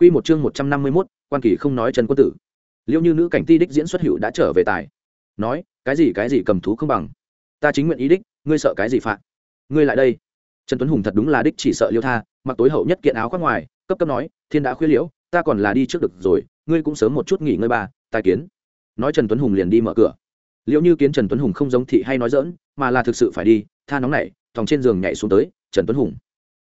Quy một chương 151, quan kỳ không nói chân quân tử. Liêu Như nữ cảnh ti đích diễn xuất hữu đã trở về tài. Nói, cái gì cái gì cầm thú không bằng. Ta chính nguyện ý đích, ngươi sợ cái gì phạm? Ngươi lại đây. Trần Tuấn Hùng thật đúng là đích chỉ sợ Liêu Tha, mặc tối hậu nhất kiện áo khoác ngoài, cấp cấp nói, thiên đã khuya liễu, ta còn là đi trước được rồi, ngươi cũng sớm một chút nghỉ ngơi ba, tài kiến. Nói Trần Tuấn Hùng liền đi mở cửa. Liêu Như kiến Trần Tuấn Hùng không giống thị hay nói giỡn, mà là thực sự phải đi, tha nóng nảy, thòng trên giường nhảy xuống tới, Trần Tuấn Hùng,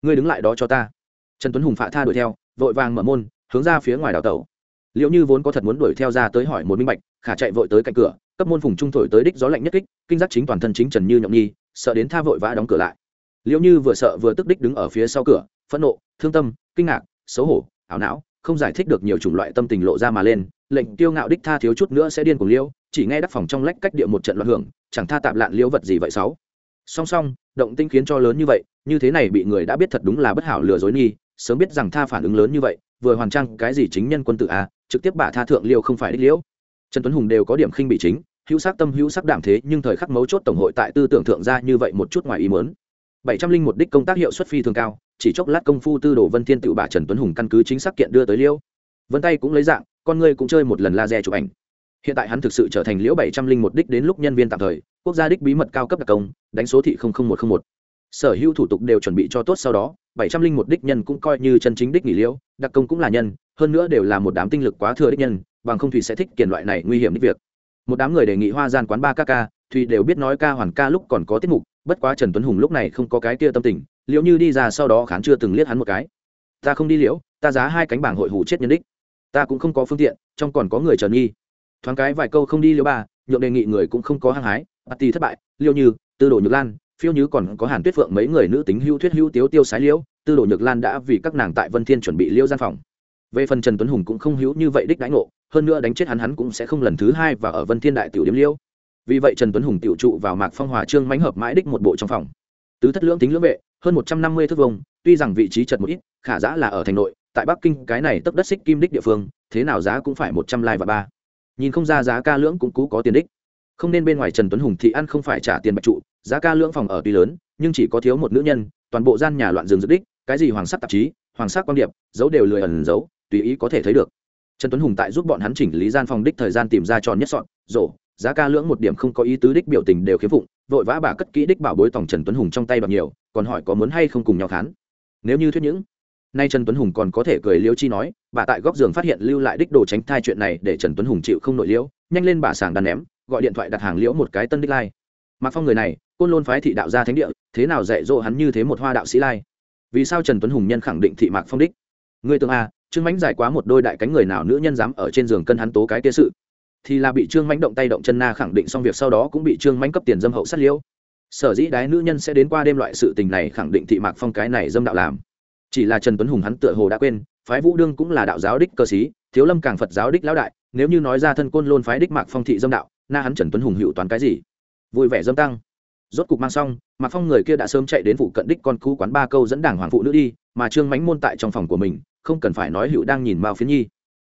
ngươi đứng lại đó cho ta. Trần Tuấn Hùng phạ tha đuổi theo, vội vàng mở môn, hướng ra phía ngoài đào tẩu. Liệu như vốn có thật muốn đuổi theo ra tới hỏi một minh bạch khả chạy vội tới cạnh cửa cấp môn phùng trung thổi tới đích gió lạnh nhất kích kinh giác chính toàn thân chính trần như nhộng nhi sợ đến tha vội vã đóng cửa lại. Liệu như vừa sợ vừa tức đích đứng ở phía sau cửa phẫn nộ thương tâm kinh ngạc xấu hổ ảo não không giải thích được nhiều chủng loại tâm tình lộ ra mà lên lệnh tiêu ngạo đích tha thiếu chút nữa sẽ điên cùng liêu chỉ nghe đắc phòng trong lách cách địa một trận loạn hưởng chẳng tha tạm lạn liêu vật gì vậy sáu? Song song động tinh khiến cho lớn như vậy như thế này bị người đã biết thật đúng là bất hảo lừa dối nghi sớm biết rằng tha phản ứng lớn như vậy, vừa hoàn trang cái gì chính nhân quân tử a trực tiếp bả tha thượng liêu không phải đích liễu. Trần tuấn hùng đều có điểm khinh bị chính, hữu sắc tâm hữu sắc đảm thế, nhưng thời khắc mấu chốt tổng hội tại tư tưởng thượng ra như vậy một chút ngoài ý muốn. bảy trăm linh một đích công tác hiệu suất phi thường cao, chỉ chốc lát công phu tư đồ vân thiên tự bà trần tuấn hùng căn cứ chính xác kiện đưa tới liêu. Vân tay cũng lấy dạng, con ngươi cũng chơi một lần laser chụp ảnh. Hiện tại hắn thực sự trở thành liễu bảy trăm linh một đích đến lúc nhân viên tạm thời, quốc gia đích bí mật cao cấp đặc công, đánh số thị một trăm linh một sở hữu thủ tục đều chuẩn bị cho tốt sau đó, bảy trăm linh một đích nhân cũng coi như chân chính đích nghỉ liễu đặc công cũng là nhân, hơn nữa đều là một đám tinh lực quá thừa đích nhân, bằng không thủy sẽ thích kiền loại này nguy hiểm đích việc. Một đám người đề nghị hoa gian quán ba ca ca thùy đều biết nói ca hoàn ca lúc còn có tiết mục, bất quá trần tuấn hùng lúc này không có cái kia tâm tình liệu như đi ra sau đó khán chưa từng liếc hắn một cái. Ta không đi liễu, ta giá hai cánh bảng hội hủ chết nhân đích. Ta cũng không có phương tiện, trong còn có người trần nghi. Thoáng cái vài câu không đi liễu ba, nhượng đề nghị người cũng không có hăng hái bà tì thất bại liêu như, tư đồ nhược lan phiêu như còn có hàn tuyết phượng mấy người nữ tính hưu thuyết hưu tiếu tiêu sái liễu, tư đồ nhược lan đã vì các nàng tại vân thiên chuẩn bị liêu gian phòng. Về phần trần tuấn hùng cũng không hữu như vậy đích đãi ngộ, hơn nữa đánh chết hắn hắn cũng sẽ không lần thứ hai và ở vân thiên đại tiểu điếm liêu vì vậy trần tuấn hùng tiểu trụ vào mạc phong hòa trương mánh hợp mãi đích một bộ trong phòng. Tứ thất lưỡng tính lưỡng vệ, hơn một trăm năm mươi thước vông tuy rằng vị trí chật một ít, khả giã là ở thành nội, tại bắc kinh cái này tấp đất xích kim đích địa phương, thế nào giá cũng phải một trăm lai và ba. Nhìn không ra giá ca lưỡng cũng cũ có tiền đích không nên bên ngoài trần tuấn hùng thì ăn không phải trả tiền bạch trụ, giá ca lưỡng phòng ở tuy lớn, nhưng chỉ có thiếu một nữ nhân, toàn bộ gian nhà loạn rừng dự đích, cái gì hoàng sắc tạp chí, hoàng sắc quan điệp giấu đều lười ẩn giấu, tùy ý có thể thấy được. Trần tuấn hùng tại giúp bọn hắn chỉnh lý gian phòng đích thời gian tìm ra tròn nhất sọn rổ, giá ca lưỡng một điểm không có ý tứ đích biểu tình đều khiếm phụng, vội vã bà cất kỹ đích bảo bối tổng trần tuấn hùng trong tay bằng nhiều, còn hỏi có muốn hay không cùng nhau khán. Nếu như thuyết những, nay trần tuấn hùng còn có thể cười liêu chi nói, bà tại góc giường phát hiện lưu lại đích đồ tránh thai chuyện này để trần tuấn hùng chịu không nội liễu nhanh lên bà sàng đàn ném gọi điện thoại đặt hàng liễu một cái tân đích lai. Mạc phong người này, côn lôn phái thị đạo gia thánh địa, thế nào dạy dỗ hắn như thế một hoa đạo sĩ lai? Vì sao trần tuấn hùng nhân khẳng định thị mạc phong đích? Người tương a à, trương mãnh giải quá một đôi đại cánh người nào nữ nhân dám ở trên giường cân hắn tố cái kia sự? Thì là bị trương mãnh động tay động chân na khẳng định xong việc sau đó cũng bị trương mãnh cấp tiền dâm hậu sát liễu. Sở dĩ đái nữ nhân sẽ đến qua đêm loại sự tình này khẳng định thị mạc phong cái này dâm đạo làm. Chỉ là trần tuấn hùng hắn tựa hồ đã quên, phái vũ đương cũng là đạo giáo đích cơ sĩ, thiếu lâm càng phật giáo đích lão đại, nếu như nói ra thân côn lôn phái đích mạc phong thị dâm đạo na hắn trần tuấn hùng hữu toán cái gì vui vẻ dâm tăng rốt cục mang xong mạc phong người kia đã sớm chạy đến vụ cận đích con cú quán ba câu dẫn đảng hoàng phụ nữ đi mà trương mánh môn tại trong phòng của mình không cần phải nói hữu đang nhìn mao phiến nhi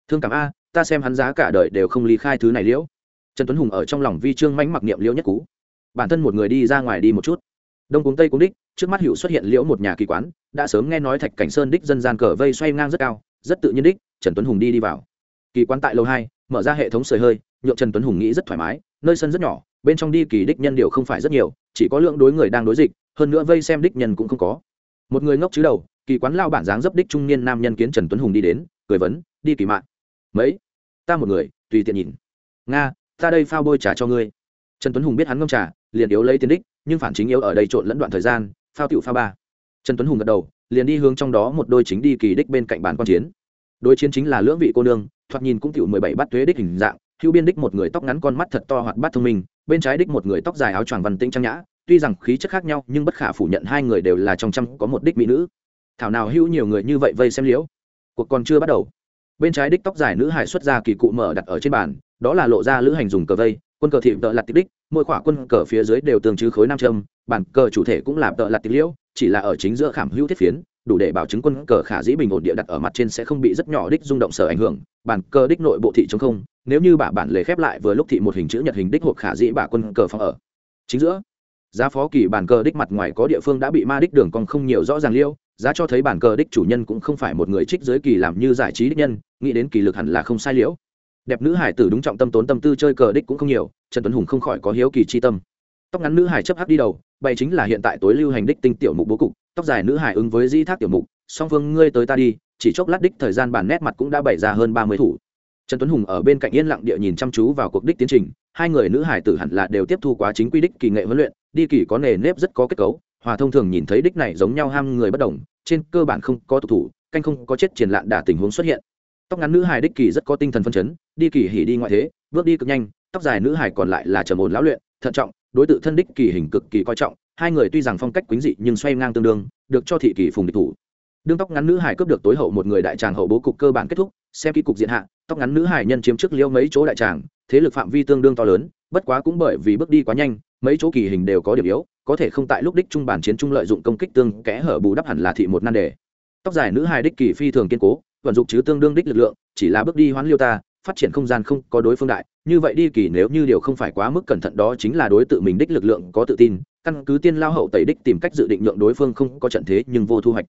thương cảm a ta xem hắn giá cả đời đều không ly khai thứ này liễu trần tuấn hùng ở trong lòng vi trương mánh mặc niệm liễu nhất cú bản thân một người đi ra ngoài đi một chút đông cúng tây cúng đích trước mắt hữu xuất hiện liễu một nhà kỳ quán đã sớm nghe nói thạch cảnh sơn đích dân gian cờ vây xoay ngang rất cao rất tự nhiên đích trần tuấn hùng đi đi vào kỳ quán tại lầu hai mở ra hệ thống sưởi hơi, nhượng trần tuấn hùng nghĩ rất thoải mái, nơi sân rất nhỏ, bên trong đi kỳ đích nhân điều không phải rất nhiều, chỉ có lượng đối người đang đối dịch, hơn nữa vây xem đích nhân cũng không có. Một người ngốc chứ đầu, kỳ quán lao bản dáng dấp đích trung niên nam nhân kiến trần tuấn hùng đi đến, cười vấn, đi kỳ mạng. Mấy? Ta một người, tùy tiện nhìn. Nga, ta đây phao bôi trà cho ngươi. Trần tuấn hùng biết hắn ngâm trà, liền yếu lấy tiền đích, nhưng phản chính yếu ở đây trộn lẫn đoạn thời gian, phao tiểu phao ba. Trần tuấn hùng gật đầu, liền đi hướng trong đó một đôi chính đi kỳ đích bên cạnh bàn quan chiến. Đối chiến chính là lưỡng vị cô nương thoạt nhìn cũng tiểu mười bảy bắt thuế đích hình dạng hữu biên đích một người tóc ngắn con mắt thật to hoặc bát thông minh, bên trái đích một người tóc dài áo choàng văn tĩnh trang nhã, tuy rằng khí chất khác nhau nhưng bất khả phủ nhận hai người đều là trong trăm có một đích mỹ nữ. Thảo nào hữu nhiều người như vậy vây xem liễu. Cuộc còn chưa bắt đầu. Bên trái đích tóc dài nữ hải xuất ra kỳ cụ mở đặt ở trên bàn, đó là lộ ra lữ hành dùng cờ vây, quân cờ thị tợ lặt tích đích, mỗi khỏa quân cờ phía dưới đều tương chứ khối nam châm bản cờ chủ thể cũng là tợ lặt tích liễu, chỉ là ở chính giữa khảm hữu thiết phiến đủ để bảo chứng quân cờ khả dĩ bình ổn địa đặt ở mặt trên sẽ không bị rất nhỏ đích rung động sở ảnh hưởng. Bản cờ đích nội bộ thị chống không, nếu như bà bản lề khép lại vừa lúc thị một hình chữ nhật hình đích hộp khả dĩ bà quân cờ phòng ở. Chính giữa, giá phó kỳ bản cờ đích mặt ngoài có địa phương đã bị ma đích đường còn không nhiều rõ ràng liêu, giá cho thấy bản cờ đích chủ nhân cũng không phải một người trích giới kỳ làm như giải trí đích nhân, nghĩ đến kỳ lực hẳn là không sai liễu đẹp nữ hải tử đúng trọng tâm tốn tâm tư chơi cờ đích cũng không nhiều, trần tuấn hùng không khỏi có hiếu kỳ chi tâm. Tóc ngắn nữ hải chấp hắc đi đầu, bày chính là hiện tại tối lưu hành đích tinh tiểu mục bố cục tóc dài nữ hải ứng với di thác tiểu mục, song phương, ngươi tới ta đi. Chỉ chốc lát đích thời gian bản nét mặt cũng đã bày ra hơn ba mươi thủ. Trần tuấn hùng ở bên cạnh yên lặng địa nhìn chăm chú vào cuộc đích tiến trình, hai người nữ hải tử hẳn là đều tiếp thu quá chính quy đích kỳ nghệ huấn luyện, đi kỳ có nề nếp rất có kết cấu, hòa thông thường nhìn thấy đích này giống nhau ham người bất đồng, trên cơ bản không có tục thủ, canh không có chết triển lạn đả tình huống xuất hiện. Tóc ngắn nữ hải đích kỳ rất có tinh thần phân chấn, đi kỳ hỉ đi ngoại thế, bước đi cực nhanh, tóc dài nữ hải còn lại là trầm ổn lão luyện, thận trọng, đối tượng thân đích kỳ hình cực kỳ coi trọng hai người tuy rằng phong cách quýnh dị nhưng xoay ngang tương đương, được cho thị kỳ phùng địch thủ. Đương tóc ngắn nữ hải cướp được tối hậu một người đại tràng hậu bố cục cơ bản kết thúc, xem kỹ cục diện hạ, tóc ngắn nữ hải nhân chiếm trước liêu mấy chỗ đại tràng, thế lực phạm vi tương đương to lớn, bất quá cũng bởi vì bước đi quá nhanh, mấy chỗ kỳ hình đều có điểm yếu, có thể không tại lúc đích trung bản chiến trung lợi dụng công kích tương kẽ hở bù đắp hẳn là thị một nan đề. Tóc dài nữ hải đích kỳ phi thường kiên cố, vận dụng chứ tương đương đích lực lượng, chỉ là bước đi hoán liêu ta, phát triển không gian không có đối phương đại, như vậy đi kỳ nếu như điều không phải quá mức cẩn thận đó chính là đối tự mình đích lực lượng có tự tin căn cứ tiên lao hậu tẩy đích tìm cách dự định nhượng đối phương không có trận thế nhưng vô thu hoạch.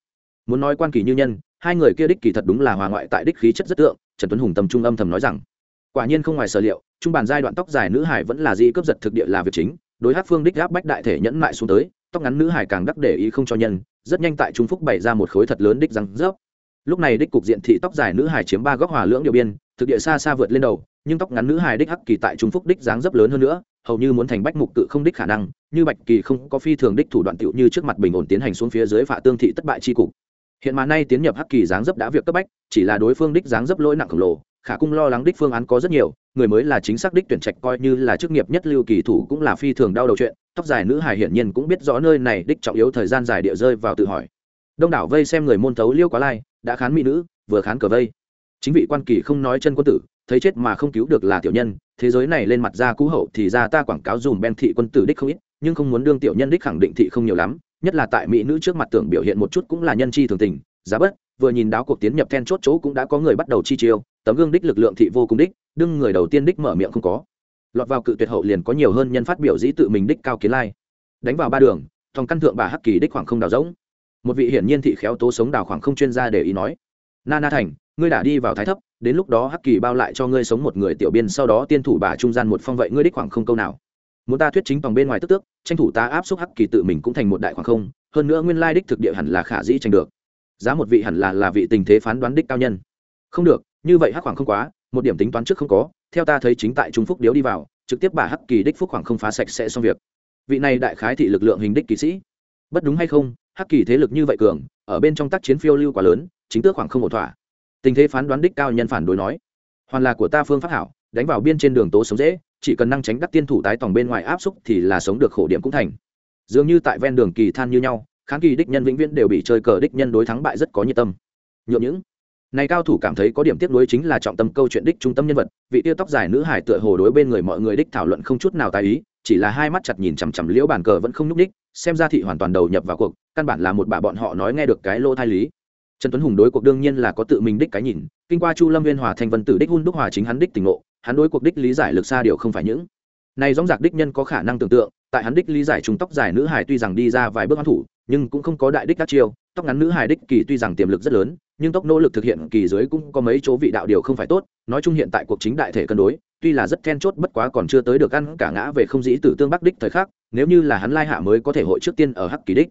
Muốn nói quan kỳ như nhân, hai người kia đích kỳ thật đúng là hòa ngoại tại đích khí chất rất tượng, trần tuấn hùng tâm trung âm thầm nói rằng, quả nhiên không ngoài sở liệu, trung bàn giai đoạn tóc dài nữ hải vẫn là di cướp giật thực địa là việc chính, đối hát phương đích gáp bách đại thể nhẫn lại xuống tới, tóc ngắn nữ hải càng đắc để ý không cho nhân, rất nhanh tại trung phúc bày ra một khối thật lớn đích răng rớp. Lúc này đích cục diện thị tóc dài nữ hải chiếm ba góc hòa lưỡng điều biên, thực địa xa xa vượt lên đầu, nhưng tóc ngắn nữ hải đích hắc kỳ tại trung phúc đích dáng dấp lớn hơn nữa hầu như muốn thành bách mục tự không đích khả năng, như bạch kỳ không có phi thường đích thủ đoạn tựu như trước mặt bình ổn tiến hành xuống phía dưới phạ tương thị thất bại chi cục. Hiện mà nay tiến nhập hắc kỳ dáng dấp đã việc cấp bách, chỉ là đối phương đích dáng dấp lỗi nặng khổng lồ, khả cung lo lắng đích phương án có rất nhiều, người mới là chính xác đích tuyển trạch coi như là chức nghiệp nhất lưu kỳ thủ cũng là phi thường đau đầu chuyện, tóc dài nữ hài hiển nhiên cũng biết rõ nơi này đích trọng yếu thời gian dài địa rơi vào tự hỏi. Đông đảo vây xem người môn thấu liêu quá lai, đã khán mỹ nữ, vừa khán cờ vây. Chính vị quan kỳ không nói chân quân tử thấy chết mà không cứu được là tiểu nhân, thế giới này lên mặt ra cũ hậu thì ra ta quảng cáo dùm ben thị quân tử đích không ít, nhưng không muốn đương tiểu nhân đích khẳng định thị không nhiều lắm, nhất là tại mỹ nữ trước mặt tưởng biểu hiện một chút cũng là nhân chi thường tình, giá bất vừa nhìn đáo cuộc tiến nhập then chốt chỗ cũng đã có người bắt đầu chi chiêu, tấm gương đích lực lượng thị vô cùng đích, đương người đầu tiên đích mở miệng không có. Lọt vào cự tuyệt hậu liền có nhiều hơn nhân phát biểu dĩ tự mình đích cao kiến lai. Đánh vào ba đường, thòng căn thượng bà hắc kỳ đích khoảng không đào rỗng. Một vị hiển nhiên thị khéo tố sống đào khoảng không chuyên gia để ý nói. Na na thành, ngươi đã đi vào thái thấp đến lúc đó hắc kỳ bao lại cho ngươi sống một người tiểu biên, sau đó tiên thủ bà trung gian một phong vậy ngươi đích khoảng không câu nào. Muốn ta thuyết chính bằng bên ngoài tức tước, tranh thủ ta áp xúc hắc kỳ tự mình cũng thành một đại khoảng không, hơn nữa nguyên lai đích thực địa hẳn là khả dĩ tranh được. Giá một vị hẳn là là vị tình thế phán đoán đích cao nhân. Không được, như vậy hắc khoảng không quá, một điểm tính toán trước không có, theo ta thấy chính tại trung phúc điếu đi vào, trực tiếp bà hắc kỳ đích phúc khoảng không phá sạch sẽ xong việc. Vị này đại khái thị lực lượng hình đích kỳ sĩ. Bất đúng hay không, hắc kỳ thế lực như vậy cường, ở bên trong tác chiến phiêu lưu quá lớn, chính tước khoảng không ổn thỏa tình thế phán đoán đích cao nhân phản đối nói, hoàn là của ta phương pháp hảo, đánh vào biên trên đường tố sống dễ, chỉ cần năng tránh đắc tiên thủ tái tòng bên ngoài áp xúc thì là sống được khổ điểm cũng thành. Dường như tại ven đường kỳ than như nhau kháng kỳ đích nhân vĩnh viễn đều bị chơi cờ đích nhân đối thắng bại rất có nhiệt tâm. Nhượng những này cao thủ cảm thấy có điểm tiếp nối chính là trọng tâm câu chuyện đích trung tâm nhân vật, vị tiêu tóc dài nữ hải tựa hồ đối bên người mọi người đích thảo luận không chút nào tài ý, chỉ là hai mắt chặt nhìn chằm chằm liễu bàn cờ vẫn không nhúc đích xem ra thị hoàn toàn đầu nhập vào cuộc, căn bản là một bà bọn họ nói nghe được cái lô thai lý trần tuấn hùng đối cuộc đương nhiên là có tự mình đích cái nhìn, kinh qua chu lâm viên hòa thanh vân tử đích hun đúc hòa chính hắn đích tình ngộ, hắn đối cuộc đích lý giải lực xa điều không phải những. Này dóng giặc đích nhân có khả năng tưởng tượng, tại hắn đích lý giải chúng tóc dài nữ hải tuy rằng đi ra vài bước hoãn thủ, nhưng cũng không có đại đích các chiêu, tóc ngắn nữ hải đích kỳ tuy rằng tiềm lực rất lớn, nhưng tốc nỗ lực thực hiện kỳ dưới cũng có mấy chỗ vị đạo điều không phải tốt, nói chung hiện tại cuộc chính đại thể cân đối, tuy là rất then chốt bất quá còn chưa tới được ăn cả ngã về không dĩ tử tương bắc đích thời khắc, nếu như là hắn lai hạ mới có thể hội trước tiên ở hắc kỳ đích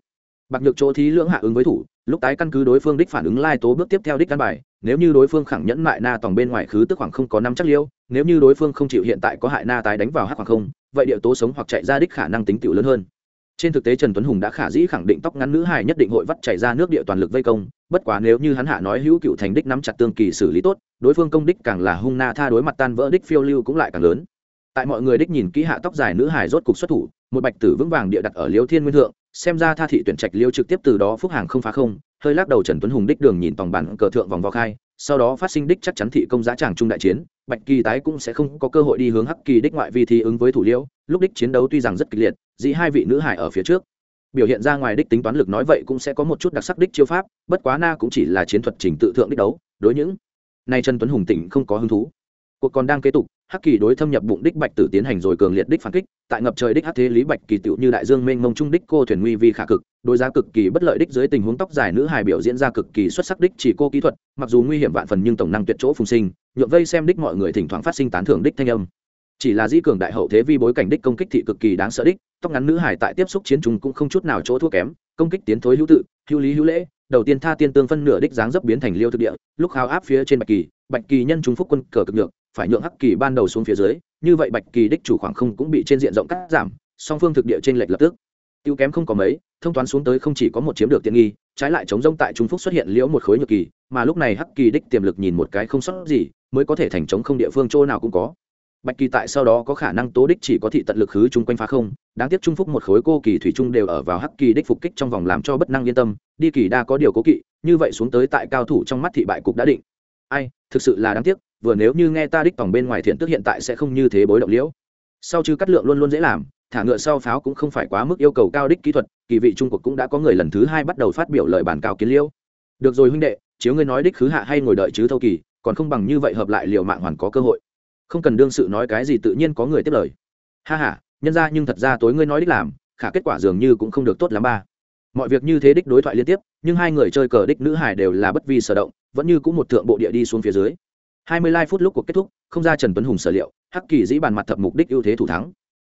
bạc nhược chỗ thí lưỡng hạ ứng với thủ, lúc tái căn cứ đối phương đích phản ứng lai tố bước tiếp theo đích căn bài, nếu như đối phương khẳng nhẫn mại na tòng bên ngoài khứ tức khoảng không có năm chắc liêu, nếu như đối phương không chịu hiện tại có hại na tái đánh vào hắc khoảng không, vậy địa tố sống hoặc chạy ra đích khả năng tính tiểu lớn hơn. Trên thực tế trần tuấn hùng đã khả dĩ khẳng định tóc ngắn nữ hài nhất định hội vắt chảy ra nước địa toàn lực vây công, bất quá nếu như hắn hạ nói hữu cựu thành đích nắm chặt tương kỳ xử lý tốt, đối phương công đích càng là hung na tha đối mặt tan vỡ đích phiêu lưu cũng lại càng lớn. Tại mọi người đích nhìn kỹ hạ tóc dài nữ hài rốt cục xuất thủ, một bạch tử vững vàng địa đặt ở liêu thiên nguyên thượng xem ra tha thị tuyển trạch liêu trực tiếp từ đó phúc hàng không phá không, hơi lắc đầu trần tuấn hùng đích đường nhìn tòng bản cờ thượng vòng vào khai, sau đó phát sinh đích chắc chắn thị công giá tràng trung đại chiến, bạch kỳ tái cũng sẽ không có cơ hội đi hướng hắc kỳ đích ngoại vi thi ứng với thủ liễu lúc đích chiến đấu tuy rằng rất kịch liệt, dĩ hai vị nữ hải ở phía trước. Biểu hiện ra ngoài đích tính toán lực nói vậy cũng sẽ có một chút đặc sắc đích chiêu pháp, bất quá na cũng chỉ là chiến thuật trình tự thượng đích đấu, đối những nay trần tuấn hùng tỉnh không có hứng thú cuộc còn đang kế tục, hắc kỳ đối thâm nhập bụng đích bạch tử tiến hành rồi cường liệt đích phản kích, tại ngập trời đích hắc thế lý bạch kỳ tựu như đại dương mênh mông trung đích cô thuyền nguy vi khả cực, đối giá cực kỳ bất lợi đích dưới tình huống tóc dài nữ hài biểu diễn ra cực kỳ xuất sắc đích chỉ cô kỹ thuật, mặc dù nguy hiểm vạn phần nhưng tổng năng tuyệt chỗ phùng sinh nhuộm vây xem đích mọi người thỉnh thoảng phát sinh tán thưởng đích thanh âm. Chỉ là di cường đại hậu thế vi bối cảnh đích công kích thị cực kỳ đáng sợ đích, tóc ngắn nữ hải tại tiếp xúc chiến trùng cũng không chút nào chỗ thua kém, công kích tiến thối hữu tự, hữu lý hữu lễ đầu tiên tha tiên tương phân nửa đích dáng dấp biến thành liêu thực địa, lúc khao áp phía trên bạch kỳ bạch kỳ nhân trung phúc quân cờ cực nhược phải nhượng hắc kỳ ban đầu xuống phía dưới, như vậy bạch kỳ đích chủ khoảng không cũng bị trên diện rộng cắt giảm, song phương thực địa trên lệch lập tức. Tiêu kém không có mấy, thông toán xuống tới không chỉ có một chiếm được tiện nghi, trái lại chống rông tại trung phúc xuất hiện liễu một khối nhược kỳ, mà lúc này hắc kỳ đích tiềm lực nhìn một cái không sót gì, mới có thể thành chống không địa phương chỗ nào cũng có bạch kỳ tại sau đó có khả năng tố đích chỉ có thị tận lực khứ chung quanh phá không, đáng tiếc trung phúc một khối cô kỳ thủy trung đều ở vào hắc kỳ đích phục kích trong vòng làm cho bất năng yên tâm, đi kỳ đa có điều cố kỵ, như vậy xuống tới tại cao thủ trong mắt thị bại cục đã định. Ai, thực sự là đáng tiếc, vừa nếu như nghe ta đích tòng bên ngoài thiện tức hiện tại sẽ không như thế bối động liễu. Sau chứ cắt lượng luôn luôn dễ làm, thả ngựa sau pháo cũng không phải quá mức yêu cầu cao đích kỹ thuật, kỳ vị trung quốc cũng đã có người lần thứ hai bắt đầu phát biểu lời bản cao kiến liễu. Được rồi huynh đệ, chiếu ngươi nói đích khứ hạ hay ngồi đợi chứ thâu kỳ, còn không bằng như vậy hợp lại liều mạng hoàn có cơ hội không cần đương sự nói cái gì tự nhiên có người tiếp lời. Ha h a nhân ra nhưng thật ra tối ngươi nói đích làm, khả kết quả dường như cũng không được tốt lắm ba. Mọi việc như thế đích đối thoại liên tiếp, nhưng hai người chơi cờ đích nữ hải đều là bất vi sở động, vẫn như cũng một thượng bộ địa đi xuống phía dưới. Hai mươi lai phút lúc cuộc kết thúc, không ra trần tuấn hùng sở liệu, hắc kỳ dĩ bàn mặt thập mục đích ưu thế thủ thắng.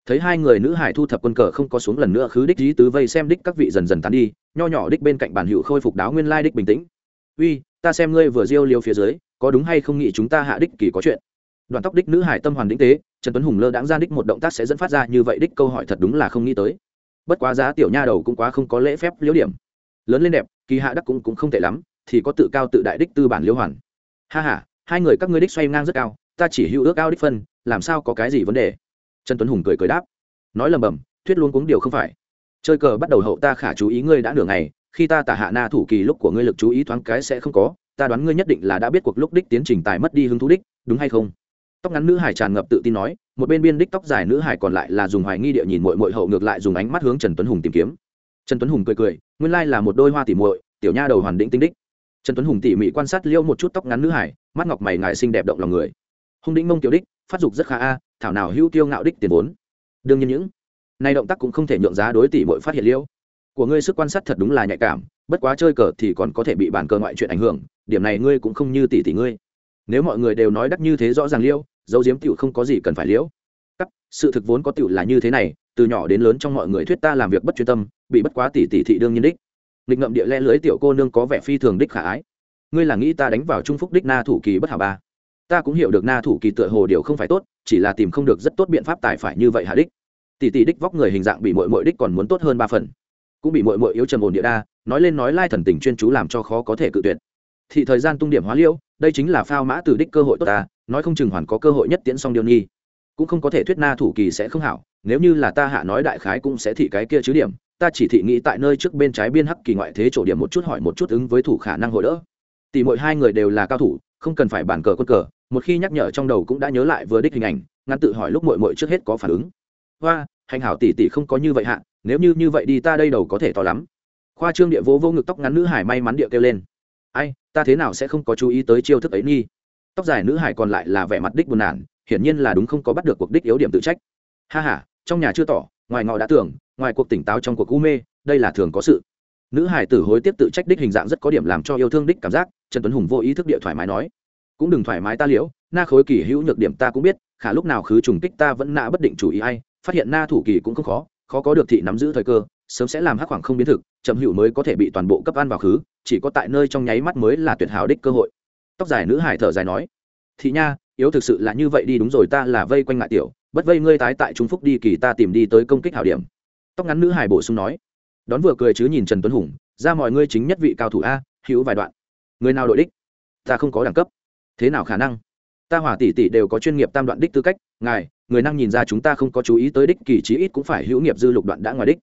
Thấy hai người nữ hải thu thập quân cờ không có xuống lần nữa khứ đích dí tứ vây xem đích các vị dần dần tán đi, nho nhỏ đích bên cạnh bản hữu khôi phục đáo nguyên lai đích bình tĩnh. Uy, ta xem ngươi vừa diêu liêu phía dưới, có đúng hay không nghĩ chúng ta hạ đích kỳ có chuyện? Đoàn tóc đích nữ hải tâm hoàn đĩnh tế, trần tuấn hùng lơ đãng ra đích một động tác sẽ dẫn phát ra như vậy đích câu hỏi thật đúng là không nghĩ tới. Bất quá giá tiểu nha đầu cũng quá không có lễ phép liễu điểm. Lớn lên đẹp, kỳ hạ đắc cũng cũng không tệ lắm, thì có tự cao tự đại đích tư bản liễu hoàn. Ha ha, hai người các ngươi đích xoay ngang rất cao, ta chỉ hữu ước cao đích phân, làm sao có cái gì vấn đề? Trần tuấn hùng cười cười đáp. Nói lầm bầm, thuyết luôn cuống điều không phải. Chơi cờ bắt đầu hậu ta khả chú ý ngươi đã nửa ngày, khi ta tả hạ na thủ kỳ lúc của ngươi lực chú ý thoáng cái sẽ không có, ta đoán ngươi nhất định là đã biết cuộc lúc đích tiến trình tài mất đi hứng thú đích, đúng hay không? Tóc ngắn nữ hải tràn ngập tự tin nói, một bên biên đích tóc dài nữ hải còn lại là dùng hoài nghi địa nhìn mội mội hậu ngược lại dùng ánh mắt hướng trần tuấn hùng tìm kiếm. Trần tuấn hùng cười cười, nguyên lai là một đôi hoa tỉ muội, tiểu nha đầu hoàn định tinh đích. Trần tuấn hùng tỉ mỉ quan sát liêu một chút tóc ngắn nữ hải, mắt ngọc mày ngài xinh đẹp động lòng người. Hung đĩnh mông tiểu đích, phát dục rất khá a, thảo nào hưu tiêu ngạo đích tiền vốn. Đương nhiên những nay động tác cũng không thể nhượng giá đối tỷ muội phát hiện liêu. Của ngươi sức quan sát thật đúng là nhạy cảm, bất quá chơi cờ thì còn có thể bị bản cờ ngoại chuyện ảnh hưởng, điểm này ngươi cũng không như tỷ tỷ ngươi nếu mọi người đều nói đắc như thế rõ ràng liêu, dấu diếm tiểu không có gì cần phải liễu. Cắt, sự thực vốn có tiểu là như thế này, từ nhỏ đến lớn trong mọi người thuyết ta làm việc bất chuyên tâm, bị bất quá tỷ tỷ thị đương nhiên đích. Nghịch ngậm địa lẽ lưới tiểu cô nương có vẻ phi thường đích khả ái. Ngươi là nghĩ ta đánh vào trung phúc đích na thủ kỳ bất hảo ba. Ta cũng hiểu được na thủ kỳ tựa hồ điều không phải tốt, chỉ là tìm không được rất tốt biện pháp tài phải như vậy hạ đích. Tỷ tỷ đích vóc người hình dạng bị mội mội đích còn muốn tốt hơn ba phần. Cũng bị mội mội yếu trầm ổn địa đa, nói lên nói lai thần tình chuyên chú làm cho khó có thể cự tuyệt. Thị thời gian tung điểm hóa liễu đây chính là phao mã từ đích cơ hội tốt ta nói không chừng hoàn có cơ hội nhất tiễn xong điều nghi, cũng không có thể thuyết na thủ kỳ sẽ không hảo nếu như là ta hạ nói đại khái cũng sẽ thị cái kia chứ điểm ta chỉ thị nghĩ tại nơi trước bên trái biên hắc kỳ ngoại thế chỗ điểm một chút hỏi một chút ứng với thủ khả năng hội đỡ. Tỷ mỗi hai người đều là cao thủ không cần phải bàn cờ quân cờ một khi nhắc nhở trong đầu cũng đã nhớ lại vừa đích hình ảnh ngăn tự hỏi lúc mội mội trước hết có phản ứng. Hoa hành hảo tỷ tỷ không có như vậy hạ nếu như như vậy đi ta đây đầu có thể to lắm. Khoa trương địa vô vô ngực tóc ngắn nữ hải may mắn địa kêu lên ai, ta thế nào sẽ không có chú ý tới chiêu thức ấy nghi? Tóc dài nữ hải còn lại là vẻ mặt đích buồn nản, hiển nhiên là đúng không có bắt được cuộc đích yếu điểm tự trách. Ha h a trong nhà chưa tỏ, ngoài ngọ đã tưởng, ngoài cuộc tỉnh táo trong cuộc u mê, đây là thường có sự. Nữ hải tử hối tiếp tự trách đích hình dạng rất có điểm làm cho yêu thương đích cảm giác, trần tuấn hùng vô ý thức địa thoải mái nói. Cũng đừng thoải mái ta liễu, na khối kỳ hữu nhược điểm ta cũng biết, khả lúc nào khứ trùng kích ta vẫn nã bất định chủ ý ai, phát hiện na thủ kỳ cũng không khó khó có được thị nắm giữ thời cơ, sớm sẽ làm hắc khoảng không biến thực chậm hữu mới có thể bị toàn bộ cấp ăn vào khứ, chỉ có tại nơi trong nháy mắt mới là tuyệt hảo đích cơ hội. Tóc dài nữ hải thở dài nói, thị nha, yếu thực sự là như vậy đi đúng rồi, ta là vây quanh ngại tiểu, bất vây ngươi tái tại trung phúc đi kỳ ta tìm đi tới công kích hảo điểm. Tóc ngắn nữ hải bổ sung nói, đón vừa cười chứ nhìn trần tuấn hùng, ra mọi ngươi chính nhất vị cao thủ a, hữu vài đoạn. Người nào đội đích? Ta không có đẳng cấp. Thế nào khả năng? Ta hỏa tỷ tỷ đều có chuyên nghiệp tam đoạn đích tư cách, ngài, người năng nhìn ra chúng ta không có chú ý tới đích kỳ chí ít cũng phải hữu nghiệp dư lục đoạn đã ngoài đích.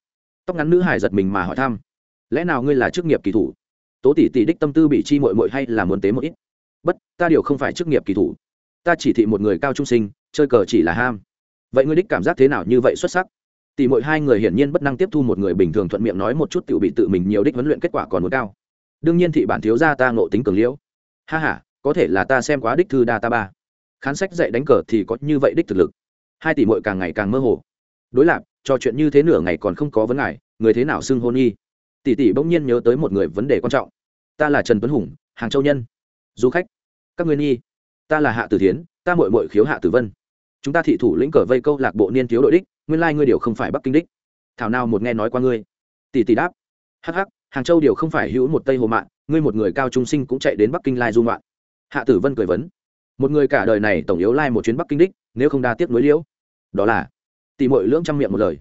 Tóc ngắn nữ hải giật mình mà hỏi thăm lẽ nào ngươi là chức nghiệp kỳ thủ? Tố tỷ tỷ đích tâm tư bị chi mội mội hay là muốn tế một ít? Bất, ta điều không phải chức nghiệp kỳ thủ. Ta chỉ thị một người cao trung sinh, chơi cờ chỉ là ham. Vậy ngươi đích cảm giác thế nào như vậy xuất sắc? Tỷ mỗi hai người hiển nhiên bất năng tiếp thu một người bình thường thuận miệng nói một chút tự bị tự mình nhiều đích huấn luyện kết quả còn muốn cao. Đương nhiên thị bản thiếu gia ta ngộ tính cường liễu. Ha ha, có thể là ta xem quá đích thư đa ta ba. Khán sách dạy đánh cờ thì có như vậy đích thực lực. Hai tỷ mội càng ngày càng mơ hồ. Đối lạc trò chuyện như thế nửa ngày còn không có vấn ngại người thế nào xưng hôn y? Tỷ tỷ bỗng nhiên nhớ tới một người vấn đề quan trọng. Ta là trần tuấn hùng, hàng châu nhân. Du khách, các nguyên nhi ta là hạ tử thiến, ta mội mội khiếu hạ tử vân. Chúng ta thị thủ lĩnh cờ vây câu lạc bộ niên thiếu đội đích, nguyên lai ngươi điều không phải bắc kinh đích. Thảo nào một nghe nói qua ngươi. Tỷ tỷ đáp. Hh hàng châu điều không phải hữu một tây hồ mạng ngươi một người cao trung sinh cũng chạy đến bắc kinh lai du ngoạn. Hạ tử vân cười vấn. Một người cả đời này tổng yếu lai một chuyến bắc kinh đích, nếu không đa tiếp nối liễu. Đó là, tỷ mội lưỡng trăm miệng một lời.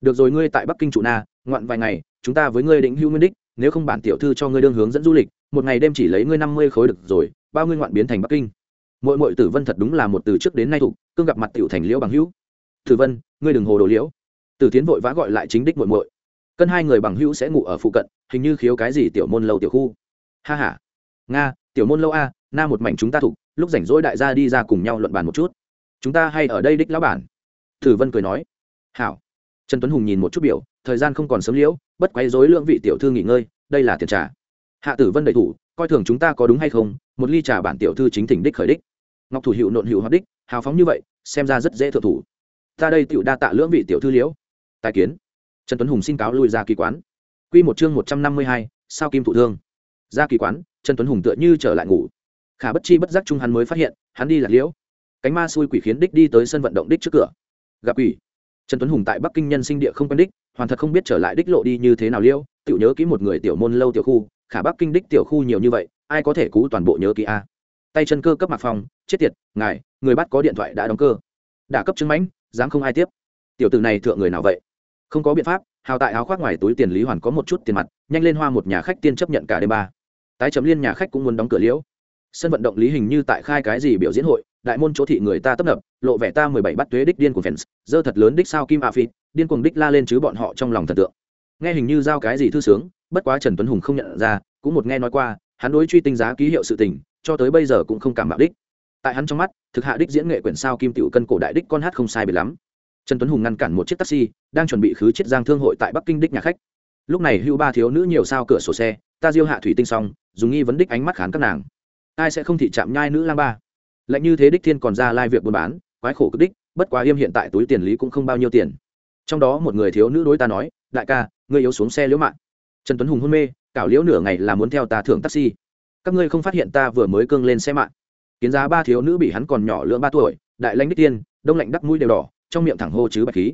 Được rồi ngươi tại bắc kinh trụ na ngoạn vài ngày, chúng ta với ngươi định hưu nguyên đích, nếu không bản tiểu thư cho ngươi đương hướng dẫn du lịch, một ngày đêm chỉ lấy ngươi năm mươi khối được rồi, bao ngươi ngoạn biến thành bắc kinh. Mỗi mỗi tử vân thật đúng là một từ trước đến nay thục cương gặp mặt tiểu thành liễu bằng hữu. Tử vân, ngươi đừng hồ đồ liễu. Tử tiến vội vã gọi lại chính đích muội muội. Cân hai người bằng hữu sẽ ngủ ở phụ cận, hình như khiếu cái gì tiểu môn lâu tiểu khu. Ha ha. Nga, tiểu môn lâu a, na một mảnh chúng ta thục lúc rảnh rỗi đại gia đi ra cùng nhau luận bàn một chút. Chúng ta hay ở đây đích lão bản. Tử vân cười nói. Hảo. Trần tuấn hùng nhìn một chút biểu thời gian không còn sớm liễu, bất quấy dối lượng vị tiểu thư nghỉ ngơi, đây là tiền trà. Hạ tử vân đầy thủ, coi thường chúng ta có đúng hay không, một ly trà bản tiểu thư chính thỉnh đích khởi đích. Ngọc thủ hiệu nộn hiệu hoạt đích, hào phóng như vậy, xem ra rất dễ thượng thủ. Ta đây tiểu đa tạ lưỡng vị tiểu thư liễu. Tài kiến. Trần tuấn hùng xin cáo lui ra kỳ quán. Quy một chương một trăm năm mươi hai, sao kim thụ thương. Ra kỳ quán, trần tuấn hùng tựa như trở lại ngủ. Khả bất chi bất giác chung hắn mới phát hiện, hắn đi là liễu. Cánh ma xui quỷ khiến đích đi tới sân vận động đích trước cửa. Gặp quỷ. Trần tuấn hùng tại bắc kinh nhân sinh địa không quen đích hoàn thật không biết trở lại đích lộ đi như thế nào liễu tự nhớ kỹ một người tiểu môn lâu tiểu khu khả bắc kinh đích tiểu khu nhiều như vậy ai có thể cú toàn bộ nhớ kỹ a? Tay chân cơ cấp mạc phòng, chết tiệt ngài người bắt có điện thoại đã đóng cơ. Đã cấp chứng mãnh dám không ai tiếp. Tiểu tử này thượng người nào vậy? Không có biện pháp hào tại áo khoác ngoài túi tiền lý hoàn có một chút tiền mặt nhanh lên hoa một nhà khách tiên chấp nhận cả đêm ba. Tái chấm liên nhà khách cũng muốn đóng cửa liễu sân vận động lý hình như tại khai cái gì biểu diễn hội, đại môn chỗ thị người ta tấp nập, lộ vẻ ta mười bảy bắt tuế đích điên của fans, dơ thật lớn đích sao kim a phi, điên cuồng đích la lên chứ bọn họ trong lòng thần tượng. Nghe hình như giao cái gì thư sướng, bất quá trần tuấn hùng không nhận ra, cũng một nghe nói qua, hắn đối truy tinh giá ký hiệu sự tình, cho tới bây giờ cũng không cảm bạo đích. Tại hắn trong mắt, thực hạ đích diễn nghệ quyển sao kim tiểu cân cổ đại đích con hát không sai biệt lắm. Trần tuấn hùng ngăn cản một chiếc taxi, đang chuẩn bị khứ chiết giang thương hội tại bắc kinh đích nhà khách. Lúc này hưu ba thiếu nữ nhiều sao cửa sổ xe, ta diêu hạ thủy tinh xong, dùng nghi vấn đích ánh mắt khán các nàng ai sẽ không thị chạm nhai nữ lang ba? Lạnh như thế đích thiên còn ra lai việc buôn bán, quái khổ cực đích, bất quá yêm hiện tại túi tiền lý cũng không bao nhiêu tiền. Trong đó một người thiếu nữ đối ta nói, đại ca, ngươi yếu xuống xe liễu mạng trần tuấn hùng hôn mê, cảo liễu nửa ngày là muốn theo ta thưởng taxi. Các ngươi không phát hiện ta vừa mới cương lên xe mạng kiến giá ba thiếu nữ bị hắn còn nhỏ lưỡng ba tuổi, đại lãnh đích tiên, đông lạnh đắc mũi đều đỏ, trong miệng thẳng hô chứ bạch khí.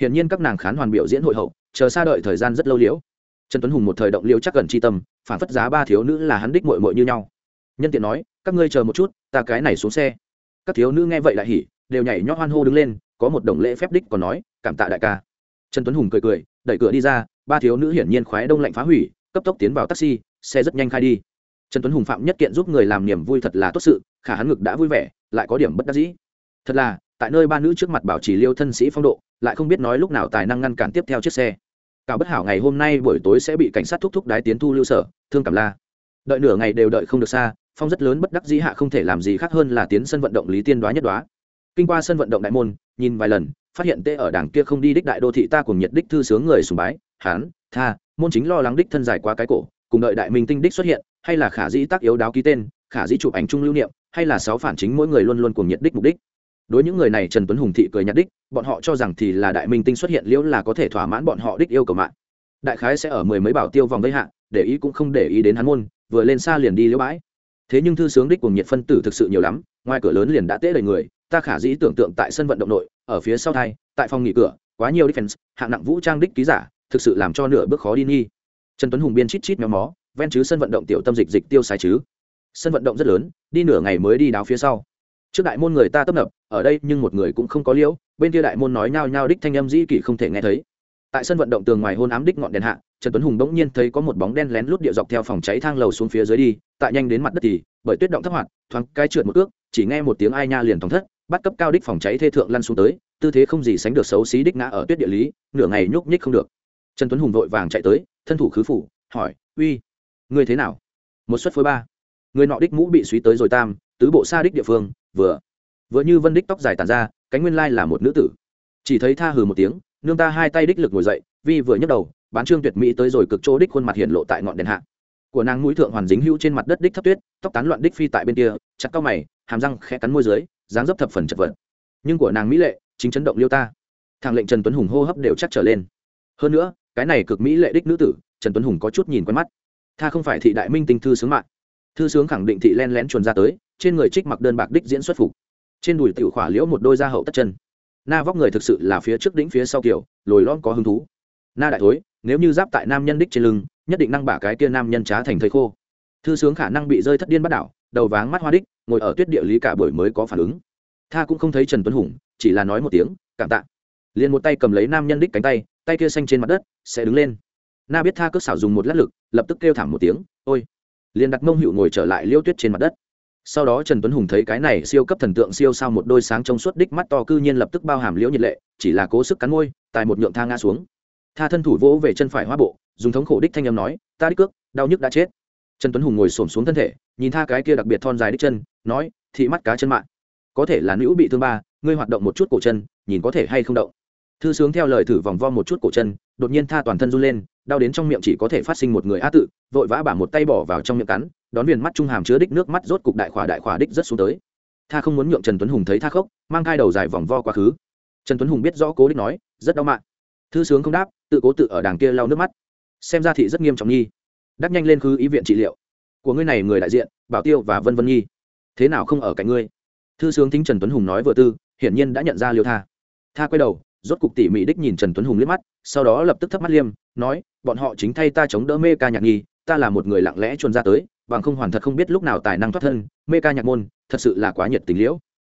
Hiển nhiên các nàng khán hoàn biểu diễn hội hậu, chờ xa đợi thời gian rất lâu liễu. Trần tuấn hùng một thời động liễu chắc gần chi tâm, phản phất giá ba thiếu nữ là hắn đích mội mội như nhau nhân tiện nói, các ngươi chờ một chút, ta cái này xuống xe. Các thiếu nữ nghe vậy lại hỉ, đều nhảy nhót hoan hô đứng lên, có một đồng lễ phép đích còn nói, cảm tạ đại ca. Trần tuấn hùng cười cười, đẩy cửa đi ra, ba thiếu nữ hiển nhiên khoái đông lạnh phá hủy, cấp tốc tiến vào taxi, xe rất nhanh khai đi. Trần tuấn hùng phạm nhất kiện giúp người làm niềm vui thật là tốt sự, khả hắn ngực đã vui vẻ, lại có điểm bất đắc dĩ. Thật là, tại nơi ba nữ trước mặt bảo trì liêu thân sĩ phong độ, lại không biết nói lúc nào tài năng ngăn cản tiếp theo chiếc xe. Cao bất hảo ngày hôm nay buổi tối sẽ bị cảnh sát thúc thúc đái tiến thu lưu sở, thương cảm la. Đợi nửa ngày đều đợi không được xa phong rất lớn bất đắc dĩ hạ không thể làm gì khác hơn là tiến sân vận động lý tiên đoá nhất đoá. Kinh qua sân vận động đại môn, nhìn vài lần, phát hiện tê ở đảng kia không đi đích đại đô thị ta cùng nhiệt đích thư sướng người sùng bái, hán, tha, môn chính lo lắng đích thân dài qua cái cổ, cùng đợi đại minh tinh đích xuất hiện, hay là khả dĩ tác yếu đáo ký tên, khả dĩ chụp ảnh chung lưu niệm, hay là sáu phản chính mỗi người luôn luôn cùng nhiệt đích mục đích. Đối những người này trần tuấn hùng thị cười nhạt đích, bọn họ cho rằng thì là đại minh tinh xuất hiện liễu là có thể thỏa mãn bọn họ đích yêu cầu mạng. Đại khái sẽ ở mười mấy bảo tiêu vòng gây hạ, để ý cũng không để ý đến hắn môn, vừa lên xa liền đi liễu bãi thế nhưng thư sướng đích cùng nhiệt phân tử thực sự nhiều lắm, ngoài cửa lớn liền đã tễ đầy người, ta khả dĩ tưởng tượng tại sân vận động nội, ở phía sau thai, tại phòng nghỉ cửa, quá nhiều đích fans hạng nặng vũ trang đích ký giả, thực sự làm cho nửa bước khó đi nghi. Trần tuấn hùng biên chít chít méo mó, ven chứ sân vận động tiểu tâm dịch dịch tiêu sai chứ? Sân vận động rất lớn, đi nửa ngày mới đi đáo phía sau. Trước đại môn người ta tấp nập, ở đây nhưng một người cũng không có liễu, bên kia đại môn nói nhao nhao đích thanh âm dĩ kỷ không thể nghe thấy. Tại sân vận động tường ngoài hôn ám đích ngọn đèn hạ trần tuấn hùng bỗng nhiên thấy có một bóng đen lén lút điệu dọc theo phòng cháy thang lầu xuống phía dưới đi, tại nhanh đến mặt đất thì, bởi tuyết động thấp hoạt, thoáng cai trượt một ước chỉ nghe một tiếng ai nha liền thòng thất, bắt cấp cao đích phòng cháy thê thượng lăn xuống tới, tư thế không gì sánh được xấu xí đích ngã ở tuyết địa lý, nửa ngày nhúc nhích không được. Trần tuấn hùng vội vàng chạy tới, thân thủ khứ phủ, hỏi, uy, ngươi thế nào? Một suất phối ba. Người nọ đích mũ bị suý tới rồi tam, tứ bộ xa đích địa phương, vừa vừa như vân đích tóc dài tàn ra, cánh nguyên lai là một nữ tử. Chỉ thấy tha hừ một tiếng, nương ta hai tay đích lực ngồi dậy, vi vừa nhấc đầu bán trương tuyệt mỹ tới rồi cực chỗ đích khuôn mặt hiện lộ tại ngọn đèn hạ. Của nàng mũi thượng hoàn dính hữu trên mặt đất đích thấp tuyết, tóc tán loạn đích phi tại bên kia, chặt cao mày, hàm răng khẽ cắn môi dưới, dáng dấp thập phần chật vật. Nhưng của nàng mỹ lệ, chính chấn động liêu ta. Thằng lệnh trần tuấn hùng hô hấp đều chắc trở lên. Hơn nữa, cái này cực mỹ lệ đích nữ tử, trần tuấn hùng có chút nhìn quen mắt. Tha không phải thị đại minh tinh thư sướng mạng. Thư sướng khẳng định thị len lén chuồn ra tới, trên người trích mặc đơn bạc đích diễn xuất phục. Trên đùi tiểu khỏa liễu một đôi da hậu tất chân. Na vóc người thực sự là phía trước đỉnh phía sau kiểu, lồi lon có hứng thú. Na đại thối nếu như giáp tại nam nhân đích trên lưng, nhất định năng bả cái kia nam nhân trá thành thầy khô. Thư sướng khả năng bị rơi thất điên bắt đảo, đầu váng mắt hoa đích, ngồi ở tuyết địa lý cả buổi mới có phản ứng. Tha cũng không thấy trần tuấn hùng, chỉ là nói một tiếng, cảm tạ. Liền một tay cầm lấy nam nhân đích cánh tay tay kia xanh trên mặt đất, sẽ đứng lên. Na biết tha cước xảo dùng một lát lực, lập tức kêu thảm một tiếng, ôi! Liền đặt mông hiệu ngồi trở lại liêu tuyết trên mặt đất. Sau đó trần tuấn hùng thấy cái này siêu cấp thần tượng siêu sao một đôi sáng trong suốt đích mắt to cư nhiên lập tức bao hàm liễu nhiệt lệ, chỉ là cố sức cắn môi tại một nhượng tha ngã xuống tha thân thủ vỗ về chân phải hoa bộ, dùng thống khổ đích thanh âm nói, ta đích cước, đau nhức đã chết. Trần tuấn hùng ngồi xổm xuống thân thể, nhìn tha cái kia đặc biệt thon dài đích chân, nói, thị mắt cá chân mạng. Có thể là nữ bị thương ba, ngươi hoạt động một chút cổ chân, nhìn có thể hay không động. Thư sướng theo lời thử vòng vo một chút cổ chân, đột nhiên tha toàn thân run lên, đau đến trong miệng chỉ có thể phát sinh một người á tự, vội vã bả một tay bỏ vào trong miệng cắn, đón viền mắt trung hàm chứa đích nước mắt rốt cục đại khỏa đại khỏa đích rất xuống tới. Tha không muốn nhượng trần tuấn hùng thấy tha khóc, mang hai đầu dài vòng vo quá khứ. Trần tuấn hùng biết rõ cố đích nói, rất đau mạng. Thư sướng không đáp tự cố tự ở đàng kia lau nước mắt. Xem ra thị rất nghiêm trọng nhi. Đắc nhanh lên khứ ý viện trị liệu. Của ngươi này người đại diện, bảo tiêu và vân vân nhi. Thế nào không ở cạnh ngươi? Thư sướng thính trần tuấn hùng nói vừa tư, hiển nhiên đã nhận ra liêu tha. Tha quay đầu, rốt cục tỉ mỉ đích nhìn trần tuấn hùng liếc mắt, sau đó lập tức thấp mắt liêm, nói, bọn họ chính thay ta chống đỡ mê ca nhạc nghi ta là một người lặng lẽ chuồn ra tới, bằng không hoàn thật không biết lúc nào tài năng thoát thân, mê ca nhạc môn, thật sự là quá nhiệt tình liễu.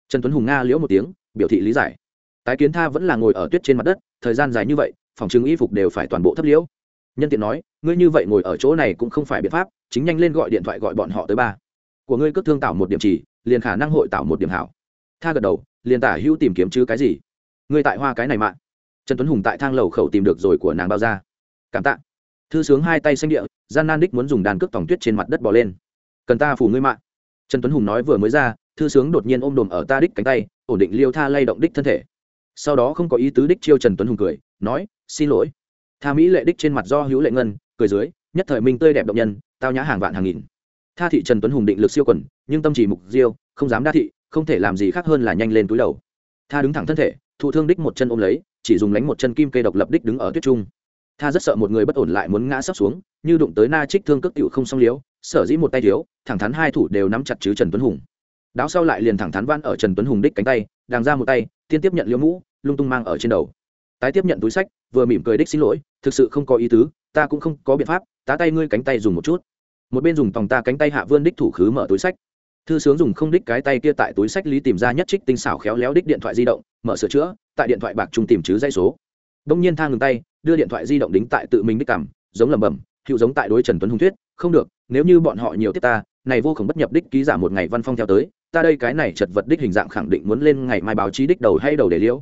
Trần tuấn hùng nga liễu một tiếng, biểu thị lý giải. Tái kiến tha vẫn là ngồi ở tuyết trên mặt đất, thời gian dài như vậy phòng chứng y phục đều phải toàn bộ thấp liễu. Nhân tiện nói, ngươi như vậy ngồi ở chỗ này cũng không phải biện pháp, chính nhanh lên gọi điện thoại gọi bọn họ tới ba. Của ngươi cước thương tạo một điểm chỉ, liền khả năng hội tạo một điểm hảo. Tha gật đầu, liền tả hữu tìm kiếm chứ cái gì. Ngươi tại hoa cái này mạng trần tuấn hùng tại thang lầu khẩu tìm được rồi của nàng bao ra. Cảm tạ. Thư sướng hai tay xanh địa, gian nan đích muốn dùng đàn cước tòng tuyết trên mặt đất bỏ lên. Cần ta phủ ngươi mạng trần tuấn hùng nói vừa mới ra, thư sướng đột nhiên ôm đồm ở ta đích cánh tay, ổn định liêu tha lay động đích thân thể. Sau đó không có ý tứ đích chiêu trần tuấn hùng cười nói, xin lỗi. Tha mỹ lệ đích trên mặt do hữu lệ ngân, cười dưới, nhất thời minh tươi đẹp động nhân, tao nhã hàng vạn hàng nghìn. Tha thị trần tuấn hùng định lực siêu quần, nhưng tâm chỉ mục diêu, không dám đa thị, không thể làm gì khác hơn là nhanh lên túi đầu. Tha đứng thẳng thân thể, thụ thương đích một chân ôm lấy, chỉ dùng lánh một chân kim cây độc lập đích đứng ở tuyết trung. Tha rất sợ một người bất ổn lại muốn ngã sắp xuống, như đụng tới na trích thương cước tiểu không xong liếu, sở dĩ một tay thiếu, thẳng thắn hai thủ đều nắm chặt chứ trần tuấn hùng. Đáo sau lại liền thẳng thắn van ở trần tuấn hùng đích cánh tay, đàng ra một tay, tiên tiếp nhận liễu mũ, lung tung mang ở trên đầu tái tiếp nhận túi sách, vừa mỉm cười đích xin lỗi, thực sự không có ý tứ, ta cũng không có biện pháp, tá tay ngươi cánh tay dùng một chút. Một bên dùng tòng ta cánh tay hạ vươn đích thủ khứ mở túi sách. Thư sướng dùng không đích cái tay kia tại túi sách lý tìm ra nhất trích tinh xảo khéo léo đích điện thoại di động, mở sửa chữa, tại điện thoại bạc trung tìm chứ dây số. Đông nhiên thang ngừng tay, đưa điện thoại di động đính tại tự mình đích cảm giống lẩm bẩm, hữu giống tại đối trần tuấn hùng thuyết, không được, nếu như bọn họ nhiều tiếp ta, này vô khổng bất nhập đích ký giả một ngày văn phong theo tới, ta đây cái này chật vật đích hình dạng khẳng định muốn lên ngày mai báo chí đích đầu hay đầu để liễu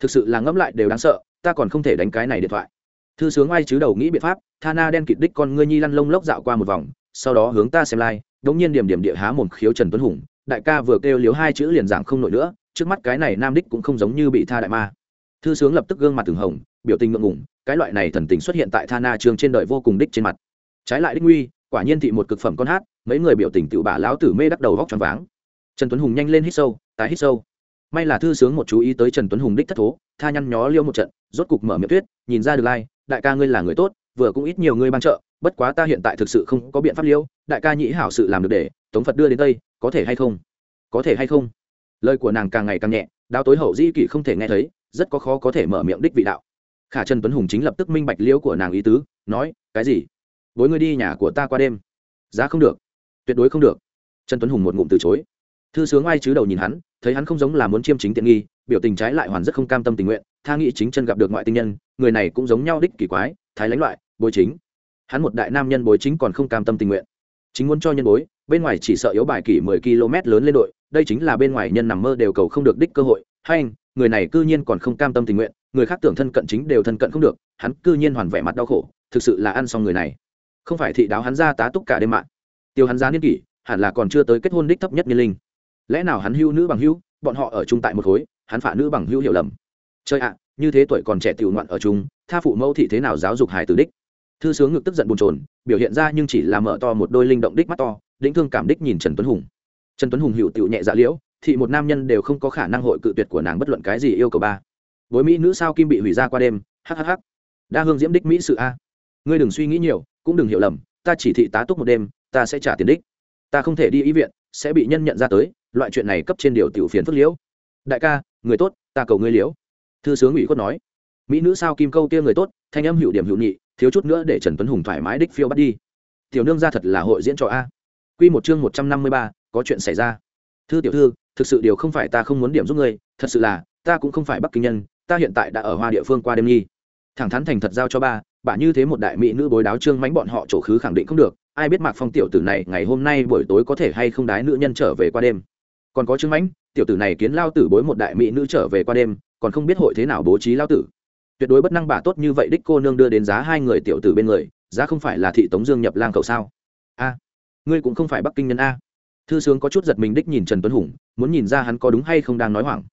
thực sự là ngẫm lại đều đáng sợ ta còn không thể đánh cái này điện thoại. Thư sướng ai chứ đầu nghĩ biện pháp tha na đen kịt đích con ngươi nhi lăn lông lốc dạo qua một vòng sau đó hướng ta xem lai、like, đống nhiên điểm điểm địa há mồm khiếu trần tuấn hùng đại ca vừa kêu liếu hai chữ liền giảng không nổi nữa trước mắt cái này nam đích cũng không giống như bị tha đại ma. Thư sướng lập tức gương mặt từng hồng biểu tình ngượng ngủng cái loại này thần tình xuất hiện tại tha na trường trên đời vô cùng đích trên mặt. Trái lại đích nguy quả nhiên thị một cực phẩm con hát mấy người biểu tình tự bả lão tử mê đắc đầu vóc tròn váng. Trần tuấn hùng nhanh lên hít sâu tái hít sâu may là thư sướng một chú ý tới trần tuấn hùng đích thất thố, tha nhăn nhó liêu một trận, rốt cục mở miệng tuyết nhìn ra được lai, đại ca ngươi là người tốt, vừa cũng ít nhiều ngươi ban trợ, bất quá ta hiện tại thực sự không có biện pháp liêu, đại ca nhĩ hảo sự làm được để, tống phật đưa đến tây, có thể hay không? Có thể hay không? Lời của nàng càng ngày càng nhẹ đao tối hậu di kỷ không thể nghe thấy, rất có khó có thể mở miệng đích vị đạo. Khả trần tuấn hùng chính lập tức minh bạch liêu của nàng ý tứ, nói, cái gì? Bối ngươi đi nhà của ta qua đêm. Giá không được. Tuyệt đối không được. Trần tuấn hùng một ngụm từ chối. Thư sướng ai chứ đầu nhìn hắn thấy hắn không giống là muốn chiêm chính tiện nghi, biểu tình trái lại hoàn rất không cam tâm tình nguyện, tha nghĩ chính chân gặp được ngoại tinh nhân, người này cũng giống nhau đích kỳ quái, thái lãnh loại, bối chính. Hắn một đại nam nhân bối chính còn không cam tâm tình nguyện. Chính muốn cho nhân bối, bên ngoài chỉ sợ yếu bài kỷ mười km lớn lên đội, đây chính là bên ngoài nhân nằm mơ đều cầu không được đích cơ hội. Hay anh, người này cư nhiên còn không cam tâm tình nguyện, người khác tưởng thân cận chính đều thân cận không được, hắn cư nhiên hoàn vẻ mặt đau khổ, thực sự là ăn xong người này. Không phải thị đáo hắn ra tá túc cả đêm mạng tiêu hắn ra niên kỷ, hẳn là còn chưa tới kết hôn đích thấp nhất niên linh lẽ nào hắn hưu nữ bằng hưu, bọn họ ở chung tại một khối, hắn phả nữ bằng hưu hiểu lầm. Chơi ạ, như thế tuổi còn trẻ tiểu ngoạn ở chung, tha phụ mẫu thị thế nào giáo dục hài tử đích? Thư sướng ngực tức giận bồn chồn, biểu hiện ra nhưng chỉ là mở to một đôi linh động đích mắt to, đĩnh thương cảm đích nhìn trần tuấn hùng. Trần tuấn hùng hiệu tiểu nhẹ dạ liễu thị một nam nhân đều không có khả năng hội cự tuyệt của nàng bất luận cái gì yêu cầu ba. Bối mỹ nữ sao kim bị hủy ra qua đêm hhh đa hương diễm đích mỹ sự a. Ngươi đừng suy nghĩ nhiều, cũng đừng hiểu lầm, ta chỉ thị tá túc một đêm, ta sẽ trả tiền đích. Ta không thể đi ý viện sẽ bị nhân nhận ra tới, loại chuyện này cấp trên điều tiểu phiến phức liễu. Đại ca, người tốt, ta cầu ngươi liễu. Thư sướng ủy khuất nói. Mỹ nữ sao kim câu kia người tốt, thanh âm hữu điểm hữu nhị, thiếu chút nữa để trần tuấn hùng thoải mái đích phiêu bắt đi. Tiểu nương ra thật là hội diễn trò a. Q một chương một trăm năm mươi ba, có chuyện xảy ra. Thư tiểu thư, thực sự điều không phải ta không muốn điểm giúp ngươi, thật sự là, ta cũng không phải bắc kinh nhân, ta hiện tại đã ở hoa địa phương qua đêm nhi thẳng thắn thành thật giao cho ba, bà như thế một đại mỹ nữ bối đáo trương mánh bọn họ chỗ khứ khẳng định không được ai biết mạc phong tiểu tử này ngày hôm nay buổi tối có thể hay không đái nữ nhân trở về qua đêm. Còn có chứng mãnh, tiểu tử này kiến lao tử bối một đại mỹ nữ trở về qua đêm, còn không biết hội thế nào bố trí lao tử. Tuyệt đối bất năng bà tốt như vậy đích cô nương đưa đến giá hai người tiểu tử bên người, giá không phải là thị tống dương nhập lang cầu sao? A, ngươi cũng không phải bắc kinh nhân a. Thư sướng có chút giật mình đích nhìn trần tuấn hùng, muốn nhìn ra hắn có đúng hay không đang nói hoảng.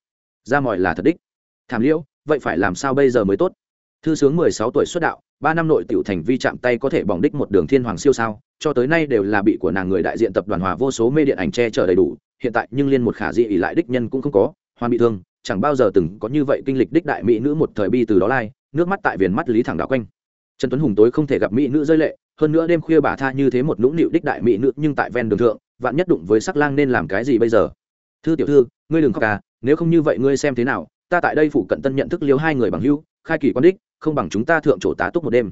Ra mọi là thật đích. Thảm liễu, vậy phải làm sao bây giờ mới tốt? Thư sướng mười sáu tuổi xuất đạo, ba năm nội tiểu thành vi chạm tay có thể bỏng đích một đường thiên hoàng siêu sao, cho tới nay đều là bị của nàng người đại diện tập đoàn hòa vô số mê điện ảnh che chở đầy đủ, hiện tại nhưng liên một khả dị ỉ lại đích nhân cũng không có, hoàn bị thương, chẳng bao giờ từng có như vậy kinh lịch đích đại mỹ nữ một thời bi từ đó lai, nước mắt tại viền mắt lý thẳng đạo quanh. Trần tuấn hùng tối không thể gặp mỹ nữ rơi lệ, hơn nữa đêm khuya bà tha như thế một nũng nịu đích đại mỹ nữ nhưng tại ven đường thượng, vạn nhất đụng với sắc lang nên làm cái gì bây giờ? Thư tiểu thư, ngươi đừng khóc à nếu không như vậy ngươi xem thế nào ta tại đây phụ cận tân nhận thức liêu hai người bằng hưu khai kỳ quan đích, không bằng chúng ta thượng chỗ tá túc một đêm.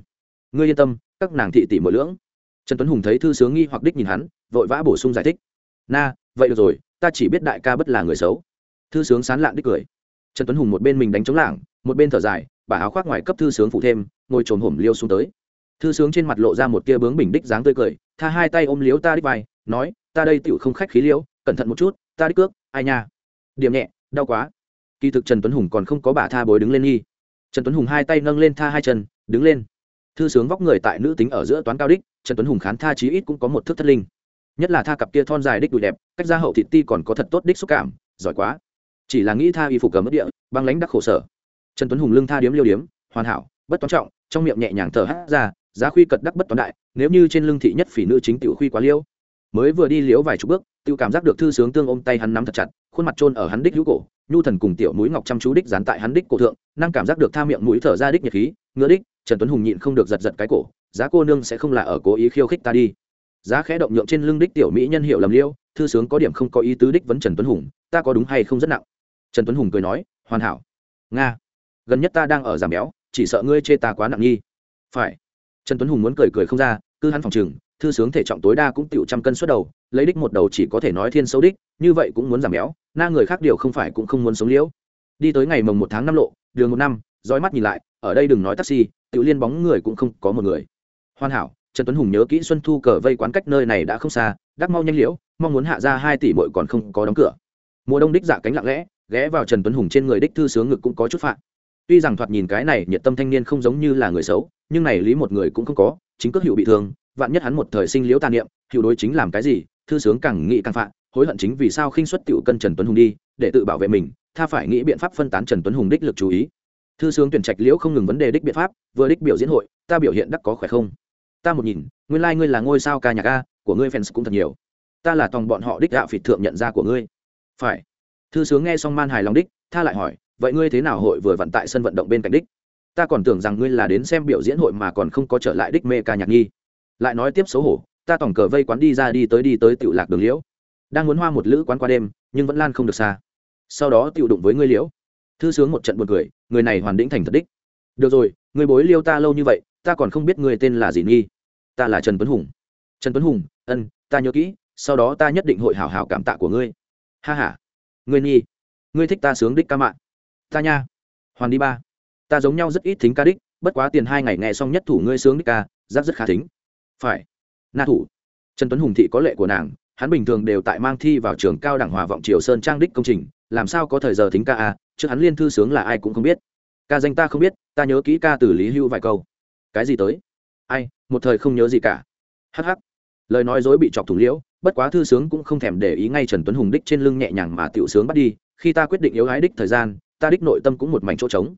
Ngươi yên tâm, các nàng thị tỷ mỗi lưỡng. Trần tuấn hùng thấy thư sướng nghi hoặc đích nhìn hắn, vội vã bổ sung giải thích. Na, vậy được rồi, ta chỉ biết đại ca bất là người xấu. Thư sướng sán lạng đích cười. Trần tuấn hùng một bên mình đánh chống lảng, một bên thở dài, bà áo khoác ngoài cấp thư sướng phụ thêm, ngồi trồn hổm liêu xuống tới. Thư sướng trên mặt lộ ra một tia bướng bình đích dáng tươi cười, tha hai tay ôm liếu ta đích vai, nói, ta đây tựu không khách khí liêu, cẩn thận một chút, ta đích cước, ai nha? Điểm nhẹ, đau quá kỳ thực trần tuấn hùng còn không có bà tha bối đứng lên nghi. Trần tuấn hùng hai tay nâng lên tha hai chân, đứng lên. Thư sướng vóc người tại nữ tính ở giữa toán cao đích, trần tuấn hùng khán tha chí ít cũng có một thước thất linh. Nhất là tha cặp kia thon dài đích đùi đẹp, cách ra hậu thị ti còn có thật tốt đích xúc cảm, giỏi quá. Chỉ là nghĩ tha y phục cầm mất địa, băng lãnh đắc khổ sở. Trần tuấn hùng lưng tha điếm liêu điếm, hoàn hảo, bất toán trọng, trong miệng nhẹ nhàng thở hát ra, giá khuy cật đắc bất toán đại, nếu như trên lưng thị nhất phỉ nữ chính tiểu khuy quá liêu. Mới vừa đi liếu vài chục bước tự cảm giác được thư sướng tương ôm tay hắn nắm thật chặt, khuôn mặt trôn ở hắn đích hữu cổ nhu thần cùng tiểu mũi ngọc chăm chú đích dán tại hắn đích cổ thượng, năng cảm giác được tha miệng mũi thở ra đích nhiệt khí, ngứa đích, trần tuấn hùng nhịn không được giật giật cái cổ, giá cô nương sẽ không là ở cố ý khiêu khích ta đi. Giá khẽ động nhượng trên lưng đích tiểu mỹ nhân hiệu lầm liêu, thư sướng có điểm không có ý tứ đích vấn trần tuấn hùng, ta có đúng hay không rất nặng? Trần tuấn hùng cười nói, hoàn hảo. Nga, gần nhất ta đang ở giảm béo, chỉ sợ ngươi chê ta quá nặng nhi phải. Trần tuấn hùng muốn cười cười không ra, cứ hắn phòng chừng thư sướng thể trọng tối đa cũng tiểu trăm cân suốt đầu, lấy đích một đầu chỉ có thể nói thiên xấu đích, như vậy cũng muốn giảm béo, na người khác điều không phải cũng không muốn sống liễu. Đi tới ngày mồng một tháng năm lộ, đường một năm, dõi mắt nhìn lại, ở đây đừng nói taxi, tiểu liên bóng người cũng không có một người. Hoàn hảo, trần tuấn hùng nhớ kỹ xuân thu cờ vây quán cách nơi này đã không xa, đắc mau nhanh liễu, mong muốn hạ ra hai tỷ bội còn không có đóng cửa. Mùa đông đích giả cánh lặng lẽ, ghé vào trần tuấn hùng trên người đích thư sướng ngực cũng có chút phạt. Tuy rằng thoạt nhìn cái này nhiệt tâm thanh niên không giống như là người xấu, nhưng này lý một người cũng không có, chính cước hiệu bị thương vạn nhất hắn một thời sinh liễu tàn niệm hiệu đối chính làm cái gì thư sướng càng nghĩ càng phạm, hối hận chính vì sao khinh xuất tiểu cân trần tuấn hùng đi để tự bảo vệ mình tha phải nghĩ biện pháp phân tán trần tuấn hùng đích lực chú ý. Thư sướng tuyển trạch liễu không ngừng vấn đề đích biện pháp vừa đích biểu diễn hội ta biểu hiện đắc có khỏe không? Ta một nhìn nguyên lai、like、ngươi là ngôi sao ca nhạc a của ngươi fans cũng thật nhiều. Ta là tòng bọn họ đích gạo phịt thượng nhận ra của ngươi. Phải. Thư sướng nghe xong man hài lòng đích tha lại hỏi vậy ngươi thế nào hội vừa vặn tại sân vận động bên cạnh đích? Ta còn tưởng rằng ngươi là đến xem biểu diễn hội mà còn không có trở lại đích mê ca nhạc nhi lại nói tiếp xấu hổ, ta tổng cờ vây quán đi ra đi tới đi tới tiểu lạc đường liễu. Đang muốn hoa một lữ quán qua đêm, nhưng vẫn lan không được xa. Sau đó tiểu đụng với ngươi liễu. Thư sướng một trận buồn cười, người này hoàn đĩnh thành thật đích. Được rồi, người bối liêu ta lâu như vậy, ta còn không biết người tên là gì nghi. Ta là trần tuấn hùng. Trần tuấn hùng, ân, ta nhớ kỹ, sau đó ta nhất định hội hảo hảo cảm tạ của ngươi. Ha h a ngươi nghi. Ngươi thích ta sướng đích ca mạng ta nha. Hoàn đi ba. Ta giống nhau rất ít thính ca đích, bất quá tiền hai ngày nghe xong nhất thủ ngươi sướng đích ca, giáp rất khá thính phải. Na thủ. Trần tuấn hùng thị có lệ của nàng, hắn bình thường đều tại mang thi vào trường cao đẳng hòa vọng triều sơn trang đích công trình, làm sao có thời giờ thính ca a trước hắn liên thư sướng là ai cũng không biết. Ca danh ta không biết, ta nhớ kỹ ca từ lý hưu vài câu. Cái gì tới? Ai, một thời không nhớ gì cả. Hh lời nói dối bị chọc thủng liễu, bất quá thư sướng cũng không thèm để ý ngay trần tuấn hùng đích trên lưng nhẹ nhàng mà tiểu sướng bắt đi, khi ta quyết định yếu hái đích thời gian, ta đích nội tâm cũng một mảnh chỗ trống.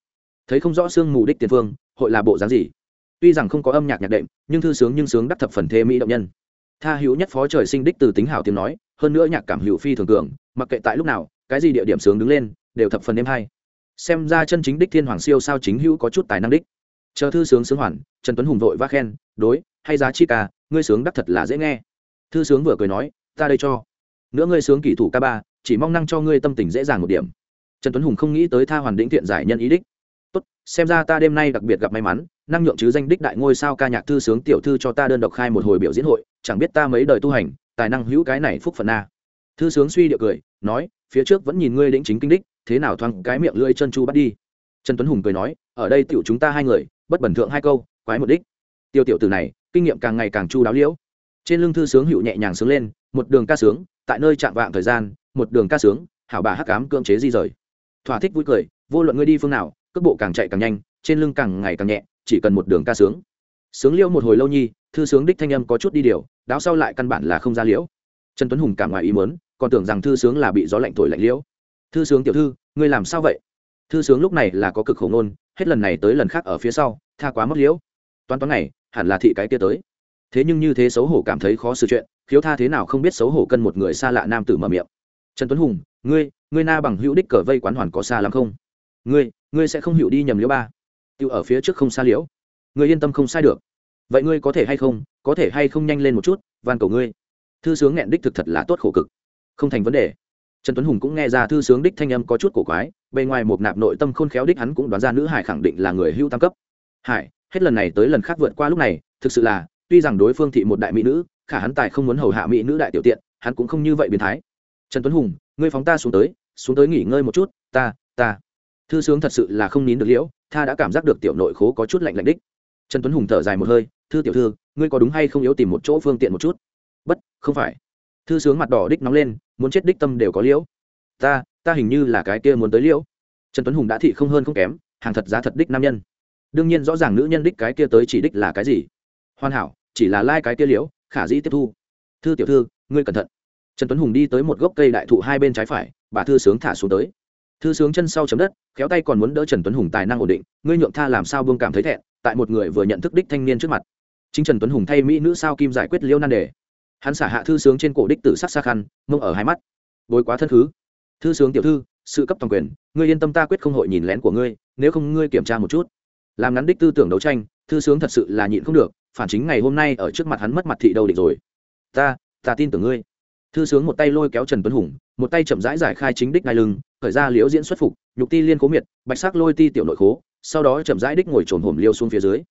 Thấy không rõ sương mù đích tiền phương, hội là bộ dáng gì? Tuy rằng không có âm nhạc nhạc đệm, nhưng thư sướng nhưng sướng đắc thập phần thê mỹ động nhân. Tha hữu nhất phó trời sinh đích từ tính hảo tiếng nói, hơn nữa nhạc cảm hữu phi thường cường, mặc kệ tại lúc nào, cái gì địa điểm sướng đứng lên, đều thập phần êm hay. Xem ra chân chính đích thiên hoàng siêu sao chính hữu có chút tài năng đích. Chờ thư sướng sướng hoàn, trần tuấn hùng vội vác khen, đối, hay giá chi ca, ngươi sướng đắc thật là dễ nghe. Thư sướng vừa cười nói, ta đây cho. Nữa ngươi sướng kỷ thủ ca ba, chỉ mong năng cho ngươi tâm tình dễ dàng một điểm. Trần tuấn hùng không nghĩ tới tha hoàn đĩnh thiện giải nhân ý đích xem ra ta đêm nay đặc biệt gặp may mắn, năng nhượng chứ danh đích đại ngôi sao ca nhạc thư sướng tiểu thư cho ta đơn độc khai một hồi biểu diễn hội, chẳng biết ta mấy đời tu hành, tài năng hữu cái này phúc phần na thư sướng suy điệu cười, nói, phía trước vẫn nhìn ngươi lĩnh chính kinh đích, thế nào thoáng cái miệng lưỡi chân chu bắt đi. Trần tuấn hùng cười nói, ở đây tiểu chúng ta hai người, bất bẩn thượng hai câu, quái một đích. Tiêu tiểu từ này, kinh nghiệm càng ngày càng chu đáo liễu. Trên lưng thư sướng hữu nhẹ nhàng sướng lên, một đường ca sướng, tại nơi chạm vạng thời gian, một đường ca sướng, hảo bà hắc cám cưỡng chế di rời. Thỏa thích vui cười, vô luận ngươi đi phương nào cước bộ càng chạy càng nhanh, trên lưng càng ngày càng nhẹ, chỉ cần một đường ca sướng. Sướng liễu một hồi lâu nhi, thư sướng đích thanh âm có chút đi điều, đáo sau lại căn bản là không ra liễu. Trần tuấn hùng cảm ngoài ý muốn, còn tưởng rằng thư sướng là bị gió lạnh thổi lạnh liễu. Thư sướng tiểu thư, ngươi làm sao vậy? Thư sướng lúc này là có cực khổ ngôn, hết lần này tới lần khác ở phía sau, tha quá mất liễu. Toán toán này, hẳn là thị cái kia tới. Thế nhưng như thế xấu hổ cảm thấy khó xử chuyện, khiếu tha thế nào không biết xấu hổ cân một người xa lạ nam tử mở miệng. Trần tuấn hùng, ngươi ngươi na bằng hữu đích cờ vây quán hoàn có xa lắm không? Ngươi ngươi sẽ không hiểu đi nhầm liễu ba. Tiêu ở phía trước không xa liễu. Ngươi yên tâm không sai được. Vậy ngươi có thể hay không? Có thể hay không nhanh lên một chút, van cầu ngươi. Thư sướng nghẹn đích thực thật là tốt khổ cực. Không thành vấn đề. Trần tuấn hùng cũng nghe ra thư sướng đích thanh âm có chút cổ quái, bề ngoài một nạp nội tâm khôn khéo đích hắn cũng đoán ra nữ hải khẳng định là người hưu tam cấp. Hải, hết lần này tới lần khác vượt qua lúc này, thực sự là, tuy rằng đối phương thị một đại mỹ nữ, khả hắn tài không muốn hầu hạ mỹ nữ đại tiểu tiện, hắn cũng không như vậy biến thái. Trần tuấn hùng, ngươi phóng ta xuống tới xuống tới nghỉ ngơi một chút, ta ta thư sướng thật sự là không nín được liễu, tha đã cảm giác được tiểu nội khố có chút lạnh lạnh đích. Trần tuấn hùng thở dài một hơi, thư tiểu thư, ngươi có đúng hay không yếu tìm một chỗ phương tiện một chút? Bất, không phải. Thư sướng mặt đỏ đích nóng lên, muốn chết đích tâm đều có liễu. Ta ta hình như là cái kia muốn tới liễu. Trần tuấn hùng đã thị không hơn không kém, hàng thật giá thật đích nam nhân. Đương nhiên rõ ràng nữ nhân đích cái kia tới chỉ đích là cái gì. Hoàn hảo, chỉ là lai、like、cái kia liễu, khả dĩ tiếp thu. Thư tiểu thư, ngươi cẩn thận. Trần tuấn hùng đi tới một gốc cây đại thụ hai bên trái phải, bà thư sướng thả xuống tới thư sướng chân sau chấm đất, khéo tay còn muốn đỡ trần tuấn hùng tài năng ổn định, ngươi nhượng tha làm sao buông cảm thấy thẹn, tại một người vừa nhận thức đích thanh niên trước mặt. Chính trần tuấn hùng thay mỹ nữ sao kim giải quyết liêu nan đề. Hắn xả hạ thư sướng trên cổ đích tử sắc xa khăn, mông ở hai mắt. Bối quá thân thứ thư sướng tiểu thư, sự cấp toàn quyền, ngươi yên tâm ta quyết không hội nhìn lén của ngươi, nếu không ngươi kiểm tra một chút. Làm ngắn đích tư tưởng đấu tranh, thư sướng thật sự là nhịn không được, phản chính ngày hôm nay ở trước mặt hắn mất mặt thị đầu địch rồi. Ta ta tin tưởng ngươi. Thư sướng một tay lôi kéo trần tuấn hùng một tay chậm rãi giải khai chính đích ngai lưng khởi ra liễu diễn xuất phục nhục ti liên cố miệt bạch sắc lôi ti tiểu nội khố sau đó chậm rãi đích ngồi trồn hổm liêu xuống phía dưới.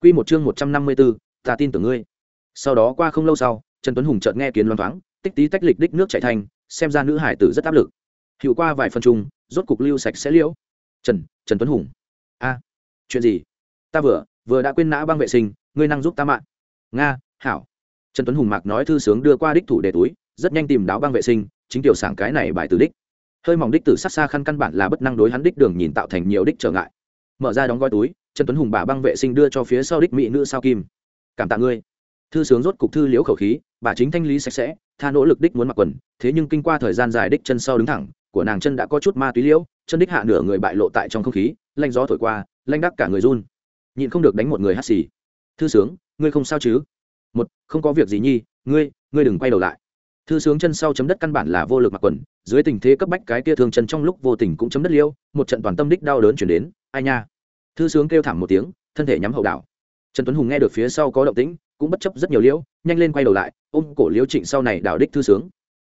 Quy một chương một trăm năm mươi 154, ta tin tưởng ngươi. Sau đó qua không lâu sau trần tuấn hùng chợt nghe kiến loan thoáng tích tí tách lịch đích nước chảy thành xem ra nữ hải tử rất áp lực. Hiệu qua vài phần chung rốt cục lưu sạch sẽ liễu. Trần trần tuấn hùng. A chuyện gì? Ta vừa vừa đã quên nã băng vệ sinh ngươi năng giúp ta mạng. Nga hảo. Trần tuấn hùng mạc nói thư sướng đưa qua đích thủ để túi rất nhanh tìm đáo băng vệ sinh chính tiểu sảng cái này bài từ đích. Hơi mỏng đích từ sát xa khăn căn bản là bất năng đối hắn đích đường nhìn tạo thành nhiều đích trở ngại. Mở ra đóng gói túi, trần tuấn hùng bà băng vệ sinh đưa cho phía sau đích mỹ nữ sao kim. Cảm tạ ngươi. Thư sướng rốt cục thư liễu khẩu khí, bà chính thanh lý sạch sẽ, tha nỗ lực đích muốn mặc quần, thế nhưng kinh qua thời gian dài đích chân sau đứng thẳng, của nàng chân đã có chút ma túy liễu, chân đích hạ nửa người bại lộ tại trong không khí lanh gió thổi qua lanh đắc cả người run. Nhịn không được đánh một người hắt xì. Thư sướng, ngươi không sao chứ? Một, không có việc gì nhi, ngươi ngươi đừng quay đầu lại thư sướng chân sau chấm đất căn bản là vô lực mặc quần, dưới tình thế cấp bách cái kia thương chân trong lúc vô tình cũng chấm đất liêu, một trận toàn tâm đích đau đớn chuyển đến, ai nha. Thư sướng kêu thảm một tiếng, thân thể nhắm hậu đảo. Trần tuấn hùng nghe được phía sau có động tĩnh, cũng bất chấp rất nhiều liễu nhanh lên quay đầu lại, ôm cổ liễu trịnh sau này đảo đích thư sướng.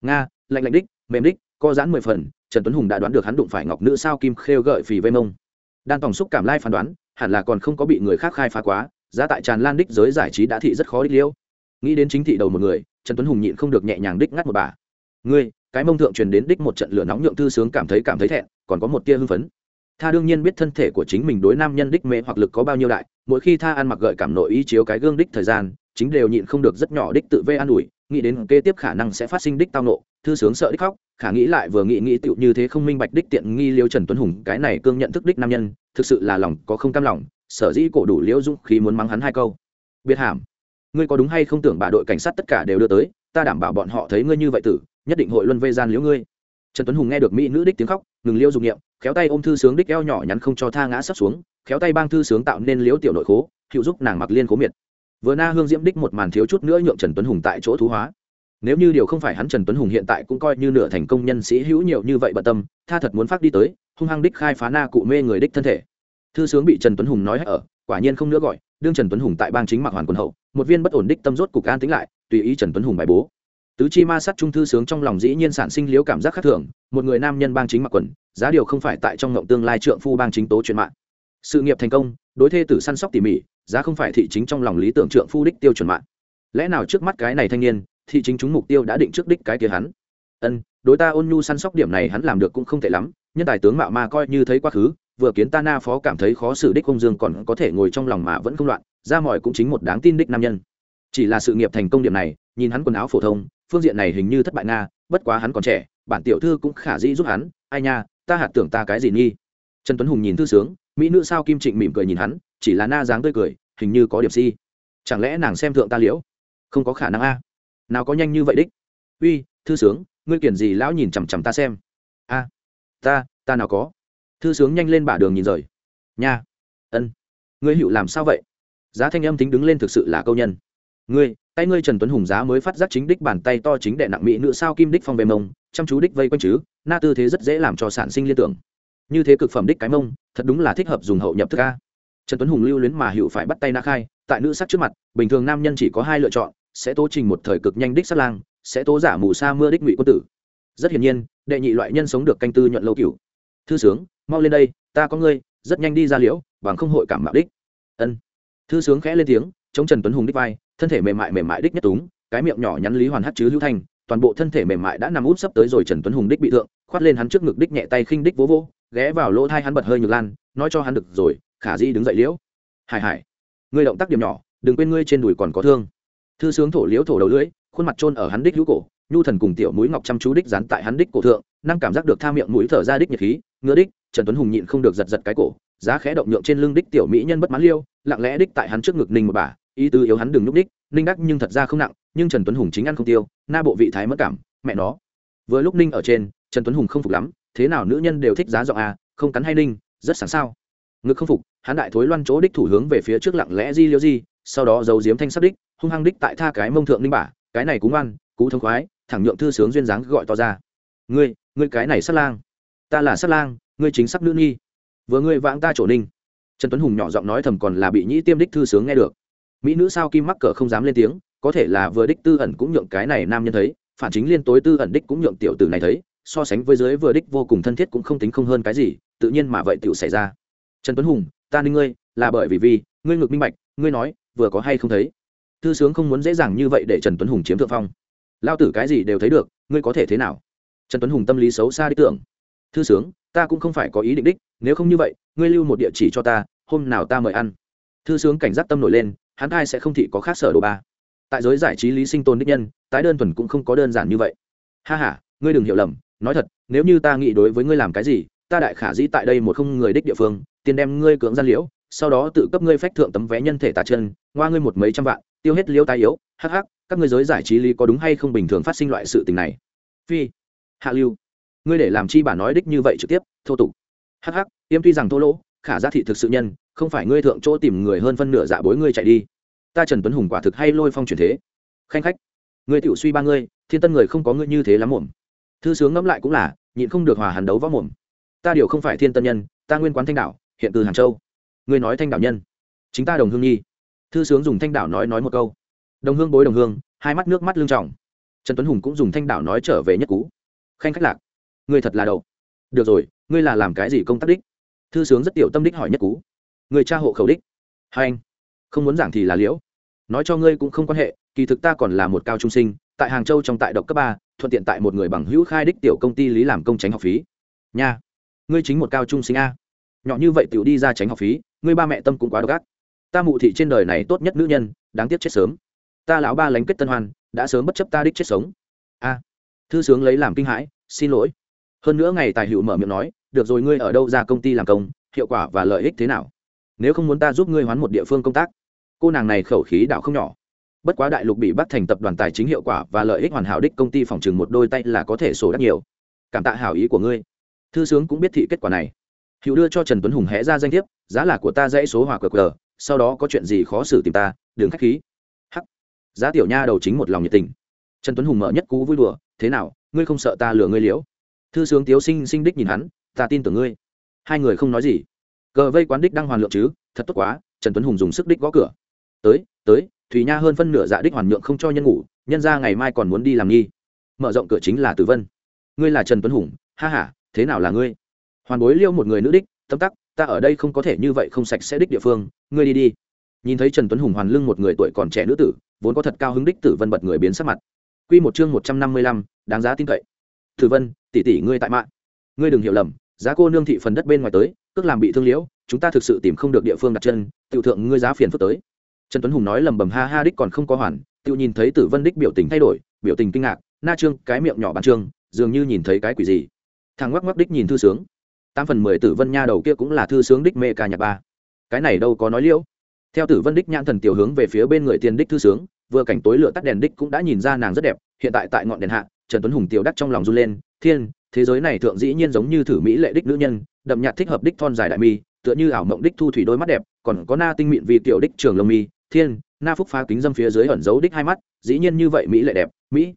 Nga, lạnh lạnh đích, mềm đích, co giãn mười phần, trần tuấn hùng đã đoán được hắn đụng phải ngọc nữ sao kim khêu gợi phì vây mông. Đan tòng xúc cảm lai phán đoán, hẳn là còn không có bị người khác khai phá quá, giá tại tràn lan đích giới giải trí đã thị rất khó đích liễu nghĩ đến chính thị đầu một người, trần tuấn hùng nhịn không được nhẹ nhàng đích ngắt một bà. Ngươi, cái mông thượng truyền đến đích một trận lửa nóng nhượng thư sướng cảm thấy cảm thấy thẹn, còn có một tia hưng phấn. Tha đương nhiên biết thân thể của chính mình đối nam nhân đích mê hoặc lực có bao nhiêu đại, mỗi khi tha ăn mặc gợi cảm nội ý chiếu cái gương đích thời gian, chính đều nhịn không được rất nhỏ đích tự vê an ủi, nghĩ đến kế tiếp khả năng sẽ phát sinh đích tao nộ, thư sướng sợ đích khóc, khả nghĩ lại vừa nghĩ nghĩ tựu như thế không minh bạch đích tiện nghi liêu trần tuấn hùng, cái này cương nhận thức đích nam nhân, thực sự là lòng có không cam lòng, sở dĩ cổ đủ liễu dũng khi muốn mắng hắn hai câu. Biệt hàm ngươi có đúng hay không tưởng bà đội cảnh sát tất cả đều đưa tới, ta đảm bảo bọn họ thấy ngươi như vậy tử, nhất định hội luân vây gian liễu ngươi. Trần tuấn hùng nghe được mỹ nữ đích tiếng khóc, ngừng liêu dụng nghiệm khéo tay ôm thư sướng đích eo nhỏ nhắn không cho tha ngã sắp xuống, khéo tay bang thư sướng tạo nên liễu tiểu nội khố, hữu giúp nàng mặc liên cố miệt. Vừa na hương diễm đích một màn thiếu chút nữa nhượng trần tuấn hùng tại chỗ thú hóa. Nếu như điều không phải hắn trần tuấn hùng hiện tại cũng coi như nửa thành công nhân sĩ hữu nhiều như vậy bận tâm, tha thật muốn phát đi tới, hung hăng đích khai phá na cụ mê người đích thân thể. Thư sướng bị trần tuấn hùng nói ở, quả nhiên không nữa gọi, đương trần tuấn hùng tại bang chính mặc hoàn quần hậu một viên bất ổn đích tâm rốt cục an tính lại, tùy ý trần tuấn hùng bài bố. Tứ chi ma sát trung thư sướng trong lòng dĩ nhiên sản sinh liếu cảm giác khác thường, một người nam nhân bang chính mặc quần, giá điều không phải tại trong ngộng tương lai trượng phu bang chính tố chuyện mạng. Sự nghiệp thành công, đối thê tử săn sóc tỉ mỉ, giá không phải thị chính trong lòng lý tưởng trượng phu đích tiêu chuẩn mạng. Lẽ nào trước mắt cái này thanh niên, thị chính chúng mục tiêu đã định trước đích cái kia hắn? Ân, đối ta ôn nhu săn sóc điểm này hắn làm được cũng không tệ lắm, nhân tài tướng mạo ma coi như thấy quá khứ, vừa kiến ta na phó cảm thấy khó xử đích công dương còn có thể ngồi trong lòng mà vẫn không loạn ra mọi cũng chính một đáng tin đích nam nhân. Chỉ là sự nghiệp thành công điểm này, nhìn hắn quần áo phổ thông, phương diện này hình như thất bại nga, bất quá hắn còn trẻ, bản tiểu thư cũng khả dĩ giúp hắn, ai nha, ta hạt tưởng ta cái gì nghi? Trần tuấn hùng nhìn thư sướng, mỹ nữ sao kim trịnh mỉm cười nhìn hắn, chỉ là na dáng tươi cười, hình như có điểm si. Chẳng lẽ nàng xem thượng ta liễu? Không có khả năng a. Nào có nhanh như vậy đích? Uy, thư sướng, ngươi kiển gì lão nhìn chằm chằm ta xem? A, ta ta nào có. Thư sướng nhanh lên bả đường nhìn rời. Nha, ân, ngươi hữu làm sao vậy? Giá thanh âm tính đứng lên thực sự là câu nhân. Ngươi, tay ngươi trần tuấn hùng giá mới phát giác chính đích bàn tay to chính đệ nặng mỹ nữ sao kim đích phong về mông, chăm chú đích vây quanh chứ, na tư thế rất dễ làm cho sản sinh liên tưởng. Như thế cực phẩm đích cái mông, thật đúng là thích hợp dùng hậu nhập thức a. Trần tuấn hùng lưu luyến mà hiệu phải bắt tay na khai, tại nữ sắc trước mặt, bình thường nam nhân chỉ có hai lựa chọn, sẽ tố trình một thời cực nhanh đích sát lang, sẽ tố giả mù sa mưa đích ngụy quân tử. Rất hiển nhiên, đệ nhị loại nhân sống được canh tư nhuận lâu cửu. Thư sướng, mau lên đây, ta có ngươi, rất nhanh đi ra liễu, bằng không hội cảm mạo đích. Ân thư sướng khẽ lên tiếng, chống trần tuấn hùng đích vai, thân thể mềm mại mềm mại đích nhất túng, cái miệng nhỏ nhắn lý hoàn hát chứ hữu thanh, toàn bộ thân thể mềm mại đã nằm út sắp tới rồi trần tuấn hùng đích bị thượng, khoát lên hắn trước ngực đích nhẹ tay khinh đích vỗ vỗ, ghé vào lỗ thai hắn bật hơi nhược lan, nói cho hắn được rồi, khả di đứng dậy liễu. Hải hải, ngươi động tác điểm nhỏ, đừng quên ngươi trên đùi còn có thương. Thư sướng thổ liễu thổ đầu lưỡi, khuôn mặt trôn ở hắn đích hữu cổ, nhu thần cùng tiểu mũi ngọc chăm chú đích dán tại hắn đích cổ thượng, năng cảm giác được tha miệng mũi thở ra đích nhiệt khí, ngứa đích, trần tuấn hùng nhịn không được giật giật cái cổ giá khẽ động nhượng trên lưng đích tiểu mỹ nhân bất mãn liêu, lặng lẽ đích tại hắn trước ngực ninh một bà. Ý tứ yếu hắn đừng nhúc đích ninh đắc nhưng thật ra không nặng, nhưng trần tuấn hùng chính ăn không tiêu, na bộ vị thái mất cảm, mẹ nó. Vừa lúc ninh ở trên, trần tuấn hùng không phục lắm, thế nào nữ nhân đều thích giá giọng à không cắn hay ninh, rất sáng sao. Ngực không phục, hắn đại thối loan chỗ đích thủ hướng về phía trước lặng lẽ di liêu di, sau đó giấu diếm thanh sắp đích, hung hăng đích tại tha cái mông thượng ninh bả cái này cũng ăn cú thông khoái, thẳng nhượng thư sướng duyên dáng gọi to ra. Ngươi ngươi cái này sát lang, ta là sát lang, ngươi chính sắc nữ nghi vừa ngươi vãng ta chỗ ninh. Trần tuấn hùng nhỏ giọng nói thầm còn là bị nhĩ tiêm đích thư sướng nghe được. Mỹ nữ sao kim mắc cỡ không dám lên tiếng, có thể là vừa đích tư ẩn cũng nhượng cái này nam nhân thấy, phản chính liên tối tư ẩn đích cũng nhượng tiểu tử này thấy, so sánh với dưới vừa đích vô cùng thân thiết cũng không tính không hơn cái gì, tự nhiên mà vậy tiểu xảy ra. Trần tuấn hùng, ta ninh ngươi, là bởi vì vì, ngươi ngược minh bạch, ngươi nói, vừa có hay không thấy. Thư sướng không muốn dễ dàng như vậy để trần tuấn hùng chiếm thượng phong. Lao tử cái gì đều thấy được, ngươi có thể thế nào? Trần tuấn hùng tâm lý xấu xa đích tưởng. Thư sướng, ta cũng không phải có ý định đích nếu không như vậy, ngươi lưu một địa chỉ cho ta, hôm nào ta mời ăn. Thư sướng cảnh giác tâm nổi lên, hắn ai sẽ không thị có khác sở đồ ba. Tại giới giải trí lý sinh tồn đích nhân, tái đơn thuần cũng không có đơn giản như vậy. Ha h a ngươi đừng hiểu lầm, nói thật, nếu như ta nghĩ đối với ngươi làm cái gì, ta đại khả dĩ tại đây một không người đích địa phương, tiền đem ngươi cưỡng gian liễu, sau đó tự cấp ngươi phách thượng tấm vé nhân thể tà chân ngoa ngươi một mấy trăm vạn, tiêu hết liễu tai yếu, hắc hắc, các ngươi giới giải trí lý có đúng hay không bình thường phát sinh loại sự tình này? Phi, hạ lưu, ngươi để làm chi bản nói đích như vậy trực tiếp, thô tục hắc hắc, tiêm tuy rằng thô lỗ, khả giá thị thực sự nhân, không phải ngươi thượng chỗ tìm người hơn phân nửa dạ bối ngươi chạy đi. Ta trần tuấn hùng quả thực hay lôi phong chuyển thế. Khanh khách, ngươi tiểu suy ba ngươi, thiên tân người không có ngươi như thế lắm muộn. Thư sướng ngẫm lại cũng là, nhịn không được hòa hàn đấu võ muộn. Ta điều không phải thiên tân nhân, ta nguyên quán thanh đảo, hiện từ hàng châu. Ngươi nói thanh đảo nhân, chính ta đồng hương nhi. Thư sướng dùng thanh đảo nói nói một câu. Đồng hương bối đồng hương, hai mắt nước mắt lưng trọng. Trần tuấn hùng cũng dùng thanh đảo nói trở về nhất cú khanh khách lạc, ngươi thật là đậu. Được rồi ngươi là làm cái gì công tác đích? Thư sướng rất tiểu tâm đích hỏi nhất cú. Người cha hộ khẩu đích. Hai anh, không muốn giảng thì là liễu. Nói cho ngươi cũng không quan hệ, kỳ thực ta còn là một cao trung sinh, tại hàng châu trong tại độc cấp ba, thuận tiện tại một người bằng hữu khai đích tiểu công ty lý làm công tránh học phí. Nha, ngươi chính một cao trung sinh a. Nhỏ như vậy tiểu đi ra tránh học phí, ngươi ba mẹ tâm cũng quá độc ác. Ta mụ thị trên đời này tốt nhất nữ nhân, đáng tiếc chết sớm. Ta lão ba lánh kết tân hoan, đã sớm bất chấp ta đích chết sống. A, thư sướng lấy làm kinh hãi, xin lỗi. Hơn nữa ngày tài hữu mở miệng nói được rồi, ngươi ở đâu ra công ty làm công, hiệu quả và lợi ích thế nào? Nếu không muốn ta giúp ngươi hoán một địa phương công tác. Cô nàng này khẩu khí đạo không nhỏ. Bất quá đại lục bị bắt thành tập đoàn tài chính hiệu quả và lợi ích hoàn hảo đích công ty phòng chừng một đôi tay là có thể sổ đắt nhiều. Cảm tạ hảo ý của ngươi. Thư sướng cũng biết thị kết quả này. Hữu đưa cho trần tuấn hùng hẽ ra danh thiếp, giá là của ta dãy số hòa cờ cờ sau đó có chuyện gì khó xử tìm ta đường khách khí. Giá tiểu nha đầu chính một lòng nhiệt tình. Trần tuấn hùng mở nhất cú vui đùa, thế nào, ngươi không sợ ta lừa ngươi liễu? Thư sướng tiếu sinh sinh đích nhìn hắn ta tin tưởng ngươi. Hai người không nói gì. Cờ vây quán đích đang hoàn lượng chứ? Thật tốt quá, trần tuấn hùng dùng sức đích gõ cửa. Tới tới, thùy nha hơn phân nửa dạ đích hoàn nhượng không cho nhân ngủ, nhân ra ngày mai còn muốn đi làm nghi. Mở rộng cửa chính là tử vân. Ngươi là trần tuấn hùng, ha h a thế nào là ngươi? Hoàn bối liêu một người nữ đích, tâm tắc, ta ở đây không có thể như vậy không sạch sẽ đích địa phương, ngươi đi đi. Nhìn thấy trần tuấn hùng hoàn lưng một người tuổi còn trẻ nữ tử, vốn có thật cao hứng đích tử vân bật người biến sắc mặt. Q một chương một trăm năm mươi lăm, đáng giá tin cậy. Tử vân, tỷ tỷ ngươi tại mạng ngươi đừng hiểu lầm giá cô nương thị phần đất bên ngoài tới, cước làm bị thương liễu, chúng ta thực sự tìm không được địa phương đặt chân, tiểu thượng ngươi giá phiền phức tới. Trần tuấn hùng nói lầm bầm ha ha đích còn không có hoàn, tiểu nhìn thấy tử vân đích biểu tình thay đổi, biểu tình kinh ngạc, na trương, cái miệng nhỏ bàn trương, dường như nhìn thấy cái quỷ gì. Thằng ngoắc ngoắc đích nhìn thư sướng. Tám phần mười tử vân nha đầu kia cũng là thư sướng đích mê ca nhạc ba. Cái này đâu có nói liễu. Theo tử vân đích nhãn thần tiểu hướng về phía bên người tiền đích thư sướng, vừa cảnh tối lửa tắt đèn đích cũng đã nhìn ra nàng rất đẹp, hiện tại tại ngọn đèn hạ, trần tuấn hùng tiểu đắc trong lòng run lên, thiên thế giới này thượng dĩ nhiên giống như thử mỹ lệ đích nữ nhân, đậm nhạt thích hợp đích thon dài đại mi, tựa như ảo mộng đích thu thủy đôi mắt đẹp, còn có na tinh mịn vì tiểu đích trường lông mi, thiên, na phúc phá kính dâm phía dưới ẩn giấu đích hai mắt, dĩ nhiên như vậy mỹ lệ đẹp, mỹ.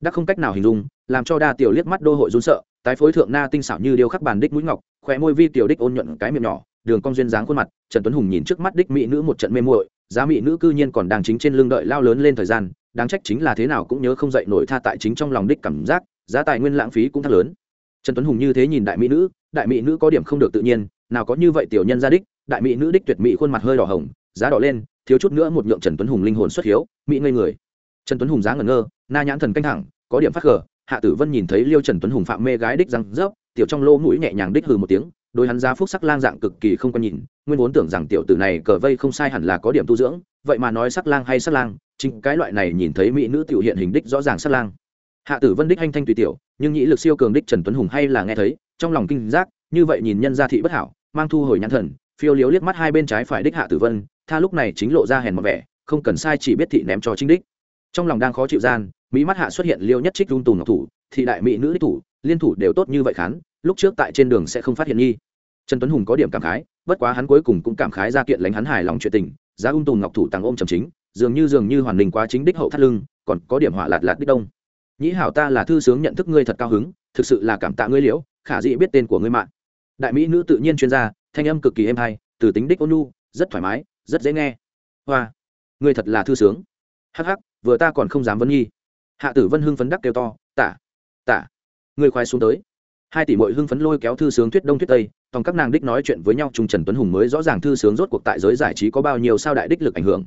Đã không cách nào hình dung, làm cho đa tiểu liếc mắt đô hội run sợ, tái phối thượng na tinh xảo như điêu khắc bàn đích mũi ngọc, khóe môi vi tiểu đích ôn nhuận cái miệng nhỏ, đường cong duyên dáng khuôn mặt, trần tuấn hùng nhìn trước mắt đích mỹ nữ một trận mê muội, giá mỹ nữ cư nhiên còn đang chính trên lưng đợi lao lớn lên thời gian, đáng trách chính là thế nào cũng nhớ không dậy nổi tha tại chính trong lòng đích cảm giác giá tài nguyên lãng phí cũng thắc lớn. Trần tuấn hùng như thế nhìn đại mỹ nữ, đại mỹ nữ có điểm không được tự nhiên, nào có như vậy tiểu nhân gia đích, đại mỹ nữ đích tuyệt mỹ khuôn mặt hơi đỏ hồng, giá đỏ lên, thiếu chút nữa một nhượng trần tuấn hùng linh hồn xuất hiếu, mỹ ngây người. Trần tuấn hùng giá ngẩn ngơ, na nhãn thần canh thẳng, có điểm phát gờ hạ tử vân nhìn thấy liêu trần tuấn hùng phạm mê gái đích răng rớp, tiểu trong lô mũi nhẹ nhàng đích hừ một tiếng, đôi hắn giá phúc sắc lang dạng cực kỳ không quan nhìn, nguyên vốn tưởng rằng tiểu tử này cờ vây không sai hẳn là có điểm tu dưỡng, vậy mà nói sắc lang hay sắc lang, chính cái loại này nhìn thấy mỹ nữ tiểu hiện hình đích rõ ràng sắc lang hạ tử vân đích anh thanh tùy tiểu, nhưng nhĩ lực siêu cường đích trần tuấn hùng hay là nghe thấy, trong lòng kinh giác, như vậy nhìn nhân gia thị bất hảo, mang thu hồi nhãn thần, phiêu liếu liếc mắt hai bên trái phải đích hạ tử vân, tha lúc này chính lộ ra hèn một vẻ, không cần sai chỉ biết thị ném cho chính đích. Trong lòng đang khó chịu gian, mỹ mắt hạ xuất hiện liêu nhất trích run tùng ngọc thủ, thị đại mỹ nữ đích thủ, liên thủ đều tốt như vậy khán, lúc trước tại trên đường sẽ không phát hiện nghi. Trần tuấn hùng có điểm cảm khái, bất quá hắn cuối cùng cũng cảm khái ra kiện lánh hắn hài lòng chuyện tình, giá ung tùng ngọc thủ tàng ôm trầm chính, dường như dường như hoàn đình quá chính đích hậu thắt lưng, còn có điểm hỏa lạt lạt đích đông nhĩ hảo ta là thư sướng nhận thức ngươi thật cao hứng, thực sự là cảm tạ ngươi liễu, khả dĩ biết tên của ngươi mạng. Đại mỹ nữ tự nhiên chuyên gia, thanh âm cực kỳ êm hay, từ tính đích ôn nhu, rất thoải mái, rất dễ nghe. Hoa, ngươi thật là thư sướng. Hắc hắc, vừa ta còn không dám vấn nghi. Hạ tử vân hưng phấn đắc kêu to, tả tả, ngươi khoai xuống tới. Hai tỷ mội hưng phấn lôi kéo thư sướng thuyết đông thuyết tây, tòng các nàng đích nói chuyện với nhau trung trần tuấn hùng mới rõ ràng thư sướng rốt cuộc tại giới giải trí có bao nhiêu sao đại đích lực ảnh hưởng.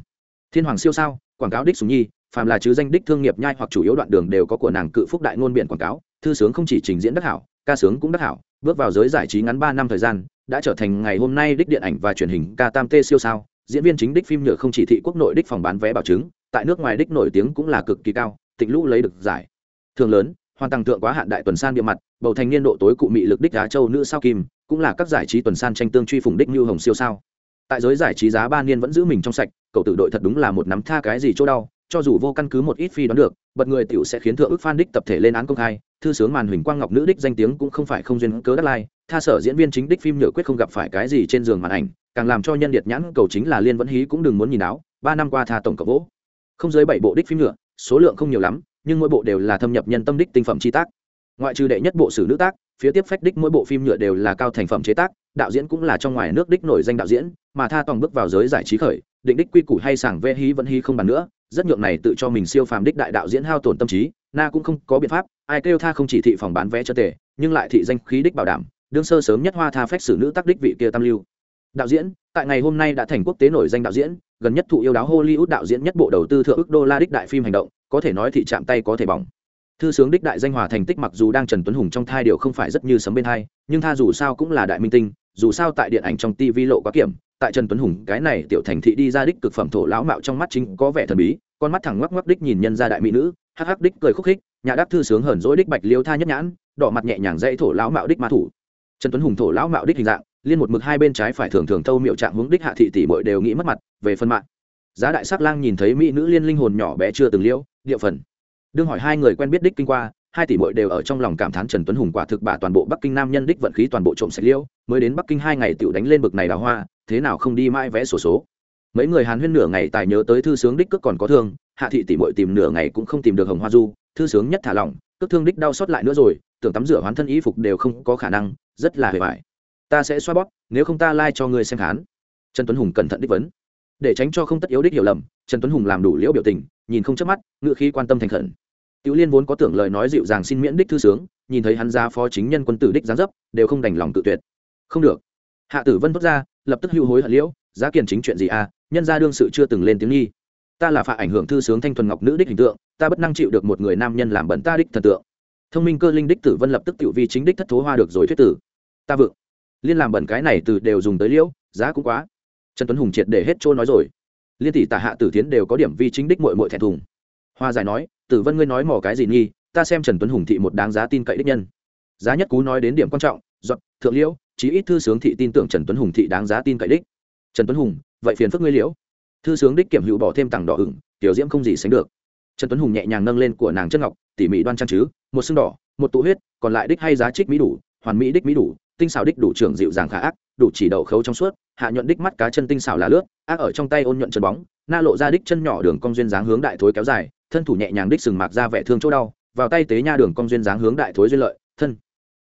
Thiên hoàng siêu sao, quảng cáo đích sùng nhi phàm là chứ danh đích thương nghiệp nhai hoặc chủ yếu đoạn đường đều có của nàng cự phúc đại ngôn biển quảng cáo, thư sướng không chỉ trình diễn đắc hảo, ca sướng cũng đắc hảo, bước vào giới giải trí ngắn ba năm thời gian, đã trở thành ngày hôm nay đích điện ảnh và truyền hình ca tam tê siêu sao, diễn viên chính đích phim nhựa không chỉ thị quốc nội đích phòng bán vé bảo chứng, tại nước ngoài đích nổi tiếng cũng là cực kỳ cao tịnh lũ lấy được giải. Thường lớn, hoàn tăng thượng quá hạn đại tuần san địa mặt, bầu thành niên độ tối cụ mị lực đích á châu nữ sao kim, cũng là các giải trí tuần san tranh tương truy phùng đích như hồng siêu sao. Tại giới giải trí giá ba niên vẫn giữ mình trong sạch, cậu tử đội thật đúng là một nắm tha cái gì chỗ đau cho dù vô căn cứ một ít phi đoán được, bật người tiểu sẽ khiến thượng ức fan đích tập thể lên án công khai. Thư sướng màn huỳnh quang ngọc nữ đích danh tiếng cũng không phải không duyên cớ đắc lai. Tha sở diễn viên chính đích phim nhựa quyết không gặp phải cái gì trên giường màn ảnh, càng làm cho nhân điệt nhãn cầu chính là liên vẫn hí cũng đừng muốn nhìn áo. Ba năm qua tha tổng cộng vỗ. Không dưới bảy bộ đích phim nhựa, số lượng không nhiều lắm, nhưng mỗi bộ đều là thâm nhập nhân tâm đích tinh phẩm chi tác. Ngoại trừ đệ nhất bộ sử nữ tác, phía tiếp phách đích mỗi bộ phim nhựa đều là cao thành phẩm chế tác, đạo diễn cũng là trong ngoài nước đích nổi danh đạo diễn, mà tha tổng bước vào giới giải trí khởi, định đích quy củ hay sảng ve hí vẫn hí không bàn nữa rất nhượng này tự cho mình siêu phàm đích đại đạo diễn hao tổn tâm trí, na cũng không có biện pháp, ai kêu tha không chỉ thị phòng bán vé cho tề, nhưng lại thị danh khí đích bảo đảm, đương sơ sớm nhất hoa tha phách xử nữ tác đích vị kia tam lưu. Đạo diễn, tại ngày hôm nay đã thành quốc tế nổi danh đạo diễn, gần nhất thụ yêu đáo hollywood đạo diễn nhất bộ đầu tư thượng ước đô la đích đại phim hành động, có thể nói thị chạm tay có thể bỏng. Thư sướng đích đại danh hòa thành tích mặc dù đang trần tuấn hùng trong thai điều không phải rất như sấm bên thai nhưng tha dù sao cũng là đại minh tinh, dù sao tại điện ảnh trong tv lộ quá kiểm tại trần tuấn hùng, cái này tiểu thành thị đi ra đích cực phẩm thổ lão mạo trong mắt chính có vẻ thần bí, con mắt thẳng ngoắc ngoắc đích nhìn nhân ra đại mỹ nữ, hắc hắc đích cười khúc khích, nhà đắc thư sướng hờn dỗi đích bạch liêu tha nhất nhãn, đỏ mặt nhẹ nhàng dãy thổ lão mạo đích ma thủ. Trần tuấn hùng thổ lão mạo đích hình dạng, liên một mực hai bên trái phải thường thường thâu miệu trạng hướng đích hạ thị tỷ bội đều nghĩ mất mặt, về phân mạng. Giá đại sắc lang nhìn thấy mỹ nữ liên linh hồn nhỏ bé chưa từng liễu, địa phần. Đương hỏi hai người quen biết đích kinh qua, hai tỷ bội đều ở trong lòng cảm thán trần tuấn hùng quả thực bả toàn bộ bắc kinh nam nhân đích vận khí toàn bộ trộm sạch liễu, mới đến bắc kinh hai ngày tựu đánh lên bực này đào hoa thế nào không đi mãi vẽ sổ số, số mấy người hàn huyên nửa ngày tài nhớ tới thư sướng đích cước còn có thương hạ thị tỉ mội tìm nửa ngày cũng không tìm được hồng hoa du thư sướng nhất thả lỏng cước thương đích đau xót lại nữa rồi tưởng tắm rửa hoán thân y phục đều không có khả năng rất là hề vải ta sẽ xoa bóp nếu không ta lai、like、cho ngươi xem khán. Trần tuấn hùng cẩn thận đích vấn. Để tránh cho không tất yếu đích hiểu lầm trần tuấn hùng làm đủ liễu biểu tình nhìn không chớp mắt ngựa khi quan tâm thành khẩn. Tiểu liên vốn có tưởng lời nói dịu dàng xin miễn đích thư sướng nhìn thấy hắn ra phó chính nhân quân tử đích giáng dấp đều không đành lòng tự tuyệt. Không được hạ tử vân thốt ra, lập tức hưu hối hận liễu, giá kiền chính chuyện gì à nhân ra đương sự chưa từng lên tiếng nghi. Ta là phạ ảnh hưởng thư sướng thanh thuần ngọc nữ đích hình tượng, ta bất năng chịu được một người nam nhân làm bẩn ta đích thần tượng. Thông minh cơ linh đích tử vân lập tức tự vi chính đích thất thố hoa được rồi thuyết tử. Ta vượng. Liên làm bẩn cái này từ đều dùng tới liễu, giá cũng quá. Trần tuấn hùng triệt để hết trôi nói rồi. Liên tỷ tả hạ tử tiến đều có điểm vi chính đích mội mội thẹn thùng. Hoa giải nói, tử vân ngươi nói mò cái gì nghi, ta xem trần tuấn hùng thị một đáng giá tin cậy đích nhân. Giá nhất cú nói đến điểm quan trọng, giọt, thượng liễu chí ít thư sướng thị tin tưởng trần tuấn hùng thị đáng giá tin cậy đích. Trần tuấn hùng, vậy phiền phức ngươi liễu. Thư sướng đích kiểm hữu bỏ thêm tặng đỏ ửng, tiểu diễm không gì sánh được. Trần tuấn hùng nhẹ nhàng nâng lên của nàng chân ngọc, tỉ mỉ đoan trang chứ, một xương đỏ, một tụ huyết, còn lại đích hay giá trích mỹ đủ, hoàn mỹ đích mỹ đủ, tinh xảo đích đủ trưởng dịu dàng khả ác, đủ chỉ đậu khấu trong suốt, hạ nhuận đích mắt cá chân tinh xảo là lướt, ác ở trong tay ôn nhuận chân bóng, na lộ ra đích chân nhỏ đường cong duyên dáng hướng đại thối kéo dài, thân thủ nhẹ nhàng đích sừng mạc ra vẻ thương chỗ đau, vào tay tế nha đường cong duyên dáng hướng đại thối duyên lợi, thân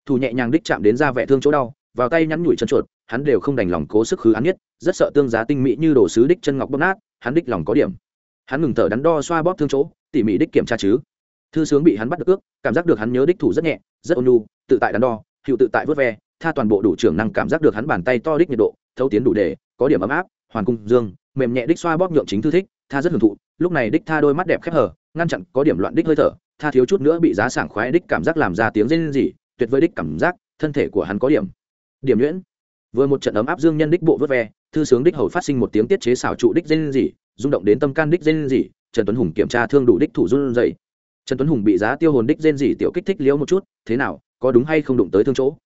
thủ nhẹ nhàng đích chạm đến ra vẻ thương chỗ đau vào tay nhắn nhủi chân chuột, hắn đều không đành lòng cố sức khứ án nhất, rất sợ tương giá tinh mỹ như đồ sứ đích chân ngọc bóp nát, hắn đích lòng có điểm. Hắn ngừng thở đắn đo xoa bóp thương chỗ, tỉ mỉ đích kiểm tra chứ. Thư sướng bị hắn bắt được ước, cảm giác được hắn nhớ đích thủ rất nhẹ, rất ôn nhu, tự tại đắn đo hiệu tự tại vớt ve, tha toàn bộ đủ trưởng năng cảm giác được hắn bàn tay to đích nhiệt độ, thấu tiến đủ để, có điểm ấm áp, hoàn cung dương, mềm nhẹ đích xoa bóp nhượng chính thư thích, tha rất hưởng thụ, lúc này đích tha đôi mắt đẹp khép hở ngăn chặn có điểm loạn đích hơi thở, tha thiếu chút nữa bị giá sảng khoái đích cảm giác làm ra tiếng rên rỉ, tuyệt vời đích cảm giác, thân thể của hắn có điểm điểm nhuyễn. Vừa một trận ấm áp dương nhân đích bộ vớt ve, thư sướng đích hầu phát sinh một tiếng tiết chế xảo trụ đích rên dỉ rung động đến tâm can đích rên dỉ trần tuấn hùng kiểm tra thương đủ đích thủ run dậy trần tuấn hùng bị giá tiêu hồn đích rên dỉ tiểu kích thích liễu một chút, thế nào, có đúng hay không đụng tới thương chỗ?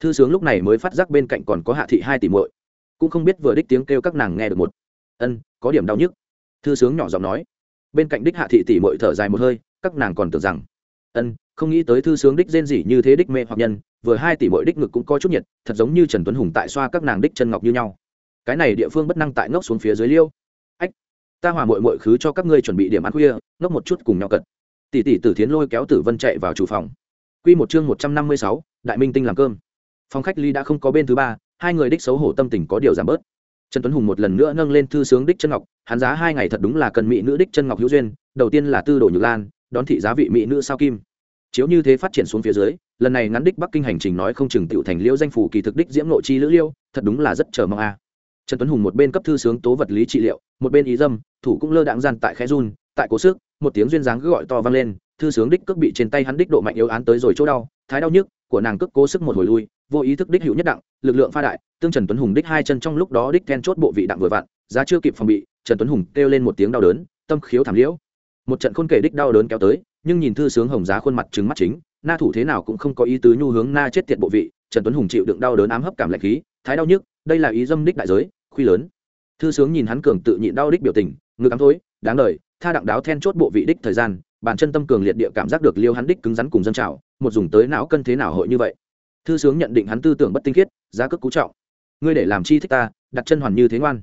Thư sướng lúc này mới phát giác bên cạnh còn có hạ thị hai tỷ muội, cũng không biết vừa đích tiếng kêu các nàng nghe được một. Ân, có điểm đau nhức. Thư sướng nhỏ giọng nói. Bên cạnh đích hạ thị tỷ muội thở dài một hơi, các nàng còn tưởng rằng, ân không nghĩ tới thư sướng đích rên rỉ như thế đích mê hoặc nhân, vừa hai tỷ muội đích ngực cũng có chút nhiệt, thật giống như trần tuấn hùng tại xoa các nàng đích chân ngọc như nhau. Cái này địa phương bất năng tại ngốc xuống phía dưới liêu. Ách, ta hòa muội muội khứ cho các ngươi chuẩn bị điểm ăn khuya, ngốc một chút cùng nhau cật. Tỷ tỷ tử thiến lôi kéo tử vân chạy vào chủ phòng. Quy một chương một trăm năm mươi sáu, đại minh tinh làm cơm. Phòng khách ly đã không có bên thứ ba, hai người đích xấu hổ tâm tình có điều giảm bớt. Trần tuấn hùng một lần nữa nâng lên thư sướng đích chân ngọc, hắn giá hai ngày thật đúng là cần mỹ nữ đích chân ngọc hữu duyên, đầu tiên là tư đồ nhược lan, đón thị giá vị mỹ nữ sao kim chiếu như thế phát triển xuống phía dưới, lần này ngắn đích bắc kinh hành trình nói không chừng tựu thành liễu danh phủ kỳ thực đích diễm nội chi lữ liêu, thật đúng là rất chờ mong a. Trần tuấn hùng một bên cấp thư sướng tố vật lý trị liệu, một bên ý dâm, thủ cũng lơ đãng gian tại khẽ run, tại cố sức, một tiếng duyên dáng cứ gọi to vang lên, thư sướng đích cước bị trên tay hắn đích độ mạnh yếu án tới rồi chỗ đau, thái đau nhức của nàng cước cố sức một hồi lui, vô ý thức đích hữu nhất đặng, lực lượng pha đại, tương trần tuấn hùng đích hai chân trong lúc đó đích then chốt bộ vị đặng vừa vặn, giá chưa kịp phòng bị, trần tuấn hùng kêu lên một tiếng đau đớn, tâm khiếu thảm liễu. Một trận khôn kể đích đau đớn kéo tới nhưng nhìn thư sướng hồng giá khuôn mặt trứng mắt chính, na thủ thế nào cũng không có ý tứ nhu hướng na chết tiệt bộ vị, trần tuấn hùng chịu đựng đau đớn ám hấp cảm lạnh khí, thái đau nhức, đây là ý dâm đích đại giới, khuy lớn. Thư sướng nhìn hắn cường tự nhịn đau đích biểu tình, ngực ám thối, đáng lời tha đặng đáo then chốt bộ vị đích thời gian, bàn chân tâm cường liệt địa cảm giác được liêu hắn đích cứng rắn cùng dân trào, một dùng tới não cân thế nào hội như vậy. Thư sướng nhận định hắn tư tưởng bất tinh khiết, giá cước cú trọng. Ngươi để làm chi thích ta, đặt chân hoàn như thế ngoan.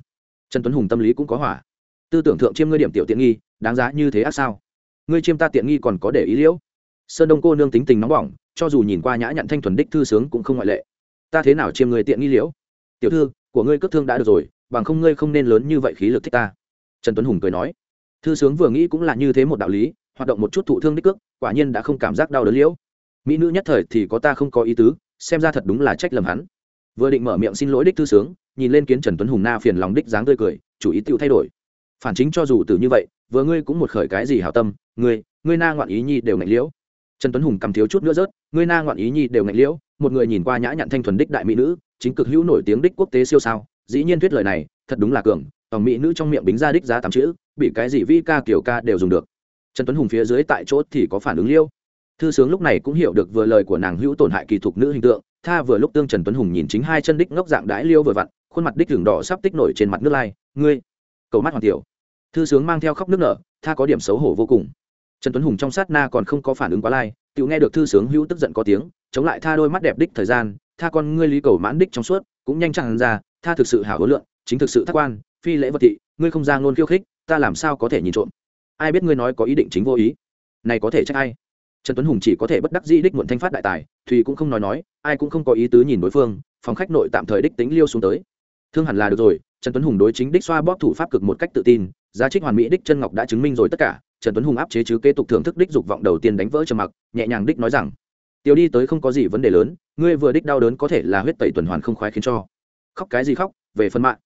Trần tuấn hùng tâm lý cũng có hỏa. Tư tưởng thượng chiêm ngươi điểm tiểu tiện nghi, đáng giá như thế ác sao? Ngươi chiêm ta tiện nghi còn có để ý liễu. Sơn đông cô nương tính tình nóng bỏng, cho dù nhìn qua nhã nhặn thanh thuần đích thư sướng cũng không ngoại lệ. Ta thế nào chiêm người tiện nghi liễu? Tiểu thư, của ngươi cướp thương đã được rồi, bằng không ngươi không nên lớn như vậy khí lực thích ta. Trần tuấn hùng cười nói. Thư sướng vừa nghĩ cũng là như thế một đạo lý, hoạt động một chút thụ thương đích cước, quả nhiên đã không cảm giác đau đớn liễu. Mỹ nữ nhất thời thì có ta không có ý tứ, xem ra thật đúng là trách lầm hắn. Vừa định mở miệng xin lỗi đích thư sướng, nhìn lên kiến trần tuấn hùng na phiền lòng đích dáng tươi cười, chủ ý tựu thay đổi phản chính cho dù từ như vậy, vừa ngươi cũng một khởi cái gì hảo tâm, ngươi ngươi na ngoạn ý nhi đều ngạnh liễu. Trần tuấn hùng cầm thiếu chút nữa rớt, ngươi na ngoạn ý nhi đều ngạnh liễu, một người nhìn qua nhã nhặn thanh thuần đích đại mỹ nữ, chính cực hữu nổi tiếng đích quốc tế siêu sao, dĩ nhiên thuyết lời này, thật đúng là cường tổng mỹ nữ trong miệng bính ra đích giá tám chữ, bị cái gì vi ca, kiểu ca đều dùng được. Trần tuấn hùng phía dưới tại chỗ thì có phản ứng liêu. Thư sướng lúc này cũng hiểu được vừa lời của nàng hữu tổn hại kỳ thục nữ hình tượng, tha vừa lúc tương trần tuấn hùng nhìn chính hai chân đích ngốc dạng đãi liêu vừa vặn, khuôn mặt đích đường đỏ sắp tích nổi trên mặt nước lai, ngươi cầu mắt hoàn tiểu. Thư sướng mang theo khóc nước nở, tha có điểm xấu hổ vô cùng. Trần tuấn hùng trong sát na còn không có phản ứng quá lai tự nghe được thư sướng hữu tức giận có tiếng, chống lại tha đôi mắt đẹp đích thời gian, tha con ngươi lý cầu mãn đích trong suốt, cũng nhanh chẳng ra, tha thực sự hảo hối lượng, chính thực sự thác quan, phi lễ vật thị, ngươi không ra ngôn khiêu khích, ta làm sao có thể nhìn trộm. Ai biết ngươi nói có ý định chính vô ý. Này có thể trách ai? Trần tuấn hùng chỉ có thể bất đắc dĩ đích muộn thanh phát đại tài, thùy cũng không nói nói, ai cũng không có ý tứ nhìn đối phương, phòng khách nội tạm thời đích tính liêu xuống tới thương hẳn là được rồi, trần tuấn hùng đối chính đích xoa bóp thủ pháp cực một cách tự tin, giá trích hoàn mỹ đích chân ngọc đã chứng minh rồi tất cả, trần tuấn hùng áp chế chứ kế tục thưởng thức đích dục vọng đầu tiên đánh vỡ trầm mặc, nhẹ nhàng đích nói rằng, tiểu đi tới không có gì vấn đề lớn, ngươi vừa đích đau đớn có thể là huyết tẩy tuần hoàn không khoái khiến cho. Khóc cái gì khóc, về phân mạng.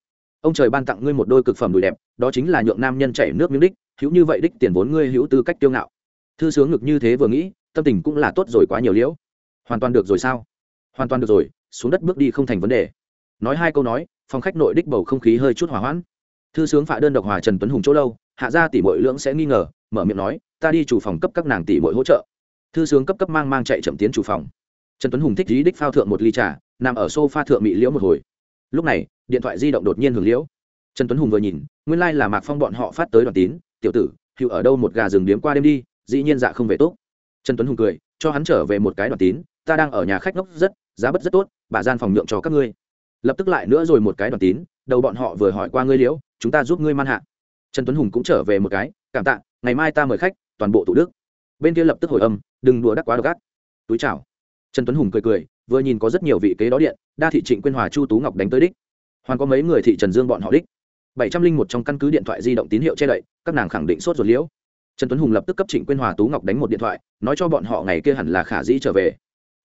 Ông trời ban tặng ngươi một đôi cực phẩm đùi đẹp, đó chính là nhượng nam nhân chảy nước miếng đích, hữu như vậy đích tiền vốn ngươi hữu tư cách tiêu ngạo. Thư sướng ngực như thế vừa nghĩ, tâm tình cũng là tốt rồi quá nhiều liễu. Hoàn toàn được rồi sao? Hoàn toàn được rồi, xuống đất bước đi không thành vấn đề nói hai câu nói, phòng khách nội đích bầu không khí hơi chút hỏa hoãn. Thư sướng phạ đơn độc hòa trần tuấn hùng chỗ lâu, hạ ra tỷ bội lưỡng sẽ nghi ngờ, mở miệng nói, ta đi chủ phòng cấp các nàng tỷ bội hỗ trợ. Thư sướng cấp cấp mang mang chạy chậm tiến chủ phòng. Trần tuấn hùng thích dí đích phao thượng một ly trà, nằm ở sofa thượng mỹ liễu một hồi. Lúc này, điện thoại di động đột nhiên hưởng liễu. Trần tuấn hùng vừa nhìn, nguyên lai là mạc phong bọn họ phát tới đoàn tín, tiểu tử hữu ở đâu một gà rừng điếm qua đêm đi, dĩ nhiên dạ không về tốt. Trần tuấn hùng cười, cho hắn trở về một cái đoàn tín, ta đang ở nhà khách ngốc rất, giá bất rất tốt, bà gian phòng nhượng cho các ngươi lập tức lại nữa rồi một cái đoàn tín, đầu bọn họ vừa hỏi qua ngươi liễu, chúng ta giúp ngươi man hạ. Trần tuấn hùng cũng trở về một cái, cảm tạ, ngày mai ta mời khách, toàn bộ thủ đức. Bên kia lập tức hồi âm, đừng đùa đắc quá độc ác. Túi chào. Trần tuấn hùng cười cười, vừa nhìn có rất nhiều vị kế đó điện, đa thị trịnh quyên hòa, chu tú ngọc đánh tới đích. Hoàn có mấy người thị trần dương bọn họ đích. bảy trăm linh một trong căn cứ điện thoại di động tín hiệu che đậy, các nàng khẳng định sốt ruột liễu. Trần tuấn hùng lập tức cấp trịnh quyên hòa, tú ngọc đánh một điện thoại, nói cho bọn họ ngày kia hẳn là khả dĩ trở về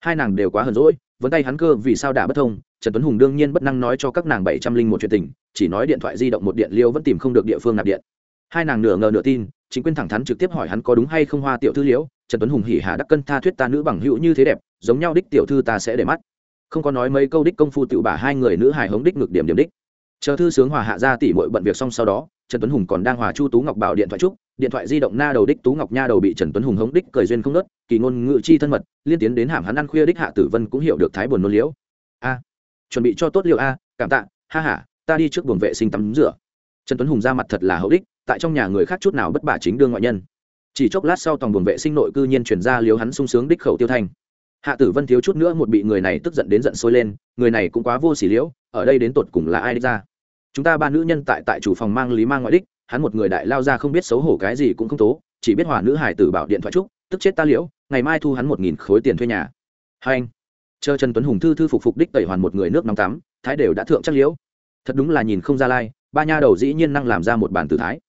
hai nàng đều quá hờn rỗi vấn tay hắn cơ vì sao đã bất thông, trần tuấn hùng đương nhiên bất năng nói cho các nàng bảy trăm linh một chuyện tình, chỉ nói điện thoại di động một điện liêu vẫn tìm không được địa phương nạp điện. Hai nàng nửa ngờ nửa tin, chính quyên thẳng thắn trực tiếp hỏi hắn có đúng hay không hoa tiểu thư liễu, trần tuấn hùng hỉ hà đắc cân tha thuyết ta nữ bằng hữu như thế đẹp, giống nhau đích tiểu thư ta sẽ để mắt. Không có nói mấy câu đích công phu tự bả hai người nữ hài hống đích ngược điểm điểm đích. Chờ thư sướng hòa hạ ra tỉ mội bận việc xong sau đó, trần tuấn hùng còn đang hòa chu tú ngọc bảo điện thoại trúc điện thoại di động na đầu đích tú ngọc nha đầu bị trần tuấn hùng hống đích cười duyên không nớt, kỳ ngôn ngự chi thân mật, liên tiến đến hàm hắn ăn khuya đích hạ tử vân cũng hiểu được thái buồn nôn liễu. A, chuẩn bị cho tốt liệu a, cảm tạ, ha ha, ta đi trước buồng vệ sinh tắm rửa. Trần tuấn hùng ra mặt thật là hậu đích, tại trong nhà người khác chút nào bất bà chính đương ngoại nhân. Chỉ chốc lát sau toàn buồng vệ sinh nội cư nhiên chuyển ra liếu hắn sung sướng đích khẩu tiêu thanh. Hạ tử vân thiếu chút nữa một bị người này tức giận đến giận sôi lên, người này cũng quá vô xỉ liễu, ở đây đến tột cùng là ai đích ra? Chúng ta ba nữ nhân tại tại chủ phòng mang lý mang ngoại đích hắn một người đại lao ra không biết xấu hổ cái gì cũng không tố, chỉ biết hòa nữ hải tử bảo điện thoại trúc tức chết ta liễu, ngày mai thu hắn một nghìn khối tiền thuê nhà. Hai anh, chờ trần tuấn hùng thư thư phục phục đích tẩy hoàn một người nước nóng tắm, thái đều đã thượng chắc liễu. Thật đúng là nhìn không ra lai, ba nha đầu dĩ nhiên năng làm ra một bản tử thái.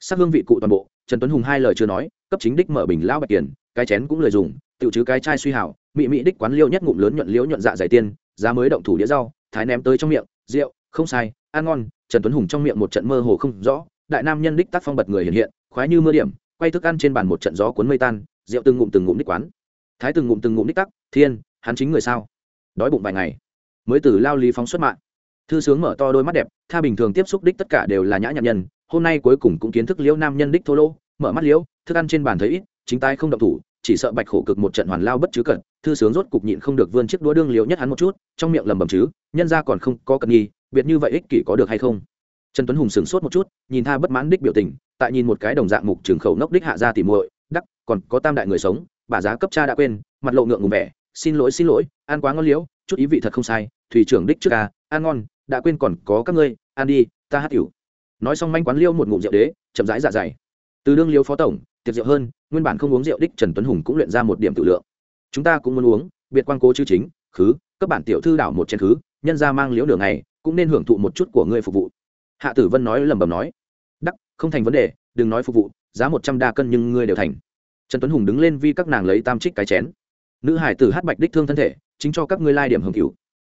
Sắc hương vị cụ toàn bộ, trần tuấn hùng hai lời chưa nói, cấp chính đích mở bình lão bạch tiền, cái chén cũng lời dùng tự chứ cái chai suy hảo, mị mị đích quán liêu nhất ngụm lớn nhuận liễu nhuận dạ dày tiên, giá mới động thủ đĩa rau, thái ném tới trong miệng, rượu, không sai, ăn ngon, trần tuấn hùng trong miệng một trận mơ hồ không rõ đại nam nhân đích tác phong bật người hiện hiện, khoái như mưa điểm, quay thức ăn trên bàn một trận gió cuốn mây tan, rượu từng ngụm từng ngụm đích quán. Thái từng ngụm từng ngụm đích tắc, thiên, hắn chính người sao? Đói bụng vài ngày, mới từ lao lý phóng xuất mạng. Thư sướng mở to đôi mắt đẹp, tha bình thường tiếp xúc đích tất cả đều là nhã nhặn nhân, hôm nay cuối cùng cũng kiến thức liễu nam nhân đích thô lỗ, mở mắt liễu, thức ăn trên bàn thấy ít, chính tay không động thủ, chỉ sợ bạch khổ cực một trận hoàn lao bất chứ cận, thư sướng rốt cục nhịn không được vươn chiếc đũa đương liễu nhất hắn một chút, trong miệng lầm bầm chứ, nhân ra còn không có cận nghi, biệt như vậy ích kỷ có được hay không? Trần tuấn hùng sửng sốt một chút nhìn tha bất mãn đích biểu tình, tại nhìn một cái đồng dạng mục trường khẩu nốc đích hạ ra tỉ muội, đắc, còn có tam đại người sống, bà giá cấp cha đã quên, mặt lộ ngượng ngùng vẻ, xin lỗi xin lỗi, ăn quá ngon liễu, chút ý vị thật không sai, thủy trưởng đích trước ca, ăn ngon, đã quên còn có các ngươi, ăn đi, ta hát tiểu. Nói xong manh quán liêu một ngụm rượu đế, chậm rãi dạ dày. Từ đương liêu phó tổng, tiệc rượu hơn, nguyên bản không uống rượu đích trần tuấn hùng cũng luyện ra một điểm tự lượng. Chúng ta cũng muốn uống, biệt quan cố chứ chính, khứ các bản tiểu thư đảo một chén khứ, nhân ra mang liễu đường này cũng nên hưởng thụ một chút của ngươi phục vụ hạ tử vân nói lẩm bẩm nói đắc không thành vấn đề đừng nói phục vụ giá một trăm đa cân nhưng ngươi đều thành. Trần tuấn hùng đứng lên vi các nàng lấy tam trích cái chén. Nữ hải tử hát bạch đích thương thân thể chính cho các ngươi lai điểm hưởng cửu.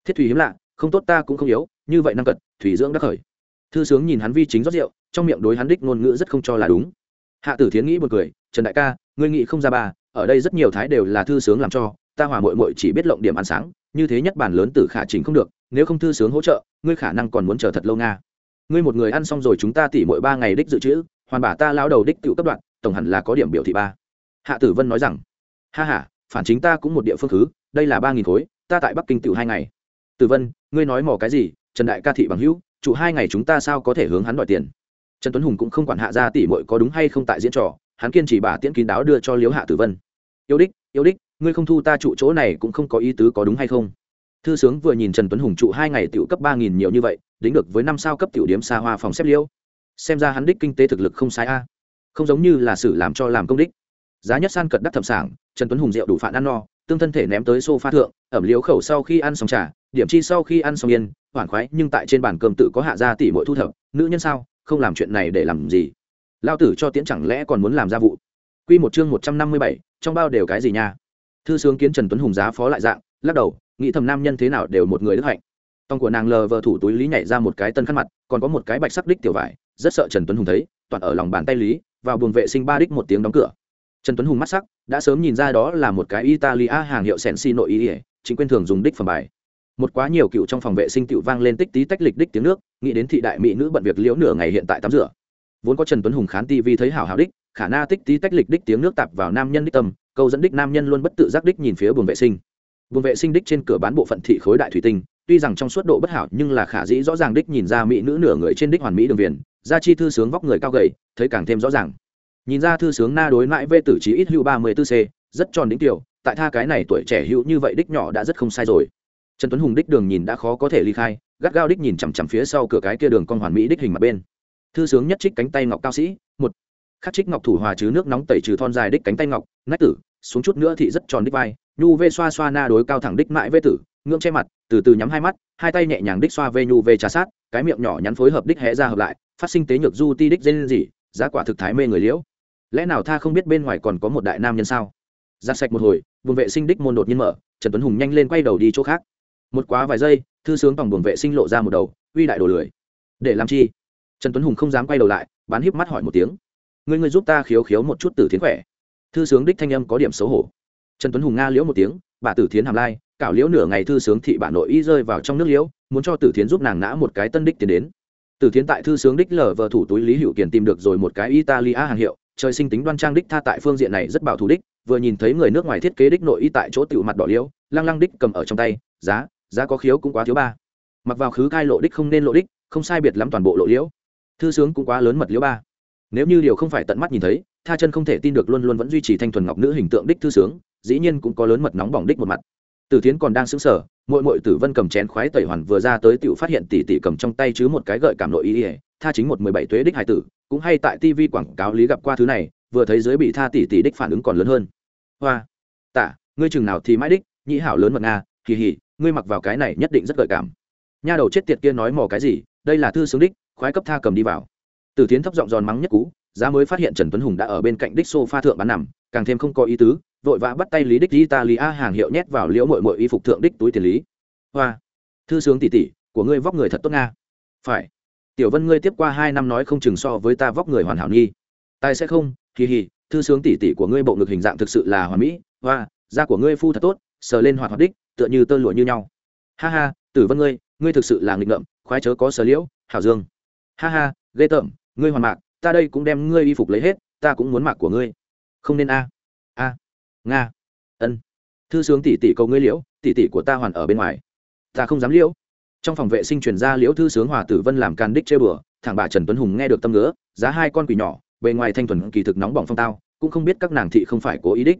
Thiết thủy hiếm lạ không tốt ta cũng không yếu như vậy năng cật thủy dưỡng đắc khởi. Thư sướng nhìn hắn vi chính rót rượu trong miệng đối hắn đích ngôn ngữ rất không cho là đúng. Hạ tử thiến nghĩ một cười trần đại ca ngươi nghĩ không ra bà, ở đây rất nhiều thái đều là thư sướng làm cho ta hòa mội mội chỉ biết lộng điểm ăn sáng như thế nhất bản lớn tử khả trình không được nếu không thư sướng hỗ trợ ngươi khả năng còn muốn chờ thật lâu nga ngươi một người ăn xong rồi chúng ta tỉ mỗi ba ngày đích dự trữ hoàn bả ta lao đầu đích tự cấp đoạn tổng hẳn là có điểm biểu thị ba. Hạ tử vân nói rằng ha h a phản chính ta cũng một địa phương thứ, đây là ba nghìn khối ta tại bắc kinh tự hai ngày. Tử vân ngươi nói mò cái gì trần đại ca thị bằng hữu chủ hai ngày chúng ta sao có thể hướng hắn đòi tiền? Trần tuấn hùng cũng không quản hạ ra tỉ mội có đúng hay không tại diễn trò hắn kiên chỉ bà tiễn kín đáo đưa cho liếu hạ tử vân. Yêu đích yêu đích ngươi không thu ta trụ chỗ này cũng không có ý tứ có đúng hay không? Thư sướng vừa nhìn trần tuấn hùng trụ hai ngày tiểu cấp ba nghìn nhiều như vậy đính được với năm sao cấp tiểu điểm xa hoa phòng xếp liêu. Xem ra hắn đích kinh tế thực lực không sai a. Không giống như là xử làm cho làm công đích. Giá nhất san cật đắc thẩm sảng, trần tuấn hùng rượu đủ phản ăn no, tương thân thể ném tới sofa thượng, ẩm liếu khẩu sau khi ăn xong trà, điểm chi sau khi ăn xong yên, hoảng khoái, nhưng tại trên bàn cơm tự có hạ gia tỷ mỗi thu thập, nữ nhân sao? Không làm chuyện này để làm gì? Lao tử cho tiễn chẳng lẽ còn muốn làm gia vụ? Quy một chương một trăm năm mươi bảy, trong bao đều cái gì nha? Thư sướng kiến trần tuấn hùng giá phó lại dạng, lắc đầu, nghĩ thầm nam nhân thế nào đều một người đức hạnh tòng của nàng lờ vờ thủ túi lý nhảy ra một cái tân khăn mặt, còn có một cái bạch sắc đích tiểu vải, rất sợ trần tuấn hùng thấy, toàn ở lòng bàn tay lý, vào buồng vệ sinh ba đích một tiếng đóng cửa. Trần tuấn hùng mắt sắc, đã sớm nhìn ra đó là một cái italia hàng hiệu sensi nội ý ỉa chính quyền thường dùng đích phẩm bài. Một quá nhiều cựu trong phòng vệ sinh cựu vang lên tích tí tách lịch đích tiếng nước, nghĩ đến thị đại mỹ nữ bận việc liễu nửa ngày hiện tại tắm rửa. Vốn có trần tuấn hùng khán tivi thấy hảo hảo đích, khả na tích tí tách lịch đích tiếng nước tạp vào nam nhân đích tâm, câu dẫn đích nam nhân luôn bất tự giác đích nhìn phía buồng vệ sinh. Buồng vệ sinh đích trên cửa bán bộ phận thị khối đại thủy tinh tuy rằng trong suốt độ bất hảo nhưng là khả dĩ rõ ràng đích nhìn ra mỹ nữ nửa người trên đích hoàn mỹ đường viền gia chi thư sướng vóc người cao gầy, thấy càng thêm rõ ràng. Nhìn ra thư sướng na đối mãi vê tử trí ít hữu ba mươi 34 c, rất tròn đỉnh tiểu, tại tha cái này tuổi trẻ hữu như vậy đích nhỏ đã rất không sai rồi. Trần tuấn hùng đích đường nhìn đã khó có thể ly khai, gắt gao đích nhìn chằm chằm phía sau cửa cái kia đường con hoàn mỹ đích hình mặt bên. Thư sướng nhất trích cánh tay ngọc cao sĩ, một. Khắc trích ngọc thủ hòa chứ nước nóng tẩy trừ thon dài đích cánh tay ngọc, nách tử, xuống chút nữa thì rất tròn đích vai, nhu vê xoa xoa na đối cao thẳng đích mãi vê tử ngưỡng che mặt, từ từ nhắm hai mắt, hai tay nhẹ nhàng đích xoa vê nhu vê trà sát, cái miệng nhỏ nhắn phối hợp đích hé ra hợp lại, phát sinh tế nhược du ti đích dên gì giá quả thực thái mê người liễu. Lẽ nào tha không biết bên ngoài còn có một đại nam nhân sao? Giặt sạch một hồi, buồng vệ sinh đích môn đột nhiên mở, trần tuấn hùng nhanh lên quay đầu đi chỗ khác. Một quá vài giây, thư sướng bằng buồng vệ sinh lộ ra một đầu, uy đại đồ lười. Để làm chi? Trần tuấn hùng không dám quay đầu lại, bán híp mắt hỏi một tiếng. Ngươi ngươi giúp ta khiếu khiếu một chút tử thiến khỏe. Thư sướng đích thanh âm có điểm xấu hổ. Trần tuấn hùng nga liễu một tiếng, bà tử thiến hàm lai cảo liễu nửa ngày thư sướng thị bà nội y rơi vào trong nước liễu, muốn cho tử thiến giúp nàng nã một cái tân đích tiến đến. Tử thiến tại thư sướng đích lở vờ thủ túi lý hữu kiển tìm được rồi một cái italia hàng hiệu, trời sinh tính đoan trang đích tha tại phương diện này rất bảo thủ đích, vừa nhìn thấy người nước ngoài thiết kế đích nội y tại chỗ tiểu mặt đỏ liễu, lăng lăng đích cầm ở trong tay, giá giá có khiếu cũng quá thiếu ba. Mặc vào khứ cai lộ đích không nên lộ đích, không sai biệt lắm toàn bộ lộ liễu. Thư sướng cũng quá lớn mật liễu ba. Nếu như điều không phải tận mắt nhìn thấy, tha chân không thể tin được luôn luôn vẫn duy trì thanh thuần ngọc nữ hình tượng đích thư sướng, dĩ nhiên cũng có lớn mật nóng bỏng đích một mặt tử tiến còn đang sững sờ, muội muội tử vân cầm chén khoái tẩy hoàn vừa ra tới tiểu phát hiện tỷ tỷ cầm trong tay chứ một cái gợi cảm nội ý ỉa tha chính một mười bảy tuế đích hải tử, cũng hay tại tv quảng cáo lý gặp qua thứ này, vừa thấy dưới bị tha tỷ tỷ đích phản ứng còn lớn hơn. Hoa tạ ngươi chừng nào thì mãi đích, nhĩ hảo lớn mật nga kỳ hỉ ngươi mặc vào cái này nhất định rất gợi cảm. Nha đầu chết tiệt kia nói mò cái gì, đây là thư sướng đích, khoái cấp tha cầm đi vào. Tử tiến thấp giọng giòn mắng nhất cú giá mới phát hiện trần tuấn hùng đã ở bên cạnh đích sofa thượng bán nằm, càng thêm không có ý tứ vội vã bắt tay lý đích italia hàng hiệu nhét vào liễu mội mội y phục thượng đích túi tiền lý. Hoa, thư sướng tỷ tỷ, của ngươi vóc người thật tốt nga. Phải. Tiểu vân ngươi tiếp qua hai năm nói không chừng so với ta vóc người hoàn hảo nhi tài sẽ không kỳ hì, thư sướng tỷ tỷ của ngươi bộ ngực hình dạng thực sự là hoàn mỹ. Hoa, da của ngươi phu thật tốt, sờ lên hoạt hoạt đích, tựa như tơ lụa như nhau. Ha ha, tử vân ngươi ngươi thực sự là nghịch ngợm, khoái chớ có sờ liễu, hảo dương. Ha ha, ghê tởm, ngươi hoàn mạc, ta đây cũng đem ngươi y phục lấy hết, ta cũng muốn mặc của ngươi. Không nên a. A nga ân thư sướng tỷ tỷ cầu ngươi liễu tỷ tỷ của ta hoàn ở bên ngoài ta không dám liễu trong phòng vệ sinh truyền ra liễu thư sướng hòa tử vân làm can đích chơi bừa thằng bà trần tuấn hùng nghe được tâm ngứa giá hai con quỷ nhỏ bề ngoài thanh thuần kỳ thực nóng bỏng phong tao cũng không biết các nàng thị không phải cố ý đích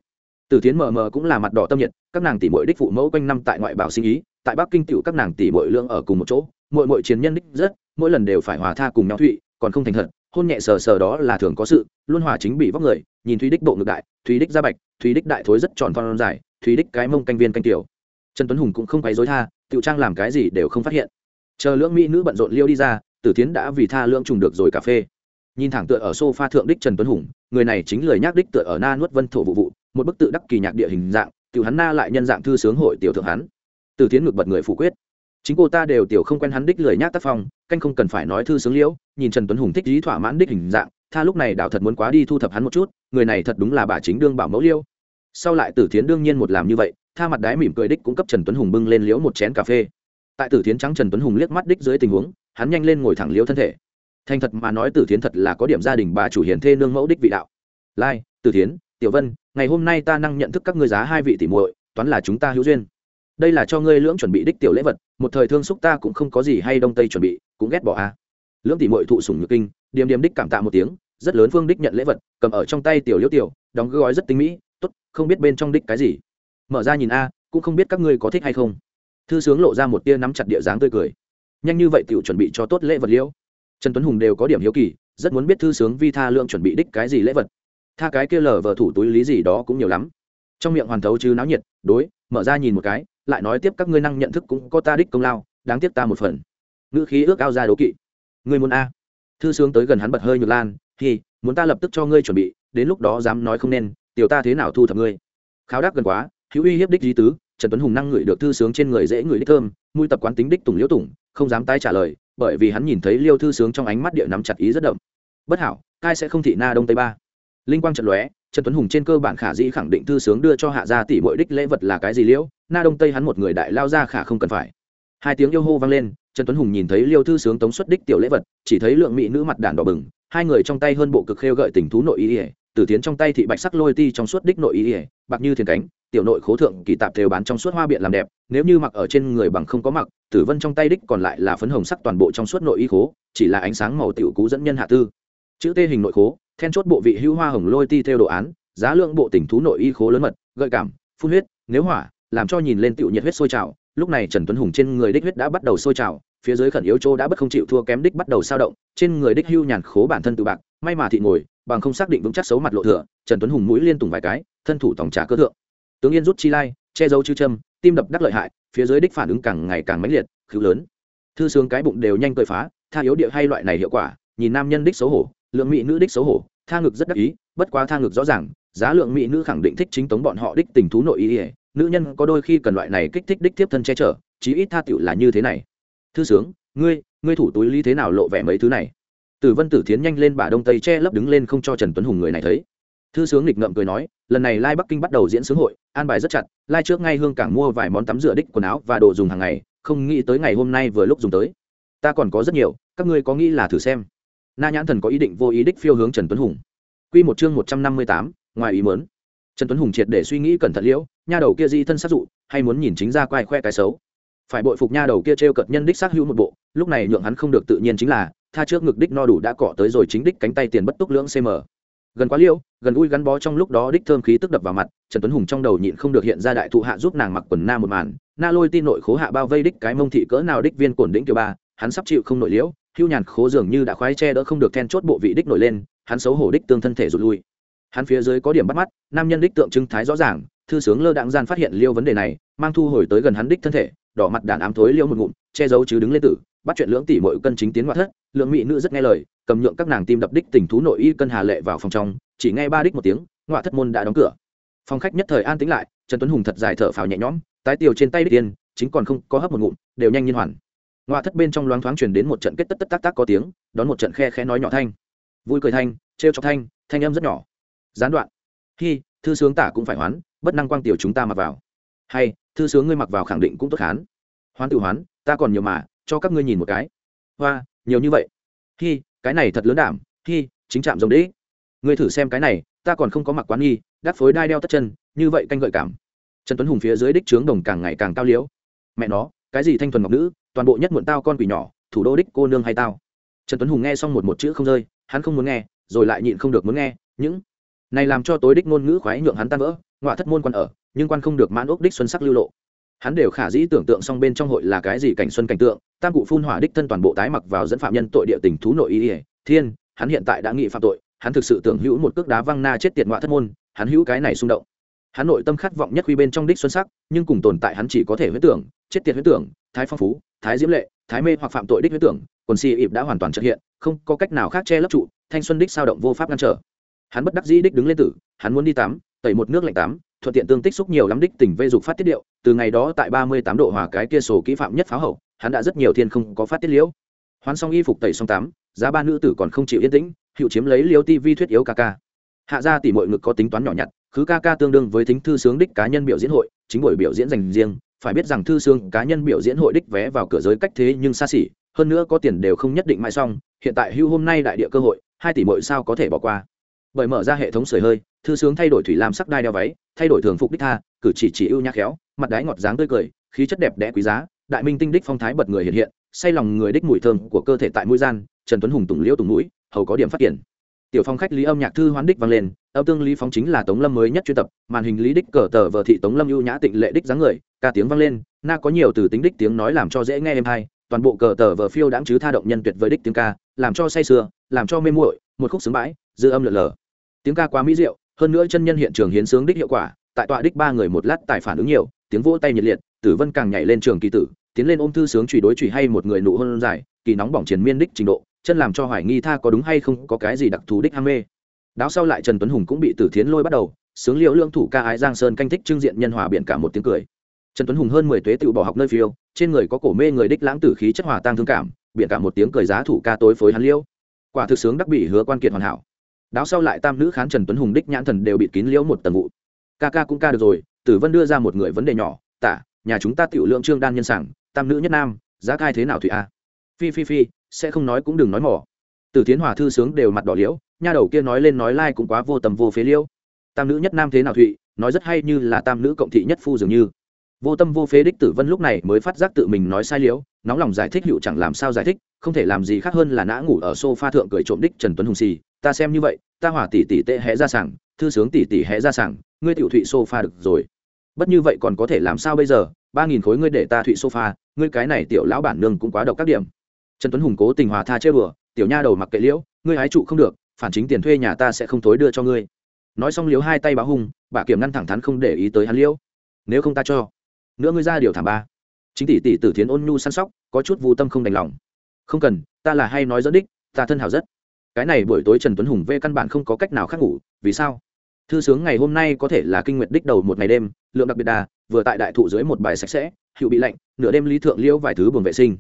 tử tiến mờ mờ cũng là mặt đỏ tâm nhiệt các nàng tỷ muội đích phụ mẫu quanh năm tại ngoại bảo sinh ý tại bắc kinh tiểu các nàng tỷ muội lương ở cùng một chỗ muội muội chiến nhân đích rất mỗi lần đều phải hòa tha cùng nhau thụy còn không thành thật hôn nhẹ sờ sờ đó là thường có sự luôn hòa chính bị vóc người, nhìn thúy đích bộ ngực đại, thúy đích da bạch, thúy đích đại thối rất tròn thon dài, thúy đích cái mông canh viên canh tiểu. Trần tuấn hùng cũng không quấy dối tha, tiểu trang làm cái gì đều không phát hiện. Chờ lưỡng mỹ nữ bận rộn liêu đi ra, tử tiến đã vì tha lưỡng trùng được rồi cà phê. Nhìn thẳng tựa ở sofa thượng đích trần tuấn hùng, người này chính lời nhắc đích tựa ở na nuốt vân thổ vụ vụ, một bức tự đắc kỳ nhạc địa hình dạng, tiểu hắn na lại nhân dạng thư sướng hội tiểu thượng hắn. Tử tiến ngược bật người phủ quyết. Chính cô ta đều tiểu không quen hắn đích lời nhắc tác phong, canh không cần phải nói thư sướng liễu, nhìn trần tuấn hùng thích lý thỏa mãn đích hình dạng tha lúc này đảo thật muốn quá đi thu thập hắn một chút, người này thật đúng là bà chính đương bảo mẫu liêu. Sau lại tử thiến đương nhiên một làm như vậy, tha mặt đái mỉm cười đích cũng cấp trần tuấn hùng bưng lên liễu một chén cà phê. Tại tử thiến trắng trần tuấn hùng liếc mắt đích dưới tình huống, hắn nhanh lên ngồi thẳng liễu thân thể. Thành thật mà nói tử thiến thật là có điểm gia đình bà chủ hiền thê nương mẫu đích vị đạo. Lai, tử thiến, tiểu vân, ngày hôm nay ta năng nhận thức các ngươi giá hai vị tỷ muội, toán là chúng ta hữu duyên. Đây là cho ngươi lưỡng chuẩn bị đích tiểu lễ vật, một thời thương xúc ta cũng không có gì hay đông tây chuẩn bị, cũng ghét bỏ a. à lưỡng tỷ muội thụ sủng nhược kinh, điềm điềm đích cảm tạ một tiếng, rất lớn phương đích nhận lễ vật, cầm ở trong tay tiểu liễu tiểu, đóng gói rất tinh mỹ, tốt, không biết bên trong đích cái gì. Mở ra nhìn a, cũng không biết các ngươi có thích hay không. Thư sướng lộ ra một tia nắm chặt địa dáng tươi cười. Nhanh như vậy tiểu chuẩn bị cho tốt lễ vật liễu. Trần tuấn hùng đều có điểm hiếu kỳ, rất muốn biết thư sướng vi tha lượng chuẩn bị đích cái gì lễ vật. Tha cái kia lờ vờ thủ túi lý gì đó cũng nhiều lắm. Trong miệng hoàn thấu chứ náo nhiệt, đối, mở ra nhìn một cái, lại nói tiếp các ngươi năng nhận thức cũng có ta đích công lao, đáng tiếc ta một phần. Ngữ khí ước ao ra đố kỵ ngươi muốn a? Thư sướng tới gần hắn bật hơi nhược lan thì muốn ta lập tức cho ngươi chuẩn bị, đến lúc đó dám nói không nên, tiểu ta thế nào thu thập ngươi? Kháo đắc gần quá, hữu uy hiếp đích di tứ, trần tuấn hùng năng ngửi được thư sướng trên người dễ ngửi đích thơm mùi tập quán tính đích tùng liễu tùng, không dám tái trả lời, bởi vì hắn nhìn thấy liêu thư sướng trong ánh mắt địa nắm chặt ý rất đậm. Bất hảo, cai sẽ không thị na đông tây ba. Linh quang trận lóe, trần tuấn hùng trên cơ bản khả dĩ khẳng định thư sướng đưa cho hạ gia tỷ mỗi đích lễ vật là cái gì liễu, na đông tây hắn một người đại lao ra khả không cần phải. Hai tiếng yêu hô vang lên trần tuấn hùng nhìn thấy liêu thư sướng tống xuất đích tiểu lễ vật, chỉ thấy lượng mỹ nữ mặt đàn đỏ bừng, hai người trong tay hơn bộ cực khêu gợi tình thú nội ý ỉa tử tiến trong tay thị bạch sắc lôi ti trong suốt đích nội ý ỉa bạc như thiền cánh, tiểu nội khố thượng kỳ tạp thều bán trong suốt hoa biện làm đẹp, nếu như mặc ở trên người bằng không có mặc, tử vân trong tay đích còn lại là phấn hồng sắc toàn bộ trong suốt nội y khố, chỉ là ánh sáng màu tiểu cú dẫn nhân hạ tư. Chữ tê hình nội khố, then chốt bộ vị hữu hoa hồng lôi ti theo đồ án, giá lượng bộ tình thú nội y khố lớn mật, gợi cảm, phun huyết, nếu hỏa, làm cho nhìn lên tiểu nhiệt huyết sôi trào lúc này trần tuấn hùng trên người đích huyết đã bắt đầu sôi trào, phía dưới khẩn yếu châu đã bất không chịu thua kém đích bắt đầu sao động, trên người đích hưu nhàn khố bản thân tự bạc, may mà thị ngồi, bằng không xác định vững chắc xấu mặt lộ thừa, trần tuấn hùng mũi liên tùng vài cái, thân thủ tổng trà cơ thượng. Tướng yên rút chi lai, che giấu chư châm, tim đập đắc lợi hại, phía dưới đích phản ứng càng ngày càng mãnh liệt, khứu lớn. Thư sướng cái bụng đều nhanh cười phá, tha yếu địa hay loại này hiệu quả, nhìn nam nhân đích xấu hổ, lượng mỹ nữ đích xấu hổ, tha ngực rất đắc ý, bất quá tha ngực rõ ràng, giá lượng mỹ nữ khẳng định thích chính tống bọn họ đích tình thú nội ý ỉa nữ nhân có đôi khi cần loại này kích thích đích tiếp thân che chở, chí ít tha tựu là như thế này. Thư sướng, ngươi ngươi thủ túi lý thế nào lộ vẻ mấy thứ này? Tử vân tử thiến nhanh lên bả đông tây che lấp đứng lên không cho trần tuấn hùng người này thấy. Thư sướng nghịch ngậm cười nói, lần này lai bắc kinh bắt đầu diễn sướng hội, an bài rất chặt, lai trước ngay hương cảng mua vài món tắm rửa đích quần áo và đồ dùng hàng ngày, không nghĩ tới ngày hôm nay vừa lúc dùng tới. Ta còn có rất nhiều, các ngươi có nghĩ là thử xem. Na nhãn thần có ý định vô ý đích phiêu hướng trần tuấn hùng. Q một chương một trăm năm mươi tám, ngoài ý mớn trần tuấn hùng triệt để suy nghĩ cẩn thận liễu, nha đầu kia di thân sát dụ, hay muốn nhìn chính ra quai khoe cái xấu. Phải bội phục nha đầu kia t r e o cợt nhân đích xác hữu một bộ, lúc này nhượng hắn không được tự nhiên chính là, tha trước ngực đích no đủ đã cọ tới rồi chính đích cánh tay tiền bất túc lưỡng cm gần quá liêu gần ui gắn bó trong lúc đó đích thơm khí tức đập vào mặt, trần tuấn hùng trong đầu nhịn không được hiện ra đại thụ hạ giúp nàng mặc quần na một màn, na lôi tin nội khố hạ bao vây đích cái mông thị cỡ nào đích viên cổn đĩnh kiểu ba, hắn sắp chịu không nội liễu, hưu nhàn khố dường như đã khoái che đỡ không được then chốt bộ vị đích nổi lên, hắn xấu hổ đích tương thân thể rụt lui hắn phía dưới có điểm bắt mắt, nam nhân đích tượng trưng thái rõ ràng, thư sướng lơ đặng gian phát hiện liêu vấn đề này, mang thu hồi tới gần hắn đích thân thể, đỏ mặt đàn ám thối liêu một ngụm, che giấu chứ đứng lên tử, bắt chuyện lưỡng tỷ mọi cân chính tiến ngoại thất, lượng mỹ nữ rất nghe lời, cầm nhượng các nàng tim đập đích tình thú nội y cân hà lệ vào phòng trong, chỉ nghe ba đích một tiếng ngoại thất môn đã đóng cửa. Phòng khách nhất thời an tĩnh lại, trần tuấn hùng thật dài thở phào nhẹ nhõm, tái tiêu trên tay đích tiên, chính còn không có hấp một ngụm, đều nhanh nhiên hoàn. Ngoại thất bên trong loáng thoáng truyền đến một trận kết tất tất tác tác có tiếng, đón một trận khe khẽ nói nhỏ thanh. Vui cười thanh, trêu chọc thanh thanh âm rất nhỏ gián đoạn. Khi thư sướng tả cũng phải hoán, bất năng quang tiểu chúng ta mặc vào. Hay, thư sướng ngươi mặc vào khẳng định cũng tốt khán. Hoán tự hoán, ta còn nhiều mà, cho các ngươi nhìn một cái. Hoa, nhiều như vậy. Hi, cái này thật lớn đảm. Hi, chính trạm giống đấy ngươi thử xem cái này, ta còn không có mặc quán nghi đắp phối đai đeo tất chân, như vậy canh gợi cảm. Trần tuấn hùng phía dưới đích trướng đồng càng ngày càng cao liễu. Mẹ nó, cái gì thanh thuần ngọc nữ, toàn bộ nhất muộn tao con quỷ nhỏ, thủ đô đích cô nương hay tao. Trần tuấn hùng nghe xong một một chữ không rơi, hắn không muốn nghe, rồi lại nhịn không được muốn nghe, những này làm cho tối đích ngôn ngữ khoái nhượng hắn tan vỡ ngoại thất môn quan ở, nhưng quan không được mãn ốc đích xuân sắc lưu lộ. Hắn đều khả dĩ tưởng tượng xong bên trong hội là cái gì cảnh xuân cảnh tượng, tam cụ phun hỏa đích thân toàn bộ tái mặc vào dẫn phạm nhân tội địa tình thú nội ý ỉa thiên, hắn hiện tại đã nghị phạm tội, hắn thực sự tưởng hữu một cước đá văng na chết tiệt ngoại thất môn, hắn hữu cái này xung động. Hắn nội tâm khát vọng nhất khi bên trong đích xuân sắc, nhưng cùng tồn tại hắn chỉ có thể huyết tưởng, chết tiệt huyết tưởng, thái phong phú, thái diễm lệ, thái mê hoặc phạm tội đích huyết tưởng, quần si ịp đã hoàn toàn trợ hiện, không có cách nào khác che lấp trụ, thanh xuân đích sao động vô pháp ngăn trở hắn bất đắc dĩ đích đứng lên tử, hắn muốn đi tắm, tẩy một nước lạnh tắm, thuận tiện tương tích xúc nhiều lắm đích tỉnh vây dục phát tiết điệu, từ ngày đó tại ba mươi tám độ hòa cái kia sổ kỹ phạm nhất pháo hậu, hắn đã rất nhiều thiên không có phát tiết liễu. Hoán xong y phục tẩy xong tắm, giá ba nữ tử còn không chịu yên tĩnh hiệu chiếm lấy liêu tivi thuyết yếu ca ca. Hạ ra tỷ mọi ngực có tính toán nhỏ nhặt, khứ ca ca tương đương với thính thư sướng đích cá nhân biểu diễn hội, chính buổi biểu diễn dành riêng, phải biết rằng thư sướng cá nhân biểu diễn hội đích vé vào cửa giới cách thế nhưng xa xỉ, hơn nữa có tiền đều không nhất định mãi xong, hiện tại hưu hôm nay đại địa cơ hội, hai tỷ mọi sao có thể bỏ qua? Bởi mở ra hệ thống sưởi hơi, thư sướng thay đổi thủy lam sắc đai đeo váy, thay đổi thường phục đích tha, cử chỉ chỉ ưu nhã khéo, mặt đái ngọt dáng tươi cười, khí chất đẹp đẽ quý giá, đại minh tinh đích phong thái bật người hiện hiện, say lòng người đích mùi thơm của cơ thể tại mũi gian, trần tuấn hùng tùng liễu tùng mũi, hầu có điểm phát triển. Tiểu phong khách lý âm nhạc thư hoán đích vang lên, âm tương lý phong chính là tống lâm mới nhất chuyên tập, màn hình lý đích cờ tờ vợ thị tống lâm ưu nhã tịnh lệ đích dáng người, ca tiếng vang lên, na có nhiều từ tính đích tiếng nói làm cho dễ nghe êm hay toàn bộ cờ tờ vợ phiêu đãng chứ tha động nhân tuyệt vời đích tiếng ca, làm cho say sưa, làm cho mê muội, một khúc sướng bãi, dư âm lượn lờ tiếng ca quá mỹ diệu, hơn nữa chân nhân hiện trường hiến sướng đích hiệu quả, tại tọa đích ba người một lát tài phản ứng nhiều, tiếng vỗ tay nhiệt liệt, tử vân càng nhảy lên trường kỳ tử, tiến lên ôm thư sướng chùy đối chùy hay một người nụ hôn dài, kỳ nóng bỏng triển miên đích trình độ, chân làm cho hoài nghi tha có đúng hay không có cái gì đặc thù đích ham mê. Đáo sau lại trần tuấn hùng cũng bị tử thiến lôi bắt đầu, sướng liệu lương thủ ca ái giang sơn canh thích trưng diện nhân hòa biện cả một tiếng cười. Trần tuấn hùng hơn mười tuế tự bỏ học nơi phiêu, trên người có cổ mê người đích lãng tử khí chất hòa tăng thương cảm biện cả một tiếng cười giá thủ ca tối phối hắn liêu. Quả thực sướng đắc bị hứa quan kiệt hoàn hảo đáo sau lại tam nữ khán trần tuấn hùng đích nhãn thần đều bị kín liễu một tầng vụ. Ca ca cũng ca được rồi, tử vân đưa ra một người vấn đề nhỏ tả nhà chúng ta tiểu lượng trương đan nhân sảng, tam nữ nhất nam, giá cai thế nào thủy a? Phi phi phi, sẽ không nói cũng đừng nói mỏ từ tiến hòa thư sướng đều mặt đỏ liễu, nha đầu kia nói lên nói lai cũng quá vô tầm vô phế liễu. Tam nữ nhất nam thế nào thụy nói rất hay như là tam nữ cộng thị nhất phu dường như. Vô tâm vô phế đích tử vân lúc này mới phát giác tự mình nói sai liễu, nóng lòng giải thích hiệu chẳng làm sao giải thích, không thể làm gì khác hơn là nã ngủ ở sofa thượng cười trộm đích trần tuấn hùng xì ta xem như vậy, ta hỏa tỷ tỷ tệ hẽ ra sảng, thư sướng tỷ tỷ hẽ ra sảng, ngươi tiểu thụy sofa được rồi. Bất như vậy còn có thể làm sao bây giờ? Ba nghìn khối ngươi để ta thụy sofa, ngươi cái này tiểu lão bản nương cũng quá độc các điểm. Trần tuấn hùng cố tình hòa tha chơi bừa, tiểu nha đầu mặc kệ liễu, ngươi hái trụ không được, phản chính tiền thuê nhà ta sẽ không thối đưa cho ngươi. Nói xong liếu hai tay báo hung, bà kiểm ngăn thẳng thắn không để ý tới hắn liễu. Nếu không ta cho, nữa ngươi ra điều thảm ba. Chính tỷ tỷ tử thiến ôn nhu săn sóc, có chút vô tâm không đành lòng. Không cần, ta là hay nói dẫn đích, ta thân hảo rất cái này buổi tối trần tuấn hùng v căn bản không có cách nào khác ngủ, vì sao? Thư sướng ngày hôm nay có thể là kinh nguyệt đích đầu một ngày đêm, lượng đặc biệt đà, vừa tại đại thụ dưới một bài sạch sẽ, hiệu bị lạnh, nửa đêm lý thượng liễu vài thứ buồng vệ sinh.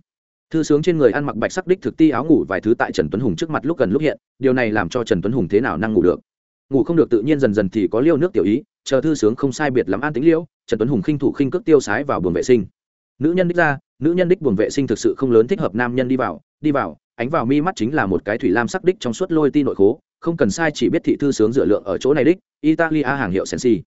Thư sướng trên người ăn mặc bạch sắc đích thực ti áo ngủ vài thứ tại trần tuấn hùng trước mặt lúc gần lúc hiện, điều này làm cho trần tuấn hùng thế nào năng ngủ được? Ngủ không được tự nhiên dần dần thì có liêu nước tiểu ý, chờ thư sướng không sai biệt lắm an tính liễu, trần tuấn hùng khinh thủ khinh cước tiêu sái vào buồng vệ sinh. Nữ nhân đích ra, nữ nhân đích buồng vệ sinh thực sự không lớn thích hợp nam nhân đi vào đi vào ánh vào mi mắt chính là một cái thủy lam sắc đích trong suốt lôi ti nội khố, không cần sai chỉ biết thị thư sướng dựa lượng ở chỗ này đích, italia hàng hiệu sensi.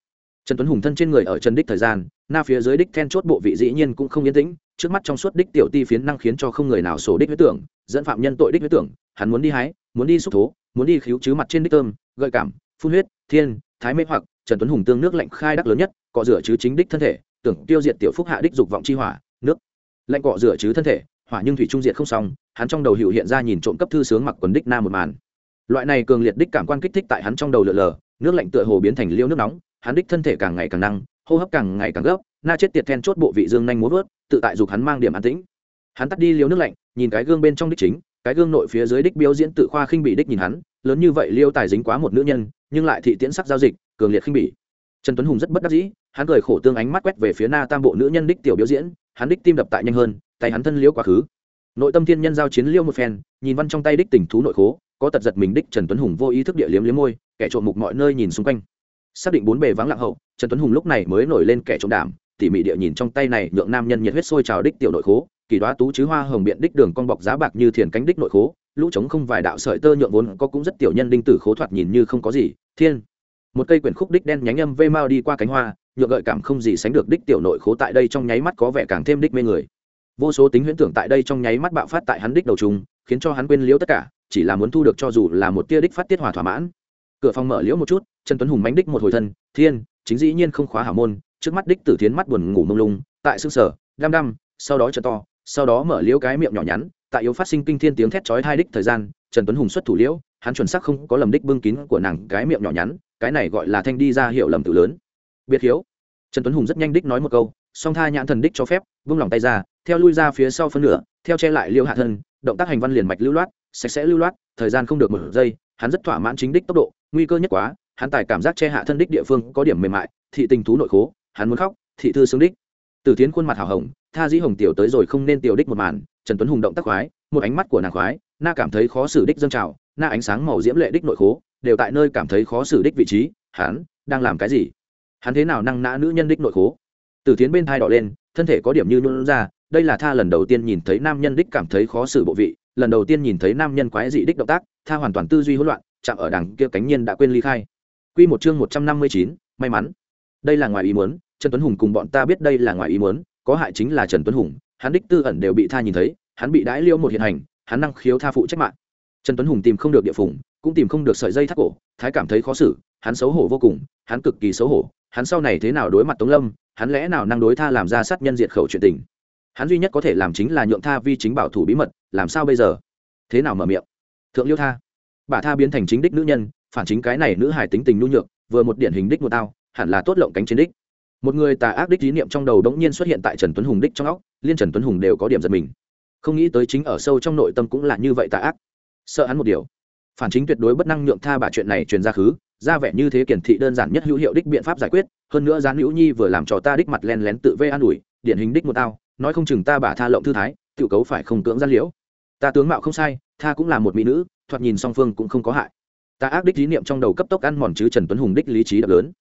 Trần tuấn hùng thân trên người ở chân đích thời gian, na phía dưới đích then chốt bộ vị dĩ nhiên cũng không yên tĩnh, trước mắt trong suốt đích tiểu ti phiến năng khiến cho không người nào sổ đích huyết tưởng, dẫn phạm nhân tội đích huyết tưởng, hắn muốn đi hái, muốn đi xúc thố, muốn đi khiếu chứ mặt trên đích tôm gợi cảm, phun huyết, thiên, thái mê hoặc, trần tuấn hùng tương nước lạnh khai đắc lớn nhất, cọ rửa chứ chính đích thân thể, tưởng tiêu diệt tiểu phúc hạ đích dục vọng chi hỏa, nước, lạnh cọ rửa chứ thân thể hỏa nhưng thủy trung diệt không xong, hắn trong đầu hiệu hiện ra nhìn trộm cấp thư sướng mặc quần đích nam một màn. Loại này cường liệt đích cảm quan kích thích tại hắn trong đầu lượn lờ, nước lạnh tựa hồ biến thành liêu nước nóng, hắn đích thân thể càng ngày càng năng, hô hấp càng ngày càng gấp, na chết tiệt then chốt bộ vị dương nhanh muốn vớt, tự tại dục hắn mang điểm an tĩnh. Hắn tắt đi liêu nước lạnh, nhìn cái gương bên trong đích chính, cái gương nội phía dưới đích biểu diễn tự khoa khinh bị đích nhìn hắn, lớn như vậy liêu tài dính quá một nữ nhân, nhưng lại thị tiễn sắc giao dịch, cường liệt khinh bỉ. Trần tuấn hùng rất bất đắc dĩ, hắn cười khổ tương ánh mắt quét về phía na tam bộ nữ nhân đích tiểu biểu diễn, hắn đích tim đập tại nhanh hơn tay hắn thân liễu quá khứ. Nội tâm thiên nhân giao chiến liễu một phen, nhìn văn trong tay đích tình thú nội khố, có tật giật mình đích trần tuấn hùng vô ý thức địa liếm liếm môi, kẻ trộm mục mọi nơi nhìn xung quanh. Xác định bốn bề vắng lặng hậu, trần tuấn hùng lúc này mới nổi lên kẻ trộm đảm, tỉ mỉ địa nhìn trong tay này nhượng nam nhân nhiệt huyết sôi trào đích tiểu nội khố, kỳ đoá tú chứ hoa hồng biện đích đường con bọc giá bạc như thiền cánh đích nội khố, lũ trống không vài đạo sợi tơ nhượng vốn có cũng rất tiểu nhân đinh tử khố thoạt nhìn như không có gì, thiên. Một cây quyển khúc đích đen nhánh âm vê mau đi qua cánh hoa, nhượng gợi cảm không gì sánh được đích tiểu nội khố tại đây trong nháy mắt có vẻ càng thêm đích mê người vô số tính huyễn tưởng tại đây trong nháy mắt bạo phát tại hắn đích đầu trùng, khiến cho hắn quên liễu tất cả, chỉ là muốn thu được cho dù là một tia đích phát tiết hòa thỏa mãn. Cửa phòng mở liễu một chút, trần tuấn hùng mánh đích một hồi thân, thiên, chính dĩ nhiên không khóa hảo môn. Trước mắt đích tử thiến mắt buồn ngủ mông lung, tại xương sở đăm đăm, sau đó chợt to, sau đó mở liễu cái miệng nhỏ nhắn, tại yếu phát sinh kinh thiên tiếng thét chói hai đích thời gian, trần tuấn hùng xuất thủ liễu, hắn chuẩn xác không có lầm đích bưng kín của nàng cái miệng nhỏ nhắn, cái này gọi là thanh đi ra hiệu lầm tự lớn. Biệt hiếu. Trần tuấn hùng rất nhanh đích nói một câu, song tha nhãn thần đích cho phép, vung lòng tay ra theo lui ra phía sau phân nửa, theo che lại liêu hạ thân, động tác hành văn liền mạch lưu loát, sạch sẽ lưu loát, thời gian không được một giây, hắn rất thỏa mãn chính đích tốc độ, nguy cơ nhất quá, hắn tài cảm giác che hạ thân đích địa phương có điểm mềm mại, thị tình thú nội khố, hắn muốn khóc, thị thư xương đích. Từ tiến khuôn mặt hào hồng, tha dĩ hồng tiểu tới rồi không nên tiểu đích một màn, trần tuấn hùng động tác khoái, một ánh mắt của nàng khoái, na cảm thấy khó xử đích dâng trào, na ánh sáng màu diễm lệ đích nội khố, đều tại nơi cảm thấy khó xử đích vị trí, hắn đang làm cái gì? Hắn thế nào năng nã nữ nhân đích nội khố? Từ tiến bên thai đỏ lên, thân thể có điểm như luôn ra đây là tha lần đầu tiên nhìn thấy nam nhân đích cảm thấy khó xử bộ vị, lần đầu tiên nhìn thấy nam nhân quái dị đích động tác, tha hoàn toàn tư duy hỗn loạn, chạm ở đằng kia cánh nhiên đã quên ly khai. Quy một chương một trăm năm mươi chín, may mắn. Đây là ngoài ý muốn, trần tuấn hùng cùng bọn ta biết đây là ngoài ý muốn, có hại chính là trần tuấn hùng, hắn đích tư ẩn đều bị tha nhìn thấy, hắn bị đãi liêu một hiện hành, hắn năng khiếu tha phụ trách mạng. Trần tuấn hùng tìm không được địa phủng cũng tìm không được sợi dây thắt cổ, thái cảm thấy khó xử, hắn xấu hổ vô cùng, hắn cực kỳ xấu hổ, hắn sau này thế nào đối mặt tống lâm, hắn lẽ nào năng đối tha làm ra sát nhân diệt khẩu chuyện tình hắn duy nhất có thể làm chính là nhượng tha vi chính bảo thủ bí mật, làm sao bây giờ? Thế nào mở miệng? Thượng liêu tha. Bà tha biến thành chính đích nữ nhân, phản chính cái này nữ hải tính tình nhu nhược, vừa một điển hình đích một tao, hẳn là tốt lộng cánh chiến đích. Một người tà ác đích lý niệm trong đầu đống nhiên xuất hiện tại trần tuấn hùng đích trong óc, liên trần tuấn hùng đều có điểm giật mình. Không nghĩ tới chính ở sâu trong nội tâm cũng là như vậy tà ác. Sợ hắn một điều. Phản chính tuyệt đối bất năng nhượng tha bà chuyện này truyền ra khứ, ra vẻ như thế kiển thị đơn giản nhất hữu hiệu đích biện pháp giải quyết, hơn nữa gián hữu nhi vừa làm cho ta đích mặt len lén tự vê an ủi, điển hình đích một tao nói không chừng ta bà tha lộng thư thái tự cấu phải không cưỡng gian liễu. Ta tướng mạo không sai, tha cũng là một mỹ nữ, thoạt nhìn song phương cũng không có hại. Ta ác đích lý niệm trong đầu cấp tốc ăn mòn chứ trần tuấn hùng đích lý trí đập lớn.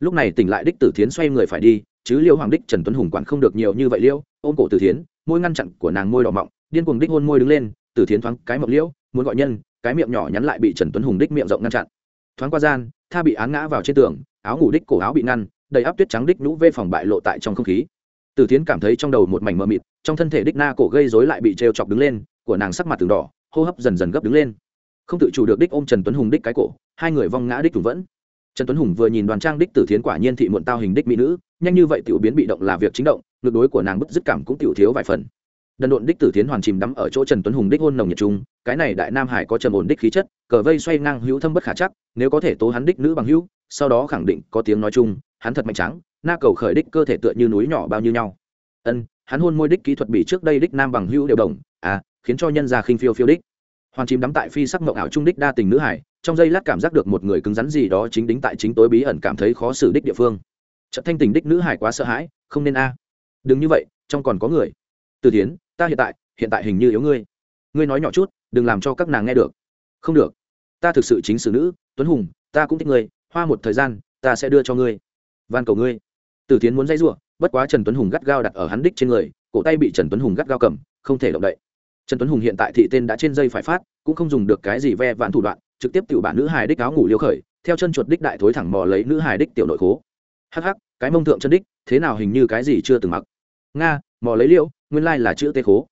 Lúc này tỉnh lại đích tử thiến xoay người phải đi, chứ liêu hoàng đích trần tuấn hùng quản không được nhiều như vậy liêu, ôm cổ tử thiến, môi ngăn chặn của nàng môi đỏ mọng, điên cuồng đích hôn môi đứng lên, tử thiến thoáng cái mộng liễu muốn gọi nhân, cái miệng nhỏ nhắn lại bị trần tuấn hùng đích miệng rộng ngăn chặn. Thoáng qua gian, tha bị án ngã vào trên tường, áo ngủ đích cổ áo bị ngăn, đầy áp tuyết trắng đích nhũ vê phòng bại lộ tại trong không khí tử thiến cảm thấy trong đầu một mảnh mờ mịt, trong thân thể đích na cổ gây rối lại bị trêu chọc đứng lên, của nàng sắc mặt từng đỏ, hô hấp dần dần gấp đứng lên. Không tự chủ được đích ôm trần tuấn hùng đích cái cổ, hai người vong ngã đích trùng vẫn. Trần tuấn hùng vừa nhìn đoàn trang đích tử thiến quả nhiên thị muộn tao hình đích mỹ nữ, nhanh như vậy tiểu biến bị động là việc chính động lực đối của nàng bất dứt cảm cũng tiểu thiếu vài phần. Đần độn đích tử thiến hoàn chìm đắm ở chỗ trần tuấn hùng đích hôn nồng nhiệt trung cái này đại nam hải có trầm ổn đích khí chất, cờ vây xoay ngang hữu thâm bất khả chắc, nếu có thể tố hắn đích nữ bằng hữu, sau đó khẳng định có tiếng nói chung, hắn thật mạnh trắng na cầu khởi đích cơ thể tựa như núi nhỏ bao nhiêu nhau. Ân, hắn hôn môi đích kỹ thuật bị trước đây đích nam bằng hữu đều đồng à khiến cho nhân gia khinh phiêu phiêu đích. Hoàn chìm đắm tại phi sắc mộng ảo trung đích đa tình nữ hải, trong giây lát cảm giác được một người cứng rắn gì đó chính đính tại chính tối bí ẩn cảm thấy khó xử đích địa phương. Trận thanh tình đích nữ hải quá sợ hãi, không nên a. Đừng như vậy, trong còn có người. Từ tiến ta hiện tại hiện tại hình như yếu ngươi. Ngươi nói nhỏ chút, đừng làm cho các nàng nghe được. Không được. Ta thực sự chính xử nữ, tuấn hùng, ta cũng thích ngươi, hoa một thời gian, ta sẽ đưa cho ngươi. Van cầu ngươi từ tiến muốn dây rủa, bất quá trần tuấn hùng gắt gao đặt ở hắn đích trên người cổ tay bị trần tuấn hùng gắt gao cầm không thể động đậy. Trần tuấn hùng hiện tại thị tên đã trên dây phải phát cũng không dùng được cái gì ve vãn thủ đoạn trực tiếp tiểu bản nữ hài đích áo ngủ liêu khởi theo chân chuột đích đại thối thẳng mò lấy nữ hài đích tiểu nội khố. Hắc hắc cái mông thượng chân đích thế nào hình như cái gì chưa từng mặc. Nga mò lấy liêu nguyên lai là chữ tê khố.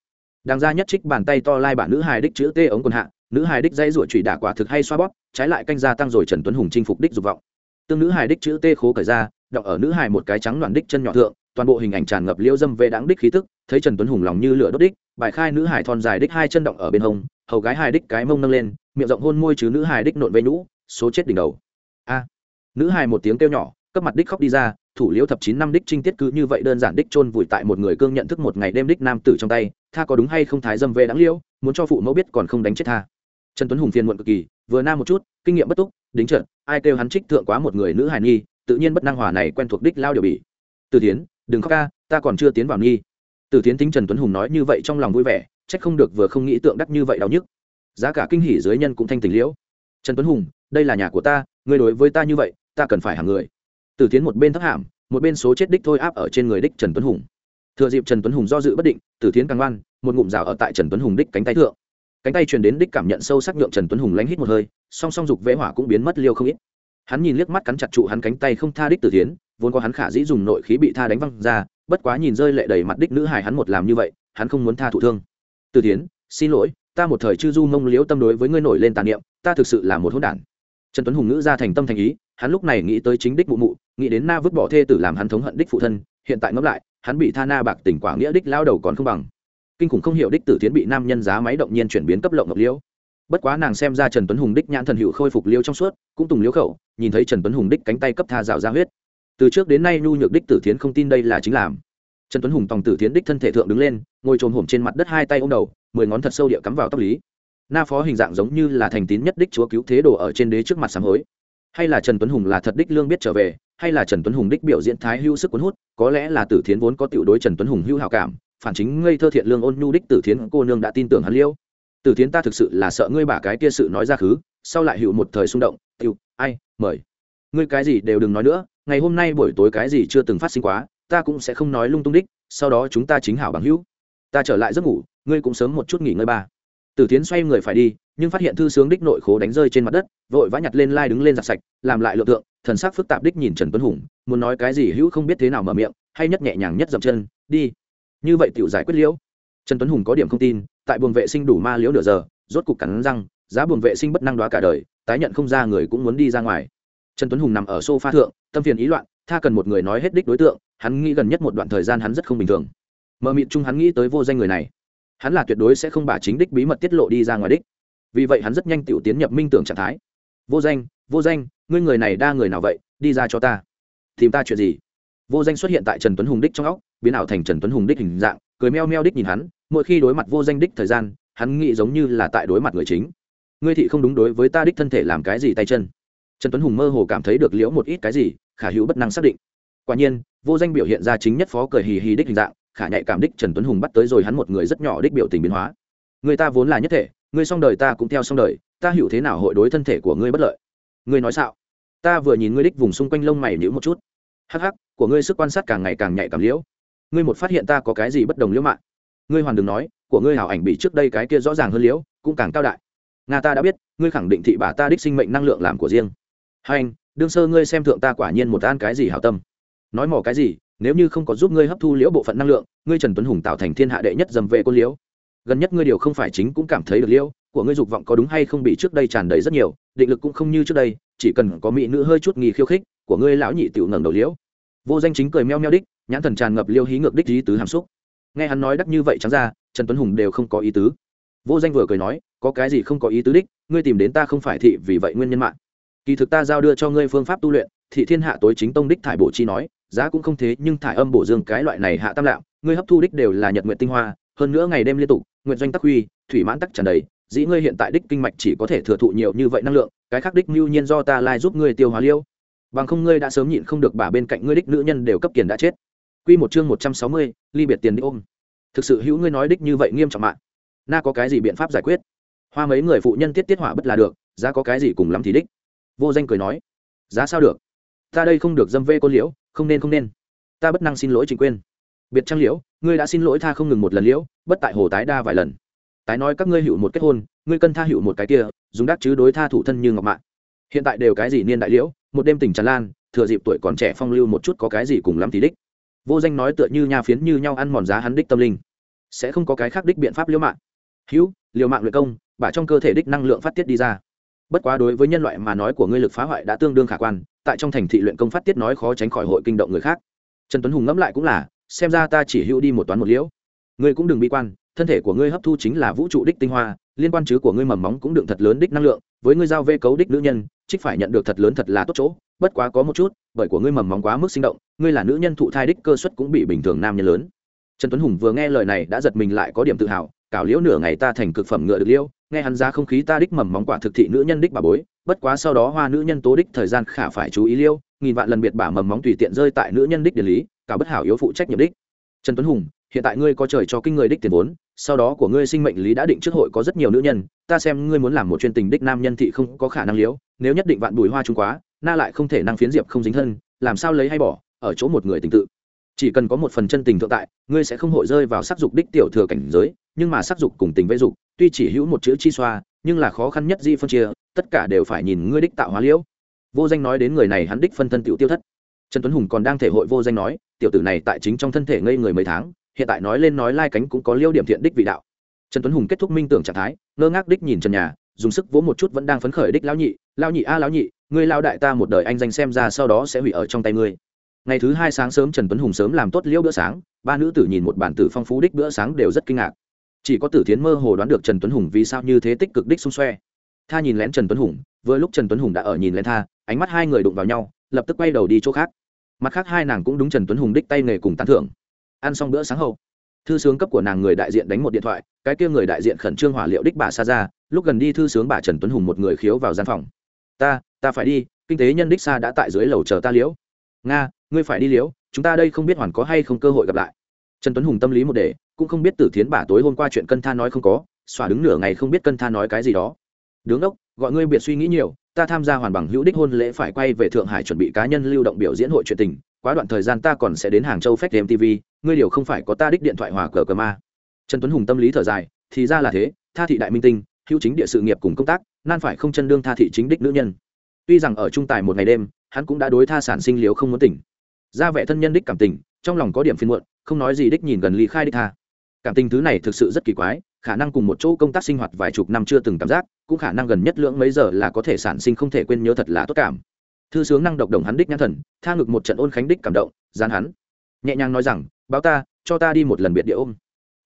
Đàng ra nhất trích bàn tay to lai bản nữ hài đích chữ tê ống quần hạ nữ hài đích dây rủa chủy đả quả thực hay xoa bóp trái lại canh gia tăng rồi trần tuấn hùng chinh phục đích dục vọng. Tương nữ hài đích chữ tê khố cởi ra đọng ở nữ hài một cái trắng loạn đích chân nhỏ thượng, toàn bộ hình ảnh tràn ngập liêu dâm về đáng đích khí tức, thấy trần tuấn hùng lòng như lửa đốt đích, bài khai nữ hài thon dài đích hai chân động ở bên hông, hầu gái hai đích cái mông nâng lên, miệng rộng hôn môi chứ nữ hài đích nộn vây nhũ, số chết đỉnh đầu. A, nữ hài một tiếng kêu nhỏ, cấp mặt đích khóc đi ra, thủ liễu thập chín năm đích trinh tiết cứ như vậy đơn giản đích chôn vùi tại một người cương nhận thức một ngày đêm đích nam tử trong tay, tha có đúng hay không thái dâm về đáng liễu, muốn cho phụ mẫu biết còn không đánh chết tha. Trần tuấn hùng phiền muộn cực kỳ, vừa nam một chút, kinh nghiệm bất túc, đính trận, ai kêu hắn trích thượng quá một người nữ hài nghi tự nhiên bất năng hòa này quen thuộc đích lao điều bị từ tiến đừng khóc ca, ta còn chưa tiến vào nghi. Từ tiến tính trần tuấn hùng nói như vậy trong lòng vui vẻ, trách không được vừa không nghĩ tượng đắc như vậy đau nhức. Giá cả kinh hỉ dưới nhân cũng thanh tình liễu. Trần tuấn hùng, đây là nhà của ta, ngươi đối với ta như vậy, ta cần phải hàng người. Từ tiến một bên thấp hàm, một bên số chết đích thôi áp ở trên người đích trần tuấn hùng. Thừa dịp trần tuấn hùng do dự bất định, từ tiến càng ngoan, một ngụm rào ở tại trần tuấn hùng đích cánh tay thượng. Cánh tay truyền đến đích cảm nhận sâu sắc nhượng trần tuấn hùng lánh hít một hơi, song song dục vẽ hỏa cũng biến mất liêu không ít hắn nhìn liếc mắt cắn chặt trụ hắn cánh tay không tha đích Tử tiến vốn có hắn khả dĩ dùng nội khí bị tha đánh văng ra, bất quá nhìn rơi lệ đầy mặt đích nữ hài hắn một làm như vậy, hắn không muốn tha thụ thương. Tử tiến xin lỗi, ta một thời chư du mông liễu tâm đối với ngươi nổi lên tàn niệm, ta thực sự là một hỗn đản. Trần tuấn hùng ngữ ra thành tâm thành ý, hắn lúc này nghĩ tới chính đích mụ mụ, nghĩ đến na vứt bỏ thê tử làm hắn thống hận đích phụ thân, hiện tại ngẫm lại, hắn bị tha na bạc tỉnh quả nghĩa đích lao đầu còn không bằng. Kinh khủng không hiểu đích tử tiến bị nam nhân giá máy động nhiên chuyển biến cấp lộng ngọc liễu bất quá nàng xem ra trần tuấn hùng đích nhãn thần hữu khôi phục liêu trong suốt, cũng tùng liêu khẩu, nhìn thấy trần tuấn hùng đích cánh tay cấp tha rào ra huyết. Từ trước đến nay nhu nhược đích tử thiến không tin đây là chính làm. Trần tuấn hùng tòng tử thiến đích thân thể thượng đứng lên, ngồi trồm hổm trên mặt đất hai tay ô m đầu, mười ngón thật sâu địa cắm vào tóc lý. Na phó hình dạng giống như là thành tín nhất đích chúa cứu thế đồ ở trên đế trước mặt sám hối. Hay là trần tuấn hùng là thật đích lương biết trở về, hay là trần tuấn hùng đích biểu diễn thái hữu sức cuốn hút, có lẽ là tử thiến vốn có tiểu đối trần tuấn hùng hữu hảo cảm, phản chính ngây thơ thiện lương ôn nhu đích tử thiến cô nương đã tin tưởng hắn liêu tử thiến ta thực sự là sợ ngươi bả cái kia sự nói ra khứ, sau lại hữu một thời xung động tiêu ai, mời. Ngươi cái gì đều đừng nói nữa, ngày hôm nay buổi tối cái gì chưa từng phát sinh quá, ta cũng sẽ không nói lung tung đích, sau đó chúng ta chính hảo bằng hữu. Ta trở lại giấc ngủ, ngươi cũng sớm một chút nghỉ ngơi ba. Tử tiến xoay người phải đi, nhưng phát hiện thư sướng đích nội khố đánh rơi trên mặt đất, vội vã nhặt lên lai đứng lên giặt sạch, làm lại lượng tượng, thần sắc phức tạp đích nhìn trần tuấn hùng, muốn nói cái gì hữu không biết thế nào mở miệng, hay nhất nhẹ nhàng nhất dậm chân, đi. Như vậy tiểu giải quyết liễu. Trần tuấn hùng có điểm không tin tại buồng vệ sinh đủ ma liễu nửa giờ, rốt cục cắn răng, giá buồng vệ sinh bất năng đoá cả đời, tái nhận không ra người cũng muốn đi ra ngoài. Trần tuấn hùng nằm ở sofa thượng, tâm phiền ý loạn, tha cần một người nói hết đích đối tượng, hắn nghĩ gần nhất một đoạn thời gian hắn rất không bình thường. Mờ mịt chung hắn nghĩ tới vô danh người này. Hắn là tuyệt đối sẽ không bà chính đích bí mật tiết lộ đi ra ngoài đích. Vì vậy hắn rất nhanh tiểu tiến nhập minh tưởng trạng thái. Vô danh vô danh, ngươi người này đa người nào vậy, đi ra cho ta. Tìm ta chuyện gì? Vô danh xuất hiện tại trần tuấn hùng đích trong óc, biến ảo thành trần tuấn hùng đích hình dạng, cười meo meo đích nhìn hắn mỗi khi đối mặt vô danh đích thời gian, hắn nghĩ giống như là tại đối mặt người chính. Ngươi thị không đúng đối với ta đích thân thể làm cái gì tay chân? Trần tuấn hùng mơ hồ cảm thấy được liễu một ít cái gì, khả hữu bất năng xác định. Quả nhiên, vô danh biểu hiện ra chính nhất phó cười hì hì đích hình dạng, khả nhạy cảm đích trần tuấn hùng bắt tới rồi hắn một người rất nhỏ đích biểu tình biến hóa. Người ta vốn là nhất thể ngươi xong đời ta cũng theo xong đời, ta hiểu thế nào hội đối thân thể của ngươi bất lợi? Ngươi nói sao? Ta vừa nhìn ngươi đích vùng xung quanh lông mày nhữ một chút. Hắc hắc, của ngươi sức quan sát càng ngày càng nhạy cảm liễu. Ngươi một phát hiện ta có cái gì bất đồng liễu mạng? Ngươi hoàn đừng nói, của ngươi hảo ảnh bị trước đây cái kia rõ ràng hơn liễu, cũng càng cao đại. Nga ta đã biết, ngươi khẳng định thị bà ta đích sinh mệnh năng lượng làm của riêng. Hai anh, đương sơ ngươi xem thượng ta quả nhiên một an cái gì hảo tâm. Nói mỏ cái gì, nếu như không có giúp ngươi hấp thu liễu bộ phận năng lượng, ngươi trần tuấn hùng tạo thành thiên hạ đệ nhất dầm vệ côn liễu. Gần nhất ngươi điều không phải chính cũng cảm thấy được liễu, của ngươi dục vọng có đúng hay không bị trước đây tràn đầy rất nhiều, định lực cũng không như trước đây, chỉ cần có mỹ nữ hơi chút nghi khiêu khích, của ngươi lão nhị tiểu ngẩng đầu liễu. Vô danh chính cười meo meo đích, nhãn thần tràn ngập liêu hí ngược đích ý tứ hàm xúc nghe hắn nói đắc như vậy trắng ra, trần tuấn hùng đều không có ý tứ. Vô danh vừa cười nói, có cái gì không có ý tứ đích, ngươi tìm đến ta không phải thị, vì vậy nguyên nhân mạng. Kỳ thực ta giao đưa cho ngươi phương pháp tu luyện, thị thiên hạ tối chính tông đích thải bổ chi nói, giá cũng không thế, nhưng thải âm bổ dương cái loại này hạ tam lạm ngươi hấp thu đích đều là nhật nguyện tinh hoa, hơn nữa ngày đêm liên tục, nguyện doanh tắc huy, thủy mãn tắc tràn đầy, dĩ ngươi hiện tại đích kinh mạch chỉ có thể thừa thụ nhiều như vậy năng lượng, cái khác đích mưu nhiên do ta lai giúp ngươi tiêu hóa liêu. Bằng không ngươi đã sớm nhịn không được bả bên cạnh ngươi đích nữ nhân đều cấp kiền đã chết quy một chương một trăm sáu mươi, ly biệt tiền đi ôm. Thực sự hữu ngươi nói đích như vậy nghiêm trọng mạng na có cái gì biện pháp giải quyết? Hoa mấy người phụ nhân tiết tiết hỏa bất là được giá có cái gì cùng lắm thì đích. Vô danh cười nói giá sao được? Ta đây không được dâm vê cô liễu không nên không nên. Ta bất năng xin lỗi Trình quyên biệt trang liễu ngươi đã xin lỗi tha không ngừng một lần liễu bất tại hồ tái đa vài lần. Tái nói các ngươi hữu một kết hôn ngươi cân tha hữu một cái kia dùng đắc chứ đối tha thủ thân như ngọc mạng hiện tại đều cái gì niên đại liễu một đêm tình tràn lan thừa dịp tuổi còn trẻ phong lưu một chút có cái gì cùng lắm thì đích vô danh nói tựa như nha phiến như nhau ăn mòn giá hắn đích tâm linh. Sẽ không có cái khác đích biện pháp liễu mạng. Hữu, liều mạng luyện công, bả trong cơ thể đích năng lượng phát tiết đi ra. Bất quá đối với nhân loại mà nói của ngươi lực phá hoại đã tương đương khả quan, tại trong thành thị luyện công phát tiết nói khó tránh khỏi hội kinh động người khác. Trần tuấn hùng ngẫm lại cũng là, xem ra ta chỉ hữu đi một toán một liễu. Ngươi cũng đừng bi quan, thân thể của ngươi hấp thu chính là vũ trụ đích tinh hoa, liên quan chứ của ngươi mầm móng cũng đựng thật lớn đích năng lượng, với ngươi giao vê cấu đích nữ nhân, trích phải nhận được thật lớn thật là tốt chỗ, bất quá có một chút, bởi của ngươi mầm móng quá mức sinh động ngươi là nữ nhân thụ thai đích cơ suất cũng bị bình thường nam nhân lớn. Trần tuấn hùng vừa nghe lời này đã giật mình lại có điểm tự hào, cảo liễu nửa ngày ta thành cực phẩm ngựa được liễu nghe hắn ra không khí ta đích mầm móng quả thực thị nữ nhân đích bà bối, bất quá sau đó hoa nữ nhân tố đích thời gian khả phải chú ý liêu, nghìn vạn lần biệt bả mầm móng tùy tiện rơi tại nữ nhân đích địa lý cả bất hảo yếu phụ trách nhiệm đích. Trần tuấn hùng, hiện tại ngươi có trời cho kinh người đích tiền vốn, sau đó của ngươi sinh mệnh lý đã định trước hội có rất nhiều nữ nhân, ta xem ngươi muốn làm một chuyên tình đích nam nhân thị không có khả năng liễu nếu nhất định vạn bùi hoa trung quá, na lại không thể năng phiến diệp không dính thân, làm sao lấy hay bỏ? Ở chỗ một người tình tự. Chỉ cần có một phần chân tình thượng tại, ngươi sẽ không hội rơi vào sắc dục đích tiểu thừa cảnh giới, nhưng mà sắc dục cùng tình vây dục, tuy chỉ hữu một chữ chi xoa, nhưng là khó khăn nhất di phân chia, tất cả đều phải nhìn ngươi đích tạo hóa liễu. Vô danh nói đến người này hắn đích phân thân tiểu tiêu thất. Trần tuấn hùng còn đang thể hội vô danh nói, tiểu tử này tại chính trong thân thể ngây người mấy tháng, hiện tại nói lên nói lai cánh cũng có liêu điểm thiện đích vị đạo. Trần tuấn hùng kết thúc minh tưởng trạng thái, ngơ ngác đích nhìn trần nhà, dùng sức vỗ một chút vẫn đang phấn khởi đích lão nhị lão nhị a, lão nhị, ngươi lao đại ta một đời anh danh xem ra sau đó sẽ hủy ở trong tay ngươi ngày thứ hai sáng sớm trần tuấn hùng sớm làm tốt liễu bữa sáng, ba nữ tử nhìn một bản tử phong phú đích bữa sáng đều rất kinh ngạc. Chỉ có tử thiến mơ hồ đoán được trần tuấn hùng vì sao như thế tích cực đích xung xoe. Tha nhìn lén trần tuấn hùng, vừa lúc trần tuấn hùng đã ở nhìn lén tha, ánh mắt hai người đụng vào nhau, lập tức quay đầu đi chỗ khác. Mặt khác hai nàng cũng đúng trần tuấn hùng đích tay nghề cùng tán thưởng. Ăn xong bữa sáng hậu, thư sướng cấp của nàng người đại diện đánh một điện thoại, cái kia người đại diện khẩn trương hỏa liệu đích bà xa ra lúc gần đi thư sướng bà trần tuấn hùng một người khiếu vào gian phòng. Ta ta phải đi, kinh tế nhân đích xa đã tại dưới lầu chờ ta liễu. Nga ngươi phải đi liễu chúng ta đây không biết hoàn có hay không cơ hội gặp lại. Trần tuấn hùng tâm lý một đề, cũng không biết tử thiến bà tối hôm qua chuyện cân tha nói không có, xòa đứng nửa ngày không biết cân tha nói cái gì đó. Đứng đốc, gọi ngươi biệt suy nghĩ nhiều, ta tham gia hoàn bằng hữu đích hôn lễ phải quay về thượng hải chuẩn bị cá nhân lưu động biểu diễn hội chuyện tình, quá đoạn thời gian ta còn sẽ đến hàng châu phép tv ngươi điều không phải có ta đích điện thoại hòa cờ cờ ma. Trần tuấn hùng tâm lý thở dài, thì ra là thế, tha thị đại minh tinh, hữu chính địa sự nghiệp cùng công tác, nan phải không chân đương tha thị chính đích nữ nhân. Tuy rằng ở trung tài một ngày đêm, hắn cũng đã đối tha sản sinh liếu không muốn tỉnh ra vẻ thân nhân đích cảm tình, trong lòng có điểm phiên muộn, không nói gì đích nhìn gần ly khai đích tha. Cảm tình thứ này thực sự rất kỳ quái, khả năng cùng một chỗ công tác sinh hoạt vài chục năm chưa từng cảm giác, cũng khả năng gần nhất lưỡng mấy giờ là có thể sản sinh không thể quên nhớ thật là tốt cảm. Thư sướng năng độc đồng hắn đích nhãn thần, tha ngực một trận ôn khánh đích cảm động gian hắn. Nhẹ nhàng nói rằng, báo ta, cho ta đi một lần biệt địa ôm.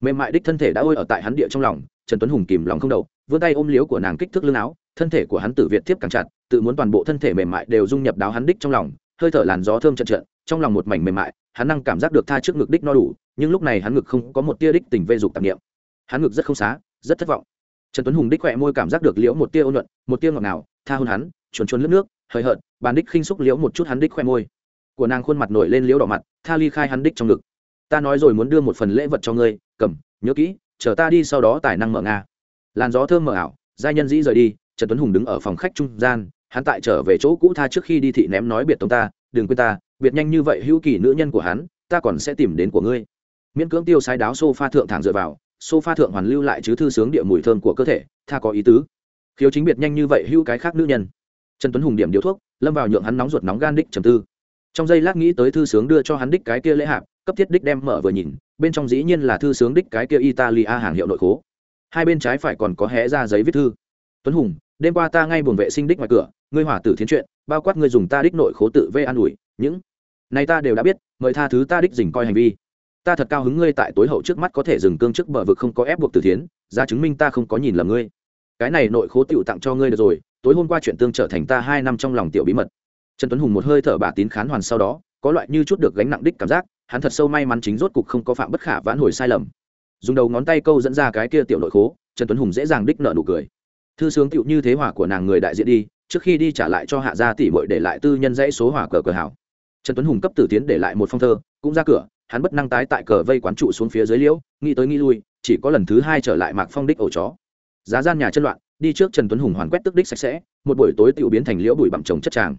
Mềm mại đích thân thể đã ôi ở tại hắn địa trong lòng, trần tuấn hùng kìm lòng không đậu, vươn tay ôm liếu của nàng kích thước lưng áo, thân thể của hắn tử việt tiếp càng chặt, tự muốn toàn bộ thân thể mềm mại đều dung nhập đáo hắn đích trong lòng hơi thở làn gió thơm trận trận, trong lòng một mảnh mềm mại, hắn năng cảm giác được tha trước ngực đích no đủ, nhưng lúc này hắn ngực không có một tia đích tình vê dục tạp niệm. Hắn ngực rất không xá, rất thất vọng. Trần tuấn hùng đích khỏe môi cảm giác được liễu một tia ôn luận một tia ngọt ngào, tha hôn hắn, chuồn chuồn lướt nước, hời hợt, bàn đích khinh xúc liễu một chút hắn đích khoe môi. Của nàng khuôn mặt nổi lên liễu đỏ mặt, tha ly khai hắn đích trong ngực. Ta nói rồi muốn đưa một phần lễ vật cho ngươi, cầm, nhớ kỹ, chờ ta đi sau đó tài năng mở nga. Làn gió thơm mở ảo, giai nhân dĩ rời đi, trần tuấn hùng đứng ở phòng khách trung gian hắn tại trở về chỗ cũ tha trước khi đi thị ném nói biệt tông ta, đừng quên ta, biệt nhanh như vậy, hữu kỳ nữ nhân của hắn, ta còn sẽ tìm đến của ngươi. Miễn cưỡng tiêu sai đáo sofa thượng thẳng dựa vào, sofa thượng hoàn lưu lại chứ thư sướng địa mùi thơm của cơ thể tha có ý tứ. Khiếu chính biệt nhanh như vậy, hữu cái khác nữ nhân. Trần tuấn hùng điểm điếu thuốc, lâm vào nhượng hắn nóng ruột nóng gan đích trầm tư. Trong giây lát nghĩ tới thư sướng đưa cho hắn đích cái kia lễ hạp, cấp thiết đích đem mở vừa nhìn, bên trong dĩ nhiên là thư sướng đích cái kia italia hàng hiệu nội khố. Hai bên trái phải còn có hé ra giấy viết thư. Tuấn hùng đêm qua ta ngay buồng vệ sinh đích ngoài cửa, ngươi hỏa tử thiến chuyện, bao quát ngươi dùng ta đích nội khố tự vê an ủi, những này ta đều đã biết, mời tha thứ ta đích dình coi hành vi. Ta thật cao hứng ngươi tại tối hậu trước mắt có thể dừng cương trước bờ vực không có ép buộc tử thiến, ra chứng minh ta không có nhìn lầm ngươi. Cái này nội khố tựu tặng cho ngươi được rồi, tối hôm qua chuyện tương trở thành ta hai năm trong lòng tiểu bí mật. Trần tuấn hùng một hơi thở bà tín khán hoàn sau đó, có loại như chút được gánh nặng đích cảm giác, hắn thật sâu may mắn chính rốt cục không có phạm bất khả vãn hồi sai lầm. Dùng đầu ngón tay câu dẫn ra cái kia tiểu nội khố, trần tuấn hùng dễ dàng đích nợ nụ cười thư sướng tựu như thế hỏa của nàng người đại diện đi, trước khi đi trả lại cho hạ gia tỷ bội để lại tư nhân dãy số hỏa cờ cờ hảo. Trần tuấn hùng cấp tử tiến để lại một phong thơ, cũng ra cửa, hắn bất năng tái tại cờ vây quán trụ xuống phía dưới liễu, nghĩ tới nghĩ lui, chỉ có lần thứ hai trở lại mạc phong đích ổ chó. Giá gian nhà chân loạn, đi trước trần tuấn hùng hoàn quét tức đích sạch sẽ, một buổi tối tựu biến thành liễu bụi bặm trồng chất tràng.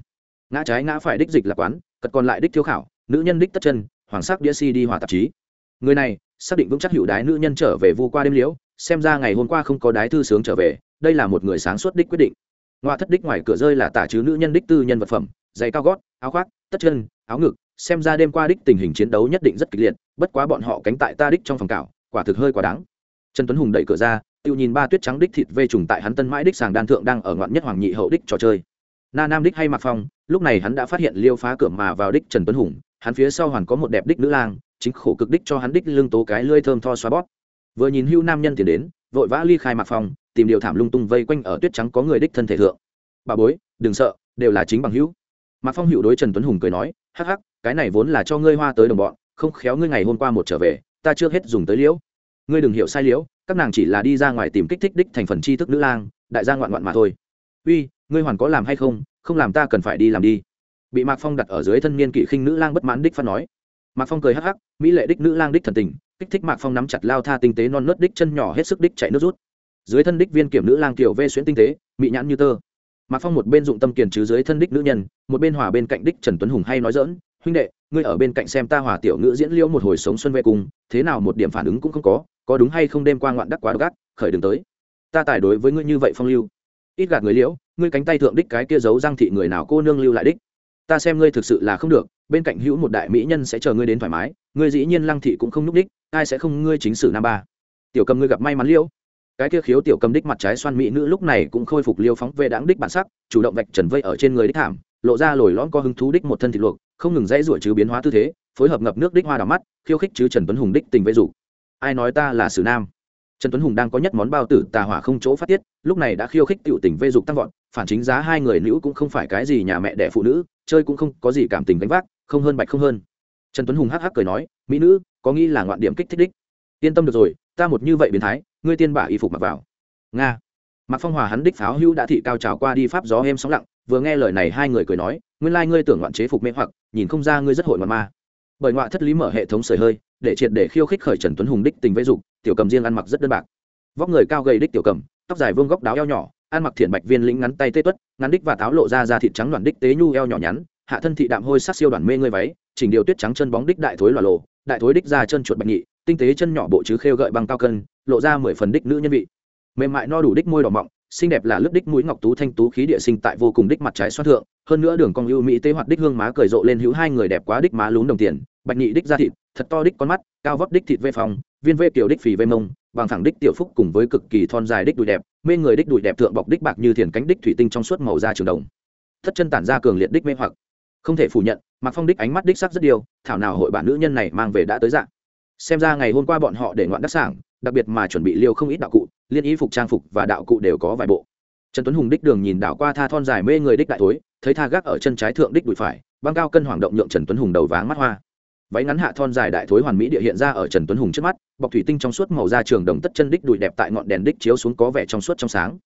Ngã trái ngã phải đích dịch là quán, cật còn lại đích thiếu khảo, nữ nhân đích tất chân, hoàng sắc đĩa si đi hòa tạp chí. Người này, xác định vững chắc hữu đái nữ nhân trở về vu qua đêm liễu xem ra ngày hôm qua không có đái thư sướng trở về, đây là một người sáng suốt đích quyết định. Ngoại thất đích ngoài cửa rơi là tả chứ nữ nhân đích tư nhân vật phẩm, giày cao gót, áo khoác, tất chân, áo ngực, xem ra đêm qua đích tình hình chiến đấu nhất định rất kịch liệt, bất quá bọn họ cánh tại ta đích trong phòng cảo, quả thực hơi quá đáng. Trần tuấn hùng đẩy cửa ra tự nhìn ba tuyết trắng đích thịt vê trùng tại hắn tân mãi đích sàng đan thượng đang ở ngoạn nhất hoàng nhị hậu đích trò chơi. Na nam đích hay mặc phong, lúc này hắn đã phát hiện liêu phá cửa mà vào đích trần tuấn hùng, hắn phía sau hoàn có một đẹp đích nữ lang, chính khổ cực đích cho hắn đích lưng tố cái lươi thơm tho xoa bót vừa nhìn hưu nam nhân tiến đến, vội vã ly khai mặc phong tìm điều thảm lung tung vây quanh ở tuyết trắng có người đích thân thể thượng. Bà bối, đừng sợ, đều là chính bằng hữu. Mạc phong hữu đối trần tuấn hùng cười nói, hắc hắc, cái này vốn là cho ngươi hoa tới đồng bọn, không khéo ngươi ngày hôm qua một trở về, ta chưa hết dùng tới liễu. Ngươi đừng hiểu sai liễu, các nàng chỉ là đi ra ngoài tìm kích thích đích thành phần tri thức nữ lang, đại gia ngoạn ngoạn mà thôi. Uy, ngươi hoàn có làm hay không? Không làm ta cần phải đi làm đi. Bị mạc phong đặt ở dưới thân niên kỵ khinh nữ lang bất mãn đích phát nói. Mạc phong cười hắc hắc, mỹ lệ đích nữ lang đích thần tình kích thích mạc phong nắm chặt lao tha tinh tế non nớt đích chân nhỏ hết sức đích chạy nước rút. Dưới thân đích viên kiểm nữ lang tiểu vê xuyễn tinh tế, mị nhãn như tơ. Mạc phong một bên dụng tâm kiền chứ dưới thân đích nữ nhân, một bên hòa bên cạnh đích trần tuấn hùng hay nói dỡn huynh đệ, ngươi ở bên cạnh xem ta hòa tiểu ngữ diễn liễu một hồi sống xuân về cùng, thế nào một điểm phản ứng cũng không có có đúng hay không đêm qua ngoạn đắc quá gắt khởi đường tới. Ta tài đối với ngươi như vậy phong lưu. Ít gạt người liễu, ngươi cánh tay thượng đích cái kia giấu răng thị người nào cô nương lưu lại đích? Ta xem ngươi thực sự là không được, bên cạnh hữu một đại mỹ nhân sẽ chờ ngươi đến thoải mái, ngươi dĩ nhiên lăng thị cũng không núp đích, ai sẽ không ngươi chính sử nam ba. Tiểu cầm ngươi gặp may mắn liễu cái kia khiếu tiểu cầm đích mặt trái xoan mỹ nữ lúc này cũng khôi phục liêu phóng về đáng đích bản sắc, chủ động vạch trần vây ở trên người đích thảm, lộ ra lồi lõn có hứng thú đích một thân thịt luộc, không ngừng dãy ruổi chứ biến hóa tư thế, phối hợp ngập nước đích hoa đỏ mắt, khiêu khích chứ trần tuấn hùng đích tình vây rủ. Ai nói ta là sử nam? Trần tuấn hùng đang có nhất món bao tử tà hỏa không chỗ phát tiết, lúc này đã khiêu khích tiểu tình vây dục tăng vọt, phản chính giá hai người nữ cũng không phải cái gì nhà mẹ đẻ phụ nữ, chơi cũng không có gì cảm tình gánh vác, không hơn bạch không hơn. Trần tuấn hùng hắc hắc cười nói, mỹ nữ, có nghĩ là ngoạn điểm kích thích đích? Yên tâm được rồi, ta một như vậy biến thái, ngươi tiên bả y phục mặc vào. Nga. Mạc phong hòa hắn đích pháo hữu đã thị cao trào qua đi pháp gió êm sóng lặng, vừa nghe lời này hai người cười nói, nguyên lai ngươi tưởng ngoạn chế phục mê hoặc, nhìn không ra ngươi rất hội ngoạn ma. Bởi ngoại thất lý mở hệ thống sởi hơi để triệt để khiêu khích khởi trần tuấn hùng đích tình vây dục, tiểu cầm riêng ăn mặc rất đơn bạc. Vóc người cao gầy đích tiểu cầm, tóc dài vương góc đáo eo nhỏ, ăn mặc thiện bạch viên lĩnh ngắn tay tê tuất, ngắn đích và táo lộ ra ra thịt trắng đoàn đích tế nhu eo nhỏ nhắn, hạ thân thị đạm hôi sắc siêu đoàn mê ngươi váy, chỉnh điều tuyết trắng chân bóng đích đại thối lòa lộ, đại thối đích ra chân chuột bạch nhị, tinh tế chân nhỏ bộ chứ khêu gợi bằng cao cân, lộ ra mười phần đích nữ nhân vị. Mềm mại no đủ đích môi đỏ mọng, xinh đẹp là lớp đích mũi ngọc tú thanh tú khí địa sinh tại vô cùng đích mặt trái xoát thượng, hơn nữa đường cong ưu mỹ tế hoạt đích hương má cười rộ lên hữu hai người đẹp quá đích má lún đồng tiền, bạch nhị đích da thịt thật to đích con mắt, cao vóc đích thịt vê phòng viên vê kiểu đích phì vê mông, bằng thẳng đích tiểu phúc cùng với cực kỳ thon dài đích đùi đẹp, mê người đích đùi đẹp thượng bọc đích bạc như thiền cánh đích thủy tinh trong suốt màu da trường đồng. Thất chân tản ra cường liệt đích mê hoặc. Không thể phủ nhận mặc phong đích ánh mắt đích sắc rất điều thảo nào hội bản nữ nhân này mang về đã tới dạng. Xem ra ngày hôm qua bọn họ để ngoạn đắc sảng, đặc biệt mà chuẩn bị liêu không ít đạo cụ, liên y phục trang phục và đạo cụ đều có vài bộ. Trần tuấn hùng đích đường nhìn đảo qua tha thon dài mê người đích đại thối, thấy tha gác ở chân trái thượng đích đùi phải, băng cao cân hoàng động nhượng trần tuấn hùng đầu váng mắt hoa váy ngắn hạ thon dài đại thối hoàn mỹ địa hiện ra ở trần tuấn hùng trước mắt bọc thủy tinh trong suốt màu da trường đồng tất chân đích đùi đẹp tại ngọn đèn đích chiếu xuống có vẻ trong suốt trong sáng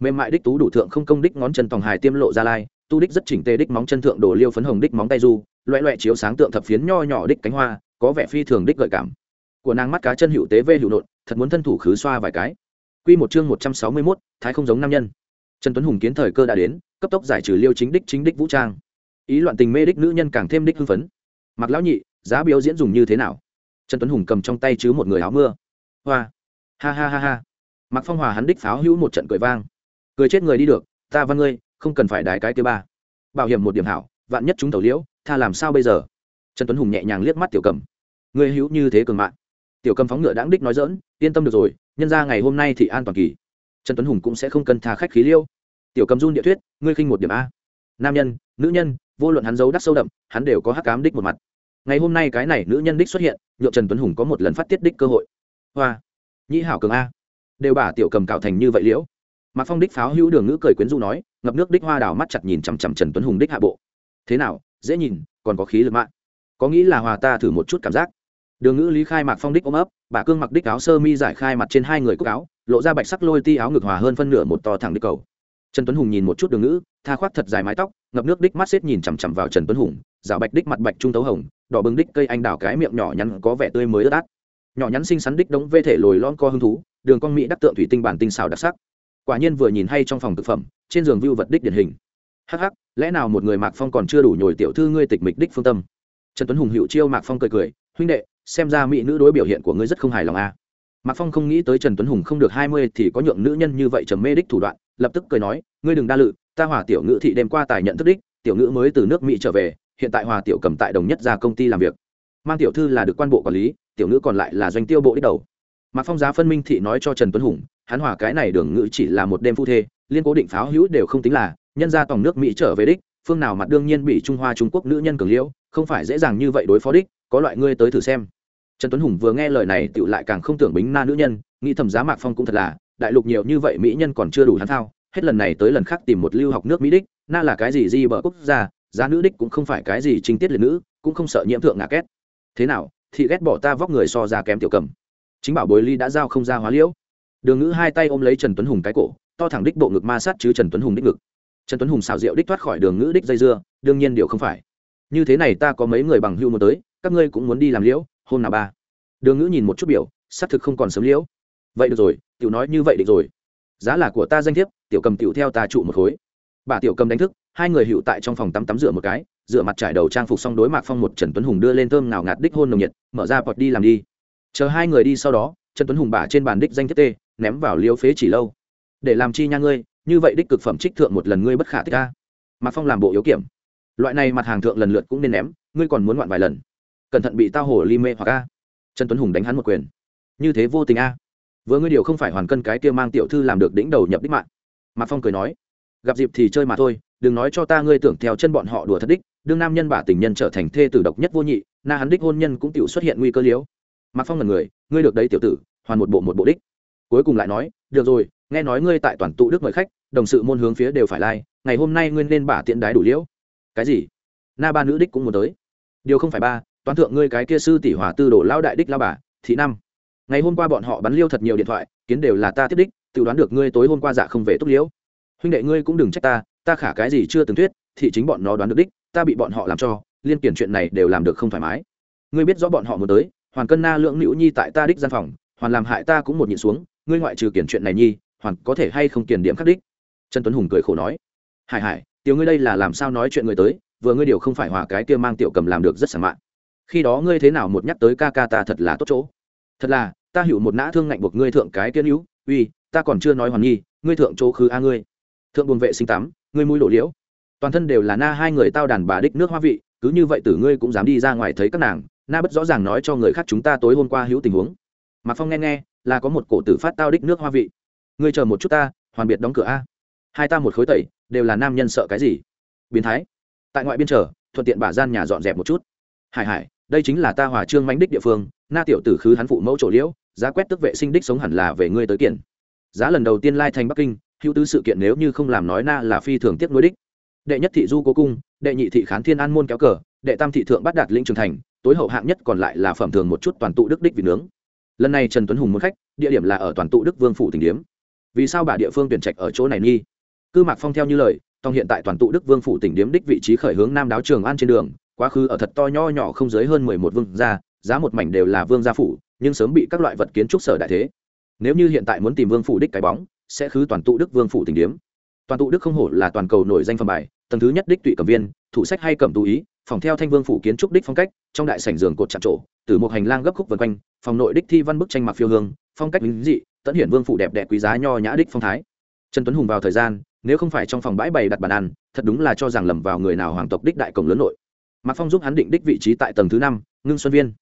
mềm mại đích tú đủ thượng không công đích ngón chân tòng hài tiêm lộ ra lai tu đích rất chỉnh tê đích móng chân thượng đổ liêu phấn hồng đích móng tay du loẹ loẹ chiếu sáng tượng thập phiến nho nhỏ đích cánh hoa có vẻ phi thường đích gợi cảm của nàng mắt cá chân hữu tế vê hữu nộn thật muốn thân thủ khứ xoa vài cái Quy một chương một trăm sáu mươi 161, thái không giống nam nhân. Trần Tuấn Hùng kiến thời cơ đã đến, cấp tốc giải trừ Liêu chính đích chính đích vũ trang. Ý loạn tình mê đích nữ nhân càng thêm đích hưng phấn. Mặc lão nhị, giá biểu diễn dùng như thế nào? Trần Tuấn Hùng cầm trong tay chứ một người áo mưa. Hoa, ha ha ha ha. Mặc Phong Hòa hắn đích pháo hữu một trận cười vang. Cười chết người đi được, ta văn ngươi, không cần phải đái cái kia ba. Bảo hiểm một điểm hảo, vạn nhất chúng tẩu liễu, tha làm sao bây giờ? Trần Tuấn Hùng nhẹ nhàng liếc mắt Tiểu Cầm. Ngươi hữu như thế cường mạng. Tiểu Cầm phóng ngựa đáng đích nói dỡn, yên tâm được rồi, nhân ra ngày hôm nay thì an toàn kỳ trần tuấn hùng cũng sẽ không cần tha khách khí liêu tiểu cầm run địa thuyết ngươi khinh một điểm a nam nhân nữ nhân vô luận hắn giấu đắc sâu đậm hắn đều có hắc cám đích một mặt ngày hôm nay cái này nữ nhân đích xuất hiện, nhượng trần tuấn hùng có một lần phát tiết đích cơ hội. Hoa, nhĩ hảo cường a. Đều bà tiểu cầm cạo thành như vậy liễu. Mạc phong đích pháo hữu đường ngữ cười quyến du nói, ngập nước đích hoa đào mắt chặt nhìn chằm chằm trần tuấn hùng đích hạ bộ. Thế nào, dễ nhìn, còn có khí lực mạng có nghĩ là hòa ta thử một chút cảm giác. Đường ngữ lý khai mạc phong đích ôm ấp, bà cương mặc đích áo sơ mi giải khai mặt trên hai người cúc áo, lộ ra bạch sắc lôi ti áo ngực hòa hơn phân nửa một to thẳng đích cầu trần tuấn hùng nhìn một chút đường ngữ, tha khoác thật dài mái tóc, ngập nước đích mắt xếp nhìn chằm chằm vào trần tuấn hùng, rào bạch đích mặt bạch trung tấu hồng, đỏ bừng đích cây anh đào cái miệng nhỏ nhắn có vẻ tươi mới ướt át. Nhỏ nhắn xinh xắn đích đống vê thể lồi lon co hứng thú, đường con mỹ đắc tượng thủy tinh bản tinh xào đặc sắc. Quả nhiên vừa nhìn hay trong phòng thực phẩm, trên giường view vật đích điển hình. Hắc hắc, lẽ nào một người mạc phong còn chưa đủ nhồi tiểu thư ngươi tịch mịch đích phương tâm? Trần tuấn hùng hiệu chiêu mạc phong cười cười, huynh đệ, xem ra mỹ nữ đối biểu hiện của ngươi rất không hài lòng a. À. mạc phong không nghĩ tới trần tuấn hùng không được hai mươi thì có nhượng nữ nhân như vậy trầm mê đích thủ đoạn lập tức cười nói, ngươi đừng đa lự, ta hòa tiểu ngữ thị đêm qua tài nhận thức đích, tiểu ngữ mới từ nước mỹ trở về, hiện tại hòa tiểu cầm tại đồng nhất ra công ty làm việc. Mang tiểu thư là được quan bộ quản lý, tiểu ngữ còn lại là doanh tiêu bộ đích đầu. Mạc phong giá phân minh thị nói cho trần tuấn hùng, hắn hòa cái này đường ngữ chỉ là một đêm phu thê, liên cố định pháo hữu đều không tính là, nhân ra tổng nước mỹ trở về đích, phương nào mặt đương nhiên bị trung hoa trung quốc nữ nhân cường liễu, không phải dễ dàng như vậy đối phó đích, có loại ngươi tới thử xem. Trần tuấn hùng vừa nghe lời này, tựu lại càng không tưởng bính na nữ nhân, nghĩ thầm giá mạc phong cũng thật là đại lục nhiều như vậy mỹ nhân còn chưa đủ hắn thao, hết lần này tới lần khác tìm một lưu học nước mỹ đích, na là cái gì di bờ quốc gia, giá nữ đích cũng không phải cái gì trinh tiết liệt nữ, cũng không sợ nhiễm thượng ngạ két. Thế nào, thì ghét bỏ ta vóc người so ra kém tiểu cầm. Chính bảo bối ly đã giao không ra hóa liễu. Đường ngữ hai tay ôm lấy trần tuấn hùng cái cổ, to thẳng đích bộ ngực ma sát chứ trần tuấn hùng đích ngực. Trần tuấn hùng xào rượu đích thoát khỏi đường ngữ đích dây dưa, đương nhiên điều không phải. Như thế này ta có mấy người bằng hưu muốn tới, các ngươi cũng muốn đi làm liễu, hôm nào ba. Đường ngữ nhìn một chút biểu, xác thực không còn sớm liễu. Vậy được rồi tiểu nói như vậy định rồi. Giá là của ta danh thiếp, tiểu cầm tiểu theo ta trụ một khối. Bà tiểu cầm đánh thức, hai người hữu tại trong phòng tắm tắm rửa một cái, rửa mặt trải đầu trang phục xong đối mạc phong một trần tuấn hùng đưa lên thơm nào ngạt đích hôn nồng nhiệt, mở ra bọt đi làm đi. Chờ hai người đi sau đó, trần tuấn hùng bả trên bàn đích danh thiếp tê, ném vào liêu phế chỉ lâu. Để làm chi nha ngươi, như vậy đích cực phẩm trích thượng một lần ngươi bất khả tích ca mạc phong làm bộ yếu kiểm. Loại này mặt hàng thượng lần lượt cũng nên ném, ngươi còn muốn ngoạn vài lần. Cẩn thận bị tao hổ ly mê hoặc a. Trần tuấn hùng đánh hắn một quyền. Như thế vô tình a vừa ngươi điều không phải hoàn cân cái kia mang tiểu thư làm được đỉnh đầu nhập đích mạng. Mạc phong cười nói, gặp dịp thì chơi mà thôi, đừng nói cho ta ngươi tưởng theo chân bọn họ đùa thất đích, đương nam nhân bả tình nhân trở thành thê tử độc nhất vô nhị, na hắn đích hôn nhân cũng tiểu xuất hiện nguy cơ liếu. Mạc phong là người, ngươi được đấy tiểu tử, hoàn một bộ một bộ đích. Cuối cùng lại nói, được rồi, nghe nói ngươi tại toàn tụ đức mời khách, đồng sự môn hướng phía đều phải lai, ngày hôm nay ngươi nên bả tiện đái đủ liễu. Cái gì? Na ba nữ đích cũng muốn tới. Điều không phải ba, toán thượng ngươi cái kia sư tỷ hòa tư đổ lao đại đích lao bà, thị năm ngày hôm qua bọn họ bắn liêu thật nhiều điện thoại, kiến đều là ta tiếp đích, tự đoán được ngươi tối hôm qua dạ không về túc liễu huynh đệ ngươi cũng đừng trách ta ta khả cái gì chưa từng thuyết, thì chính bọn nó đoán được đích, ta bị bọn họ làm cho, liên kiển chuyện này đều làm được không thoải mái. Ngươi biết rõ bọn họ muốn tới, hoàn cân na lượng nữ nhi tại ta đích gian phòng, hoàn làm hại ta cũng một nhịn xuống, ngươi ngoại trừ kiển chuyện này nhi, hoàn có thể hay không kiển điểm khắc đích? Trần tuấn hùng cười khổ nói. Hải hải, tiểu ngươi đây là làm sao nói chuyện người tới, vừa ngươi điều không phải hòa cái kia mang tiểu cầm làm được rất sảng mạn. Khi đó ngươi thế nào một nhắc tới ca ca ta thật là tốt chỗ. Thật là ta hiểu một nã thương ngạnh buộc ngươi thượng cái kiên hữu, uy, ta còn chưa nói hoàn nghi, ngươi thượng chỗ khứ a ngươi. Thượng buồn vệ sinh tắm, ngươi mũi đổ liễu. Toàn thân đều là na hai người tao đàn bà đích nước hoa vị, cứ như vậy tử ngươi cũng dám đi ra ngoài thấy các nàng, na bất rõ ràng nói cho người khác chúng ta tối hôm qua hữu tình huống. Mạc phong nghe nghe, là có một cổ tử phát tao đích nước hoa vị. Ngươi chờ một chút ta, hoàn biệt đóng cửa a. Hai ta một khối tẩy, đều là nam nhân sợ cái gì? Biến thái. Tại ngoại biên chờ, thuận tiện bà gian nhà dọn dẹp một chút. Hải hải, đây chính là ta hòa trương mánh đích địa phương, na tiểu tử khứ hắn phụ mẫu trổ liễu giá quét tức vệ sinh đích sống hẳn là về ngươi tới kiện. giá lần đầu tiên lai thành bắc kinh, hữu tứ sự kiện nếu như không làm nói na là phi thường tiếp nối đích. Đệ nhất thị du cố cung, đệ nhị thị khán thiên an môn kéo cờ, đệ tam thị thượng bắt đạt lĩnh trường thành, tối hậu hạng nhất còn lại là phẩm thường một chút toàn tụ đức đích vì nướng. Lần này trần tuấn hùng muốn khách, địa điểm là ở toàn tụ đức vương phủ tỉnh điếm. Vì sao bà địa phương tuyển trạch ở chỗ này nghi? Cư mạc phong theo như lời, tòng hiện tại toàn tụ đức vương phủ tỉnh điếm đích vị trí khởi hướng nam đáo trường an trên đường, quá khứ ở thật to nho nhỏ không dưới hơn mười một vương gia, giá một mảnh đều là vương gia phủ nhưng sớm bị các loại vật kiến trúc sở đại thế. Nếu như hiện tại muốn tìm vương phủ đích cái bóng, sẽ khứ toàn tụ đức vương phủ tình điếm. Toàn tụ đức không hổ là toàn cầu nổi danh phẩm bài, tầng thứ nhất đích tụy cầm viên, thủ sách hay cầm tụ ý, phòng theo thanh vương phủ kiến trúc đích phong cách, trong đại sảnh giường cột chạm trổ, từ một hành lang gấp khúc vân quanh, phòng nội đích thi văn bức tranh mặc phiêu hương, phong cách lính dị, tận hiển vương phủ đẹp đẽ quý giá nho nhã đích phong thái. Trần tuấn hùng vào thời gian, nếu không phải trong phòng bãi bày đặt bàn ăn, thật đúng là cho rằng lầm vào người nào hoàng tộc đích đại cổng lớn nội. Mạc phong giúp hắn định đích vị trí tại tầng thứ năm, ngưng xuân viên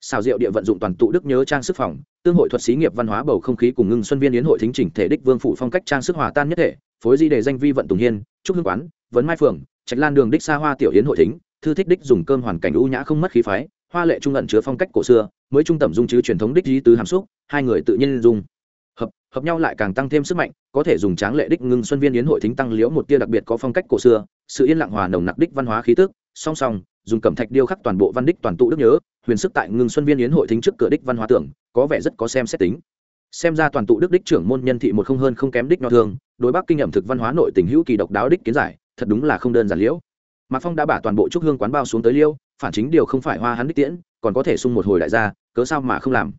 xào rượu địa vận dụng toàn tụ đức nhớ trang sức phòng, tương hội thuật xí nghiệp văn hóa bầu không khí cùng ngưng xuân viên yến hội thính chỉnh thể đích vương phủ phong cách trang sức hòa tan nhất thể, phối di đề danh vi vận tùng hiên trúc hương quán, vấn mai phường, trạch lan đường đích xa hoa tiểu yến hội thính, thư thích đích dùng cơm hoàn cảnh ưu nhã không mất khí phái, hoa lệ trung ẩn chứa phong cách cổ xưa, mới trung tẩm dung chứ truyền thống đích di tứ hàm xúc, hai người tự nhiên dùng hợp hợp nhau lại càng tăng thêm sức mạnh, có thể dùng tráng lệ đích ngưng xuân viên yến hội thính tăng liễu một tia đặc biệt có phong cách cổ xưa, sự yên lặng hòa nồng nặc đích văn hóa khí tức, song song, dùng cẩm thạch điêu khắc toàn bộ văn đích toàn tụ đức nhớ huyền sức tại ngưng xuân viên yến hội thính trước cửa đích văn hóa tưởng, có vẻ rất có xem xét tính. Xem ra toàn tụ đức đích trưởng môn nhân thị một không hơn không kém đích nho thương, đối bắc kinh ẩm thực văn hóa nội tình hữu kỳ độc đáo đích kiến giải, thật đúng là không đơn giản liễu. Mạc phong đã bả toàn bộ trúc hương quán bao xuống tới liêu, phản chính điều không phải hoa hắn đích tiễn, còn có thể sung một hồi đại gia, cớ sao mà không làm.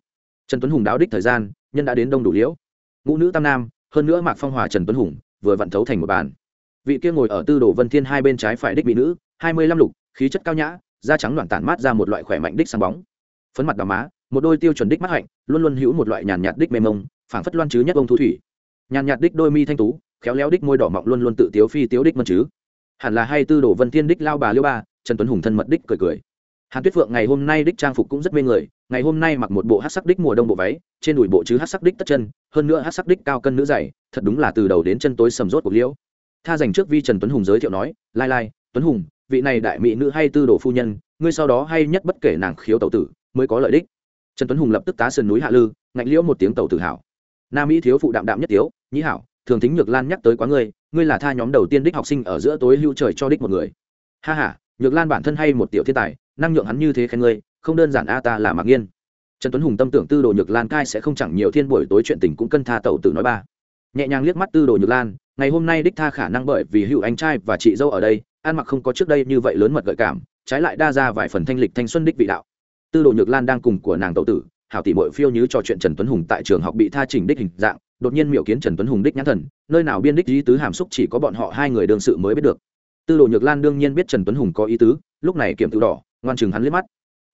Trần tuấn hùng đáo đích thời gian, nhân đã đến đông đủ liễu. Ngũ nữ tam nam, hơn nữa mạc phong hòa trần tuấn hùng, vừa vặn thấu thành một bàn. Vị kia ngồi ở tư đồ vân thiên hai bên trái phải đích mỹ nữ, hai mươi lăm lục, khí chất cao nhã da trắng loạn tản mát ra một loại khỏe mạnh đích sáng bóng. Phấn mặt đỏ má, một đôi tiêu chuẩn đích mắt hạnh, luôn luôn hữu một loại nhàn nhạt đích mềm mông, phảng phất loan chứ nhất ông thu thủy. Nhàn nhạt đích đôi mi thanh tú, khéo léo đích môi đỏ mọng luôn luôn tự tiếu phi tiếu đích mân chứ. Hẳn là hay tư đồ vân thiên đích lao bà liêu ba, trần tuấn hùng thân mật đích cười cười. Hàn tuyết phượng ngày hôm nay đích trang phục cũng rất mê người, ngày hôm nay mặc một bộ hát sắc đích mùa đông bộ váy, trên đùi bộ chứ hát sắc đích tất chân, hơn nữa hát sắc đích cao cân nữ dày thật đúng là từ đầu đến chân tối sầm rốt của liễu tha dành trước vi trần tuấn hùng giới thiệu nói, lai lai, tuấn hùng vị này đại mỹ nữ hay tư đồ phu nhân, ngươi sau đó hay nhất bất kể nàng khiếu tẩu tử, mới có lợi đích. Trần tuấn hùng lập tức tá sườn núi hạ lư, ngạnh liễu một tiếng tẩu tử hảo. Nam mỹ thiếu phụ đạm đạm nhất tiếu, nhĩ hảo, thường thính nhược lan nhắc tới quá ngươi ngươi là tha nhóm đầu tiên đích học sinh ở giữa tối hưu trời cho đích một người. Ha h a nhược lan bản thân hay một tiểu thiên tài, năng nhượng hắn như thế khen ngươi, không đơn giản a, ta là mặc nhiên trần tuấn hùng tâm tưởng tư đồ nhược lan cai sẽ không chẳng nhiều thiên buổi tối chuyện tình cũng cân tha tẩu tử nói ba. Nhẹ nhàng liếc mắt tư đồ nhược lan, ngày hôm nay đích tha khả năng bởi vì hữu anh trai và chị dâu ở đây ăn mặc không có trước đây như vậy lớn mật gợi cảm, trái lại đa ra vài phần thanh lịch thanh xuân đích vị đạo. Tư đồ nhược lan đang cùng của nàng tậu tử, hảo tỷ mội phiêu như trò chuyện trần tuấn hùng tại trường học bị tha chỉnh đích hình dạng, đột nhiên miểu kiến trần tuấn hùng đích nhãn thần, nơi nào biên đích ý tứ hàm xúc chỉ có bọn họ hai người đương sự mới biết được. Tư đồ nhược lan đương nhiên biết trần tuấn hùng có ý tứ, lúc này kiểm tự đỏ, ngoan chừng hắn liếc mắt.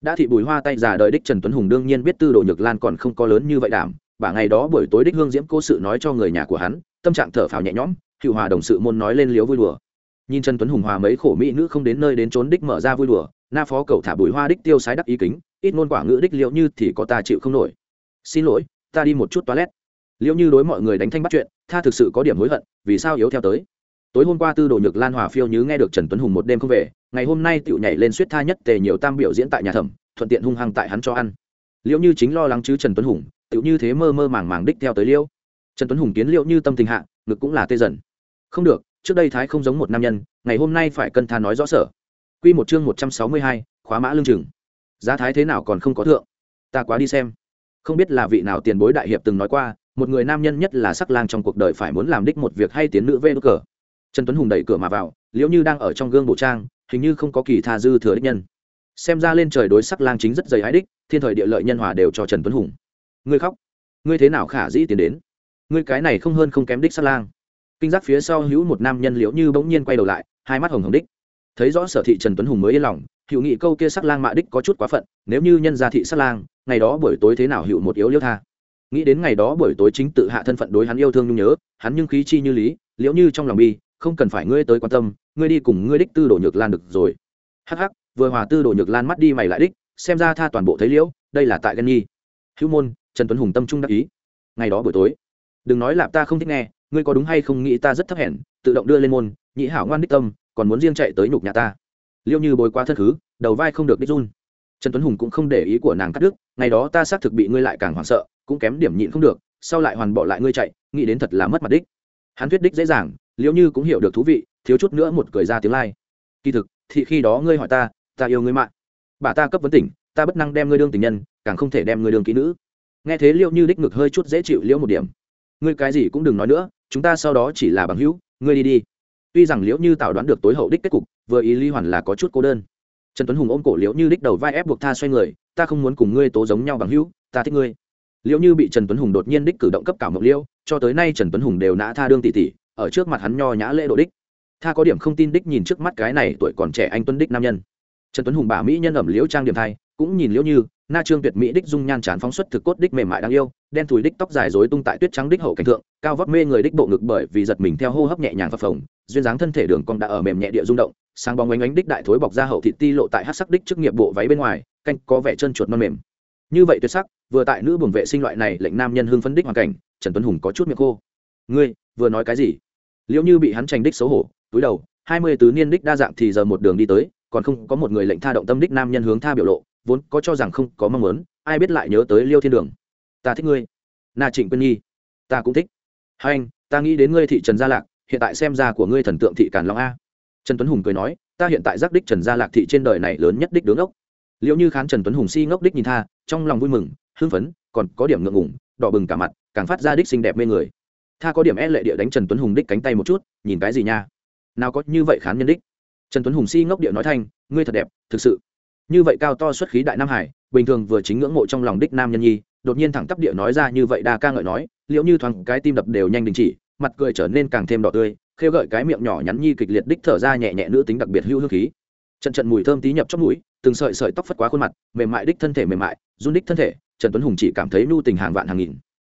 Đã thị bùi hoa tay già đợi đích trần tuấn hùng đương nhiên biết tư đồ nhược lan còn không có lớn như vậy đảm, bả ngày đó buổi tối đích hương diễm cố sự nói cho người nhà của hắn, tâm trạng thở phào nhẹ nhõm hữu hòa đồng sự môn nói lên liếu vui đùa nhìn trần tuấn hùng hòa mấy khổ mỹ nữ không đến nơi đến trốn đích mở ra vui đùa, na phó cầu thả bùi hoa đích tiêu sái đắc ý kính, ít ngôn quả ngữ đích liệu như thì có ta chịu không nổi. Xin lỗi, ta đi một chút toilet. Liệu như đối mọi người đánh thanh bắt chuyện, tha thực sự có điểm hối hận, vì sao yếu theo tới. Tối hôm qua tư đồ nhược lan hòa phiêu nhứ nghe được trần tuấn hùng một đêm không về, ngày hôm nay tựu nhảy lên suýt tha nhất tề nhiều tam biểu diễn tại nhà thẩm, thuận tiện hung hăng tại hắn cho ăn. Liệu như chính lo lắng chứ trần tuấn hùng, tựu như thế mơ mơ màng màng đích theo tới liêu. Trần tuấn hùng kiến liệu như tâm tình hạ, ngực cũng là tê dần. Không được trước đây thái không giống một nam nhân, ngày hôm nay phải cân tha nói rõ sở. Quy một chương một trăm sáu mươi hai, khóa mã lương chừng. Giá thái thế nào còn không có thượng. Ta quá đi xem. Không biết là vị nào tiền bối đại hiệp từng nói qua, một người nam nhân nhất là sắc lang trong cuộc đời phải muốn làm đích một việc hay tiến nữ vê đ cờ. Trần tuấn hùng đẩy cửa mà vào, liễu như đang ở trong gương bộ trang, hình như không có kỳ tha dư thừa đích nhân. Xem ra lên trời đối sắc lang chính rất dày hái đích, thiên thời địa lợi nhân hòa đều cho trần tuấn hùng. Ngươi khóc. Ngươi thế nào khả dĩ tiến đến? Ngươi cái này không hơn không kém đích sắc lang kinh giác phía sau hữu một nam nhân liễu như bỗng nhiên quay đầu lại, hai mắt hồng hồng đích. Thấy rõ sở thị trần tuấn hùng mới yên lòng, hữu nghị câu kia sắc lang mạ đích có chút quá phận, nếu như nhân gia thị sắc lang, ngày đó buổi tối thế nào hữu một yếu liêu tha. Nghĩ đến ngày đó buổi tối chính tự hạ thân phận đối hắn yêu thương nhung nhớ, hắn nhưng khí chi như lý, liễu như trong lòng bi, không cần phải ngươi tới quan tâm, ngươi đi cùng ngươi đích tư đồ nhược lan được rồi. Hắc hắc, vừa hòa tư đồ nhược lan mắt đi mày lại đích, xem ra tha toàn bộ thấy liễu, đây là tại gân nhi hữu môn, trần tuấn hùng tâm trung đắc ý. Ngày đó buổi tối, đừng nói là ta không thích nghe ngươi có đúng hay không nghĩ ta rất thấp hèn, tự động đưa lên môn, nhị hảo ngoan đích tâm, còn muốn riêng chạy tới nhục nhà ta. Liêu như bồi qua thân khứ đầu vai không được đích run. Trần tuấn hùng cũng không để ý của nàng cắt đứt, ngày đó ta xác thực bị ngươi lại càng hoảng sợ, cũng kém điểm nhịn không được, sau lại hoàn bỏ lại ngươi chạy, nghĩ đến thật là mất mặt đích. Hắn thuyết đích dễ dàng liễu như cũng hiểu được thú vị, thiếu chút nữa một cười ra tiếng lai. Kỳ thực, thì khi đó ngươi hỏi ta ta yêu ngươi mạng bà ta cấp vấn tỉnh, ta bất năng đem ngươi đương tình nhân, càng không thể đem ngươi đương kỹ nữ. Nghe thế liêu như đích ngực hơi chút dễ chịu liễu một điểm ngươi cái gì cũng đừng nói nữa, chúng ta sau đó chỉ là bằng hữu, ngươi đi đi. Tuy rằng liễu như tạo đoán được tối hậu đích kết cục, vừa ý ly hoàn là có chút cô đơn. Trần tuấn hùng ôm cổ liễu như đích đầu vai ép buộc tha xoay người, ta không muốn cùng ngươi tố giống nhau bằng hữu, ta thích ngươi. Liễu như bị trần tuấn hùng đột nhiên đích cử động cấp cảo mộng liễu, cho tới nay trần tuấn hùng đều nã tha đương tỷ tỷ, ở trước mặt hắn nho nhã lễ độ đích. Tha có điểm không tin đích nhìn trước mắt cái này tuổi còn trẻ anh tuấn đích nam nhân. Trần tuấn hùng bà mỹ nhân ẩm liễu trang điểm thai, cũng nhìn liễu như na trương tuyệt mỹ đích dung nhan chán phóng xuất thực cốt đích mềm mại đáng yêu, đen thùi đích tóc dài rối tung tại tuyết trắng đích hậu cảnh thượng, cao vóc mê người đích bộ ngực bởi vì giật mình theo hô hấp nhẹ nhàng phập phồng, duyên dáng thân thể đường cong đã ở mềm nhẹ địa rung động, sáng bóng ánh ánh đích đại thối bọc ra hậu thị ti lộ tại hát sắc đích trước nghiệp bộ váy bên ngoài, canh có vẻ chân chuột non mềm. Như vậy tuyệt sắc, vừa tại nữ buồng vệ sinh loại này, lệnh nam nhân hưng phấn đích hoàn cảnh, trần tuấn hùng có chút miệng khô. Ngươi, vừa nói cái gì? Liệu như bị hắn tranh đích xấu hổ, túi đầu, hai mươi tứ niên đích đa dạng thì giờ một đường đi tới, còn không có một người lệnh tha động tâm đích nam nhân hướng tha biểu lộ vốn có cho rằng không có mong muốn, ai biết lại nhớ tới liêu thiên đường. Ta thích ngươi. Na trịnh quyên nhi, ta cũng thích. Hai anh, ta nghĩ đến ngươi thị trần gia lạc, hiện tại xem ra của ngươi thần tượng thị càn long a. Trần tuấn hùng cười nói, ta hiện tại giác đích trần gia lạc thị trên đời này lớn nhất đích đứng ốc. Liệu như khán trần tuấn hùng si ngốc đích nhìn tha, trong lòng vui mừng, hưng phấn, còn có điểm ngượng ngủng đỏ bừng cả mặt, càng phát ra đích xinh đẹp mê người. Tha có điểm e lệ địa đánh trần tuấn hùng đích cánh tay một chút, nhìn cái gì nha? Nào có như vậy khán nhân đích. Trần tuấn hùng si ngốc địa nói thanh, ngươi thật đẹp, thực sự như vậy cao to xuất khí đại nam hải, bình thường vừa chính ngưỡng mộ trong lòng đích nam nhân nhi, đột nhiên thẳng tắp địa nói ra như vậy đa ca ngợi nói liệu như thoáng cái tim đập đều nhanh đình chỉ, mặt cười trở nên càng thêm đỏ tươi, khêu gợi cái miệng nhỏ nhắn nhi kịch liệt đích thở ra nhẹ nhẹ nữ tính đặc biệt hưu hương khí. Trận trận mùi thơm tí nhập trong mũi, từng sợi sợi tóc phất quá khuôn mặt, mềm mại đích thân thể mềm mại, run đích thân thể, trần tuấn hùng chỉ cảm thấy nhu tình hàng vạn hàng nghìn.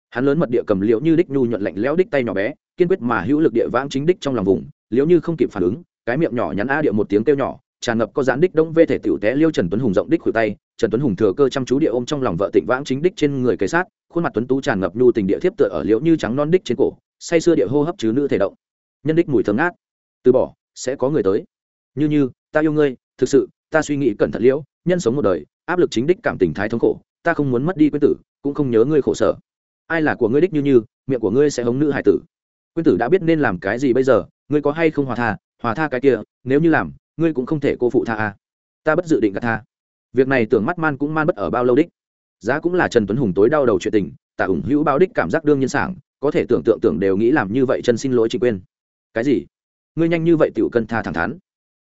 Hắn lớn mật địa cầm liễu như đích nhu nhuận lạnh lẽo đích tay nhỏ bé, kiên quyết mà hữu lực địa vãng chính đích trong lòng vùng, liễu như không kịp phản ứng, cái miệng nhỏ nhắn a địa một tiếng kêu nhỏ tràn ngập có gián đích đông vê thể tiểu té liêu trần tuấn hùng rộng đích khuỷu tay, trần tuấn hùng thừa cơ chăm chú địa ôm trong lòng vợ tịnh vãng chính đích trên người cây sát, khuôn mặt tuấn tú tràn ngập nhu tình địa thiếp tựa ở liễu như trắng non đích trên cổ, say sưa địa hô hấp chứ nữ thể động. Nhân đích mùi thơm ngát. Từ bỏ, sẽ có người tới. Như như, ta yêu ngươi, thực sự, ta suy nghĩ cẩn thận liễu, nhân sống một đời, áp lực chính đích cảm tình thái thống khổ, ta không muốn mất đi quyết tử, cũng không nhớ ngươi khổ sở. Ai là của ngươi đích như như, miệng của ngươi sẽ hống nữ hải tử. Quyết tử đã biết nên làm cái gì bây giờ, ngươi có hay không hòa tha hòa tha cái kia, nếu như làm ngươi cũng không thể cô phụ tha à. ta bất dự định gạt tha. Việc này tưởng mắt man cũng man bất ở bao lâu đích. Giá cũng là trần tuấn hùng tối đau đầu chuyện tình tạ ủng hữu báo đích cảm giác đương nhiên sảng, có thể tưởng tượng tưởng đều nghĩ làm như vậy chân xin lỗi chị quên cái gì? Ngươi nhanh như vậy tiểu cân tha thẳng thắn.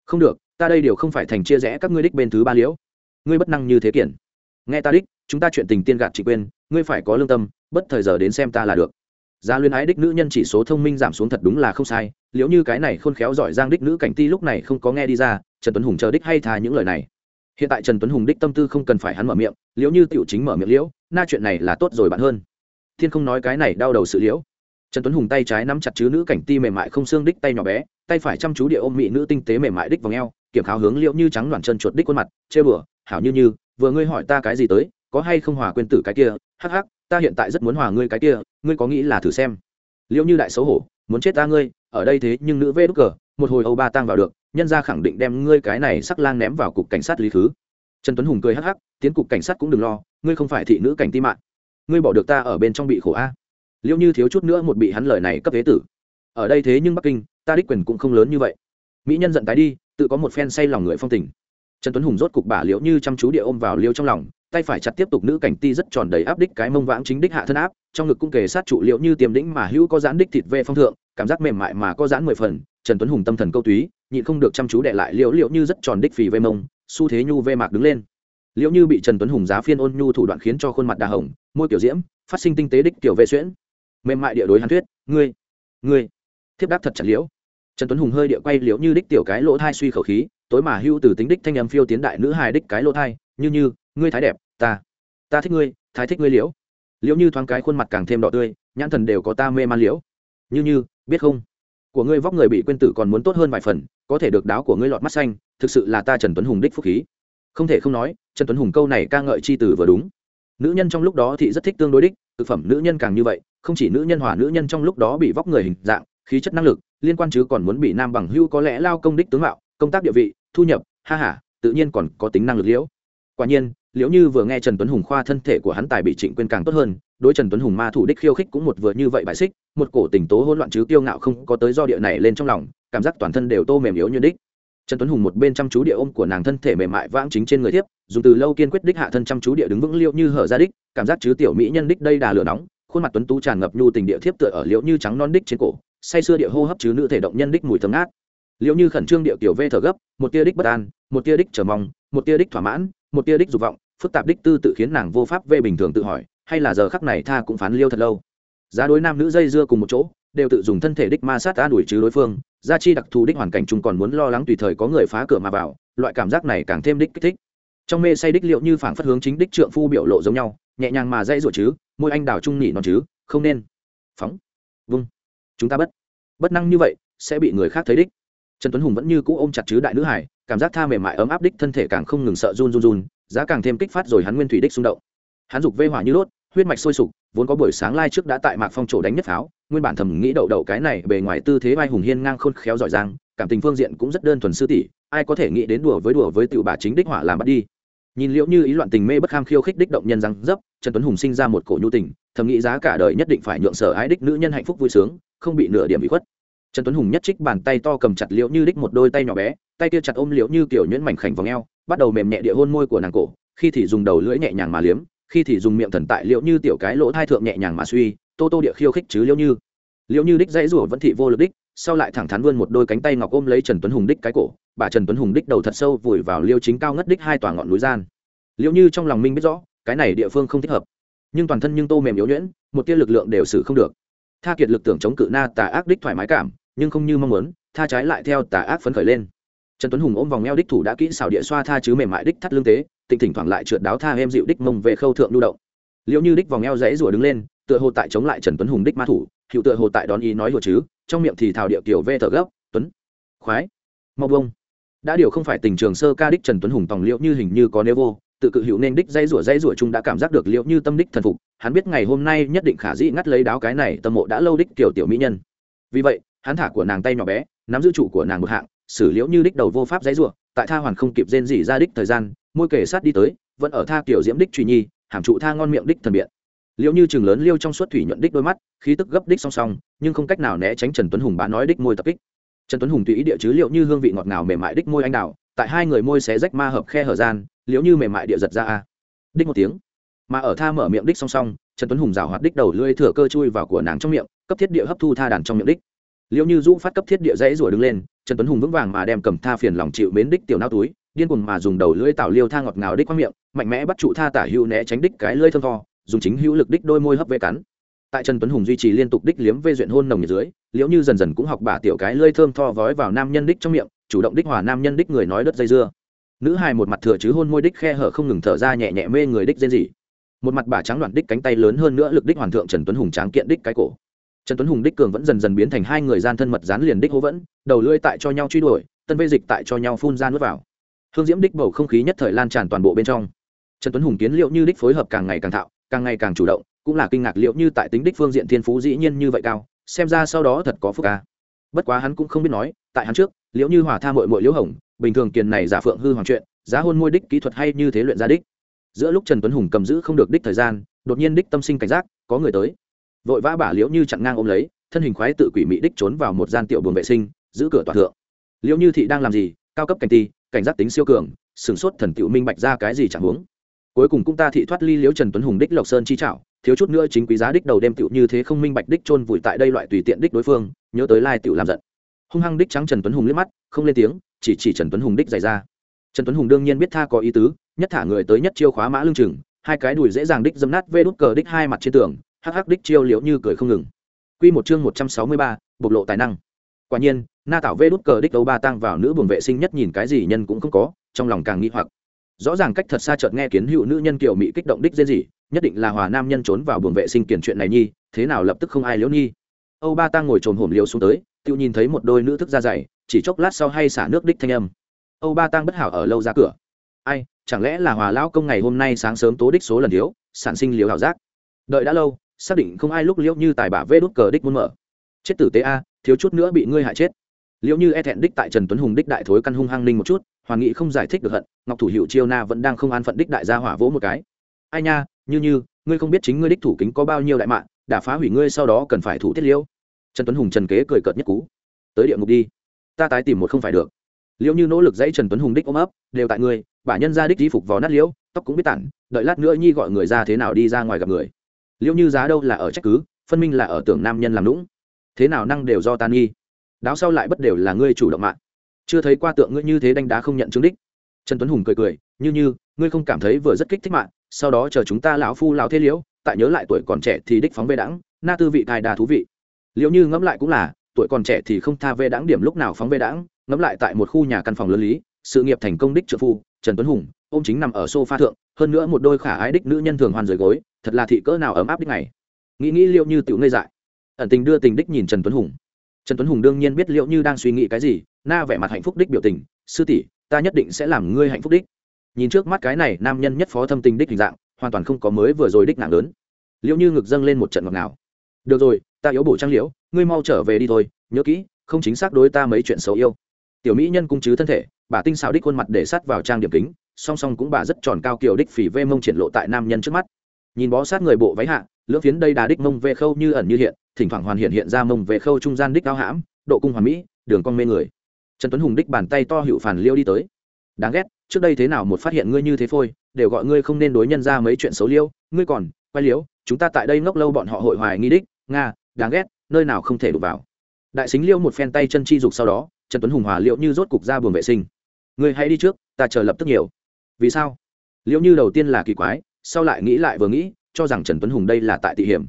Không được, ta đây đều không phải thành chia rẽ các ngươi đích bên thứ ba liễu. Ngươi bất năng như thế kiển nghe ta đích, chúng ta chuyện tình tiên gạt chị quên ngươi phải có lương tâm, bất thời giờ đến xem ta là được giá luyến ái đích nữ nhân chỉ số thông minh giảm xuống thật đúng là không sai, liệu như cái này khôn khéo giỏi giang đích nữ cảnh ti lúc này không có nghe đi ra, trần tuấn hùng chờ đích hay thà những lời này. Hiện tại trần tuấn hùng đích tâm tư không cần phải hắn mở miệng liễu như tựu chính mở miệng liễu, na chuyện này là tốt rồi bạn hơn. Thiên không nói cái này đau đầu sự liễu. Trần tuấn hùng tay trái nắm chặt chứ nữ cảnh ti mềm mại không xương đích tay nhỏ bé, tay phải chăm chú địa ôm mỹ nữ tinh tế mềm mại đích vào ngheo kiểm kháo hướng liễu như trắng đoàn chân chuột đích khuôn mặt, chê bừa, hảo như như, vừa ngươi hỏi ta cái gì tới, có hay không hòa quên tử cái kia, hắc hắc, ta hiện tại rất muốn hòa ngươi cái kia ngươi có nghĩ là thử xem? Liệu như đại xấu hổ, muốn chết ta ngươi, ở đây thế nhưng nữ vê đúc cờ, một hồi âu ba tang vào được, nhân ra khẳng định đem ngươi cái này sắc lang ném vào cục cảnh sát lý khứ trần tuấn hùng cười hắc hắc, tiến cục cảnh sát cũng đừng lo, ngươi không phải thị nữ cảnh ti mạng. Ngươi bỏ được ta ở bên trong bị khổ a. Liệu như thiếu chút nữa một bị hắn lời này cấp thế tử. Ở đây thế nhưng bắc kinh, ta đích quyền cũng không lớn như vậy. Mỹ nhân giận tái đi, tự có một phen say lòng người phong tình. Trần tuấn hùng rốt cục bà liễu như chăm chú địa ôm vào liêu trong lòng tay phải chặt tiếp tục nữ cảnh ti rất tròn đầy áp đích cái mông vãng chính đích hạ thân áp, trong ngực cung kề sát trụ liễu như tiềm đĩnh mà hữu có giãn đích thịt về phong thượng, cảm giác mềm mại mà có giãn mười phần, trần tuấn hùng tâm thần câu túy, nhịn không được chăm chú đệ lại liễu liễu như rất tròn đích phì vây mông, xu thế nhu vê mạc đứng lên. Liễu như bị trần tuấn hùng giá phiên ôn nhu thủ đoạn khiến cho khuôn mặt đà hồng, môi kiểu diễm, phát sinh tinh tế đích tiểu vệ xuyễn. Mềm mại địa đối hàn thuyết, ngươi ngươi. Thiếp đáp thật chặt liễu. Trần tuấn hùng hơi địa quay liễu như đích tiểu cái lỗ thai suy khẩu khí, tối mà hưu từ tính đích thanh âm phiêu tiến đại nữ hài đích cái lỗ thai, như như, ngươi thái đẹp ta ta thích ngươi, thái thích ngươi liễu. Liễu như thoáng cái khuôn mặt càng thêm đỏ tươi, nhãn thần đều có ta mê man liễu. Như như, biết không? Của ngươi vóc người bị quên tử còn muốn tốt hơn vài phần, có thể được đáo của ngươi lọt mắt xanh, thực sự là ta trần tuấn hùng đích phúc khí. Không thể không nói, trần tuấn hùng câu này ca ngợi chi từ vừa đúng. Nữ nhân trong lúc đó thì rất thích tương đối đích, thực phẩm nữ nhân càng như vậy, không chỉ nữ nhân hòa nữ nhân trong lúc đó bị vóc người hình dạng, khí chất năng lực, liên quan chứ còn muốn bị nam bằng hưu có lẽ lao công đích tướng mạo, công tác địa vị, thu nhập, ha hả tự nhiên còn có tính năng lực liễu. Quả nhiên liệu như vừa nghe trần tuấn hùng khoa thân thể của hắn tài bị trịnh quyên càng tốt hơn, đối trần tuấn hùng ma thủ đích khiêu khích cũng một vừa như vậy bại xích, một cổ tình tố hỗn loạn chứ kiêu ngạo không có tới do địa này lên trong lòng, cảm giác toàn thân đều tô mềm yếu như đích. Trần tuấn hùng một bên chăm chú địa ôm của nàng thân thể mềm mại vãng chính trên người thiếp, dùng từ lâu kiên quyết đích hạ thân chăm chú địa đứng vững liệu như hở ra đích, cảm giác chứ tiểu mỹ nhân đích đây đà lửa nóng, khuôn mặt tuấn tú tràn ngập nhu tình địa thiếp tựa ở liễu như trắng non đích trên cổ, say sưa địa hô hấp chứ nữ thể động nhân đích mùi thơm ngát. Liễu như khẩn trương địa tiểu vê thở gấp, một tia đích bất an, một tia đích trở mong, một tia đích thỏa mãn, một tia đích dục vọng phức tạp đích tư tự khiến nàng vô pháp vê bình thường tự hỏi, hay là giờ khắc này tha cũng phán liêu thật lâu. Giá đối nam nữ dây dưa cùng một chỗ, đều tự dùng thân thể đích ma sát an ủi chứ đối phương, gia chi đặc thù đích hoàn cảnh chung còn muốn lo lắng tùy thời có người phá cửa mà vào, loại cảm giác này càng thêm đích kích thích. Trong mê say đích liệu như phảng phất hướng chính đích trượng phu biểu lộ giống nhau, nhẹ nhàng mà dây ruột chứ, môi anh đào trung nhị non chứ, không nên. Phóng. Vung. Chúng ta bất. Bất năng như vậy, sẽ bị người khác thấy đích. Trần tuấn hùng vẫn như cũ ôm chặt chứ đại nữ hải, cảm giác tha mềm mại ấm áp đích thân thể càng không ngừng sợ run run run giá càng thêm kích phát rồi hắn nguyên thủy đích xung động. Hắn dục vê hỏa như đốt, huyết mạch sôi sục, vốn có buổi sáng lai trước đã tại mạc phong trổ đánh nhất pháo, nguyên bản thầm nghĩ đậu đậu cái này bề ngoài tư thế vai hùng hiên ngang khôn khéo giỏi giang, cảm tình phương diện cũng rất đơn thuần sư tỷ, ai có thể nghĩ đến đùa với đùa với tiểu bà chính đích hỏa làm bắt đi. Nhìn liệu như ý loạn tình mê bất kham khiêu khích đích động nhân răng dấp, trần tuấn hùng sinh ra một cổ nhu tình, thầm nghĩ giá cả đời nhất định phải nhượng sở ái đích nữ nhân hạnh phúc vui sướng, không bị nửa điểm bị khuất. Trần tuấn hùng nhất trích bàn tay to cầm chặt liễu như đích một đôi tay nhỏ bé, tay kia chặt ôm liễu như kiểu nhuyễn mảnh khảnh vòng eo bắt đầu mềm nhẹ địa hôn môi của nàng cổ, khi thì dùng đầu lưỡi nhẹ nhàng mà liếm, khi thì dùng miệng thần tại liễu như tiểu cái lỗ thai thượng nhẹ nhàng mà suy, tô tô địa khiêu khích chứ liễu như. Liễu như đích dãy rủa vẫn thị vô lực đích, sau lại thẳng thắn vươn một đôi cánh tay ngọc ôm lấy trần tuấn hùng đích cái cổ, bà trần tuấn hùng đích đầu thật sâu vùi vào liêu chính cao ngất đích hai tòa ngọn núi gian. Liễu như trong lòng minh biết rõ, cái này địa phương không thích hợp. Nhưng toàn thân nhưng tô mềm yếu nhuyễn, một tia lực lượng đều xử không được. Tha kiệt lực tưởng chống cự na tà ác đích thoải mái cảm, nhưng không như mong muốn, tha trái lại theo tà ác phấn khởi lên trần tuấn hùng ôm vòng eo đích thủ đã kỹ xảo địa xoa tha chứ mềm mại đích thắt lương tế tịnh thỉnh thoảng lại trượt đáo tha em dịu đích mông về khâu thượng lưu động. Liệu như đích vòng eo dãy rủa đứng lên, tựa hồ tại chống lại trần tuấn hùng đích ma thủ hiệu tựa hồ tại đón ý nói hồ chứ, trong miệng thì thảo địa kiểu vê thở gấp, tuấn, khoái, mau bông đã điều không phải tình trường sơ ca đích trần tuấn hùng tòng liệu như hình như có nếu vô, tự cự hữu nên đích dây rủa dây rủa chung đã cảm giác được liệu như tâm đích thần phục, hắn biết ngày hôm nay nhất định khả dĩ ngắt lấy đáo cái này, tâm mộ đã lâu đích kiểu tiểu mỹ nhân. Vì vậy, hắn thả của nàng tay nhỏ bé, nắm giữ trụ của nàng một hạng xử liễu như đích đầu vô pháp dãy rủa, tại tha hoàn không kịp rên gì ra đích thời gian, môi kể sát đi tới, vẫn ở tha kiểu diễm đích truy nhi, hàm trụ tha ngon miệng đích thần biện. Liễu như trường lớn liêu trong suốt thủy nhuận đích đôi mắt, khí tức gấp đích song song, nhưng không cách nào né tránh trần tuấn hùng bá nói đích môi tập kích. Trần tuấn hùng tùy ý địa chứ liệu như hương vị ngọt ngào mềm mại đích môi anh đào, tại hai người môi xé rách ma hợp khe hở gian, liễu như mềm mại địa giật ra a. Đích một tiếng, mà ở tha mở miệng đích song song, trần tuấn hùng rào hoạt đích đầu lưỡi thừa cơ chui vào của nàng trong miệng, cấp thiết địa hấp thu tha đàn trong miệng đích. Liễu như dũ phát cấp thiết địa dãy rủa đứng lên trần tuấn hùng vững vàng mà đem cầm tha phiền lòng chịu mến đích tiểu nao túi, điên cuồng mà dùng đầu lưỡi tạo liêu tha ngọt ngào đích qua miệng, mạnh mẽ bắt trụ tha tả hữu né tránh đích cái lưỡi thơm tho, dùng chính hữu lực đích đôi môi hấp vệ cắn. Tại trần tuấn hùng duy trì liên tục đích liếm vê duyện hôn nồng nhiệt dưới, liễu như dần dần cũng học bả tiểu cái lưỡi thơm tho vói vào nam nhân đích trong miệng, chủ động đích hòa nam nhân đích người nói đất dây dưa. Nữ hài một mặt thừa chứ hôn môi đích khe hở không ngừng thở ra nhẹ nhẹ mê người đích dên gì một mặt bà trắng đoạn đích cánh tay lớn hơn nữa lực đích hoàn thượng trần tuấn hùng tráng kiện đích cái cổ trần tuấn hùng đích cường vẫn dần dần biến thành hai người gian thân mật dán liền đích hố vẫn, đầu lưỡi tại cho nhau truy đuổi, tân vây dịch tại cho nhau phun ra nước vào. Hương diễm đích bầu không khí nhất thời lan tràn toàn bộ bên trong. Trần tuấn hùng kiến liệu như đích phối hợp càng ngày càng thạo, càng ngày càng chủ động, cũng là kinh ngạc liệu như tại tính đích phương diện thiên phú dĩ nhiên như vậy cao, xem ra sau đó thật có phúc ca. Bất quá hắn cũng không biết nói, tại hắn trước, liệu như hòa tha mội mội liễu hồng, bình thường kiền này giả phượng hư hoàng chuyện, giá hôn môi đích kỹ thuật hay như thế luyện ra đích. Giữa lúc trần tuấn hùng cầm giữ không được đích thời gian, đột nhiên đích tâm sinh cảnh giác, có người tới vội vã bả liễu như chặn ngang ôm lấy, thân hình khoái tự quỷ mị đích trốn vào một gian tiểu buồng vệ sinh, giữ cửa tòa thượng. Liễu như thị đang làm gì? Cao cấp cảnh ti, cảnh giác tính siêu cường, sửng sốt thần tiểu minh bạch ra cái gì chẳng huống. Cuối cùng cũng ta thị thoát ly liễu trần tuấn hùng đích lộc sơn chi trảo, thiếu chút nữa chính quý giá đích đầu đem tiểu như thế không minh bạch đích chôn vùi tại đây loại tùy tiện đích đối phương, nhớ tới lai tiểu làm giận. Hung hăng đích trắng trần tuấn hùng liếc mắt, không lên tiếng, chỉ chỉ trần tuấn hùng đích dày ra trần tuấn hùng đương nhiên biết tha có ý tứ, nhất thả người tới nhất chiêu khóa mã lưng chừng, hai cái đùi dễ dàng đích dâm nát vê đút cờ đích hai mặt trên tường hắc hắc đích chiêu liễu như cười không ngừng. Quy một chương một trăm sáu mươi ba, bộc lộ tài năng. Quả nhiên na tạo vê đút cờ đích đấu ba tăng vào nữ buồng vệ sinh nhất nhìn cái gì nhân cũng không có trong lòng càng nghi hoặc. Rõ ràng cách thật xa chợt nghe kiến hữu nữ nhân kiểu mỹ kích động đích dễ gì nhất định là hòa nam nhân trốn vào buồng vệ sinh kiển chuyện này nhi thế nào lập tức không ai liễu nhi. Âu ba tăng ngồi trồm hổm liều xuống tới tự nhìn thấy một đôi nữ thức ra dày chỉ chốc lát sau hay xả nước đích thanh âm. Âu ba tăng bất hảo ở lâu ra cửa. Ai chẳng lẽ là hòa lão công ngày hôm nay sáng sớm tố đích số lần thiếu sản sinh liều hảo giác. Đợi đã lâu xác định không ai lúc liễu như tài bả vê đút cờ đích muốn mở. Chết tử tế a, thiếu chút nữa bị ngươi hại chết. Liễu như e thẹn đích tại trần tuấn hùng đích đại thối căn hung hăng ninh một chút hoàn nghị không giải thích được hận, ngọc thủ hiệu chiêu na vẫn đang không an phận đích đại gia hỏa vỗ một cái. Ai nha, như như, ngươi không biết chính ngươi đích thủ kính có bao nhiêu đại mạng, đã phá hủy ngươi sau đó cần phải thủ tiết liễu. Trần tuấn hùng trần kế cười cợt nhất cú. Tới địa ngục đi, ta tái tìm một không phải được. Liễu như nỗ lực dãy trần tuấn hùng đích ôm ấp, đều tại ngươi bả nhân ra đích di phục vò nát liễu, tóc cũng biết tản, đợi lát nữa nhi gọi người ra thế nào đi ra ngoài gặp người liệu như giá đâu là ở trách cứ, phân minh là ở tưởng nam nhân làm lũng thế nào năng đều do tan nghi. Đáo sau lại bất đều là ngươi chủ động mạng. Chưa thấy qua tượng ngươi như thế đánh đá không nhận chứng đích. Trần tuấn hùng cười cười, như như, ngươi không cảm thấy vừa rất kích thích mạng, sau đó chờ chúng ta lão phu lão thế liễu, tại nhớ lại tuổi còn trẻ thì đích phóng về đãng na tư vị tài đà thú vị. Liệu như ngẫm lại cũng là, tuổi còn trẻ thì không tha về đãng điểm lúc nào phóng về đãng ngẫm lại tại một khu nhà căn phòng lớn lý, sự nghiệp thành công đích trợ phu, trần tuấn hùng, ôm chính nằm ở sofa thượng, hơn nữa một đôi khả ái đích nữ nhân thường hoàn rời gối thật là thị cỡ nào ấm áp đích này nghĩ nghĩ liệu như tiểu ngây dại. Ẩn tình đưa tình đích nhìn trần tuấn hùng. Trần tuấn hùng đương nhiên biết liệu như đang suy nghĩ cái gì, na vẻ mặt hạnh phúc đích biểu tình, sư tỷ, ta nhất định sẽ làm ngươi hạnh phúc đích. Nhìn trước mắt cái này nam nhân nhất phó thâm tình đích hình dạng, hoàn toàn không có mới vừa rồi đích nặng lớn. Liệu như ngực dâng lên một trận ngọt ngào. Được rồi, ta yếu bổ trang liễu, ngươi mau trở về đi thôi, nhớ kỹ, không chính xác đối ta mấy chuyện xấu yêu. Tiểu mỹ nhân cung chứ thân thể, bà tinh xảo đích khuôn mặt để sát vào trang điểm kính, song song cũng bà rất tròn cao kiều đích phỉ vê mông triển lộ tại nam nhân trước mắt nhìn bó sát người bộ váy hạ, lưỡng phiến đây đà đích mông về khâu như ẩn như hiện, thỉnh thoảng hoàn hiện hiện ra mông về khâu trung gian đích cao hãm, độ cung hoàn mỹ, đường cong mê người. Trần tuấn hùng đích bàn tay to hiệu phản liêu đi tới. Đáng ghét, trước đây thế nào một phát hiện ngươi như thế phôi, đều gọi ngươi không nên đối nhân ra mấy chuyện xấu liêu, ngươi còn, quay liếu chúng ta tại đây ngốc lâu bọn họ hội hoài nghi đích, nga, đáng ghét, nơi nào không thể đụng vào. Đại xính liêu một phen tay chân chi dục sau đó, trần tuấn hùng hòa liệu như rốt cục ra buồng vệ sinh. Ngươi hãy đi trước, ta chờ lập tức nhiều. Vì sao? Liệu như đầu tiên là kỳ quái sau lại nghĩ lại vừa nghĩ, cho rằng trần tuấn hùng đây là tại tị hiểm.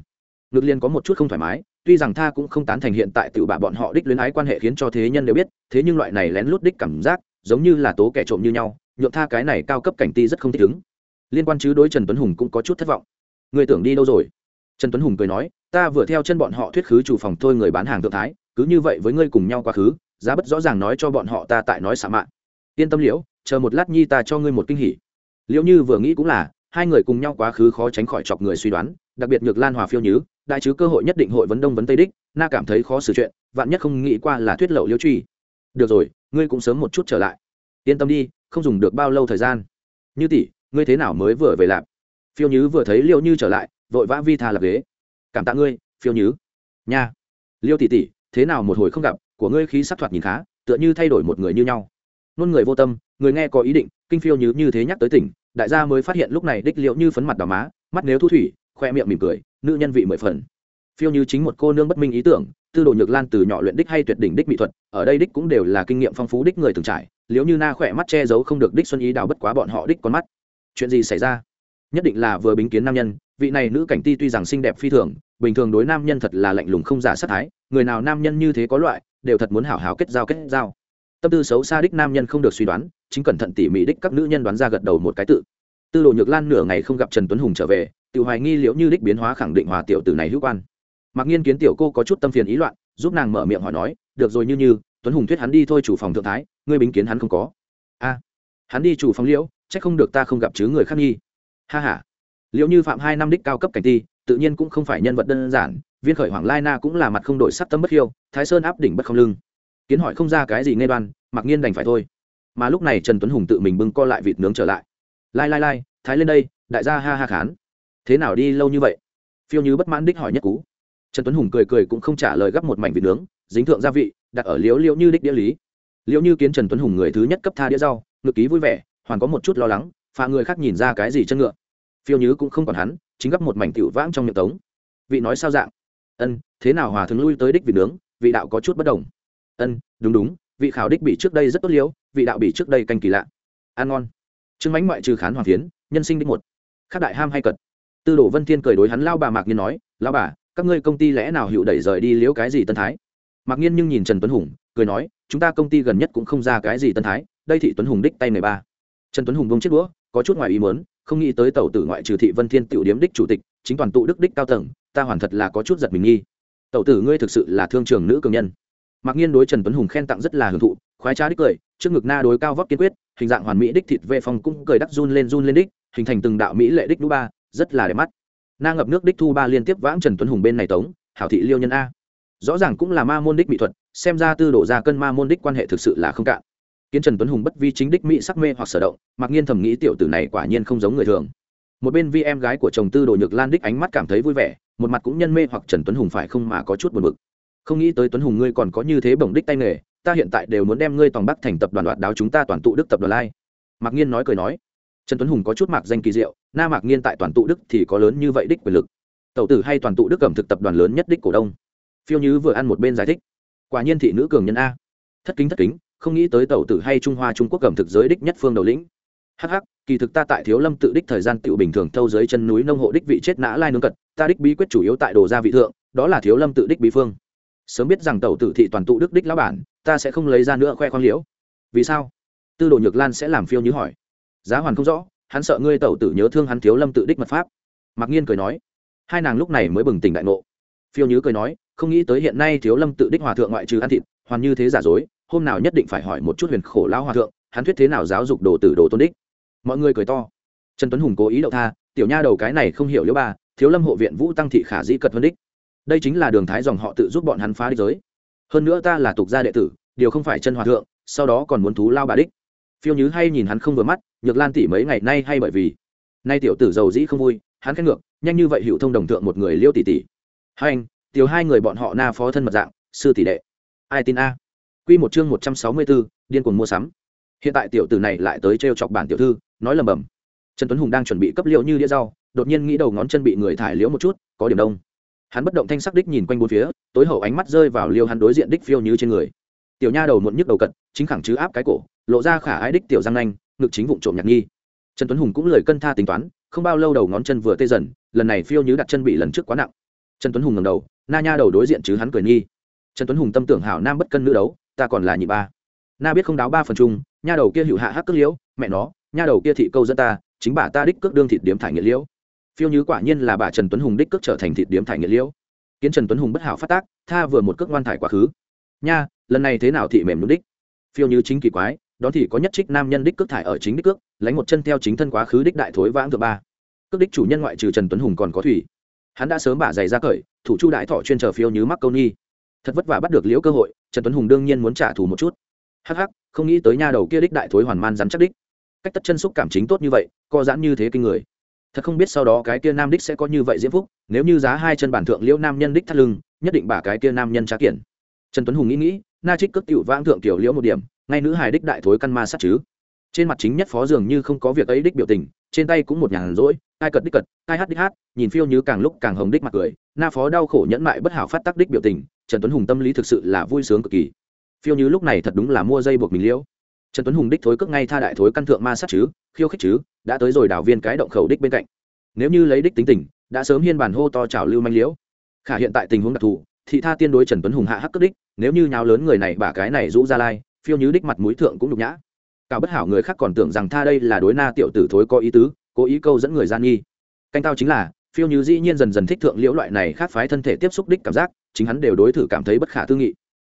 Ngược liên có một chút không thoải mái, tuy rằng tha cũng không tán thành hiện tại tự bà bọn họ đích luyến ái quan hệ khiến cho thế nhân đều biết, thế nhưng loại này lén lút đích cảm giác, giống như là tố kẻ trộm như nhau, nhượng tha cái này cao cấp cảnh ti rất không thích ứng. Liên quan chứ đối trần tuấn hùng cũng có chút thất vọng. Người tưởng đi đâu rồi? Trần tuấn hùng cười nói, ta vừa theo chân bọn họ thuyết khứ chủ phòng thôi người bán hàng thượng thái, cứ như vậy với ngươi cùng nhau quá khứ, giá bất rõ ràng nói cho bọn họ ta tại nói xạ mạn yên tâm liễu, chờ một lát nhi ta cho ngươi một kinh hỉ. Liễu như vừa nghĩ cũng là hai người cùng nhau quá khứ khó tránh khỏi chọc người suy đoán, đặc biệt nhược lan hòa phiêu nhứ, đại chứ cơ hội nhất định hội vấn đông vấn tây đích, na cảm thấy khó xử chuyện, vạn nhất không nghĩ qua là thuyết lậu liêu truy. Được rồi, ngươi cũng sớm một chút trở lại. Yên tâm đi, không dùng được bao lâu thời gian. Như tỷ, ngươi thế nào mới vừa về lạp? Phiêu nhứ vừa thấy liêu như trở lại, vội vã vi thà lập ghế. Cảm tạ ngươi, phiêu nhứ. Nha. Liêu tỷ tỷ, thế nào một hồi không gặp, của ngươi khí sắc thoạt nhìn khá, tựa như thay đổi một người như nhau. Nôn người vô tâm, người nghe có ý định, kinh phiêu nhứ như thế nhắc tới tỉnh đại gia mới phát hiện lúc này đích liệu như phấn mặt đỏ má, mắt nếu thu thủy, khoe miệng mỉm cười, nữ nhân vị mười phần. Phiêu như chính một cô nương bất minh ý tưởng, tư đồ nhược lan từ nhỏ luyện đích hay tuyệt đỉnh đích mỹ thuật, ở đây đích cũng đều là kinh nghiệm phong phú đích người từng trải liếu như na khỏe mắt che giấu không được đích xuân ý đào bất quá bọn họ đích con mắt. Chuyện gì xảy ra? Nhất định là vừa bính kiến nam nhân, vị này nữ cảnh ti tuy rằng xinh đẹp phi thường, bình thường đối nam nhân thật là lạnh lùng không giả sát thái, người nào nam nhân như thế có loại, đều thật muốn hảo hảo kết giao kết giao. Tâm tư xấu xa đích nam nhân không được suy đoán chính cẩn thận tỉ mỉ đích các nữ nhân đoán ra gật đầu một cái tự. Tư đồ nhược lan nửa ngày không gặp trần tuấn hùng trở về tự hoài nghi liễu như đích biến hóa khẳng định hòa tiểu tử này hữu quan. Mặc nhiên kiến tiểu cô có chút tâm phiền ý loạn, giúp nàng mở miệng hỏi nói, được rồi như như, tuấn hùng thuyết hắn đi thôi chủ phòng thượng thái, ngươi bính kiến hắn không có. A, hắn đi chủ phòng liễu c h ắ c không được ta không gặp chứ người khác nghi. Ha h a liệu như phạm hai năm đích cao cấp cảnh ti, tự nhiên cũng không phải nhân vật đơn giản, viên khởi hoàng lai na cũng là mặt không đổi sắc tâm bất khiêu thái sơn áp đỉnh bất không lưng. Kiến hỏi không ra cái gì nghe đoan, mặc nhiên đành phải thôi mà lúc này trần tuấn hùng tự mình bưng co lại vịt nướng trở lại. Lai lai lai, thái lên đây, đại gia ha ha khán. Thế nào đi lâu như vậy? Phiêu như bất mãn đích hỏi nhất cú. Trần tuấn hùng cười cười cũng không trả lời gấp một mảnh vịt nướng, dính thượng gia vị, đặt ở liễu liễu như đích đĩa lý. Liễu như kiến trần tuấn hùng người thứ nhất cấp tha đĩa rau, ngực ký vui vẻ, hoàn có một chút lo lắng, phà người khác nhìn ra cái gì chân ngựa. Phiêu nhứ cũng không còn hắn, chính gấp một mảnh tiểu vãng trong miệng tống. Vị nói sao dạng? Ân, thế nào hòa thường lui tới đích vịt nướng, vị đạo có chút bất đồng. Ân, đúng đúng, vị khảo đích bị trước đây rất tốt liễu vị đạo bị trước đây canh kỳ lạ. Ăn ngon. Trương mánh ngoại trừ khán hoàng phiến, nhân sinh đích một. Khác đại ham hay cật. Tư đồ vân thiên cười đối hắn lao bà mạc nhiên nói lao bà, các ngươi công ty lẽ nào hiệu đẩy rời đi liễu cái gì tân thái? Mạc nhiên nhưng nhìn trần tuấn hùng, cười nói, chúng ta công ty gần nhất cũng không ra cái gì tân thái, đây thị tuấn hùng đích tay mười ba. Trần tuấn hùng bông chết đũa, có chút ngoài ý mớn không nghĩ tới tàu tử ngoại trừ thị vân thiên tiểu điếm đích chủ tịch, chính toàn tụ đức đích cao tầng, ta hoàn thật là có chút giật mình nghi. Tàu tử ngươi thực sự là thương trường nữ cường nhân. Mạc nhiên đối trần tuấn hùng khen tặng rất là hưởng thụ khoái trá đích cười, trước ngực na đối cao vóc kiên quyết, hình dạng hoàn mỹ đích thịt vệ phong cũng cười đắc run lên run lên đích, hình thành từng đạo mỹ lệ đích đũ ba, rất là đẹp mắt. Na ngập nước đích thu ba liên tiếp vãng trần tuấn hùng bên này tống, hảo thị liêu nhân a. Rõ ràng cũng là ma môn đích mỹ thuật, xem ra tư đổ ra cân ma môn đích quan hệ thực sự là không cạn. Kiến trần tuấn hùng bất vi chính đích mỹ sắc mê hoặc sở động, mặc nhiên thầm nghĩ tiểu tử này quả nhiên không giống người thường. Một bên vi em gái của chồng tư đồ nhược lan đích ánh mắt cảm thấy vui vẻ, một mặt cũng nhân mê hoặc trần tuấn hùng phải không mà có chút buồn bực. Không nghĩ tới tuấn hùng ngươi còn có như thế bổng đích tay nghề ta hiện tại đều muốn đem ngươi toàn bắc thành tập đoàn loạt đáo chúng ta toàn tụ đức tập đoàn lai. Mạc nhiên nói cười nói. Trần tuấn hùng có chút mạc danh kỳ diệu na mạc nhiên tại toàn tụ đức thì có lớn như vậy đích quyền lực. Tẩu tử hay toàn tụ đức cầm thực tập đoàn lớn nhất đích cổ đông. Phiêu như vừa ăn một bên giải thích. Quả nhiên thị nữ cường nhân a. Thất kính thất kính không nghĩ tới tẩu tử hay trung hoa trung quốc cầm thực giới đích nhất phương đầu lĩnh. Hắc hắc, kỳ thực ta tại thiếu lâm tự đích thời gian tự bình thường thâu dưới chân núi nông hộ đích vị chết nã lai nương cật ta đích bí quyết chủ yếu tại đồ gia vị thượng đó là thiếu lâm tự đích bí phương sớm biết rằng tẩu tử thị toàn tụ đức đích lão bản, ta sẽ không lấy ra nữa khoe khoang liễu. Vì sao? Tư đồ nhược lan sẽ làm phiêu như hỏi. Giá hoàn không rõ, hắn sợ ngươi tẩu tử nhớ thương hắn thiếu lâm tự đích mật pháp. Mặc nhiên cười nói. Hai nàng lúc này mới bừng tỉnh đại ngộ. Phiêu như cười nói, không nghĩ tới hiện nay thiếu lâm tự đích hòa thượng ngoại trừ ăn thịt, hoàn như thế giả dối, hôm nào nhất định phải hỏi một chút huyền khổ lão hòa thượng, hắn thuyết thế nào giáo dục đồ tử đồ tôn đích. Mọi người cười to. Trần tuấn hùng cố ý đậu tha, tiểu nha đầu cái này không hiểu liễu ba, thiếu lâm hộ viện vũ tăng thị khả dĩ cật vân đích đây chính là đường thái dòng họ tự giúp bọn hắn phá đích giới. Hơn nữa ta là tục gia đệ tử, điều không phải chân hòa thượng, sau đó còn muốn thú lao bà đích. Phiêu nhứ hay nhìn hắn không vừa mắt, nhược lan tỷ mấy ngày nay hay bởi vì nay tiểu tử giàu dĩ không vui, hắn khen ngược, nhanh như vậy hữu thông đồng thượng một người liêu tỷ tỷ. Hai anh, tiểu hai người bọn họ na phó thân mật dạng, sư tỷ đệ. Ai tin a? Quy một chương một trăm sáu mươi bốn điên cuồng mua sắm. Hiện tại tiểu tử này lại tới trêu chọc bản tiểu thư, nói lầm bầm. Trần tuấn hùng đang chuẩn bị cấp liệu như đĩa rau, đột nhiên nghĩ đầu ngón chân bị người thải liễu một chút, có điểm đông hắn bất động thanh sắc đích nhìn quanh bốn phía, tối hậu ánh mắt rơi vào liêu hắn đối diện đích phiêu như trên người. Tiểu nha đầu muộn nhức đầu cận chính khẳng chứ áp cái cổ, lộ ra khả ái đích tiểu giang nanh, ngực chính vụng trộm nhạc nghi. Trần tuấn hùng cũng lời cân tha tính toán, không bao lâu đầu ngón chân vừa tê dần, lần này phiêu như đặt chân bị lần trước quá nặng. Trần tuấn hùng ngầm đầu, na nha đầu đối diện chứ hắn cười nghi. Trần tuấn hùng tâm tưởng hảo nam bất cân nữ đấu, ta còn là nhị ba. Na biết không đáo ba phần chung, nha đầu kia hữu hạ hắc cước liễu, mẹ nó, nha đầu kia thị câu dẫn ta, chính bà ta đích cước đương thịt điếm thải nghĩa liễu phiêu như quả nhiên là bà trần tuấn hùng đích cước trở thành thịt điếm thải nghiệt liễu. Kiến trần tuấn hùng bất hảo phát tác, tha vừa một cước ngoan thải quá khứ. Nha, lần này thế nào thị mềm đúng đích? Phiêu như chính kỳ quái đó thì có nhất trích nam nhân đích cước thải ở chính đích cước lấy một chân theo chính thân quá khứ đích đại thối vãng thứ ba. Cước đích chủ nhân ngoại trừ trần tuấn hùng còn có thủy. Hắn đã sớm bả giày ra cởi, thủ chu đại thọ chuyên chờ phiêu như mắc câu nhi thật vất vả bắt được liễu cơ hội, trần tuấn hùng đương nhiên muốn trả thù một chút. Hắc hắc, không nghĩ tới nha đầu kia đích đại thối hoàn man dám chắc đích. Cách tất chân xúc cảm chính tốt như vậy, co giãn như thế kinh người thật không biết sau đó cái kia nam đích sẽ có như vậy diễm phúc, nếu như giá hai chân bản thượng liễu nam nhân đích thắt lưng, nhất định bà cái kia nam nhân trá kiển trần tuấn hùng nghĩ nghĩ, na trích cước tiểu vãng thượng tiểu liễu một điểm, ngay nữ hài đích đại thối căn ma sát chứ. Trên mặt chính nhất phó dường như không có việc ấy đích biểu tình, trên tay cũng một nhàn rỗi, ai cật đích cật, ai hát đích hát, nhìn phiêu như càng lúc càng hồng đích mặt cười, na phó đau khổ nhẫn mại bất hảo phát tác đích biểu tình, trần tuấn hùng tâm lý thực sự là vui sướng cực kỳ. Phiêu như lúc này thật đúng là mua dây buộc mình liễu trần tuấn hùng đích thối cước ngay tha đại thối căn thượng ma sát chứ, khiêu khích chứ, đã tới rồi đảo viên cái động khẩu đích bên cạnh. Nếu như lấy đích tính tình, đã sớm hiên bản hô to chào lưu manh liễu. Khả hiện tại tình huống đặc thù, thị tha tiên đối trần tuấn hùng hạ hắc cất đích, nếu như nhào lớn người này bả cái này rũ ra lai, phiêu như đích mặt mũi thượng cũng nhục nhã. Cả bất hảo người khác còn tưởng rằng tha đây là đối na tiểu tử thối có ý tứ, cố ý câu dẫn người gian nghi. Canh tao chính là, phiêu như dĩ nhiên dần dần thích thượng liễu loại này khác phái thân thể tiếp xúc đích cảm giác, chính hắn đều đối thử cảm thấy bất khả tư nghị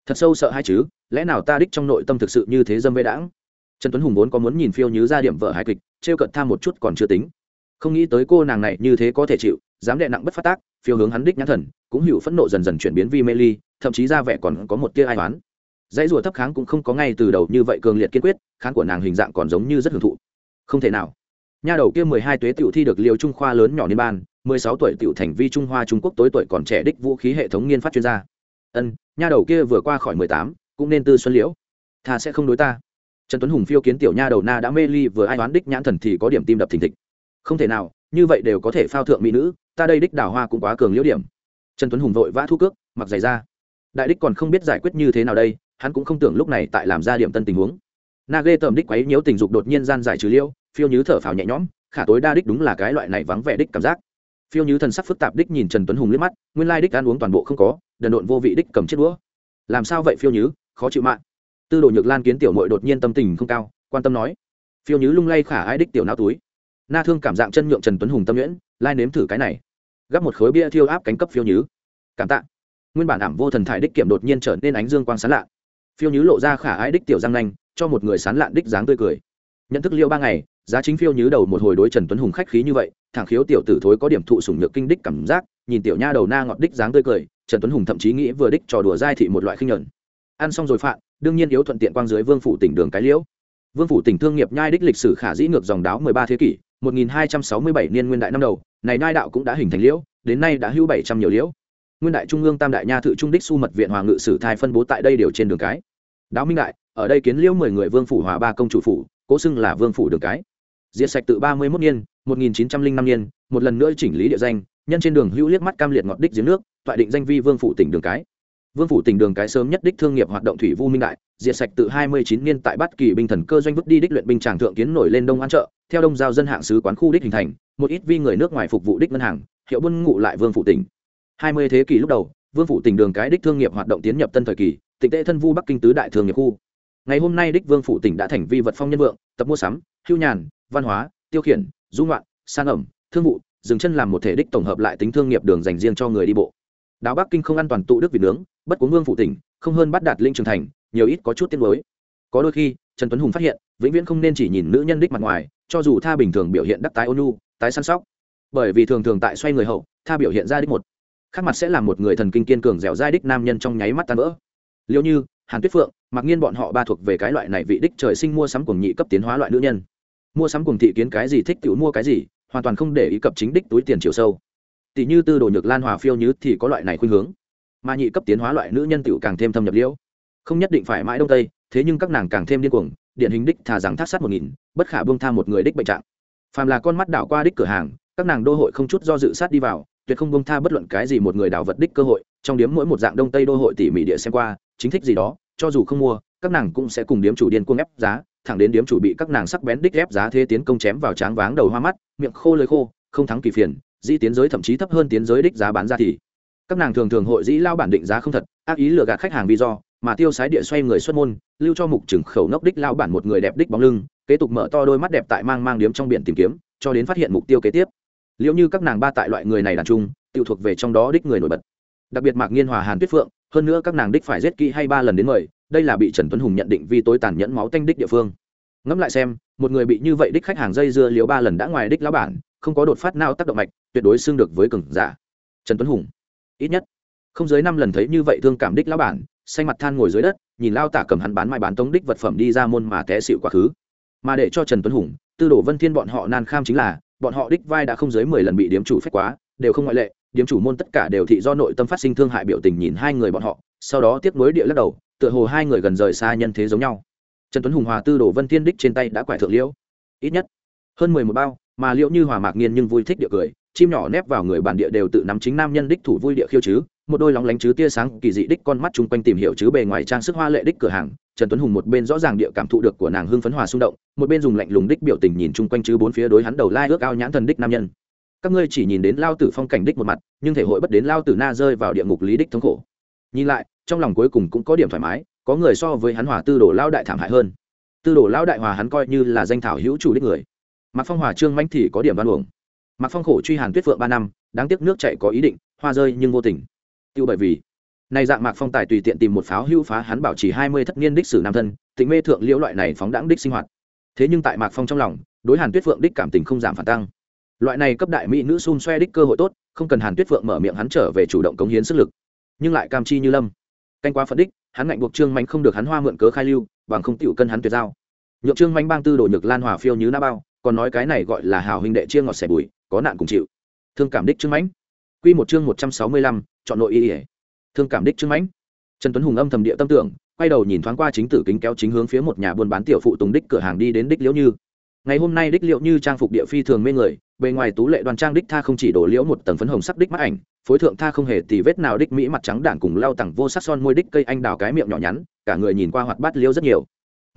thật sâu sợ hai chứ, lẽ nào ta đích trong nội tâm thực sự như thế dâm vệ đãng? Trần tuấn hùng vốn có muốn nhìn phiêu nhứ ra điểm vợ hài kịch, trêu cận tham một chút còn chưa tính. Không nghĩ tới cô nàng này như thế có thể chịu, dám đệ nặng bất phát tác, phiêu hướng hắn đích nhãn thần, cũng hiểu phẫn nộ dần dần chuyển biến vi mê ly, thậm chí ra vẻ còn có một tia ai toán dãy rùa thấp kháng cũng không có ngay từ đầu như vậy cường liệt kiên quyết, kháng của nàng hình dạng còn giống như rất hưởng thụ. Không thể nào. Nha đầu kia mười hai tuế tiểu thi được liều trung khoa lớn nhỏ niên ban, mười sáu tuổi tiểu thành vi trung hoa trung quốc tối tuổi còn trẻ đích vũ khí hệ thống nghiên phát chuyên gia. Ân nha đầu kia vừa qua khỏi mười tám, cũng nên tư xuân liễu. Thà sẽ không đối ta. Trần tuấn hùng phiêu kiến tiểu nha đầu na đã mê ly vừa ai đoán đích nhãn thần thì có điểm tim đập thình thịch. Không thể nào, như vậy đều có thể phao thượng mỹ nữ, ta đây đích đào hoa cũng quá cường liễu điểm. Trần tuấn hùng vội vã thu cước, mặc giày ra đại đích còn không biết giải quyết như thế nào đây, hắn cũng không tưởng lúc này tại làm ra điểm tân tình huống. Na ghê tởm đích quấy nhiễu tình dục đột nhiên gian giải trừ liêu phiêu nhứ thở phào nhẹ nhõm, khả tối đa đích đúng là cái loại này vắng vẻ đích cảm giác. Phiêu nhứ thần sắc phức tạp đích nhìn trần tuấn hùng liếc mắt, nguyên lai đích ăn uống toàn bộ không có đần độn vô vị đích cầm chiếc đũa. Làm sao vậy phiêu nhứ? Khó chịu mạng. Tư đồ nhược lan kiến tiểu mội đột nhiên tâm tình không cao, quan tâm nói. Phiêu nhứ lung lay khả ai đích tiểu não túi. Na thương cảm dạng chân nhượng trần tuấn hùng tâm nhuyễn, lai nếm thử cái này. Gắp một khối bia thiêu áp cánh cấp phiêu nhứ. Cảm tạ. Nguyên bản ảm vô thần thải đích kiểm đột nhiên trở nên ánh dương quang sán lạ. Phiêu nhứ lộ ra khả ái đích tiểu giang nanh, cho một người sán lạn đích dáng tươi cười. Nhận thức liêu ba ngày, giá chính phiêu nhứ đầu một hồi đối trần tuấn hùng khách khí như vậy, thẳng khiếu tiểu tử thối có điểm thụ sủng nhược kinh đích cảm giác, nhìn tiểu nha đầu na ngọt đích dáng tươi cười trần tuấn hùng thậm chí nghĩ vừa đích trò đùa giai thị một loại khinh nhẫn ăn xong rồi phạn đương nhiên yếu thuận tiện quang dưới vương phủ tỉnh đường cái liễu. Vương phủ tỉnh thương nghiệp nhai đích lịch sử khả dĩ ngược dòng đáo mười ba thế kỷ, một nghìn hai trăm sáu mươi bảy niên nguyên đại năm đầu, này nhai đạo cũng đã hình thành liễu, đến nay đã hữu bảy trăm nhiều liễu. Nguyên đại trung ương tam đại nha thự trung đích su mật viện hòa ngự sử thai phân bố tại đây đều trên đường cái. Đáo minh đại, ở đây kiến liễu mười người vương phủ hòa ba công chủ phủ, cố xưng là vương phủ đường cái. Diệt sạch tự ba mươi mốt niên, một nghìn chín trăm linh năm niên, một lần nữa chỉnh lý địa danh, nhân trên đường hữu liếc mắt cam liệt ngọt đích giếng nước toại định danh vi vương phủ tỉnh đường cái. Vương phủ tỉnh đường cái sớm nhất đích thương nghiệp hoạt động thủy vu minh đại, diệt sạch từ hai mươi chín niên tại bát kỳ binh thần cơ doanh vứt đi đích luyện binh tràng thượng kiến nổi lên đông an chợ, theo đông giao dân hạng sứ quán khu đích hình thành, một ít vi người nước ngoài phục vụ đích ngân hàng, hiệu buôn ngụ lại vương phủ tỉnh. Hai mươi thế kỷ lúc đầu, vương phủ tỉnh đường cái đích thương nghiệp hoạt động tiến nhập tân thời kỳ tỉnh tệ thân vu bắc kinh tứ đại thương nghiệp khu. Ngày hôm nay đích vương phủ tỉnh đã thành vi vật phong nhân vượng, tập mua sắm, hưu nhàn, văn hóa, tiêu khiển, du ngoạn san ẩm, thương vụ, dừng chân làm một thể đích tổng hợp lại tính thương nghiệp đường dành riêng cho người đi bộ đáo bắc kinh không an toàn tụ đức vịt nướng, bất cuốn vương phủ tỉnh, không hơn bắt đạt linh trường thành, nhiều ít có chút tiết mới có đôi khi, trần tuấn hùng phát hiện, vĩnh viễn không nên chỉ nhìn nữ nhân đích mặt ngoài, cho dù tha bình thường biểu hiện đắc tái ônu tái săn sóc. Bởi vì thường thường tại xoay người hậu, tha biểu hiện ra đích một. Khác mặt sẽ là một người thần kinh kiên cường dẻo dai đích nam nhân trong nháy mắt tan vỡ. Liệu như, hàn tuyết phượng mặc nhiên bọn họ ba thuộc về cái loại này vị đích trời sinh mua sắm cùng nhị cấp tiến hóa loại nữ nhân. Mua sắm cùng thị kiến cái gì thích tự mua cái gì, hoàn toàn không để ý cập chính đích túi tiền chiều sâu tỷ như tư đồ nhược lan hòa phiêu như thì có loại này khuynh hướng. Mà nhị cấp tiến hóa loại nữ nhân tiểu càng thêm thâm nhập liễu. Không nhất định phải mãi đông tây, thế nhưng các nàng càng thêm điên cuồng, điển hình đích thà rằng thác sát một nghìn, bất khả buông tham một người đích bệnh trạng. Phàm là con mắt đảo qua đích cửa hàng, các nàng đô hội không chút do dự sát đi vào, tuyệt không buông tha bất luận cái gì một người đảo vật đích cơ hội, trong điếm mỗi một dạng đông tây đô hội tỉ mỉ địa xem qua, chính thích gì đó, cho dù không mua, các nàng cũng sẽ cùng điếm chủ điên cuồng ép giá, thẳng đến điếm chủ bị các nàng sắc bén đích ép giá thế tiến công chém vào tráng váng đầu hoa mắt, miệng khô lưỡi khô, không thắng kỳ phiền dĩ tiến giới thậm chí thấp hơn tiến giới đích giá bán ra thì các nàng thường thường hội dĩ lao bản định giá không thật ác ý lừa gạt khách hàng vì do mà tiêu sái địa xoay người xuất môn lưu cho mục trừng khẩu nốc đích lao bản một người đẹp đích bóng lưng kế tục mở to đôi mắt đẹp tại mang mang điếm trong biển tìm kiếm cho đến phát hiện mục tiêu kế tiếp. Liệu như các nàng ba tại loại người này đàn trung tự thuộc về trong đó đích người nổi bật. Đặc biệt mạc nghiên hòa hàn tuyết phượng hơn nữa các nàng đích phải giết kỹ hay ba lần đến mười, đây là bị trần tuấn hùng nhận định vì tối tàn nhẫn máu tanh đích địa phương. Ngẫm lại xem một người bị như vậy đích khách hàng dây dưa liếu ba lần đã ngoài đích lão bản không có đột phát nào tác động mạch, tuyệt đối xương được với cường giả. Trần tuấn hùng, ít nhất. Không dưới năm lần thấy như vậy thương cảm đích lão bản, xanh mặt than ngồi dưới đất, nhìn lao tả cầm hắn bán mai bán tống đích vật phẩm đi ra môn mà té xịu quá khứ. Mà để cho trần tuấn hùng, tư đồ vân thiên bọn họ nan kham chính là, bọn họ đích vai đã không dưới mười lần bị điếm chủ phép quá, đều không ngoại lệ, điếm chủ môn tất cả đều thị do nội tâm phát sinh thương hại biểu tình nhìn hai người bọn họ, sau đó tiếp nối địa lắc đầu, tựa hồ hai người gần rời xa nhân thế giống nhau. Trần tuấn hùng hòa tư đồ vân thiên đích trên tay đã quải thượng liễu. Ít nhất. Hơn mười một bao mà liệu như hòa mạc nghiên nhưng vui thích địa cười, chim nhỏ nép vào người bản địa đều tự nắm chính nam nhân đích thủ vui địa khiêu chứ, một đôi lóng lánh chứ tia sáng kỳ dị đích con mắt chung quanh tìm hiểu chứ bề ngoài trang sức hoa lệ đích cửa hàng, trần tuấn hùng một bên rõ ràng địa cảm thụ được của nàng hưng phấn hòa xung động, một bên dùng lạnh lùng đích biểu tình nhìn chung quanh chứ bốn phía đối hắn đầu lai ước ao nhãn thần đích nam nhân. Các ngươi chỉ nhìn đến lao tử phong cảnh đích một mặt, nhưng thể hội bất đến lao tử na rơi vào địa ngục lý đích thống khổ. Nhìn lại, trong lòng cuối cùng cũng có điểm thoải mái, có người so với hắn hòa tư đồ lao đại thảm hại hơn. Tư đồ lao đại hòa hắn coi như là danh thảo hữu chủ đích người mạc phong hòa trương manh thì có điểm văn uổng. Mạc phong khổ truy hàn tuyết phượng ba năm, đáng tiếc nước chạy có ý định, hoa rơi nhưng vô tình. Tiêu bởi vì, này dạng mạc phong tài tùy tiện tìm một pháo hữu phá hắn bảo chỉ hai mươi thất niên đích sử nam thân tình mê thượng liễu loại này phóng đáng đích sinh hoạt. Thế nhưng tại mạc phong trong lòng, đối hàn tuyết phượng đích cảm tình không giảm phản tăng. Loại này cấp đại mỹ nữ xun xoe đích cơ hội tốt, không cần hàn tuyết phượng mở miệng hắn trở về chủ động cống hiến sức lực. Nhưng lại cam chi như lâm. Canh quá phận đích, hắn ngạnh buộc trương mánh không được hắn hoa mượn cớ khai lưu, bằng không tiểu cân hắn tuyệt giao. Nhượng trương mánh bang tư đồ nhược lan hòa phiêu như na bao còn nói cái này gọi là hào huynh đệ chia ngọt sẻ bùi, có nạn cùng chịu. Thương cảm đích trương mãnh. Quy một chương một trăm sáu mươi lăm, chọn nội y ỉa thương cảm đích trương mãnh. Trần tuấn hùng âm thầm địa tâm tưởng, quay đầu nhìn thoáng qua chính tử kính kéo chính hướng phía một nhà buôn bán tiểu phụ tùng đích cửa hàng đi đến đích liễu như. Ngày hôm nay đích liễu như trang phục địa phi thường mê người, bề ngoài tú lệ đoàn trang đích tha không chỉ đổ liễu một tầng phấn hồng sắc đích mắt ảnh, phối thượng tha không hề tì vết nào đích mỹ mặt trắng đảng cùng lau tẳng vô sắc son môi đích cây anh đào cái miệng nhỏ nhắn, cả người nhìn qua hoạt bát liễu rất nhiều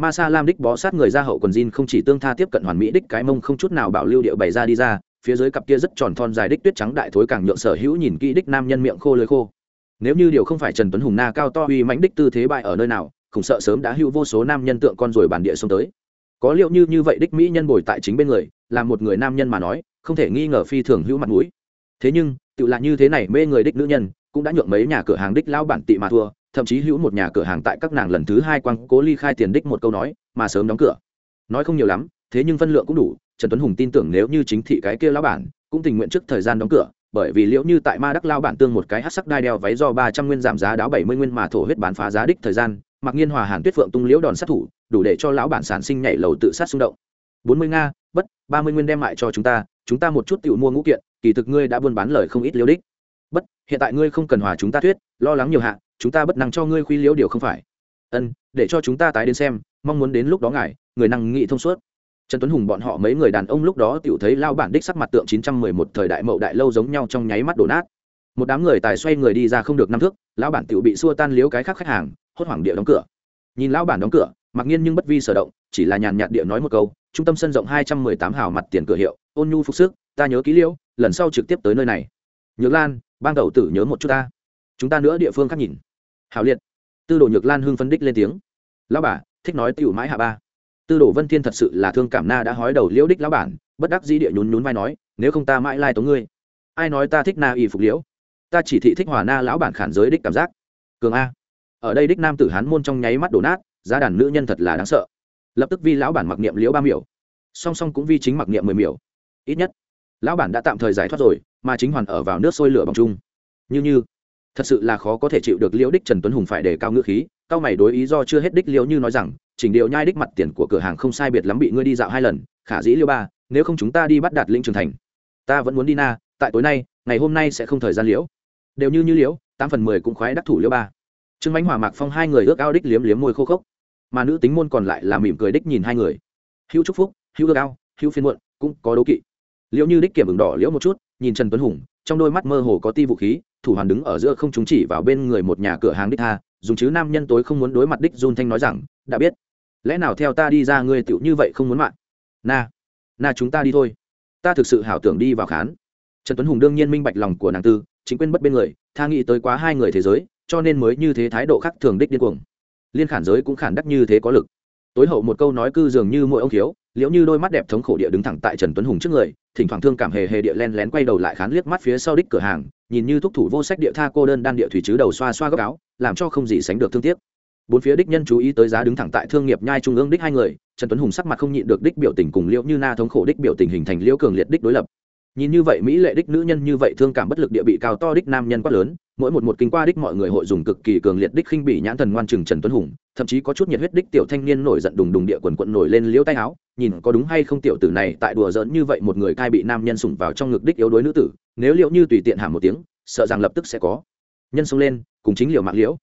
ma sa lam đích bó sát người ra hậu quần jean không chỉ tương tha tiếp cận hoàn mỹ đích cái mông không chút nào bảo lưu điệu bày ra đi ra, phía dưới cặp kia rất tròn thon dài đích tuyết trắng đại thối càng nhượng sở hữu nhìn kỹ đích nam nhân miệng khô lưới khô. Nếu như điều không phải trần tuấn hùng na cao to uy mãnh đích tư thế bại ở nơi nào, khủng sợ sớm đã hữu vô số nam nhân tượng con rồi bản địa xông tới. Có liệu như như vậy đích mỹ nhân bồi tại chính bên người, là một người nam nhân mà nói, không thể nghi ngờ phi thường hữu mặt mũi. Thế nhưng tự là như thế này mê người đích nữ nhân, cũng đã nhượng mấy nhà cửa hàng đích lao bản tị mà thua thậm chí hữu một nhà cửa hàng tại các nàng lần thứ hai quăng cố ly khai tiền đích một câu nói, mà sớm đóng cửa. Nói không nhiều lắm, thế nhưng phân lượng cũng đủ, trần tuấn hùng tin tưởng nếu như chính thị cái kia lao bản, cũng tình nguyện trước thời gian đóng cửa, bởi vì liệu như tại ma đắc lao bản tương một cái hát sắc đai đeo váy do ba trăm nguyên giảm giá đáo bảy mươi nguyên mà thổ huyết bán phá giá đích thời gian, mặc nhiên hòa hàn tuyết phượng tung liễu đòn sát thủ, đủ để cho lão bản sản sinh nhảy lầu tự sát xung động. Bốn mươi nga, bất, ba mươi nguyên đem lại cho chúng ta chúng ta một chút tự mua ngũ kiện, kỳ thực ngươi đã buôn bán lời không ít liễu đích bất, hiện tại ngươi không cần hòa chúng ta thuyết, lo lắng nhiều hạ, chúng ta bất năng cho ngươi khuy liễu điều không phải. Ân, để cho chúng ta tái đến xem, mong muốn đến lúc đó ngài, người năng nghị thông suốt. Trần tuấn hùng bọn họ mấy người đàn ông lúc đó tự thấy lao bản đích sắc mặt tượng chín trăm mười một thời đại mậu đại lâu giống nhau trong nháy mắt đổ nát. Một đám người tài xoay người đi ra không được năm thước, lão bản tự bị xua tan liếu cái khác khách hàng, hốt hoảng địa đóng cửa. Nhìn lão bản đóng cửa, mặc nhiên nhưng bất vi sở động, chỉ là nhàn nhạt địa nói một câu, trung tâm sân rộng hai trăm mười tám hào mặt tiền cửa hiệu, ôn nhu phục sức, ta nhớ ký liễu, lần sau trực tiếp tới nơi này. Nhược lan bang đầu tử nhớ một chút ta. Chúng ta nữa địa phương khác nhìn. Hào liệt. Tư đồ nhược lan hưng phân đích lên tiếng. Lão bà, thích nói tiểu mãi hạ ba. Tư đồ vân thiên thật sự là thương cảm na đã hói đầu liễu đích lão bản, bất đắc dĩ địa nhún nhún vai nói, nếu không ta mãi lai tống ngươi. Ai nói ta thích na y phục liễu? Ta chỉ thị thích hòa na lão bản khản giới đích cảm giác. Cường a. Ở đây đích nam tử hán môn trong nháy mắt đổ nát, giá đàn nữ nhân thật là đáng sợ. Lập tức vi lão bản mặc niệm liễu ba miểu. Song song cũng vi chính mặc niệm mười miểu. Ít nhất, lão bản đã tạm thời giải thoát rồi mà chính hoàn ở vào nước sôi lửa bằng chung. Như như, thật sự là khó có thể chịu được liễu đích trần tuấn hùng phải để cao ngữ khí, cao mày đối ý do chưa hết đích liễu như nói rằng chỉnh điệu nhai đích mặt tiền của cửa hàng không sai biệt lắm bị ngươi đi dạo hai lần, khả dĩ liễu ba, nếu không chúng ta đi bắt đạt linh trường thành. Ta vẫn muốn đi na, tại tối nay, ngày hôm nay sẽ không thời gian liễu. Đều như như liễu, tám phần mười cũng khoái đắc thủ liễu ba. Trương bánh hòa mạc phong hai người ước ao đích liếm liếm môi khô khốc, mà nữ tính môn còn lại là mỉm cười đích nhìn hai người. Hữu chúc phúc, hữu ước ao, hữu phiên muộn, cũng có đố kỵ. Liễu như đích kiểm ứng đỏ liễu một chút nhìn trần tuấn hùng, trong đôi mắt mơ hồ có ti vũ khí, thủ hoàn đứng ở giữa không chúng chỉ vào bên người một nhà cửa hàng đích tha, dùng chứ nam nhân tối không muốn đối mặt đích run thanh nói rằng, đã biết. Lẽ nào theo ta đi ra ngươi tựu như vậy không muốn mạng? Na na chúng ta đi thôi. Ta thực sự hảo tưởng đi vào khán. Trần tuấn hùng đương nhiên minh bạch lòng của nàng tư, chính quyền bất bên người, tha nghĩ tới quá hai người thế giới, cho nên mới như thế thái độ khác thường đích điên cuồng. Liên khản giới cũng khản đắc như thế có lực. Tối hậu một câu nói cư dường như mỗi ông thiếu liễu như đôi mắt đẹp thống khổ địa đứng thẳng tại trần tuấn hùng trước người thỉnh thoảng thương cảm hề hề địa len lén quay đầu lại khán liếc mắt phía sau đích cửa hàng, nhìn như thúc thủ vô sách địa tha cô đơn đan địa thủy chứ đầu xoa xoa góc áo, làm cho không gì sánh được thương tiếc. Bốn phía đích nhân chú ý tới giá đứng thẳng tại thương nghiệp nhai trung ương đích hai người, trần tuấn hùng sắc mặt không nhịn được đích biểu tình cùng liễu như na thống khổ đích biểu tình hình thành liễu cường liệt đích đối lập. Nhìn như vậy mỹ lệ đích nữ nhân như vậy thương cảm bất lực địa bị cao to đích nam nhân quát lớn, mỗi một một kinh qua đích mọi người hội dùng cực kỳ cường liệt đích khinh bỉ nhãn thần ngoan trừng trần tuấn hùng thậm chí có chút nhiệt huyết đích tiểu thanh niên nổi giận đùng đùng địa quần quận nổi lên liễu tay áo, nhìn có đúng hay không tiểu tử này tại đùa giỡn như vậy một người cai bị nam nhân sủng vào trong ngực đích yếu đuối nữ tử, nếu liệu như tùy tiện hàm một tiếng, sợ rằng lập tức sẽ có. Nhân xông lên, cùng chính liều mạng liễu.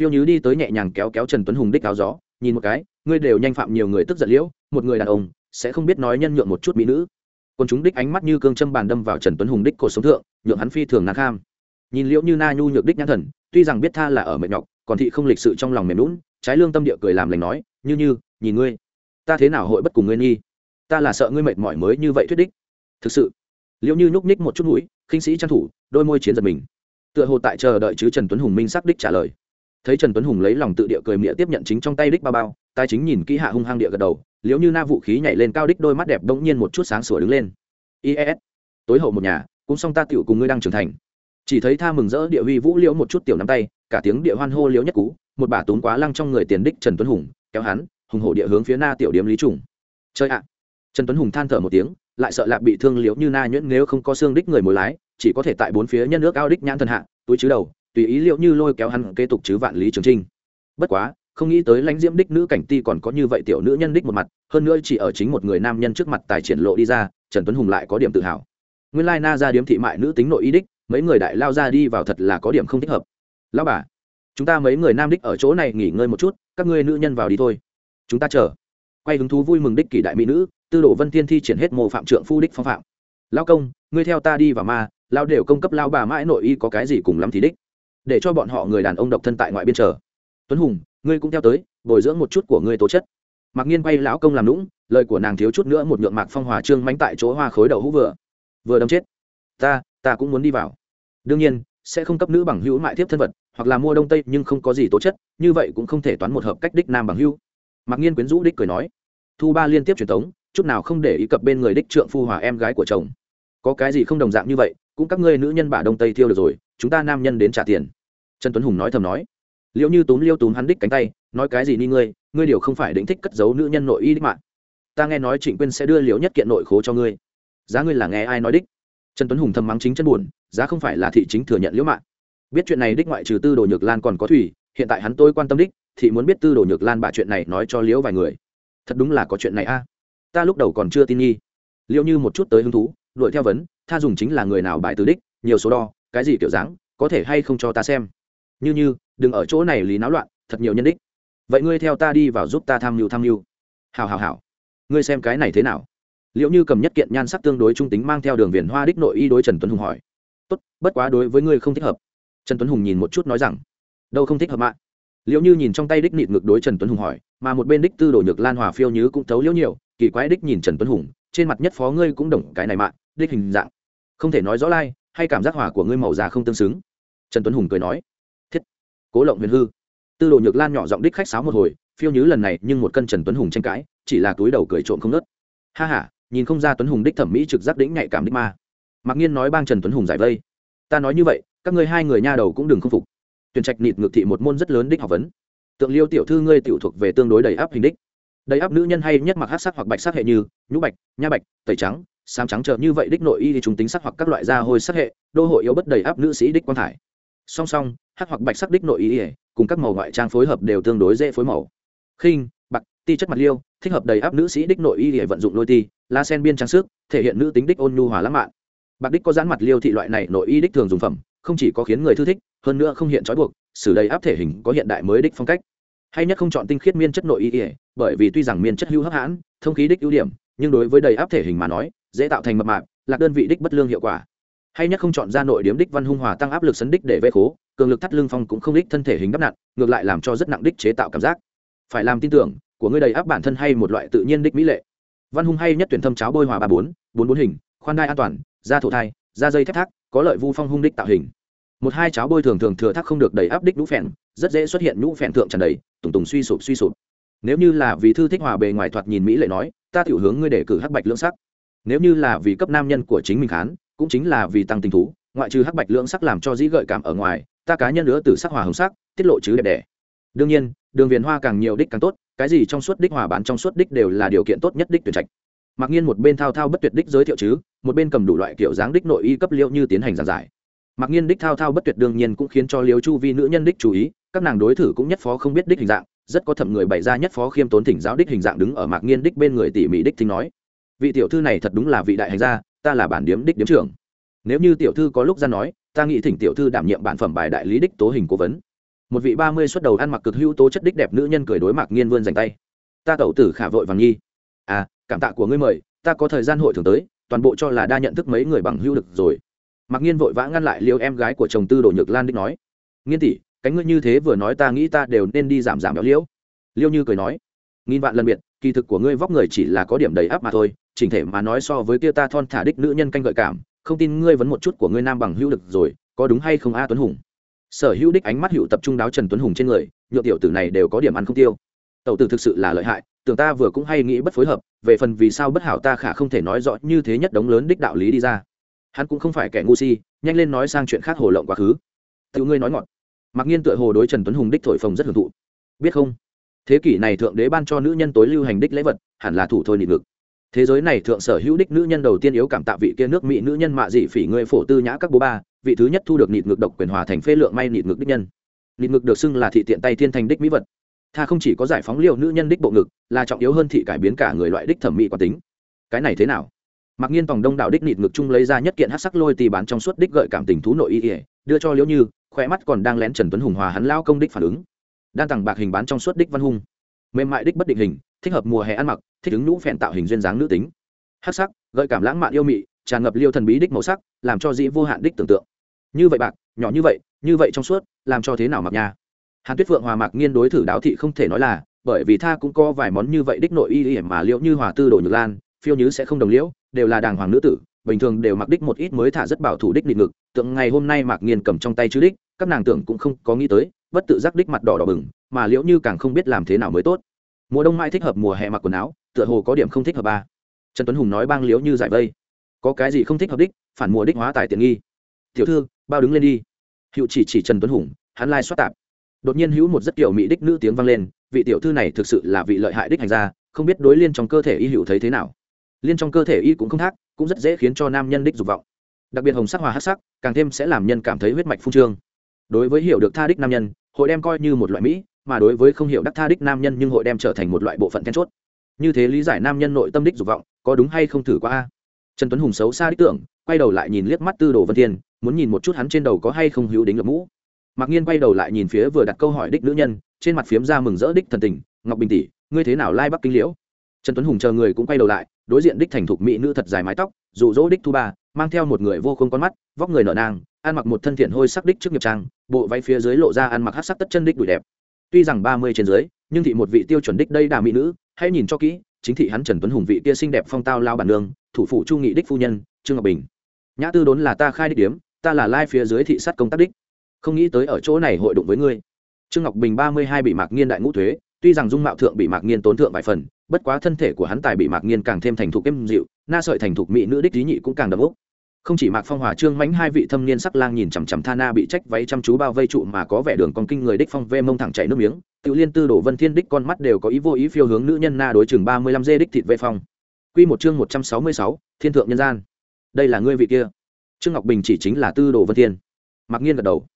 Phiêu nhứ đi tới nhẹ nhàng kéo kéo trần tuấn hùng đích áo gió, nhìn một cái, ngươi đều nhanh phạm nhiều người tức giận liễu, một người đàn ông, sẽ không biết nói nhân nhượng một chút mỹ nữ. Còn chúng đích ánh mắt như cương châm bàn đâm vào trần tuấn hùng đích cổ sống thượng, nhượng hắn phi thường nàng kham. Nhìn liễu như na nhu nhược đích nhãn thần, tuy rằng biết tha là ở mệt nhọc, còn thị không lịch sự trong lòng mềm lún trái lương tâm địa cười làm lành nói, như như, nhìn ngươi. Ta thế nào hội bất cùng ngươi nghi? Ta là sợ ngươi mệt mỏi mới như vậy thuyết đích. Thực sự liệu như nhúc ních một chút mũi, khinh sĩ trang thủ, đôi môi chiến giật mình. Tựa hồ tại chờ đợi chứ trần tuấn hùng minh sắc đích trả lời. Thấy trần tuấn hùng lấy lòng tự địa cười mịa tiếp nhận chính trong tay đích bao bao, tài chính nhìn kỹ hạ hung hăng địa gật đầu liệu như na vũ khí nhảy lên cao đích đôi mắt đẹp đông nhiên một chút sáng sủa đứng lên. Is tối hậu một nhà, cũng xong ta tiểu cùng ngươi đang trưởng thành. Chỉ thấy tha mừng rỡ địa huy vũ liễu một chút tiểu nắm tay, cả tiếng địa hoan hô liễu nhất cú một bà túm quá lăng trong người tiền đích trần tuấn hùng, kéo hắn, hùng hổ địa hướng phía na tiểu điếm lý trùng. Chơi ạ. Trần tuấn hùng than thở một tiếng, lại sợ lạ bị thương liễu như na nhuyễn nếu không có xương đích người mồi lái, chỉ có thể tại bốn phía nhân nước ao đích nhãn thần hạ, túi chứ đầu, tùy ý liệu như lôi kéo hắn kế tục chứ vạn lý trường trinh. Bất quá, không nghĩ tới lãnh diễm đích nữ cảnh ti còn có như vậy tiểu nữ nhân đích một mặt, hơn nữa chỉ ở chính một người nam nhân trước mặt tài triển lộ đi ra, trần tuấn hùng lại có điểm tự hào. Nguyên lai na ra điếm thị mại nữ tính nội ý đích, mấy người đại lao ra đi vào thật là có điểm không thích hợp. Lao bà chúng ta mấy người nam đích ở chỗ này nghỉ ngơi một chút, các ngươi nữ nhân vào đi thôi. Chúng ta chờ. Quay hứng thú vui mừng đích kỷ đại mỹ nữ, tư đồ vân thiên thi triển hết mồ phạm trượng phu đích phong phạm. Lao công, ngươi theo ta đi vào ma, lao đều công cấp lao bà mãi nội y có cái gì cùng lắm thì đích. Để cho bọn họ người đàn ông độc thân tại ngoại biên chờ. Tuấn hùng, ngươi cũng theo tới, bồi dưỡng một chút của ngươi tố chất. Mặc nhiên quay lão công làm lũng lời của nàng thiếu chút nữa một nhượng mạc phong hòa trương mánh tại chỗ hoa khối đầu hũ vừa. Vừa đâm chết. Ta ta cũng muốn đi vào. Đương nhiên sẽ không cấp nữ bằng hữu mại tiếp thân vật, hoặc là mua đông tây nhưng không có gì tố chất, như vậy cũng không thể toán một hợp cách đích nam bằng hữu. Mặc nhiên quyến rũ đích cười nói. Thu ba liên tiếp truyền thống chút nào không để ý cập bên người đích trượng phu hòa em gái của chồng. Có cái gì không đồng dạng như vậy, cũng các ngươi nữ nhân bả đông tây thiêu được rồi, chúng ta nam nhân đến trả tiền. Trần tuấn hùng nói thầm nói. Liệu như túm liêu túm hắn đích cánh tay, nói cái gì ni ngươi ngươi điều không phải định thích cất giấu nữ nhân nội y đích mạng. Ta nghe nói trịnh quyên sẽ đưa liễu nhất kiện nội khố cho ngươi. Giá ngươi là nghe ai nói đích? Trần tuấn hùng thầm mắng chính chân buồn giá không phải là thị chính thừa nhận liễu mạng biết chuyện này đích ngoại trừ tư đồ nhược lan còn có thủy, hiện tại hắn tôi quan tâm đích thị muốn biết tư đồ nhược lan bà chuyện này nói cho liễu vài người. Thật đúng là có chuyện này a. Ta lúc đầu còn chưa tin nghi. Liệu như một chút tới hứng thú, đuổi theo vấn, tha dùng chính là người nào bại từ đích, nhiều số đo, cái gì kiểu dáng, có thể hay không cho ta xem. Như như, đừng ở chỗ này lý náo loạn, thật nhiều nhân đích. Vậy ngươi theo ta đi vào giúp ta tham mưu tham mưu. Hào hào hào ngươi xem cái này thế nào? Liệu như cầm nhất kiện nhan sắc tương đối trung tính mang theo đường viền hoa đích nội y đối trần tuấn hùng hỏi tốt, bất quá đối với ngươi không thích hợp. Trần tuấn hùng nhìn một chút nói rằng, đâu không thích hợp mạng liệu như nhìn trong tay đích nịt ngược đối trần tuấn hùng hỏi, mà một bên đích tư đồ nhược lan hòa phiêu nhứ cũng thấu liễu nhiều, kỳ quái đích nhìn trần tuấn hùng, trên mặt nhất phó ngươi cũng đồng cái này mạng đích hình dạng. Không thể nói rõ lai, hay cảm giác hỏa của ngươi màu già không tương xứng. Trần tuấn hùng cười nói, thiết, cố lộng huyền hư. Tư đồ nhược lan nhỏ giọng đích khách sáo một hồi, phiêu nhứ lần này nhưng một cân trần tuấn hùng tranh cãi, chỉ là túi đầu cười trộm không nớt ha h a nhìn không ra tuấn hùng đích thẩm mỹ trực giác đĩnh nhạy cảm đích ma mặc nhiên nói bang trần tuấn hùng giải vây. Ta nói như vậy, các ngươi hai người nha đầu cũng đừng k phục. Tuyển trạch nịt ngược thị một môn rất lớn đích học vấn. Tượng liêu tiểu thư ngươi tiểu thuộc về tương đối đầy áp hình đích. Đầy áp nữ nhân hay nhất mặc hát sắc hoặc bạch sắc hệ như, nhũ bạch, nha bạch, tẩy trắng, xám trắng trợ như vậy đích nội y thì chúng tính sắc hoặc các loại da hôi sắc hệ, đô hội yếu bất đầy áp nữ sĩ đích quan thải. Song song, hát hoặc bạch sắc đích nội y cùng các màu ngoại trang phối hợp đều tương đối dễ phối màu. Khinh, bạc, ti chất mặt liêu, thích hợp đầy áp nữ sĩ đích nội y để vận dụng lôi ti, la sen biên trang sức, thể hiện nữ tính đích ôn nhu hòa lãng mạn bạc đích có dán mặt liêu thị loại này nội y đích thường dùng phẩm, không chỉ có khiến người thư thích, hơn nữa không hiện trói buộc, xử đầy áp thể hình có hiện đại mới đích phong cách. Hay nhất không chọn tinh khiết miên chất nội y bởi vì tuy rằng miên chất hữu hấp hãn, thông khí đích ưu điểm, nhưng đối với đầy áp thể hình mà nói, dễ tạo thành mập mạp, lạc đơn vị đích bất lương hiệu quả. Hay nhất không chọn ra nội điếm đích văn hung hòa tăng áp lực sấn đích để vây khố, cường lực thắt lưng phong cũng không đích thân thể hình đắp nặn, ngược lại làm cho rất nặng đích chế tạo cảm giác. Phải làm tin tưởng, của người đầy áp bản thân hay một loại tự nhiên đích mỹ lệ. Văn hung hay nhất tuyển thâm cháo bôi hòa ba bốn bốn bốn hình, khoan đai an toàn da thổ thai da dây thép thác, có lợi vu phong hung đích tạo hình. Một hai cháo bôi thường thường thừa thác không được đầy áp đích nhũ phèn, rất dễ xuất hiện nhũ phèn thượng tràn đầy, tùng tùng suy sụp suy sụp. Nếu như là vì thư thích hòa bề ngoài thoạt nhìn mỹ lệ nói, ta tiểu hướng ngươi để cử hắc bạch lưỡng sắc. Nếu như là vì cấp nam nhân của chính mình khán, cũng chính là vì tăng tình thú, ngoại trừ hắc bạch lưỡng sắc làm cho dĩ gợi cảm ở ngoài, ta cá nhân nữa từ sắc hòa hồng sắc, tiết lộ chứ đẹp đẽ. Đương nhiên, đường viền hoa càng nhiều đích càng tốt, cái gì trong suốt đích hòa bán trong suốt đích đều là điều kiện tốt nhất đích tuyển trạch mặc nhiên một bên thao thao bất tuyệt đích giới thiệu chứ, một bên cầm đủ loại kiểu dáng đích nội y cấp liệu như tiến hành giảng giải. Mặc nhiên đích thao thao bất tuyệt đương nhiên cũng khiến cho liều chu vi nữ nhân đích chú ý, các nàng đối thử cũng nhất phó không biết đích hình dạng, rất có thẩm người bày ra nhất phó khiêm tốn thỉnh giáo đích hình dạng đứng ở mạc nhiên đích bên người tỉ mỉ đích thính nói. Vị tiểu thư này thật đúng là vị đại hành gia, ta là bản điếm đích điếm trưởng. Nếu như tiểu thư có lúc ra nói, ta nghĩ thỉnh tiểu thư đảm nhiệm bản phẩm bài đại lý đích tố hình cố vấn. Một vị ba mươi xuất đầu ăn mặc cực hữu tố chất đích đẹp nữ nhân cười đối mạc nhiên vươn dành tay. Ta tẩu tử khả vội vàng nhi à cảm tạ của ngươi mời, ta có thời gian hội thường tới, toàn bộ cho là đa nhận thức mấy người bằng hữu được rồi. Mạc nhiên vội vã ngăn lại liêu em gái của chồng tư đồ nhược lan đích nói. Nghiên tỷ, cánh ngươi như thế vừa nói ta nghĩ ta đều nên đi giảm giảm béo liễu. Liêu như cười nói. Nghìn vạn lần biệt, kỳ thực của ngươi vóc người chỉ là có điểm đầy áp mà thôi, chỉnh thể mà nói so với kia ta thon thả đích nữ nhân canh gợi cảm, không tin ngươi vấn một chút của ngươi nam bằng hữu được rồi, có đúng hay không a tuấn hùng? Sở hữu đích ánh mắt hữu tập trung đáo trần tuấn hùng trên người nhựa tiểu tử này đều có điểm ăn không tiêu tẩu tử thực sự là lợi hại, tưởng ta vừa cũng hay nghĩ bất phối hợp, về phần vì sao bất hảo ta khả không thể nói rõ như thế nhất đống lớn đích đạo lý đi ra. Hắn cũng không phải kẻ ngu si, nhanh lên nói sang chuyện khác hồ lộng quá khứ. Tự ngươi nói ngọn. Mặc nhiên tựa hồ đối trần tuấn hùng đích thổi phồng rất hưởng thụ. Biết không? Thế kỷ này thượng đế ban cho nữ nhân tối lưu hành đích lễ vật, hẳn là thủ thôi nịt ngực. Thế giới này thượng sở hữu đích nữ nhân đầu tiên yếu cảm tạ vị kia nước mỹ nữ nhân mạ dị phỉ người phổ tư nhã các bố ba, vị thứ nhất thu được nịt ngực độc quyền hòa thành phê lượng may nịt ngực đích nhân. Nịt ngực được xưng là thị tiện tay thiên thành đích mỹ vật tha không chỉ có giải phóng liệu nữ nhân đích bộ ngực, là trọng yếu hơn thị cải biến cả người loại đích thẩm mỹ quán tính. Cái này thế nào? Mặc nhiên tòng đông đảo đích nịt ngực chung lấy ra nhất kiện hát sắc lôi tì bán trong suốt đích gợi cảm tình thú nội y ỉa đưa cho liễu như khỏe mắt còn đang lén trần tuấn hùng hòa hắn lao công đích phản ứng. Đan tặng bạc hình bán trong suốt đích văn hung. Mềm mại đích bất định hình, thích hợp mùa hè ăn mặc, thích ứng nhũ phèn tạo hình duyên dáng nữ tính. Hát sắc, gợi cảm lãng mạn yêu mị, tràn ngập liêu thần bí đích màu sắc, làm cho dĩ vô hạn đích tưởng tượng. Như vậy bạc, nhỏ như vậy như vậy trong suốt, làm cho thế nào mặc nha? Hàn tuyết phượng hòa mạc nghiên đối thử đáo thị không thể nói là, bởi vì tha cũng có vài món như vậy đích nội y hiểm mà liễu như hòa tư đồ nhược lan, phiêu nhứ sẽ không đồng liễu, đều là đàng hoàng nữ tử, bình thường đều mặc đích một ít mới thả rất bảo thủ đích định ngực, tượng ngày hôm nay mạc nghiên cầm trong tay chứ đích, các nàng tưởng cũng không có nghĩ tới, bất tự giác đích mặt đỏ đỏ bừng, mà liễu như càng không biết làm thế nào mới tốt. Mùa đông mai thích hợp mùa hè mặc quần áo, tựa hồ có điểm không thích hợp ba trần tuấn hùng nói bang liễu như giải vây. Có cái gì không thích hợp đích, phản mùa đích hóa tài tiện nghi. Tiểu thư, bao đứng lên đi. Hiệu chỉ chỉ trần tuấn hùng, hắn lai xoát tạp đột nhiên hữu một rất kiểu mỹ đích nữ tiếng vang lên, vị tiểu thư này thực sự là vị lợi hại đích hành gia, không biết đối liên trong cơ thể y hữu thấy thế nào. Liên trong cơ thể y cũng không thác cũng rất dễ khiến cho nam nhân đích dục vọng. Đặc biệt hồng sắc hòa hát sắc, càng thêm sẽ làm nhân cảm thấy huyết mạch phung trương. Đối với hiểu được tha đích nam nhân, hội đem coi như một loại mỹ, mà đối với không hiểu đắc tha đích nam nhân nhưng hội đem trở thành một loại bộ phận then chốt. Như thế lý giải nam nhân nội tâm đích dục vọng, có đúng hay không thử qua a? Trần tuấn hùng xấu xa đích tưởng, quay đầu lại nhìn liếc mắt tư đồ vân thiên, muốn nhìn một chút hắn trên đầu có hay không hữu đính lập mũ mặc nhiên quay đầu lại nhìn phía vừa đặt câu hỏi đích nữ nhân, trên mặt phiếm ra mừng rỡ đích thần tình, ngọc bình tỷ, ngươi thế nào lai bắc kinh liễu? Trần tuấn hùng chờ người cũng quay đầu lại, đối diện đích thành thục mỹ nữ thật dài mái tóc, dụ dỗ đích thu ba, mang theo một người vô không con mắt, vóc người nở nang, ăn mặc một thân thiện hôi sắc đích trước nghiệp trang, bộ váy phía dưới lộ ra ăn mặc hát sắc tất chân đích đùi đẹp. Tuy rằng ba mươi trên dưới, nhưng thị một vị tiêu chuẩn đích đây đà mỹ nữ, hãy nhìn cho kỹ, chính thị hắn trần tuấn hùng vị kia xinh đẹp phong tao lao bản nương, thủ phủ chu nghị đích phu nhân, trương ngọc bình. Nhã tư đốn là ta khai đích điếm, ta là lai phía dưới thị sát công tác đích không nghĩ tới ở chỗ này hội đụng với ngươi. Trương ngọc bình ba mươi hai bị mạc nghiên đại ngũ thuế, tuy rằng dung mạo thượng bị mạc nghiên tốn thượng vài phần, bất quá thân thể của hắn tài bị mạc nghiên càng thêm thành thục êm dịu, na sợi thành thục mỹ nữ đích lý nhị cũng càng đậm úc không chỉ mạc phong hòa trương mánh hai vị thâm niên sắc lang nhìn chằm chằm tha na bị trách váy chăm chú bao vây trụ mà có vẻ đường con kinh người đích phong ve mông thẳng chảy nước miếng tự liên tư đổ vân thiên đích con mắt đều có ý vô ý phiêu hướng nữ nhân na đối chừng ba mươi lăm dê đích thịt vệ phong. Quy một chương một trăm sáu mươi sáu, thiên thượng nhân gian. Đây là ngươi vị kia. Trương ngọc bình chỉ chính là tư đồ vân thiên. Mạc nghiên gật đầu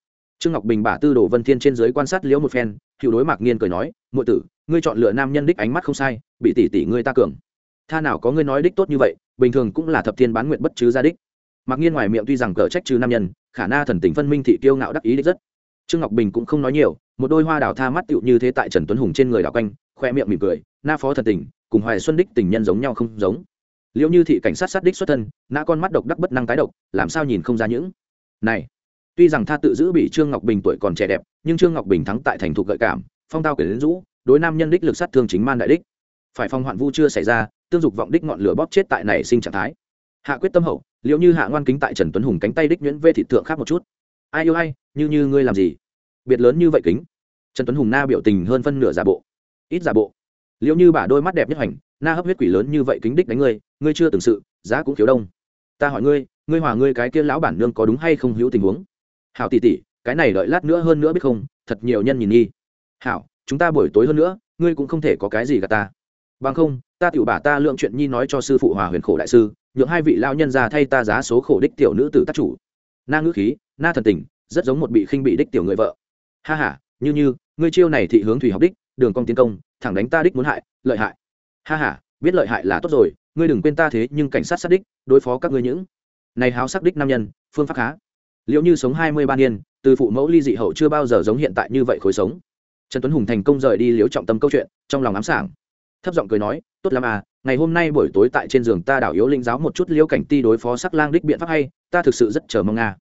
trương ngọc bình bả tư đồ vân thiên trên dưới quan sát liễu một phen, hữu đối mạc nghiên cười nói, muội tử, ngươi chọn lựa nam nhân đích ánh mắt không sai, bị tỷ tỷ ngươi ta cường. Tha nào có ngươi nói đích tốt như vậy, bình thường cũng là thập thiên bán nguyện bất chứ ra đích. Mặc nghiên ngoài miệng tuy rằng cờ trách trừ nam nhân, khả na thần tình phân minh thị kiêu ngạo đắc ý đích rất. Trương ngọc bình cũng không nói nhiều, một đôi hoa đào tha mắt tựu như thế tại trần tuấn hùng trên người đảo quanh, khoe miệng mỉm cười, na phó thần tình, cùng hoài xuân đích tình nhân giống nhau không giống. Liệu như thị cảnh sát sát đích xuất thân, na con mắt độc đắc bất năng tái độc, làm sao nhìn không ra những. Này tuy rằng tha tự giữ bị trương ngọc bình tuổi còn trẻ đẹp, nhưng trương ngọc bình thắng tại thành thục gợi cảm, phong tao kể đến rũ, đối nam nhân đích lực sát thương chính man đại đích. Phải phong hoạn vu chưa xảy ra, tương dục vọng đích ngọn lửa bóp chết tại nảy sinh trạng thái. Hạ quyết tâm hậu, liệu như hạ ngoan kính tại trần tuấn hùng cánh tay đích nhuyễn vê thị thượng khác một chút. Ai yêu ai, như như ngươi làm gì? Biệt lớn như vậy kính. Trần tuấn hùng na biểu tình hơn phân nửa giả bộ. Ít giả bộ. Liệu như bả đôi mắt đẹp nhất hành na hấp huyết quỷ lớn như vậy kính đích đánh ngươi ngươi chưa từng sự, giá cũng thiếu đông. Ta hỏi ngươi ngươi hòa ngươi cái kia lão bản nương có đúng hay không hữu tình huống? Hảo tỷ tỷ, cái này đợi lát nữa hơn nữa biết không, thật nhiều nhân nhìn nghi. Hảo, chúng ta buổi tối hơn nữa, ngươi cũng không thể có cái gì cả ta. Bằng không, ta tiểu bà ta lượng chuyện nhi nói cho sư phụ hòa huyền khổ đại sư, nhượng hai vị lao nhân ra thay ta giá số khổ đích tiểu nữ tử tác chủ. Na ngữ khí, na thần tình, rất giống một bị khinh bị đích tiểu người vợ. Ha ha, như như, ngươi chiêu này thị hướng thủy học đích, đường công tiến công, thẳng đánh ta đích muốn hại, lợi hại. Ha ha, biết lợi hại là tốt rồi, ngươi đừng quên ta thế nhưng cảnh sát sát đích, đối phó các ngươi những này háo sắc đích nam nhân, phương pháp khá liệu như sống hai mươi ba niên, từ phụ mẫu ly dị hậu chưa bao giờ giống hiện tại như vậy khối sống. Trần tuấn hùng thành công rời đi liếu trọng tâm câu chuyện, trong lòng ám sảng. Thấp giọng cười nói, tốt lắm à ngày hôm nay buổi tối tại trên giường ta đảo yếu linh giáo một chút liễu cảnh ti đối phó sắc lang đích biện pháp hay, ta thực sự rất chờ mong nga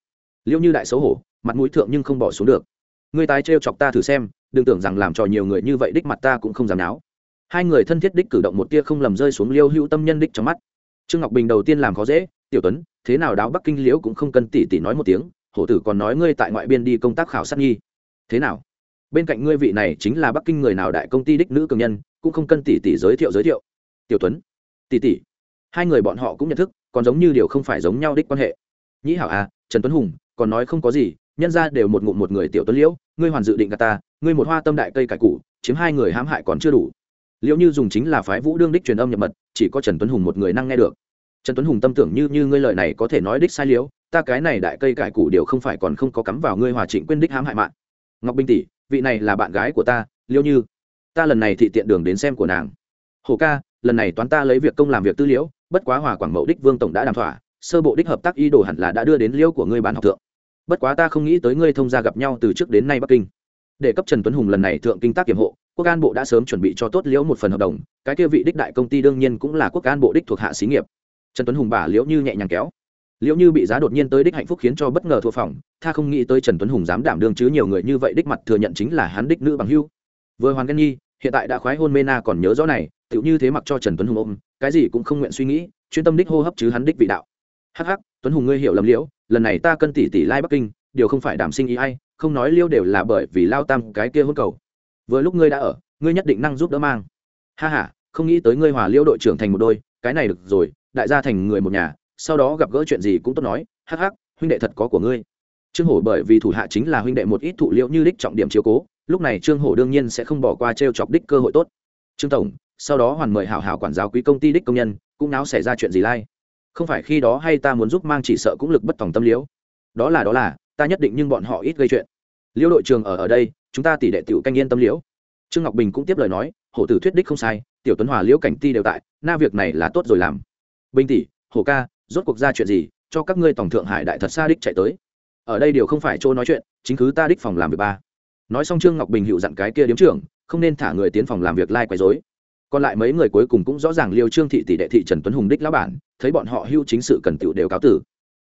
liễu như đại xấu hổ, mặt mũi thượng nhưng không bỏ xuống được. Người tái trêu chọc ta thử xem, đừng tưởng rằng làm trò nhiều người như vậy đích mặt ta cũng không dám náo. Hai người thân thiết đích cử động một tia không lầm rơi xuống liêu hữu tâm nhân đích trong mắt. Trương ngọc bình đầu tiên làm khó dễ, tiểu tuấn thế nào đáo bắc kinh liễu cũng không cần tỉ tỉ nói một tiếng, hổ tử còn nói ngươi tại ngoại biên đi công tác khảo sát nghi thế nào? Bên cạnh ngươi vị này chính là bắc kinh người nào đại công ty đích nữ cường nhân, cũng không cần tỉ tỉ giới thiệu giới thiệu. Tiểu tuấn. Tỷ tỷ hai người bọn họ cũng nhận thức, còn giống như điều không phải giống nhau đích quan hệ. Nhĩ hảo à trần tuấn hùng, còn nói không có gì, nhân ra đều một ngụm một người tiểu tuấn liễu, ngươi hoàn dự định gà ta, ngươi một hoa tâm đại cây cải cụ chiếm hai người hãm hại còn chưa đủ. Liễu như dùng chính là phái vũ đương đích truyền âm nhập mật, chỉ có trần tuấn hùng một người năng nghe được trần tuấn hùng tâm tưởng như như ngươi lời này có thể nói đích sai liếu, ta cái này đại cây cải cụ đều không phải còn không có cắm vào ngươi hòa trịnh quên đích hãm hại mạng. Ngọc binh tỷ vị này là bạn gái của ta liêu như. Ta lần này thị tiện đường đến xem của nàng. Hồ ca lần này toán ta lấy việc công làm việc tư liễu bất quá hòa quảng mậu đích vương tổng đã đàm thỏa sơ bộ đích hợp tác y đồ hẳn là đã đưa đến liễu của ngươi bán học thượng. Bất quá ta không nghĩ tới ngươi thông gia gặp nhau từ trước đến nay bắc kinh. Để cấp trần tuấn hùng lần này thượng kinh tác kiểm hộ quốc an bộ đã sớm chuẩn bị cho tốt liễu một phần hợp đồng cái kia vị đích đại công ty đương nhiên cũng là quốc an bộ đích thuộc hạ xí nghiệp trần tuấn hùng bà liễu như nhẹ nhàng kéo. Liễu như bị giá đột nhiên tới đích hạnh phúc khiến cho bất ngờ thua phòng, tha không nghĩ tới trần tuấn hùng dám đảm đương chứ nhiều người như vậy đích mặt thừa nhận chính là hắn đích nữ bằng hưu. Vừa Hoàng ghen nhi, hiện tại đã khoái hôn mê na còn nhớ rõ này, tựu như thế mặc cho trần tuấn hùng ôm, cái gì cũng không nguyện suy nghĩ, chuyên tâm đích hô hấp chứ hắn đích vị đạo. Hắc hắc, tuấn hùng ngươi hiểu lầm liễu, lần này ta cân tỷ tỷ lai bắc kinh, điều không phải đảm sinh ý ai, không nói liêu đều là bởi vì lao tam cái kia hôn cầu. Vừa lúc ngươi đã ở, ngươi nhất định năng giúp đỡ mang. Ha ha, không nghĩ tới ngươi hòa liêu đội trưởng thành một đôi, cái này được rồi đại gia thành người một nhà, sau đó gặp gỡ chuyện gì cũng tốt nói, hắc hắc, huynh đệ thật có của ngươi. Trương hổ bởi vì thủ hạ chính là huynh đệ một ít thụ liễu như đích trọng điểm chiếu cố, lúc này trương hổ đương nhiên sẽ không bỏ qua t r e o chọc đích cơ hội tốt. Trương tổng, sau đó hoàn mời hảo hảo quản giáo quý công ty đích công nhân, cũng náo xảy ra chuyện gì lai? Không phải khi đó hay ta muốn giúp mang chỉ sợ cũng lực bất tòng tâm liễu? Đó là đó là, ta nhất định nhưng bọn họ ít gây chuyện. Liễu đội trường ở ở đây, chúng ta tỷ đệ tiểu canh yên tâm liễu. Trương ngọc bình cũng tiếp lời nói, hổ tử thuyết đích không sai, tiểu tuấn hòa liễu cảnh ti đều tại, na việc này là tốt rồi làm bình tỷ hổ ca, rốt cuộc ra chuyện gì, cho các ngươi tổng thượng hải đại thật xa đích chạy tới. Ở đây đều không phải chỗ nói chuyện, chính cứ ta đích phòng làm việc ba. Nói xong trương ngọc bình hiệu dặn cái kia điếm trưởng, không nên thả người tiến phòng làm việc lai、like、quấy dối còn lại mấy người cuối cùng cũng rõ ràng liêu trương thị tỷ đệ thị trần tuấn hùng đích lão bản, thấy bọn họ hưu chính sự cần tựu đều cáo tử.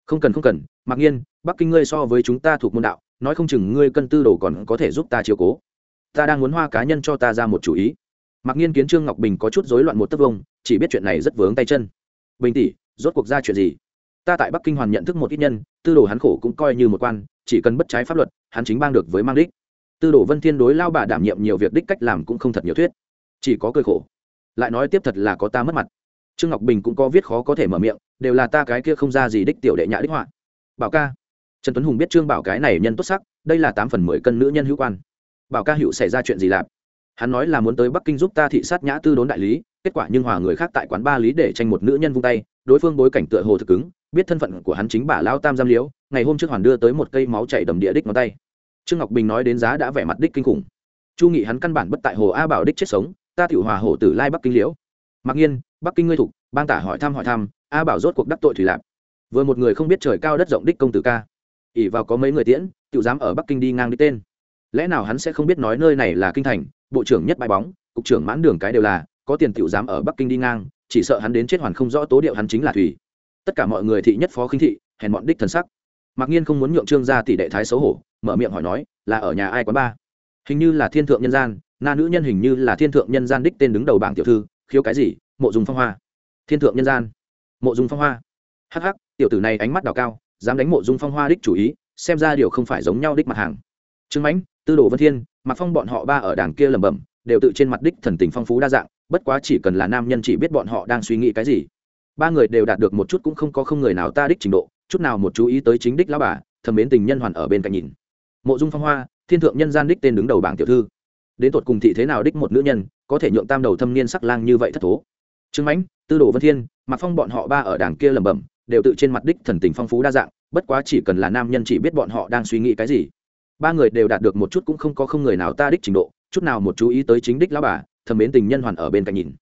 Không cần không cần, mặc nhiên, bắc kinh ngươi so với chúng ta thuộc môn đạo, nói không chừng ngươi cân tư đồ còn có thể giúp ta chiều cố. Ta đang muốn hoa cá nhân cho ta ra một chủ ý. Mặc nhiên kiến trương ngọc bình có chút rối loạn một tấc vông, chỉ biết chuyện này rất vướng tay chân bình tỷ, rốt cuộc ra chuyện gì? Ta tại bắc kinh hoàn nhận thức một ít nhân, tư đồ hắn khổ cũng coi như một quan, chỉ cần bất trái pháp luật, hắn chính bang được với mang đích. Tư đồ vân thiên đối lao bà đảm nhiệm nhiều việc đích cách làm cũng không thật nhiều thuyết. Chỉ có cười khổ. Lại nói tiếp thật là có ta mất mặt. Trương ngọc bình cũng có viết khó có thể mở miệng, đều là ta cái kia không ra gì đích tiểu đệ nhã đích họa. Bảo ca. Trần tuấn hùng biết trương bảo cái này nhân tốt sắc, đây là tám phần mười cân nữ nhân hữu quan. Bảo ca hữu xảy ra chuyện gì lạp hắn nói là muốn tới bắc kinh giúp ta thị sát nhã tư đốn đại lý kết quả nhưng hòa người khác tại quán ba lý để tranh một nữ nhân vung tay, đối phương bối cảnh tựa hồ thực cứng, biết thân phận của hắn chính bà lao tam giam liễu, ngày hôm trước hoàn đưa tới một cây máu chảy đầm địa đích ngón tay. Trương ngọc bình nói đến giá đã vẻ mặt đích kinh khủng. Chu nghị hắn căn bản bất tại hồ a bảo đích chết sống, ta tiểu hòa hồ tử lai bắc kinh liễu. Mặc nhiên, bắc kinh ngươi thục, bang tả hỏi thăm hỏi thăm, a bảo rốt cuộc đắc tội thủy lạc. Vừa một người không biết trời cao đất rộng đích công tử ca. Ỉ vào có mấy người tiễn, tiểu dám ở bắc kinh đi ngang đi tên. Lẽ nào hắn sẽ không biết nói nơi này là kinh thành, bộ trưởng nhất bài bóng, cục trưởng mãn đường cái đều là có tiền tiểu dám ở bắc kinh đi ngang, chỉ sợ hắn đến chết hoàn không rõ tố điệu hắn chính là thủy. Tất cả mọi người thị nhất phó khinh thị, hèn bọn đích thần sắc. Mặc nhiên không muốn nhượng trương gia tỷ đệ thái xấu hổ, mở miệng hỏi nói, là ở nhà ai quán ba? Hình như là thiên thượng nhân gian, na nữ nhân hình như là thiên thượng nhân gian đích tên đứng đầu bảng tiểu thư, khiếu cái gì, mộ dùng phong hoa. Thiên thượng nhân gian, mộ dùng phong hoa. Hắc hắc, tiểu tử này ánh mắt đào cao, dám đánh mộ dung phong hoa đích chủ ý, xem ra điều không phải giống nhau đích mặt hàng. Trương mãnh, tư đồ vân thiên mặc phong bọn họ ba ở đảng kia lẩm bẩm, đều tự trên mặt đích thần tình phong phú đa dạng bất quá chỉ cần là nam nhân chỉ biết bọn họ đang suy nghĩ cái gì. Ba người đều đạt được một chút cũng không có không người nào ta đích trình độ, chút nào một chú ý tới chính đích lão bà, thầm mến tình nhân hoàn ở bên cạnh nhìn. Mộ dung phong hoa, thiên thượng nhân gian đích tên đứng đầu bảng tiểu thư. Đến tột cùng thị thế nào đích một nữ nhân, có thể nhượng tam đầu thâm niên sắc lang như vậy thất thố. Trương mãnh, tư đồ vân thiên mặc phong bọn họ ba ở đảng kia lẩm bẩm, đều tự trên mặt đích thần tình phong phú đa dạng, bất quá chỉ cần là nam nhân chỉ biết bọn họ đang suy nghĩ cái gì. Ba người đều đạt được một chút cũng không có không người nào ta đích trình độ, chút nào một chú ý tới chính đích lão bà thầm mến tình nhân hoàn ở bên cạnh nhìn.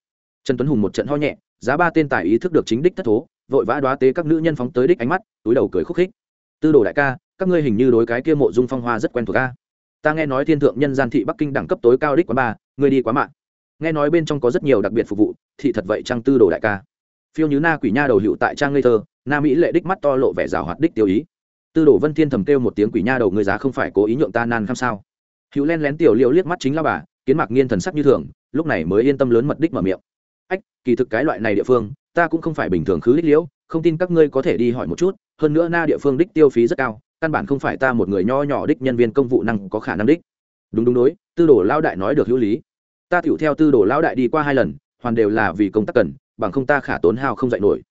Trần tuấn hùng một trận ho nhẹ, giá ba tên tài ý thức được chính đích thất thố, vội vã đoá tế các nữ nhân phóng tới đích ánh mắt, túi đầu cười khúc khích. Tư đồ đại ca, các ngươi hình như đối cái kia mộ dung phong hoa rất quen thuộc ca ta nghe nói thiên thượng nhân gian thị bắc kinh đẳng cấp tối cao đích quá ba, ngươi đi quá mạng nghe nói bên trong có rất nhiều đặc biệt phục vụ, thị thật vậy trang tư đồ đại ca? Phiêu như na quỷ nha đầu hiệu tại trang ngây thơ, na mỹ lệ đích mắt to lộ vẻ rào hoạt đích tiêu ý. Tư đồ vân thiên thầm kêu một tiếng quỷ nha đầu người giá không phải cố ý nhượng ta nan khăm sao? Hữu len lén tiểu liễu liếc mắt chính là bà, kiến mạc nghiên thần sắc như thường lúc này mới yên tâm lớn mật đích mở miệng. Ách, kỳ thực cái loại này địa phương, ta cũng không phải bình thường khứ đích liễu, không tin các ngươi có thể đi hỏi một chút, hơn nữa na địa phương đích tiêu phí rất cao, căn bản không phải ta một người nho nhỏ đích nhân viên công vụ năng có khả năng đích. Đúng đúng đối, tư đồ lao đại nói được hữu lý. Ta tựu theo tư đồ lao đại đi qua hai lần, hoàn đều là vì công tác cần, bằng không ta khả tốn hao không dạy nổi.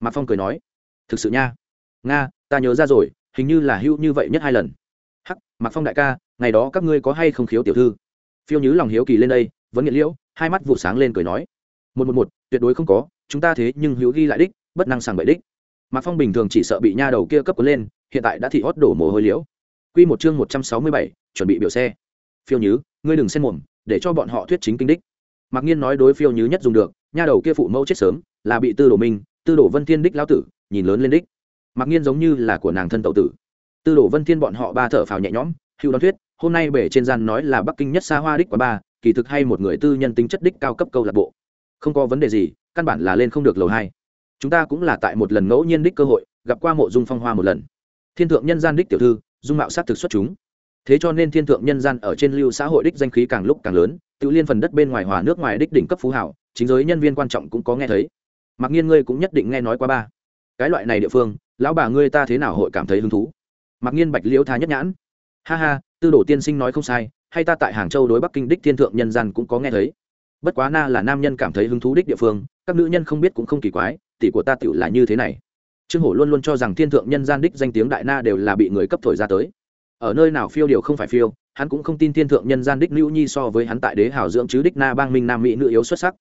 Mạc phong cười nói, thực sự nha. Nga, ta nhớ ra rồi, hình như là hữu như vậy nhất hai lần. Hắc, mạc phong đại ca, ngày đó các ngươi có hay không khiếu tiểu thư? Phiêu nhứ lòng hiếu kỳ lên đây vẫn nghiện liễu, hai mắt vụ sáng lên cười nói. Một một một, tuyệt đối không có, chúng ta thế nhưng hữu ghi lại đích, bất năng sàng bậy đích. Mạc phong bình thường chỉ sợ bị nha đầu kia cấp cuốn lên, hiện tại đã thị hót đổ mồ hôi liễu. Q một chương một trăm sáu mươi bảy, chuẩn bị biểu xe. Phiêu nhứ, ngươi đừng xen mồm, để cho bọn họ thuyết chính kinh đích. Mạc nhiên nói đối phiêu nhứ nhất dùng được, nha đầu kia phụ mẫu chết sớm, là bị tư đồ minh, tư đồ vân thiên đích lao tử, nhìn lớn lên đích. Mạc nhiên giống như là của nàng thân tậu tử. Tư đồ vân thiên bọn họ ba thở phào nhẹ nhõm hữu đón thuyết, hôm nay bể trên gian nói là bắc kinh nhất xa hoa đích quá ba kỳ thực hay một người tư nhân tính chất đích cao cấp câu lạc bộ. Không có vấn đề gì, căn bản là lên không được lầu hai. Chúng ta cũng là tại một lần ngẫu nhiên đích cơ hội, gặp qua mộ dung phong hoa một lần. Thiên thượng nhân gian đích tiểu thư, dung mạo sát thực xuất chúng. Thế cho nên thiên thượng nhân gian ở trên lưu xã hội đích danh khí càng lúc càng lớn, tự liên phần đất bên ngoài hòa nước ngoài đích đỉnh cấp phú hảo, chính giới nhân viên quan trọng cũng có nghe thấy. Mặc nhiên ngươi cũng nhất định nghe nói qua ba. Cái loại này địa phương, lão bà ngươi ta thế nào hội cảm thấy hứng thú? Mặc nhiên bạch liễu tha nhất nhãn. Ha ha, tư đồ tiên sinh nói không sai hay ta tại hàng châu đối bắc kinh đích thiên thượng nhân gian cũng có nghe thấy. Bất quá na là nam nhân cảm thấy hứng thú đích địa phương, các nữ nhân không biết cũng không kỳ quái, tỷ của ta tựu là như thế này. Trương hổ luôn luôn cho rằng thiên thượng nhân gian đích danh tiếng đại na đều là bị người cấp thổi ra tới. Ở nơi nào phiêu điều không phải phiêu, hắn cũng không tin thiên thượng nhân gian đích nữ nhi so với hắn tại đế hảo dưỡng chứ đích na bang minh nam mỹ nữ yếu xuất sắc.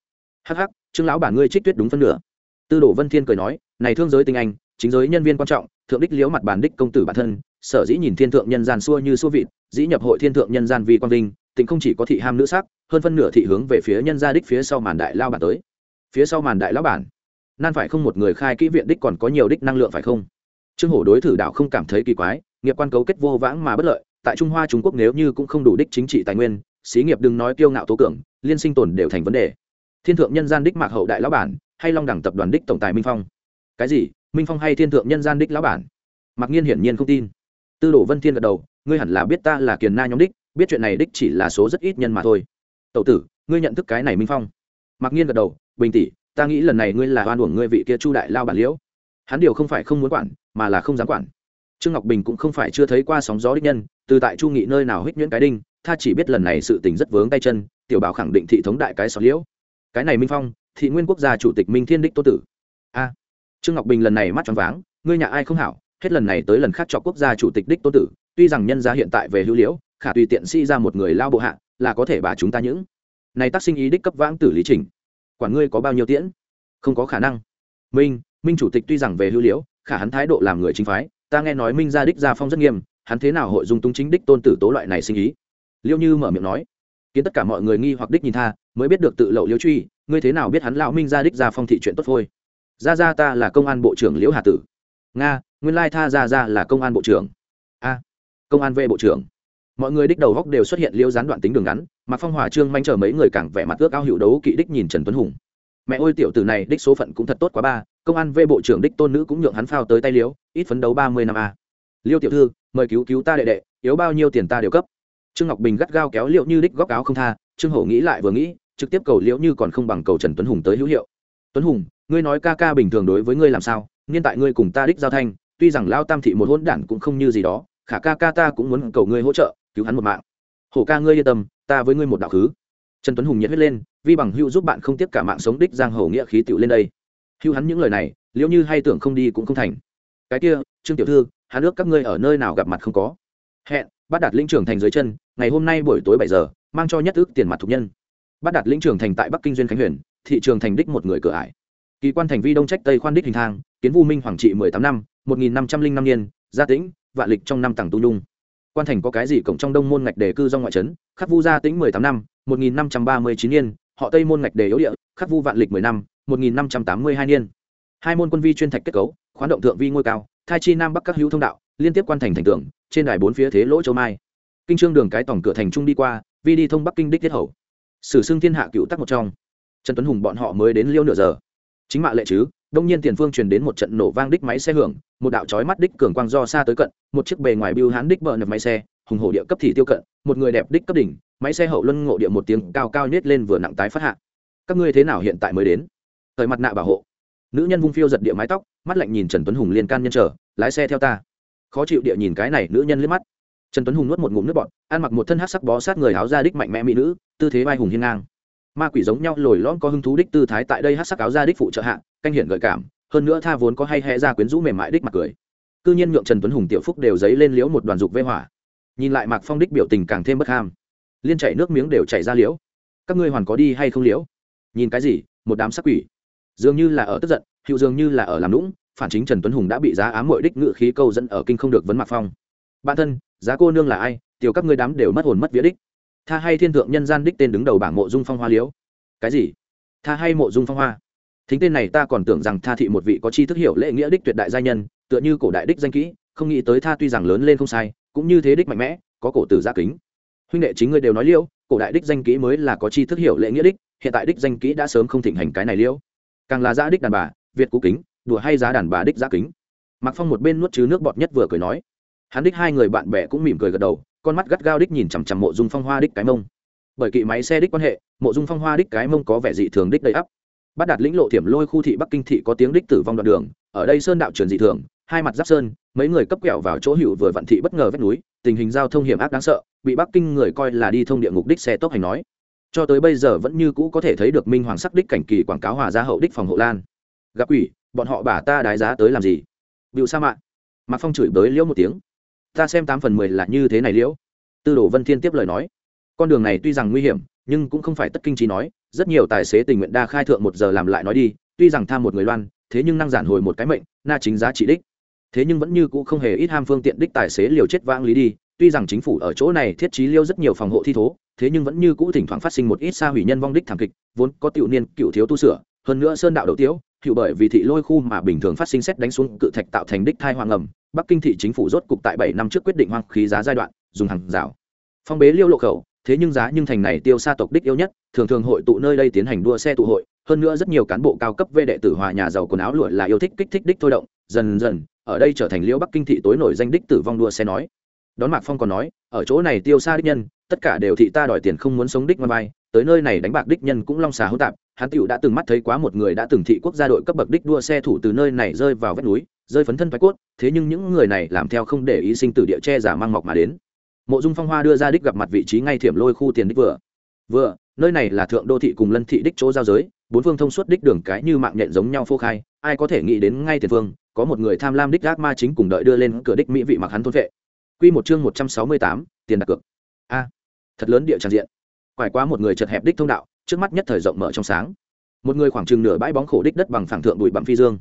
Hắc hắc, trương lão bản ngươi trích tuyết đúng phân nửa. Tư đồ vân thiên cười nói, này thương giới tình anh, chính giới nhân viên quan trọng, thượng đích liếu mặt bản đích công tử bản thân sở dĩ nhìn thiên thượng nhân gian xua như xua vịt, dĩ nhập hội thiên thượng nhân gian vì quang vinh tỉnh không chỉ có thị ham nữ sắc, hơn phân nửa thị hướng về phía nhân gia đích phía sau màn đại lao bản tới. Phía sau màn đại lao bản, nan phải không một người khai kỹ viện đích còn có nhiều đích năng lượng phải không? Trương hổ đối thử đạo không cảm thấy kỳ quái, nghiệp quan cấu kết vô vãng mà bất lợi, tại trung hoa trung quốc nếu như cũng không đủ đích chính trị tài nguyên, xí nghiệp đừng nói kiêu ngạo tố cường, liên sinh tồn đều thành vấn đề. Thiên thượng nhân gian đích mạc hậu đại lão bản, hay long đẳng tập đoàn đích tổng tài minh phong. Cái gì? Minh phong hay thiên thượng nhân gian đích lão bản? Mặc nhiên hiển nhiên không tin tư đồ vân thiên gật đầu, ngươi hẳn là biết ta là kiền na nhóm đích, biết chuyện này đích chỉ là số rất ít nhân mà thôi. Tậu tử, ngươi nhận thức cái này minh phong. Mặc nhiên gật đầu, bình tỷ, ta nghĩ lần này ngươi là oan uổng ngươi vị kia chu đại lao bản liễu. Hắn điều không phải không muốn quản, mà là không dám quản. Trương ngọc bình cũng không phải chưa thấy qua sóng gió đích nhân, từ tại chu nghị nơi nào hích nhuyễn cái đinh, tha chỉ biết lần này sự tình rất vướng tay chân, tiểu bảo khẳng định thị thống đại cái xó liễu. Cái này minh phong, thị nguyên quốc gia chủ tịch minh thiên đích tô tử. A, trương ngọc bình lần này mắt tròn váng, ngươi nhà ai không hảo hết lần này tới lần khác cho quốc gia chủ tịch đích tô tử, tuy rằng nhân gia hiện tại về hữu liễu, khả tùy tiện si ra một người lao bộ hạ, là có thể bà chúng ta những. Này tác sinh ý đích cấp vãng tử lý trình quản ngươi có bao nhiêu tiễn? Không có khả năng. Minh minh chủ tịch tuy rằng về hữu liễu, khả hắn thái độ làm người chính phái, ta nghe nói minh gia đích gia phong rất nghiêm, hắn thế nào hội dung túng chính đích tôn tử tố loại này sinh ý? Liêu như mở miệng nói. Kiến tất cả mọi người nghi hoặc đích nhìn tha, mới biết được tự lậu liêu truy, ngươi thế nào biết hắn lão minh gia đích gia phong thị chuyện tốt thôi ra ra ta là công an bộ trưởng liễu hà tử nga nguyên lai tha ra ra là công an bộ trưởng a công an vệ bộ trưởng mọi người đích đầu góc đều xuất hiện liêu gián đoạn tính đường ngắn mà phong hòa trương manh chờ mấy người càng vẻ mặt ước ao hiệu đấu kỵ đích nhìn trần tuấn hùng mẹ ôi tiểu tử này đích số phận cũng thật tốt quá ba công an vệ bộ trưởng đích tôn nữ cũng nhượng hắn phao tới tay liếu ít phấn đấu ba mươi năm a liêu tiểu thư mời cứu cứu ta đệ đệ yếu bao nhiêu tiền ta đều cấp trương ngọc bình gắt gao kéo liệu như đích góc áo không tha trương hổ nghĩ lại vừa nghĩ trực tiếp cầu liễu như còn không bằng cầu trần tuấn hùng tới hữu hiệu tuấn hùng ngươi nói ca ca bình thường đối với ngươi làm sao niên tại ngươi cùng ta đích giao thanh, tuy rằng lao tam thị một hỗn đản cũng không như gì đó, khả ca ca ta cũng muốn cầu ngươi hỗ trợ, cứu hắn một mạng. Hổ ca ngươi yên tâm, ta với ngươi một đạo khứ. Trần tuấn hùng nhiệt huyết lên, vi bằng hưu giúp bạn không tiếp cả mạng sống đích giang hầu nghĩa khí tựu lên đây. Hưu hắn những lời này, liệu như hay tưởng không đi cũng không thành. Cái kia, trương tiểu thư, hắn ước các ngươi ở nơi nào gặp mặt không có. Hẹn, bắt đạt lĩnh trưởng thành dưới chân, ngày hôm nay buổi tối bảy giờ, mang cho nhất ước tiền mặt thục nhân. Bắt đạt lĩnh trưởng thành tại bắc kinh duyên khánh huyền, thị trường thành đích một người cửa ải kỳ quan thành vi đông trách tây khoan đích hình thang, kiến vu minh hoàng trị mười tám năm, một nghìn năm trăm linh năm niên, gia tĩnh, vạn lịch trong năm tàng tu nhung. Quan thành có cái gì cổng trong đông môn ngạch đề cư do ngoại trấn, khắc vu gia tĩnh mười tám năm, một nghìn năm trăm ba mươi chín niên, họ tây môn ngạch đề yếu địa, khắc vu vạn lịch mười năm, một nghìn năm trăm tám mươi hai niên. Hai môn quân vi chuyên thạch kết cấu, khoán động thượng vi ngôi cao, thai chi nam bắc các hữu thông đạo, liên tiếp quan thành thành tượng trên đài bốn phía thế lỗ châu mai. Kinh trương đường cái tổng cửa thành trung đi qua, vi đi thông bắc kinh đích tiết hầu. Sử xưng thiên hạ cựu tắc một trong. Trần tuấn hùng bọn họ mới đến liêu nửa giờ chính mạ lệ chứ, đông nhiên tiền phương truyền đến một trận nổ vang đích máy xe hưởng, một đạo chói mắt đích cường quang do xa tới cận, một chiếc bề ngoài biêu hán đích bờ nập máy xe, hùng hổ địa cấp thì tiêu cận, một người đẹp đích cấp đỉnh, máy xe hậu luân ngộ địa một tiếng cao cao nhét lên vừa nặng tái phát hạ. Các ngươi thế nào hiện tại mới đến? Thời mặt nạ bảo hộ. Nữ nhân vung phiêu giật địa mái tóc, mắt lạnh nhìn trần tuấn hùng liên can nhân trở, lái xe theo ta. Khó chịu địa nhìn cái này nữ nhân liếc mắt. Trần tuấn hùng nuốt một ngụm nước bọt, ăn mặc một thân hát sắc bó sát người áo da đích mạnh mẽ mỹ nữ, tư thế vai hùng hiên ngang ma quỷ giống nhau lồi lõm có hứng thú đích tư thái tại đây hát sắc áo ra đích phụ trợ hạ, canh hiển gợi cảm, hơn nữa tha vốn có hay hẹ ra quyến rũ mềm mại đích mặt cười. Cư nhiên nhượng trần tuấn hùng tiểu phúc đều dấy lên liễu một đoàn dục vê hỏa. Nhìn lại mạc phong đích biểu tình càng thêm bất ham. Liên chảy nước miếng đều chảy ra liễu. Các ngươi hoàn có đi hay không liễu? Nhìn cái gì, một đám sắc quỷ. Dường như là ở tức giận, hiệu dường như là ở làm lũng phản chính trần tuấn hùng đã bị giá ám mội đích ngự khí câu dẫn ở kinh không được vấn mạc phong. Bản thân, giá cô nương là ai? Tiểu các ngươi đám đều mất hồn mất vía đích tha hay thiên thượng nhân gian đích tên đứng đầu bảng mộ dung phong hoa liễu cái gì? Tha hay mộ dung phong hoa? Thính tên này ta còn tưởng rằng tha thị một vị có chi thức hiểu lễ nghĩa đích tuyệt đại gia nhân, tựa như cổ đại đích danh kỹ, không nghĩ tới tha tuy rằng lớn lên không sai, cũng như thế đích mạnh mẽ, có cổ tử gia kính. Huynh đệ chính ngươi đều nói liễu cổ đại đích danh kỹ mới là có chi thức hiểu lễ nghĩa đích, hiện tại đích danh kỹ đã sớm không thịnh hành cái này liễu càng là giá đích đàn bà, việt cú kính, đùa hay giá đàn bà đích giá kính. Mặc phong một bên nuốt chứ nước bọt nhất vừa cười nói. Hắn đích hai người bạn bè cũng mỉm cười gật đầu con mắt gắt gao đích nhìn chằm chằm mộ dung phong hoa đích cái mông. Bởi kỵ máy xe đích quan hệ, mộ dung phong hoa đích cái mông có vẻ dị thường đích đầy ắp. Bắt đạt lĩnh lộ thiểm lôi khu thị bắc kinh thị có tiếng đích tử vong đoạn đường, ở đây sơn đạo truyền dị thường, hai mặt giáp sơn, mấy người cấp kẹo vào chỗ hữu vừa vạn thị bất ngờ vách núi, tình hình giao thông hiểm ác đáng sợ, bị bắc kinh người coi là đi thông địa ngục đích xe tốc hành nói. Cho tới bây giờ vẫn như cũ có thể thấy được minh hoàng sắc đích cảnh kỳ quảng cáo hòa gia hậu đích phòng hộ lan. Gặp quỷ, bọn họ bả ta đái giá tới làm gì? Bịu sa mạ mạc phong chửi bới liễu một tiếng ta xem tám phần mười là như thế này liễu. Tư đồ vân thiên tiếp lời nói. Con đường này tuy rằng nguy hiểm, nhưng cũng không phải tất kinh trí nói, rất nhiều tài xế tình nguyện đa khai thượng một giờ làm lại nói đi, tuy rằng tham một người loan, thế nhưng năng giản hồi một cái mệnh, na chính giá trị đích. Thế nhưng vẫn như cũ không hề ít ham phương tiện đích tài xế liều chết vãng lý đi, tuy rằng chính phủ ở chỗ này thiết trí liêu rất nhiều phòng hộ thi thố, thế nhưng vẫn như cũ thỉnh thoảng phát sinh một ít xa hủy nhân vong đích thảm kịch, vốn có tiểu niên cựu thiếu tu sửa, hơn nữa sơn đạo đầu tiếu hiệu bởi vì thị lôi khu mà bình thường phát sinh xét đánh xuống cự thạch tạo thành đích thai hoang ngầm bắc kinh thị chính phủ rốt cục tại bảy năm trước quyết định hoang khí giá giai đoạn, dùng hàng rào. Phong bế liêu lộ khẩu, thế nhưng giá nhưng thành này tiêu xa tộc đích yêu nhất, thường thường hội tụ nơi đây tiến hành đua xe tụ hội, hơn nữa rất nhiều cán bộ cao cấp về đệ tử hòa nhà giàu quần áo lụa là yêu thích kích thích đích thôi động, dần dần, ở đây trở thành liễu bắc kinh thị tối nổi danh đích tử vong đua xe nói. Đón mạc phong còn nói, ở chỗ này tiêu xa đích nhân, tất cả đều thị ta đòi tiền không muốn sống đích mà bay tới nơi này đánh bạc đích nhân cũng long xà hỗn tạp, hắn tiểu đã từng mắt thấy quá một người đã từng thị quốc gia đội cấp bậc đích đua xe thủ từ nơi này rơi vào vách núi, rơi phấn thân phái cốt, thế nhưng những người này làm theo không để ý sinh tử địa che giả mang mọc mà đến. Mộ dung phong hoa đưa ra đích gặp mặt vị trí ngay thiểm lôi khu tiền đích vừa. Vừa, nơi này là thượng đô thị cùng lân thị đích chỗ giao giới, bốn phương thông suốt đích đường cái như mạng nhện giống nhau phô khai, ai có thể nghĩ đến ngay tiền phương, có một người tham lam đích ác ma chính cùng đợi đưa lên cửa đích mỹ vị mặc hắn thôn vệ. Quy một chương một trăm sáu mươi tám, tiền đặt cược. A, thật lớn địa tràn diện quải qua một người chật hẹp đích thông đạo, trước mắt nhất thời rộng mở trong sáng. Một người khoảng chừng nửa bãi bóng khổ đích đất bằng phẳng thượng bụi bặm phi dương.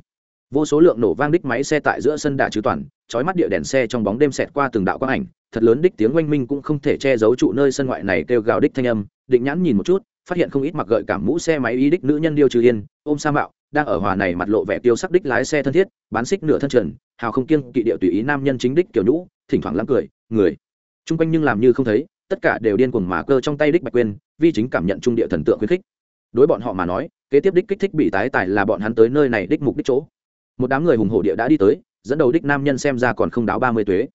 Vô số lượng nổ vang đích máy xe tại giữa sân đà chứ toàn, chói mắt địa đèn xe trong bóng đêm xẹt qua từng đạo quang ảnh, thật lớn đích tiếng oanh minh cũng không thể che giấu trụ nơi sân ngoại này kêu gào đích thanh âm. Định nhãn nhìn một chút, phát hiện không ít mặc gợi cảm mũ xe máy y đích nữ nhân điêu trừ yên, ôm sa mạo, đang ở hòa này mặt lộ vẻ tiêu sắc đích lái xe thân thiết, bán xích nửa thân trần, hào không kiêng kỵ địa tùy ý nam nhân chính đích kiểu nhũ, thỉnh thoảng lắm cười, người, chung quanh nhưng làm như không thấy tất cả đều điên cuồng mà cơ trong tay đích bạch quên vi chính cảm nhận trung địa thần tượng khuyến khích. Đối bọn họ mà nói, kế tiếp đích kích thích bị tái tài là bọn hắn tới nơi này đích mục đích chỗ. Một đám người hùng hổ địa đã đi tới, dẫn đầu đích nam nhân xem ra còn không đáo ba mươi tuế.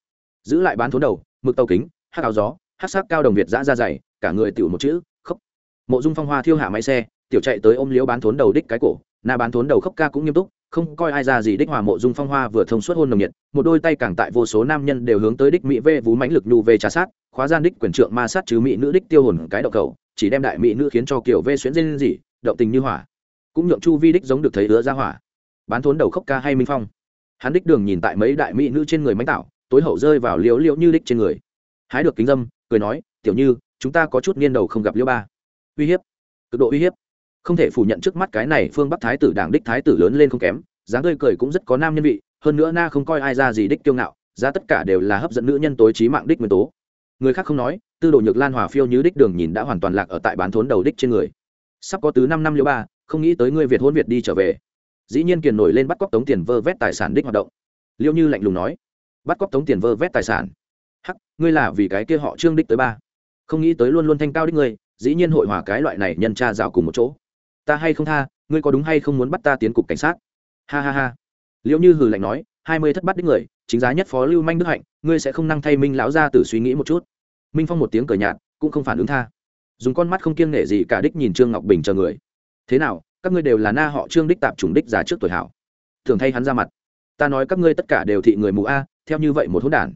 Giữ lại bán thốn đầu, mực tàu kính, hát áo gió, hát sắc cao đồng việt giã ra dày, cả người tiểu một chữ, khóc. Mộ dung phong hoa thiêu hạ máy xe, tiểu chạy tới ôm liếu bán thốn đầu đích cái cổ, na bán thốn đầu khóc ca cũng nghiêm túc, không coi ai ra gì đích hòa mộ dung phong hoa vừa thông suốt hôn nồng nhiệt, một đôi tay càng tại vô số nam nhân đều hướng tới đích mỹ vê vú mãnh lực nhu về trà sát khóa gian đích quyền trượng ma sát chứ mỹ nữ đích tiêu hồn cái đậu cầu chỉ đem đại mỹ nữ khiến cho kiểu vê xuyến dên gì động tình như hỏa. Cũng nhượng chu vi đích giống được thấy đứa ra hỏa. Bán thốn đầu khốc ca hay minh phong. Hắn đích đường nhìn tại mấy đại mỹ nữ trên người mánh tạo, tối hậu rơi vào liễu liễu như đích trên người. Hái được kính dâm, cười nói, tiểu như, chúng ta có chút niên đầu không gặp liễu ba. Uy hiếp, cực độ uy hiếp. Không thể phủ nhận trước mắt cái này phương bắc thái tử đảng đích thái tử lớn lên không kém, dáng tươi cười cũng rất có nam nhân vị, hơn nữa na không coi ai ra gì đích kiêu ngạo ra tất cả đều là hấp dẫn nữ nhân tối trí mạng đích nguyên tố người khác không nói, tư đồ nhược lan hòa phiêu như đích đường nhìn đã hoàn toàn lạc ở tại bán thốn đầu đích trên người. Sắp có tứ năm năm liễu ba, không nghĩ tới ngươi việt hôn việt đi trở về. Dĩ nhiên kiền nổi lên bắt cóc tống tiền vơ vét tài sản đích hoạt động. Liêu như lạnh lùng nói, bắt cóc tống tiền vơ vét tài sản? Hắc, ngươi là vì cái kia họ trương đích tới ba. Không nghĩ tới luôn luôn thanh cao đích ngươi, dĩ nhiên hội hòa cái loại này nhân tra rào cùng một chỗ. Ta hay không tha, ngươi có đúng hay không muốn bắt ta tiến cục cảnh sát? Ha ha ha. Liệu như hừ lạnh nói, hai mươi thất bắt đích người chính giá nhất phó lưu manh đức hạnh, ngươi sẽ không năng thay minh lão ra từ suy nghĩ một chút. Minh phong một tiếng cờ nhạt, cũng không phản ứng tha. Dùng con mắt không kiêng nể gì cả đích nhìn trương ngọc bình chờ người. Thế nào, các ngươi đều là na họ trương đích tạp chủng đích già trước tuổi hảo. Thường thay hắn ra mặt. Ta nói các ngươi tất cả đều thị người mù a, theo như vậy một hỗn đản.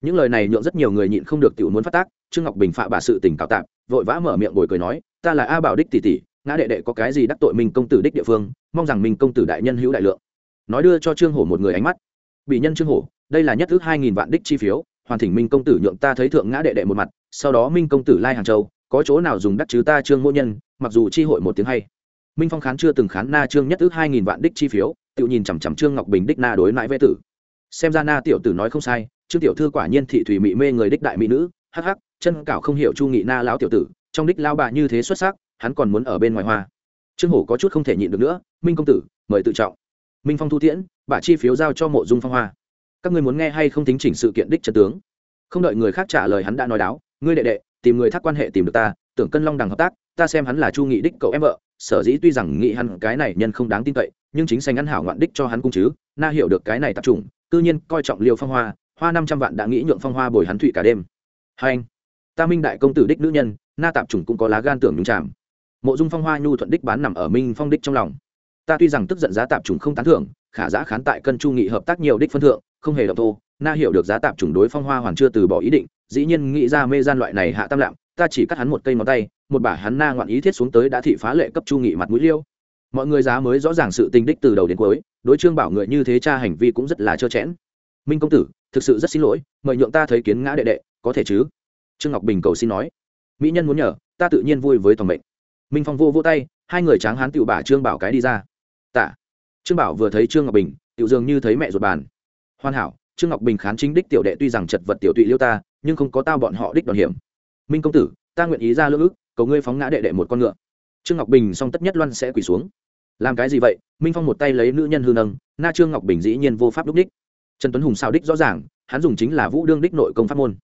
Những lời này nhượng rất nhiều người nhịn không được tiểu muốn phát tác, trương ngọc bình phạ bà sự tình cạo tạp, vội vã mở miệng bồi cười nói, ta là a bảo đích tỷ tỷ, ngã đệ đệ có cái gì đắc tội minh công tử đích địa phương, mong rằng minh công tử đại nhân hữu đại lượng. Nói đưa cho trương hổ một người ánh mắt bị nhân trương hổ, đây là nhất thứ hai nghìn vạn đích chi phiếu, hoàn thỉnh minh công tử nhượng ta thấy thượng ngã đệ đệ một mặt, sau đó minh công tử lai hàng châu, có chỗ nào dùng đắc chứ ta trương mỗ nhân, mặc dù chi hội một tiếng hay. Minh phong khán chưa từng khán na trương nhất thứ hai nghìn vạn đích chi phiếu, tự nhìn chằm chằm trương ngọc bình đích na đối nãi vẽ tử. Xem ra na tiểu tử nói không sai, trương tiểu thư quả nhiên thị thủy mỹ mê người đích đại mỹ nữ, hắc hắc, chân cảo không hiểu chu nghị na lão tiểu tử, trong đích lao bà như thế xuất sắc, hắn còn muốn ở bên ngoài hoa. Trương hổ có chút không thể nhịn được nữa, minh công tử, mời tự trọng minh phong thu tiễn, bà chi phiếu giao cho mộ dung phong hoa. Các ngươi muốn nghe hay không tính chỉnh sự kiện đích trần tướng? Không đợi người khác trả lời hắn đã nói đáo, ngươi đệ đệ, tìm người thác quan hệ tìm được ta, tưởng cân long đằng hợp tác, ta xem hắn là chu nghị đích cậu em vợ, sở dĩ tuy rằng nghị hắn cái này nhân không đáng tin cậy, nhưng chính sành ăn hảo ngoạn đích cho hắn cung chứ, na hiểu được cái này tập trung, tự nhiên coi trọng liều phong hoa hoa năm trăm vạn đã nghĩ nhượng phong hoa bồi hắn thụy cả đêm. Hai anh, ta minh đại công tử đích nữ nhân, na tạp trùng cũng có lá gan tưởng nhung chạm mộ dung phong hoa nhu thuận đích bán nằm ở minh phong đích trong lòng ta tuy rằng tức giận giá tạp trùng không tán thưởng, khả giã khán tại cân chu nghị hợp tác nhiều đích phân thượng, không hề động thô, na hiểu được giá tạp trùng đối phong hoa hoàn chưa từ bỏ ý định, dĩ nhiên nghĩ ra mê gian loại này hạ tam lạm, ta chỉ cắt hắn một cây ngón tay, một bả hắn na ngoạn ý thiết xuống tới đã thị phá lệ cấp chu nghị mặt mũi liêu. Mọi người giá mới rõ ràng sự tình đích từ đầu đến cuối, đối trương bảo người như thế cha hành vi cũng rất là trơ chẽn minh công tử, thực sự rất xin lỗi, mời nhượng ta thấy kiến ngã đệ đệ, có thể chứ? Trương ngọc bình cầu xin nói. Mỹ nhân muốn nhờ, ta tự nhiên vui với toàn mệnh. Minh phong vô vô tay, hai người tráng hán tựu bả trương bảo cái đi ra trương bảo vừa thấy trương ngọc bình, tiểu dường như thấy mẹ ruột bàn. Hoàn hảo, trương ngọc bình khán chính đích tiểu đệ tuy rằng chật vật tiểu tụy liêu ta, nhưng không có tao bọn họ đích đòn hiểm. Minh công tử, ta nguyện ý ra lưỡng ức cầu ngươi phóng ngã đệ đệ một con ngựa. Trương ngọc bình song tất nhất loan sẽ quỳ xuống. Làm cái gì vậy? Minh phong một tay lấy nữ nhân hư nâng, na trương ngọc bình dĩ nhiên vô pháp đúc đích. Trần tuấn hùng sao đích rõ ràng, hắn dùng chính là vũ đương đích nội công pháp môn.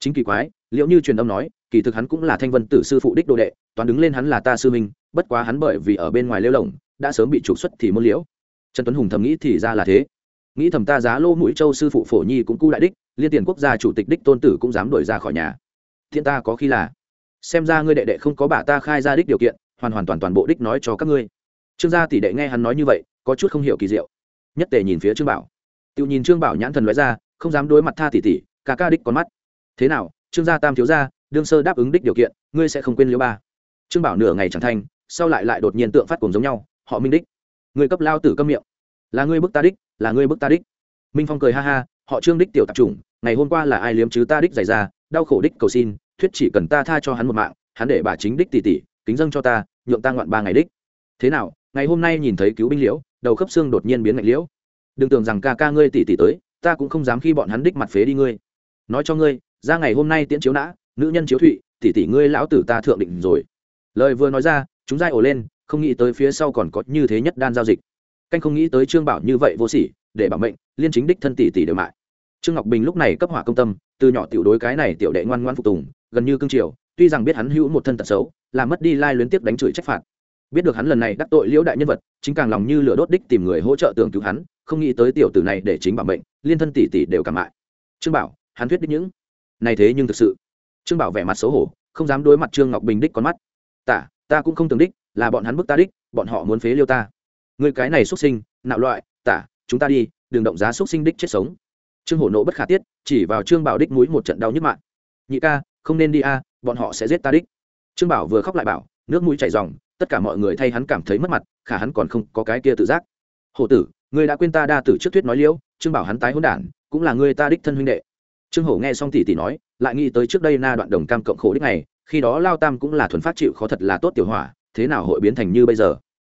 Chính kỳ quái, liệu như truyền âm nói, kỳ thực hắn cũng là thanh vân tử sư phụ đích đồ đệ toàn đứng lên hắn là ta sư minh bất quá hắn bởi vì ở bên ngoài lêu lồng đã sớm bị trục xuất thì môn liễu trần tuấn hùng thầm nghĩ thì ra là thế. Nghĩ thầm ta giá lô mũi châu sư phụ phổ nhi cũng cu đại đích, liên tiền quốc gia chủ tịch đích tôn tử cũng dám đuổi ra khỏi nhà. Thiên ta có khi là, xem ra ngươi đệ đệ không có bà ta khai ra đích điều kiện, hoàn hoàn toàn toàn bộ đích nói cho các ngươi. Trương gia tỷ đệ nghe hắn nói như vậy, có chút không hiểu kỳ diệu. Nhất tề nhìn phía trương bảo. Tự nhìn trương bảo nhãn thần lóe ra, không dám đối mặt tha tỷ tỷ cả ca đích con mắt. Thế nào, trương gia tam thiếu gia, đương sơ đáp ứng đích điều kiện, ngươi sẽ không quên liêu ba. Trương bảo nửa ngày chẳng thành, sau lại lại đột nhiên tượng phát cùng giống nhau, họ minh đích người cấp lao tử câm miệng. Là ngươi bức ta đích, là ngươi bức ta đích. Minh phong cười ha ha, họ trương đích tiểu tạp chủng, ngày hôm qua là ai liếm chứ ta đích dày ra đau khổ đích cầu xin, thuyết chỉ cần ta tha cho hắn một mạng, hắn để bà chính đích tỷ tỷ kính dâng cho ta, nhượng ta ngoạn ba ngày đích. Thế nào, ngày hôm nay nhìn thấy cứu binh liễu, đầu khớp xương đột nhiên biến ngạch liễu. Đừng tưởng rằng ca ca ngươi tỷ tỷ tới, ta cũng không dám khi bọn hắn đích mặt phế đi ngươi. Nói cho ngươi, ra ngày hôm nay tiễn chiếu nã, nữ nhân chiếu thụy tỷ tỷ ngươi lão tử ta thượng định rồi. Lời vừa nói ra, chúng dai ổ lên không nghĩ tới phía sau còn có như thế nhất đan giao dịch. Canh không nghĩ tới trương bảo như vậy vô sỉ, để bảo mệnh, liên chính đích thân tỷ tỷ đều mại. Trương ngọc bình lúc này cấp hỏa công tâm, từ nhỏ tiểu đối cái này tiểu đệ ngoan ngoan phục tùng, gần như cương triều, tuy rằng biết hắn hữu một thân tật xấu làm mất đi lai luyến tiếp đánh chửi trách phạt. Biết được hắn lần này đắc tội liễu đại nhân vật, chính càng lòng như lửa đốt đích tìm người hỗ trợ tưởng cứu hắn, không nghĩ tới tiểu tử này để chính bảo mệnh, liên thân tỷ tỷ đều cảm mại. Trương bảo, hắn thuyết đích những này thế nhưng thực sự. Trương bảo vẻ mặt xấu hổ, không dám đối mặt trương ngọc bình đích con mắt. Tả, ta cũng không tưởng đích là bọn hắn bức ta đích, bọn họ muốn phế liêu ta. Người cái này xuất sinh, nạo loại, tả, chúng ta đi, đừng động giá xuất sinh đích chết sống. Trương hổ nộ bất khả tiết, chỉ vào trương bảo đích mũi một trận đau nhức mạng. Nhị ca, không nên đi a, bọn họ sẽ giết ta đích. Trương bảo vừa khóc lại bảo, nước mũi chảy ròng, tất cả mọi người thay hắn cảm thấy mất mặt, khả hắn còn không có cái kia tự giác. Hổ tử, ngươi đã quên ta đa tử trước thuyết nói liễu trương bảo hắn tái hôn đản, cũng là người ta đích thân huynh đệ. Trương hổ nghe xong tỷ tỷ nói, lại nghĩ tới trước đây na đoạn đồng cam cộng khổ đích này, khi đó lao tam cũng là thuần phát chịu khó thật là tốt tiểu hỏa thế nào hội biến thành như bây giờ?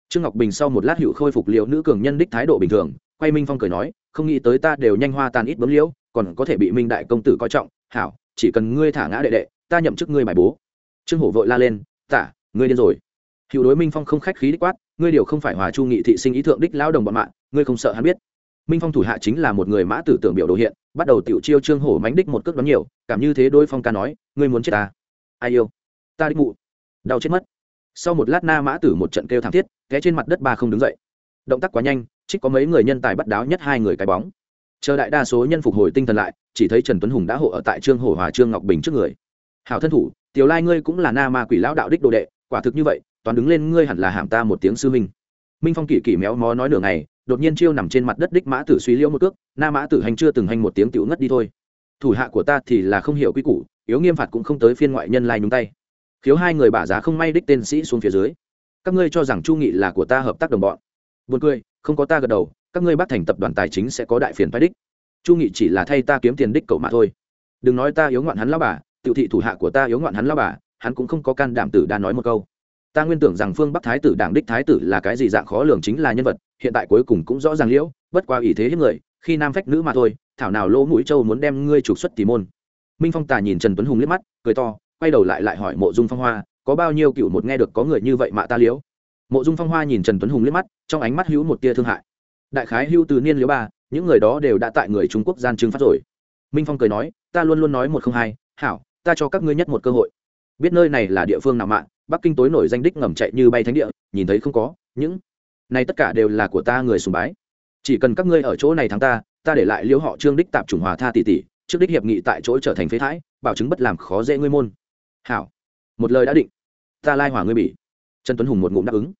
Trương ngọc bình sau một lát hữu khôi phục liệu nữ cường nhân đích thái độ bình thường, quay minh phong cười nói, không nghĩ tới ta đều nhanh hoa tan ít bấm liễu, còn có thể bị minh đại công tử coi trọng. Hảo, chỉ cần ngươi thả ngã đệ đệ, ta nhậm chức ngươi bài bố. Trương hổ vội la lên, tả, ngươi điên rồi. Hữu đối minh phong không khách khí đích quát, ngươi điều không phải hòa chu nghị thị sinh ý thượng đích lao đồng bọn mạng, ngươi không sợ hắn biết? Minh phong thủ hạ chính là một người mã tử tưởng biểu đồ hiện, bắt đầu tiểu chiêu trương hổ mánh đích một cước đón nhiều, cảm như thế đôi phong ca nói, ngươi muốn chết ta ai yêu? Ta đích mụ. Đau chết mất sau một lát na mã tử một trận kêu thảm thiết, té trên mặt đất ba không đứng dậy. Động tác quá nhanh, trích có mấy người nhân tài bắt đáo nhất hai người cái bóng. Chờ đại đa số nhân phục hồi tinh thần lại, chỉ thấy trần tuấn hùng đã hộ ở tại trương hổ hòa, trương ngọc bình trước người. Hảo thân thủ, tiểu lai ngươi cũng là na ma quỷ lão đạo đích đồ đệ, quả thực như vậy toàn đứng lên ngươi hẳn là hàm ta một tiếng sư minh minh phong kỷ kỷ méo mó nói nửa ngày, đột nhiên chiêu nằm trên mặt đất đích mã tử suy liễu một cước, na mã tử hành chưa từng hành một tiếng tiểu ngất đi thôi. Thủ hạ của ta thì là không hiểu quy củ, yếu nghiêm phạt cũng không tới phiên ngoại nhân lai nhúng tay khiếu hai người bả giá không may đích tên sĩ xuống phía dưới. Các ngươi cho rằng chu nghị là của ta hợp tác đồng bọn. Buồn cười, không có ta gật đầu, các ngươi bắt thành tập đoàn tài chính sẽ có đại phiền phái đích. Chu nghị chỉ là thay ta kiếm tiền đích cậu mà thôi. Đừng nói ta yếu ngoạn hắn lao bà, tiểu thị thủ hạ của ta yếu ngoạn hắn lao bà, hắn cũng không có can đảm tử đa nói một câu. Ta nguyên tưởng rằng phương bắc thái tử, đảng đích thái tử là cái gì dạng khó lường chính là nhân vật, hiện tại cuối cùng cũng rõ ràng liễu, bất qua ý thế hiếp người, khi nam phách nữ mà thôi, thảo nào lỗ mũi châu muốn đem ngươi trục xuất tỉ môn. Minh phong tà nhìn trần tuấn hùng liếc mắt, cười to quay đầu lại lại hỏi mộ dung phong hoa, có bao nhiêu cựu một nghe được có người như vậy mà ta liễu mộ dung phong hoa nhìn trần tuấn hùng liếc mắt, trong ánh mắt hữu một tia thương hại. Đại khái hữu từ niên liễu ba, những người đó đều đã tại người trung quốc gian trưng phát rồi. Minh phong cười nói, ta luôn luôn nói một không hai, hảo, ta cho các ngươi nhất một cơ hội. Biết nơi này là địa phương nào mạng bắc kinh tối nổi danh đích ngầm chạy như bay thánh địa, nhìn thấy không có, những này tất cả đều là của ta người sùng bái. Chỉ cần các ngươi ở chỗ này thắng ta ta để lại liễu họ trương đích tạp chủng hòa tha tỷ tỷ, trước đích hiệp nghị tại chỗ trở thành phế thái bảo chứng bất làm khó dễ ngươi môn hảo. Một lời đã định. Ta lai hỏa ngươi bỉ. Trần tuấn hùng một ngụm đáp ứng.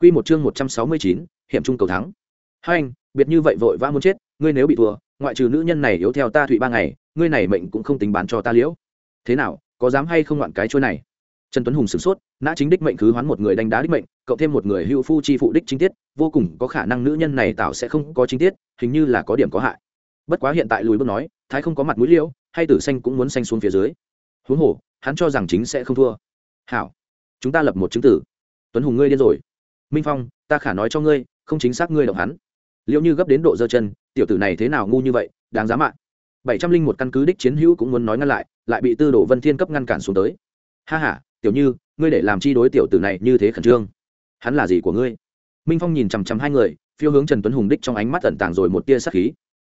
Quy một chương một trăm sáu mươi chín, hiểm trung cầu thắng. Hai anh, biệt như vậy vội vã muốn chết, ngươi nếu bị thua, ngoại trừ nữ nhân này yếu theo ta thụy ba ngày, ngươi này mệnh cũng không tính bán cho ta liễu. Thế nào, có dám hay không loạn cái chuôi này? Trần tuấn hùng sửng sốt, nã chính đích mệnh cứ hoán một người đánh đá đích mệnh, cộng thêm một người hưu phu chi phụ đích chính tiết, vô cùng có khả năng nữ nhân này tạo sẽ không có chính tiết, hình như là có điểm có hại. Bất quá hiện tại lùi bước nói, thái không có mặt mũi liễu, hay tử xanh cũng muốn xanh xuống phía dưới. Huống hồ hắn cho rằng chính sẽ không thua. Hảo, chúng ta lập một chứng tử. Tuấn hùng ngươi điên rồi. Minh phong, ta khả nói cho ngươi, không chính xác ngươi động hắn. Liệu như gấp đến độ dơ chân, tiểu tử này thế nào ngu như vậy, đáng giá mạng. bảy trăm linh một căn cứ đích chiến hữu cũng muốn nói ngăn lại lại bị tư đồ vân thiên cấp ngăn cản xuống tới. Ha h a tiểu như, ngươi để làm chi đối tiểu tử này như thế khẩn trương? Hắn là gì của ngươi? Minh phong nhìn chằm chằm hai người, phiêu hướng trần tuấn hùng đích trong ánh mắt tẩn tàng rồi một tia sắc khí.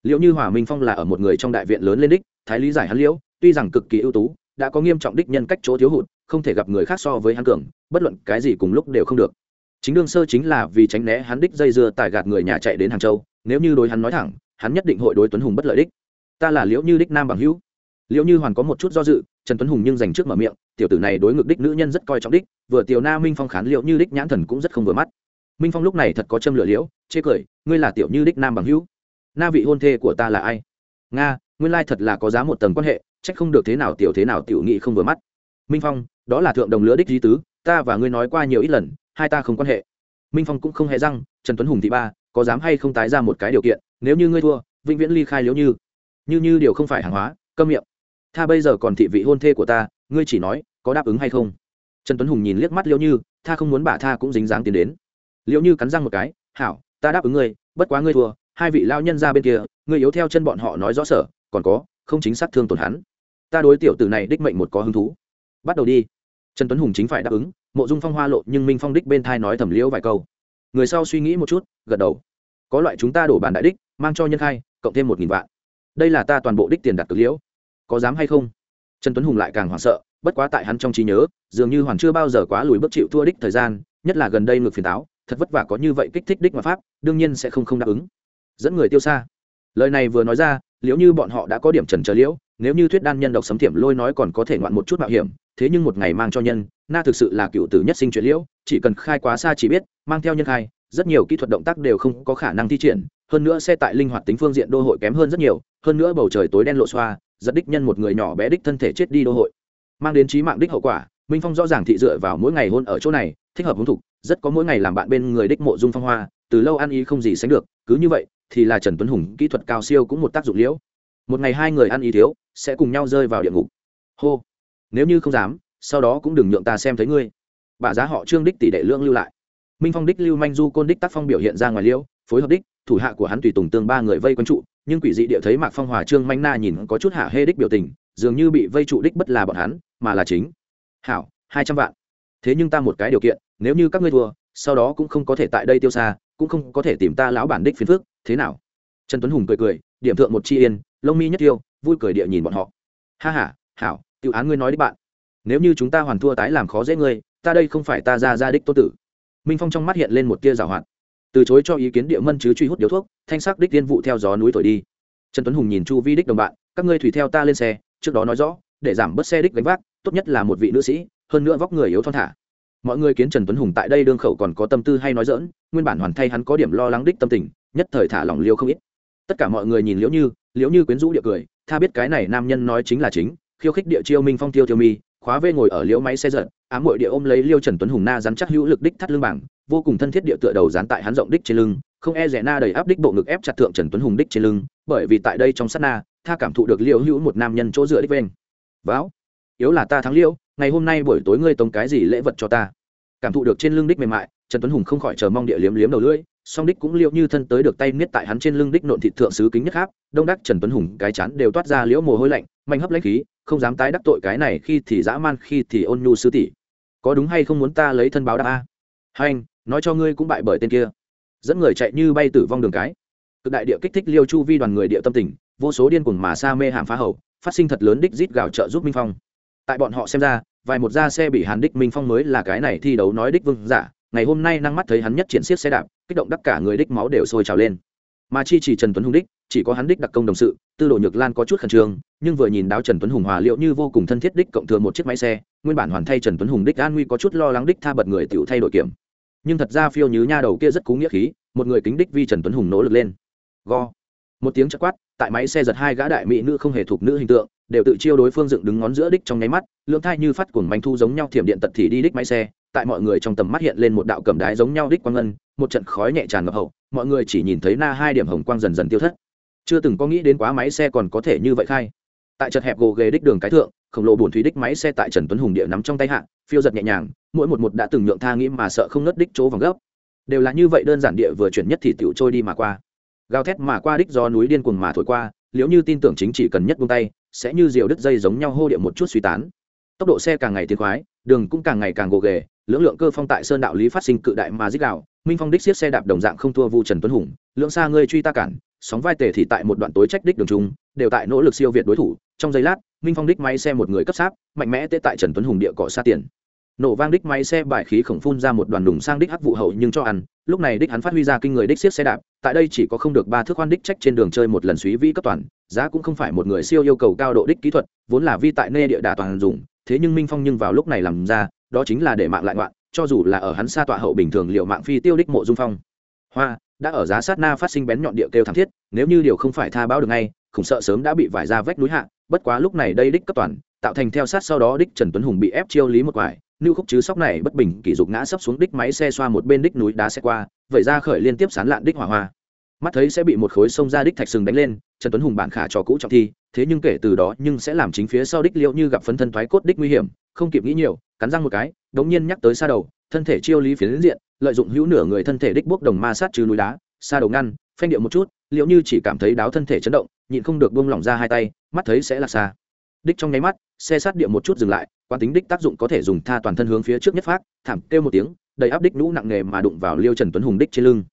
Liệu như hòa minh phong là ở một người trong đại viện lớn lên đích, thái lý giải hắn liễu, tuy rằng cực kỳ ưu tú đã có nghiêm trọng đích nhân cách chỗ thiếu hụt, không thể gặp người khác so với hắn cường, bất luận cái gì cùng lúc đều không được. Chính đương sơ chính là vì tránh né hắn đích dây dưa tài gạt người nhà chạy đến hàng châu, nếu như đối hắn nói thẳng, hắn nhất định hội đối tuấn hùng bất lợi đích. Ta là liễu như đích nam bằng hữu. Liễu như hoàn có một chút do dự, trần tuấn hùng nhưng dành trước mở miệng, tiểu tử này đối ngược đích nữ nhân rất coi trọng đích, vừa tiểu na minh phong khán liễu như đích nhãn thần cũng rất không vừa mắt. Minh phong lúc này thật có châm lửa liễu, chê cười, ngươi là tiểu như đích nam bằng hữu. Na vị hôn thê của ta là ai? Nga, nguyên lai thật là có giá một tầng quan hệ trách không được thế nào tiểu thế nào tiểu nghị không vừa mắt. Minh phong, đó là thượng đồng lứa đích di tứ, ta và ngươi nói qua nhiều ít lần, hai ta không quan hệ. Minh phong cũng không hề răng, trần tuấn hùng thị ba, có dám hay không tái ra một cái điều kiện, nếu như ngươi thua, vĩnh viễn ly khai liễu như. Như như điều không phải hàng hóa câm miệng. Tha bây giờ còn thị vị hôn thê của ta, ngươi chỉ nói, có đáp ứng hay không? Trần tuấn hùng nhìn liếc mắt liễu như, tha không muốn bà tha cũng dính dáng tiến đến. Liễu như cắn răng một cái, hảo, ta đáp ứng ngươi, bất quá ngươi thua, hai vị lao nhân ra bên kia, ngươi yếu theo chân bọn họ nói rõ sở, còn có không chính xác thương tổn hắn. Ta đối tiểu tử này đích mệnh một có hứng thú. Bắt đầu đi. Trần tuấn hùng chính phải đáp ứng, mộ dung phong hoa lộ nhưng minh phong đích bên thai nói thầm liễu vài câu. Người sau suy nghĩ một chút, gật đầu. Có loại chúng ta đổ bàn đại đích, mang cho nhân khai, cộng thêm một nghìn vạn. Đây là ta toàn bộ đích tiền đặt cược liễu. Có dám hay không? Trần tuấn hùng lại càng hoảng sợ, bất quá tại hắn trong trí nhớ, dường như hoàn chưa bao giờ quá lùi bước chịu thua đích thời gian, nhất là gần đây ngược phiền táo, thật vất vả có như vậy kích thích đích mà pháp, đương nhiên sẽ không không đáp ứng. Dẫn người tiêu xa. Lời này vừa nói ra liễu như bọn họ đã có điểm trần trở liễu, nếu như thuyết đan nhân độc sấm thiểm lôi nói còn có thể ngoạn một chút mạo hiểm, thế nhưng một ngày mang cho nhân, na thực sự là cựu tử nhất sinh chuyện liễu, chỉ cần khai quá xa chỉ biết, mang theo nhân khai, rất nhiều kỹ thuật động tác đều không có khả năng thi triển, hơn nữa xe tại linh hoạt tính phương diện đô hội kém hơn rất nhiều, hơn nữa bầu trời tối đen lộ xoa giật đích nhân một người nhỏ bé đích thân thể chết đi đô hội. Mang đến trí mạng đích hậu quả, minh phong rõ ràng thị dựa vào mỗi ngày hôn ở chỗ này, thích hợp hứng thục, rất có mỗi ngày làm bạn bên người đích mộ dung phong hoa, từ lâu ăn ý không gì sánh được, cứ như vậy thì là trần tuấn hùng, kỹ thuật cao siêu cũng một tác dụng liễu. Một ngày hai người ăn ý thiếu, sẽ cùng nhau rơi vào địa ngục. Hô. Nếu như không dám, sau đó cũng đừng nhượng ta xem thấy ngươi. Bà giá họ trương đích tỷ đệ lương lưu lại. Minh phong đích, lưu manh du, côn đích tác phong biểu hiện ra ngoài liễu, phối hợp đích, thủ hạ của hắn tùy tùng tương ba người vây quanh trụ, nhưng quỷ dị địa thấy mạc phong hòa trương manh na nhìn có chút hạ hê đích biểu tình, dường như bị vây trụ đích bất là bọn hắn, mà là chính. Hảo, hai trăm vạn. Thế nhưng ta một cái điều kiện, nếu như các ngươi thua, sau đó cũng không có thể tại đây tiêu xa, cũng không có thể tìm ta lão bản đích phiền phước thế nào? Trần tuấn hùng cười cười, điểm thượng một chi yên, lông mi nhất tiêu, vui cười địa nhìn bọn họ. Ha ha, hảo tự án ngươi nói đích bạn. Nếu như chúng ta hoàn thua tái làm khó dễ ngươi, ta đây không phải ta ra ra đích tô tử. Minh phong trong mắt hiện lên một tia rào hoạt. Từ chối cho ý kiến địa mân chứ truy hút điếu thuốc, thanh sắc đích tiên vụ theo gió núi thổi đi. Trần tuấn hùng nhìn chu vi đích đồng bạn, các ngươi thủy theo ta lên xe, trước đó nói rõ, để giảm bớt xe đích gánh vác, tốt nhất là một vị nữ sĩ, hơn nữa vóc người yếu thon thả. Mọi người kiến trần tuấn hùng tại đây đương khẩu còn có tâm tư hay nói dỡn nguyên bản hoàn thay hắn có điểm lo lắng đích tâm tình nhất thời thả lỏng liêu không ít. Tất cả mọi người nhìn liễu như liễu như quyến rũ địa cười, tha biết cái này nam nhân nói chính là chính, khiêu khích địa chiêu minh phong tiêu tiêu mi, khóa vê ngồi ở liễu máy xe giật, ám hội địa ôm lấy liêu trần tuấn hùng na dán chắc hữu lực đích thắt lưng bảng, vô cùng thân thiết địa tựa đầu dán tại hắn rộng đích trên lưng, không e rẻ na đầy áp đích bộ ngực ép chặt thượng trần tuấn hùng đích trên lưng, bởi vì tại đây trong sát na, tha cảm thụ được liễu hữu một nam nhân chỗ dựa đích vên váo, yếu là ta thắng liễu, ngày hôm nay buổi tối ngươi tống cái gì lễ vật cho ta? Cảm thụ được trên lưng đích mềm mại, trần tuấn hùng không khỏi chờ mong địa liếm liếm đầu lưỡi song đích cũng liệu như thân tới được tay niết tại hắn trên lưng đích nộn thịt thượng sứ kính nhất khác đông đắc trần tuấn hùng, cái chán đều toát ra liễu mồ hôi lạnh mạnh hấp lãnh khí, không dám tái đắc tội cái này khi thì dã man, khi thì ôn nhu sư tỷ. Có đúng hay không muốn ta lấy thân báo đáp a? Hai anh, nói cho ngươi cũng bại bởi tên kia. Dẫn người chạy như bay tử vong đường cái. Cực đại địa kích thích liêu chu vi đoàn người địa tâm tình, vô số điên cuồng mà sa mê hàm phá hậu phát sinh thật lớn đích rít gào trợ giúp minh phong. Tại bọn họ xem ra, vài một gia xe bị hàn đích minh phong mới là cái này thi đấu nói đích vương giả ngày hôm nay năng mắt thấy hắn nhất triển xiết xe đạp, kích động đắc cả người đích máu đều sôi trào lên. Mà chi chỉ trần tuấn hùng đích, chỉ có hắn đích đặc công đồng sự, tư đồ nhược lan có chút khẩn trương, nhưng vừa nhìn đáo trần tuấn hùng hòa liệu như vô cùng thân thiết đích cộng thừa một chiếc máy xe, nguyên bản hoàn thay trần tuấn hùng đích an nguy có chút lo lắng đích tha bật người tự thay đổi kiểm. Nhưng thật ra phiêu như nha đầu kia rất cú nghĩa khí, một người kính đích vi trần tuấn hùng nỗ lực lên. Go. Một tiếng chắc quát, tại máy xe giật hai gã đại mỹ nữ không hề thuộc nữ hình tượng, đều tự chiêu đối phương dựng đứng ngón giữa đích trong nháy mắt lượng thai như phát cuồng manh thu giống nhau thiểm điện tật thì đi đích máy xe tại mọi người trong tầm mắt hiện lên một đạo cầm đái giống nhau đích quang ngân, một trận khói nhẹ tràn ngập hậu, mọi người chỉ nhìn thấy na hai điểm hồng quang dần dần tiêu thất. Chưa từng có nghĩ đến quá máy xe còn có thể như vậy khai. Tại chật hẹp gồ ghề đích đường cái thượng, khổng lồ bùn thủy đích máy xe tại trần tuấn hùng địa nắm trong tay hạ, phiêu giật nhẹ nhàng, mỗi một một đã từng nhượng tha nghĩ mà sợ không nớt đích chỗ vòng gấp đều là như vậy đơn giản địa vừa chuyển nhất thì tiểu trôi đi mà qua. Gào thét mà qua đích do núi điên cuồng mà thổi qua liếu như tin tưởng chính chỉ cần nhất buông tay, sẽ như diều đứt dây giống nhau hô địa một chút suy tán. Tốc độ xe càng ngày tiến khoái đường cũng càng ngày càng gồ ghề, lưỡng lượng cơ phong tại sơn đạo lý phát sinh cự đại mà dích đạo minh phong đích xiết xe đạp đồng dạng không thua vu trần tuấn hùng lượng xa ngươi truy ta cản, sóng vai tề thì tại một đoạn tối trách đích đường trung, đều tại nỗ lực siêu việt đối thủ, trong giây lát, minh phong đích máy xe một người cấp sát mạnh mẽ tê tại trần tuấn hùng địa cỏ xa tiền. Nổ vang đích máy xe bài khí khổng phun ra một đoàn đùng sang đích hắc vụ hậu nhưng cho ăn, lúc này đích hắn phát huy ra kinh người đích xiết xe đạp, tại đây chỉ có không được ba thước khoan đích trách trên đường chơi một lần suý vi cấp toàn, giá cũng không phải một người siêu yêu cầu cao độ đích kỹ thuật, vốn là vi tại nê địa đà toàn dùng thế nhưng minh phong nhưng vào lúc này làm ra, đó chính là để mạng lại ngoạn, cho dù là ở hắn xa tọa hậu bình thường liệu mạng phi tiêu đích mộ dung phong. Hoa, đã ở giá sát na phát sinh bén nhọn địa kêu thảm thiết, nếu như điều không phải tha báo được ngay, khủng sợ sớm đã bị vải ra vách núi hạ, bất quá lúc này đây đích cấp toàn, tạo thành theo sát sau đó đích trần tuấn hùng bị ép chiêu lý một quải, lưu khúc chứ sóc này bất bình kỷ dục ngã sấp xuống đích máy xe xoa một bên đích núi đá xe qua vậy ra khởi liên tiếp sán lạn đích hỏa hoa. Mắt thấy sẽ bị một khối sông ra đích thạch sừng đánh lên trần tuấn hùng bản khả trò cũ trọng thi, thế nhưng kể từ đó nhưng sẽ làm chính phía sau đích liệu như gặp phấn thân thoái cốt đích nguy hiểm, không kịp nghĩ nhiều, cắn răng một cái đống nhiên nhắc tới xa đầu, thân thể chiêu lý phiến diện, lợi dụng hữu nửa người thân thể đích bốc đồng ma sát trừ núi đá xa đầu ngăn, phanh điệu một chút, liệu như chỉ cảm thấy đáo thân thể chấn động, nhịn không được buông lỏng ra hai tay, mắt thấy sẽ là xa. Đích trong nháy mắt, xe sát điệu một chút dừng lại quan tính đích tác dụng có thể dùng tha toàn thân hướng phía trước nhất phát, thảm kêu một tiếng, đầy áp đích lũ nặng nề mà đụng vào liêu trần tuấn hùng đích trên lưng.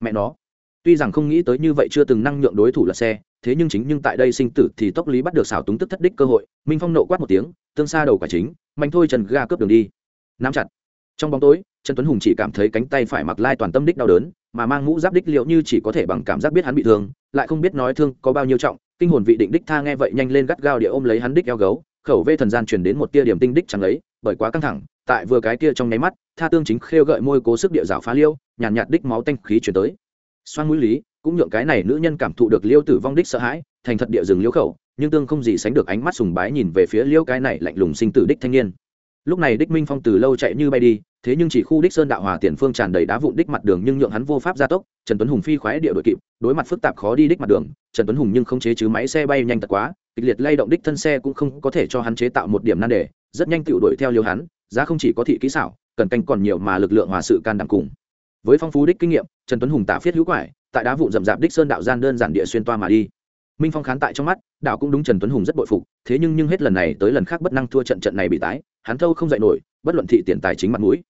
Mẹ nó, tuy rằng không nghĩ tới như vậy chưa từng năng nhượng đối thủ là xe thế nhưng chính nhưng tại đây sinh tử thì tốc lý bắt được xảo túng tức thất đích cơ hội minh phong nộ quát một tiếng tương xa đầu quả chính mạnh thôi trần ga cướp đường đi. Nắm chặt. Trong bóng tối trần tuấn hùng chỉ cảm thấy cánh tay phải mặc lai toàn tâm đích đau đớn mà mang mũ giáp đích liệu như chỉ có thể bằng cảm giác biết hắn bị thương lại không biết nói thương có bao nhiêu trọng kinh hồn vị định đích tha nghe vậy nhanh lên gắt gao địa ôm lấy hắn đích eo gấu khẩu vê thần gian truyền đến một tia điểm tinh đích chẳng lấy bởi quá căng thẳng tại vừa cái kia trong nháy mắt tha tương chính khêu gợi môi cố sức địa rào phá liêu nhàn nhạt, nhạt đích máu tanh khí chuyển tới. Xoan mũi lý cũng nhượng cái này nữ nhân cảm thụ được liêu tử vong đích sợ hãi, thành thật địa rừng liêu khẩu, nhưng tương không gì sánh được ánh mắt sùng bái nhìn về phía liêu cái này lạnh lùng sinh tử đích thanh niên. Lúc này đích minh phong từ lâu chạy như bay đi, thế nhưng chỉ khu đích sơn đạo hòa tiền phương tràn đầy đá vụn đích mặt đường nhưng nhượng hắn vô pháp gia tốc, trần tuấn hùng phi khoái địa đội kịp, đối mặt phức tạp khó đi đích mặt đường, trần tuấn hùng nhưng không chế chứ máy xe bay nhanh tật quá, kịch liệt lay động đích thân xe cũng không có thể cho hắn chế tạo một điểm nan đề, rất nhanh tựu đuổi theo liêu hắn, giá không chỉ có thị kỹ xảo, cần canh còn nhiều mà lực lượng hòa sự can đảm cùng với phong phú đích kinh nghiệm, trần tuấn hùng tả phiết hữu quải, tại đá vụn rậm rạp đích sơn đạo gian đơn giản địa xuyên toa mà đi. Minh phong khán tại trong mắt đạo cũng đúng trần tuấn hùng rất bội phục, thế nhưng nhưng hết lần này tới lần khác bất năng thua trận trận này bị tái, hắn thâu không dạy nổi, bất luận thị tiền tài chính mặt mũi.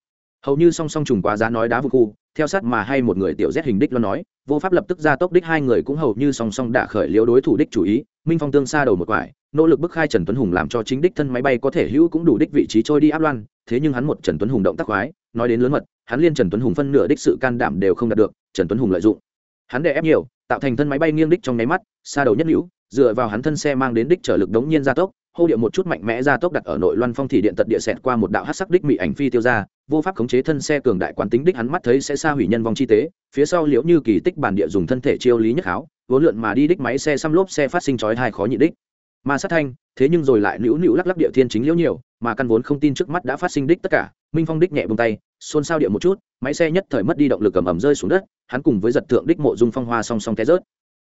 Hầu như song song trùng quá giá nói đá vụ khu, theo sát mà hay một người tiểu rét hình đích lo nói, vô pháp lập tức ra tốc đích hai người cũng hầu như song song đả khởi liếu đối thủ đích chủ ý, minh phong tương xa đầu một quải, nỗ lực bức khai trần tuấn hùng làm cho chính đích thân máy bay có thể hữu cũng đủ đích vị trí trôi đi áp loan, thế nhưng hắn một trần tuấn hùng động tác khoái, nói đến lớn mật hắn liên trần tuấn hùng phân nửa đích sự can đảm đều không đạt được, trần tuấn hùng lợi dụng. Hắn đè ép nhiều, tạo thành thân máy bay nghiêng đích trong nháy mắt xa đầu nhất hữu, dựa vào hắn thân xe mang đến đích trở lực đống nhiên gia tốc, hô điệu một chút mạnh mẽ gia tốc đặt ở nội loan phong thị điện tật địa xẹt qua một đạo hát sắc đích mị ảnh phi tiêu ra, vô pháp khống chế thân xe cường đại quán tính đích hắn mắt thấy sẽ xa hủy nhân vong chi tế, phía sau liễu như kỳ tích bản địa dùng thân thể chiêu lý nhất háo vốn lượn mà đi đích máy xe xăm lốp xe phát sinh chói hai khó nhị đích. Mà sát thanh, thế nhưng rồi lại nữu nữu lắc lắc địa thiên chính liễu nhiều, mà căn vốn không tin trước mắt đã phát sinh đích tất cả, minh phong đích nhẹ bông tay xôn xao địa một chút, máy xe nhất thời mất đi động lực cầm ẩm rơi xuống đất, hắn cùng với giật thượng đích mộ dung phong hoa song song té rớt.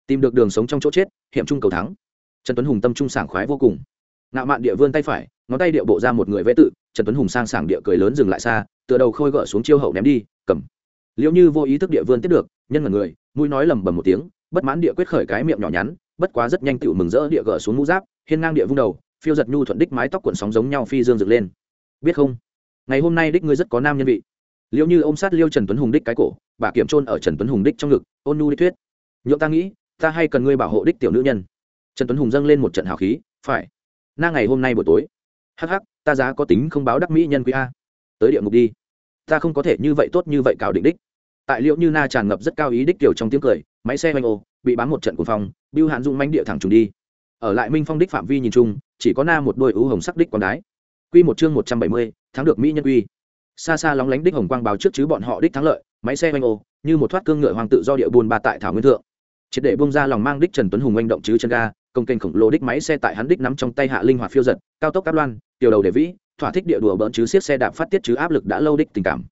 Tìm được đường sống trong chỗ chết, hiểm trung cầu thắng. Trần tuấn hùng tâm trung sảng khoái vô cùng. Ngạo mạn địa vươn tay phải, ngón tay địa bộ ra một người vẽ tự, trần tuấn hùng sang sảng địa cười lớn dừng lại xa, tựa đầu khôi gỡ xuống chiêu hậu ném đi, cầm. Liệu như vô ý thức địa vươn tiếp được, nhân là người, mũi nói lầm bầm một tiếng, bất mãn địa quyết khởi cái miệng nhỏ nhắn, bất quá rất nhanh tựu mừng rỡ địa gỡ xuống mũ giáp, hiên ngang địa vung đầu, phiêu giật nhu thuận đích mái tóc cuộn sóng giống nhau phi dương dựng lên. Biết không? Ngày hôm nay đích ngươi rất có nam nhân vị. Liệu như ôm sát liêu trần tuấn hùng đích cái cổ, bà kiểm trôn ở trần tuấn hùng đích trong ngực, ôn nu đích thuyết. Nhượng ta nghĩ, ta hay cần ngươi bảo hộ đích tiểu nữ nhân. Trần tuấn hùng dâng lên một trận hào khí, phải. Na ngày hôm nay buổi tối. Hắc hắc, ta giá có tính không báo đắc mỹ nhân quý a. Tới địa ngục đi. Ta không có thể như vậy tốt như vậy cào định đích. Tại liệu như na tràn ngập rất cao ý đích kiểu trong tiếng cười, máy xe manh ô, bị bám một trận cuồng phong, bưu hạn dung manh địa thẳng trùng đi. Ở lại minh phong đích phạm vi nhìn chung, chỉ có na một đôi ưu hồng sắc đích quán đái quy một chương một trăm bảy mươi thắng được mỹ nhân quy xa xa lóng lánh đích hồng quang báo trước chứ bọn họ đích thắng lợi máy xe oanh ô như một thoát cương ngựa hoàng tự do địa buồn bà tại thảo nguyên thượng. Triệt để bung ra lòng mang đích trần tuấn hùng anh động chứ chân ga công kênh khổng lồ đích máy xe tại hắn đích nắm trong tay hạ linh hoạt phiêu giật cao tốc cáp loan tiểu đầu để vĩ thỏa thích địa đùa bỡn chứ xiết xe đạp phát tiết chứ áp lực đã lâu đích tình cảm.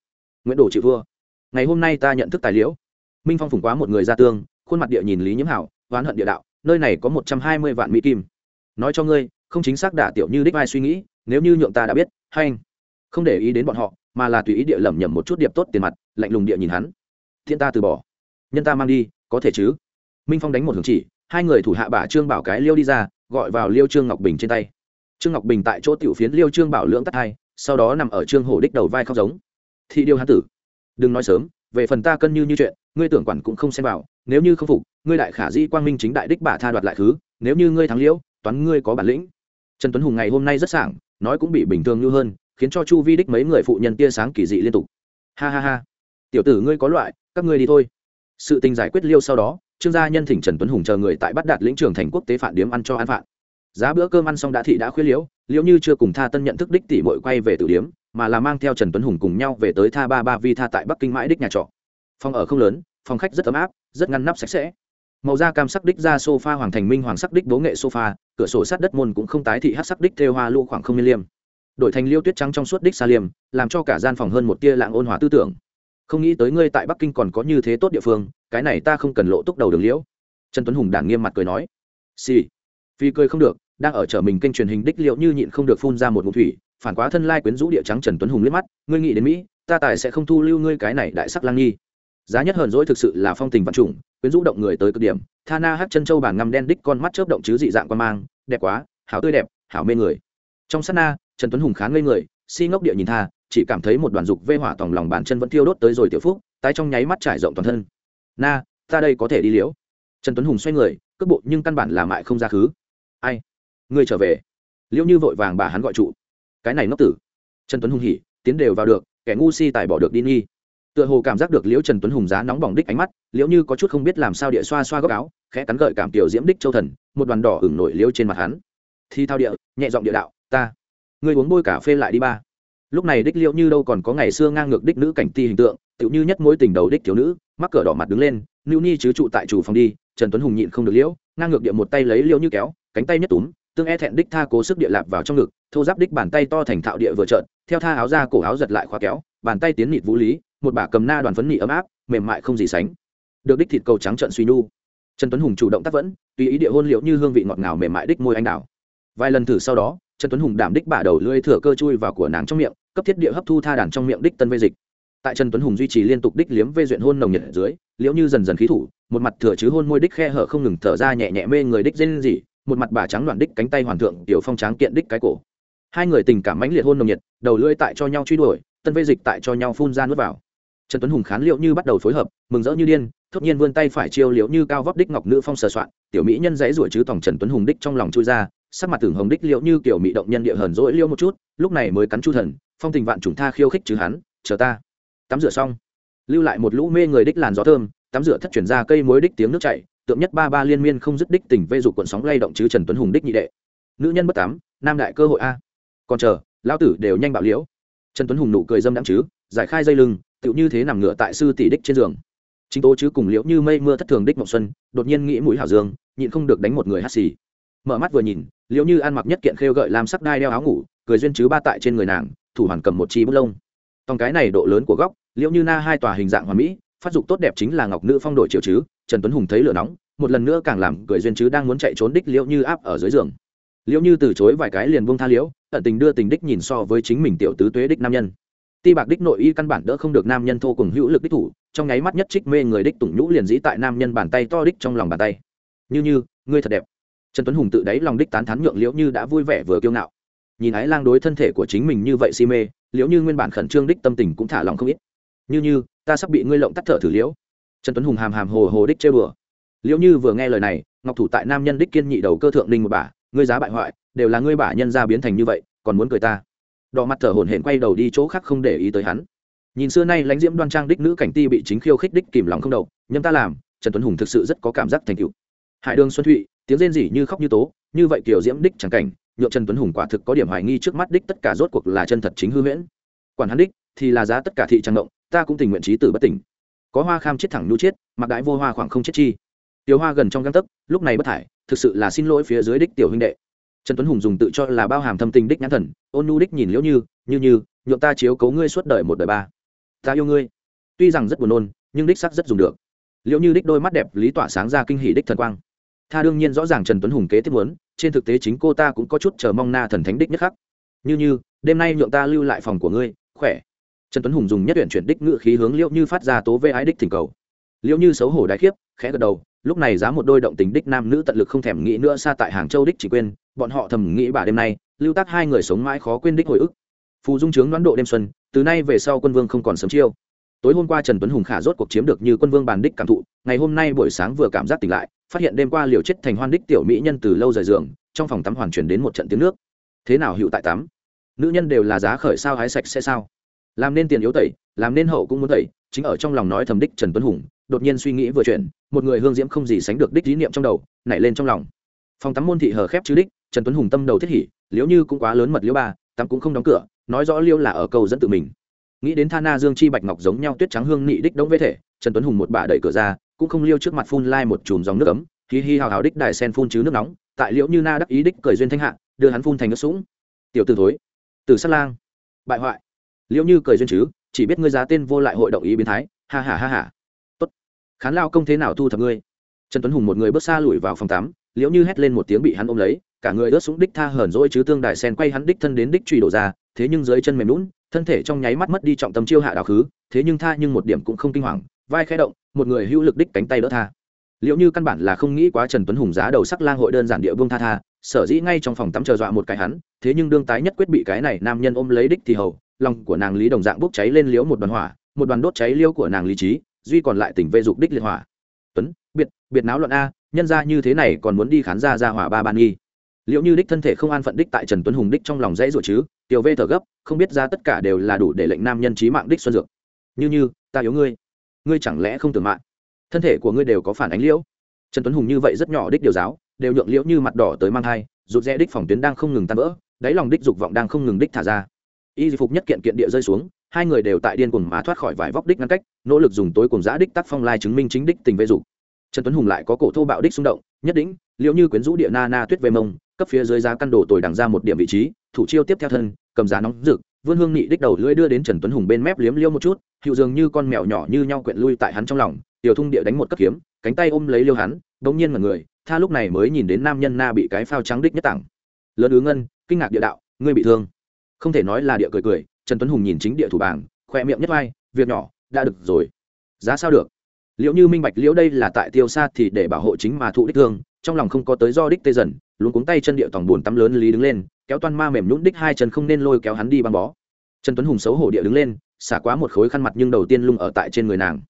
Nguyễn đồ chịu vua. Ngày hôm nay ta nhận thức tài liệu, minh phong phùng quá một người ra tương khuôn mặt địa nhìn lý nhiễm hảo oán hận địa đạo nơi này có một trăm hai mươi vạn mỹ kim. Nói cho ngươi không chính xác đả tiểu như đích ai suy nghĩ nếu như nhượng ta đã biết, hay anh không để ý đến bọn họ, mà là tùy ý địa lẩm nhẩm một chút điệp tốt tiền mặt, lạnh lùng địa nhìn hắn. Thiên ta từ bỏ. Nhân ta mang đi, có thể chứ? Minh phong đánh một hướng chỉ, hai người thủ hạ bà trương bảo cái liêu đi ra, gọi vào liêu trương ngọc bình trên tay. Trương ngọc bình tại chỗ tiểu phiến liêu trương bảo lưỡng tắt hai, sau đó nằm ở trương hổ đích đầu vai khóc giống. Thị điêu hán tử, đừng nói sớm, về phần ta cân như như chuyện, ngươi tưởng quản cũng không xem vào, nếu như không phục, ngươi đại khả dĩ quang minh chính đại đích bả tha đoạt lại thứ, nếu như ngươi thắng liễu, toán ngươi có bản lĩnh. Trần tuấn hùng ngày hôm nay rất sảng nói cũng bị bình thường như hơn, khiến cho chu vi đích mấy người phụ nhân tia sáng kỳ dị liên tục. Ha ha ha. Tiểu tử ngươi có loại, các ngươi đi thôi. Sự tình giải quyết liêu sau đó, trương gia nhân thỉnh trần tuấn hùng chờ người tại bắt đạt lĩnh trường thành quốc tế phản điếm ăn cho ăn phạn. Giá bữa cơm ăn xong đã thị đã khuyết liễu liễu như chưa cùng tha tân nhận thức đích tỷ mội quay về tử điếm, mà là mang theo trần tuấn hùng cùng nhau về tới tha ba ba vi tha tại bắc kinh mãi đích nhà trọ. Phòng ở không lớn, phòng khách rất ấm áp, rất ngăn nắp sạch sẽ màu da cam sắc đích ra sofa hoàng thành minh hoàng sắc đích bố nghệ sofa, cửa sổ sát đất môn cũng không tái thị hát sắc đích thêu hoa lũ khoảng không miên liêm. Đổi thành liêu tuyết trắng trong suốt đích sa liêm, làm cho cả gian phòng hơn một tia lạng ôn hòa tư tưởng. Không nghĩ tới ngươi tại bắc kinh còn có như thế tốt địa phương, cái này ta không cần lộ túc đầu đường liễu. Trần tuấn hùng đảng nghiêm mặt cười nói. Xì、sì. vì cười không được, đang ở chở mình kênh truyền hình đích liệu như nhịn không được phun ra một ngụ thủy, phản quá thân lai quyến rũ địa trắng trần tuấn hùng liếc mắt, ngươi nghĩ đến mỹ, ta tài sẽ không thu lưu ngươi cái này đại sắc lang nhi giá nhất hờn dỗi thực sự là phong tình văn chủng quyến rũ động người tới cực điểm. Tha na hát chân châu bản ngăm đen đích con mắt chớp động chứ dị dạng quan mang, đẹp quá, hảo tươi đẹp, hảo mê người. Trong sát na, trần tuấn hùng khán ngây người, si ngốc địa nhìn tha, chỉ cảm thấy một đoàn dục vê hỏa tòng lòng bàn chân vẫn thiêu đốt tới rồi tiểu phúc, tái trong nháy mắt trải rộng toàn thân. Na, ta đây có thể đi liễu. Trần tuấn hùng xoay người, cước bộ nhưng căn bản là mại không ra khứ. Ai? Ngươi trở về? Liễu như vội vàng bà hắn gọi trụ. Cái này ngốc tử. Trần tuấn hùng hỉ, tiến đều vào được, kẻ ngu si tài bỏ được đi nghi tựa hồ cảm giác được liễu trần tuấn hùng giá nóng bỏng đích ánh mắt, liễu như có chút không biết làm sao địa xoa xoa góc áo, khẽ cắn gợi cảm tiểu diễm đích châu thần, một đoàn đỏ hửng nổi liễu trên mặt hắn. Thi thao địa, nhẹ giọng địa đạo, ta, ngươi uống bôi cà phê lại đi ba. Lúc này đích liễu như đâu còn có ngày xưa ngang ngược đích nữ cảnh ti hình tượng, tựu như nhất mối tình đầu đích thiếu nữ, mắc cỡ đỏ mặt đứng lên nữu ni chứ trụ tại chủ phòng đi, trần tuấn hùng nhịn không được liễu, ngang ngược địa một tay lấy liễu như kéo, cánh tay nhất túm, tương e thẹn đích tha cố sức địa lạp vào trong ngực, thô giáp đích bàn tay to thành thạo địa vừa trợn, theo tha áo ra cổ áo giật lại khóa kéo, bàn tay tiến nịt vũ lý một bả cầm na đoàn phấn nị ấm áp, mềm mại không gì sánh. Được đích thịt cầu trắng trận suy nu trần tuấn hùng chủ động tác vẫn, tùy ý địa hôn liệu như hương vị ngọt ngào mềm mại đích môi anh đào. Vài lần thử sau đó, trần tuấn hùng đảm đích bả đầu lưỡi thừa cơ chui vào của nàng trong miệng, cấp thiết địa hấp thu tha đàn trong miệng đích tân vê dịch. Tại trần tuấn hùng duy trì liên tục đích liếm vê duyện hôn nồng nhiệt ở dưới, liễu như dần dần khí thủ, một mặt thừa chứ hôn môi đích khe hở không ngừng thở ra nhẹ nhẹ mê người đích dên gì một mặt bà trắng đoạn đích cánh tay hoàn thượng, tiểu phong tráng kiện đích cái cổ. Hai người tình cảm mãnh liệt hôn nồng nhiệt, đầu lưỡi tại cho nhau truy đuổi, tân vê dịch tại cho nhau phun ra nuốt vào trần tuấn hùng khán liệu như bắt đầu phối hợp, mừng rỡ như điên, thốt nhiên vươn tay phải chiêu liệu như cao vóc đích ngọc nữ phong sờ soạn, tiểu mỹ nhân dãy ruổi chứ tòng trần tuấn hùng đích trong lòng chui ra, sắc mặt tưởng hồng đích liệu như kiểu mỹ động nhân địa hờn dỗi liêu một chút, lúc này mới cắn chu thần, phong tình vạn trùng tha khiêu khích chứ hắn, chờ ta. Tắm rửa xong, lưu lại một lũ mê người đích làn gió thơm, tắm rửa thất chuyển ra cây mối đích tiếng nước chảy, tượng nhất ba ba liên miên không dứt đích tình vê dục cuộn sóng lay động chứ trần tuấn hùng đích nhị đệ. Nữ nhân bất tắm nam đại cơ hội a. Còn chờ, lão tử đều nhanh bạo liễu. Trần tuấn hùng nụ cười dâm đãng chứ, giải khai dây lưng tựu như thế nằm ngửa tại sư tỷ đích trên giường. Chính tố chứ cùng liễu như mây mưa thất thường đích mộng xuân, đột nhiên nghĩ mũi hảo dương, nhịn không được đánh một người hắt xì. Mở mắt vừa nhìn, liễu như ăn mặc nhất kiện khêu gợi làm sắc đai đeo áo ngủ, cười duyên chứ ba tại trên người nàng, thủ hoàn cầm một chi bút lông. Tòng cái này độ lớn của góc, liễu như na hai tòa hình dạng hoàn mỹ, phát dục tốt đẹp chính là ngọc nữ phong đổi triệu chứ, trần tuấn hùng thấy lửa nóng, một lần nữa càng làm cười duyên chứ đang muốn chạy trốn đích liễu như áp ở dưới giường. Liễu như từ chối vài cái liền buông tha liễu, tận tình đưa tình đích nhìn so với chính mình tiểu tứ tuế đích nam nhân ti bạc đích nội y căn bản đỡ không được nam nhân thô cùng hữu lực đích thủ, trong nháy mắt nhất trích mê người đích tủng nhũ liền dĩ tại nam nhân bàn tay to đích trong lòng bàn tay. Như như, ngươi thật đẹp. Trần tuấn hùng tự đáy lòng đích tán thán nhượng liễu như đã vui vẻ vừa kiêu ngạo. Nhìn ái lang đối thân thể của chính mình như vậy si mê, liễu như nguyên bản khẩn trương đích tâm tình cũng thả lòng không ít. Như như, ta sắp bị ngươi lộng tắt thở thử liễu. Trần tuấn hùng hàm hàm hồ hồ đích chơi bừa liễu như vừa nghe lời này, ngọc thủ tại nam nhân đích kiên nhị đầu cơ thượng ninh một bà. ngươi giá bại hoại, đều là ngươi bả nhân ra biến thành như vậy, còn muốn cười ta đỏ mặt thở hổn hển quay đầu đi chỗ khác không để ý tới hắn. Nhìn xưa nay lãnh diễm đoan trang đích nữ cảnh ti bị chính khiêu khích đích kìm lòng không đầu nhâm ta làm, trần tuấn hùng thực sự rất có cảm giác thành cựu hải đường xuân thụy, tiếng rên rỉ như khóc như tố, như vậy kiểu diễm đích chẳng cảnh, nhượng trần tuấn hùng quả thực có điểm hoài nghi trước mắt đích tất cả rốt cuộc là chân thật chính hư huyễn. Quản hắn đích thì là giá tất cả thị trang động ta cũng tình nguyện trí tử bất tỉnh. Có hoa kham chết thẳng nhu chết, mặc đại vô hoa khoảng không chết chi. Tiểu hoa gần trong găng tấc, lúc này bất thải, thực sự là xin lỗi phía dưới đích tiểu huynh đệ trần tuấn hùng dùng tự cho là bao hàm thâm tình đích nhãn thần, ôn nu đích nhìn liễu như như như, nhượng ta chiếu cấu ngươi suốt đời một đời ba. Ta yêu ngươi. Tuy rằng rất buồn nôn, nhưng đích sắc rất dùng được. Liễu như đích đôi mắt đẹp lý tỏa sáng ra kinh hỷ đích thần quang. Tha đương nhiên rõ ràng trần tuấn hùng kế tiếp muốn, trên thực tế chính cô ta cũng có chút chờ mong na thần thánh đích nhất khắc. Như như, đêm nay nhượng ta lưu lại phòng của ngươi, khỏe. Trần tuấn hùng dùng nhất tuyển chuyển đích ngự khí hướng liễu như phát ra tố vê ái đích thỉnh cầu. Liễu như xấu hổ đại khiếp, khẽ gật đầu lúc này giá một đôi động tình đích nam nữ tận lực không thèm nghĩ nữa xa tại hàng châu đích chỉ quên, bọn họ thầm nghĩ bà đêm nay, lưu tác hai người sống mãi khó quên đích hồi ức. Phù dung trướng đoán độ đêm xuân, từ nay về sau quân vương không còn sớm chiêu. Tối hôm qua trần tuấn hùng khả rốt cuộc chiếm được như quân vương bàn đích cảm thụ, ngày hôm nay buổi sáng vừa cảm giác tỉnh lại, phát hiện đêm qua liều chết thành hoan đích tiểu mỹ nhân từ lâu rời giường, trong phòng tắm hoàn chuyển đến một trận tiếng nước. Thế nào hiệu tại tắm? Nữ nhân đều là giá khởi sao hái sạch sẽ sao? Làm nên tiền yếu tẩy, làm nên hậu cũng muốn tẩy, chính ở trong lòng nói thầm đích trần tuấn hùng đột nhiên suy nghĩ vừa chuyển, một người hương diễm không gì sánh được đích lý niệm trong đầu, nảy lên trong lòng. Phòng tắm môn thị hờ khép chứ đích, trần tuấn hùng tâm đầu thiết hỉ liếu như cũng quá lớn mật liếu ba, tắm cũng không đóng cửa, nói rõ liêu là ở cầu dẫn tự mình. Nghĩ đến tha na dương chi bạch ngọc giống nhau tuyết trắng hương nị đích đống vế thể, trần tuấn hùng một bà đẩy cửa ra, cũng không liêu trước mặt phun lai một chùm dòng nước ấm, hi hi hào hào đích đài sen phun chứ nước nóng, tại liễu như na đắc ý đích cười duyên thanh hạ, đưa hắn phun thành nước sũng. Tiểu từ thối, từ sát lang, bại hoại. Liễu như cười duyên chứ, chỉ biết ngươi giá tên vô lại hội động ý biến thái, ha ha ha ha khán lao công thế nào thu thập ngươi? Trần tuấn hùng một người bước xa lùi vào phòng tắm, liễu như hét lên một tiếng bị hắn ôm lấy, cả người ướt súng đích tha hởn dỗi chứ tương đài sen quay hắn đích thân đến đích truy đổ ra, thế nhưng dưới chân mềm lún thân thể trong nháy mắt mất đi trọng tâm chiêu hạ đào khứ, thế nhưng tha nhưng một điểm cũng không kinh hoàng, vai khẽ động, một người hữu lực đích cánh tay đỡ tha. Liệu như căn bản là không nghĩ quá trần tuấn hùng giá đầu sắc lang hội đơn giản địa vương tha tha, sở dĩ ngay trong phòng tắm chờ dọa một cái hắn, thế nhưng đương tái nhất quyết bị cái này nam nhân ôm lấy đích thì hầu, lòng của nàng lý đồng dạng bốc cháy lên liễu một đoàn hỏa, một đoàn đốt cháy liễu của nàng lý trí duy còn lại tỉnh vệ dục đích liệt hỏa. Tuấn, biệt biệt náo luận a, nhân ra như thế này còn muốn đi khán ra ra hỏa ba ban nghi. Liệu như đích thân thể không an phận đích tại trần tuấn hùng đích trong lòng dãy ruột chứ? Tiểu vê thở gấp, không biết ra tất cả đều là đủ để lệnh nam nhân trí mạng đích xuân dược. Như như, ta yếu ngươi. Ngươi chẳng lẽ không tưởng mạng? Thân thể của ngươi đều có phản ánh liễu. Trần tuấn hùng như vậy rất nhỏ đích điều giáo, đều nhượng liễu như mặt đỏ tới mang thai, rụt rẽ đích phòng tuyến đang không ngừng tan vỡ, đáy lòng đích dục vọng đang không ngừng đích thả ra. Y phục nhất kiện kiện địa rơi xuống, hai người đều tại điên cuồng má thoát khỏi vải vóc đích ngăn cách nỗ lực dùng tối cùng giã đích tác phong lai chứng minh chính đích tình vệ dục. Trần tuấn hùng lại có cổ thô bạo đích xung động, nhất định liệu như quyến rũ địa na na tuyết về mông, cấp phía dưới giá căn đồ tồi đằng ra một điểm vị trí, thủ chiêu tiếp theo thân, cầm giá nóng rực, vươn hương nghị đích đầu lưỡi đưa đến trần tuấn hùng bên mép liếm liêu một chút, hiệu dường như con mèo nhỏ như nhau quyện lui tại hắn trong lòng, tiểu thung địa đánh một cấp kiếm, cánh tay ôm lấy liêu hắn, bỗng nhiên mà người, tha lúc này mới nhìn đến nam nhân na bị cái phao trắng đích nhất tặng lớn ứ ngân, kinh ngạc địa đạo, ngươi bị thương. Không thể nói là địa cười cười, trần tuấn hùng nhìn chính địa thủ bảng, khoe miệng nhất vai việc nhỏ đã được rồi. Giá sao được? Liệu như minh bạch liễu đây là tại tiêu xa thì để bảo hộ chính mà thụ đích thương, trong lòng không có tới do đích tê dần luôn cuống tay chân địa tòng buồn tắm lớn lý đứng lên, kéo toan ma mềm nhũn đích hai chân không nên lôi kéo hắn đi băng bó. Trần tuấn hùng xấu hổ địa đứng lên, xả quá một khối khăn mặt nhưng đầu tiên lung ở tại trên người nàng.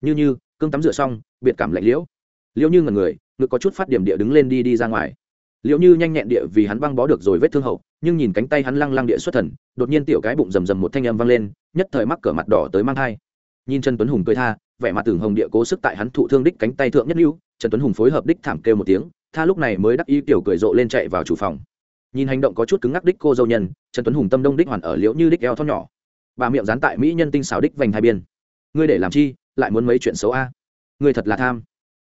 Như như, cương tắm rửa xong, biệt cảm lạnh liễu. Liễu như ngần người, ngực có chút phát điểm địa đứng lên đi đi ra ngoài. Liễu như nhanh nhẹn địa vì hắn băng bó được rồi vết thương hậu, nhưng nhìn cánh tay hắn lăng lăng địa xuất thần, đột nhiên tiểu cái bụng rầm rầm một thanh âm vang lên, nhất thời mắc cỡ mặt đỏ tới mang thai nhìn trần tuấn hùng cười tha, vẻ mặt tưởng hồng địa cố sức tại hắn thụ thương đích cánh tay thượng nhất lưu, trần tuấn hùng phối hợp đích thảm kêu một tiếng, tha lúc này mới đắc ý tiểu cười rộ lên chạy vào chủ phòng. Nhìn hành động có chút cứng ngắc đích cô dâu nhân, trần tuấn hùng tâm đông đích hoàn ở liễu như đích eo thon nhỏ. Bà miệng dán tại mỹ nhân tinh xảo đích vành hai biên ngươi để làm chi, lại muốn mấy chuyện xấu a? Ngươi thật là tham.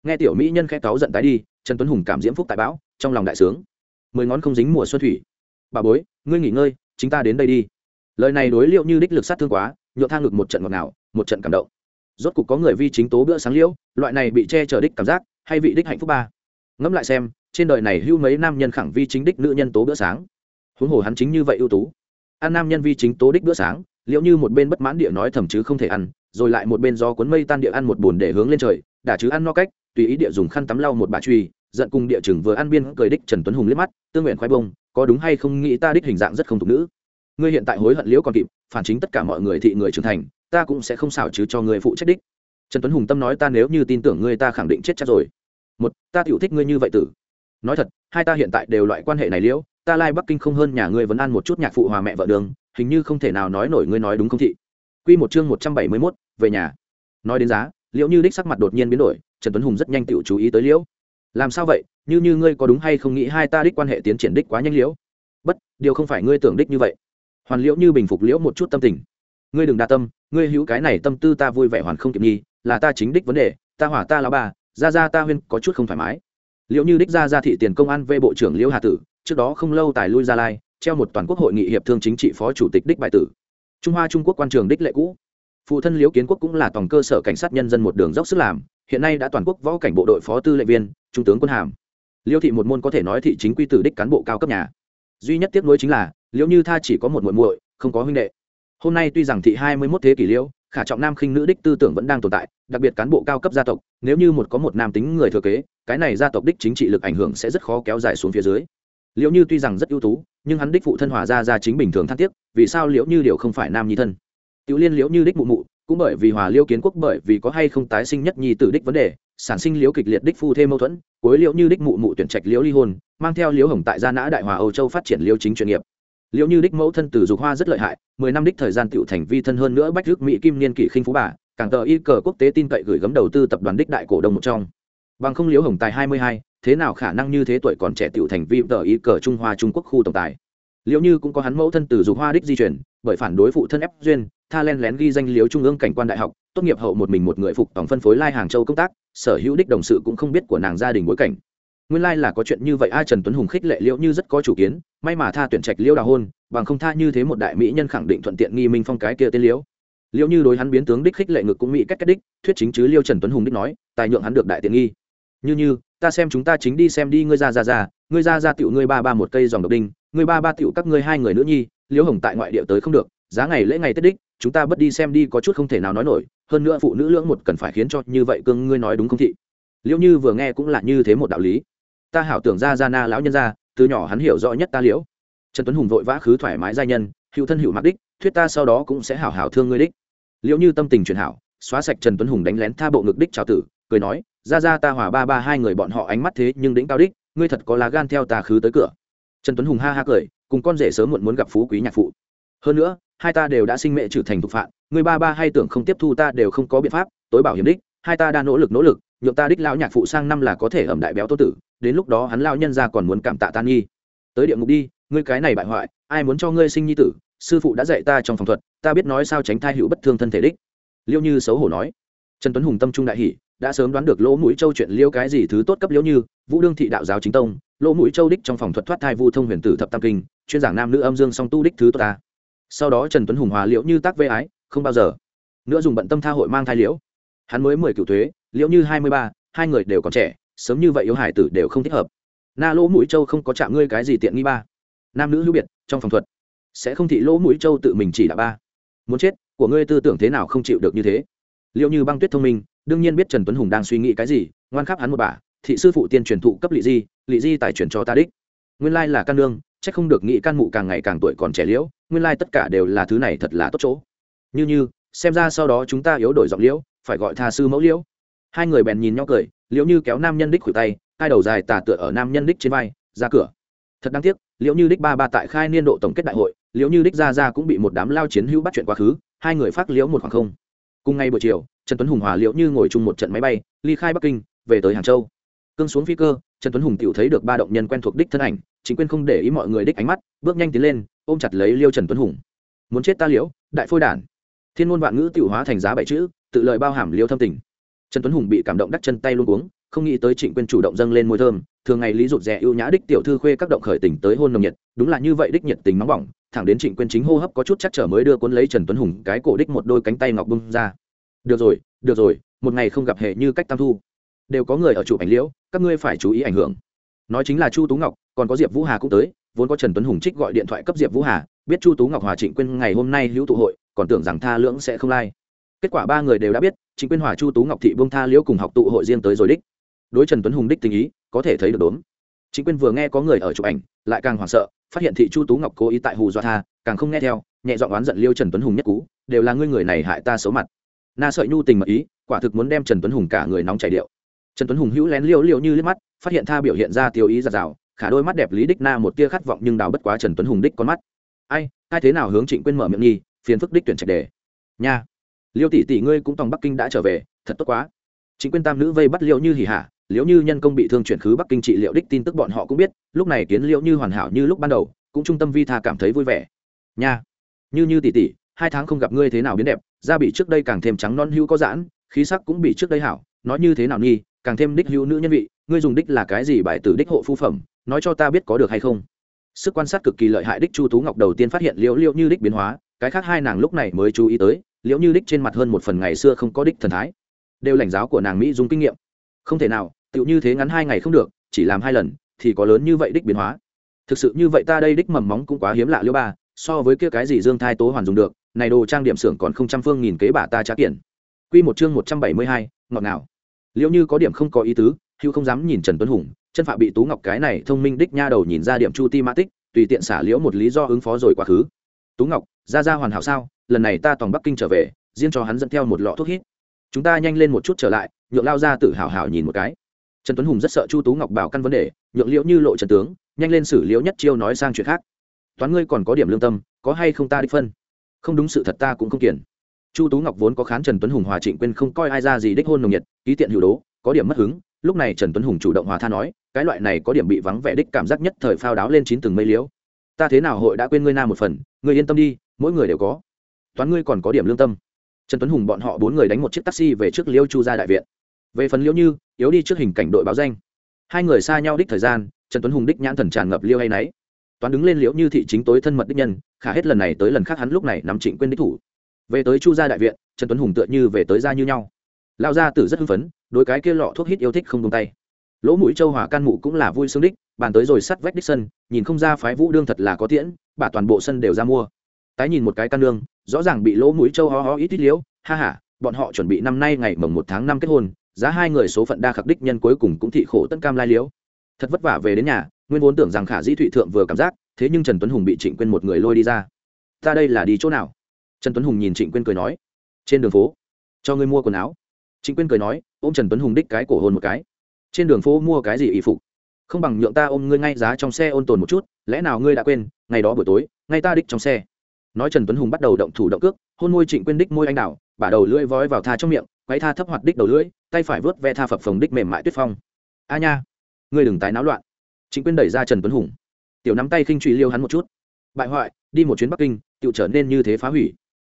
Nghe tiểu mỹ nhân khẽ cáu giận tái đi, trần tuấn hùng cảm diễm phúc tại bão, trong lòng đại sướng. Mười ngón không dính mùa xuân thủy. Bà bối, ngươi nghỉ ngơi, chính ta đến đây đi. Lời này đối liệu như đích lực sát thương quá nhộn thang ngực một trận ngọt nào một trận cảm động. Rốt cục có người vi chính tố bữa sáng liễu, loại này bị che chở đích cảm giác, hay vị đích hạnh phúc ba. Ngẫm lại xem, trên đời này hưu mấy nam nhân khẳng vi chính đích nữ nhân tố bữa sáng. Huống hồ hắn chính như vậy ưu tú. Ăn nam nhân vi chính tố đích bữa sáng liệu như một bên bất mãn địa nói thầm chứ không thể ăn, rồi lại một bên do cuốn mây tan địa ăn một bùn để hướng lên trời đã chứ ăn no cách, tùy ý địa dùng khăn tắm lau một bà truy giận cùng địa chừng vừa ăn biên cười đích trần tuấn hùng liếc mắt, tương nguyện khoai bông, có đúng hay không nghĩ ta đích hình dạng rất không thục nữ. Ngươi hiện tại hối hận liễu còn kịp, phản chính tất cả mọi người thị người trưởng thành ta cũng sẽ không xảo chứ cho người phụ trách đích trần tuấn hùng tâm nói ta nếu như tin tưởng ngươi ta khẳng định chết chắc rồi một ta tiểu thích ngươi như vậy tử nói thật hai ta hiện tại đều loại quan hệ này liễu ta lai bắc kinh không hơn nhà ngươi vẫn ăn một chút nhạc phụ hòa mẹ vợ đường hình như không thể nào nói nổi ngươi nói đúng không thị Quy một chương một trăm bảy mươi 171, về nhà. Nói đến giá, Liễu Như đích sắc mặt đột nhiên biến đổi, Trần Tuấn Hùng rất nhanh tự chú ý tới Liễu. Làm sao vậy, như như ngươi có đúng hay không nghĩ hai ta đích quan hệ tiến triển đích quá nhanh Liễu? Bất, điều không phải ngươi tưởng đích như vậy. Hoàn Liễu Như bình phục Liễu một chút tâm tình. Ngươi đừng đa tâm, ngươi hữu cái này tâm tư ta vui vẻ hoàn không kịp nghi, là ta chính đích vấn đề, ta hỏa ta lão bà, ra ra ta huyên có chút không thoải mái. Liệu Như đích ra ra thị tiền công an về bộ trưởng Liễu Hà tử, trước đó không lâu tài lui ra lai, treo một toàn quốc hội nghị hiệp thương chính trị phó chủ tịch đích bài tử. Trung Hoa Trung Quốc quan trường đích lệ cũ, phụ thân liễu kiến quốc cũng là toàn cơ sở cảnh sát nhân dân một đường dốc sức làm hiện nay đã toàn quốc võ cảnh bộ đội phó tư lệnh viên trung tướng quân hàm liễu thị một môn có thể nói thị chính quy tử đích cán bộ cao cấp nhà duy nhất tiếp nối chính là liễu như tha chỉ có một muội muội không có huynh đệ hôm nay tuy rằng thị hai mươi 21 thế kỷ liễu, khả trọng nam khinh nữ đích tư tưởng vẫn đang tồn tại, đặc biệt cán bộ cao cấp gia tộc, nếu như một có một nam tính người thừa kế, cái này gia tộc đích chính trị lực ảnh hưởng sẽ rất khó kéo dài xuống phía dưới. Liễu như tuy rằng rất ưu tú, nhưng hắn đích phụ thân hòa ra ra chính bình thường thăng tiếc, vì sao liễu như điều không phải nam nhi thân? Tiểu liên liễu như đích mụ mụ, cũng bởi vì hòa liêu kiến quốc bởi vì có hay không tái sinh nhất nhi tử đích vấn đề, sản sinh liễu kịch liệt đích phu thêm mâu thuẫn, cuối liễu như đích mụ mụ tuyển trạch liễu ly hôn, mang theo liễu hồng tại gia nã đại hòa âu châu phát triển liễu chính chuyên nghiệp liệu như đích mẫu thân từ dục hoa rất lợi hại, mười năm đích thời gian tựu thành vi thân hơn nữa bách rước mỹ kim niên kỷ khinh phú bà, càng tờ y cờ quốc tế tin cậy gửi gấm đầu tư tập đoàn đích đại cổ đông một trong. Bằng không liễu hồng tài hai mươi hai, thế nào khả năng như thế tuổi còn trẻ tựu thành vi tờ y cờ trung hoa trung quốc khu tổng tài. Liệu như cũng có hắn mẫu thân từ dục hoa đích di chuyển bởi phản đối phụ thân ép duyên, tha len lén ghi danh liếu trung ương cảnh quan đại học, tốt nghiệp hậu một mình một người phục tổng phân phối lai hàng châu công tác, sở hữu đích đồng sự cũng không biết của nàng gia đình bối cảnh nguyên lai là có chuyện như vậy ai trần tuấn hùng khích lệ liễu như rất có chủ kiến, may mà tha tuyển trạch liễu đào hôn, bằng không tha như thế một đại mỹ nhân khẳng định thuận tiện nghi minh phong cái kia tên liễu. Liễu như đối hắn biến tướng đích khích lệ ngực cũng mỹ cách cách đích, thuyết chính chứ liêu trần tuấn hùng đích nói, tài nhượng hắn được đại tiện nghi. Như như, ta xem chúng ta chính đi xem đi, ngươi ra ra ra, ngươi ra ra tiểu ngươi ba ba một cây dòng độc đinh, ngươi ba ba tiểu các ngươi hai người nữ nhi, liễu hồng tại ngoại địa tới không được, giá ngày lễ ngày tết đích, chúng ta bất đi xem đi, có chút không thể nào nói nổi, hơn nữa phụ nữ lưỡng một cần phải khiến cho như vậy cương ngươi nói đúng không thị? Liễu như vừa nghe cũng là như thế một đạo lý ta hảo tưởng ra ra na lão nhân ra, từ nhỏ hắn hiểu rõ nhất ta liễu. Trần tuấn hùng vội vã khứ thoải mái gia nhân, hữu thân hữu mặc đích, thuyết ta sau đó cũng sẽ hảo hảo thương ngươi đích. Liễu như tâm tình truyền hảo, xóa sạch trần tuấn hùng đánh lén tha bộ ngực đích trào tử, cười nói, ra ra ta hòa ba ba hai người bọn họ ánh mắt thế nhưng đĩnh cao đích, ngươi thật có lá gan theo ta khứ tới cửa. Trần tuấn hùng ha ha cười, cùng con rể sớm muộn muốn gặp phú quý nhạc phụ. Hơn nữa, hai ta đều đã sinh mẹ trừ thành thục phạm người ba ba hay tưởng không tiếp thu ta đều không có biện pháp, tối bảo hiểm đích, hai ta đang nỗ lực nỗ lực nhượng ta đích lão nhạc phụ sang năm là có thể ẩm đại béo tô tử, đến lúc đó hắn lao nhân ra còn muốn cảm tạ tan nghi. Tới địa ngục đi, ngươi cái này bại hoại, ai muốn cho ngươi sinh nhi tử? Sư phụ đã dạy ta trong phòng thuật, ta biết nói sao tránh thai hữu bất thương thân thể đích. Liêu như xấu hổ nói. Trần tuấn hùng tâm trung đại hỷ đã sớm đoán được lỗ mũi châu chuyện liêu cái gì thứ tốt cấp liễu như, vũ đương thị đạo giáo chính tông, lỗ mũi châu đích trong phòng thuật thoát thai vu thông huyền tử thập tam kinh, chuyên giảng nam nữ âm dương song tu đích thứ tốt ta. Sau đó trần tuấn hùng hòa liễu như tác vê ái, không bao giờ. Nữa dùng bận tâm tha hội mang thai liễu. Hắn mới mười cựu thuế liễu như hai mươi ba, hai người đều còn trẻ, sớm như vậy yếu hải tử đều không thích hợp. Na lỗ mũi châu không có chạm ngươi cái gì tiện nghi ba. Nam nữ hữu biệt, trong phòng thuật, sẽ không thị lỗ mũi châu tự mình chỉ là ba. Muốn chết, của ngươi tư tưởng thế nào không chịu được như thế. Liệu như băng tuyết thông minh, đương nhiên biết trần tuấn hùng đang suy nghĩ cái gì, ngoan khắp hắn một bà, thị sư phụ tiên truyền thụ cấp lị di lị di tài truyền cho ta đích. Nguyên lai là căn nương c h ắ c không được nghĩ căn mụ càng ngày càng tuổi còn trẻ liễu, nguyên lai tất cả đều là thứ này thật là tốt chỗ. Như như, xem ra sau đó chúng ta yếu đổi giọng liễu, phải gọi tha sư mẫu liễu hai người bèn nhìn nhau cười, liễu như kéo nam nhân đích khuỷu tay, hai đầu dài tà tựa ở nam nhân đích trên vai, ra cửa. Thật đáng tiếc, liễu như đích ba ba tại khai niên độ tổng kết đại hội, liễu như đích ra ra cũng bị một đám lao chiến hữu bắt chuyện quá khứ, hai người phát liễu một khoảng không. Cùng ngày buổi chiều, trần tuấn hùng hòa liễu như ngồi chung một trận máy bay, ly khai bắc kinh, về tới hàng châu. Cương xuống phi cơ, trần tuấn hùng tự thấy được ba động nhân quen thuộc đích thân ảnh, chính quyền không để ý mọi người đích ánh mắt, bước nhanh tiến lên, ôm chặt lấy liêu trần tuấn hùng. Muốn chết ta liễu, đại phôi đản. Thiên môn vạn ngữ tự hóa thành giá bảy chữ, tự lời bao hàm liêu thâm tình trần tuấn hùng bị cảm động đắc chân tay luôn uống không nghĩ tới trịnh quyên chủ động dâng lên môi thơm, thường ngày lý rụt rè ưu nhã đích tiểu thư khuê các động khởi tình tới hôn nồng nhiệt, đúng là như vậy đích nhiệt tình nóng bỏng, thẳng đến trịnh quyên chính hô hấp có chút chắc trở mới đưa cuốn lấy trần tuấn hùng cái cổ đích một đôi cánh tay ngọc bung ra. Được rồi được rồi, một ngày không gặp hệ như cách tam thu. Đều có người ở chụp ảnh liễu, các ngươi phải chú ý ảnh hưởng. Nói chính là chu tú ngọc, còn có diệp vũ hà cũng tới, vốn có trần tuấn hùng trích gọi điện thoại cấp diệp vũ hà, biết chu tú ngọc hòa trịnh quyên ngày hôm nay hữu tụ hội, còn tưởng rằng tha lưỡng sẽ không lai、like. kết quả ba người đều đã biết trịnh quyên hòa chu tú ngọc thị buông tha liễu cùng học tụ hội riêng tới rồi đích. Đối trần tuấn hùng đích tình ý, có thể thấy được đốn trịnh quyên vừa nghe có người ở chụp ảnh, lại càng hoảng sợ, phát hiện thị chu tú ngọc cố ý tại hù do tha, càng không nghe theo, nhẹ dọn oán giận liêu trần tuấn hùng nhất cú, đều là ngươi người này hại ta xấu mặt. Na sợi nhu tình mật ý, quả thực muốn đem trần tuấn hùng cả người nóng chảy điệu. Trần tuấn hùng hữu lén liêu liêu như liếc mắt, phát hiện tha biểu hiện ra tiêu ý giạt rào khả đôi mắt đẹp lý đích na một tia khát vọng nhưng đào bất quá trần tuấn hùng đích con mắt. Ai ai thế nào hướng trịnh quyên mở miệng nhi phiền phức đích tuyển trạch đề. Nha liêu tỷ tỷ ngươi cũng tòng bắc kinh đã trở về, thật tốt quá. Trịnh quyên tam nữ vây bắt liêu như hỉ hả liễu như nhân công bị thương chuyển khứ bắc kinh trị liệu đích tin tức bọn họ cũng biết, lúc này kiến liễu như hoàn hảo như lúc ban đầu, cũng trung tâm vi tha cảm thấy vui vẻ. Nha, như như tỷ tỷ, hai tháng không gặp ngươi thế nào biến đẹp, da bị trước đây càng thêm trắng non hữu có giãn, khí sắc cũng bị trước đây hảo, nói như thế nào nghi càng thêm đích hữu nữ nhân vị, ngươi dùng đích là cái gì bài tử đích hộ phu phẩm, nói cho ta biết có được hay không. Sức quan sát cực kỳ lợi hại đích chu tú ngọc đầu tiên phát hiện liễu liễu như đích biến hóa, cái khác hai nàng lúc này mới chú ý tới liễu như đích trên mặt hơn một phần ngày xưa không có đích thần thái. Đều lãnh giáo của nàng mỹ dùng kinh nghiệm. Không thể nào, tựu như thế ngắn hai ngày không được, chỉ làm hai lần, thì có lớn như vậy đích biến hóa. Thực sự như vậy ta đây đích mầm móng cũng quá hiếm lạ liễu ba, so với kia cái gì dương thai tố hoàn dùng được, này đồ trang điểm xưởng còn không trăm phương nghìn kế bà ta trả tiền. Quy một chương một trăm bảy mươi hai, ngọt ngào. Liễu như có điểm không có ý tứ hữu không dám nhìn trần tuấn hùng, chân phạm bị tú ngọc cái này thông minh đích nha đầu nhìn ra điểm chu ti mã tích, tùy tiện xả liễu một lý do ứng phó rồi quá khứ. Tú ngọc, ra ra hoàn hảo sao? Lần này ta toàn bắc kinh trở về, riêng cho hắn dẫn theo một lọ thuốc hít. Chúng ta nhanh lên một chút trở lại, nhượng lao ra tự hào hào nhìn một cái. Trần tuấn hùng rất sợ chu tú ngọc bảo căn vấn đề, nhượng liễu như lộ trần tướng, nhanh lên xử liễu nhất chiêu nói sang chuyện khác. Toán ngươi còn có điểm lương tâm, có hay không ta đi phân? Không đúng sự thật ta cũng không kiển chu tú ngọc vốn có khán trần tuấn hùng hòa trịnh quên không coi ai ra gì đích hôn nồng nhiệt, ký tiện hữu đố, có điểm mất hứng. Lúc này trần tuấn hùng chủ động hòa tha nói, cái loại này có điểm bị vắng vẻ đích cảm giác nhất thời phao đáo lên chín từng mây liễu. Ta thế nào hội đã quên ngươi na một phần, ngươi yên tâm đi, mỗi người đều có toán ngươi còn có điểm lương tâm. Trần tuấn hùng bọn họ bốn người đánh một chiếc taxi về trước liêu chu ra đại viện. Về phần liêu như, yếu đi trước hình cảnh đội báo danh. Hai người xa nhau đích thời gian, trần tuấn hùng đích nhãn thần tràn ngập liêu hay náy toán đứng lên liễu như thị chính tối thân mật đích nhân, khả hết lần này tới lần khác hắn lúc này nắm trịnh quên đích thủ. Về tới chu gia đại viện, trần tuấn hùng tựa như về tới gia như nhau. Lao gia tử rất hưng phấn đôi cái kia lọ thuốc hít yêu thích không tung tay. Lỗ mũi châu Hòa can mụ cũng là vui sướng đích, bàn tới rồi sắt vách đích sân, nhìn không ra phái vũ đương thật là có tiễn bà toàn bộ sân đều ra mua tái nhìn một cái căn nương rõ ràng bị lỗ mũi châu ho ho ít ít liễu, ha ha, bọn họ chuẩn bị năm nay ngày mồng một tháng năm kết hôn, giá hai người số phận đa khắc đích nhân cuối cùng cũng thị khổ tân cam lai liễu. Thật vất vả về đến nhà, nguyên vốn tưởng rằng khả dĩ thụy thượng vừa cảm giác, thế nhưng trần tuấn hùng bị trịnh quên một người lôi đi ra. Ta đây là đi chỗ nào? Trần tuấn hùng nhìn trịnh quyên cười nói. Trên đường phố. Cho ngươi mua quần áo. Trịnh quyên cười nói, ôm trần tuấn hùng đích cái cổ hôn một cái. Trên đường phố mua cái gì y phục? Không bằng nhượng ta ôm ngươi ngay giá trong xe ôn tồn một chút, lẽ nào ngươi đã quên, ngày đó buổi tối, ngay ta đích trong xe nói trần tuấn hùng bắt đầu động thủ động cước, hôn môi trịnh quyên đích môi anh đào, bả đầu lưỡi vói vào tha trong miệng, quấy tha thấp hoạt đích đầu lưỡi, tay phải vớt ve tha phập phồng đích mềm mại tuyết phong. A nha, ngươi đừng tái náo loạn. Trịnh quyên đẩy ra trần tuấn hùng. Tiểu nắm tay khinh truy liêu hắn một chút. Bại hoại, đi một chuyến bắc kinh tự trở nên như thế phá hủy.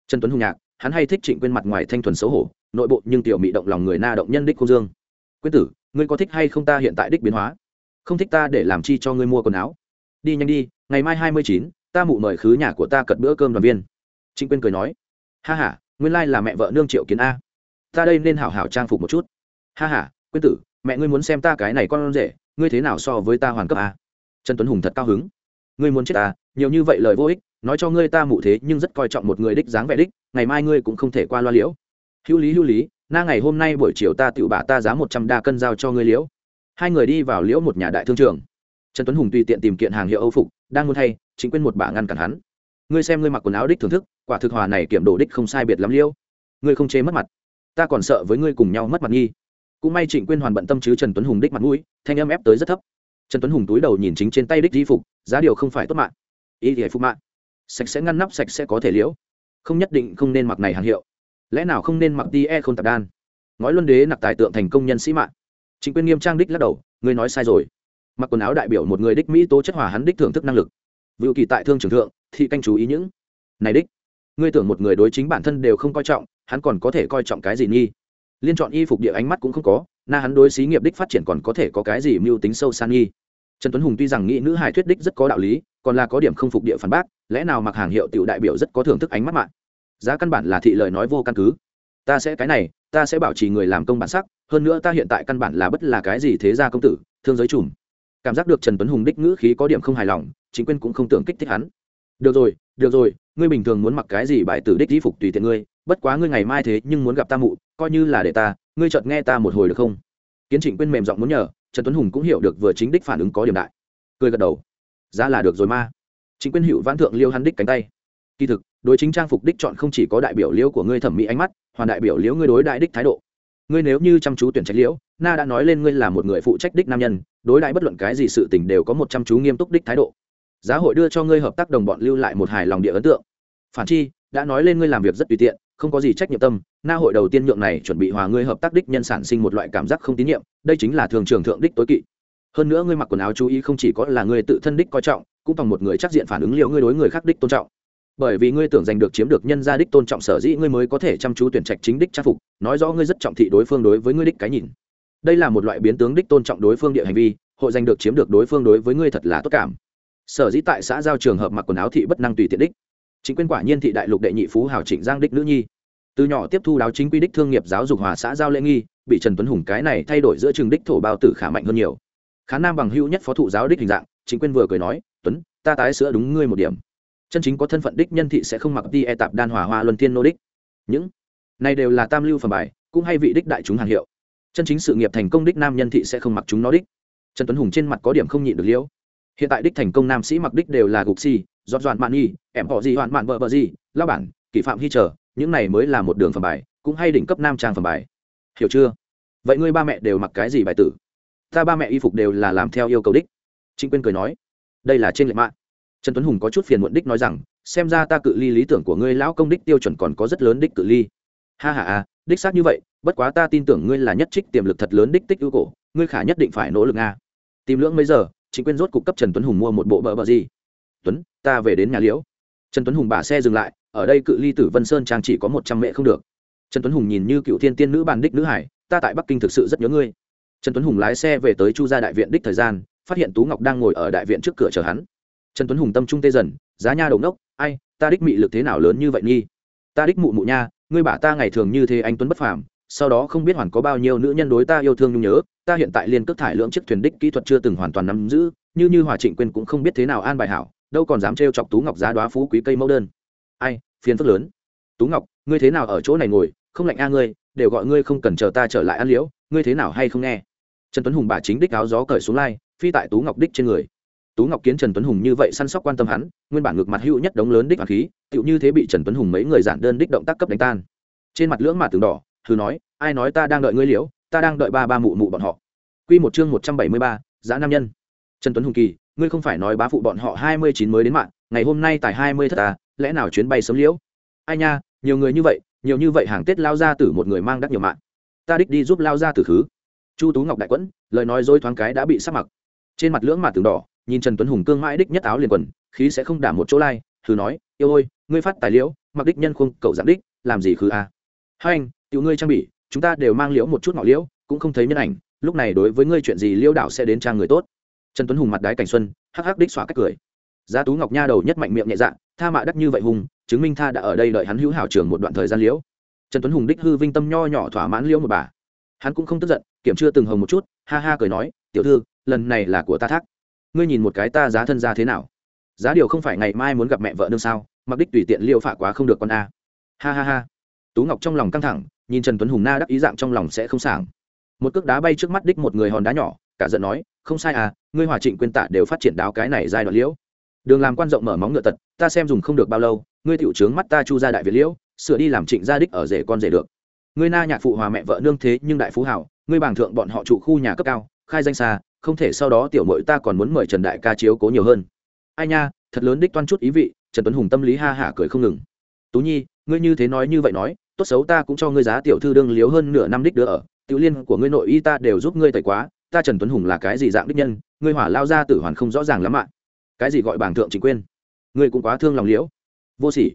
Trần tuấn hùng nhạc, hắn hay thích trịnh quên mặt ngoài thanh thuần xấu hổ, nội bộ nhưng tiểu mị động lòng người na động nhân đích không dương. Quyết tử, ngươi có thích hay không ta hiện tại đích biến hóa? Không thích ta để làm chi cho ngươi mua quần áo. Đi nhanh đi, ngày mai hai mươi chín ta mụ mời khứ nhà của ta cật bữa cơm đoàn viên. Trịnh quyên cười nói, ha h a nguyên lai là mẹ vợ nương triệu kiến a. Ta đây nên hảo hảo trang phục một chút. Ha h a quyên tử, mẹ ngươi muốn xem ta cái này con rể, ngươi thế nào so với ta hoàn cấp a? Trần tuấn hùng thật cao hứng. Ngươi muốn chết ta nhiều như vậy lời vô ích, nói cho ngươi ta mụ thế nhưng rất coi trọng một người đích dáng vẻ đích, ngày mai ngươi cũng không thể qua loa liễu. Hữu lý hữu lý, na ngày hôm nay buổi chiều ta tự bả ta giá một trăm đa cân giao cho ngươi liễu. Hai người đi vào liễu một nhà đại thương trường trần tuấn hùng tùy tiện tìm kiện hàng hiệu âu phục, đang muốn thay, chính quyền một bà ngăn cản hắn. Ngươi xem ngươi mặc quần áo đích thưởng thức, quả thực hòa này kiểm đồ đích không sai biệt lắm liêu. ngươi không chế mất mặt. Ta còn sợ với ngươi cùng nhau mất mặt nghi. Cũng may trịnh quyên hoàn bận tâm chứ trần tuấn hùng đích mặt mũi, thanh âm ép tới rất thấp. Trần tuấn hùng túi đầu nhìn chính trên tay đích di phục, giá điều không phải tốt mạng. Ý thì phục mạng. Sạch sẽ ngăn nắp, sạch sẽ có thể liễu. Không nhất định không nên mặc này hàng hiệu. Lẽ nào không nên mặc ti e không tạp đan? Ngói luân đế nặc tài tượng thành công nhân sĩ mạng. Trịnh Quyên nghiêm trang đích lắc đầu, ngươi nói sai rồi mặc quần áo đại biểu một người đích mỹ tố chất hòa hắn đích thưởng thức năng lực. Vựu kỳ tại thương trường thượng thị canh chú ý những. Này đích, ngươi tưởng một người đối chính bản thân đều không coi trọng, hắn còn có thể coi trọng cái gì nghi? Liên chọn y phục địa ánh mắt cũng không có, na hắn đối xí nghiệp đích phát triển còn có thể có cái gì mưu tính sâu san nghi? Trần tuấn hùng tuy rằng nghĩ nữ hài thuyết đích rất có đạo lý, còn là có điểm không phục địa phản bác, lẽ nào mặc hàng hiệu tiểu đại biểu rất có thưởng thức ánh mắt mạng? Giá căn bản là thị lời nói vô căn cứ. Ta sẽ cái này, ta sẽ bảo trì người làm công bản sắc, hơn nữa ta hiện tại căn bản là bất là cái gì thế gia công tử, thương giới trùm cảm giác được trần tuấn hùng đích ngữ khí có điểm không hài lòng, chính quyền cũng không tưởng kích thích hắn. Được rồi được rồi, ngươi bình thường muốn mặc cái gì bài tử đích di phục tùy tiện ngươi, bất quá ngươi ngày mai thế nhưng muốn gặp ta mụ, coi như là để ta, ngươi chợt nghe ta một hồi được không? Kiến trịnh quyên mềm giọng muốn nhờ, trần tuấn hùng cũng hiểu được vừa chính đích phản ứng có điểm đại. Cười gật đầu. Giá là được rồi ma. Chính quyên hữu vãn thượng liêu hắn đích cánh tay. Kỳ thực, đối chính trang phục đích chọn không chỉ có đại biểu liễu của ngươi thẩm mỹ ánh mắt, hoàn đại biểu liễu ngươi đối đại đích thái độ. Ngươi nếu như chăm chú tuyển trạch liễu na đã nói lên ngươi là một người phụ trách đích nam nhân, đối đãi bất luận cái gì sự tình đều có một chăm chú nghiêm túc đích thái độ. Giá hội đưa cho ngươi hợp tác đồng bọn lưu lại một hài lòng địa ấn tượng. Phản chi, đã nói lên ngươi làm việc rất tùy tiện, không có gì trách nhiệm tâm. Na hội đầu tiên nhượng này chuẩn bị hòa ngươi hợp tác đích nhân sản sinh một loại cảm giác không tín nhiệm, đây chính là thường trường thượng đích tối kỵ. Hơn nữa ngươi mặc quần áo chú ý không chỉ có là ngươi tự thân đích coi trọng, cũng bằng một người chắc diện phản ứng liệu ngươi đối người khác đích tôn trọng. Bởi vì ngươi tưởng giành được chiếm được nhân gia đích tôn trọng sở dĩ ngươi mới có thể chăm chú tuyển trạch chính đích trang phục, nói rõ ngươi rất trọng thị đối phương đối với ngươi đích cái nhìn đây là một loại biến tướng đích tôn trọng đối phương địa hành vi, hội giành được chiếm được đối phương đối với ngươi thật là tốt cảm. Sở dĩ tại xã giao trường hợp mặc quần áo thị bất năng tùy tiện đích. Chính quyền quả nhiên thị đại lục đệ nhị phú hào trịnh giang đích nữ nhi. Từ nhỏ tiếp thu đáo chính quy đích thương nghiệp giáo dục hòa xã giao lễ nghi, bị trần tuấn hùng cái này thay đổi giữa trường đích thổ bao tử khả mạnh hơn nhiều. Khá nam bằng hữu nhất phó thụ giáo đích hình dạng, chính quyền vừa cười nói, tuấn, ta tái sữa đúng ngươi một điểm. Chân chính có thân phận đích nhân thị sẽ không mặc đi e tạp đan hòa hoa luân thiên nô đích. Những này đều là tam lưu phẩm bài, cũng hay vị đích đại chúng hàng hiệu chân chính sự nghiệp thành công đích nam nhân thị sẽ không mặc chúng nó đích. Trần tuấn hùng trên mặt có điểm không nhịn được liễu. Hiện tại đích thành công nam sĩ mặc đích đều là gục xì dọn dọn mạn nhi, em họ gì, hoạn mạn vợ vợ gì, lao bản, kỷ phạm hy chờ những này mới là một đường phẩm bài, cũng hay đỉnh cấp nam trang phẩm bài. Hiểu chưa? Vậy ngươi ba mẹ đều mặc cái gì bài tử? Ta ba mẹ y phục đều là làm theo yêu cầu đích. Trịnh quyên cười nói, đây là trên lệ mạng trần tuấn hùng có chút phiền muộn đích nói rằng, xem ra ta cự ly lý tưởng của ngươi lão công đích tiêu chuẩn còn có rất lớn đích cự ly. Ha ha à đích xác như vậy bất quá ta tin tưởng ngươi là nhất trích tiềm lực thật lớn đích tích ưu cổ, ngươi khả nhất định phải nỗ lực nga tìm lưỡng mấy giờ chính quyền rốt cục cấp trần tuấn hùng mua một bộ bờ bờ gì? Tuấn, ta về đến nhà liễu. Trần tuấn hùng bà xe dừng lại, ở đây cự ly tử vân sơn trang chỉ có một trăm mẹ không được. Trần tuấn hùng nhìn như cựu thiên tiên nữ bàn đích nữ hải, ta tại bắc kinh thực sự rất nhớ ngươi. Trần tuấn hùng lái xe về tới chu gia đại viện đích thời gian, phát hiện tú ngọc đang ngồi ở đại viện trước cửa chờ hắn. Trần tuấn hùng tâm trung tê dần, giá nha đầu nốc ai, ta đích mị lực thế nào lớn như vậy nghi? Ta đích mụ mụ nha, ngươi bả ta ngày thường như thế anh tuấn bất phàm sau đó không biết hoàn có bao nhiêu nữ nhân đối ta yêu thương nhung nhớ, ta hiện tại liên cước thải lượng chiếc thuyền đích kỹ thuật chưa từng hoàn toàn nắm giữ, như như hòa trịnh quyên cũng không biết thế nào an bài hảo, đâu còn dám trêu chọc tú ngọc giá đoá phú quý cây mẫu đơn. Ai, phiền phức lớn. Tú ngọc, ngươi thế nào ở chỗ này ngồi, không lạnh a ngươi, đều gọi ngươi không cần chờ ta trở lại ăn liễu, ngươi thế nào hay không nghe? Trần tuấn hùng bà chính đích áo gió cởi xuống lai, phi tại tú ngọc đích trên người. Tú ngọc kiến trần tuấn hùng như vậy săn sóc quan tâm hắn, nguyên bản ngược mặt hữu nhất đống lớn đích hoàng khí, tựu như thế bị trần tuấn hùng mấy người giản đơn đích động tác cấp đánh tan. Trên mặt lưỡng mà tường đỏ thư nói, ai nói ta đang đợi ngươi liễu, ta đang đợi ba ba mụ mụ bọn họ. Q một chương một trăm bảy mươi ba, giã nam nhân. Trần tuấn hùng kỳ, ngươi không phải nói bá phụ bọn họ hai mươi chín mới đến mạng, ngày hôm nay tại hai mươi thất ta, lẽ nào chuyến bay sớm liễu? Ai nha, nhiều người như vậy, nhiều như vậy hàng tết lao ra tử một người mang đắc nhiều mạng. Ta đích đi giúp lao ra tử khứ. Chu tú ngọc đại quẫn, lời nói dối thoáng cái đã bị sắc mặc. Trên mặt lưỡng mặt tường đỏ, nhìn trần tuấn hùng cương mãi đích nhất áo liền quần, khí sẽ không đảm một chỗ lai thử nói, yêu ôi ngươi phát tài liễu, mặc đích nhân khung cậu giảm đích, làm gì khứ a? À? hai anh tiểu ngươi trang bị, chúng ta đều mang liễu một chút ngọ liễu, cũng không thấy nhân ảnh, lúc này đối với ngươi chuyện gì liễu đạo sẽ đến trang người tốt. Trần tuấn hùng mặt đái cảnh xuân, hắc hắc đích xóa cách cười. Giá tú ngọc nha đầu nhất mạnh miệng nhẹ dạ tha mạ đắc như vậy hùng, chứng minh tha đã ở đây đợi hắn hữu hảo trường một đoạn thời gian liễu. Trần tuấn hùng đích hư vinh tâm nho nhỏ thỏa mãn liễu một bà. Hắn cũng không tức giận, kiểm chưa từng hồng một chút, ha ha cười nói, tiểu thư, lần này là của ta thác. Ngươi nhìn một cái ta giá thân ra thế nào? Giá điều không phải ngày mai muốn gặp mẹ vợ nương sao, mặc đích tùy tiện liêu phả quá không được con a. Ha ha ha. Tú ngọc trong lòng căng thẳng nhìn trần tuấn hùng na đắc ý dạng trong lòng sẽ không sảng. một cước đá bay trước mắt đích một người hòn đá nhỏ, cả giận nói, không sai à ngươi hòa trịnh quyên tạ đều phát triển đáo cái này giai đoạn liễu. Đường làm quan rộng mở móng ngựa tật, ta xem dùng không được bao lâu, ngươi tiểu trướng mắt ta chu ra đại việt liễu, sửa đi làm trịnh gia đích ở rể con rể được. Ngươi na nhạc phụ hòa mẹ vợ nương thế nhưng đại phú hảo, ngươi bảng thượng bọn họ trụ khu nhà cấp cao, khai danh xa, không thể sau đó tiểu mội ta còn muốn mời trần đại ca chiếu cố nhiều hơn. Ai nha, thật lớn đích toan chút ý vị, trần tuấn hùng tâm lý ha hả cười không ngừng. Tú nhi, ngươi như thế nói như vậy nói tốt xấu ta cũng cho ngươi giá tiểu thư đương liếu hơn nửa năm đích đứa ở, tiểu liên của ngươi nội y ta đều giúp ngươi tẩy quá, ta trần tuấn hùng là cái gì dạng đích nhân, ngươi hỏa lao ra tử hoàn không rõ ràng lắm ạ. Cái gì gọi bảng thượng chính quyền ngươi cũng quá thương lòng liễu. Vô sỉ.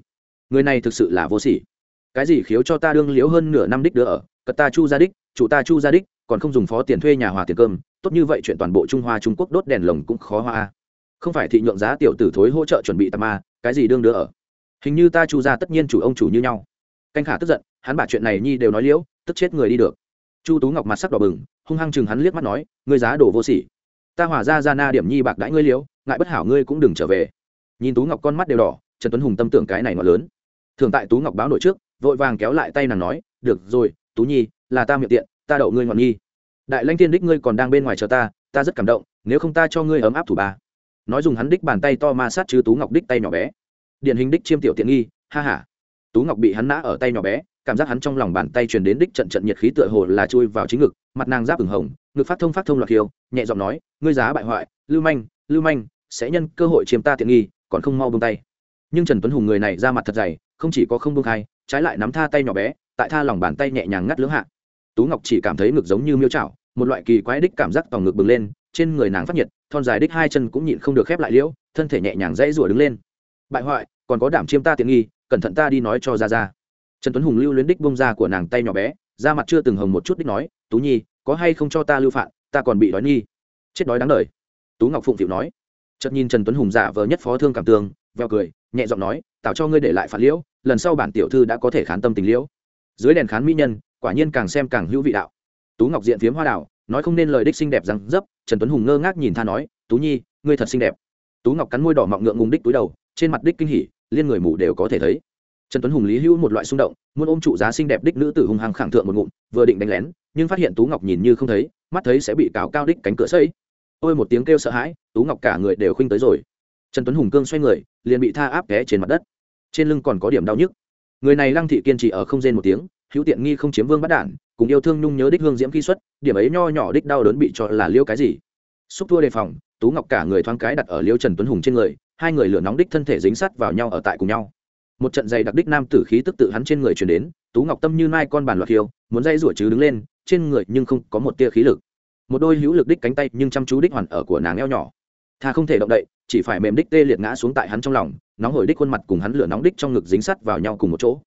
Người này thực sự là vô sỉ. Cái gì khiếu cho ta đương liếu hơn nửa năm đích đứa ở cất ta chu gia đích, chủ ta chu gia đích, còn không dùng phó tiền thuê nhà hòa tiền cơm, tốt như vậy chuyện toàn bộ trung hoa trung quốc đốt đèn lồng cũng khó hoa. Không phải thị nhượng giá tiểu tử thối hỗ trợ chuẩn bị tà ma, cái gì đương đứa ở? Hình như ta chu ra tất nhiên chủ ông chủ như nhau canh khả tức giận, hắn bà chuyện này nhi đều nói liễu, tức chết người đi được. Chu tú ngọc mặt sắc đỏ bừng, hung hăng chừng hắn liếc mắt nói, ngươi giá đổ vô sỉ. Ta hỏa ra ra na điểm nhi bạc đãi ngươi liễu, ngại bất hảo ngươi cũng đừng trở về. Nhìn tú ngọc con mắt đều đỏ, trần tuấn hùng tâm tưởng cái này ngọt lớn. Thường tại tú ngọc báo nội trước, vội vàng kéo lại tay nàng nói, được rồi, tú nhi, là ta miệng tiện, ta đậu ngươi ngọn nhi. Đại lanh thiên đích ngươi còn đang bên ngoài chờ ta ta rất cảm động, nếu không ta cho ngươi ấm áp thủ ba. Nói dùng hắn đích bàn tay to ma sát chứ tú ngọc đích tay nhỏ bé. Điển hình đích chiêm tiểu tiện nghi, ha ha tú ngọc bị hắn nã ở tay nhỏ bé, cảm giác hắn trong lòng bàn tay truyền đến đích trận trận nhiệt khí tựa hồ là chui vào chính ngực, mặt nàng giáp ửng hồng, ngực phát thông phát thông loạt khiêu, nhẹ giọng nói, ngươi giá bại hoại, lưu manh lưu manh, sẽ nhân cơ hội chiếm ta tiện nghi, còn không mau buông tay. Nhưng trần tuấn hùng người này ra mặt thật dày, không chỉ có không buông khai trái lại nắm tha tay nhỏ bé, tại tha lòng bàn tay nhẹ nhàng ngắt lưỡng hạ. Tú ngọc chỉ cảm thấy ngực giống như miêu chảo, một loại kỳ quái đích cảm giác tòng ngực bừng lên, trên người nàng phát nhiệt, thon dài đích hai chân cũng nhịn không được khép lại liễu, thân thể nhẹ nhàng dãy rủa đứng lên. Bại hoại, còn có đảm chiêm ta tiện nghi cẩn thận ta đi nói cho ra ra trần tuấn hùng lưu luyến đích bông ra của nàng tay nhỏ bé da mặt chưa từng hồng một chút đích nói tú nhi có hay không cho ta lưu phạm ta còn bị đói nghi. Chết đói đáng đời. Tú ngọc phụng phịu nói. Chợt nhìn trần tuấn hùng giả vờ nhất phó thương cảm tường, veo cười nhẹ giọng nói tạo cho ngươi để lại phản liễu lần sau bản tiểu thư đã có thể khán tâm tình liễu. Dưới đèn khán mỹ nhân quả nhiên càng xem càng hữu vị đạo. Tú ngọc diện phiếm hoa đảo nói không nên lời đích xinh đẹp rằng dấp trần tuấn hùng ngơ ngác nhìn tha nói tú nhi ngươi thật xinh đẹp. Tú ngọc cắn môi đỏ mọng ngượng ngùng đích túi đầu trên mặt đích kinh hỉ liên người mù đều có thể thấy. Trần tuấn hùng, lý hữu một loại xung động, muốn ôm trụ giá xinh đẹp đích nữ tử hùng hăng khẳng thượng một ngụm, vừa định đánh lén, nhưng phát hiện tú ngọc nhìn như không thấy, mắt thấy sẽ bị cào cao đích cánh cửa xây. Ôi một tiếng kêu sợ hãi, tú ngọc cả người đều khinh tới rồi. Trần tuấn hùng cương xoay người, liền bị tha áp té trên mặt đất. Trên lưng còn có điểm đau nhức. Người này lăng thị kiên trì ở không rên một tiếng, hữu tiện nghi không chiếm vương bắt đản cùng yêu thương nhung nhớ đích hương diễm khi xuất, điểm ấy nho nhỏ đích đau đớn bị cho là liêu cái gì. Xúc thua đề phòng tú ngọc cả người thoáng cái đặt ở liêu trần tuấn hùng trên người, hai người lửa nóng đích thân thể dính sát vào nhau ở tại cùng nhau. Một trận dày đặc đích nam tử khí tức tự hắn trên người truyền đến, tú ngọc tâm như mai con bàn loạt khiêu muốn dây rủa chứ đứng lên, trên người nhưng không có một tia khí lực. Một đôi hữu lực đích cánh tay nhưng chăm chú đích hoàn ở của nàng eo nhỏ. Tha không thể động đậy, chỉ phải mềm đích tê liệt ngã xuống tại hắn trong lòng, nóng hổi đích khuôn mặt cùng hắn lửa nóng đích trong ngực dính sắt vào nhau cùng một chỗ.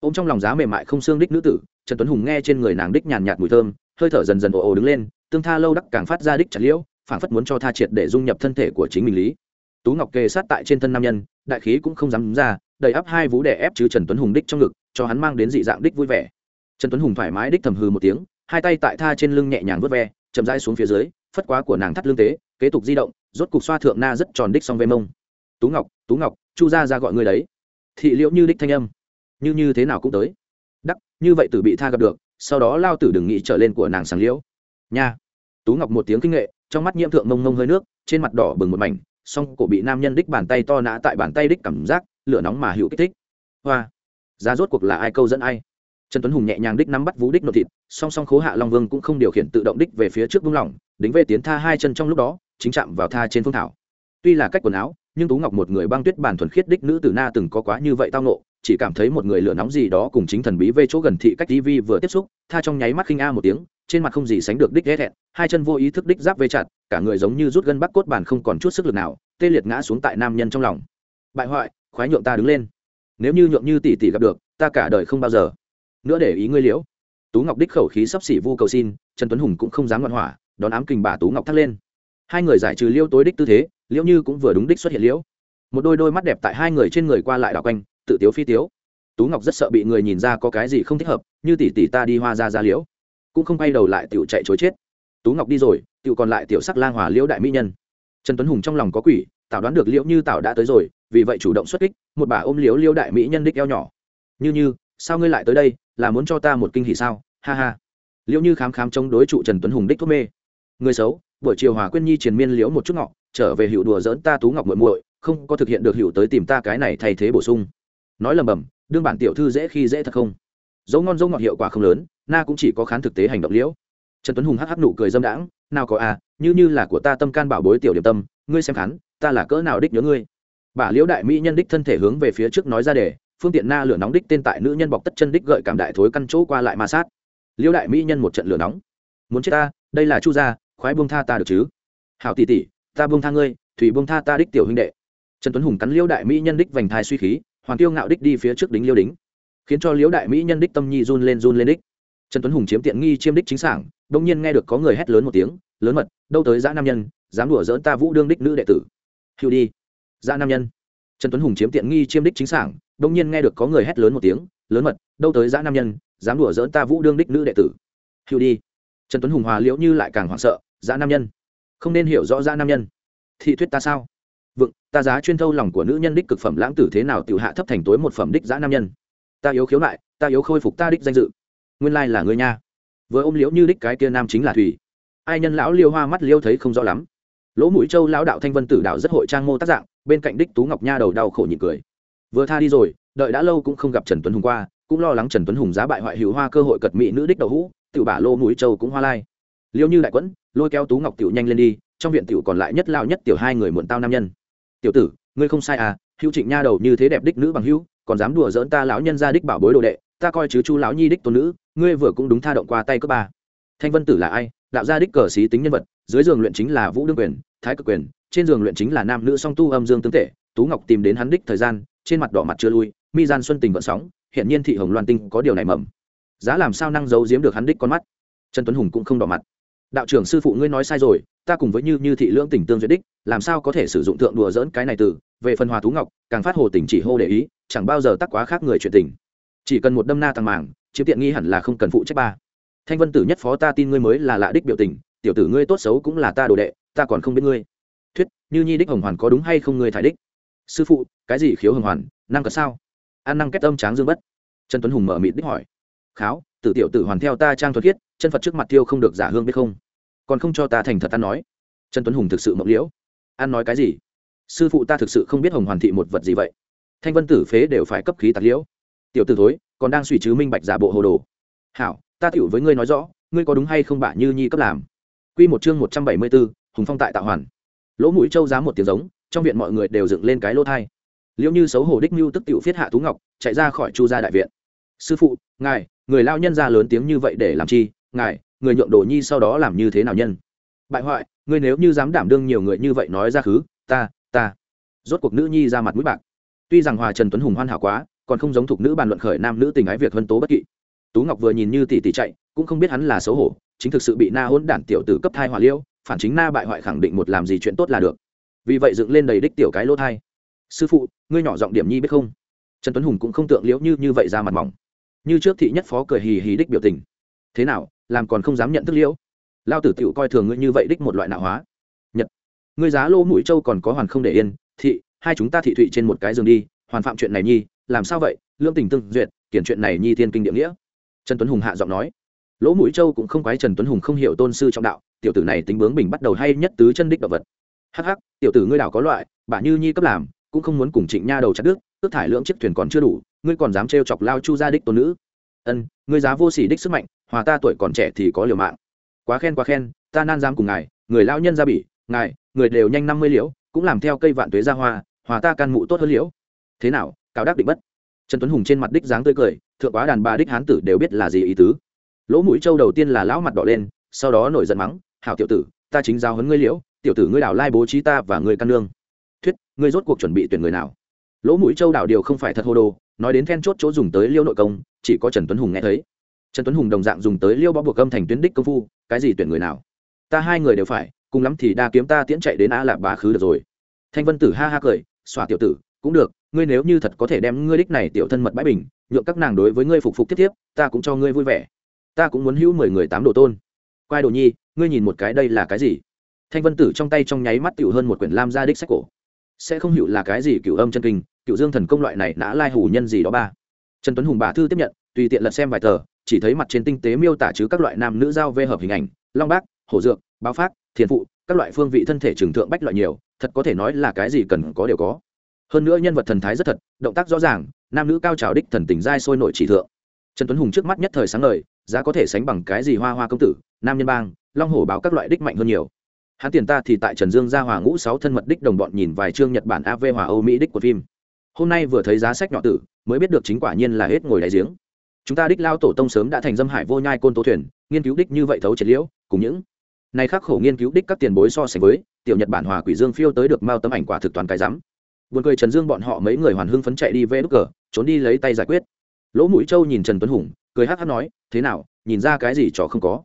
Ô m trong lòng giá mềm mại không xương đích nữ tử, trần tuấn hùng nghe trên người nàng đích nhàn nhạt mùi thơm, hơi thở dần dần ồ ồ đứng lên, tương tha lâu đắc càng phát ra đích chặt liễu phảng phất muốn cho tha triệt để dung nhập thân thể của chính mình lý. Tú ngọc kề sát tại trên thân nam nhân, đại khí cũng không dám ra, đầy áp hai vú đè ép chứ trần tuấn hùng đích trong ngực, cho hắn mang đến dị dạng đích vui vẻ. Trần tuấn hùng thoải mái đích thầm hư một tiếng, hai tay tại tha trên lưng nhẹ nhàng vớt ve, chậm rãi xuống phía dưới, phất quá của nàng thắt lưng tế, kế tục di động, rốt cục xoa thượng na rất tròn đích xong về mông. Tú ngọc tú ngọc, chu ra ra gọi người đấy. Thị liễu như đích thanh âm. Như như thế nào cũng tới. Đắc, như vậy tử bị tha gặp được, sau đó lao tử đừng nghĩ trở lên của nàng sàng liễu. Nha. Tú ngọc một tiếng kinh nghệ trong mắt nhiễm thượng mông mông hơi nước, trên mặt đỏ bừng một mảnh, song cổ bị nam nhân đích bàn tay to nã tại bàn tay đích cảm giác, lửa nóng mà hữu kích thích. Hoa, ra rốt cuộc là ai câu dẫn ai? Trần tuấn hùng nhẹ nhàng đích nắm bắt vú đích nội thịt, song song khố hạ long vương cũng không điều khiển tự động đích về phía trước vung lỏng đính về tiến tha hai chân trong lúc đó, chính chạm vào tha trên phương thảo. Tuy là cách quần áo nhưng tú ngọc một người băng tuyết bản thuần khiết đích nữ tử na từng có quá như vậy tao nộ chỉ cảm thấy một người lửa nóng gì đó cùng chính thần bí về chỗ gần thị cách tv vừa tiếp xúc, tha trong nháy mắt khinh a một tiếng, trên mặt không gì sánh được đích ghét hẹn hai chân vô ý thức đích giáp vê chặt, cả người giống như rút gân bắc cốt bản không còn chút sức lực nào, tê liệt ngã xuống tại nam nhân trong lòng. Bại hoại, khoái nhượng ta đứng lên. Nếu như nhượng như tỷ tỷ gặp được, ta cả đời không bao giờ. Nữa để ý ngươi liễu. Tú ngọc đích khẩu khí sắp xỉ vu cầu xin, trần tuấn hùng cũng không dám ngoan hỏa, đón ám kình bà tú ngọc thắt lên. Hai người giải trừ liêu tối đích tư thế liễu như cũng vừa đúng đích xuất hiện liễu. Một đôi đôi mắt đẹp tại hai người trên người qua lại đảo quanh, tự tiếu phi tiếu. Tú ngọc rất sợ bị người nhìn ra có cái gì không thích hợp, như tỷ tỷ ta đi hoa ra ra liễu. Cũng không quay đầu lại tiểu chạy chối chết. Tú ngọc đi rồi, tiểu còn lại tiểu sắc lang hòa liễu đại mỹ nhân. Trần tuấn hùng trong lòng có quỷ, tảo đoán được liễu như tảo đã tới rồi, vì vậy chủ động xuất kích, một bà ôm liễu liễu đại mỹ nhân đích eo nhỏ. Như như, sao ngươi lại tới đây, là muốn cho ta một kinh hỉ sao? Ha ha. Liễu như khám khám chống đối trụ trần tuấn hùng đích thuốc mê. Người xấu, buổi chiều hòa quyên nhi triền miên liễu một chút ngọ trở về hiệu đùa dỡn ta tú ngọc muội muội, không có thực hiện được hiệu tới tìm ta cái này thay thế bổ sung. Nói lầm bầm, đương bản tiểu thư dễ khi dễ thật không? Dấu ngon dấu ngọt hiệu quả không lớn, na cũng chỉ có khán thực tế hành động liễu. Trần tuấn hùng hắc hắc nụ cười dâm đãng, nào có à như như là của ta tâm can bảo bối tiểu điểm tâm, ngươi xem khán ta là cỡ nào đích nhớ ngươi? Bà liễu đại mỹ nhân đích thân thể hướng về phía trước nói ra để, phương tiện na lửa nóng đích tên tại nữ nhân bọc tất chân đích gợi cảm đại thối căn chỗ qua lại ma sát. Liễu đại mỹ nhân một trận lửa nóng. Muốn chết ta, đây là chu gia, khoái buông tha ta được chứ? Hảo tỷ tỷ ta buông tha ngươi, thủy buông tha ta đích tiểu huynh đệ. Trần tuấn hùng cắn liễu đại mỹ nhân đích vành thai suy khí, hoàng tiêu ngạo đích đi phía trước đính liêu đính. Khiến cho liễu đại mỹ nhân đích tâm nhi run lên run lên đích. Trần tuấn hùng chiếm tiện nghi chiêm đích chính sảng đông nhiên nghe được có người hét lớn một tiếng, lớn mật, đâu tới giã nam nhân, dám đùa dỡn ta vũ đương đích nữ đệ tử. Hiu đi giã nam nhân. Trần tuấn hùng chiếm tiện nghi chiêm đích chính sảng đông nhiên nghe được có người hét lớn một tiếng, lớn mật, đâu tới giã nam nhân, dám đùa dỡn ta vũ đương đích nữ đệ tử. Hiu đi. Trần tuấn hùng hòa liễu như lại càng hoảng sợ giã nam nhân không nên hiểu rõ ra nam nhân. Thị thuyết ta sao? Vựng ta giá chuyên thâu lòng của nữ nhân đích cực phẩm lãng tử thế nào tự hạ thấp thành tối một phẩm đích giã nam nhân? Ta yếu khiếu lại ta yếu khôi phục ta đích danh dự. Nguyên lai là người nha. Vừa ôm liễu như đích cái kia nam chính là thủy. Ai nhân lão liêu hoa mắt liêu thấy không rõ lắm. Lỗ mũi châu lão đạo thanh vân tử đạo rất hội trang mô tác dạng, bên cạnh đích tú ngọc nha đầu đau khổ nhịn cười. Vừa tha đi rồi, đợi đã lâu cũng không gặp trần tuấn hùng qua, cũng lo lắng trần tuấn hùng giá bại hoại hữu hoa cơ hội cật mỹ nữ đích đầu hũ tự bả lô mũi châu cũng hoa lai liêu như đại quẫn, lôi kéo tú ngọc tiểu nhanh lên đi, trong viện tiểu còn lại nhất lao nhất tiểu hai người muộn tao nam nhân. Tiểu tử, ngươi không sai à hữu trịnh nha đầu như thế đẹp đích nữ bằng hữu, còn dám đùa dỡn ta lão nhân ra đích bảo bối đồ đệ, ta coi chứ chu lão nhi đích tôn nữ, ngươi vừa cũng đúng tha động qua tay cấp ba. Thanh vân tử là ai? Đạo gia đích cờ xí tính nhân vật, dưới giường luyện chính là vũ đương quyền, thái cực quyền, trên giường luyện chính là nam nữ song tu âm dương tương tệ, tú ngọc tìm đến hắn đích thời gian, trên mặt đỏ mặt chưa lui, mi gian xuân tình vận sóng, hiện nhiên thị hồng loan tinh có điều này mầm. Giá làm sao năng giấu giếm được hắn đích con mắt? Trần tuấn hùng cũng không đỏ mặt đạo trưởng sư phụ ngươi nói sai rồi, ta cùng với như như thị lưỡng tình tương duyệt đích, làm sao có thể sử dụng thượng đùa dỡn cái này từ, về phần hòa thú ngọc, càng phát hồ tình chỉ hô để ý, chẳng bao giờ tắc quá khác người chuyện tình. Chỉ cần một đâm na tăng màng, chiếm tiện nghi hẳn là không cần phụ trách ba. Thanh vân tử nhất phó ta tin ngươi mới là lạ đích biểu tình, tiểu tử ngươi tốt xấu cũng là ta đồ đệ, ta còn không biết ngươi. Thuyết, như nhi đích hồng hoàn có đúng hay không ngươi thải đích? Sư phụ, cái gì khiếu hồng hoàn, năng cật sao? An năng kết âm tráng dương bất. Trần tuấn hùng mở mịt đích hỏi. Kháo, tử tiểu tử hoàn theo ta trang thuật khiết chân phật trước mặt tiêu không được giả hương biết không? Còn không cho ta thành thật ta nói. Trần tuấn hùng thực sự mộng liễu. An nói cái gì? Sư phụ ta thực sự không biết hồng hoàn thị một vật gì vậy. Thanh vân tử phế đều phải cấp khí tạt liễu. Tiểu t ử thối, còn đang suy chứ minh bạch giả bộ hồ đồ. Hảo, ta tiểu với ngươi nói rõ, ngươi có đúng hay không bả như nhi cấp làm? Q một chương một trăm bảy mươi b ố hùng phong tại tạo hoàn. Lỗ mũi trâu giá một tiếng giống, trong viện mọi người đều dựng lên cái lỗ thai. Liễu như xấu hổ đích mưu tức tiểu phiết hạ tú ngọc, chạy ra khỏi chu gia đại viện. Sư phụ, ngài, người lao nhân ra lớn tiếng như vậy để làm chi? Ngài, người nhượng đồ nhi sau đó làm như thế nào nhân? Bại hoại, ngươi nếu như dám đảm đương nhiều người như vậy nói ra khứ, ta ta. Rốt cuộc nữ nhi ra mặt mũi bạc. Tuy rằng hòa trần tuấn hùng hoan hảo quá, còn không giống thuộc nữ bàn luận khởi nam nữ tình ái việc vân tố bất kỵ. Tú ngọc vừa nhìn như tỷ tỷ chạy, cũng không biết hắn là xấu hổ, chính thực sự bị na hôn đản tiểu tử cấp thai hòa liêu, phản chính na bại hoại khẳng định một làm gì chuyện tốt là được. Vì vậy dựng lên đầy đích tiểu cái lỗ thai. Sư phụ, ngươi nhỏ giọng điểm nhi biết không? Trần tuấn hùng cũng không tượng liễu như như vậy ra mặt mỏng. Như trước thị nhất phó cười hì hì đích biểu tình. Thế nào làm còn không dám nhận thức liễu. Lao tử tựu coi thường ngươi như vậy đích một loại nạo hóa. Nhật, ngươi giá lô mũi châu còn có hoàn không để yên, thị, hai chúng ta thị thụy trên một cái giường đi, hoàn phạm chuyện này nhi, làm sao vậy? Lương tình tương, duyệt kiển chuyện này nhi thiên kinh địa nghĩa. Trần tuấn hùng hạ giọng nói. Lỗ mũi châu cũng không quái trần tuấn hùng không hiểu tôn sư trọng đạo, tiểu tử này tính bướng bình bắt đầu hay nhất tứ chân đích đạo vật. Hắc hắc, tiểu tử ngươi đảo có loại, bà như nhi cấp làm, cũng không muốn cùng trịnh nha đầu chặt đức tước thải lượng chiếc thuyền còn chưa đủ, ngươi còn dám trêu chọc lao chu gia đích tôn nữ. Ân, ngươi giá vô sỉ đích sức mạnh hòa ta tuổi còn trẻ thì có liều mạng. Quá khen quá khen, ta nan dám cùng ngài, người lao nhân ra bỉ, ngài, người đều nhanh năm mươi liễu, cũng làm theo cây vạn tuế ra hoa, hòa ta can mụ tốt hơn liễu. Thế nào cao đắc định bất? Trần tuấn hùng trên mặt đích dáng tươi cười, thượng quá đàn bà đích hán tử đều biết là gì ý tứ. Lỗ mũi châu đầu tiên là lão mặt đỏ lên, sau đó nổi giận mắng, hảo tiểu tử, ta chính giao hấn ngươi liễu, tiểu tử ngươi đảo lai bố trí ta và ngươi căn nương. Thuyết, ngươi rốt cuộc chuẩn bị tuyển người nào? Lỗ mũi châu đảo điều không phải thật hô đồ, nói đến then chốt chỗ dùng tới liêu nội công, chỉ có trần tuấn hùng nghe thấy trần tuấn hùng đồng dạng dùng tới liêu bó buộc âm thành tuyến đích công phu, cái gì tuyển người nào? Ta hai người đều phải, cùng lắm thì đa kiếm ta tiễn chạy đến a lạp bá khứ được rồi. Thanh vân tử ha ha cười, xòa tiểu tử, cũng được, ngươi nếu như thật có thể đem ngươi đích này tiểu thân mật bãi bình, nhượng các nàng đối với ngươi phục phục tiếp tiếp, ta cũng cho ngươi vui vẻ. Ta cũng muốn hữu mười người tám đồ tôn. Quai đồ nhi, ngươi nhìn một cái đây là cái gì? Thanh vân tử trong tay trong nháy mắt tiểu hơn một quyển lam gia đích sách cổ. Sẽ không hiểu là cái gì cựu âm chân kinh cựu dương thần công loại này nã lai hủ nhân gì đó ba. Trần tuấn hùng bà thư tiếp nhận, tùy tiện lật xem vài tờ chỉ thấy mặt trên tinh tế miêu tả chứ các loại nam nữ giao vê hợp hình ảnh, long bác, hổ dược, báo phát thiền phụ, các loại phương vị thân thể trừng thượng bách loại nhiều, thật có thể nói là cái gì cần có đều có. Hơn nữa nhân vật thần thái rất thật, động tác rõ ràng, nam nữ cao trào đích thần tình dai sôi nổi chỉ thượng. Trần tuấn hùng trước mắt nhất thời sáng ngời, giá có thể sánh bằng cái gì hoa hoa công tử, nam nhân bang, long hổ báo các loại đích mạnh hơn nhiều. Hắn tiền ta thì tại trần dương gia hòa ngũ sáu thân mật đích đồng bọn nhìn vài chương nhật bản av hòa âu mỹ đích của phim. Hôm nay vừa thấy giá sách nhỏ tử, mới biết được chính quả nhiên là hết ngồi đáy giếng chúng ta đích lao tổ tông sớm đã thành dâm hải vô nhai côn tố thuyền, nghiên cứu đích như vậy thấu triệt liễu, cùng những này khắc khổ nghiên cứu đích các tiền bối so sánh với, tiểu nhật bản hòa quỷ dương phiêu tới được mao tấm ảnh quả thực toàn cái rắm. Buồn cười trần dương bọn họ mấy người hoàn hưng phấn chạy đi về đúc cờ, trốn đi lấy tay giải quyết. Lỗ mũi châu nhìn trần tuấn hùng, cười hát hát nói, thế nào, nhìn ra cái gì trò không có?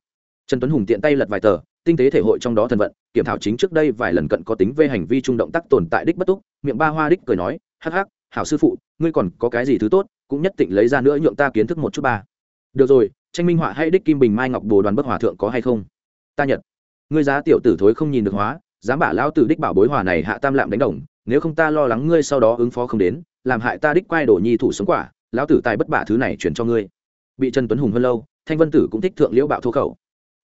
Trần tuấn hùng tiện tay lật vài tờ, tinh tế thể hội trong đó thần vận, kiểm thảo chính trước đây vài lần cận có tính về hành vi trung động tác tồn tại đích bất túc, miệng ba hoa đích cười nói, hắc hắc, hảo sư phụ, ngươi còn có cái gì thứ tốt cũng nhất định lấy ra nữa nhượng ta kiến thức một chút ba. Được rồi, tranh minh họa hay đích kim bình mai ngọc bồ đoàn bất hòa thượng có hay không? Ta nhật ngươi giá tiểu tử thối không nhìn được hóa, dám bả lão tử đích bảo bối hòa này hạ tam lạm đánh đồng, nếu không ta lo lắng ngươi sau đó ứng phó không đến, làm hại ta đích quay đổ nhi thủ sống quả, lão tử tài bất bả thứ này chuyển cho ngươi. Bị trần tuấn hùng hơn lâu, thanh vân tử cũng thích thượng liễu bạo thô khẩu.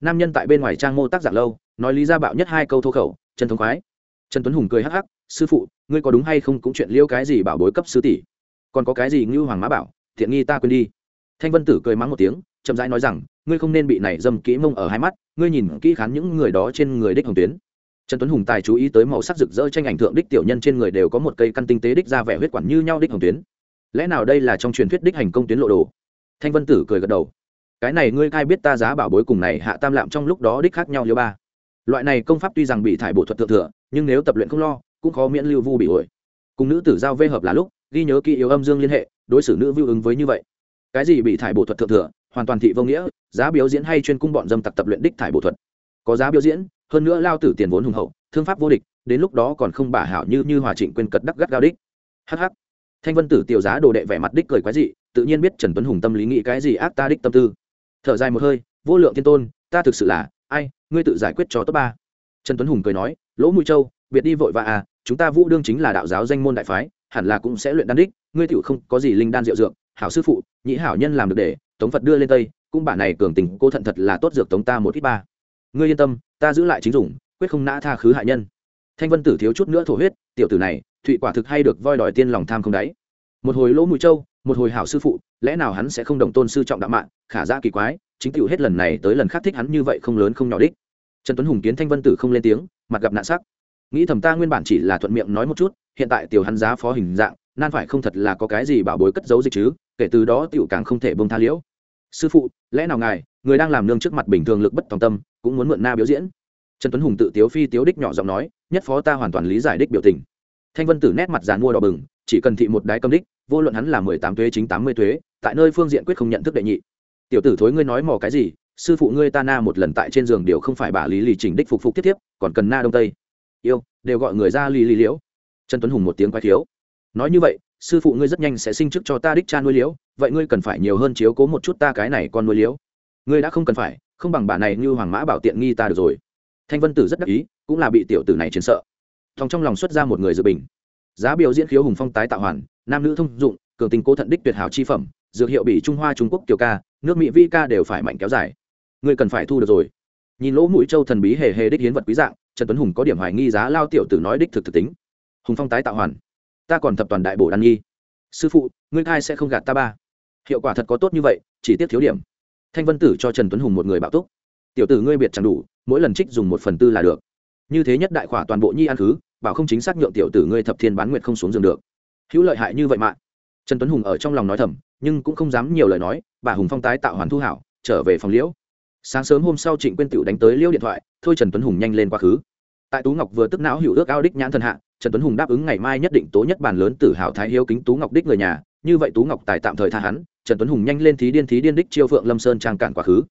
Nam nhân tại bên ngoài trang mô tác giả lâu, nói lý ra bạo nhất hai câu thô khẩu, trần thống khoái. Trần tuấn hùng cười hắc hắc, sư phụ, ngươi có đúng hay không cũng chuyện liễu cái gì bảo bối cấp sư tỷ? Còn có cái gì ngưu hoàng mã bảo, thiện nghi ta quên đi. Thanh vân tử cười mắng một tiếng, chậm rãi nói rằng, ngươi không nên bị này dâm kỹ mông ở hai mắt, ngươi nhìn kỹ khán những người đó trên người đích hồng tuyến. Trần tuấn hùng tài chú ý tới màu sắc rực rỡ tranh ảnh thượng đích tiểu nhân trên người đều có một cây căn tinh tế đích ra vẻ huyết quản như nhau đích hồng tuyến. Lẽ nào đây là trong truyền thuyết đích hành công tuyến lộ đồ? Thanh vân tử cười gật đầu. Cái này ngươi ai biết ta giá bảo bối cùng này hạ tam lạm trong lúc đó đích khác nhau liêu ba. Loại này công pháp tuy rằng bị thải bộ thuật thượng thừa, nhưng nếu tập luyện không lo, cũng khó miễn lưu vu bị ổi cùng nữ tử giao vê hợp là lúc ghi nhớ kỹ yếu âm dương liên hệ, đối xử nữ vưu ứng với như vậy. Cái gì bị thải bộ thuật thượng thừa, hoàn toàn thị vô nghĩa, giá biểu diễn hay chuyên cung bọn dâm tặc tập luyện đích thải bộ thuật. Có giá biểu diễn, hơn nữa lao tử tiền vốn hùng hậu, thương pháp vô địch, đến lúc đó còn không bả hảo như như hòa trịnh quên cật đắc gắt gao đích. Hh thanh vân tử tiểu giá đồ đệ vẻ mặt đích cười quái dị, tự nhiên biết trần tuấn hùng tâm lý nghĩ cái gì ác ta đích tâm tư. Thở dài một hơi, vô lượng thiên tôn, ta thực sự là, ai, ngươi tự giải quyết cho tốt ba. Trần tuấn hùng cười nói, lỗ mũi châu, biệt đi vội vã à chúng ta vũ đương chính là đạo giáo danh môn đại phái hẳn là cũng sẽ luyện đan đích, ngươi tiểu không có gì linh đan diệu dược, hảo sư phụ nhĩ hảo nhân làm được để, tống phật đưa lên tây, cũng bản này cường tình, cô thận thật là tốt dược tống ta một ít ba. Ngươi yên tâm, ta giữ lại chính dùng, quyết không nã tha khứ hại nhân. Thanh vân tử thiếu chút nữa thổ huyết, tiểu tử này, thụy quả thực hay được voi đòi tiên lòng tham không đáy. Một hồi lỗ mũi châu một hồi hảo sư phụ, lẽ nào hắn sẽ không đồng tôn sư trọng đạo mạng, khả ra kỳ quái, chính tiểu hết lần này tới lần khác thích hắn như vậy không lớn không nhỏ đích. Trần tuấn hùng kiến thanh vân tử không lên tiếng, mặt gặp nạn sắc nghĩ thầm ta nguyên bản chỉ là thuận miệng nói một chút, hiện tại tiểu hắn giá phó hình dạng, nan phải không thật là có cái gì bảo bối cất giấu dịch chứ, kể từ đó tiểu càng không thể bông tha liễu. Sư phụ, lẽ nào ngài, người đang làm nương trước mặt bình thường lực bất tòng tâm, cũng muốn mượn na biểu diễn? Trần tuấn hùng tự tiếu phi tiếu đích nhỏ giọng nói, nhất phó ta hoàn toàn lý giải đích biểu tình. Thanh vân tử nét mặt giàn mua đỏ bừng, chỉ cần thị một đái cầm đích, vô luận hắn là mười tám thuế, chính tám mươi thuế, tại nơi phương diện quyết không nhận thức đệ nhị. Tiểu tử thối ngươi nói mò cái gì, sư phụ ngươi ta na một lần tại trên giường điều không phải bà lý lì trình đích phục phục tiếp tiếp, còn cần na đông tây yêu, đều gọi người ra lì lì liễu. Trần tuấn hùng một tiếng quay thiếu. Nói như vậy, sư phụ ngươi rất nhanh sẽ sinh chức cho ta đích cha nuôi liễu, vậy ngươi cần phải nhiều hơn chiếu cố một chút ta cái này con nuôi liễu. Ngươi đã không cần phải, không bằng bà này như hoàng mã bảo tiện nghi ta được rồi. Thanh vân tử rất đắc ý, cũng là bị tiểu tử này chiến sợ. Thòng trong lòng xuất ra một người dự bình. Giá biểu diễn khiếu hùng phong tái tạo hoàn, nam nữ thông dụng, cường tình cố thận đích tuyệt hảo chi phẩm, dược hiệu bị trung hoa trung quốc kiều ca, nước mỹ vi ca đều phải mạnh kéo dài. Ngươi cần phải thu được rồi. Nhìn lỗ mũi châu thần bí hề hề đích hiến vật quý dạng trần tuấn hùng có điểm hoài nghi giá lao tiểu tử nói đích thực thực tính. Hùng phong tái tạo hoàn. Ta còn thập toàn đại bổ đan nhi. Sư phụ, ngươi khai sẽ không gạt ta ba. Hiệu quả thật có tốt như vậy, chỉ tiếc thiếu điểm. Thanh vân tử cho trần tuấn hùng một người bảo túc. Tiểu tử ngươi biệt chẳng đủ, mỗi lần trích dùng một phần tư là được. Như thế nhất đại khỏa toàn bộ nhi ăn khứ, bảo không chính xác nhượng tiểu tử ngươi thập thiên bán nguyện không xuống giường được. Hữu lợi hại như vậy mà. Trần tuấn hùng ở trong lòng nói thầm, nhưng cũng không dám nhiều lời nói, bà hùng phong tái tạo hoàn thu hảo, trở về phòng liễu sáng sớm hôm sau trịnh quyên tựu đánh tới liêu điện thoại, thôi trần tuấn hùng nhanh lên quá khứ. Tại tú ngọc vừa tức não hữu ước ao đích nhãn thân hạ, trần tuấn hùng đáp ứng ngày mai nhất định tố nhất bàn lớn tử hảo thái hiếu kính tú ngọc đích người nhà, như vậy tú ngọc tài tạm thời tha hắn, trần tuấn hùng nhanh lên thí điên thí điên đích chiêu phượng lâm sơn trang cản quá khứ.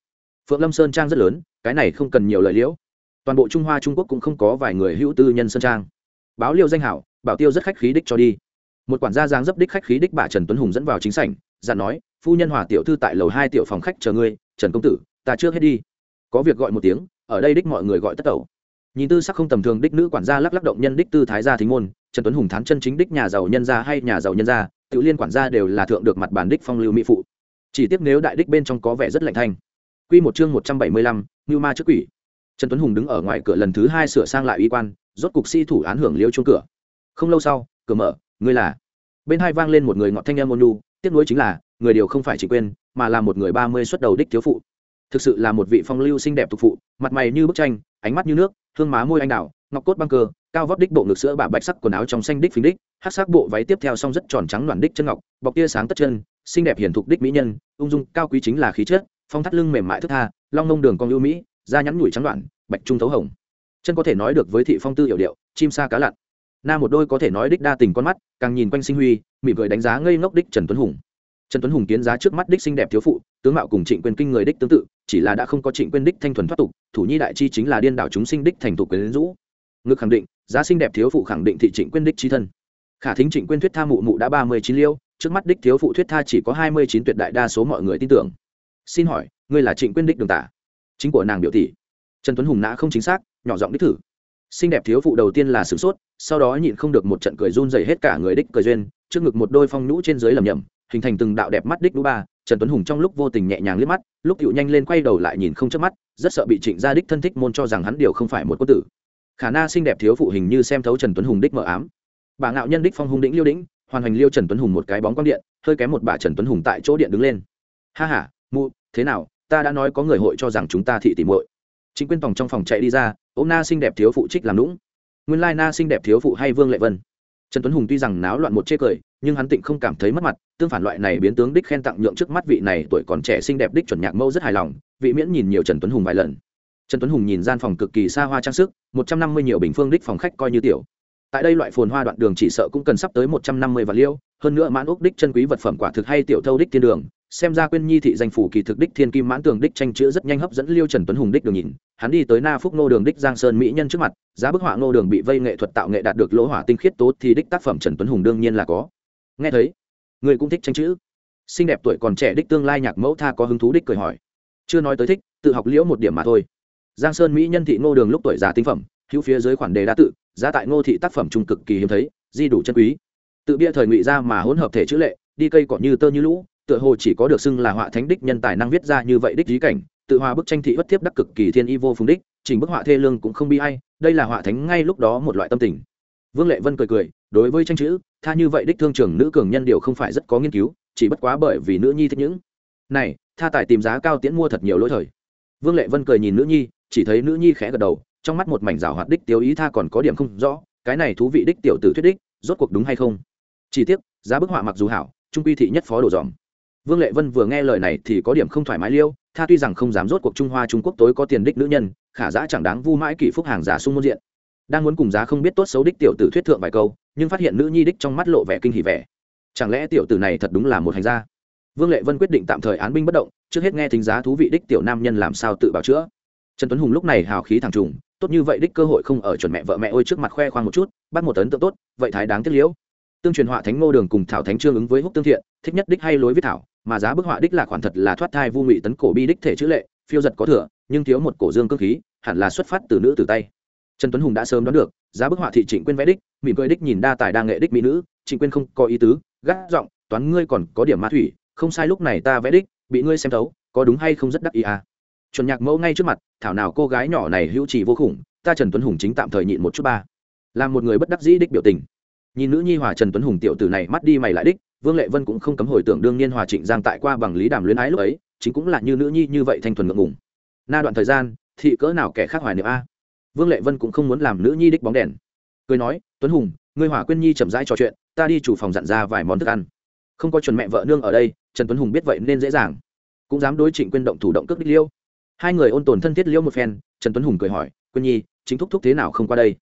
Phượng lâm sơn trang rất lớn, cái này không cần nhiều lời liễu. Toàn bộ trung hoa trung quốc cũng không có vài người hữu tư nhân sơn trang. Báo liêu danh hảo, bảo tiêu rất khách khí đích cho đi. Một quản gia giang dấp đích khách khí đích bà trần tuấn hùng dẫn vào chính sảnh, dặn nói, phu nhân hòa tiểu thư tại lầu hai tiểu phòng khách chờ ngươi, trần công tử ta trước hết đi. Có việc gọi một tiếng, ở đây đích mọi người gọi tất tẩu. Nhìn tư sắc không tầm thường đích nữ quản gia lắc lắc động nhân đích tư thái gia thính môn, trần tuấn hùng thán chân chính đích nhà giàu nhân gia hay nhà giàu nhân gia, tự liên quản gia đều là thượng được mặt bản đích phong lưu mỹ phụ. Chỉ tiếc nếu đại đích bên trong có vẻ rất lạnh thanh. Quy một chương một trăm bảy mươi lăm như ma trước quỷ. Trần tuấn hùng đứng ở ngoài cửa lần thứ hai sửa sang lại uy quan, rốt cục si thủ án hưởng liêu chuông cửa. Không lâu sau, cửa mở ngươi là. Bên hai vang lên một người ngọt thanh em ôn nhu, tiếc nuối chính là, người điều không phải chỉ quên, mà là một người ba mươi xuất đầu đích thiếu phụ thực sự là một vị phong lưu xinh đẹp tục phụ, mặt mày như bức tranh, ánh mắt như nước, hương má môi anh đào, ngọc cốt băng cơ, cao vóc đích bộ ngực sữa bả bạch sắc quần áo trong xanh đích phình đích hát sắc bộ váy tiếp theo song rất tròn trắng đoàn đích chân ngọc, bọc tia sáng tất chân, xinh đẹp hiển thục đích mỹ nhân, ung dung cao quý chính là khí chất, phong thắt lưng mềm mại thức tha, long nông đường con ưu mỹ, da nhắn nhủi trắng đoạn bạch trung thấu hồng. Chân có thể nói được với thị phong tư hiệu điệu, chim sa cá lặn. Na một đôi có thể nói đích đa tình con mắt, càng nhìn quanh sinh huy, mỉm cười đánh giá ngây ngốc đích trần tuấn hùng. Trần tuấn hùng kiến giá trước mắt đích xinh đẹp thiếu phụ, tướng mạo cùng trịnh quyền kinh người đích tương tự chỉ là đã không có trịnh quyên đích thanh thuần thoát tục, thủ nhi đại chi chính là điên đảo chúng sinh đích thành tục quyền rũ. Ngực khẳng định, giá sinh đẹp thiếu phụ khẳng định thị trịnh quyên đích chi thân. Khả thính trịnh quyên thuyết tha mụ mụ đã ba mươi chín liêu, trước mắt đích thiếu phụ thuyết tha chỉ có hai mươi chín tuyệt đại đa số mọi người tin tưởng. Xin hỏi, ngươi là trịnh quyên đích đường tả? Chính của nàng biểu tỷ. Trần tuấn hùng nã không chính xác, nhỏ giọng đích thử. Xinh đẹp thiếu phụ đầu tiên là sửng sốt, sau đó nhịn không được một trận cười run dày hết cả người đích cười duyên, trước ngực một đôi phong nhũ trên dưới lầm nhầm hình thành từng đạo đẹp mắt đích đũ ba trần tuấn hùng trong lúc vô tình nhẹ nhàng liếc mắt lúc cựu nhanh lên quay đầu lại nhìn không chớp mắt rất sợ bị trịnh gia đích thân thích môn cho rằng hắn điều không phải một quân tử. Khả na xinh đẹp thiếu phụ hình như xem thấu trần tuấn hùng đích mờ ám. Bà ngạo nhân đích phong hung đĩnh liêu đĩnh hoàn hành liêu trần tuấn hùng một cái bóng quang điện hơi kém một bà trần tuấn hùng tại chỗ điện đứng lên. Ha ha, mụ thế nào ta đã nói có người hội cho rằng chúng ta thị tỉ muội. Chính quyên tòng trong phòng chạy đi ra ôm na xinh đẹp thiếu phụ trích làm lũng nguyên lai na xinh đẹp thiếu phụ hay vương lệ vân. Trần tuấn hùng tuy rằng náo loạn một chê cười nhưng hắn tịnh không cảm thấy mất mặt, tương phản loại này biến tướng đích khen tặng nhượng trước mắt vị này tuổi còn trẻ xinh đẹp đích chuẩn nhạc mẫu rất hài lòng, vị miễn nhìn nhiều trần tuấn hùng vài lần. Trần tuấn hùng nhìn gian phòng cực kỳ xa hoa trang sức, một trăm năm mươi nhiều bình phương đích phòng khách coi như tiểu. Tại đây loại phồn hoa đoạn đường chỉ sợ cũng cần sắp tới một trăm năm mươi vạn liêu, hơn nữa mãn úc đích chân quý vật phẩm quả thực hay tiểu thâu đích thiên đường, xem ra quyên nhi thị danh phủ kỳ thực đích thiên kim mãn tường đích tranh chữ rất nhanh hấp dẫn liêu trần tuấn hùng đích đường nhìn, hắn đi tới na phúc nô đường đích giang sơn mỹ nhân trước mặt, giá bức họa nô đường bị vây nghệ thuật tạo nghệ đạt được lỗ hỏa tinh khiết tốt thì đích tác phẩm trần tuấn hùng đương nhiên là có nghe thấy. Người cũng thích tranh chữ. Xinh đẹp tuổi còn trẻ đích tương lai nhạc mẫu tha có hứng thú đích cười hỏi. Chưa nói tới thích, tự học liễu một điểm mà thôi. Giang sơn mỹ nhân thị ngô đường lúc tuổi già tinh phẩm, hữu phía dưới khoản đề đa tự, giá tại ngô thị tác phẩm trung cực kỳ hiếm thấy, di đủ chân quý. Tự bia thời ngụy ra mà hỗn hợp thể chữ lệ, đi cây cỏ như tơ như lũ, tựa hồ chỉ có được xưng là họa thánh đích nhân tài năng viết ra như vậy đích trí cảnh, tự hòa bức tranh thị bất thiếp đắc cực kỳ thiên y vô phùng đích chỉnh bức họa thê lương cũng không bi hay đây là họa thánh ngay lúc đó một loại tâm tình vương lệ vân cười cười, đối với tranh chữ, tha như vậy đích thương trưởng nữ cường nhân điều không phải rất có nghiên cứu, chỉ bất quá bởi vì nữ nhi thích những. Này, tha tài tìm giá cao tiễn mua thật nhiều lỗi thời. Vương lệ vân cười nhìn nữ nhi, chỉ thấy nữ nhi khẽ gật đầu, trong mắt một mảnh rào hoạt đích tiêu ý tha còn có điểm không rõ, cái này thú vị đích tiểu tử thuyết đích, rốt cuộc đúng hay không? Chỉ tiếc, giá bức họa mặc dù hảo, trung quy thị nhất phó đồ dòm. Vương lệ vân vừa nghe lời này thì có điểm không thoải mái liêu, tha tuy rằng không dám rốt cuộc trung hoa trung quốc tối có tiền đích nữ nhân, khả giã chẳng đáng vu mãi kỷ phúc hàng giả sung môn diện đang muốn cùng giá không biết tốt xấu đích tiểu tử thuyết thượng vài câu, nhưng phát hiện nữ nhi đích trong mắt lộ vẻ kinh hỉ vẻ. Chẳng lẽ tiểu tử này thật đúng là một hành gia? Vương lệ vân quyết định tạm thời án binh bất động, trước hết nghe thính giá thú vị đích tiểu nam nhân làm sao tự bảo chữa. Trần tuấn hùng lúc này hào khí thẳng trùng, tốt như vậy đích cơ hội không ở chuẩn mẹ vợ mẹ ôi trước mặt khoe khoang một chút, bắt một tấn tượng tốt, vậy thái đáng tiếc liễu. Tương truyền họa thánh ngô đường cùng thảo thánh trương ứng với húc tương thiện, thích nhất đích hay lối viết thảo, mà giá bức họa đích là khoản thật là thoát thai vu ngụy tấn cổ bi đích thể chữ lệ, phiêu giật có thừa, nhưng thiếu một cổ dương cơ khí, hẳn là xuất phát từ nữ từ tay trần tuấn hùng đã sớm đoán được, giá bức họa thị trịnh quyên vẽ đích, mỉm cười đích nhìn đa tài đa nghệ đích mỹ nữ, trịnh quyên không có ý tứ gác giọng, toán ngươi còn có điểm ma thủy, không sai lúc này ta vẽ đích, bị ngươi xem thấu, có đúng hay không rất đắc ý à? Chuẩn nhạc mẫu ngay trước mặt, thảo nào cô gái nhỏ này hữu trì vô khủng, ta trần tuấn hùng chính tạm thời nhịn một chút ba. Làm một người bất đắc dĩ đích biểu tình. Nhìn nữ nhi hòa trần tuấn hùng tiểu tử này mắt đi mày lại đích, vương lệ vân cũng không cấm hồi tưởng đương nhiên hòa trịnh giang tại qua bằng lý đàm luyến ái lúc ấy, chính cũng là như nữ nhi như vậy thanh thuần ngượng ngùng. Na đoạn thời gian, thị cỡ nào kẻ khác hoài niệm a? Vương lệ vân cũng không muốn làm nữ nhi đích bóng đèn. Cười nói, tuấn hùng, ngươi hỏa quyên nhi chậm rãi trò chuyện, ta đi chủ phòng dặn ra vài món thức ăn. Không có chuẩn mẹ vợ nương ở đây, trần tuấn hùng biết vậy nên dễ dàng. Cũng dám đối trịnh quyên động thủ động cước đích liêu. Hai người ôn tồn thân thiết liêu một phen, trần tuấn hùng cười hỏi, quyên nhi chính thúc thúc thế nào không qua đây?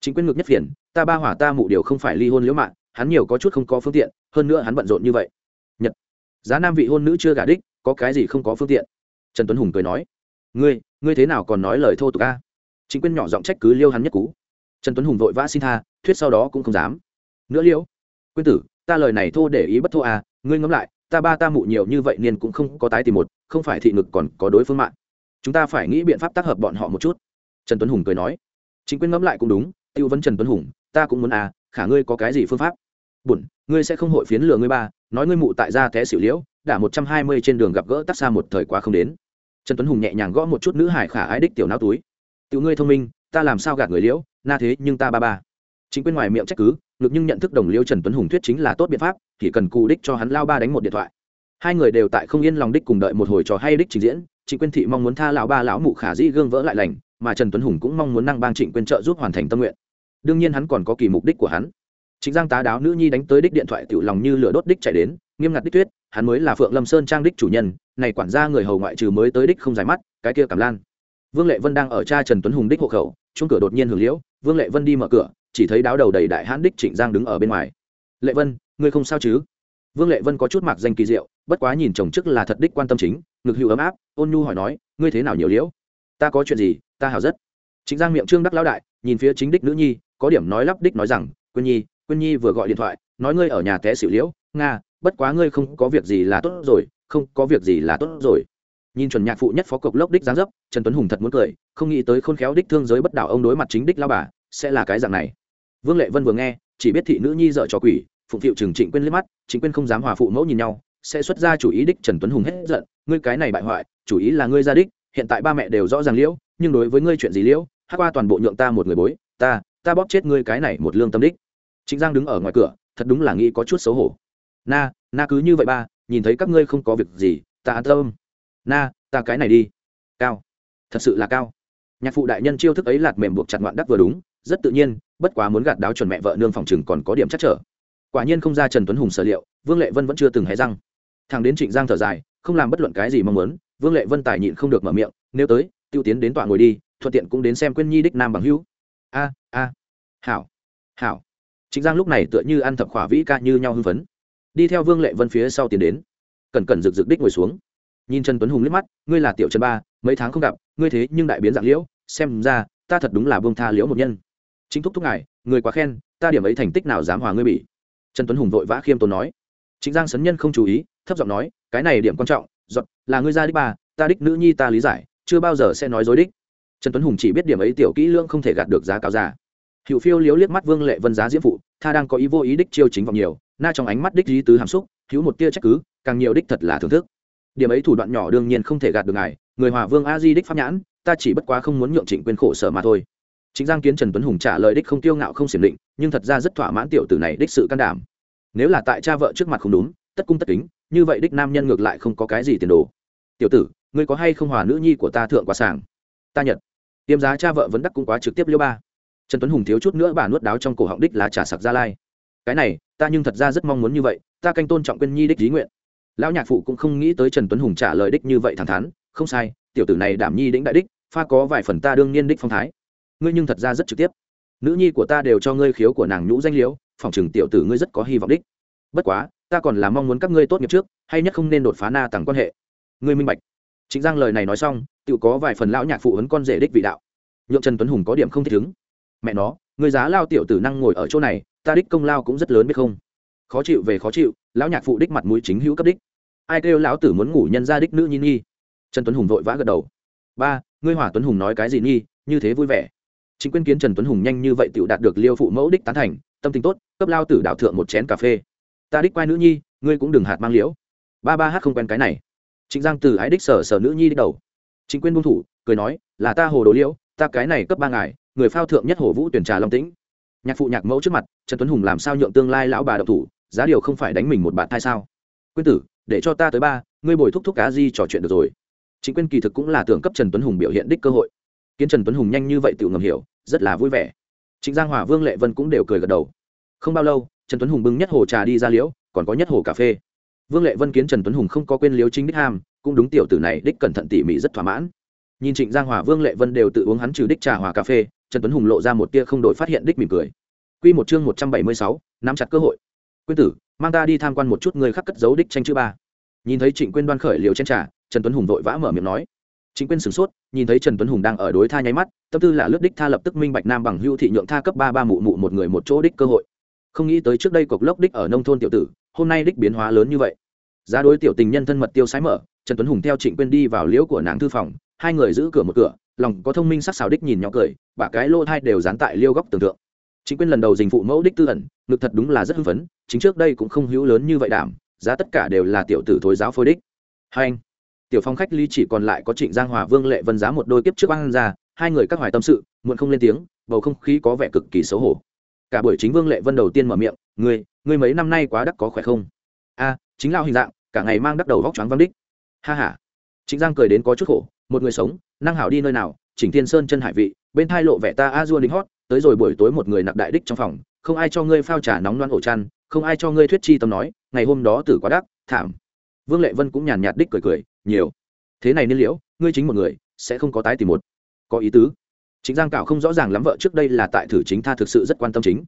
Chính quyên ngược nhất phiền, ta ba hỏa ta mụ điều không phải ly hôn liễu mạng hắn nhiều có chút không có phương tiện, hơn nữa hắn bận rộn như vậy. Nhật, giá nam vị hôn nữ chưa gả đích, có cái gì không có phương tiện? Trần tuấn hùng cười nói, ngươi ngươi thế nào còn nói lời thô tục a? Chính quyền nhỏ giọng trách cứ liêu hắn nhất cú. Trần tuấn hùng vội vã xin tha, thuyết sau đó cũng không dám. Nữa liễu quyên tử, ta lời này thô để ý bất thô à ngươi ngẫm lại, ta ba ta mụ nhiều như vậy niên cũng không có tái tìm một, không phải thị ngực còn có đối phương mạng. Chúng ta phải nghĩ biện pháp tác hợp bọn họ một chút. Trần tuấn hùng cười nói. Chính quyền ngẫm lại cũng đúng, tiêu vấn trần tuấn hùng, ta cũng muốn à khả ngươi có cái gì phương pháp? Bụn ngươi sẽ không hội phiến lừa ngươi ba, nói ngươi mụ tại gia té xỉu liễu, đã một trăm hai mươi trên đường gặp gỡ tắc xa một thời quá không đến. Trần tuấn hùng nhẹ nhàng gõ một chút nữ hải khả ái đích tiểu nao túi tiểu ngươi thông minh, ta làm sao gạt người liễu, na thế nhưng ta ba ba. Chính quyền ngoài miệng trách cứ, ngực nhưng nhận thức đồng liễu trần tuấn hùng thuyết chính là tốt biện pháp, chỉ cần cù đích cho hắn lao ba đánh một điện thoại. Hai người đều tại không yên lòng đích cùng đợi một hồi trò hay đích trình diễn trịnh quyên thị mong muốn tha lão ba lão mụ khả dĩ gương vỡ lại lành, mà trần tuấn hùng cũng mong muốn năng bang trịnh quyên trợ giúp hoàn thành tâm nguyện. Đương nhiên hắn còn có kỳ mục đích của hắn. Chính giang tá đáo nữ nhi đánh tới đích điện thoại tiểu lòng như lửa đốt đích chạy đến, nghiêm ngặt đích tuyết hắn mới là phượng lâm sơn trang đích chủ nhân, này quản gia người hầu ngoại trừ mới tới đích không dài mắt, cái kia cảm lan vương lệ vân đang ở cha trần tuấn hùng đích hộ khẩu chung cửa đột nhiên hưởng liễu, vương lệ vân đi mở cửa, chỉ thấy đáo đầu đầy đại hãn đích trịnh giang đứng ở bên ngoài. Lệ vân, ngươi không sao chứ? Vương lệ vân có chút mặc danh kỳ diệu, bất quá nhìn chồng chức là thật đích quan tâm chính, ngực hữu ấm áp, ôn nhu hỏi nói, ngươi thế nào nhiều liễu? Ta có chuyện gì, ta hảo rất. Trịnh giang miệng trương đắc lão đại, nhìn phía chính đích nữ nhi, có điểm nói lắp đích nói rằng, quyên nhi quyên nhi vừa gọi điện thoại, nói ngươi ở nhà té xỉu liễu, nga, bất quá ngươi không có việc gì là tốt rồi, không có việc gì là tốt rồi nhìn chuẩn nhạc phụ nhất phó cộc lốc đích giáng dấp, trần tuấn hùng thật muốn cười, không nghĩ tới khôn khéo đích thương giới bất đảo ông đối mặt chính đích lao bà, sẽ là cái dạng này. Vương lệ vân vừa nghe, chỉ biết thị nữ nhi dợ trò quỷ, phụng phịu trừng trịnh quên liếc mắt, trịnh quên không dám hòa phụ mẫu nhìn nhau, sẽ xuất ra chủ ý đích trần tuấn hùng hết giận, ngươi cái này bại hoại, chủ ý là ngươi ra đích, hiện tại ba mẹ đều rõ ràng liễu, nhưng đối với ngươi chuyện gì liễu hát qua toàn bộ nhượng ta một người bối, ta ta bóp chết ngươi cái này một lương tâm đích. Trịnh giang đứng ở ngoài cửa, thật đúng là nghĩ có chút xấu hổ. Na na cứ như vậy ba, nhìn thấy các ngươi không có việc gì, ta an tâm na, ta cái này đi. Cao. Thật sự là cao. Nhạc phụ đại nhân chiêu thức ấy lạt mềm buộc chặt ngoạn đắc vừa đúng, rất tự nhiên, bất quá muốn gạt đáo chuẩn mẹ vợ nương phòng chừng còn có điểm chắc trở. Quả nhiên không ra trần tuấn hùng sở liệu, vương lệ vân vẫn chưa từng hé răng. Thằng đến trịnh giang thở dài, không làm bất luận cái gì mong muốn, vương lệ vân tài nhịn không được mở miệng, nếu tới, tiêu tiến đến tọa ngồi đi, thuận tiện cũng đến xem quyên nhi đích nam bằng hữu. A a. Hảo hảo. Trịnh giang lúc này tựa như ăn thập khỏa vĩ ca như nhau hưng phấn. Đi theo vương lệ vân phía sau tiến đến. Cẩn cẩn rực rực đích ngồi xuống nhìn trần tuấn hùng liếc mắt, ngươi là tiểu trần ba, mấy tháng không gặp, ngươi thế nhưng đại biến dạng liễu, xem ra ta thật đúng là vương tha liễu một nhân. Chính thúc thúc ngài, người quá khen, ta điểm ấy thành tích nào dám hòa ngươi bị trần tuấn hùng vội vã khiêm tốn nói. Chính giang sấn nhân không chú ý, thấp giọng nói, cái này điểm quan trọng, giọt, là ngươi ra đích ba, ta đích nữ nhi ta lý giải, chưa bao giờ sẽ nói dối đích. Trần tuấn hùng chỉ biết điểm ấy tiểu kỹ lưỡng không thể gạt được giá cao giả hiệu phiêu liếu liếc mắt vương lệ vân giá diễm phụ, tha đang có ý vô ý đích chiêu chính vọng nhiều, na trong ánh mắt đích lý tứ hàm xúc thiếu một tia trách cứ, càng nhiều đích thật là thưởng thức điểm ấy thủ đoạn nhỏ đương nhiên không thể gạt được ngài, người hòa vương a di đích pháp nhãn, ta chỉ bất quá không muốn nhượng trịnh quyền khổ sở mà thôi. Chính giang kiến trần tuấn hùng trả lời đích không tiêu ngạo không xiểm định, nhưng thật ra rất thỏa mãn tiểu tử này đích sự can đảm. Nếu là tại cha vợ trước mặt không đúng, tất cung tất kính, như vậy đích nam nhân ngược lại không có cái gì tiền đồ. Tiểu tử, ngươi có hay không hòa nữ nhi của ta thượng quá sàng ta nhận. Tiêm giá cha vợ vẫn đắc cũng quá trực tiếp liêu ba. Trần tuấn hùng thiếu chút nữa bà nuốt đáo trong cổ họng đích là trả sặc gia lai. Cái này, ta nhưng thật ra rất mong muốn như vậy, ta canh tôn trọng quyên nhi đích lý nguyện lão nhạc phụ cũng không nghĩ tới trần tuấn hùng trả lời đích như vậy thẳng thắn, không sai, tiểu tử này đảm nhi đĩnh đại đích, pha có vài phần ta đương nhiên đích phong thái. Ngươi nhưng thật ra rất trực tiếp. Nữ nhi của ta đều cho ngươi khiếu của nàng nhũ danh liễu phòng chừng tiểu tử ngươi rất có hy vọng đích. Bất quá, ta còn là mong muốn các ngươi tốt nghiệp trước, hay nhất không nên đột phá na tặng quan hệ. Ngươi minh bạch. Chính giang lời này nói xong tự có vài phần lão nhạc phụ ấn con rể đích vị đạo. Nhượng trần tuấn hùng có điểm không thích ứng mẹ nó người giá lao tiểu tử năng ngồi ở chỗ này, ta đích công lao cũng rất lớn biết không? Khó chịu về khó chịu lão nhạc phụ đích mặt mũi chính hữu cấp đích. Ai kêu lão tử muốn ngủ nhân ra đích nữ nhi nhi? Trần tuấn hùng vội vã gật đầu. Ba, ngươi hỏa tuấn hùng nói cái gì nhi? Như thế vui vẻ. Chính quyên kiến trần tuấn hùng nhanh như vậy tựu đạt được liêu phụ mẫu đích tán thành, tâm tình tốt, cấp lao tử đạo thượng một chén cà phê. Ta đích quay nữ nhi, ngươi cũng đừng hạt mang liễu. Ba ba hát không quen cái này. Trịnh giang từ ái đích sở sở nữ nhi đích đầu. Chính quyên buông thủ, cười nói, là ta hồ đồ liễu, ta cái này cấp ba ngài, người phao thượng nhất hồ vũ tuyển trà long tĩnh. Nhạc phụ nhạc mẫu trước mặt, trần tuấn hùng làm sao nhượng tương lai lão bà độc thủ giá điều không phải đánh mình một bạn thai sao? Quyên tử, để cho ta tới ba, ngươi bồi thúc thúc cá di trò chuyện được rồi. Chính quyền kỳ thực cũng là tưởng cấp trần tuấn hùng biểu hiện đích cơ hội. Kiến trần tuấn hùng nhanh như vậy tự ngầm hiểu, rất là vui vẻ. Trịnh giang hòa, vương lệ vân cũng đều cười gật đầu. Không bao lâu, trần tuấn hùng bưng nhất hồ trà đi ra liễu, còn có nhất hồ cà phê. Vương lệ vân kiến trần tuấn hùng không có quên liếu chính đích ham, cũng đúng tiểu tử này đích cẩn thận tỉ mỉ rất thỏa mãn. Nhìn trịnh giang hòa, vương lệ vân đều tự uống hắn trừ đích trà hòa cà phê, trần tuấn hùng lộ ra một tia không đổi phát hiện đích mỉm cười. Q một chương một trăm bảy mươi sáu, nắm chặt cơ hội quyên tử, mang ta đi tham quan một chút người khác cất dấu đích tranh chữ ba. Nhìn thấy trịnh quyên đoan khởi liều trên trà, trần tuấn hùng vội vã mở miệng nói. Trịnh quyên sửng sốt, nhìn thấy trần tuấn hùng đang ở đối tha nháy mắt, tâm tư là lướt đích tha lập tức minh bạch nam bằng hưu thị nhượng tha cấp ba ba mụ mụ một người một chỗ đích cơ hội. Không nghĩ tới trước đây cộc lốc đích ở nông thôn tiểu tử, hôm nay đích biến hóa lớn như vậy. Giá đối tiểu tình nhân thân mật tiêu sái mở, trần tuấn hùng theo trịnh quyên đi vào liễu của nàng thư phòng, hai người giữ cửa một cửa, lòng có thông minh sắc xào đích nhìn nhỏ cười, bà cái lô hai đều dán tại liêu góc tường tượng. Trịnh quyên lần đầu dình phụ mẫu đích tư ẩn, ngực thật đúng là rất hưng phấn chính trước đây cũng không hữu lớn như vậy đảm giá tất cả đều là tiểu tử thối giáo phôi đích. Hai anh tiểu phong khách ly chỉ còn lại có trịnh giang hòa vương lệ vân giá một đôi kiếp trước ăn ra hai người các hoài tâm sự muộn không lên tiếng bầu không khí có vẻ cực kỳ xấu hổ. Cả buổi chính vương lệ vân đầu tiên mở miệng ngươi ngươi mấy năm nay quá đắc có khỏe không? A chính lao hình dạng cả ngày mang đắc đầu vóc choáng văng đích. Ha ha, trịnh chính giang cười đến có chút khổ một người sống năng hảo đi nơi nào chỉnh thiên sơn chân hải vị bên thai lộ vẻ ta a dua đính hót tới rồi buổi tối một người nặc đại đích trong phòng không ai cho ngươi phao trà nóng loan ổ chăn không ai cho ngươi thuyết chi tâm nói, ngày hôm đó tử quá đắc, thảm. Vương lệ vân cũng nhàn nhạt đích cười cười, nhiều. Thế này nên liễu, ngươi chính một người, sẽ không có tái tìm một. Có ý tứ. Chính giang cạo không rõ ràng lắm vợ trước đây là tại thử chính tha thực sự rất quan tâm chính.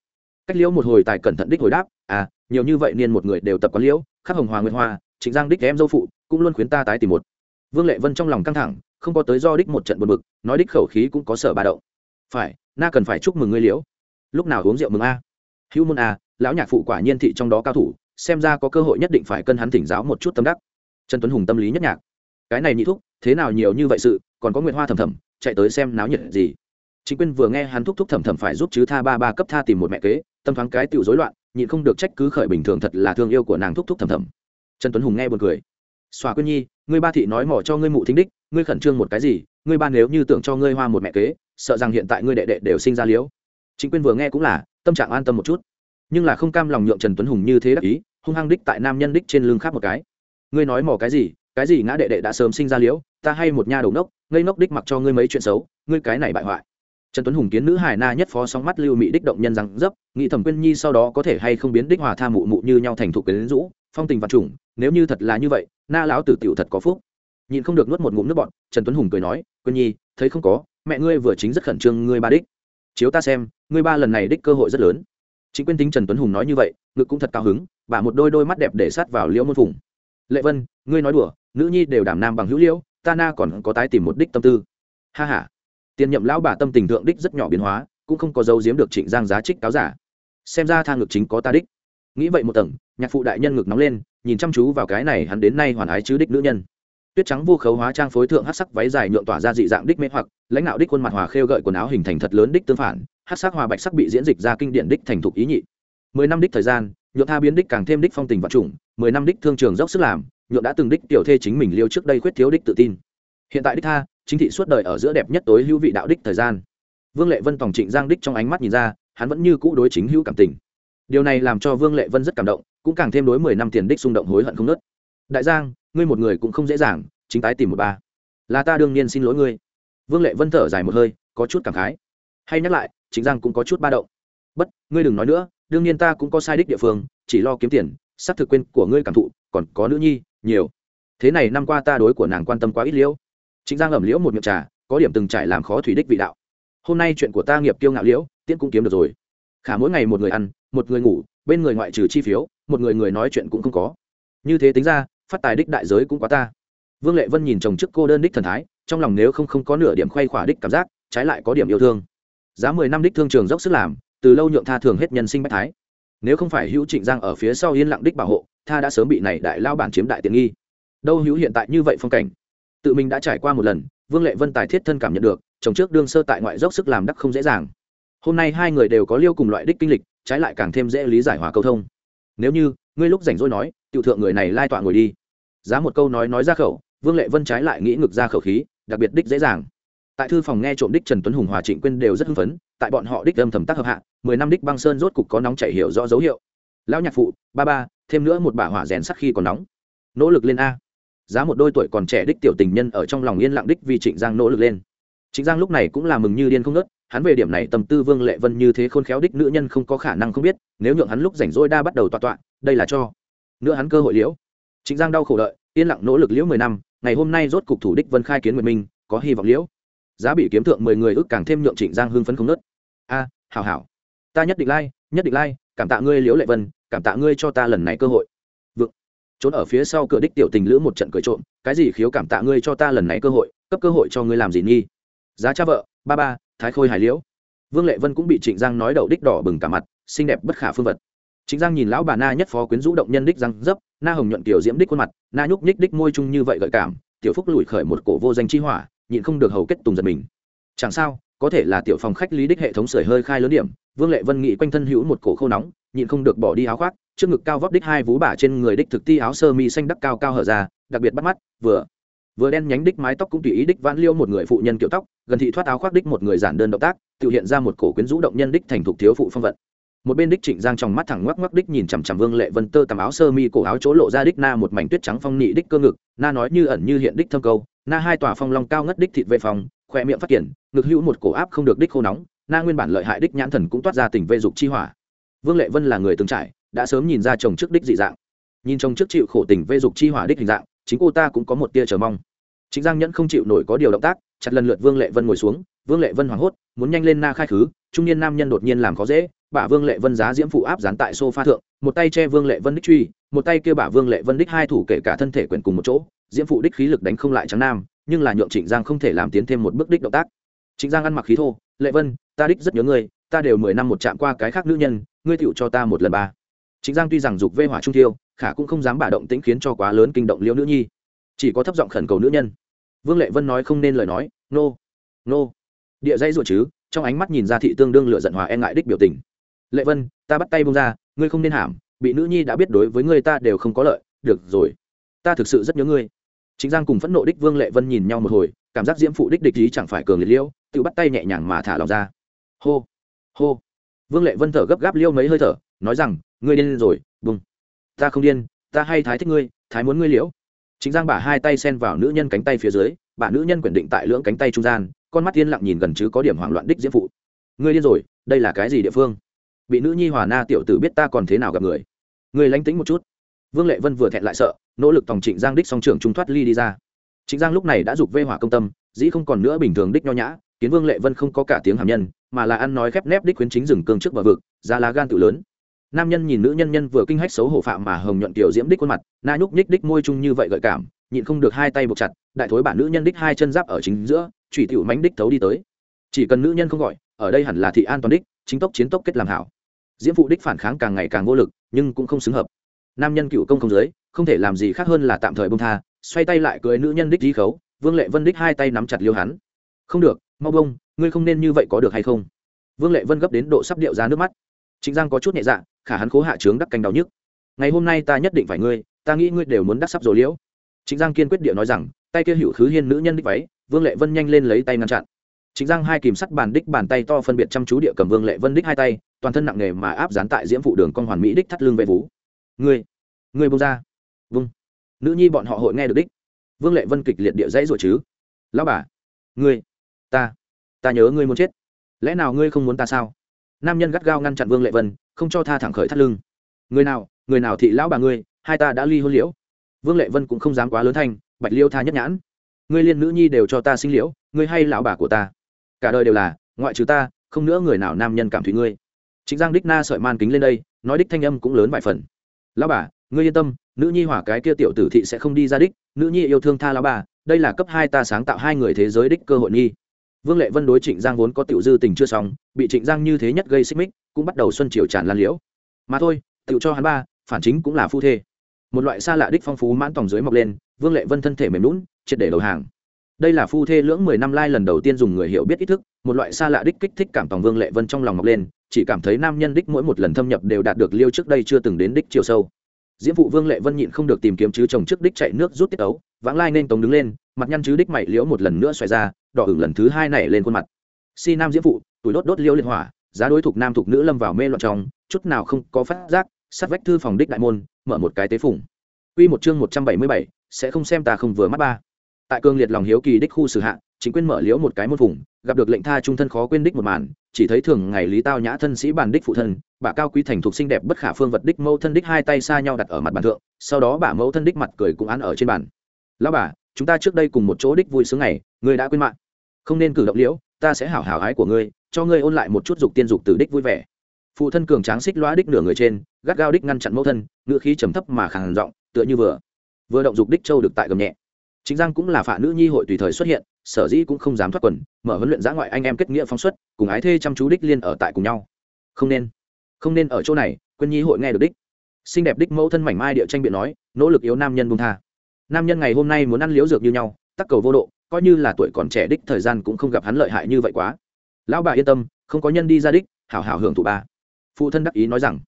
Cách liễu một hồi tài cẩn thận đích hồi đáp à nhiều như vậy niên một người đều tập quán liễu khắc hồng hòa nguyệt hoa chính giang đích em dâu phụ, cũng luôn khuyến ta tái tìm một. Vương lệ vân trong lòng căng thẳng, không có tới do đích một trận buồn bực, nói đích khẩu khí cũng có sở ba đậu phải, na cần phải chúc mừng ngươi liễu. Lúc nào uống rượu mừng a? Hữu môn a lão nhạc phụ quả nhiên thị trong đó cao thủ, xem ra có cơ hội nhất định phải cân hắn thỉnh giáo một chút tâm đắc. Trần tuấn hùng tâm lý nhất nhạc. Cái này nhị thúc, thế nào nhiều như vậy sự, còn có nguyệt hoa thầm thầm, chạy tới xem náo nhiệt gì. Chính quyền vừa nghe hắn thúc thúc thầm thầm phải giúp chứ tha ba ba cấp tha tìm một mẹ kế, tâm thoáng cái tựu rối loạn, nhịn không được trách cứ khởi bình thường thật là thương yêu của nàng thúc thúc thầm thầm. Trần tuấn hùng nghe buồn cười. Xòa quyên nhi, ngươi ba thị nói mỏ cho ngươi mụ thính đích, ngươi khẩn trương một cái gì, ngươi ba nếu như tưởng cho ngươi hoa một mẹ kế, sợ rằng hiện tại ngươi đệ đệ đều sinh ra liễu chính quyền vừa nghe cũng là, tâm trạng an tâm một chút nhưng là không cam lòng nhượng trần tuấn hùng như thế đắc ý, hung hăng đích tại nam nhân đích trên lưng khác một cái. Ngươi nói mỏ cái gì cái gì ngã đệ đệ đã sớm sinh ra liễu, ta hay một nha đầu nốc ngây nốc đích mặc cho ngươi mấy chuyện xấu, ngươi cái này bại hoại. Trần tuấn hùng kiến nữ hải na nhất phó sóng mắt lưu mị đích động nhân rằng, dấp, nghĩ thẩm quyên nhi sau đó có thể hay không biến đích hòa tha mụ mụ như nhau thành thục quyến rũ, phong tình vật chủng nếu như thật là như vậy, na lão tử tiểu thật có phúc. Nhìn không được nuốt một ngụm nước bọn trần tuấn hùng cười nói quyên nhi, thấy không có, mẹ ngươi vừa chính rất khẩn trương ngươi ba đích. Chiếu ta xem, ngươi ba lần này đích cơ hội rất lớn chính quyên tính trần tuấn hùng nói như vậy, ngực cũng thật cao hứng, bà một đôi đôi mắt đẹp để sát vào liễu môn phùng. Lệ vân, ngươi nói đùa, nữ nhi đều đảm nam bằng hữu liễu, ta na còn có tái tìm một đích tâm tư. Ha h a tiền nhậm lão bà tâm tình thượng đích rất nhỏ biến hóa, cũng không có dấu giếm được trịnh giang giá trích cáo giả. Xem ra thang ngực chính có ta đích. Nghĩ vậy một tầng, nhạc phụ đại nhân ngực nóng lên, nhìn chăm chú vào cái này hắn đến nay hoàn ái chứ đích nữ nhân tuyết trắng vô khấu hóa trang phối thượng hát sắc váy dài nhuộm tỏa ra dị dạng đích mê hoặc, lãnh đạo đích khuôn mặt hòa khêu gợi quần áo hình thành thật lớn đích tương phản, hát sắc hòa bạch sắc bị diễn dịch ra kinh điển đích thành thục ý nhị. Mười năm đích thời gian, nhuộm tha biến đích càng thêm đích phong tình vật chủng mười năm đích thương trường dốc sức làm, nhuộm đã từng đích tiểu thê chính mình liêu trước đây khuyết thiếu đích tự tin. Hiện tại đích tha, chính thị suốt đời ở giữa đẹp nhất tối hữu vị đạo đích thời gian. Vương lệ vân tổng trịnh giang đích trong ánh mắt nhìn ra, hắn vẫn như cũ đối chính hữu cảm tình. Điều này làm cho vương lệ vân rất cảm động, cũng càng thêm đối mười năm tiền đích xung động hối hận không nớt. Đại giang ngươi một người cũng không dễ dàng, chính tái tìm một ba. Là ta đương nhiên xin lỗi ngươi. Vương lệ vân thở dài một hơi, có chút cảm khái. Hay nhắc lại chính giang cũng có chút ba động. Bất, ngươi đừng nói nữa, đương nhiên ta cũng có sai đích địa phương, chỉ lo kiếm tiền xác thực quên của ngươi cảm thụ, còn có nữ nhi, nhiều. Thế này năm qua ta đối của nàng quan tâm quá ít liễu chính giang ẩm liễu một miệng trà, có điểm từng trải làm khó thủy đích vị đạo. Hôm nay chuyện của ta nghiệp kiêu ngạo liễu, tiễn cũng kiếm được rồi. Khả mỗi ngày một người ăn, một người ngủ, bên người ngoại trừ chi phiếu, một người người nói chuyện cũng không có. Như thế tính ra phát tài đích đại giới cũng quá ta. Vương lệ vân nhìn chồng trước cô đơn đích thần thái, trong lòng nếu không không có nửa điểm khoay khỏa đích cảm giác, trái lại có điểm yêu thương. Giá mười năm đích thương trường dốc sức làm, từ lâu nhượng tha thường hết nhân sinh bách thái. Nếu không phải hữu trịnh giang ở phía sau yên lặng đích bảo hộ, tha đã sớm bị này đại lao bản chiếm đại tiện nghi. Đâu hữu hiện tại như vậy phong cảnh? Tự mình đã trải qua một lần, vương lệ vân tài thiết thân cảm nhận được, chồng trước đương sơ tại ngoại dốc sức làm đắc không dễ dàng. Hôm nay hai người đều có liêu cùng loại đích kinh lịch, trái lại càng thêm dễ lý giải hòa câu thông. Nếu như, ngươi lúc rảnh rỗi nói tiểu thượng người này lai tọa ngồi đi. Giá một câu nói nói ra khẩu, vương lệ vân trái lại nghĩ ngực ra khẩu khí, đặc biệt đích dễ dàng. Tại thư phòng nghe trộm đích trần tuấn hùng hòa trịnh quyên đều rất hưng phấn, tại bọn họ đích âm thầm tác hợp hạ, mười năm đích băng sơn rốt cục có nóng chảy hiểu rõ dấu hiệu. Lão nhạc phụ, ba ba, thêm nữa một bả hỏa rèn sắc khi còn nóng. Nỗ lực lên a. Giá một đôi tuổi còn trẻ đích tiểu tình nhân ở trong lòng yên lặng đích vì trịnh giang nỗ lực lên. Trịnh giang lúc này cũng là mừng như điên không nớt hắn về điểm này tâm tư vương lệ vân như thế khôn khéo đích nữ nhân không có khả năng không biết, nếu nhượng hắn lúc rảnh rỗi đa bắt đầu tọa tọa, đây là cho nữa hắn cơ hội liễu. Trịnh giang đau khổ đợi, yên lặng nỗ lực liễu mười năm, ngày hôm nay rốt cục thủ đích vân khai kiến nguyệt minh, có hy vọng liễu. Giá bị kiếm thượng mười người ước càng thêm nhượng trịnh giang hưng phấn không nớt. A, hảo hảo. Ta nhất định lai, nhất định lai, cảm tạ ngươi liễu lệ vân, cảm tạ ngươi cho ta lần này cơ hội. Vượng. Trốn ở phía sau cửa đích tiểu tình lữ một trận cười trộm, cái gì khiếu cảm tạ ngươi cho ta lần này cơ hội, cấp cơ hội cho ngươi làm gì nghi? Giá cha vợ, ba ba, thái khôi hải liễu. Vương lệ vân cũng bị trịnh giang nói đậu đích đỏ bừng cả mặt, xinh đẹp bất khả phương vật. Chính giang nhìn lão bà na nhất phó quyến rũ động nhân đích răng dấp, na hồng nhuận tiểu diễm đích khuôn mặt, na nhúc nhích đích môi chung như vậy gợi cảm, tiểu phúc lùi khởi một cổ vô danh chi hỏa, nhịn không được hầu kết tùng giật mình. Chẳng sao, có thể là tiểu phòng khách lý đích hệ thống sưởi hơi khai lớn điểm, vương lệ vân nghị quanh thân hữu một cổ khô nóng, nhịn không được bỏ đi áo khoác, trước ngực cao vóc đích hai vú bả trên người đích thực ti áo sơ mi xanh đắc cao cao hở ra, đặc biệt bắt mắt, vừa vừa đen nhánh đích mái tóc cũng tùy ý đích vãn liêu một người phụ nhân kiểu tóc, gần thị thoát áo khoác đích một người giản đơn động tác, tự hiện ra một cổ quyến rũ động nhân đích thành thục thiếu phụ phong vận một bên đích trịnh giang trong mắt thẳng ngoắc ngoắc đích nhìn chằm chằm vương lệ vân tơ tầm áo sơ mi cổ áo chỗ lộ ra đích na một mảnh tuyết trắng phong nị đích cơ ngực, na nói như ẩn như hiện đích thâm câu, na hai tòa phong long cao ngất đích thịt vệ phòng, khoe miệng phát triển ngực hữu một cổ áp không được đích khô nóng, na nguyên bản lợi hại đích nhãn thần cũng toát ra tình vê dục chi hỏa. Vương lệ vân là người từng trải, đã sớm nhìn ra chồng trước đích dị dạng. Nhìn chồng trước chịu khổ tình vê dục chi hỏa đích hình dạng, chính cô ta cũng có một tia chờ mong. Chính giang nhẫn không chịu nổi có điều động tác, chặt lần lượt vương lệ vân ngồi xuống, vương lệ vân hoảng hốt, muốn nhanh lên na khai khứ, trung niên nam nhân đột nhiên làm khó dễ bả vương lệ vân giá diễm phụ áp dán tại sofa thượng, một tay che vương lệ vân đích truy, một tay kêu bả vương lệ vân đích hai thủ kể cả thân thể quyền cùng một chỗ, diễm phụ đích khí lực đánh không lại trắng nam, nhưng là nhượng trịnh giang không thể làm tiến thêm một bước đích động tác trịnh giang ăn mặc khí thô, lệ vân, ta đích rất nhớ ngươi, ta đều mười năm một chạm qua cái khác nữ nhân, ngươi tựu cho ta một lần ba trịnh giang tuy rằng dục vê hỏa trung thiêu, khả cũng không dám bả động tĩnh khiến cho quá lớn kinh động liễu nữ nhi chỉ có thấp giọng khẩn cầu nữ nhân vương lệ vân nói không nên lời nói, nô、no. nô、no. địa dây ruột chứ, trong ánh mắt nhìn ra thị tương đương lựa giận hòa e ngại đích biểu tình lệ vân, ta bắt tay bông ra, ngươi không nên hàm bị nữ nhi đã biết đối với ngươi ta đều không có lợi, được rồi. Ta thực sự rất nhớ ngươi. Chính giang cùng phẫn nộ đích vương lệ vân nhìn nhau một hồi, cảm giác diễm phụ đích địch ý chẳng phải cường liệt liêu, tự bắt tay nhẹ nhàng mà thả lòng ra. Hô hô. Vương lệ vân thở gấp gáp liêu mấy hơi thở, nói rằng, ngươi điên rồi, bùng. Ta không điên, ta hay thái thích ngươi, thái muốn ngươi liễu. Chính giang bả hai tay sen vào nữ nhân cánh tay phía dưới, bả nữ nhân quyển định tại lưỡng cánh tay trung gian, con mắt yên lặng nhìn gần chứ có điểm hoảng loạn đích diễm phụ. Ngươi điên rồi, đây là cái gì địa phương? Bị nữ nhi hòa na tiểu tử biết ta còn thế nào gặp người. Người lánh tính một chút. Vương lệ vân vừa thẹn lại sợ, nỗ lực tòng trịnh giang đích song trưởng trung thoát ly đi ra. Trịnh giang lúc này đã giục vê hỏa công tâm, dĩ không còn nữa bình thường đích nho nhã, kiến vương lệ vân không có cả tiếng hàm nhân, mà là ăn nói khép nép đích khuyến chính rừng cương trước bờ vực, ra lá gan tự lớn. Nam nhân nhìn nữ nhân nhân vừa kinh hách xấu hổ phạm mà hồng nhuận tiểu diễm đích khuôn mặt, na nhúc nhích đích môi chung như vậy gợi cảm, nhịn không được hai tay buộc chặt, đại thối bản nữ nhân đích hai chân giáp ở chính giữa trụy tiểu mánh đích thấu đi tới. Chỉ cần nữ nhân không gọi, ở đây hẳn là thị an toàn đích, chính tốc chiến tốc kết làm hảo diễm phụ đích phản kháng càng ngày càng vô lực, nhưng cũng không xứng hợp. Nam nhân cựu công không giới, không thể làm gì khác hơn là tạm thời bông tha, xoay tay lại cưới nữ nhân đích di khấu, vương lệ vân đích hai tay nắm chặt liêu hắn không được, mau bông ngươi không nên như vậy có được hay không? Vương lệ vân gấp đến độ sắp điệu ra nước mắt. Chính giang có chút nhẹ dạ khả hắn cố hạ trướng đắc canh đau nhức. Ngày hôm nay ta nhất định phải ngươi, ta nghĩ ngươi đều muốn đắc sắp rồi liễu. Chính giang kiên quyết điệu nói rằng, tay kia hữu khứ hiên nữ nhân đích váy, vương lệ vân nhanh lên lấy tay ngăn chặn chính giang hai kìm sắt bàn đích bàn tay to phân biệt chăm chú địa cầm vương lệ vân đích hai tay, toàn thân nặng nề mà áp dán tại diễm phụ đường con hoàn mỹ đích thắt lưng vệ vú. Người người bông ra. Vâng nữ nhi bọn họ hội nghe được đích. Vương lệ vân kịch liệt địa dãy rồi chứ. Lão bà, ngươi, ta ta nhớ ngươi muốn chết. Lẽ nào ngươi không muốn ta sao? Nam nhân gắt gao ngăn chặn vương lệ vân, không cho tha thẳng khởi thắt lưng. Người nào người nào thị lão bà ngươi, hai ta đã ly hôn liễu. Vương lệ vân cũng không dám quá lớn thanh, bạch liêu tha nhất nhãn. Ngươi liên nữ nhi đều cho ta sinh liễu, ngươi hay lão bà của ta cả đời đều là, ngoại trừ ta, không nữa người nào nam nhân cảm thủy ngươi. Chính giang đích na sợi man kính lên đây, nói đích thanh âm cũng lớn vài phần. Lão bà, ngươi yên tâm, nữ nhi hỏa cái kia tiểu tử thị sẽ không đi ra đích, nữ nhi yêu thương tha lão bà, đây là cấp hai ta sáng tạo hai người thế giới đích cơ hội nhi. vương lệ vân đối trịnh giang vốn có tiểu dư tình chưa xong, bị trịnh giang như thế nhất gây xích mích, cũng bắt đầu xuân triều tràn lan liễu. Mà thôi tự cho hắn ba, phản chính cũng là phu thê. Một loại xa lạ đích phong phú mãn tòng dưới mọc lên, vương lệ vân thân thể mềm lún triệt để đầu hàng đây là phu thê lưỡng mười năm lai lần đầu tiên dùng người hiểu biết ý thức một loại xa lạ đích kích thích cảm tòng vương lệ vân trong lòng mọc lên chỉ cảm thấy nam nhân đích mỗi một lần thâm nhập đều đạt được liêu trước đây chưa từng đến đích chiều sâu. Diễm phụ vương lệ vân nhịn không được tìm kiếm chứ chồng trước đích chạy nước rút tiết ấu vãng lai nên tống đứng lên mặt nhăn chứ đích mày liễu một lần nữa xoay ra đỏ ửng lần thứ hai này lên khuôn mặt. Si nam diễm phụ tuổi đốt đốt liễu liên hỏa giá đối thục nam thục nữ lâm vào mê loạn trong chút nào không có phát giác sát vách thư phòng đích đại môn mở một cái tế phủng Quy một chương một trăm bảy mươi bảy, sẽ không xem ta không vừa mắt ba. Tại cương liệt lòng hiếu kỳ đích khu xử hạ, chính quyền mở liễu một cái môn vùng, gặp được lệnh tha trung thân khó quên đích một màn, chỉ thấy thường ngày lý tao nhã thân sĩ bản đích phụ thân, bà cao quý thành thuộc xinh đẹp bất khả phương vật đích mẫu thân đích hai tay xa nhau đặt ở mặt bàn thượng, sau đó bà mẫu thân đích mặt cười cũng án ở trên bàn. "Lão bà, chúng ta trước đây cùng một chỗ đích vui sướng ngày, ngươi đã quên mạng. Không nên cử động liễu, ta sẽ hảo hảo ái của ngươi, cho ngươi ôn lại một chút dục tiên dục tử đích vui vẻ." Phụ thân cường tráng xích loa đích nửa người trên, gắt gao đích ngăn chặn mẫu thân, ngựa khí trầm thấp mà khàn giọng, tựa như vừa vừa động dục đích châu được tại gầm nhẹ chính giang cũng là phạ nữ nhi hội tùy thời xuất hiện, sở dĩ cũng không dám thoát quần, mở huấn luyện giã ngoại anh em kết nghĩa phóng xuất, cùng ái thê chăm chú đích liên ở tại cùng nhau. Không nên không nên ở chỗ này, quân nhi hội nghe được đích. Xinh đẹp đích mẫu thân mảnh mai địa tranh biện nói, nỗ lực yếu nam nhân buông tha. Nam nhân ngày hôm nay muốn ăn liếu dược như nhau, tắc cầu vô độ, coi như là tuổi còn trẻ đích thời gian cũng không gặp hắn lợi hại như vậy quá. Lão bà yên tâm, không có nhân đi ra đích, hảo hảo hưởng thụ ba phụ thân đắc ý nói rằng,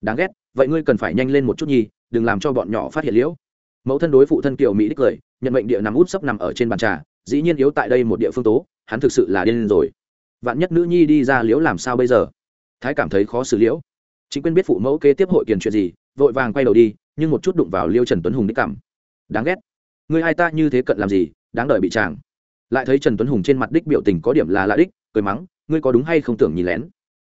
đáng ghét, vậy ngươi cần phải nhanh lên một chút nhi, đừng làm cho bọn nhỏ phát hiện liễu mẫu thân đối phụ thân kiều mỹ đích cười nhận mệnh địa nằm út sấp nằm ở trên bàn trà, dĩ nhiên yếu tại đây một địa phương tố, hắn thực sự là điên rồi. Vạn nhất nữ nhi đi ra liễu làm sao bây giờ? Thái cảm thấy khó xử liễu. Chính quyền biết phụ mẫu kế tiếp hội kiền chuyện gì, vội vàng quay đầu đi, nhưng một chút đụng vào liêu trần tuấn hùng đích cảm. Đáng ghét. Người hai ta như thế cận làm gì, đáng đợi bị chàng. Lại thấy trần tuấn hùng trên mặt đích biểu tình có điểm là lạ đích, cười mắng, ngươi có đúng hay không tưởng nhìn lén?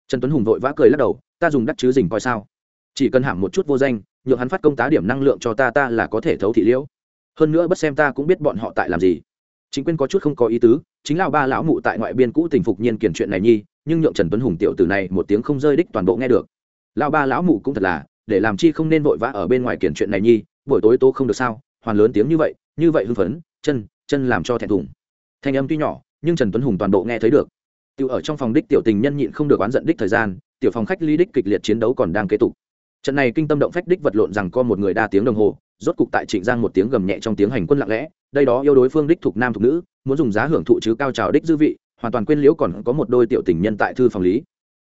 Trần tuấn hùng vội vã cười lắc đầu, ta dùng đắc chứ dình coi sao. Chỉ cần hãm một chút vô danh nhượng hắn phát công tá điểm năng lượng cho ta ta là có thể thấu thị liễu. Hơn nữa bất xem ta cũng biết bọn họ tại làm gì. Chính quyền có chút không có ý tứ, chính lão ba lão mụ tại ngoại biên cũ tình phục nhiên kiển chuyện này nhi, nhưng nhượng trần tuấn hùng tiểu tử này một tiếng không rơi đích toàn bộ nghe được. Lão ba lão mụ cũng thật là, để làm chi không nên vội vã ở bên ngoài kiển chuyện này nhi, buổi tối tố không được sao, hoàn lớn tiếng như vậy như vậy hưng phấn, chân chân làm cho thẹn thùng. Thanh âm tuy nhỏ, nhưng trần tuấn hùng toàn bộ nghe thấy được. Tiểu ở trong phòng đích tiểu tình nhân nhịn không được oán giận đích thời gian, tiểu phòng khách ly đích kịch liệt chiến đấu còn đang kế tục trận này kinh tâm động phách đích vật lộn rằng có một người đa tiếng đồng hồ, rốt cục tại trịnh giang một tiếng gầm nhẹ trong tiếng hành quân lặng lẽ, đây đó yêu đối phương đích thuộc nam thuộc nữ, muốn dùng giá hưởng thụ chứ cao trào đích dư vị, hoàn toàn quên liễu còn có một đôi tiểu tình nhân tại thư phòng lý.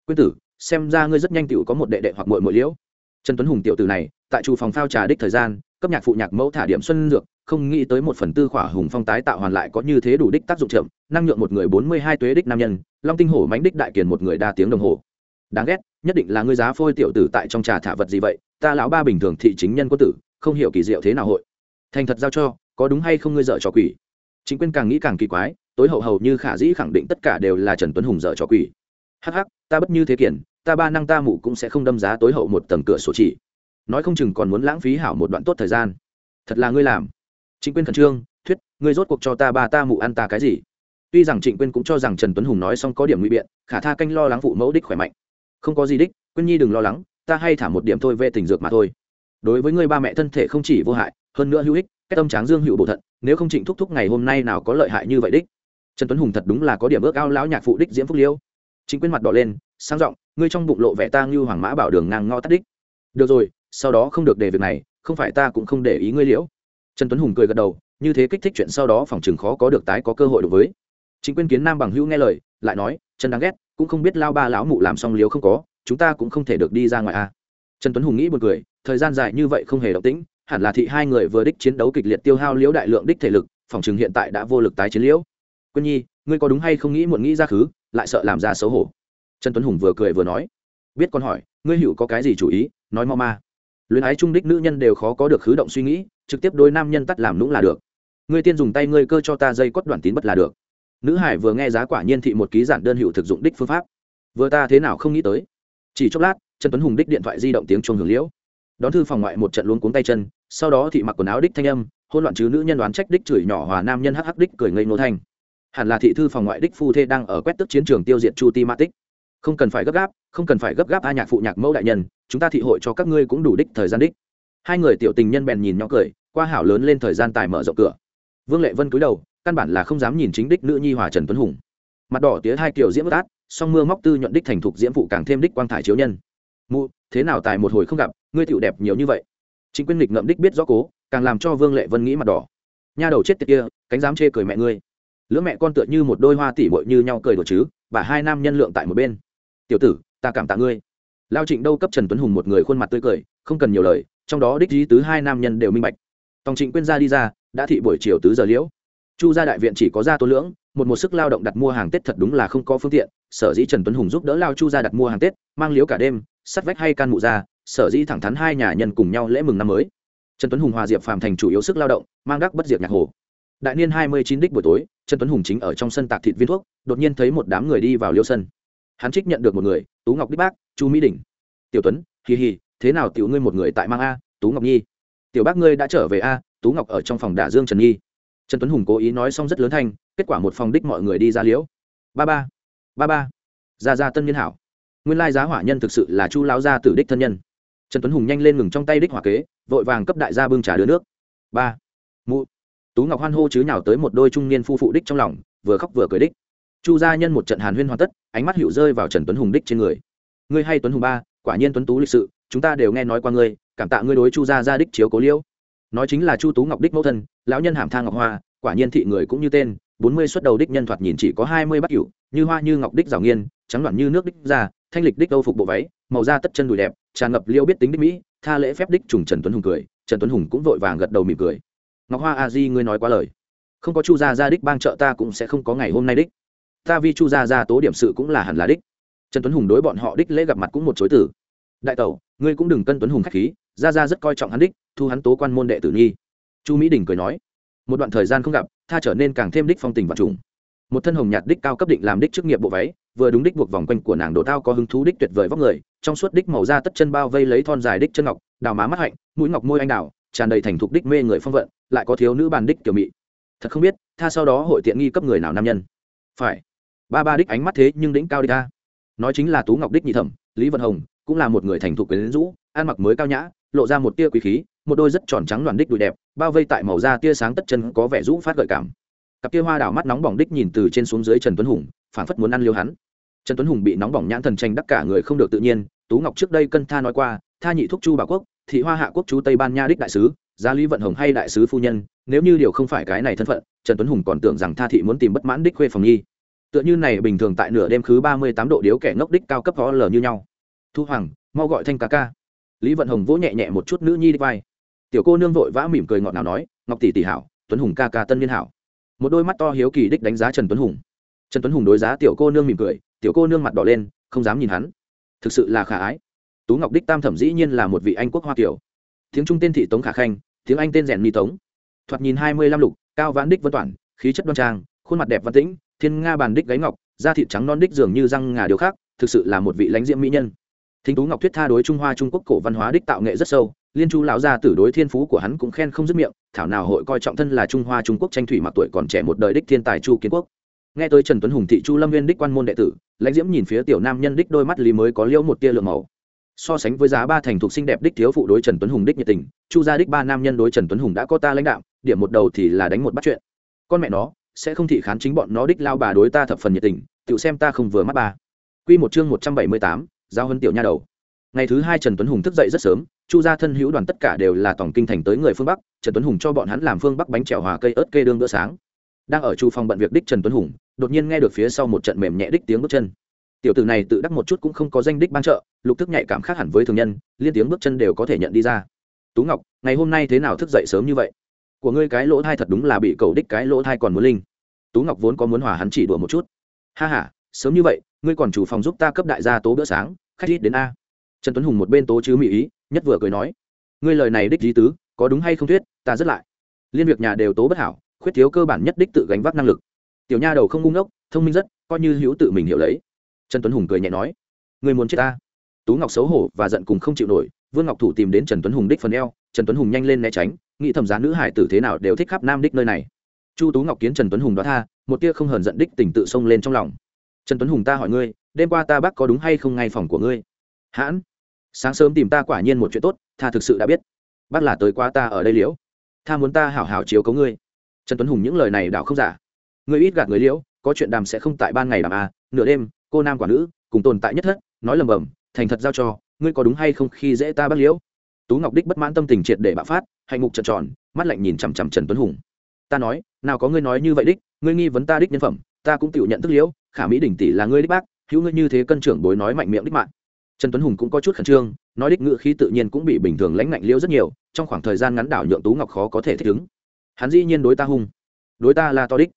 Quyên tử, xem ra ngươi rất nhanh tiểu có một đệ đệ hoặc muội muội liễu. Trần tuấn hùng tiểu tử này, tại chủ phòng phao trà đích thời gian, cấp nhạc phụ nhạc mẫu thả điểm xuân dược, không nghĩ tới một phần tư khỏa hùng phong tái tạo hoàn lại có như thế đủ đích tác dụng chậm, năng nhượng một người bốn mươi hai tuế đích nam nhân, long tinh hổ mánh đích đại kiền một người đa tiếng đồng hồ. Đáng ghét nhất định là ngươi giá phôi tiểu tử tại trong trà thả vật gì vậy, ta lão ba bình thường thị chính nhân quân tử, không hiểu kỳ diệu thế nào hội. Thành thật giao cho, có đúng hay không ngươi dở trò quỷ? Chính quyền càng nghĩ càng kỳ quái, tối hậu hầu như khả dĩ khẳng định tất cả đều là trần tuấn hùng dở trò quỷ. Hắc hắc, ta bất như thế kiển ta ba năng ta mụ cũng sẽ không đâm giá tối hậu một tầng cửa sổ chỉ. Nói không chừng còn muốn lãng phí hảo một đoạn tốt thời gian. Thật là ngươi làm. Chính quyền khẩn trương, thuyết, ngươi rốt cuộc cho ta ba ta mụ ăn ta cái gì? Tuy rằng trịnh quyên cũng cho rằng trần tuấn hùng nói xong có điểm nguy biện, khả tha canh lo lắng phụ mẫu đích khỏe mạnh không có gì đích, quyên nhi đừng lo lắng, ta hay thả một điểm thôi về tình dược mà thôi. Đối với người ba mẹ thân thể không chỉ vô hại, hơn nữa hữu ích, cái tâm tráng dương hữu bổ thận, nếu không trịnh thúc thúc ngày hôm nay nào có lợi hại như vậy đích. Trần tuấn hùng thật đúng là có điểm ước ao lão nhạc phụ đích diễm phúc liêu. Chính quyên mặt đỏ lên, sang giọng, ngươi trong bụng lộ vẻ ta như hoàng mã bảo đường ngang ngõ tắt đích. Được rồi, sau đó không được để việc này, không phải ta cũng không để ý ngươi liễu. Trần tuấn hùng cười gật đầu, như thế kích thích chuyện sau đó phòng chừng khó có được tái có cơ hội đối với. Chính quyền kiến nam bằng hữu nghe lời, lại nói chân đáng ghét cũng không biết lao ba lão mụ làm xong liếu không có, chúng ta cũng không thể được đi ra ngoài a à. trần tuấn hùng nghĩ một cười, thời gian dài như vậy không hề động tĩnh, hẳn là thị hai người vừa đích chiến đấu kịch liệt tiêu hao liễu đại lượng đích thể lực, phòng chừng hiện tại đã vô lực tái chiến liễu. Quân nhi, ngươi có đúng hay không nghĩ muộn nghĩ ra khứ, lại sợ làm ra xấu hổ? Trần tuấn hùng vừa cười vừa nói. Biết con hỏi, ngươi hữu có cái gì chủ ý, nói mau ma. Luyến ái trung đích nữ nhân đều khó có được khứ động suy nghĩ, trực tiếp đôi nam nhân tắt làm lũng là được. Ngươi tiên dùng tay ngươi cơ cho ta dây cốt đoạn tín bất là được nữ hải vừa nghe giá quả nhiên thị một ký giản đơn hiệu thực dụng đích phương pháp. Vừa ta thế nào không nghĩ tới. Chỉ chốc lát, trần tuấn hùng đích điện thoại di động tiếng chuông hưởng liễu. Đón thư phòng ngoại một trận luống cuống tay chân, sau đó thị mặc quần áo đích thanh âm hôn loạn chứ nữ nhân đoán trách đích chửi nhỏ hòa nam nhân hắc hắc đích cười ngây nô thanh hẳn là thị thư phòng ngoại đích phu thê đang ở quét tức chiến trường tiêu diệt chu ti ma tích. Không cần phải gấp gáp, không cần phải gấp gáp a nhạc phụ nhạc mẫu đại nhân, chúng ta thị hội cho các ngươi cũng đủ đích thời gian đích. Hai người tiểu tình nhân bèn nhìn nhỏ cười, qua hảo lớn lên thời gian tài mở rộng cửa. Vương lệ vân cúi đầu căn bản là không dám nhìn chính đích nữ nhi hòa trần tuấn hùng. Mặt đỏ tía hai kiểu diễm bất át, song mưa móc tư nhuận đích thành thục diễm phụ càng thêm đích quang thải chiếu nhân. Mụ, thế nào tài một hồi không gặp, ngươi tựu đẹp nhiều như vậy. Chính quyền nghịch ngậm đích biết rõ cố, càng làm cho vương lệ vân nghĩ mặt đỏ. Nha đầu chết tiệt kia, cánh dám chê cười mẹ ngươi. Lứa mẹ con tựa như một đôi hoa tỉ bội như nhau cười đùa chứ và hai nam nhân lượng tại một bên. Tiểu tử, ta cảm tạ ngươi. Lao trịnh đâu cấp trần tuấn hùng một người khuôn mặt tươi cười, không cần nhiều lời, trong đó đích lý tứ hai nam nhân đều minh bạch. Tòng trịnh quyên ra đi ra, đã thị buổi chiều tứ giờ liễu chu gia đại viện chỉ có gia tô lưỡng, một một sức lao động đặt mua hàng tết thật đúng là không có phương tiện. Sở dĩ trần tuấn hùng giúp đỡ lao chu gia đặt mua hàng tết, mang liếu cả đêm, sắt vách hay can mụ ra, sở dĩ thẳng thắn hai nhà nhân cùng nhau lễ mừng năm mới. Trần tuấn hùng hòa diệp phàm thành chủ yếu sức lao động, mang đắc bất diệt nhạc hồ. Đại niên hai mươi chín đích buổi tối, trần tuấn hùng chính ở trong sân tạc thịt viên thuốc, đột nhiên thấy một đám người đi vào liêu sân. Hắn trích nhận được một người, tú ngọc đích bác, chu mỹ đình tiểu tuấn, hì hì, thế nào tiểu ngươi một người tại mang a, tú ngọc nhi? Tiểu bác ngươi đã trở về a, tú ngọc ở trong phòng đả dương trần nhi trần tuấn hùng cố ý nói xong rất lớn thanh, kết quả một phòng đích mọi người đi ra liễu. Ba ba ba ba. Ra ra tân niên hảo. Nguyên lai giá hỏa nhân thực sự là chu lão gia tử đích thân nhân. Trần tuấn hùng nhanh lên ngừng trong tay đích hỏa kế, vội vàng cấp đại gia bưng trà đưa nước. Ba, mụ. Tú ngọc hoan hô chứ nhào tới một đôi trung niên phu phụ đích trong lòng, vừa khóc vừa cười đích. Chu gia nhân một trận hàn huyên hoàn tất, ánh mắt hiệu rơi vào trần tuấn hùng đích trên người. Ngươi hay tuấn hùng ba, quả nhiên tuấn tú lịch sự, chúng ta đều nghe nói qua ngươi, cảm tạ ngươi đối chu gia gia đích chiếu cố liêu nói chính là chu tú ngọc đích mẫu thân, lão nhân hàm thang ngọc hoa, quả nhiên thị người cũng như tên, bốn mươi xuất đầu đích nhân thoạt nhìn chỉ có hai mươi bắt cửu, như hoa như ngọc đích rào nghiên, trắng đoạn như nước đích ra thanh lịch đích âu phục bộ váy, màu da tất chân đùi đẹp, tràn ngập liêu biết tính đích mỹ, tha lễ phép đích trùng trần tuấn hùng cười, trần tuấn hùng cũng vội vàng gật đầu mỉm cười. Ngọc hoa, a di, ngươi nói quá lời. Không có chu gia gia đích bang trợ ta cũng sẽ không có ngày hôm nay đích. Ta vì chu gia gia tố điểm sự cũng là hẳn là đích. Trần tuấn hùng đối bọn họ đích lễ gặp mặt cũng một chối tử đại tẩu, ngươi cũng đừng cân tuấn hùng khách khí gia gia rất coi trọng hắn đích, thu hắn tố quan môn đệ tử nhi. Chu mỹ đình cười nói, một đoạn thời gian không gặp, tha trở nên càng thêm đích phong tình và trùng. Một thân hồng nhạt đích cao cấp định làm đích chức nghiệp bộ váy, vừa đúng đích buộc vòng quanh của nàng đồ tao có hứng thú đích tuyệt vời vóc người, trong suốt đích màu da tất chân bao vây lấy thon dài đích chân ngọc, đào má mắt hạnh, mũi ngọc môi anh đào, tràn đầy thành thục đích mê người phong vận, lại có thiếu nữ bàn đích kiểu mị. Thật không biết, tha sau đó hội tiện nghi cấp người nào nam nhân. Phải. Ba ba đích ánh mắt thế nhưng đỉnh cao đích ta. Nói chính là tú ngọc đích nhị thẩm, lý vận hồng cũng là một người thành thục quyến rũ, ăn mặc mới cao nhã lộ ra một tia quý khí, một đôi rất tròn trắng đoàn đích đùi đẹp, bao vây tại màu da tia sáng tất chân có vẻ rũ phát gợi cảm. Cặp tia hoa đào mắt nóng bỏng đích nhìn từ trên xuống dưới trần tuấn hùng phản phất muốn ăn liêu hắn. Trần tuấn hùng bị nóng bỏng nhãn thần tranh đắc cả người không được tự nhiên, tú ngọc trước đây cân tha nói qua, tha nhị thúc chu bảo quốc, thị hoa hạ quốc chú tây ban nha đích đại sứ, gia lý vận hồng hay đại sứ phu nhân, nếu như điều không phải cái này thân phận, trần tuấn hùng còn tưởng rằng tha thị muốn tìm bất mãn đích khuê phòng nhi tựa như này bình thường tại nửa đêm khứ ba mươi tám độ điếu kẻ ngốc đích cao cấp phó lờ như nhau. Thu hoàng, mau gọi thanh ca ca lý vận hồng vỗ nhẹ nhẹ một chút nữ nhi đi vai. Tiểu cô nương vội vã mỉm cười ngọt nào nói, ngọc tỷ tỷ hảo, tuấn hùng ca ca tân niên hảo. Một đôi mắt to hiếu kỳ đích đánh giá trần tuấn hùng. Trần tuấn hùng đối giá tiểu cô nương mỉm cười, tiểu cô nương mặt đỏ lên, không dám nhìn hắn. Thực sự là khả ái. Tú ngọc đích tam thẩm dĩ nhiên là một vị anh quốc hoa kiểu. Tiếng trung tên thị tống khả khanh, tiếng anh tên rèn ni tống. Thoạt nhìn hai mươi lăm lục, cao vãn đích vân toản, khí chất đoan trang, khuôn mặt đẹp văn tĩnh, thiên nga bàn đích gáy ngọc, da thịt trắng non đích dường như răng ngà điều khác, thực sự là một vị lãnh diễm mỹ nhân thính tú ngọc thuyết tha đối trung hoa trung quốc cổ văn hóa đích tạo nghệ rất sâu, liên chu lão gia tử đối thiên phú của hắn cũng khen không dứt miệng, thảo nào hội coi trọng thân là trung hoa trung quốc tranh thủy mặc tuổi còn trẻ một đời đích thiên tài chu kiến quốc. Nghe tới trần tuấn hùng thị chu lâm viên đích quan môn đệ tử, lãnh diễm nhìn phía tiểu nam nhân đích đôi mắt lý mới có liễu một tia lượng màu. So sánh với giá ba thành thuộc xinh đẹp đích thiếu phụ đối trần tuấn hùng đích nhiệt tình, chu gia đích ba nam nhân đối trần tuấn hùng đã có ta lãnh đạo điểm một đầu thì là đánh một bắt chuyện. Con mẹ nó, sẽ không thị khán chính bọn nó đích lao bà đối ta thập phần nhiệt tình tự xem ta không vừa mắt bà. Quy một chương một trăm bảy mươi tám giao hân tiểu nha đầu. Ngày thứ hai trần tuấn hùng thức dậy rất sớm, chu gia thân hữu đoàn tất cả đều là tổng kinh thành tới người phương bắc, trần tuấn hùng cho bọn hắn làm phương bắc bánh trèo hòa cây ớt kê đương bữa sáng. Đang ở chu phòng bận việc đích trần tuấn hùng, đột nhiên nghe được phía sau một trận mềm nhẹ đích tiếng bước chân. Tiểu tử này tự đắc một chút cũng không có danh đích ban trợ, lục thức nhạy cảm khác hẳn với thường nhân, liên tiếng bước chân đều có thể nhận đi ra. Tú ngọc, ngày hôm nay thế nào thức dậy sớm như vậy? Của ngươi cái lỗ thai thật đúng là bị cầu đích cái lỗ thai còn muốn linh. Tú ngọc vốn có muốn hòa hắn chỉ đùa một chút. Ha h a sớm như vậy ngươi còn chủ phòng giúp ta cấp đại gia tố bữa sáng, khách ít đến a. Trần tuấn hùng một bên tố chứ mỹ ý, nhất vừa cười nói. Ngươi lời này đích lý tứ, có đúng hay không thuyết, ta rất lại. Liên việc nhà đều tố bất hảo, khuyết thiếu cơ bản nhất đích tự gánh vác năng lực. Tiểu nha đầu không ngu ngốc, thông minh rất, coi như hữu tự mình hiểu lấy. Trần tuấn hùng cười nhẹ nói. Ngươi muốn chết ta? Tú ngọc xấu hổ và giận cùng không chịu nổi, vương ngọc thủ tìm đến trần tuấn hùng đích phần eo, trần tuấn hùng nhanh lên né tránh, nghĩ thầm giá nữ hải tử thế nào đều thích khắp nam đích nơi này. Chu tú ngọc kiến trần tuấn hùng đó tha, một tia không hờn giận đích tình tự xông lên trong lòng trần tuấn hùng ta hỏi ngươi, đêm qua ta bác có đúng hay không ngay phòng của ngươi? Hãn, sáng sớm tìm ta quả nhiên một chuyện tốt tha thực sự đã biết. Bác là tới qua ta ở đây liễu. Tha muốn ta hảo hảo chiếu cấu ngươi. Trần tuấn hùng những lời này đảo không giả. Ngươi ít gạt người liễu, có chuyện đàm sẽ không tại ban ngày đàm à nửa đêm, cô nam quả nữ, cùng tồn tại nhất thất, nói lầm bầm, thành thật giao cho, ngươi có đúng hay không khi dễ ta bác liễu? Tú ngọc đích bất mãn tâm tình triệt để bạo phát, hạnh mục trợn tròn, mắt lạnh nhìn chằm chằm trần tuấn hùng. Ta nói, nào có ngươi nói như vậy đích, ngươi nghi vấn ta đích nhân phẩm, ta cũng tự nhận thức liễu khả mỹ đỉnh tỷ là ngươi đích bác, hữu ngươi như thế cân trưởng bối nói mạnh miệng đích mạng. Trần tuấn hùng cũng có chút khẩn trương, nói đích ngữ khí tự nhiên cũng bị bình thường lãnh ngạnh liêu rất nhiều, trong khoảng thời gian ngắn đảo nhượng tú ngọc khó có thể thích ứng. Hắn dĩ nhiên đối ta hung. Đối ta là to đích.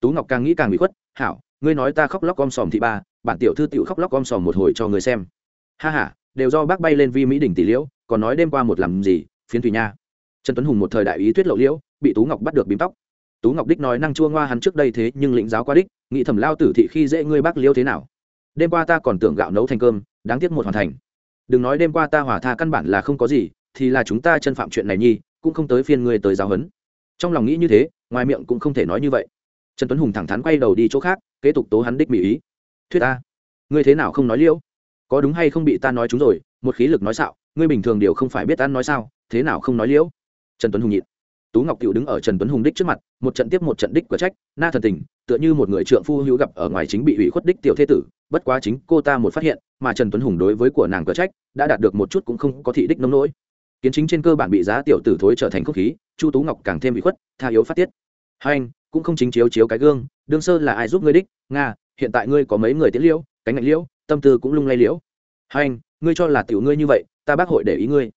Tú ngọc càng nghĩ càng bị khuất, hảo, ngươi nói ta khóc lóc om sòm thị ba, bản tiểu thư tiểu khóc lóc om sòm một hồi cho người xem. Ha ha, đều do bác bay lên vi mỹ đỉnh tỷ liễu, còn nói đêm qua một làm gì, phiến thủy nha. Trần tuấn hùng một thời đại ý thuyết lộ liễu, bị tú ngọc bắt được bím tóc tú ngọc đích nói năng chua ngoa hắn trước đây thế nhưng lĩnh giáo qua đích, nghĩ thầm lao tử thị khi dễ ngươi bác liêu thế nào. Đêm qua ta còn tưởng gạo nấu thành cơm, đáng tiếc một hoàn thành. Đừng nói đêm qua ta hỏa tha căn bản là không có gì, thì là chúng ta chân phạm chuyện này nhi, cũng không tới phiên ngươi tới giáo huấn. Trong lòng nghĩ như thế, ngoài miệng cũng không thể nói như vậy. Trần tuấn hùng thẳng thắn quay đầu đi chỗ khác, kế tục tố hắn đích mỹ ý. Thuyết ta, ngươi thế nào không nói liễu có đúng hay không bị ta nói chúng rồi, một khí lực nói xạo, ngươi bình thường điều không phải biết ăn nói sao, thế nào không nói liễu trần tuấn hùng nhịn tú ngọc cựu đứng ở trần tuấn hùng đích trước mặt, một trận tiếp một trận đích của trách, na thần tình, tựa như một người trượng phu hữu gặp ở ngoài chính bị ủy khuất đích tiểu thế tử, bất quá chính cô ta một phát hiện, mà trần tuấn hùng đối với của nàng cửa trách, đã đạt được một chút cũng không có thị đích nông nỗi. Kiến chính trên cơ bản bị giá tiểu tử thối trở thành không khí, chu tú ngọc càng thêm bị khuất, tha yếu phát tiết. Hai anh cũng không chính chiếu chiếu cái gương, đương sơ là ai giúp ngươi đích? Nga, hiện tại ngươi có mấy người tiến liễu, cánh ngạch liễu, tâm tư cũng lung lay liễu. Hai anh ngươi cho là tiểu ngươi như vậy, ta bác hội để ý ngươi.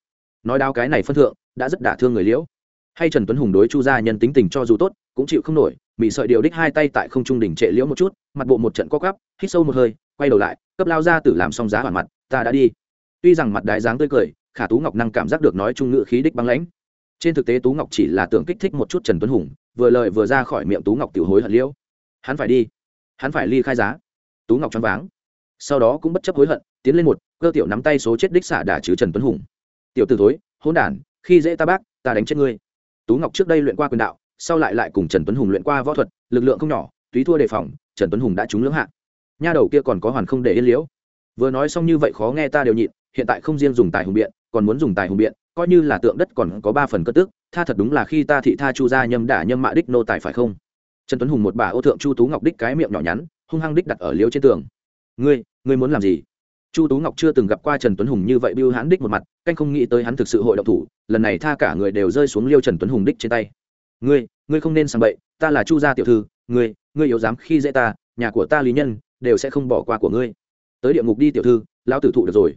Nói đao cái này phân thượng, đã rất đả thương người liễu hay trần tuấn hùng đối chu gia nhân tính tình cho dù tốt, cũng chịu không nổi bị sợi điều đích hai tay tại không trung đỉnh trệ liễu một chút, mặt bộ một trận co quắp, hít sâu một hơi, quay đầu lại, cấp lao ra tử làm xong giá hoàn mặt, ta đã đi. Tuy rằng mặt đái dáng tươi cười, khả tú ngọc năng cảm giác được nói trung ngự khí đích băng lãnh. Trên thực tế tú ngọc chỉ là tưởng kích thích một chút trần tuấn hùng, vừa lời vừa ra khỏi miệng tú ngọc tiểu hối hận liễu. Hắn phải đi. Hắn phải ly khai giá. Tú ngọc choáng váng. Sau đó cũng bất chấp hối hận, tiến lên một, cơ tiểu nắm tay số chết đích xả đả chứ trần tuấn hùng. Tiểu t thối hôn đản, khi dễ ta bác, ta đánh chết ngươi tú ngọc trước đây luyện qua quyền đạo, sau lại lại cùng trần tuấn hùng luyện qua võ thuật, lực lượng không nhỏ, túy thua đề phòng, trần tuấn hùng đã trúng lưỡng hạ. Nha đầu kia còn có hoàn không để yên liễu. Vừa nói xong như vậy khó nghe ta đều nhịn, hiện tại không riêng dùng tài hùng biện, còn muốn dùng tài hùng biện, coi như là tượng đất còn có ba phần cất tức, tha thật đúng là khi ta thị tha chu gia nhâm đả nhâm mạ đích nô tài phải không? Trần tuấn hùng một bà ô thượng chu tú ngọc đích cái miệng nhỏ nhắn, hung hăng đích đặt ở liếu trên tường. Ngươi ngươi muốn làm gì? Chu tú ngọc chưa từng gặp qua trần tuấn hùng như vậy biêu hãn đích một mặt, canh không nghĩ tới hắn thực sự hội độc thủ, lần này tha cả người đều rơi xuống liêu trần tuấn hùng đích trên tay. Ngươi ngươi không nên sang bậy, ta là chu gia tiểu thư, ngươi ngươi yếu dám khi dễ ta, nhà của ta lý nhân đều sẽ không bỏ qua của ngươi. Tới địa ngục đi tiểu thư lao tử thụ được rồi.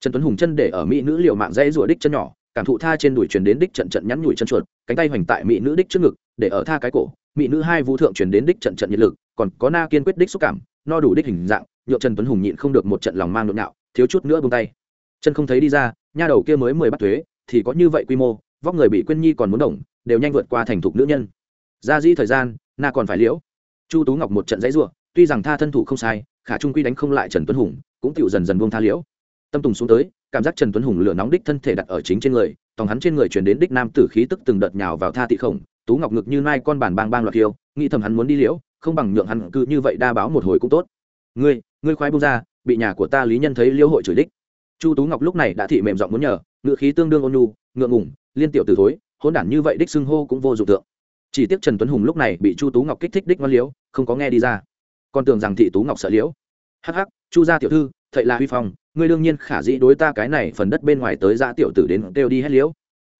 Trần tuấn hùng chân để ở mỹ nữ liệu mạng dãy rủa đích chân nhỏ, cảm thụ tha trên đùi truyền đến đích trận trận nhắn nhủi chân chuột, cánh tay hoành tại mỹ nữ đích trước ngực, để ở tha cái cổ, mỹ nữ hai vũ thượng truyền đến đích trận trận nhiệt lực, còn có na kiên quyết đích xúc cảm, no đủ đích hình dạng nhộn trần tuấn hùng nhịn không được một trận lòng mang nhộn nhạo thiếu chút nữa bông tay. Chân không thấy đi ra, nha đầu kia mới mười bắt thuế, thì có như vậy quy mô, vóc người bị Quyên nhi còn muốn đồng đều nhanh vượt qua thành thục nữ nhân. Ra dĩ thời gian, na còn phải liễu. Chu tú ngọc một trận dãy ruộng tuy rằng tha thân thủ không sai, khả trung quy đánh không lại trần tuấn hùng, cũng tựu dần dần buông tha liễu. Tâm tùng xuống tới, cảm giác trần tuấn hùng lửa nóng đích thân thể đặt ở chính trên người, tòng hắn trên người chuyển đến đích nam tử khí tức từng đợt nhào vào tha tị khổng, tú ngọc ngực như nai con bản bang bang loạt kiêu nghĩ thầm hắn muốn đi liễu, không bằng nhượng hắn cứ như vậy đa báo một hồi cũng tốt. Ngươi ngươi khoái bung ra, bị nhà của ta lý nhân thấy liêu hội chửi đích. Chu tú ngọc lúc này đã thị mềm giọng muốn nhờ ngự khí tương đương ôn nhu, ngượng ngủng liên tiểu từ thối hôn đản như vậy đích xưng hô cũng vô dụng tượng. Chỉ tiếc trần tuấn hùng lúc này bị chu tú ngọc kích thích đích văn liếu không có nghe đi ra. Còn tưởng rằng thị tú ngọc sợ liễu. Hắc hắc, chu gia tiểu thư thậy là huy phong, ngươi đương nhiên khả dĩ đối ta cái này phần đất bên ngoài tới ra tiểu tử đến kêu đi hết liễu.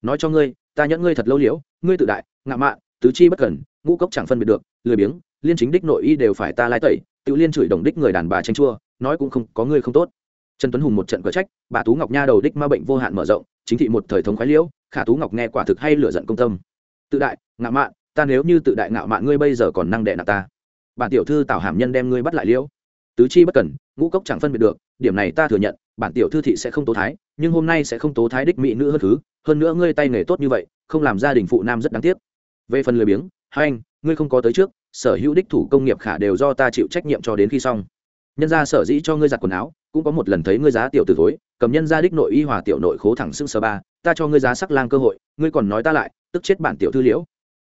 Nói cho ngươi, ta nhẫn ngươi thật lâu liễu, ngươi tự đại, ngạo mạn, tứ chi bất cần ngũ cốc chẳng phân biệt được, lười biếng, liên chính đích nội y đều phải ta lai tẩy tự liên chửi đồng đích người đàn bà tranh chua, nói cũng không có người không tốt. Trần tuấn hùng một trận cờ trách, bà tú ngọc nha đầu đích ma bệnh vô hạn mở rộng, chính thị một thời thống khoái liễu, khả tú ngọc nghe quả thực hay lửa giận công tâm. Tự đại, ngạo mạn, ta nếu như tự đại ngạo mạn ngươi bây giờ còn năng đệ nạp ta. Bản tiểu thư tảo hàm nhân đem ngươi bắt lại liễu. Tứ chi bất cần ngũ cốc chẳng phân biệt được, điểm này ta thừa nhận, bản tiểu thư thị sẽ không tố thái, nhưng hôm nay sẽ không tố thái đích mỹ nữ hơn thứ, hơn nữa ngươi tay nghề tốt như vậy, không làm gia đình phụ nam rất đáng tiếc về phần lười biếng, hai anh, ngươi không có tới trước, sở hữu đích thủ công nghiệp khả đều do ta chịu trách nhiệm cho đến khi xong. Nhân gia sở dĩ cho ngươi giặt quần áo, cũng có một lần thấy ngươi giá tiểu từ thối, cầm nhân gia đích nội y hòa tiểu nội khố thẳng xưng sơ ba, ta cho ngươi giá sắc lang cơ hội, ngươi còn nói ta lại, tức chết bản tiểu thư liễu.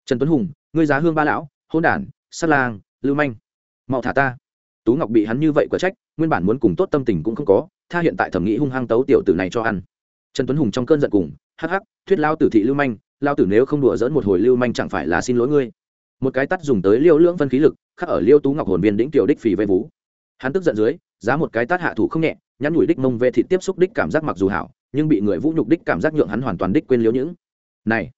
Trần tuấn hùng, ngươi giá hương ba lão, hôn đản, sắc lang, lưu manh. Mau thả ta. Tú ngọc bị hắn như vậy quả trách, nguyên bản muốn cùng tốt tâm tình cũng không có, tha hiện tại thẩm nghĩ hung hăng tấu tiểu tử này cho ăn. Trần tuấn hùng trong cơn giận cùng, hắc hắc, thuyết lao tử thị lưu manh lao tử nếu không đùa dỡn một hồi lưu manh chẳng phải là xin lỗi ngươi. Một cái tắt dùng tới liêu lưỡng phân khí lực, khắc ở liêu tú ngọc hồn viên đĩnh tiểu đích phì vây vú. Hắn tức giận dưới, giá một cái tát hạ thủ không nhẹ, nhắn nhủi đích mông về thịt tiếp xúc đích cảm giác mặc dù hảo, nhưng bị người vũ nhục đích cảm giác nhượng hắn hoàn toàn đích quên liếu những. Này,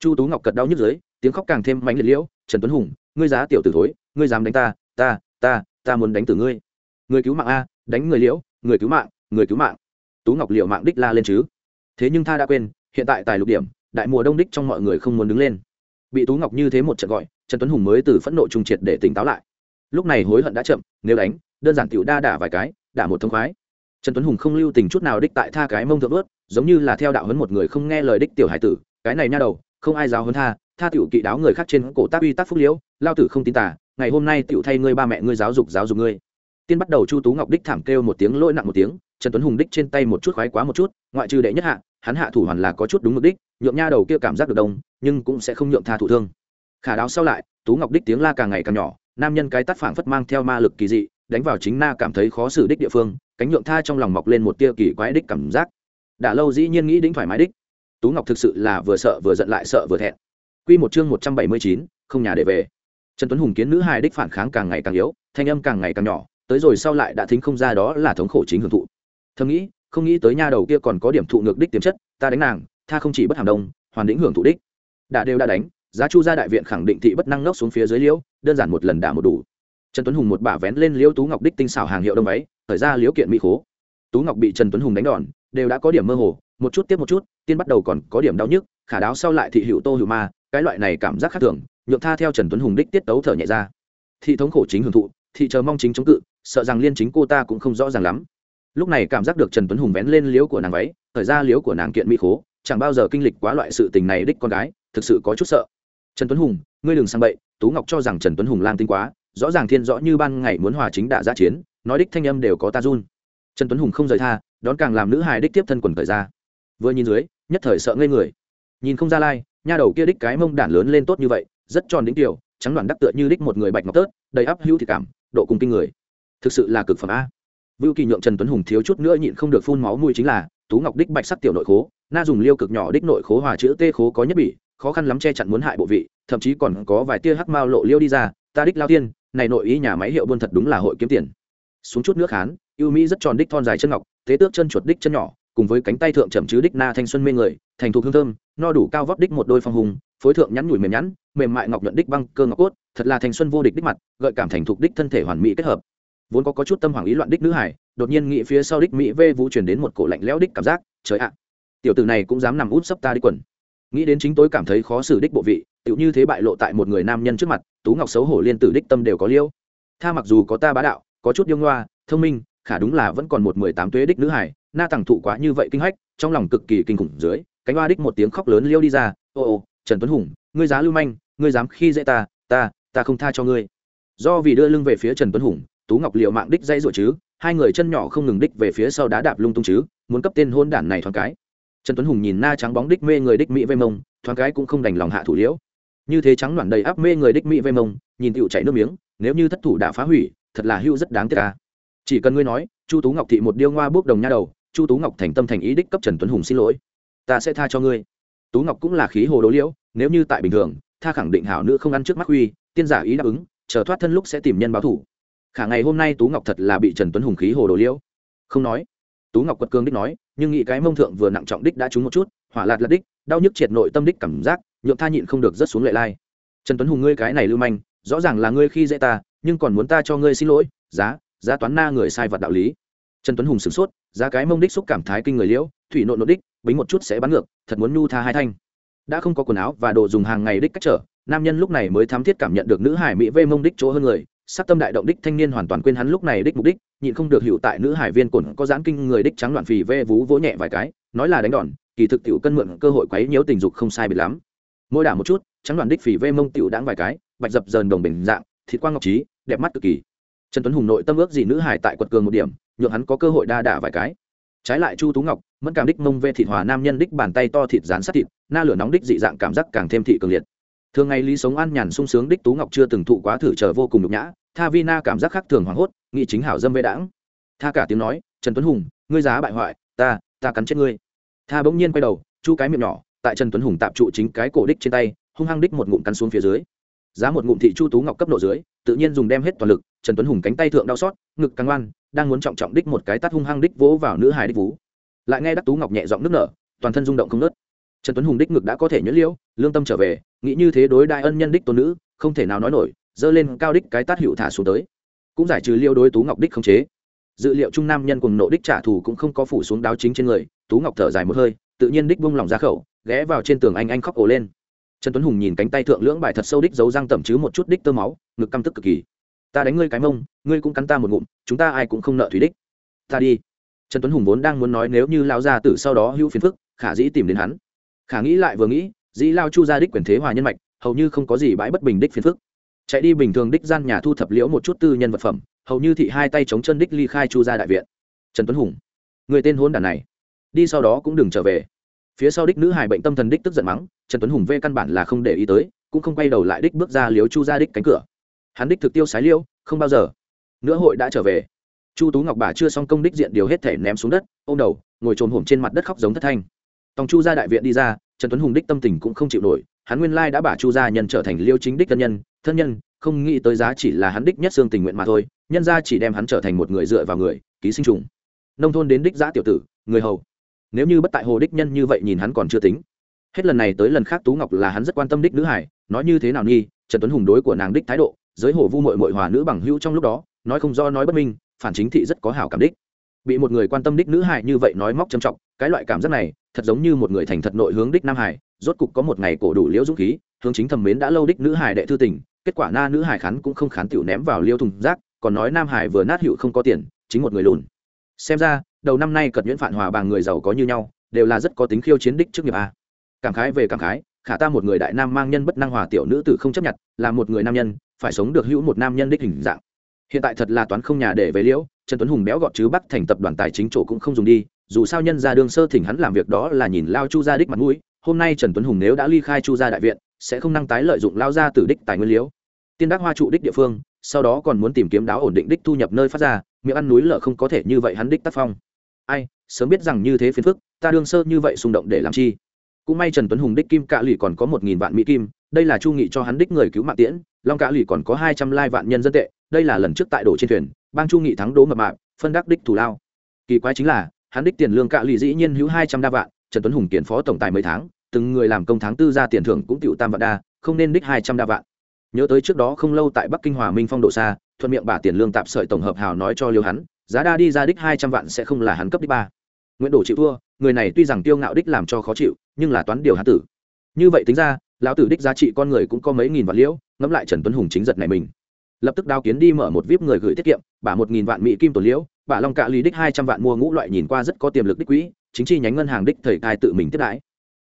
chu tú ngọc cật đau nhức dưới, tiếng khóc càng thêm mạnh liệt liễu, trần tuấn hùng, ngươi giá tiểu tử thối, ngươi dám đánh ta ta ta ta muốn đánh tử ngươi. Người cứu mạng a, đánh người liễu, người cứu mạng, người cứu mạng. Tú ngọc liệu mạng đích la lên chứ. Thế nhưng tha đã quên, hiện tại tài lục điểm đại mùa đông đích trong mọi người không muốn đứng lên. Bị tú ngọc như thế một trận gọi, trần tuấn hùng mới từ phẫn nộ trung triệt để tỉnh táo lại. Lúc này hối hận đã chậm, nếu đánh, đơn giản tiểu đa đả vài cái, đả một thông khoái. Trần tuấn hùng không lưu tình chút nào đích tại tha cái mông thượng ướt giống như là theo đạo huấn một người không nghe lời đích tiểu hải tử, cái này nha đầu, không ai giáo huấn tha tha tiểu kỵ đáo người khác trên cổ tác uy tác phúc liễu, lao tử không tin tả ngày hôm nay tiểu thay ngươi ba mẹ ngươi giáo dục giáo dục ngươi. Tiên bắt đầu chu tú ngọc đích thảm kêu một tiếng lỗi nặng một tiếng, trần tuấn hùng đích trên tay một chút khoái quá một chút, ngoại trừ đệ nhất hạ hắn hạ thủ hoàn là có chút đúng mục đích nhượng nha đầu kia cảm giác được đông nhưng cũng sẽ không nhượng tha thủ thương. Khả đáo sau lại tú ngọc đích tiếng la càng ngày càng nhỏ nam nhân cái tắt phảng phất mang theo ma lực kỳ dị đánh vào chính na cảm thấy khó xử đích địa phương cánh nhượng tha trong lòng mọc lên một tia kỳ quái đích cảm giác. Đã lâu dĩ nhiên nghĩ đính thoải mái đích. Tú ngọc thực sự là vừa sợ vừa giận lại sợ vừa thẹn. Quy một chương một trăm bảy mươi chín, không nhà để về. Trần tuấn hùng kiến nữ hài đích phản kháng càng ngày càng yếu thanh âm càng ngày càng nhỏ tới rồi sau lại đã thính không ra đó là thống khổ chính hưởng thụ. Thầm nghĩ không nghĩ tới nha đầu kia còn có điểm thụ ngược đích tiềm chất, ta đánh nàng, tha không chỉ bất hàm đông, hoàn đỉnh hưởng thụ đích. Đã đều đã đánh, giá chu gia đại viện khẳng định thị bất năng nốc xuống phía dưới liễu, đơn giản một lần đả một đủ. Trần tuấn hùng một bả vén lên liễu tú ngọc đích tinh xảo hàng hiệu đông váy, thời ra liễu kiện mỹ khố. Tú ngọc bị trần tuấn hùng đánh đòn, đều đã có điểm mơ hồ, một chút tiếp một chút, tiên bắt đầu còn có điểm đau nhức, khả đáo sau lại thị hữu tô hữu ma, cái loại này cảm giác khác thường, nhượng tha theo trần tuấn hùng đích tiết tấu thở nhẹ ra. Thị thống khổ chính hưởng thụ, thị chờ mong chính chống cự, sợ rằng liên chính cô ta cũng không rõ ràng lắm lúc này cảm giác được trần tuấn hùng vén lên liếu của nàng váy, thời ra liếu của nàng kiện mỹ khố, chẳng bao giờ kinh lịch quá loại sự tình này đích con gái, thực sự có chút sợ. Trần tuấn hùng, ngươi đừng sang bậy, tú ngọc cho rằng trần tuấn hùng lang tinh quá, rõ ràng thiên rõ như ban ngày muốn hòa chính đạ giã chiến, nói đích thanh âm đều có ta run. Trần tuấn hùng không rời tha, đón càng làm nữ hài đích tiếp thân quần thời ra. Vừa nhìn dưới, nhất thời sợ ngây người. Nhìn không ra lai, nha đầu kia đích cái mông đản lớn lên tốt như vậy, rất tròn đĩnh tiểu, trắng đoàn đắc tựa như đích một người bạch ngọc tớt, đầy áp hữu thị cảm, độ cùng kinh người. Thực sự là cực phẩm a vưu kỳ nhượng trần tuấn hùng thiếu chút nữa nhịn không được phun máu mũi chính là, tú ngọc đích bạch sắc tiểu nội khố, na dùng liêu cực nhỏ đích nội khố hòa chữ tê khố có nhất bỉ khó khăn lắm che chặn muốn hại bộ vị, thậm chí còn có vài tia hắc mao lộ liêu đi ra, ta đích lao tiên, này nội ý nhà máy hiệu buôn thật đúng là hội kiếm tiền. Xuống chút nước hán, ưu mỹ rất tròn đích thon dài chân ngọc thế tước chân chuột đích chân nhỏ, cùng với cánh tay thượng chậm chứ đích na thanh xuân mê người, thành thuộc hương thơm, no đủ cao vóc đích một đôi phong hùng, phối thượng nhắn nhủi mềm nhắn, mềm mại ngọc nhuận đích băng cơ ngọc cốt, thật là thanh xuân vô địch đích mặt, gợi cảm thành thuộc đích thân thể hoàn mỹ kết hợp vốn có, có chút tâm hoàng ý loạn đích nữ hải đột nhiên nghĩ phía sau đích mỹ vê vũ truyền đến một cổ lạnh lẽo đích cảm giác trời ạ tiểu tử này cũng dám nằm út sấp ta đi quần. Nghĩ đến chính tôi cảm thấy khó xử đích bộ vị tựu như thế bại lộ tại một người nam nhân trước mặt tú ngọc xấu hổ liên tử đích tâm đều có liêu. Tha mặc dù có ta bá đạo có chút yêu ngoa thông minh khả đúng là vẫn còn một mười tám tuế đích nữ hải na tặng thụ quá như vậy kinh hách trong lòng cực kỳ kinh khủng dưới cánh hoa đích một tiếng khóc lớn liêu đi ra ô ô trần tuấn hùng ngươi giá lưu manh ngươi dám khi dễ ta ta ta không tha cho ngươi. Do vì đưa lưng về phía trần tuấn hùng tú ngọc liệu mạng đích dây dội chứ, hai người chân nhỏ không ngừng đích về phía sau đá đạp lung tung chứ, muốn cấp tên hôn đản này thoáng cái. Trần tuấn hùng nhìn na trắng bóng đích mê người đích mỹ vây mông, thoáng cái cũng không đành lòng hạ thủ liễu. Như thế trắng loạn đầy áp mê người đích mỹ vây mông, nhìn tựu chảy nước miếng, nếu như thất thủ đã phá hủy, thật là hưu rất đáng tiếc ca chỉ cần ngươi nói, chu tú ngọc thị một điêu ngoa bước đồng nha đầu, chu tú ngọc thành tâm thành ý đích cấp trần tuấn hùng xin lỗi. Ta sẽ tha cho ngươi. Tú ngọc cũng là khí hồ đố liễu, nếu như tại bình thường, tha khẳng định hảo nữ không ăn trước mắt huy, tiên giả ý đáp ứng, chờ thoát thân lúc sẽ tìm nhân báo thủ khả ngày hôm nay tú ngọc thật là bị trần tuấn hùng khí hồ đồ liễu. Không nói. Tú ngọc quật cương đích nói, nhưng nghĩ cái mông thượng vừa nặng trọng đích đã trúng một chút, hỏa lạt lạt đích, đau nhức triệt nội tâm đích cảm giác, nhượng tha nhịn không được rất xuống lệ lai. Trần tuấn hùng ngươi cái này lưu manh, rõ ràng là ngươi khi dễ ta, nhưng còn muốn ta cho ngươi xin lỗi, giá giá toán na người sai vật đạo lý. Trần tuấn hùng sửng sốt, giá cái mông đích xúc cảm thái kinh người liễu, thủy nội nội đích, bính một chút sẽ bắn ngược, thật muốn nhu tha hai thanh. Đã không có quần áo và đồ dùng hàng ngày đích cách trở, nam nhân lúc này mới thám thiết cảm nhận được nữ hải mỹ vê mông đích chỗ hơn người sắc tâm đại động đích thanh niên hoàn toàn quên hắn lúc này đích mục đích, nhịn không được hiệu tại nữ hải viên cồn có giãn kinh người đích trắng đoạn phì ve vú vỗ nhẹ vài cái, nói là đánh đòn, kỳ thực tiểu cân mượn cơ hội quấy nhiễu tình dục không sai biệt lắm. Mỗi đả một chút, trắng đoạn đích phì ve mông tiểu đãng vài cái, bạch dập dờn đồng bình dạng, thịt quang ngọc trí, đẹp mắt cực kỳ. Trần tuấn hùng nội tâm ước gì nữ hải tại quật cường một điểm, nhượng hắn có cơ hội đa đả vài cái. Trái lại chu tú ngọc, mẫn cảm đích mông ve thịt hòa nam nhân đích bàn tay to thịt rán sát thịt, na lửa nóng đích dị dạng cảm giác càng thêm thị cường liệt thường ngày lý sống an nhàn sung sướng đích tú ngọc chưa từng thụ quá thử chờ vô cùng nhục nhã, tha vi na cảm giác khác thường hoảng hốt nghị chính hảo dâm vệ đãng. Tha cả tiếng nói, trần tuấn hùng, ngươi giá bại hoại, ta ta cắn chết ngươi. Tha bỗng nhiên quay đầu, chu cái miệng nhỏ, tại trần tuấn hùng tạm trụ chính cái cổ đích trên tay, hung hăng đích một ngụm cắn xuống phía dưới. Giá một ngụm thị chu tú ngọc cấp độ dưới, tự nhiên dùng đem hết toàn lực, trần tuấn hùng cánh tay thượng đau xót, ngực căng oan đang muốn trọng trọng đích một cái tắt hung hăng đích vỗ vào nữ hài đích vú. Lại nghe đắc tú ngọc nhẹ giọng nước nở, toàn thân rung động không nớt trần tuấn hùng đích ngực đã có thể nhẫn liễu, lương tâm trở về nghĩ như thế đối đại ân nhân đích tôn nữ, không thể nào nói nổi dơ lên cao đích cái tát hiệu thả xuống tới. Cũng giải trừ liêu đối tú ngọc đích không chế. Dự liệu trung nam nhân cùng nộ đích trả thù cũng không có phủ xuống đáo chính trên người, tú ngọc thở dài một hơi, tự nhiên đích vung lòng ra khẩu, ghé vào trên tường anh anh khóc ổ lên. Trần tuấn hùng nhìn cánh tay thượng lưỡng bài thật sâu đích giấu răng tẩm chứ một chút đích tơ máu, ngực căm tức cực kỳ. Ta đánh ngươi cái mông, ngươi cũng cắn ta một ngụm, chúng ta ai cũng không nợ thủy đích. Ta đi. Trần tuấn hùng vốn đang muốn nói nếu như lao ra tử sau đó hữu phiền phức, khả dĩ tìm đến hắn. Khả nghĩ lại vừa nghĩ dĩ lao chu gia đích quyền thế hòa nhân mạch, hầu như không có gì bãi bất bình đích phiền phức. Chạy đi bình thường đích gian nhà thu thập liễu một chút tư nhân vật phẩm, hầu như thị hai tay chống chân đích ly khai chu gia đại viện. Trần tuấn hùng, người tên hôn đàn này, đi sau đó cũng đừng trở về. Phía sau đích nữ hài bệnh tâm thần đích tức giận mắng, trần tuấn hùng vê căn bản là không để ý tới, cũng không quay đầu lại đích bước ra liếu chu ra đích cánh cửa. Hắn đích thực tiêu sái liêu không bao giờ. Nữa hội đã trở về. Chu tú ngọc bà chưa xong công đích diện điều hết thể ném xuống đất ô m đầu, ngồi trồm hổm trên mặt đất khóc giống thất thanh. Tòng chu ra đại viện đi ra trần tuấn hùng đích tâm tình cũng không chịu nổi, hắn nguyên lai đã bả chu gia nhân trở thành liêu chính đích thân nhân thân nhân, không nghĩ tới giá chỉ là hắn đích nhất xương tình nguyện mà thôi, nhân ra chỉ đem hắn trở thành một người dựa vào người, ký sinh trùng. Nông thôn đến đích giã tiểu tử, người hầu. Nếu như bất tại hồ đích nhân như vậy nhìn hắn còn chưa tính. Hết lần này tới lần khác tú ngọc là hắn rất quan tâm đích nữ hải, nói như thế nào nghi, trần tuấn hùng đối của nàng đích thái độ, giới hồ vu mội mội hòa nữ bằng hữu trong lúc đó, nói không do nói bất minh, phản chính thị rất có hảo cảm đích bị một người quan tâm đích nữ hải như vậy nói móc trầm trọng cái loại cảm giác này, thật giống như một người thành thật nội hướng đích nam hải rốt cục có một ngày cổ đủ liễu dũng khí, hướng chính thầm mến đã lâu đích nữ hải đệ thư tình, kết quả na nữ hải khán cũng không khán tiểu ném vào liêu thùng rác, còn nói nam hải vừa nát hữu không có tiền, chính một người lùn. Xem ra, đầu năm nay cật nhuyễn phản hòa bằng người giàu có như nhau, đều là rất có tính khiêu chiến đích trước nghiệp a. Cảm khái về cảm khái, khả ta một người đại nam mang nhân bất năng hòa tiểu nữ tử không chấp nhận, là một người nam nhân, phải sống được hữu một nam nhân đích hình dạng. Hiện tại thật là toán không nhà để về liễu trần tuấn hùng béo gọt chứ bắc thành tập đoàn tài chính chỗ cũng không dùng đi, dù sao nhân ra đương sơ thỉnh hắn làm việc đó là nhìn lao chu gia đích mặt mũi, hôm nay trần tuấn hùng nếu đã ly khai chu gia đại viện, sẽ không năng tái lợi dụng lao ra từ đích tài nguyên liễu tiên đắc hoa trụ đích địa phương, sau đó còn muốn tìm kiếm đáo ổn định đích thu nhập nơi phát ra, miệng ăn núi lợ không có thể như vậy hắn đích tác phong. Ai, sớm biết rằng như thế phiền phức, ta đương sơ như vậy xung động để làm chi? Cũng may trần tuấn hùng đích kim cạ lụy còn có một nghìn vạn mỹ kim, đây là chu nghị cho hắn đích người cứu mạng tiễn, long cạ lụy còn có hai trăm lai vạn nhân dân tệ, đây là lần trước tại đổ trên thuyền bang chu nghị thắng đố mập mạp, phân đắc đích thủ lao. Kỳ quái chính là, hắn đích tiền lương cạ lì dĩ nhiên hữu hai trăm đa vạn, trần tuấn hùng kiện phó tổng tài mấy tháng, từng người làm công tháng tư ra tiền thưởng cũng tiểu tam vạn đa, không nên đích hai trăm đa vạn. Nhớ tới trước đó không lâu tại bắc kinh hòa minh phong độ xa, thuận miệng bà tiền lương tạp sợi tổng hợp hào nói cho liêu hắn, giá đa đi ra đích hai trăm vạn sẽ không là hắn cấp đích ba. Nguyễn đổ chịu thua, người này tuy rằng tiêu ngạo đích làm cho khó chịu, nhưng là toán điều hắn tử. Như vậy tính ra, lão tử đích giá trị con người cũng có mấy nghìn vạn liễu, ngẫm lại trần tuấn hùng chính giật này mình lập tức đao kiến đi mở một vip người gửi tiết kiệm, bả một nghìn vạn mỹ kim tổ liễu, bả long cạ lý đích hai trăm vạn mua ngũ loại nhìn qua rất có tiềm lực đích quỹ, chính chi nhánh ngân hàng đích thời cai tự mình tiếp đãi.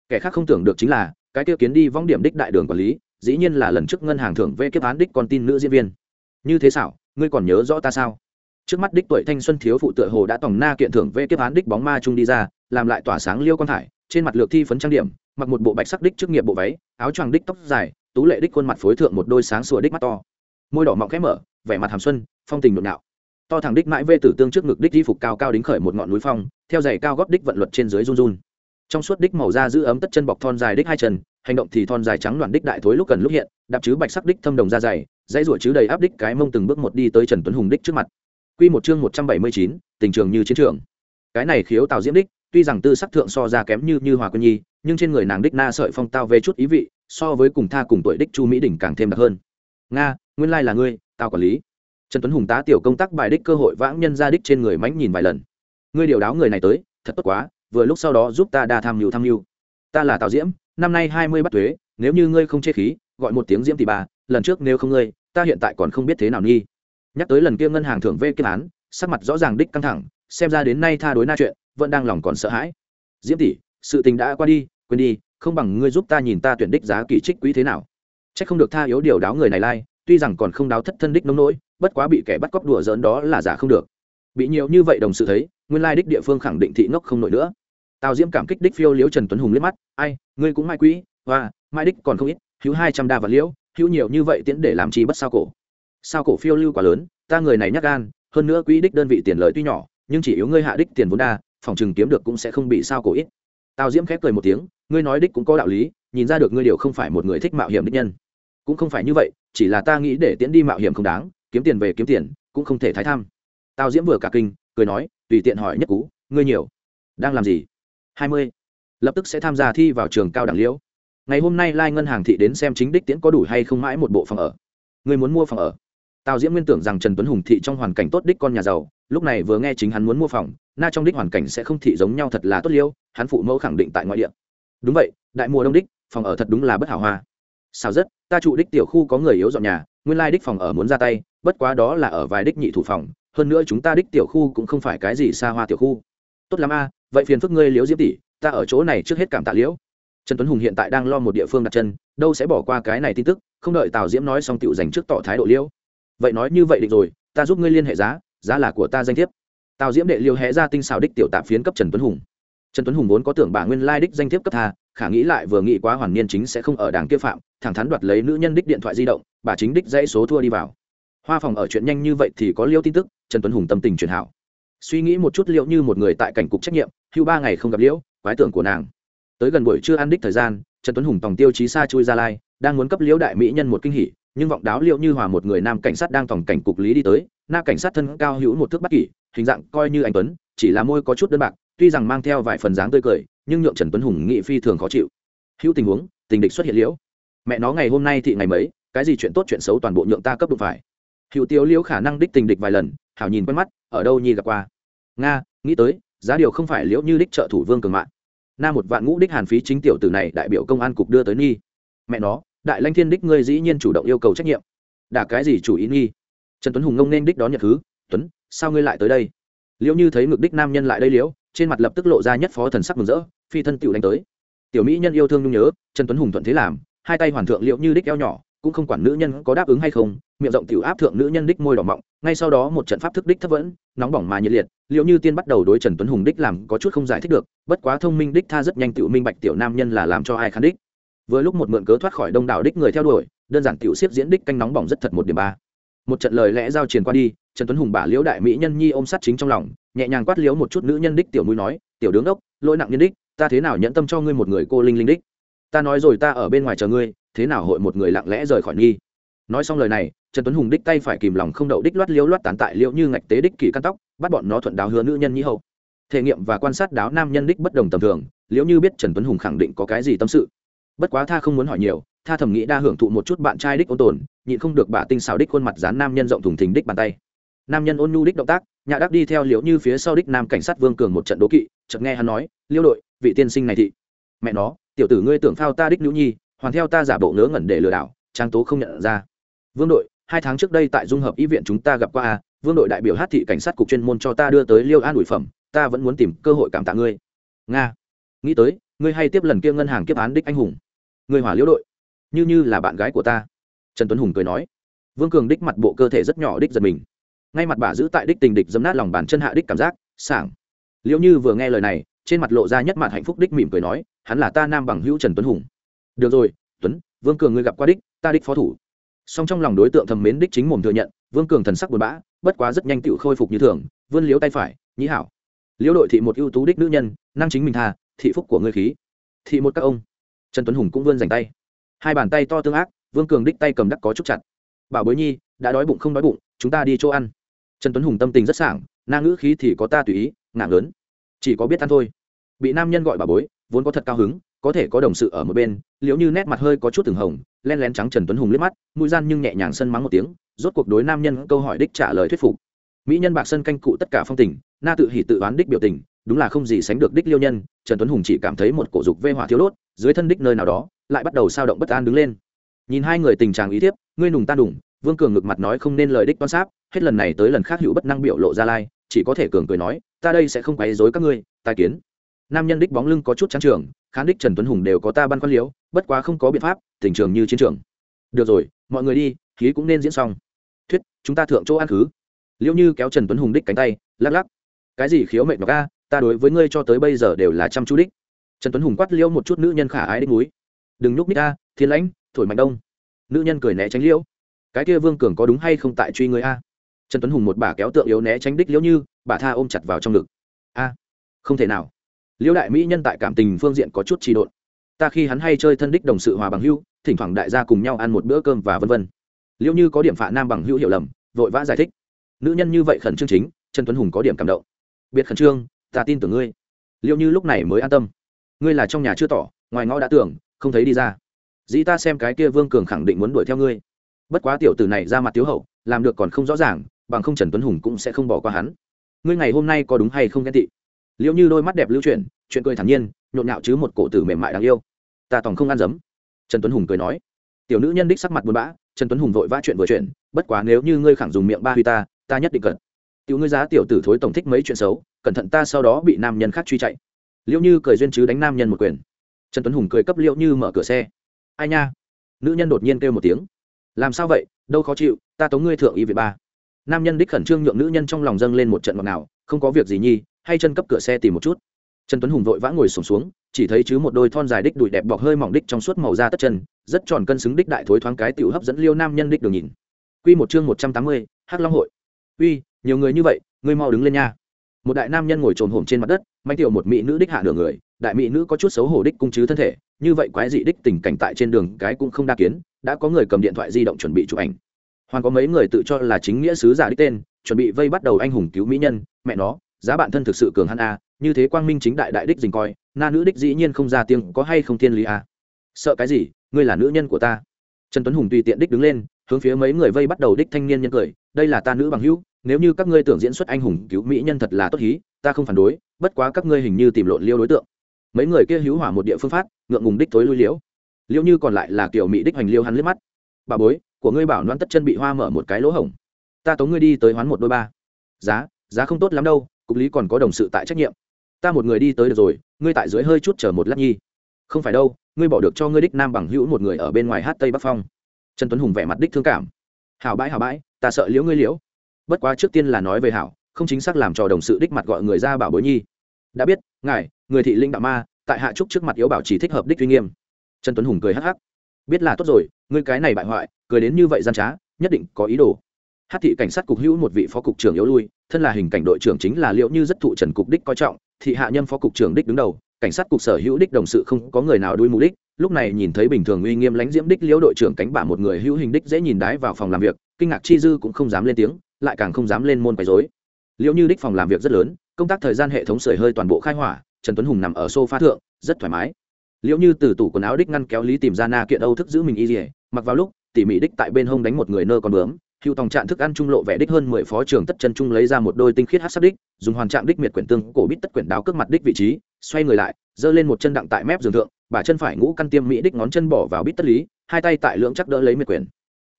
Kẻ khác không tưởng được chính là, cái tiêu kiến đi vong điểm đích đại đường quản lý, dĩ nhiên là lần trước ngân hàng thưởng vê kiếp án đích con tin nữ diễn viên. Như thế xảo, ngươi còn nhớ rõ ta sao? Trước mắt đích tuổi thanh xuân thiếu phụ tựa hồ đã tòng na kiện thưởng vê kiếp án đích bóng ma trung đi ra, làm lại tỏa sáng liêu quan thải, trên mặt lược thi phấn trang điểm, mặc một bộ bạch sắc đích trước nghiệp bộ váy, áo choàng đích tóc dài, tú lệ đích khuôn mặt phối thượng một đôi sáng sủa đích mắt to môi đỏ mọng khẽ mở, vẻ mặt hàm xuân, phong tình nhộn nhạo to thẳng đích mãi vê tử tương trước ngực đích di phục cao cao đính khởi một ngọn núi phong, theo giày cao góp đích vận luật trên dưới run run. Trong suốt đích màu da giữ ấm tất chân bọc thon dài đích hai chân, hành động thì thon dài trắng đoạn đích đại thối lúc cần lúc hiện, đạp chứ bạch sắc đích thâm đồng da dày, dãy ruột chứ đầy áp đích cái mông từng bước một đi tới trần tuấn hùng đích trước mặt. Quy một chương một trăm bảy mươi chín, tình trường như chiến trường. Cái này khiếu tào diễm đích, tuy rằng tư sắc thượng so ra kém như như hòa quân nhi, nhưng trên người nàng đích na sợi phong tao về chút ý vị, so với cùng tha cùng tuổi đích chu mỹ đỉnh càng thêm đặc hơn. Nga nguyên lai là ngươi, tao quản lý. Trần tuấn hùng tá tiểu công tác bài đích cơ hội vãng nhân ra đích trên người mánh nhìn vài lần. Ngươi điều đáo người này tới, thật tốt quá, vừa lúc sau đó giúp ta đa tham mưu tham mưu. Ta là tào diễm, năm nay hai mươi bắt thuế, nếu như ngươi không chê khí, gọi một tiếng diễm tỷ bà, lần trước nếu không ngươi, ta hiện tại còn không biết thế nào nghi. Nhắc tới lần kia ngân hàng thưởng vê kết án, sắc mặt rõ ràng đích căng thẳng, xem ra đến nay tha đối na chuyện, vẫn đang lòng còn sợ hãi. Diễm tỷ, sự tình đã qua đi, quên đi, không bằng ngươi giúp ta nhìn ta tuyển đích giá kỳ trích quý thế nào. C h ắ c không được tha yếu điều đáo người này lai tuy rằng còn không đáo thất thân đích nông nỗi, bất quá bị kẻ bắt cóc đùa dỡn đó là giả không được. Bị nhiều như vậy đồng sự thấy, nguyên lai đích địa phương khẳng định thị ngốc không nổi nữa. Tào diễm cảm kích đích phiêu liễu trần tuấn hùng liếc mắt, ai, ngươi cũng mai quỹ và mai đích còn không ít, hữu hai trăm đa và liễu, hữu nhiều như vậy tiễn để làm chi bất sao cổ. Sao cổ phiêu lưu quá lớn, ta người này nhắc gan, hơn nữa quỹ đích đơn vị tiền lợi tuy nhỏ, nhưng chỉ yếu ngươi hạ đích tiền vốn đa, phòng chừng kiếm được cũng sẽ không bị sao cổ ít. Tào diễm khép cười một tiếng, ngươi nói đích cũng có đạo lý, nhìn ra được ngươi điều không phải một người thích mạo hiểm đích nhân cũng không phải như vậy, chỉ là ta nghĩ để tiễn đi mạo hiểm không đáng, kiếm tiền về kiếm tiền, cũng không thể thái tham. Tào diễm vừa cả kinh, cười nói, tùy tiện hỏi nhất cú, ngươi nhiều. Đang làm gì? Hai mươi. Lập tức sẽ tham gia thi vào trường cao đẳng liễu. Ngày hôm nay lai ngân hàng thị đến xem chính đích tiễn có đủ hay không mãi một bộ phòng ở. Ngươi muốn mua phòng ở? Tào diễm nguyên tưởng rằng trần tuấn hùng thị trong hoàn cảnh tốt đích con nhà giàu, lúc này vừa nghe chính hắn muốn mua phòng, na trong đích hoàn cảnh sẽ không thị giống nhau thật là tốt liêu hắn phụ mẫu khẳng định tại ngoại địa. Đúng vậy, đại mùa đông đích, phòng ở thật đúng là bất hảo hoa sao rất ta trụ đích tiểu khu có người yếu dọn nhà, nguyên lai đích phòng ở muốn ra tay, bất quá đó là ở vài đích nhị thủ phòng, hơn nữa chúng ta đích tiểu khu cũng không phải cái gì xa hoa tiểu khu. Tốt lắm a, vậy phiền phức ngươi liễu diễm tỷ, ta ở chỗ này trước hết cảm tạ liễu. Trần tuấn hùng hiện tại đang lo một địa phương đặt chân, đâu sẽ bỏ qua cái này tin tức, không đợi tào diễm nói xong tựu dành trước tỏ thái độ liễu. Vậy nói như vậy định rồi, ta giúp ngươi liên hệ giá giá là của ta danh thiếp. Tào diễm đệ liêu hẽ ra tinh xào đích tiểu tạp phiến cấp trần tuấn hùng. Trần tuấn hùng vốn có tưởng bà nguyên lai đích danh thiếp cấp tha khả nghĩ lại vừa nghĩ quá hoàn niên chính sẽ không ở đảng kia phạm, thẳng thắn đoạt lấy nữ nhân đích điện thoại di động, bà chính đích dãy số thua đi vào. Hoa phòng ở chuyện nhanh như vậy thì có liêu tin tức, trần tuấn hùng tâm tình truyền hảo. Suy nghĩ một chút liệu như một người tại cảnh cục trách nhiệm, hưu ba ngày không gặp liễu quái tưởng của nàng. Tới gần buổi trưa ăn đích thời gian, trần tuấn hùng tòng tiêu chí xa chui ra lai, đang muốn cấp liễu đại mỹ nhân một kinh hỉ, nhưng vọng đáo liệu như hòa một người nam cảnh sát đang tòng cảnh cục lý đi tới, na cảnh sát thân cao hữu một thước bất kỷ, hình dạng coi như anh tuấn, chỉ là môi có chút đơn bạc, tuy rằng mang theo vài phần dáng tươi cười nhưng nhượng trần tuấn hùng nghị phi thường khó chịu. Hữu tình huống, tình địch xuất hiện liễu. Mẹ nó ngày hôm nay thì ngày mấy, cái gì chuyện tốt chuyện xấu toàn bộ nhượng ta cấp đụng phải. Hữu tiêu liễu khả năng đích tình địch vài lần, hảo nhìn quen mắt, ở đâu nhi gặp qua. Nga, nghĩ tới, giá điều không phải liễu như đích trợ thủ vương cường mạng na một vạn ngũ đích hàn phí chính tiểu tử này đại biểu công an cục đưa tới nghi mẹ nó, đại lanh thiên đích ngươi dĩ nhiên chủ động yêu cầu trách nhiệm. Đả cái gì chủ ý nghi trần tuấn hùng ngông nên đích đón nhận thứ, tuấn, sao ngươi lại tới đây? Liễu như thấy ngực đích nam nhân lại đây liễu trên mặt lập tức lộ ra nhất phó thần sắc mừng rỡ, phi thân tiểu đánh tới. Tiểu mỹ nhân yêu thương nhung nhớ, trần tuấn hùng thuận thế làm, hai tay hoàn thượng liễu như đích eo nhỏ, cũng không quản nữ nhân có đáp ứng hay không, miệng rộng tiểu áp thượng nữ nhân đích môi đỏ mọng, ngay sau đó một trận pháp thức đích thấp vẫn, nóng bỏng mà nhiệt liệt, liệu như tiên bắt đầu đối trần tuấn hùng đích làm có chút không giải thích được, bất quá thông minh đích tha rất nhanh tiểu minh bạch tiểu nam nhân là làm cho ai khán đích. Vừa lúc một mượn cớ thoát khỏi đông đảo đích người theo đuổi, đơn giản tiểu xếp diễn đích canh nóng bỏng rất thật một điểm ba. Một trận lời lẽ giao truyền qua đi, trần tuấn hùng bả liễu đại mỹ nhân nhi ôm sát chính trong lòng nhẹ nhàng quát liếu một chút nữ nhân đích tiểu mũi nói, tiểu đứng đốc, lỗi nặng nhân đích, ta thế nào nhẫn tâm cho ngươi một người cô linh linh đích? Ta nói rồi ta ở bên ngoài chờ ngươi, thế nào hội một người lặng lẽ rời khỏi nghi? Nói xong lời này, trần tuấn hùng đích tay phải kìm lòng không đậu đích loát liếu loát tán tại liễu như ngạch tế đích kỳ căn tóc, bắt bọn nó thuận đáo hứa nữ nhân nhĩ hậu. Thể nghiệm và quan sát đáo nam nhân đích bất đồng tầm thường, liễu như biết trần tuấn hùng khẳng định có cái gì tâm sự. Bất quá tha không muốn hỏi nhiều, tha thầm nghĩ đa hưởng thụ một chút bạn trai đích ôn tồn, nhịn không được bà tinh xào đích khuôn mặt dán nam nhân rộng thùng thình đích bàn tay nam nhân ôn nhu đích động tác nhạ đắc đi theo liễu như phía sau đích nam cảnh sát vương cường một trận đố kỵ, chợt nghe hắn nói, liêu đội, vị tiên sinh này thị. Mẹ nó, tiểu tử ngươi tưởng phao ta đích nữ nhi, hoàn theo ta giả bộ ngớ ngẩn để lừa đảo, trang tố không nhận ra. Vương đội, hai tháng trước đây tại dung hợp y viện chúng ta gặp qua a vương đội đại biểu hát thị cảnh sát cục chuyên môn cho ta đưa tới liêu an ủi phẩm, ta vẫn muốn tìm cơ hội cảm tạ ngươi. Nga, nghĩ tới, ngươi hay tiếp lần kia ngân hàng kiếp án đích anh hùng. Ngươi hỏa liễu đội, như như là bạn gái của ta. Trần tuấn hùng cười nói. Vương cường đích mặt bộ cơ thể rất nhỏ đích giật mình ngay mặt bà giữ tại đích tình địch dấm nát lòng bàn chân hạ đích cảm giác, sảng. Liệu như vừa nghe lời này, trên mặt lộ ra nhất mặt hạnh phúc đích mỉm cười nói, hắn là ta nam bằng hữu trần tuấn hùng. Được rồi, tuấn, vương cường ngươi gặp qua đích, ta đích phó thủ. Song trong lòng đối tượng thầm mến đích chính mồm thừa nhận, vương cường thần sắc buồn bã, bất quá rất nhanh tựu khôi phục như thường, vươn liếu tay phải, nhĩ hảo. Liễu đội thị một ưu tú đích nữ nhân, năng chính mình tha, thị phúc của ngươi khí. Thị một các ông. Trần tuấn hùng cũng vươn dành tay. Hai bàn tay to tương ác, vương cường đích tay cầm đắc có chút chặt. Bảo bối nhi, đã đói bụng không đói bụng, chúng ta đi chỗ ăn trần tuấn hùng tâm tình rất sảng, na ngữ khí thì có ta tùy ý ngạng lớn chỉ có biết ăn thôi. Bị nam nhân gọi bà bối, vốn có thật cao hứng, có thể có đồng sự ở một bên, liễu như nét mặt hơi có chút từng hồng, len lén trắng trần tuấn hùng liếc mắt, mũi gian nhưng nhẹ nhàng sân mắng một tiếng, rốt cuộc đối nam nhân câu hỏi đích trả lời thuyết phục. Mỹ nhân bạc sân canh cụ tất cả phong tình, na tự hỉ tự oán đích biểu tình, đúng là không gì sánh được đích liêu nhân, trần tuấn hùng chỉ cảm thấy một cổ dục vê hỏa thiếu đốt, dưới thân đích nơi nào đó, lại bắt đầu sao động bất an đứng lên. Nhìn hai người tình trạng ý thiếp, ngươi nùng ta đủng vương cường ngực mặt nói không nên lời đích quan sát hết lần này tới lần khác hữu bất năng biểu lộ ra lai, chỉ có thể cường cười nói, ta đây sẽ không quấy dối các ngươi tai kiến. Nam nhân đích bóng lưng có chút trắng trường, khán đích trần tuấn hùng đều có ta băn khoăn liếu, bất quá không có biện pháp, tình trường như chiến trường. Được rồi, mọi người đi, khí cũng nên diễn xong. Thuyết, chúng ta thượng chỗ ăn khứ. Liệu như kéo trần tuấn hùng đích cánh tay, lắc lắc. Cái gì khiếu mệnh mà ca, ta đối với ngươi cho tới bây giờ đều là chăm chú đích. Trần tuấn hùng quát liêu một chút nữ nhân khả ái đích núi. Đừng nhúc ních ta, thiên lãnh, thổi mạnh đông. Nữ nhân cười né tránh liêu cái kia vương cường có đúng hay không tại truy người a? Trần tuấn hùng một bà kéo tượng yếu né tránh đích liễu như, bà tha ôm chặt vào trong ngực. A, không thể nào. Liễu đại mỹ nhân tại cảm tình phương diện có chút trì độn. Ta khi hắn hay chơi thân đích đồng sự hòa bằng hưu, thỉnh thoảng đại gia cùng nhau ăn một bữa cơm và vân vân. Liễu như có điểm phạ nam bằng hữu hiểu lầm, vội vã giải thích. Nữ nhân như vậy khẩn trương chính, trần tuấn hùng có điểm cảm động. Biệt khẩn trương, ta tin tưởng ngươi. Liễu như lúc này mới an tâm. Ngươi là trong nhà chưa tỏ, ngoài ngõ đã tưởng, không thấy đi ra. Dĩ ta xem cái kia vương cường khẳng định muốn đuổi theo ngươi bất quá tiểu tử này ra mặt tiếu hậu, làm được còn không rõ ràng, bằng không trần tuấn hùng cũng sẽ không bỏ qua hắn. Ngươi ngày hôm nay có đúng hay không ghen tị? Liệu như đôi mắt đẹp lưu chuyển, chuyện cười thản nhiên, nhộn nhạo chứ một cổ tử mềm mại đáng yêu. Ta tòng không ăn dấm. Trần tuấn hùng cười nói. Tiểu nữ nhân đích sắc mặt buồn bã, trần tuấn hùng vội vã chuyện vừa chuyện, bất quá nếu như ngươi khẳng dùng miệng ba huy ta ta nhất định cần tiểu ngươi giá tiểu tử thối tổng thích mấy chuyện xấu, cẩn thận ta sau đó bị nam nhân khác truy chạy. Liệu như cười duyên chứ đánh nam nhân một quyền. Trần tuấn hùng cười cấp liệu như mở cửa xe. Ai nha? Nữ nhân đột nhiên kêu một tiếng làm sao vậy? Đâu khó chịu ta tống ngươi thượng y viện ba. Nam nhân đích khẩn trương nhượng nữ nhân trong lòng dâng lên một trận ngọt nào không có việc gì nhi hay chân cấp cửa xe tìm một chút. Trần tuấn hùng vội vã ngồi sùng xuống, xuống chỉ thấy chứ một đôi thon dài đích đùi đẹp bọc hơi mỏng đích trong suốt màu da tất chân rất tròn cân xứng đích đại thối thoáng cái tiểu hấp dẫn liêu nam nhân đích đường nhìn. Quy một chương một trăm tám mươi, hắc long hội. Uy nhiều người như vậy ngươi mau đứng lên nha. Một đại nam nhân ngồi trồm hổm trên mặt đất manh tiểu một mỹ nữ đích hạ nửa người đại mỹ nữ có chút xấu hổ đích cung chứ thân thể như vậy quái dị đích tình cảnh tại trên đường cái cũng không đa kiến, đã có người cầm điện thoại di động chuẩn bị chụp ảnh. Hoàn có mấy người tự cho là chính nghĩa sứ giả đích tên, chuẩn bị vây bắt đầu anh hùng cứu mỹ nhân, mẹ nó, giá bản thân thực sự cường hắn a, như thế quang minh chính đại đại đích dình coi, na nữ đích dĩ nhiên không ra tiếng có hay không thiên lý a. Sợ cái gì, ngươi là nữ nhân của ta. Trần tuấn hùng tùy tiện đích đứng lên, hướng phía mấy người vây bắt đầu đích thanh niên nhân cười, đây là ta nữ bằng hữu, nếu như các ngươi tưởng diễn xuất anh hùng cứu mỹ nhân thật là tốt hí, ta không phản đối, bất quá các ngươi hình như tìm lộn liêu đối tượng mấy người kia hữu hỏa một địa phương phát, ngượng ngùng đích tối lui liễu. Liễu như còn lại là kiểu mỹ đích hoành liêu hắn liếc mắt. Bà bối, của ngươi bảo loan tất chân bị hoa mở một cái lỗ hổng. Ta tống ngươi đi tới hoán một đôi ba. Giá giá không tốt lắm đâu, cục lý còn có đồng sự tại trách nhiệm. Ta một người đi tới được rồi, ngươi tại dưới hơi chút chờ một lát nhi. Không phải đâu, ngươi bỏ được cho ngươi đích nam bằng hữu một người ở bên ngoài hát tây bắc phong. Trần tuấn hùng vẻ mặt đích thương cảm. Hảo bãi hảo bãi, ta sợ liễu ngươi liễu. Bất quá trước tiên là nói về hảo, không chính xác làm cho đồng sự đích mặt gọi người ra bảo bối nhi. Đã biết ngài, người thị linh đạo ma, tại hạ trúc trước mặt yếu bảo chỉ thích hợp đích uy nghiêm. Trần tuấn hùng cười hắc hắc. Biết là tốt rồi, ngươi cái này bại hoại, cười đến như vậy gian trá, nhất định có ý đồ. Hát thị cảnh sát cục hữu một vị phó cục trưởng yếu lui, thân là hình cảnh đội trưởng chính là liệu như rất thụ trần cục đích coi trọng, thị hạ nhân phó cục trưởng đích đứng đầu, cảnh sát cục sở hữu đích đồng sự không có người nào đuôi mù đích, lúc này nhìn thấy bình thường uy nghiêm lãnh diễm đích liễu đội trưởng cánh bả một người hữu hình đích dễ nhìn đái vào phòng làm việc, kinh ngạc chi dư cũng không dám lên tiếng, lại càng không dám lên môn quấy rối liệu như đích phòng làm việc rất lớn, công tác thời gian hệ thống sưởi hơi toàn bộ khai hỏa, trần tuấn hùng nằm ở sofa thượng, rất thoải mái. Liệu như từ tủ quần áo đích ngăn kéo lý tìm ra na kiện âu thức giữ mình y dỉa mặc vào lúc, tỉ mỉ đích tại bên hông đánh một người nơ con bướm hữu tòng trạng thức ăn trung lộ vẻ đích hơn mười phó trưởng tất chân trung lấy ra một đôi tinh khiết hát sắc đích, dùng hoàn trạng đích miệt quyển tương, cổ bít tất quyển đáo cước mặt đích vị trí, xoay người lại, giơ lên một chân đặng tại mép giường thượng bà chân phải ngũ căn tiêm mỹ đích ngón chân bỏ vào bít tất lý, hai tay tại lưỡng chắc đỡ lấy miệt quyển.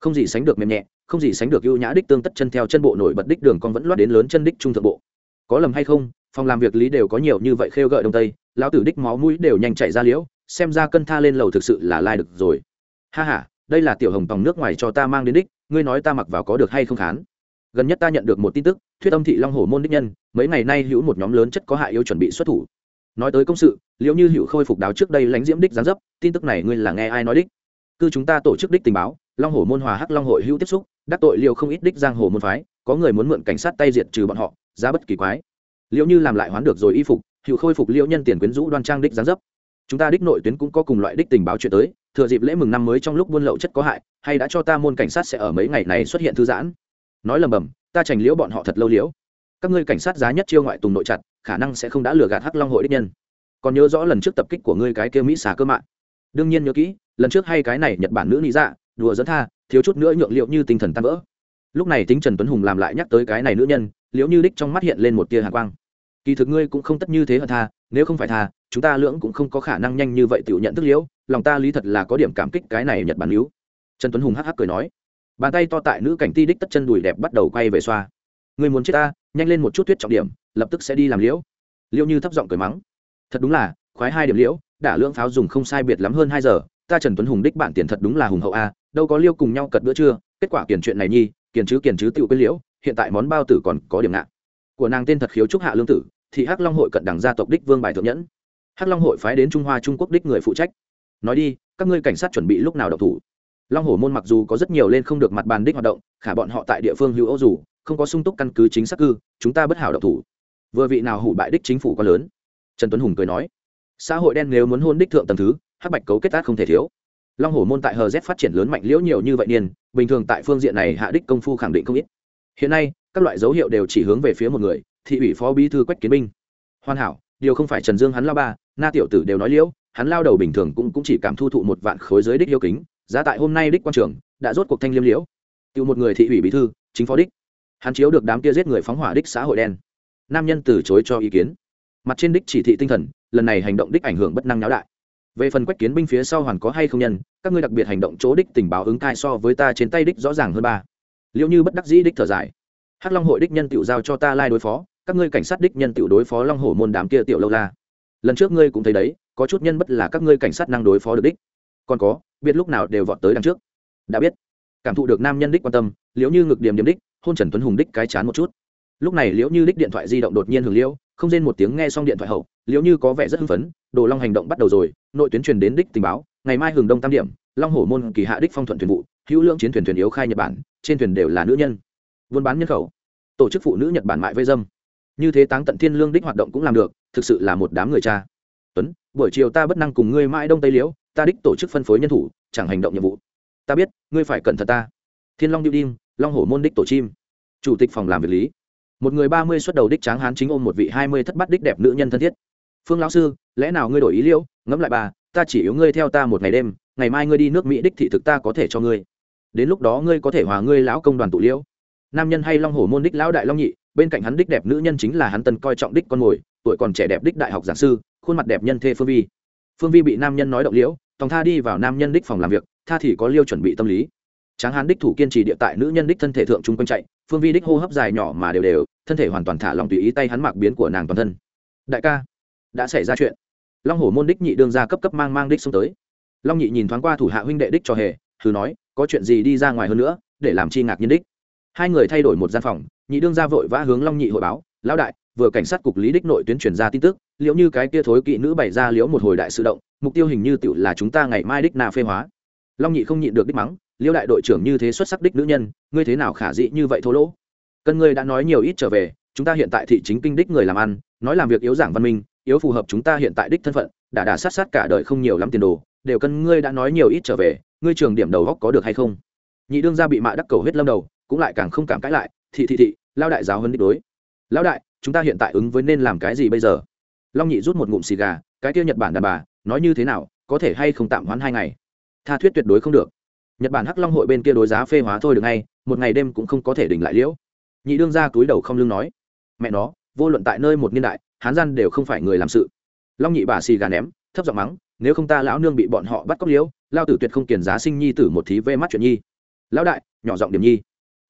Không gì sánh được mềm nhẹ không gì sánh được ưu nhã đích tương tất chân theo chân bộ nổi bật đích đường con vẫn loát đến lớn chân đích trung thượng bộ. Có lầm hay không, phòng làm việc lý đều có nhiều như vậy khêu gợi đông tây, lão tử đích máu mũi đều nhanh chạy ra liễu, xem ra cân tha lên lầu thực sự là lai được rồi. Ha ha, đây là tiểu hồng tòng nước ngoài cho ta mang đến đích, ngươi nói ta mặc vào có được hay không khán? Gần nhất ta nhận được một tin tức, thuyết âm thị long hổ môn đích nhân, mấy ngày nay hữu một nhóm lớn chất có hại yêu chuẩn bị xuất thủ. Nói tới công sự liệu như hữu khôi phục đáo trước đây lánh diễm đích gián dấp, tin tức này ngươi là nghe ai nói đích? Cứ chúng ta tổ chức đích tình báo long Hổ môn hòa hắc long hội hữu tiếp xúc, đắc tội Liêu không ít đích giang hồ môn phái, có người muốn mượn cảnh sát tay diệt trừ bọn họ, giá bất kỳ quái. Liệu như làm lại hoán được rồi y phục, hữu khôi phục liễu nhân tiền quyến rũ đoan trang đích gián dấp. Chúng ta đích nội tuyến cũng có cùng loại đích tình báo chuyện tới, thừa dịp lễ mừng năm mới trong lúc buôn lậu chất có hại, hay đã cho ta môn cảnh sát sẽ ở mấy ngày này xuất hiện thư giãn. Nói lầm bầm, ta trành liễu bọn họ thật lâu liễu. Các ngươi cảnh sát giá nhất chiêu ngoại tùng nội chặt, khả năng sẽ không đã lừa gạt hắc long hội đích nhân. Còn nhớ rõ lần trước tập kích của ngươi cái kia mỹ xà cơ mạng đương nhiên nhớ kỹ, lần trước hay cái này nhật bản nữ lý dạ đùa dẫn tha, thiếu chút nữa nhượng liệu như tinh thần tan vỡ. Lúc này tính trần tuấn hùng làm lại nhắc tới cái này nữ nhân liễu như đích trong mắt hiện lên một tia hạ quang. Kỳ thực ngươi cũng không tất như thế hận tha, nếu không phải tha, chúng ta lưỡng cũng không có khả năng nhanh như vậy tự nhận thức liễu, lòng ta lý thật là có điểm cảm kích cái này nhật bản yếu trần tuấn hùng hắc hắc cười nói. Bàn tay to tại nữ cảnh ti đích tất chân đùi đẹp bắt đầu quay về xoa. Người muốn chết ta, nhanh lên một chút tuyết trọng điểm, lập tức sẽ đi làm liễu. Liễu như thấp giọng cười mắng. Thật đúng là, khoái hai điểm liễu đả lưỡng pháo dùng không sai biệt lắm hơn hai giờ, ta trần tuấn hùng đích bản tiền thật đúng là hùng hậu a đâu có liêu cùng nhau cật bữa trưa, kết quả kiển chuyện này nhi, kiển chứ kiển chứ tự quyết liễu, hiện tại món bao tử còn có điểm ngạn của nàng tên thật khiếu trúc hạ lương tử thì hắc long hội cận đẳng gia tộc đích vương bài thượng nhẫn. Hắc long hội phái đến trung hoa trung quốc đích người phụ trách. Nói đi, các ngươi cảnh sát chuẩn bị lúc nào độc thủ? Long hổ môn mặc dù có rất nhiều lên không được mặt bàn đích hoạt động, khả bọn họ tại địa phương hữu ô dù, không có sung túc căn cứ chính xác cư, chúng ta bất hảo độc thủ. Vừa vị nào hủ bại đích chính phủ quá lớn? Trần tuấn hùng cười nói. Xã hội đen nếu muốn hôn đích thượng tầng thứ, hắc bạch cấu kết tác không thể thiếu long hổ môn tại hờ z phát triển lớn mạnh liễu nhiều như vậy niên bình thường tại phương diện này hạ đích công phu khẳng định không ít. Hiện nay các loại dấu hiệu đều chỉ hướng về phía một người thị ủy phó bí thư quách kiến binh hoàn hảo điều không phải trần dương hắn lao ba na tiểu tử đều nói liễu hắn lao đầu bình thường cũng, cũng chỉ cảm thu thụ một vạn khối giới đích yêu kính giá tại hôm nay đích quan trường đã rốt cuộc thanh liêm liễu. Tiêu một người thị ủy bí thư chính phó đích. Hắn chiếu được đám kia giết người phóng hỏa đích xã hội đen. Nam nhân từ chối cho ý kiến. Mặt trên đích chỉ thị tinh thần lần này hành động đích ảnh hưởng bất năng nháo đại về phần quách kiến binh phía sau hoàn có hay không nhân, các ngươi đặc biệt hành động chỗ đích tình báo ứng thai so với ta trên tay đích rõ ràng hơn ba. Liệu như bất đắc dĩ đích thở dài. Hắc long hội đích nhân tiểu giao cho ta lai đối phó, các ngươi cảnh sát đích nhân tiểu đối phó long hổ môn đám kia tiểu lâu la. Lần trước ngươi cũng thấy đấy, có chút nhân bất là các ngươi cảnh sát năng đối phó được đích. Còn có, biết lúc nào đều vọt tới đằng trước. Đã biết. Cảm thụ được nam nhân đích quan tâm, liễu như ngực điểm điểm đích, hôn trần tuấn hùng đích cái chán một chút. Lúc này liễu như đích điện thoại di động đột nhiên hưởng liễu không rên một tiếng nghe xong điện thoại hậu, liễu như có vẻ rất hưng phấn, đồ long hành động bắt đầu rồi nội tuyến truyền đến đích tình báo, ngày mai hưởng đông tam điểm, long hổ môn kỳ hạ đích phong thuận thuyền vụ, hữu lượng chiến thuyền thuyền yếu khai nhật bản, trên thuyền đều là nữ nhân. Buôn bán nhân khẩu. Tổ chức phụ nữ nhật bản mại vây dâm. Như thế táng tận thiên lương đích hoạt động cũng làm được, thực sự là một đám người cha. Tuấn, buổi chiều ta bất năng cùng ngươi mãi đông tây liễu, ta đích tổ chức phân phối nhân thủ, chẳng hành động nhiệm vụ. Ta biết, ngươi phải cẩn thận ta. Thiên long điệu đinh long hổ môn đích tổ chim. Chủ tịch phòng làm việc lý. Một người ba mươi xuất đầu đích tráng hán chính ôm một vị hai mươi thất bát đích đẹp nữ nhân thân thiết phương lão sư, lẽ nào ngươi đổi ý liễu, ngẫm lại bà, ta chỉ yếu ngươi theo ta một ngày đêm, ngày mai ngươi đi nước mỹ đích thị thực ta có thể cho ngươi. Đến lúc đó ngươi có thể hòa ngươi lão công đoàn tụ liễu. Nam nhân hay long hổ môn đích lão đại long nhị, bên cạnh hắn đích đẹp nữ nhân chính là hắn tân coi trọng đích con mồi, tuổi còn trẻ đẹp đích đại học giảng sư, khuôn mặt đẹp nhân thê phương vi. Phương vi bị nam nhân nói động liễu, tòng tha đi vào nam nhân đích phòng làm việc, tha thì có liêu chuẩn bị tâm lý. Tráng hán đích thủ kiên trì địa tại nữ nhân đích thân thể thượng trung quanh chạy, phương vi đích hô hấp dài nhỏ mà đều đều, thân thể hoàn toàn thả lòng tùy ý tay hắn mặc biến của nàng toàn thân. Đại ca đã xảy ra chuyện. Long hổ môn đích nhị đương ra cấp cấp mang mang đích xông tới. Long nhị nhìn thoáng qua thủ hạ huynh đệ đích cho hề thử nói, có chuyện gì đi ra ngoài hơn nữa, để làm chi ngạc nhiên đích. Hai người thay đổi một gian phòng, nhị đương ra vội vã hướng long nhị hội báo, lão đại, vừa cảnh sát cục lý đích nội tuyến truyền ra tin tức, liệu như cái kia thối kỵ nữ bày ra liễu một hồi đại sự động, mục tiêu hình như tựu là chúng ta ngày mai đích nà phê hóa. Long nhị không nhịn được đích mắng, liễu đại đội trưởng như thế xuất sắc đích nữ nhân, ngươi thế nào khả dĩ như vậy thô lỗ? Cân ngươi đã nói nhiều ít trở về, chúng ta hiện tại thị chính kinh đích người làm ăn, nói làm việc yếu giảng văn minh yếu phù hợp chúng ta hiện tại đích thân phận đã đã sát sát cả đời không nhiều lắm tiền đồ, đều cân ngươi đã nói nhiều ít trở về, ngươi trường điểm đầu góc có được hay không? Nhị đương gia bị mạ đắc cầu hết lâm đầu, cũng lại càng không cảm cãi lại, thị thị thị, lao đại giáo hơn đích đối. Lão đại, chúng ta hiện tại ứng với nên làm cái gì bây giờ? Long nhị rút một ngụm xì gà, cái kia nhật bản đàn bà, nói như thế nào, có thể hay không tạm hoãn hai ngày? Tha thuyết tuyệt đối không được. Nhật bản hắc long hội bên kia đối giá phê hóa thôi được ngay, một ngày đêm cũng không có thể đỉnh lại liễu. Nhị đương ra túi đầu không lưng nói, mẹ nó, vô luận tại nơi một niên đại hán gian đều không phải người làm sự. Long nhị bà xì gà ném thấp giọng mắng nếu không ta lão nương bị bọn họ bắt cóc liễu lao tử tuyệt không kiền giá sinh nhi tử một thí vê mắt chuyện nhi. Lão đại nhỏ giọng điểm nhi.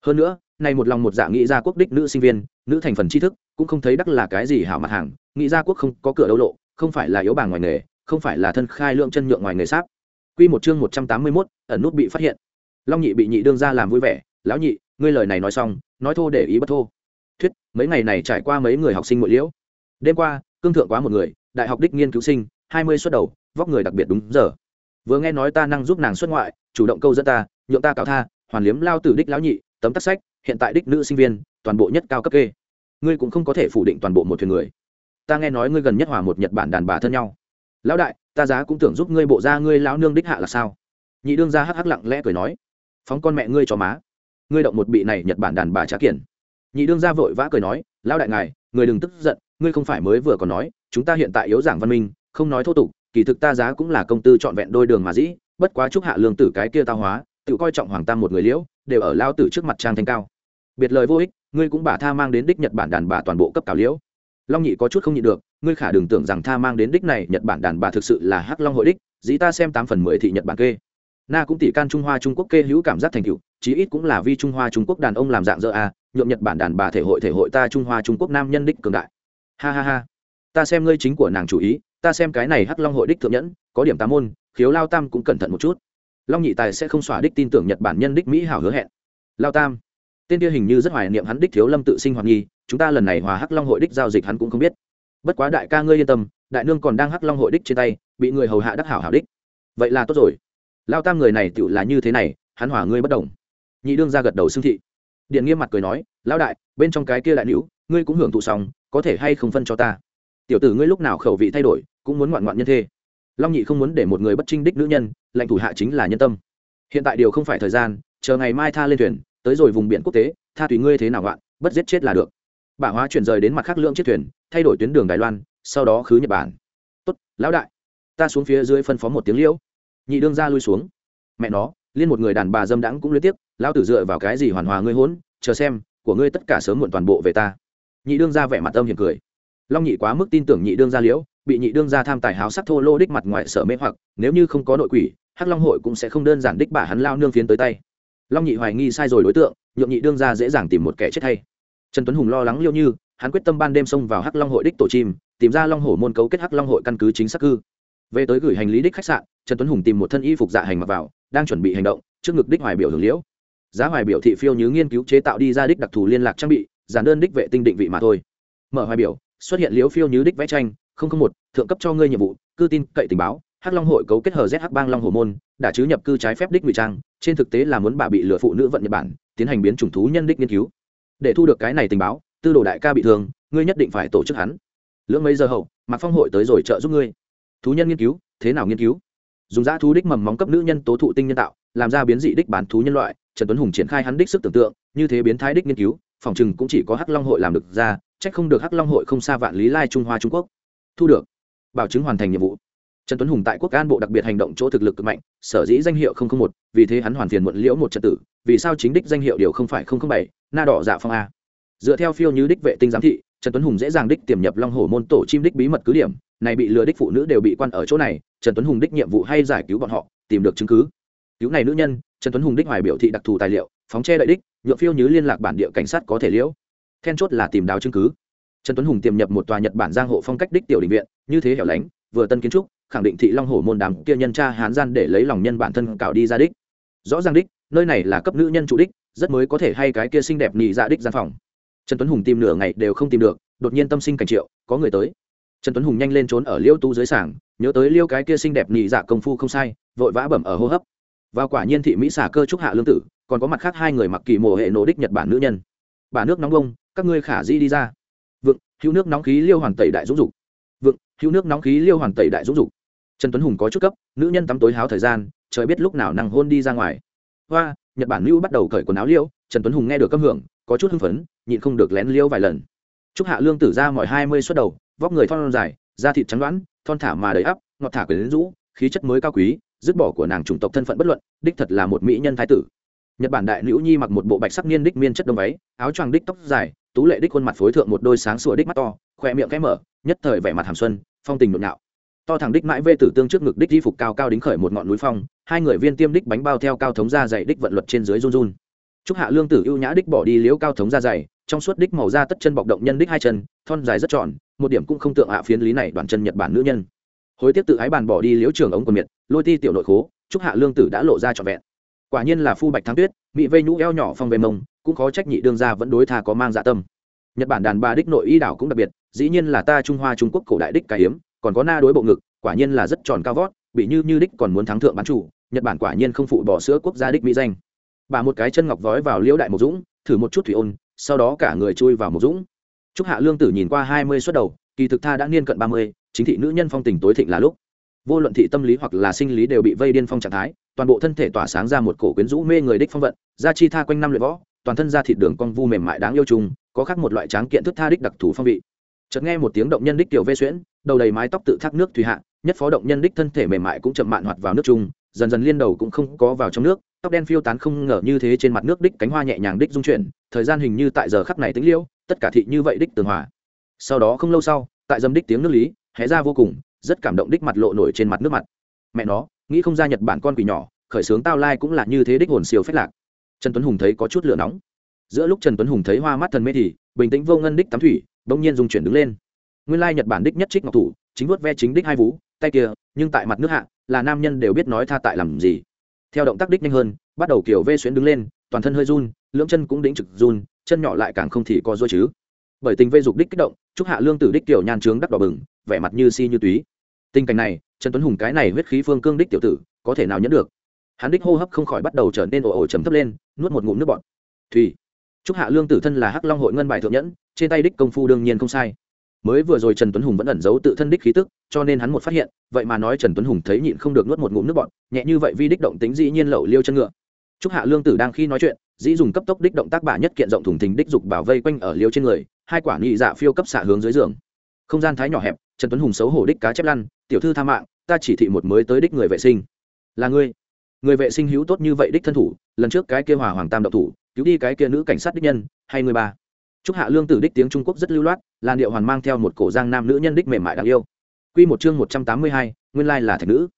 Hơn nữa này một lòng một dạ nghĩ ra quốc đích nữ sinh viên nữ thành phần tri thức cũng không thấy đắc là cái gì hảo mặt hàng nghĩ ra quốc không có cửa đấu lộ không phải là yếu bảng ngoài nghề không phải là thân khai lượng chân nhượng ngoài nghề sáp. Quy một chương một trăm tám mươi 181, ẩn nút bị phát hiện. Long nhị bị nhị đương ra làm vui vẻ lão nhị ngươi lời này nói xong nói thô để ý bất thô. Thuyết mấy ngày này trải qua mấy người học sinh muội liễu đêm qua, cương thượng quá một người, đại học đích nghiên cứu sinh, hai mươi xuất đầu, vóc người đặc biệt đúng giờ. Vừa nghe nói ta năng giúp nàng xuất ngoại, chủ động câu dẫn ta, nhượng ta cào tha, hoàn liếm lao tử đích lão nhị, tấm tắc sách, hiện tại đích nữ sinh viên, toàn bộ nhất cao cấp kê. Ngươi cũng không có thể phủ định toàn bộ một thuyền người. Ta nghe nói ngươi gần nhất hòa một nhật bản đàn bà thân nhau. Lão đại, ta giá cũng tưởng giúp ngươi bộ ra ngươi lão nương đích hạ là sao? Nhị đương ra hắc hắc lặng lẽ cười nói. Phóng con mẹ ngươi cho má. Ngươi động một bị này nhật bản đàn bà trá kiển nhị đương ra vội vã cười nói lão đại ngài, người đừng tức giận, ngươi không phải mới vừa còn nói, chúng ta hiện tại yếu giảng văn minh, không nói thô tục, kỳ thực ta giá cũng là công tư trọn vẹn đôi đường mà dĩ, bất quá chúc hạ lương tử cái kia tao hóa, tự coi trọng hoàng tam một người liễu, đều ở lao tử trước mặt trang thanh cao. Biệt lời vô ích, ngươi cũng bả tha mang đến đích nhật bản đàn bà toàn bộ cấp cao liễu. Long nhị có chút không nhịn được, ngươi khả đừng tưởng rằng tha mang đến đích này nhật bản đàn bà thực sự là hắc long hội đích, dĩ ta xem tám phần mười thị nhật bản kê. Na cũng tỷ can trung hoa trung quốc kê hữu cảm giác thành cựu chí ít cũng là vi trung hoa trung quốc đàn ông làm dạng dơ a à, nhuộm nhật bản đàn bà thể hội thể hội ta trung hoa trung quốc nam nhân đích cường đại. Ha ha ha. Ta xem ngươi chính của nàng chủ ý, ta xem cái này hắc long hội đích thượng nhẫn, có điểm tám môn, khiếu lao tam cũng cẩn thận một chút. Long nhị tài sẽ không xỏa đích tin tưởng nhật bản nhân đích mỹ hảo hứa hẹn. Lao tam. Tên kia hình như rất hoài niệm hắn đích thiếu lâm tự sinh hoạt nghi, chúng ta lần này hòa hắc long hội đích giao dịch hắn cũng không biết. Bất quá đại ca ngươi yên tâm, đại nương còn đang hắc long hội đích trên tay, bị người hầu hạ đắc hảo hảo đích. Vậy là tốt rồi. Lao tam người này tựu là như thế này, hắn hỏa ngươi bất đồng. Nhị đương ra gật đầu xưng thị điện nghiêm mặt cười nói, lão đại, bên trong cái kia đại nữ, ngươi cũng hưởng thụ xong, có thể hay không phân cho ta? Tiểu tử ngươi lúc nào khẩu vị thay đổi, cũng muốn ngoạn ngoạn nhân thê. Long nhị không muốn để một người bất trinh đích nữ nhân lệnh thủ hạ chính là nhân tâm. Hiện tại điều không phải thời gian, chờ ngày mai tha lên thuyền, tới rồi vùng biển quốc tế, tha tùy ngươi thế nào ngoạn, bất giết chết là được. Bả hóa chuyển rời đến mặt khác lượng chiếc thuyền, thay đổi tuyến đường đài loan, sau đó khứ nhật bản. Tốt, lão đại. Ta xuống phía dưới phân phó một tiếng liễu. Nhị đương ra lui xuống. Mẹ nó, liên một người đàn bà dâm đãng cũng liên tiếp lão tử dựa vào cái gì hoàn hòa ngươi hỗn chờ xem, của ngươi tất cả sớm muộn toàn bộ về ta. Nhị đương ra vẻ mặt âm hiểm cười. Long nhị quá mức tin tưởng nhị đương ra liễu, bị nhị đương ra tham tài háo sắc thô lô đích mặt ngoài sở mê hoặc, nếu như không có nội quỷ, hắc long hội cũng sẽ không đơn giản đích bà hắn lao nương phiến tới tay. Long nhị hoài nghi sai rồi đối tượng, nhượng nhị đương ra dễ dàng tìm một kẻ chết hay. Trần tuấn hùng lo lắng liêu như, hắn quyết tâm ban đêm xông vào hắc long hội đích tổ chim, tìm ra long hổ môn cấu kết hắc long hội căn cứ chính xác cư. Về tới gửi hành lý đích khách sạn, trần tuấn hùng tìm một thân y phục dạ hành mặc vào, đang chuẩn bị hành động, trước ngực đích hoài biểu hưởng liễu giá hoài biểu thị phiêu như nghiên cứu chế tạo đi ra đích đặc thù liên lạc trang bị, giản đơn đích vệ tinh định vị mà thôi. Mở hoài biểu, xuất hiện liếu phiêu như đích vẽ tranh một, thượng cấp cho ngươi nhiệm vụ, cư tin, cậy tình báo, hắc long hội cấu kết hờ z bang long hồ môn, đã chứ nhập cư trái phép đích ngụy trang, trên thực tế là muốn bà bị lừa phụ nữ vận nhật bản, tiến hành biến chủng thú nhân đích nghiên cứu. Để thu được cái này tình báo, tư đồ đại ca bị thương, ngươi nhất định phải tổ chức hắn. Lưỡng mấy giờ hậu, mạc phong hội tới rồi trợ giúp ngươi. Thú nhân nghiên cứu, thế nào nghiên cứu? Dùng dã thú đích mầm móng cấp nữ nhân tố thụ tinh nhân tạo, làm ra biến dị đích bán thú nhân loại trần tuấn hùng triển khai hắn đích sức tưởng tượng, như thế biến thái đích nghiên cứu, phòng chừng cũng chỉ có hắc long hội làm được ra trách không được hắc long hội không xa vạn lý lai trung hoa trung quốc. Thu được. Bảo chứng hoàn thành nhiệm vụ. Trần tuấn hùng tại quốc an bộ đặc biệt hành động chỗ thực lực cực mạnh, sở dĩ danh hiệu một, vì thế hắn hoàn phiền muộn liễu một trật tử, vì sao chính đích danh hiệu điều không phải bảy, na đỏ dạ phong a. Dựa theo phiêu như đích vệ tinh giám thị, trần tuấn hùng dễ dàng đích tiềm nhập long hồ môn tổ chim đích bí mật cứ điểm, này bị lừa đích phụ nữ đều bị quan ở chỗ này, trần tuấn hùng đích nhiệm vụ hay giải cứu bọn họ, tìm được chứng cứ. Cứu này nữ nhân trần tuấn hùng đích hoài biểu thị đặc thù tài liệu, phóng che đợi đích nhựa phiêu như liên lạc bản địa cảnh sát có thể liễu. Then chốt là tìm đáo chứng cứ. Trần tuấn hùng tiềm nhập một tòa nhật bản giang hộ phong cách đích tiểu định viện, như thế hẻo lánh, vừa tân kiến trúc, khẳng định thị long hổ môn đám kia nhân cha hán gian để lấy lòng nhân bản thân cạo đi ra đích. Rõ ràng đích, nơi này là cấp nữ nhân chủ đích, rất mới có thể hay cái kia xinh đẹp nhị dạ đích gian phòng. Trần tuấn hùng tìm nửa ngày đều không tìm được, đột nhiên tâm sinh cảnh triệu, có người tới. Trần tuấn hùng nhanh lên trốn ở liêu tu dưới sảng nhớ tới liêu cái kia xinh đẹp nhị dạ công phu không sai, vội vã bẩm ở hô hấp và quả nhiên thị mỹ xả cơ trúc hạ lương tử, còn có mặt khác hai người mặc kỳ mồ hệ nổ đích nhật bản nữ nhân. Bà nước nóng bông, các ngươi khả di đi ra. Vựng hữu nước nóng khí liêu hoàn tẩy đại dũng dục. Vựng hữu nước nóng khí liêu hoàn tẩy đại dũng dục. Trần tuấn hùng có chút cấp, nữ nhân tắm tối háo thời gian, trời biết lúc nào nàng hôn đi ra ngoài. Hoa, nhật bản lưu bắt đầu cởi quần áo liêu, trần tuấn hùng nghe được câm hưởng, có chút hưng phấn, nhịn không được lén liêu vài lần. Trúc hạ lương tử ra mọi hai mươi suất đầu, vóc người thon dài, da thịt trắng đoán thon thả mà đầy ắp, ngọt thả quyển rũ, khí chất mới cao quý dứt bỏ của nàng chủng tộc thân phận bất luận, đích thật là một mỹ nhân thái tử. Nhật bản đại nữ nhi mặc một bộ bạch sắc niên đích miên chất đông váy, áo choàng đích tóc dài, tú lệ đích khuôn mặt phối thượng một đôi sáng sủa đích mắt to, khoe miệng cái mở, nhất thời vẻ mặt hàm xuân, phong tình nhộn nhạo. To thẳng đích mãi vê tử tương trước ngực đích di phục cao cao đính khởi một ngọn núi phong, hai người viên tiêm đích bánh bao theo cao thống da dày đích vận luật trên dưới run run. Chúc hạ lương tử ưu nhã đích bỏ đi liếu cao thống da dày, trong suốt đích màu da tất chân bọc động nhân đích hai chân, thon dài rất tròn, một điểm cũng không tượng hạ phiến lý này đoàn chân nhật bản nữ nhân. Hối tiếc tự ái bàn bỏ đi liếu trường ống quần miệt lôi ti tiểu nội khố, chúc hạ lương tử đã lộ ra trọn vẹn. Quả nhiên là phu bạch thắng tuyết, mỹ vây nhũ eo nhỏ phong về mông, cũng khó trách nhị đương gia vẫn đối tha có mang dạ tâm. Nhật bản đàn bà đích nội y đảo cũng đặc biệt, dĩ nhiên là ta trung hoa trung quốc cổ đại đích cải hiếm còn có na đối bộ ngực, quả nhiên là rất tròn cao vót, bị như như đích còn muốn thắng thượng bán chủ, nhật bản quả nhiên không phụ bỏ sữa quốc gia đích mỹ danh. Bà một cái chân ngọc vói vào liễu đại một dũng, thử một chút thủy ôn, sau đó cả người chui vào một dũng. Trúc hạ lương tử nhìn qua hai mươi suất đầu, kỳ thực tha đã niên cận ba mươi, chính thị nữ nhân phong tình tối thịnh là lúc vô luận thị tâm lý hoặc là sinh lý đều bị vây điên phong trạng thái, toàn bộ thân thể tỏa sáng ra một cổ quyến rũ mê người đích phong vận, da chi tha quanh năm luyện võ, toàn thân da thịt đường cong vu mềm mại đáng yêu chung, có khác một loại tráng kiện thức tha đích đặc thù phong vị. Chợt nghe một tiếng động nhân đích tiểu vê xuyễn, đầu đầy mái tóc tự thác nước thủy hạ, nhất phó động nhân đích thân thể mềm mại cũng chậm mạn hoạt vào nước chung, dần dần liên đầu cũng không có vào trong nước, tóc đen phiêu tán không ngờ như thế trên mặt nước đích cánh hoa nhẹ nhàng đích dung chuyển, thời gian hình như tại giờ khắc này tính liêu, tất cả thị như vậy đích tường hòa. Sau đó không lâu sau, tại dâm đích tiếng nước lý, hé ra vô cùng rất cảm động đích mặt lộ nổi trên mặt nước mặt. Mẹ nó, nghĩ không ra nhật bản con quỷ nhỏ, khởi sướng tao lai cũng là như thế đích hồn siêu phách lạc. Trần tuấn hùng thấy có chút lửa nóng. Giữa lúc trần tuấn hùng thấy hoa mắt thần mê thì, bình tĩnh vô ngân đích tắm thủy, bỗng nhiên dùng chuyển đứng lên. Nguyên lai nhật bản đích nhất trích ngọc thủ, chính vuốt ve chính đích hai vú, tay kia, nhưng tại mặt nước hạ, là nam nhân đều biết nói tha tại làm gì. Theo động tác đích nhanh hơn, bắt đầu kiểu vê xuyến đứng lên, toàn thân hơi run, lưỡng chân cũng đĩnh trực run, chân nhỏ lại càng không thì có dôi chứ. Bởi tình vê dục đích kích động, chúc hạ lương tử đích tiểu nhan trướng đắc đỏ bừng vẻ mặt như si như túy. Tình cảnh này, trần tuấn hùng cái này huyết khí phương cương đích tiểu tử, có thể nào nhẫn được? Hắn đích hô hấp không khỏi bắt đầu trở nên ồ ồ chấm thấp lên, nuốt một ngụm nước bọt. Thùy chúc hạ lương tử thân là hắc long hội ngân bài thượng nhẫn, trên tay đích công phu đương nhiên không sai. Mới vừa rồi trần tuấn hùng vẫn ẩn giấu tự thân đích khí tức, cho nên hắn một phát hiện, vậy mà nói trần tuấn hùng thấy nhịn không được nuốt một ngụm nước bọt, nhẹ như vậy vi đích động tính dĩ nhiên lậu liêu chân ngựa. Chúc hạ lương tử đang khi nói chuyện, dĩ dùng cấp tốc đích động tác bả nhất kiện rộng thùng thình đích dục bảo vây quanh ở liêu trên người, hai quả nhị dạ phiêu cấp xạ hướng dưới giường. Không gian thái nhỏ hẹp trần tuấn hùng xấu hổ đích cá chép lăn tiểu thư tha mạng ta chỉ thị một mới tới đích người vệ sinh là ngươi người vệ sinh hữu tốt như vậy đích thân thủ lần trước cái kia hòa hoàng tam độc thủ cứu đi cái kia nữ cảnh sát đích nhân hay người ba chúc hạ lương tử đích tiếng trung quốc rất lưu loát làn điệu hoàn mang theo một cổ giang nam nữ nhân đích mềm mại đáng yêu Quy một chương một trăm tám mươi hai, nguyên lai là thạch nữ.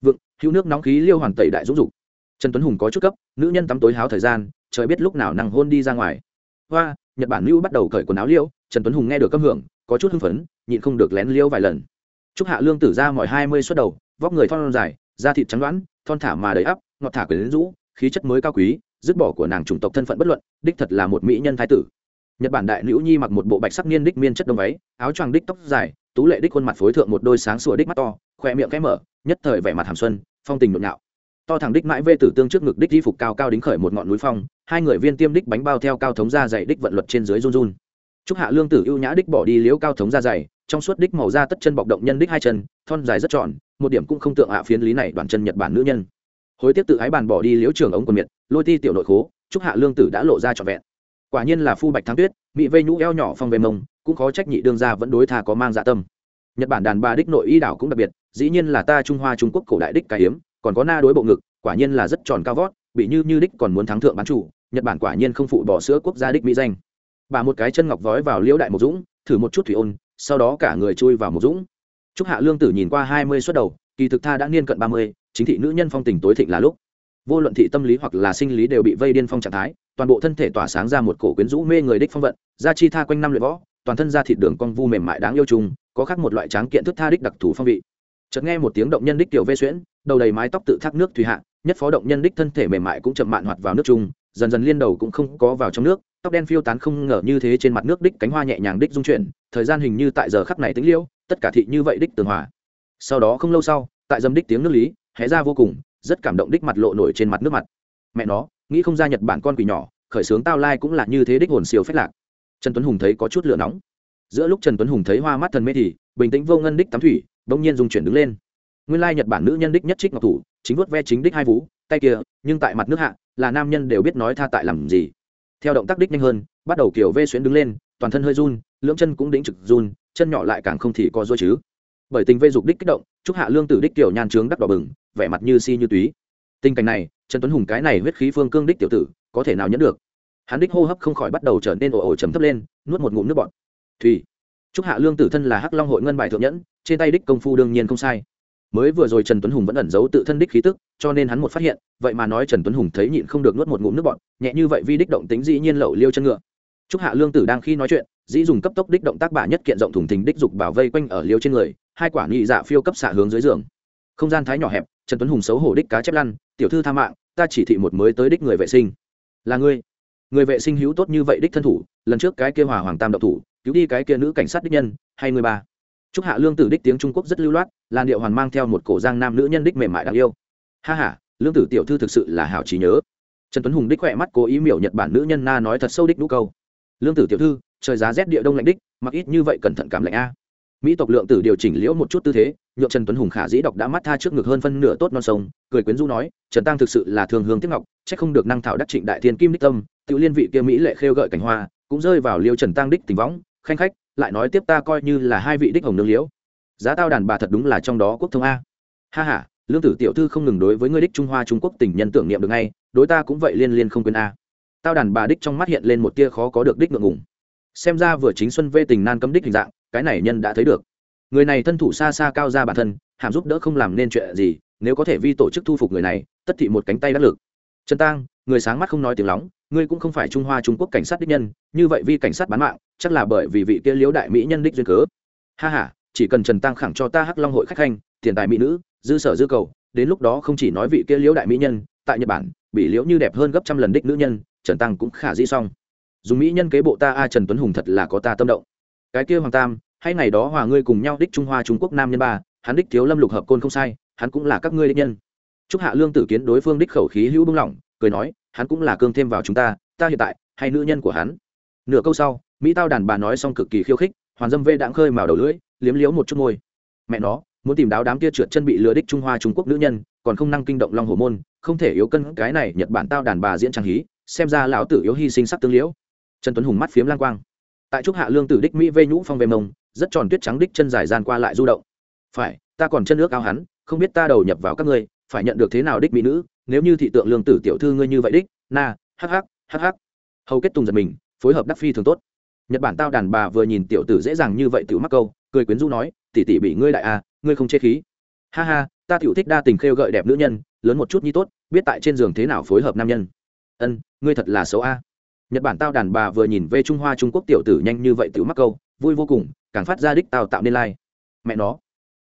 Vượng, hữu nước nóng khí liêu hoàn tẩy đại dũng dục. Trần Tuấn Hùng có chút cấp, nữ nhân tắm tối háo thời gian, trời biết lúc nào năng hôn đi ra ngoài. Hoa, Nhật Bản lưu bắt đầu cởi quần áo liêu, Trần Tuấn Hùng nghe được câm hưởng, có chút hưng phấn, nhịn không được lén liêu vài lần. Trúc Hạ Lương tử ra mỏi hai mươi suất đầu, vóc người thon dài, da thịt trắng đoán, thon thả mà đầy ắp, ngọt thả quyến rũ, khí chất mới cao quý, dứt bỏ của nàng chủng tộc thân phận bất luận, đích thật là một mỹ nhân thái tử. Nhật bản đại nữ nhi mặc một bộ bạch sắc niên đích miên chất đông váy áo choàng đích tóc dài tú lệ đích khuôn mặt phối thượng một đôi sáng sủa đích mắt to khoe miệng kẽ mở nhất thời vẻ mặt hàm xuân phong tình nhộn nhạo. To thẳng đích mãi vê tử tương trước ngực đích di phục cao cao đính khởi một ngọn núi phong hai người viên tiêm đích bánh bao theo cao thống ra dày đích vận luật trên dưới run run chúc hạ lương tử ưu nhã đích bỏ đi liễu cao thống da dày trong suốt đích màu da tất chân bọc động nhân đích hai chân, thon dài rất tròn một điểm cũng không tượng hạ à phiến lý này đoàn chân nhật bản nữ nhân. Hối tiếp tự ái bàn bỏ đi liễu trường ống quần miệt, lôi ti tiểu nội khố chúc hạ lương tử đã lộ ra trọn vẹn. Quả nhiên là phu bạch thắng tuyết, mỹ vây nhũ eo nhỏ phong về mông, cũng khó trách nhị đương gia vẫn đối tha có mang dạ tâm. Nhật bản đàn bà đích nội y đảo cũng đặc biệt, dĩ nhiên là ta trung hoa trung quốc cổ đại đích cái hiếm còn có na đối bộ ngực, quả nhiên là rất tròn cao vót, bị như như đích còn muốn thắng thượng bán chủ, nhật bản quả nhiên không phụ bỏ sữa quốc gia đích mỹ danh bà một cái chân ngọc vói vào liễu đại một dũng, thử một chút thủy ôn, sau đó cả người chui vào một dũng. Trúc hạ lương tử nhìn qua hai mươi suất đầu, kỳ thực tha đã niên cận ba mươi, chính thị nữ nhân phong tình tối thịnh là lúc. Vô luận thị tâm lý hoặc là sinh lý đều bị vây điên phong trạng thái, toàn bộ thân thể tỏa sáng ra một cổ quyến rũ mê người đích phong vận da chi tha quanh năm luyện võ, toàn thân ra thịt đường cong vu mềm mại đáng yêu chung có khác một loại tráng kiện thức tha đích đặc thù phong vị. Chợt nghe một tiếng động nhân đích tiểu vê xuyễn, đầu đầy mái tóc tự thác nước thủy hạ, nhất phó động nhân đích thân thể mềm mại cũng chậm mạn hoạt vào nước chung dần dần liên đầu cũng không có vào trong nước tóc đen phiêu tán không ngờ như thế trên mặt nước đích cánh hoa nhẹ nhàng đích dung chuyển, thời gian hình như tại giờ khắc này tính liêu, tất cả thị như vậy đích tường hòa. Sau đó không lâu sau, tại dâm đích tiếng nước lý, hé ra vô cùng, rất cảm động đích mặt lộ nổi trên mặt nước mặt. Mẹ nó, nghĩ không ra nhật bản con quỷ nhỏ, khởi sướng tao lai cũng là như thế đích hồn siêu phách lạc. Trần tuấn hùng thấy có chút lửa nóng. Giữa lúc trần tuấn hùng thấy hoa mắt thần mê thì, bình tĩnh vô ngân đích tắm thủy, bỗng nhiên dùng chuyển đứng lên. Nguyên lai nhật bản nữ nhân đích nhất trích ngọc thủ, chính vuốt ve chính đích hai vú, tay kia, nhưng tại mặt nước hạ, là nam nhân đều biết nói tha tại làm gì theo động tác đích nhanh hơn, bắt đầu kiểu vê xuyến đứng lên, toàn thân hơi run, lưỡng chân cũng đĩnh trực run, chân nhỏ lại càng không thì có dôi chứ. Bởi tình vê dục đích kích động, chúc hạ lương tử đích kiểu nhan trướng đắc đỏ bừng, vẻ mặt như si như túy. Tình cảnh này, trần tuấn hùng cái này huyết khí phương cương đích tiểu tử, có thể nào nhẫn được? Hắn đích hô hấp không khỏi bắt đầu trở nên ồ ồ chấm thấp lên, nuốt một ngụm nước bọt. Thùy chúc hạ lương tử thân là hắc long hội ngân bài thượng nhẫn, trên tay đích công phu đương nhiên không sai mới vừa rồi trần tuấn hùng vẫn ẩn giấu tự thân đích khí tức, cho nên hắn một phát hiện, vậy mà nói trần tuấn hùng thấy nhịn không được nuốt một ngụm nước bọt, nhẹ như vậy vi đích động tính dĩ nhiên lậu liêu chân ngựa. Trúc hạ lương tử đang khi nói chuyện, dĩ dùng cấp tốc đích động tác bả nhất kiện rộng thùng thình đích dục bảo vây quanh ở liêu trên người, hai quả nhị dạ phiêu cấp xạ hướng dưới giường. Không gian thái nhỏ hẹp, trần tuấn hùng xấu hổ đích cá chép lăn, tiểu thư tha mạng, ta chỉ thị một mới tới đích người vệ sinh. Là ngươi. Người vệ sinh hữu tốt như vậy đích thân thủ, lần trước cái kia hòa hoàng tam độc thủ, cứu đi cái kia nữ cảnh sát đích nhân, hay người ba? Chúc hạ lương tử đích tiếng trung quốc rất lưu loát, làn điệu hoàn mang theo một cổ giang nam nữ nhân đích mềm mại đáng yêu. Ha h a lương tử tiểu thư thực sự là hảo trí nhớ. Trần tuấn hùng đích khỏe mắt cố ý miểu nhật bản nữ nhân na nói thật sâu đích đũ câu. Lương tử tiểu thư, trời giá rét địa đông lạnh đích, mặc ít như vậy cẩn thận cảm lạnh a. Mỹ tộc lượng tử điều chỉnh liễu một chút tư thế, nhượng trần tuấn hùng khả dĩ đọc đã mắt tha trước ngực hơn phân nửa tốt non sông, cười quyến rũ nói, trần tăng thực sự là thường hướng tiếc ngọc c h ắ c không được năng thảo đắc trịnh đại thiên kim đích tâm tự liên vị kia mỹ lệ khêu gợi cảnh hoa, cũng rơi vào liêu trần tăng đích tình võng, khanh khách lại nói tiếp ta coi như là hai vị đích hồng nương liễu. Giá tao đàn bà thật đúng là trong đó quốc thông a. Ha ha, lương tử tiểu thư không ngừng đối với ngươi đích trung hoa trung quốc tình nhân tưởng niệm được ngay đối ta cũng vậy liên liên không quên a. Tao đàn bà đích trong mắt hiện lên một tia khó có được đích ngượng ngùng. Xem ra vừa chính xuân vê tình nan cấm đích hình dạng cái này nhân đã thấy được. Người này thân thủ xa xa cao ra bản thân hàm giúp đỡ không làm nên chuyện gì nếu có thể vi tổ chức thu phục người này tất thị một cánh tay đắc lực. Trần tăng người sáng mắt không nói tiếng lóng ngươi cũng không phải trung hoa trung quốc cảnh sát đích nhân như vậy vi cảnh sát bán mạng chắc là bởi vì vị kia liễu đại mỹ nhân đích duyên cớ. Ha ha, chỉ cần trần tăng khẳng cho ta hắc long hội khách khanh, tiền tài mỹ nữ, dư sở dư cầu, đến lúc đó không chỉ nói vị kia liễu đại mỹ nhân, tại nhật bản, bị liễu như đẹp hơn gấp trăm lần đích nữ nhân, trần tăng cũng khả dĩ xong. Dùng mỹ nhân kế bộ ta a trần tuấn hùng thật là có ta tâm động. Cái kia hoàng tam, hay ngày đó hòa ngươi cùng nhau đích trung hoa trung quốc nam nhân ba, hắn đích thiếu lâm lục hợp côn không sai, hắn cũng là các ngươi đích nhân. Chúc hạ lương tử kiến đối phương đích khẩu khí hữu bưng lỏng cười nói, hắn cũng là cương thêm vào chúng ta ta hiện tại, hay nữ nhân của hắn. Nửa câu sau mỹ tao đàn bà nói xong cực kỳ khiêu khích, hoàn dâm vê đãng khơi màu đầu lưỡi, liếm liếu một chút môi. Mẹ nó, muốn tìm đáo đám kia trượt chân bị lừa đích trung hoa trung quốc nữ nhân, còn không năng kinh động long hồ môn, không thể yếu cân cái này nhật bản tao đàn bà diễn trang hí, xem ra lão tử yếu hy sinh sắc tương liễu. Trần tuấn hùng mắt phiếm lang quang. Tại trúc hạ lương tử đích mỹ vê nhũ phong về mông, rất tròn tuyết trắng đích chân dài gian qua lại du động. Phải, ta còn chân nước ao hắn, không biết ta đầu nhập vào các ngươi, phải nhận được thế nào đích mỹ nữ, nếu như thị tượng lương tử tiểu thư ngươi như vậy đích, na hắc hắc. Hầu kết tùng giật mình, phối hợp đắc phi thường tốt nhật bản tao đàn bà vừa nhìn tiểu tử dễ dàng như vậy tự mắc câu, cười quyến rũ nói tỉ tỉ bị ngươi đại à ngươi không chế khí. Ha ha, ta tiểu thích đa tình khêu gợi đẹp nữ nhân, lớn một chút như tốt, biết tại trên giường thế nào phối hợp nam nhân. Ân, ngươi thật là xấu a. Nhật bản tao đàn bà vừa nhìn về trung hoa trung quốc tiểu tử nhanh như vậy tự mắc câu, vui vô cùng, càng phát ra đích tao tạo nên lai、like. mẹ nó.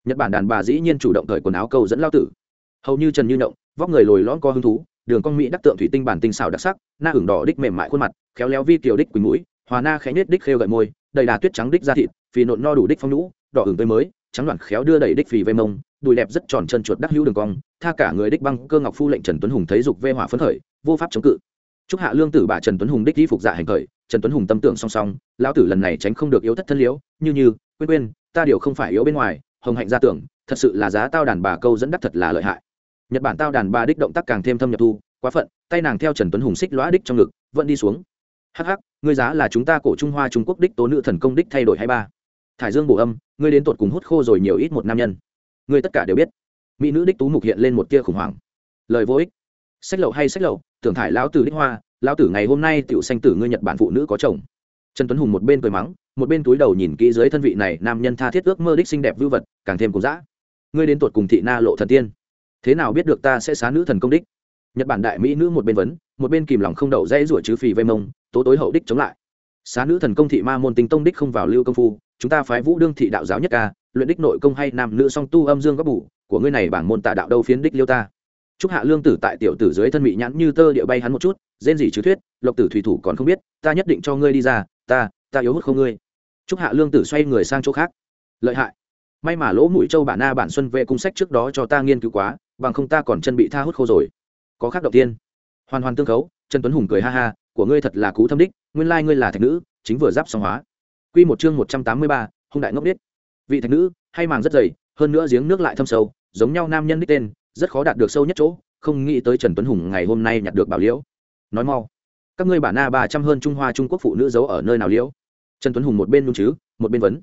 Nhật bản đàn bà dĩ nhiên chủ động cởi quần áo câu dẫn lao tử. Hầu như trần như động vóc người lồi lõn co hứng thú, đường con mỹ đắc tượng thủy tinh bản tinh xảo đặc sắc, na hưởng đỏ đích mềm mại khuôn mặt, khéo léo vi kiều đích quỳnh mũi hòa na khẽ nết đích khêu gợi môi, đầy đà tuyết trắng đích da thịt, phì nộn no đủ đích phong nhũ, đỏ hưởng tươi mới, trắng đoạn khéo đưa đẩy đích phì vây mông, đùi đẹp rất tròn chân chuột đắc hữu đường cong, tha cả người đích băng cơ ngọc phu lệnh trần tuấn hùng thấy dục vê hỏa phấn khởi, vô pháp chống cự. Chúc hạ lương tử bà trần tuấn hùng đích đi phục dạ hành khởi, trần tuấn hùng tâm tưởng song song, lão tử lần này tránh không được yếu thất thân liễu, như như, quên quên, ta điều không phải yếu bên ngoài, hồng hạnh gia tưởng, thật sự là giá tao đàn bà câu dẫn đắc thật là lợi hại. Nhật bản tao đàn bà đích động tác càng thêm thâm nhập thu, quá phận, tay nàng theo trần tuấn hùng xích lõa đích trong ngực, vẫn đi xuống hh ngươi giá là chúng ta cổ trung hoa trung quốc đích tố nữ thần công đích thay đổi hay ba? Thải dương bổ âm, ngươi đến tột cùng hút khô rồi nhiều ít một nam nhân. Ngươi tất cả đều biết. Mỹ nữ đích tú mục hiện lên một tia khủng hoảng. Lời vô ích. Sách lậu hay sách lậu, tưởng thải lão tử đích hoa, lão tử ngày hôm nay tiểu sanh tử ngươi nhật bản phụ nữ có chồng. Trần tuấn hùng một bên cười mắng, một bên túi đầu nhìn kỹ dưới thân vị này nam nhân tha thiết ước mơ đích xinh đẹp vưu vật, càng thêm cùng dã. Ngươi đến tột cùng thị na lộ thần tiên. Thế nào biết được ta sẽ xá nữ thần công đích? Nhật bản đại mỹ nữ một bên vấn, một bên kìm lòng không đậu dễ rủa chứ phì vây mông, tố tối hậu đích chống lại. Xá nữ thần công thị ma môn tinh tông đích không vào lưu công phu, chúng ta phái vũ đương thị đạo giáo nhất ca, luyện đích nội công hay nam nữ song tu âm dương góc bủ của ngươi này bảng môn tạ đạo đâu phiến đích liêu ta. Chúc hạ lương tử tại tiểu tử dưới thân bị nhãn như tơ địa bay hắn một chút, rên gì chứ thuyết, lộc tử thủy thủ còn không biết, ta nhất định cho ngươi đi ra, ta ta yếu hút không ngươi. Chúc hạ lương tử xoay người sang chỗ khác. Lợi hại. May mà lỗ mũi châu bản na bản xuân vệ cung sách trước đó cho ta nghiên cứu quá, bằng không ta còn chân bị tha hút khô rồi có khác đầu tiên. Hoàn hoàn tương khấu, trần tuấn hùng cười ha ha, của ngươi thật là cú thâm đích, nguyên lai ngươi là thạch nữ, chính vừa giáp song hóa. Quy một chương một trăm tám mươi ba, hung đại ngốc đích vị thạch nữ, hay màng rất dày, hơn nữa giếng nước lại thâm sâu, giống nhau nam nhân đích tên, rất khó đạt được sâu nhất chỗ, không nghĩ tới trần tuấn hùng ngày hôm nay nhặt được bảo liễu. Nói mau, các ngươi bản na ba trăm hơn trung hoa trung quốc phụ nữ giấu ở nơi nào liễu? Trần tuấn hùng một bên nhung chứ một bên vấn.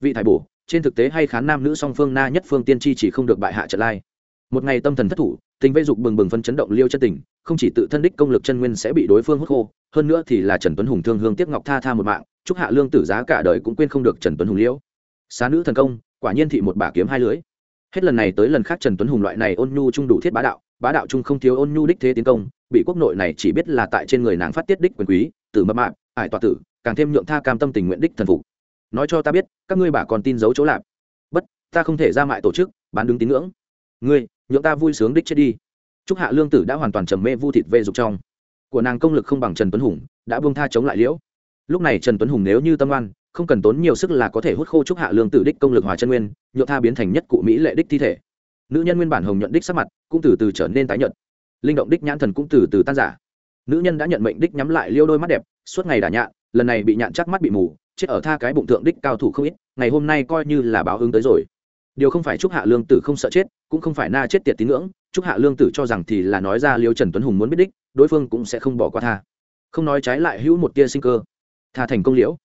Vị thải bổ, trên thực tế hay khán nam nữ song phương na nhất phương tiên tri chỉ không được bại hạ trận lai. Một ngày tâm thần thất thủ tình vây dục bừng bừng phân chấn động liêu chân tình không chỉ tự thân đích công lực chân nguyên sẽ bị đối phương hút khô hơn nữa thì là trần tuấn hùng thương hương tiếc ngọc tha tha một mạng chúc hạ lương tử giá cả đời cũng quên không được trần tuấn hùng liễu xá nữ thần công quả nhiên thị một bả kiếm hai lưới. Hết lần này tới lần khác trần tuấn hùng loại này ôn nhu trung đủ thiết bá đạo bá đạo trung không thiếu ôn nhu đích thế tiến công bị quốc nội này chỉ biết là tại trên người nàng phát tiết đích quyền quý tử mập mạng, ải tọa tử càng thêm nhượng tha cam tâm tình nguyện đích thần phục. Nói cho ta biết các ngươi bà còn tin giấu chỗ lạp bất ta không thể ra mại tổ chức bán đứng tín ngưỡng. Ngươi nhượng ta vui sướng đích chết đi. Chúc hạ lương tử đã hoàn toàn trầm mê vu thịt vê dục trong. Của nàng công lực không bằng trần tuấn hùng, đã buông tha chống lại liễu. Lúc này trần tuấn hùng nếu như tâm oan, không cần tốn nhiều sức là có thể hút khô chúc hạ lương tử đích công lực hòa chân nguyên, nhượng tha biến thành nhất cụ mỹ lệ đích thi thể. Nữ nhân nguyên bản hồng nhuận đích sắc mặt, cũng từ từ trở nên tái nhợt. Linh động đích nhãn thần cũng từ từ tan giả nữ nhân đã nhận mệnh đích nhắm lại liêu đôi mắt đẹp, suốt ngày đả nhạn, lần này bị nhạn chắc mắt bị mù, chết ở tha cái bụng thượng đích cao thủ không ít, ngày hôm nay coi như là báo ứng tới rồi. Điều không phải chúc hạ lương tử không sợ chết cũng không phải na chết tiệt tín ngưỡng, chúc hạ lương tử cho rằng thì là nói ra liêu trần tuấn hùng muốn biết đích, đối phương cũng sẽ không bỏ qua tha. Không nói trái lại hữu một tia sinh cơ. Tha thành công liễu.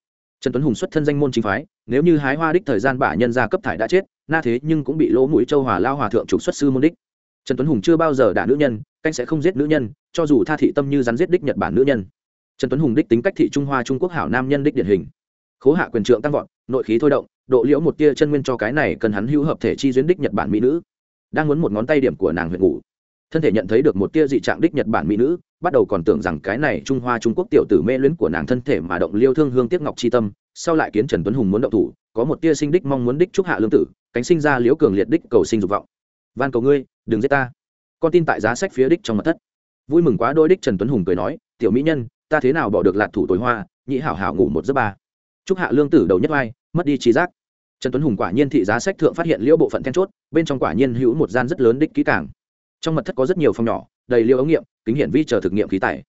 Trần tuấn hùng xuất thân danh môn chính phái, nếu như hái hoa đích thời gian bả nhân ra cấp thải đã chết, na thế nhưng cũng bị lỗ mũi châu hòa lao hòa thượng trục xuất sư môn đích. Trần tuấn hùng chưa bao giờ đả nữ nhân, canh sẽ không giết nữ nhân, cho dù tha thị tâm như rắn giết đích nhật bản nữ nhân. Trần tuấn hùng đích tính cách thị trung hoa trung quốc hảo nam nhân đích điển hình. Khố hạ quyền trượng tăng vọt, nội khí thôi động, độ liễu một tia chân nguyên cho cái này cần hắn hữu hợp thể chi duyên đích nhật bản mỹ nữ đang muốn một ngón tay điểm của nàng huyện ngủ. Thân thể nhận thấy được một tia dị trạng đích nhật bản mỹ nữ, bắt đầu còn tưởng rằng cái này trung hoa trung quốc tiểu tử mê luyến của nàng thân thể mà động liêu thương hương tiếc ngọc chi tâm, sau lại kiến trần tuấn hùng muốn động thủ, có một tia sinh đích mong muốn đích trúc hạ lương tử, cánh sinh ra liễu cường liệt đích cầu sinh dục vọng. Van cầu ngươi, đừng giết ta. Con tin tại giá sách phía đích trong mặt thất. Vui mừng quá đôi đích trần tuấn hùng cười nói, tiểu mỹ nhân, ta thế nào bỏ được lạc thủ tối hoa, nhị hảo hảo ngủ một giấc ba. Trúc hạ lương tử đầu nhất vai mất đi trí giác trần tuấn hùng quả nhiên thị giá sách thượng phát hiện liễu bộ phận then chốt, bên trong quả nhiên hữu một gian rất lớn đích kỹ càng. Trong mật thất có rất nhiều phòng nhỏ, đầy liêu ống nghiệm, kính hiển vi chờ thực nghiệm khí tài.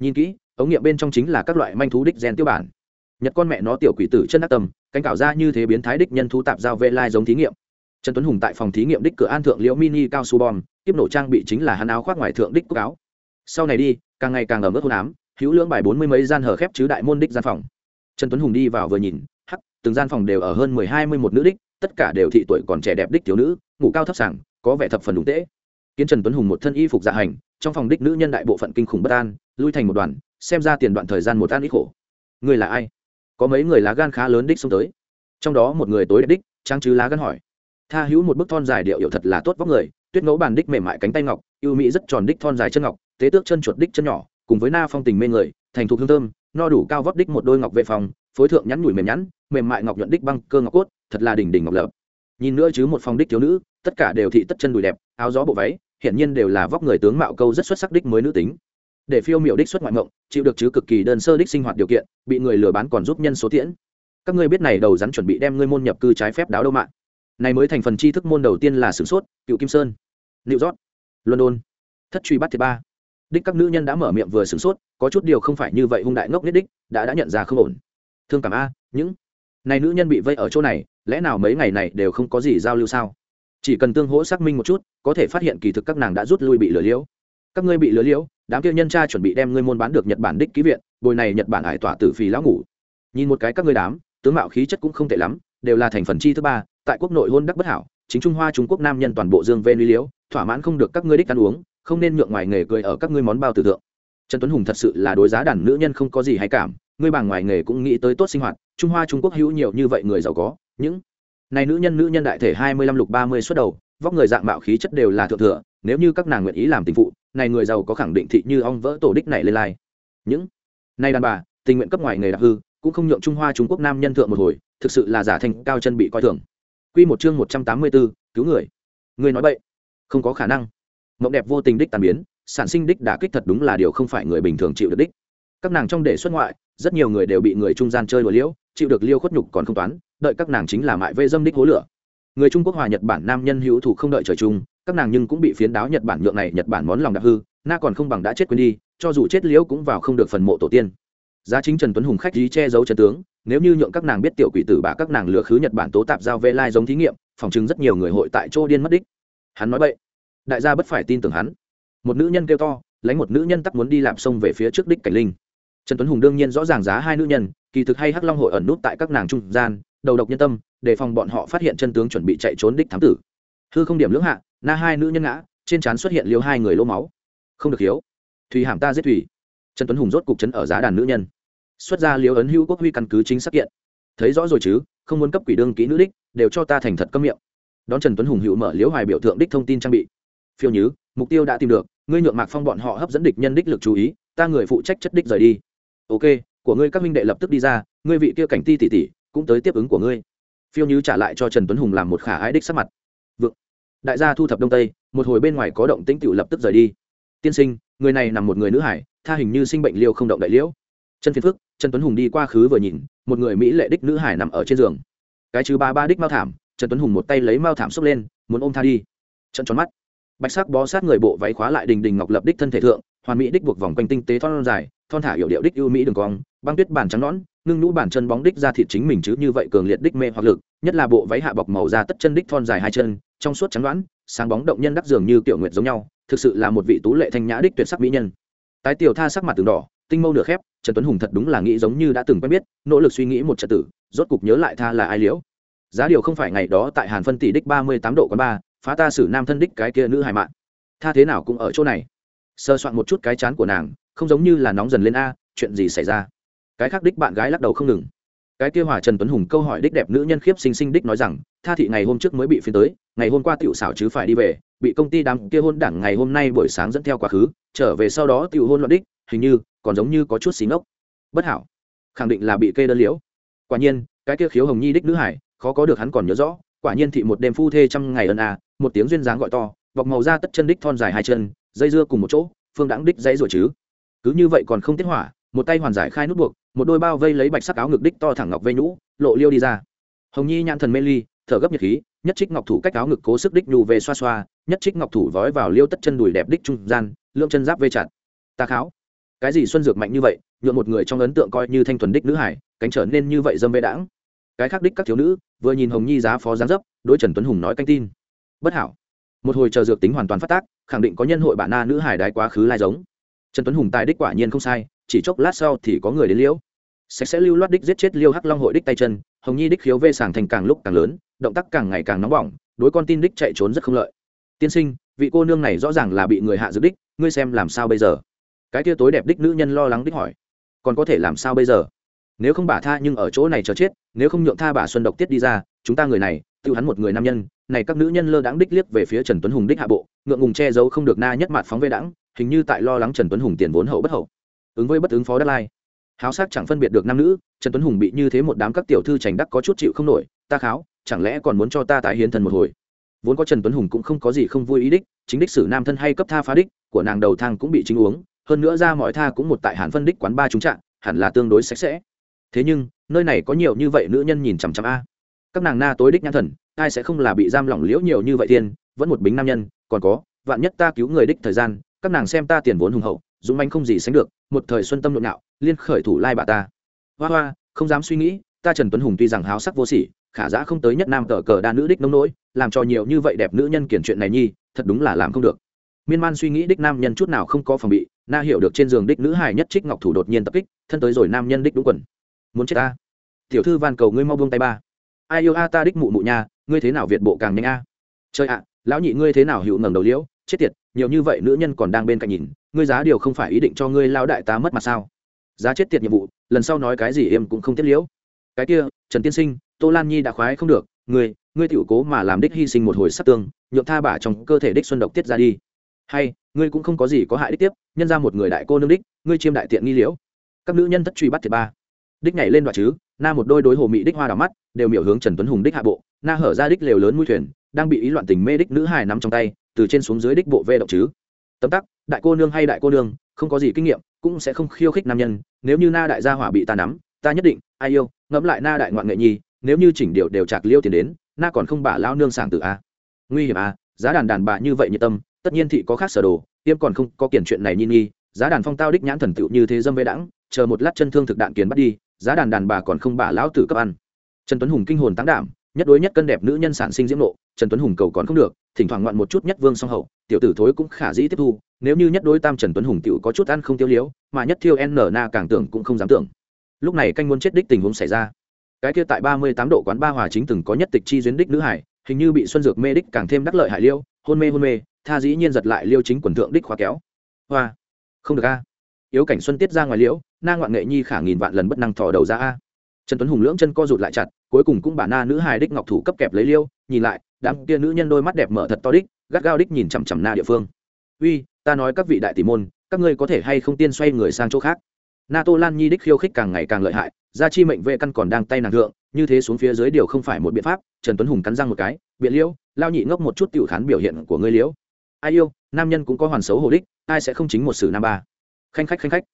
Nhìn kỹ, ống nghiệm bên trong chính là các loại manh thú đích gen tiêu bản. Nhật con mẹ nó tiểu quỷ tử chân đắc tầm cánh cảo ra như thế biến thái đích nhân thú tạp giao vệ lai giống thí nghiệm. Trần tuấn hùng tại phòng thí nghiệm đích cửa an thượng liễu mini cao su bom, tiếp nổ trang bị chính là hắn áo khoác ngoài thượng đích cúc áo. Sau này đi, càng ngày càng ở mức hôn ám, hữu lưỡng bài bốn mươi mấy gian hở khép chứ đại môn đích gian phòng. Trần tuấn hùng đi vào vừa nhìn từng gian phòng đều ở hơn mười hai mươi một nữ đích, tất cả đều thị tuổi còn trẻ đẹp đích thiếu nữ, ngủ cao thấp sảng, có vẻ thập phần đúng tễ. Kiến trần tuấn hùng một thân y phục dạ hành, trong phòng đích nữ nhân đại bộ phận kinh khủng bất an, lui thành một đoàn, xem ra tiền đoạn thời gian một an ít khổ. Người là ai? Có mấy người lá gan khá lớn đích xông tới. Trong đó một người tối đẹp đích trang chứ lá gan hỏi. Tha hữu một bức thon dài điệu hiệu thật là tốt vóc người, tuyết ngẫu bàn đích mềm mại cánh tay ngọc yêu mỹ rất tròn đích thon dài chân ngọc, tế tước chân chuột đích chân nhỏ, cùng với na phong tình mê người, thành thục hương thơm, no đủ cao vóc đích một đôi ngọc vệ phòng phối thượng nhắn nhủi mềm nhắn, mềm mại ngọc nhuận đích băng cơ ngọc cốt, thật là đỉnh đỉnh ngọc lợp. Nhìn nữa chứ một phòng đích thiếu nữ, tất cả đều thị tất chân đùi đẹp, áo gió bộ váy, hiển nhiên đều là vóc người tướng mạo câu rất xuất sắc đích mới nữ tính. Để phiêu miểu đích xuất ngoại mộng, chịu được chứ cực kỳ đơn sơ đích sinh hoạt điều kiện, bị người lừa bán còn giúp nhân số tiễn. Các ngươi biết này đầu rắn chuẩn bị đem ngươi môn nhập cư trái phép đáo đâu mạng. Này mới thành phần tri thức môn đầu tiên là sửng sốt, cựu kim sơn, new york, london. Thất truy bắt thứ ba. Đích các nữ nhân đã mở miệng vừa sửng sốt, có chút điều không phải như vậy hung đại ngốc nhất đích, đã đã nhận ra không ổn thương cảm a, những này nữ nhân bị vây ở chỗ này, lẽ nào mấy ngày này đều không có gì giao lưu sao? Chỉ cần tương hỗ xác minh một chút, có thể phát hiện kỳ thực các nàng đã rút lui bị lừa liễu. Các ngươi bị lừa liễu, đám kia nhân tra chuẩn bị đem ngươi môn bán được nhật bản đích ký viện, bồi này nhật bản ải tỏa tử phì lão ngủ. Nhìn một cái các ngươi đám, tướng mạo khí chất cũng không tệ lắm, đều là thành phần chi thứ ba, tại quốc nội hôn đắc bất hảo, chính trung hoa, trung quốc nam nhân toàn bộ dương ven liễu, thỏa mãn không được các ngươi đích ăn uống, không nên nhượng ngoài nghề cười ở các ngươi món bao tử thượng. Trần tuấn hùng thật sự là đối giá đàn nữ nhân không có gì hay cảm ngươi bảng ngoài nghề cũng nghĩ tới tốt sinh hoạt trung hoa trung quốc hữu nhiều như vậy người giàu có những này nữ nhân nữ nhân đại thể hai mươi lăm lục ba mươi xuất đầu vóc người dạng mạo khí chất đều là thượng thừa nếu như các nàng nguyện ý làm tình phụ này người giàu có khẳng định thị như ong vỡ tổ đích này lên lai. Những này đàn bà tình nguyện cấp ngoài nghề đặc hư cũng không nhượng trung hoa trung quốc nam nhân thượng một hồi thực sự là giả thành cao chân bị coi thường. Quy một chương một trăm tám mươi 184, cứu người. Người nói bậy. Không có khả năng. Mộng đẹp vô tình đích tàn biến sản sinh đích đã kích thật đúng là điều không phải người bình thường chịu được đích các nàng trong đề xuất ngoại, rất nhiều người đều bị người trung gian chơi đùa liễu, chịu được liêu khuất nhục còn không toán, đợi các nàng chính là mại vây dâm đích hố lửa. Người trung quốc hòa nhật bản nam nhân hữu thủ không đợi trời chung, các nàng nhưng cũng bị phiến đáo nhật bản nhượng này nhật bản món lòng đặc hư, na còn không bằng đã chết quên đi, cho dù chết liễu cũng vào không được phần mộ tổ tiên. Giá chính trần tuấn hùng khách lý che giấu trần tướng, nếu như nhượng các nàng biết tiểu quỷ tử bà các nàng lừa khứ nhật bản tố tạp giao vê lai giống thí nghiệm, phòng chứng rất nhiều người hội tại chỗ điên mất đích. Hắn nói vậy đại gia bất phải tin tưởng hắn. Một nữ nhân kêu to, lấy một nữ nhân tắc muốn đi làm sông về phía trước đích cảnh linh trần tuấn hùng đương nhiên rõ ràng giá hai nữ nhân, kỳ thực hay hắc long hội ẩn nút tại các nàng trung gian, đầu độc nhân tâm đề phòng bọn họ phát hiện chân tướng chuẩn bị chạy trốn đích thám tử. Hư không điểm lưỡng hạ, na hai nữ nhân ngã, trên trán xuất hiện liêu hai người lỗ máu. Không được hiếu. Thùy hàm ta giết thùy trần tuấn hùng rốt cục chấn ở giá đàn nữ nhân. Xuất ra liêu ấn hữu quốc huy căn cứ chính xác kiện. Thấy rõ rồi chứ, không muốn cấp quỷ đương kỹ nữ đích, đều cho ta thành thật cấm miệng. Đón trần tuấn hùng hữu mở liễu hoài biểu tượng đích thông tin trang bị. Phiêu nhứ, mục tiêu đã tìm được, ngươi nhượng mạc phong bọn họ hấp dẫn địch nhân đích lực chú ý, ta người phụ trách chất đích rời đi ok, của ngươi các minh đệ lập tức đi ra, ngươi vị kia cảnh ti tỷ tỷ cũng tới tiếp ứng của ngươi. Phiêu như trả lại cho trần tuấn hùng làm một khả ái đích sắc mặt. Vượng. Đại gia thu thập đông tây, một hồi bên ngoài có động tĩnh tựu lập tức rời đi. Tiên sinh, người này nằm một người nữ hải, tha hình như sinh bệnh liêu không động đại liễu. Chân phiền phức, trần tuấn hùng đi qua khứ vừa nhìn, một người mỹ lệ đích nữ hải nằm ở trên giường. Cái chứ ba ba đích mao thảm, trần tuấn hùng một tay lấy mao thảm xốc lên, muốn ôm tha đi. Trận tròn mắt. Bạch sắc bó sát người bộ váy khóa lại đình đình ngọc lập đích thân thể thượng hoàn mỹ đích buộc vòng quanh tinh tế thon dài, thon thả hiệu điệu đích ưu mỹ đường cong, băng tuyết bản trắng nõn, ngưng nhũ bản chân bóng đích ra thịt chính mình chứ như vậy cường liệt đích mê hoặc lực, nhất là bộ váy hạ bọc màu da tất chân đích thon dài hai chân, trong suốt trắng đoán, sáng bóng động nhân đắc dường như tiểu nguyệt giống nhau, thực sự là một vị tú lệ thanh nhã đích tuyệt sắc mỹ nhân. Tái tiểu tha sắc mặt từng đỏ, tinh mâu nửa khép, trần tuấn hùng thật đúng là nghĩ giống như đã từng quen biết, nỗ lực suy nghĩ một trật tử, rốt cục nhớ lại tha là ai liễu. Giá điều không phải ngày đó tại hàn phân tỷ đích ba mươi tám độ quán ba, phá ta xử nam thân đích cái kia nữ hải mạng. Tha thế nào cũng ở chỗ này sơ soạn một chút cái chán của nàng, không giống như là nóng dần lên a, chuyện gì xảy ra? Cái khác đích bạn gái lắc đầu không ngừng. Cái kia hòa trần tuấn hùng câu hỏi đích đẹp nữ nhân khiếp sinh sinh đích nói rằng, tha thị ngày hôm trước mới bị phiến tới, ngày hôm qua tiểu xảo chứ phải đi về, bị công ty đám kia hôn đảng ngày hôm nay buổi sáng dẫn theo quá khứ, trở về sau đó tiểu hôn loạn đích, hình như còn giống như có chút xí ngốc. Bất hảo. Khẳng định là bị kê đơn liễu. Quả nhiên, cái kia khiếu hồng nhi đích nữ hải, khó có được hắn còn nhớ rõ, quả nhiên thị một đêm phu thê trăm ngày ân à một tiếng duyên dáng gọi to, bọc màu da tất chân đích thon dài hai chân dây dưa cùng một chỗ, phương đãng đích dãy rồi chứ. Cứ như vậy còn không tiết hỏa, một tay hoàn giải khai nút buộc, một đôi bao vây lấy bạch sắc áo ngực đích to thẳng ngọc vây nhũ, lộ liêu đi ra. Hồng nhi nhãn thần mê ly, thở gấp nhiệt khí, nhất trích ngọc thủ cách áo ngực cố sức đích nhu về xoa xoa, nhất trích ngọc thủ vói vào liêu tất chân đùi đẹp đích trung gian lượng chân giáp vây chặt. Ta kháo. Cái gì xuân dược mạnh như vậy nhuộm một người trong ấn tượng coi như thanh thuần đích nữ hải, cánh trở nên như vậy dâm vệ đãng. Cái khác đích các thiếu nữ, vừa nhìn hồng nhi giá phó giáng dấp, đối trần tuấn hùng nói canh tin. Bất hảo một hồi chờ dược tính hoàn toàn phát tác, khẳng định có nhân hội bản na nữ hải đái quá khứ lai giống. Trần tuấn hùng tài đích quả nhiên không sai, chỉ chốc lát sau thì có người đến liễu. Sạch sẽ lưu loát đích giết chết liêu hắc long hội đích tay chân, hồng nhi đích khiếu vê sàng thành càng lúc càng lớn, động tác càng ngày càng nóng bỏng, đối con tin đích chạy trốn rất không lợi. Tiên sinh, vị cô nương này rõ ràng là bị người hạ dược đích, ngươi xem làm sao bây giờ? Cái kia tối đẹp đích nữ nhân lo lắng đích hỏi. Còn có thể làm sao bây giờ? Nếu không bà tha nhưng ở chỗ này chờ chết, nếu không nhượng tha bà xuân độc tiết đi ra, chúng ta người này tự hắn một người nam nhân này các nữ nhân lơ đãng đích liếc về phía trần tuấn hùng đích hạ bộ, ngượng ngùng che giấu không được na nhất mặt phóng vệ đãng, hình như tại lo lắng trần tuấn hùng tiền vốn hậu bất hậu. Ứng với bất ứng phó đất lai, háo sắc chẳng phân biệt được nam nữ, trần tuấn hùng bị như thế một đám các tiểu thư trành đắc có chút chịu không nổi, ta kháo, chẳng lẽ còn muốn cho ta tái hiến thần một hồi? Vốn có trần tuấn hùng cũng không có gì không vui ý đích, chính đích sử nam thân hay cấp tha phá đích của nàng đầu thang cũng bị chính uống, hơn nữa ra mọi tha cũng một tại hàn phân đích quán ba trúng trạng, hẳn là tương đối sạch sẽ. Thế nhưng, nơi này có nhiều như vậy nữ nhân nhìn chằm chằm a. Các nàng na tối đích nhãn thần ai sẽ không là bị giam lỏng liễu nhiều như vậy tiên vẫn một bính nam nhân, còn có, vạn nhất ta cứu người đích thời gian, các nàng xem ta tiền vốn hùng hậu, dũng manh không gì sánh được, một thời xuân tâm nhộn nhạo, liên khởi thủ lai bà ta. Hoa hoa, không dám suy nghĩ, ta trần tuấn hùng tuy rằng háo sắc vô sỉ, khả giã không tới nhất nam cờ cờ đa nữ đích nông nỗi, làm cho nhiều như vậy đẹp nữ nhân kiển chuyện này nhi, thật đúng là làm không được. Miên man suy nghĩ đích nam nhân chút nào không có phòng bị, na hiểu được trên giường đích nữ hài nhất trích ngọc thủ đột nhiên tập kích, thân tới rồi nam nhân đích đúng quần. Muốn chết ta. Tiểu thư van cầu ngươi mau buông tay ba ai yêu a, ta đích mụ mụ nha, ngươi thế nào việt bộ càng nhanh a? Chơi ạ, lão nhị ngươi thế nào hữu ngẩng đầu liễu, chết tiệt, nhiều như vậy nữ nhân còn đang bên cạnh nhìn, ngươi giá điều không phải ý định cho ngươi lao đại ta mất mặt sao? Giá chết tiệt nhiệm vụ, lần sau nói cái gì em cũng không tiết liễu. Cái kia, trần tiên sinh, tô lan nhi đã khoái không được, ngươi ngươi tiểu cố mà làm đích hy sinh một hồi sát tương, nhượng tha bả trong cơ thể đích xuân độc tiết ra đi. Hay, ngươi cũng không có gì có hại đích tiếp, nhân ra một người đại cô nương đích, ngươi chiêm đại tiện nghi liễu. Các nữ nhân thất truy bắt thiệt ba. Đích nhảy lên đoạn chứ na một đôi đối hồ mỹ đích hoa đỏ mắt, đều miểu hướng trần tuấn hùng đích hạ bộ, na hở ra đích lều lớn mũi thuyền, đang bị ý loạn tình mê đích nữ hài nắm trong tay, từ trên xuống dưới đích bộ vê động chứ tấm tắc, đại cô nương hay đại cô nương, không có gì kinh nghiệm, cũng sẽ không khiêu khích nam nhân, nếu như na đại gia hỏa bị ta nắm, ta nhất định, ai yêu, ngẫm lại na đại ngoạn nghệ nhi, nếu như chỉnh điệu đều chạc liêu tiền đến, na còn không bả lao nương sảng tự a nguy hiểm a, giá đàn đàn bà như vậy nhiệt tâm, tất nhiên thị có khác sở đồ, tiêm còn không có kiển chuyện này nhi nghi. giá đàn phong tao đích nhãn thần tựu như thế dâm vệ đãng, chờ một lát chân thương thực đạn kiến bắt đi giá đàn đàn bà còn không bả lão tử cấp ăn. Trần tuấn hùng kinh hồn táng đảm, nhất đối nhất cân đẹp nữ nhân sản sinh diễm nộ, trần tuấn hùng cầu còn không được, thỉnh thoảng ngoạn một chút nhất vương song hậu, tiểu tử thối cũng khả dĩ tiếp thu, nếu như nhất đối tam trần tuấn hùng tiểu có chút ăn không tiêu liếu, mà nhất thiêu n na càng tưởng cũng không dám tưởng. Lúc này canh muốn chết đích tình huống xảy ra. Cái kia tại ba mươi tám độ quán ba hòa chính từng có nhất tịch chi duyên đích nữ hải, hình như bị xuân dược mê đích càng thêm đắc lợi hải liêu, hôn mê hôn mê, tha dĩ nhiên giật lại liêu chính quần thượng đích khóa kéo. Hoa, không được a yếu cảnh xuân tiết ra ngoài liễu, na ngoạn nghệ nhi khả nghìn vạn lần bất năng thò đầu ra a. Trần tuấn hùng lưỡng chân co rụt lại chặt, cuối cùng cũng bà na nữ hài đích ngọc thủ cấp kẹp lấy liêu, nhìn lại, đám kia nữ nhân đôi mắt đẹp mở thật to đích, gắt gao đích nhìn chằm chằm na địa phương. Uy, ta nói các vị đại tỷ môn, các ngươi có thể hay không tiên xoay người sang chỗ khác? Na tô lan nhi đích khiêu khích càng ngày càng lợi hại, gia chi mệnh vệ căn còn đang tay nàng thượng, như thế xuống phía dưới điều không phải một biện pháp, trần tuấn hùng cắn răng một cái, biện liễu lao nhị ngốc một chút tiểu khán biểu hiện của ngươi liễu ai yêu, nam nhân cũng có hoàn xấu hồ đích, ai sẽ không chính một sử nam ba khanh khách khanh khách.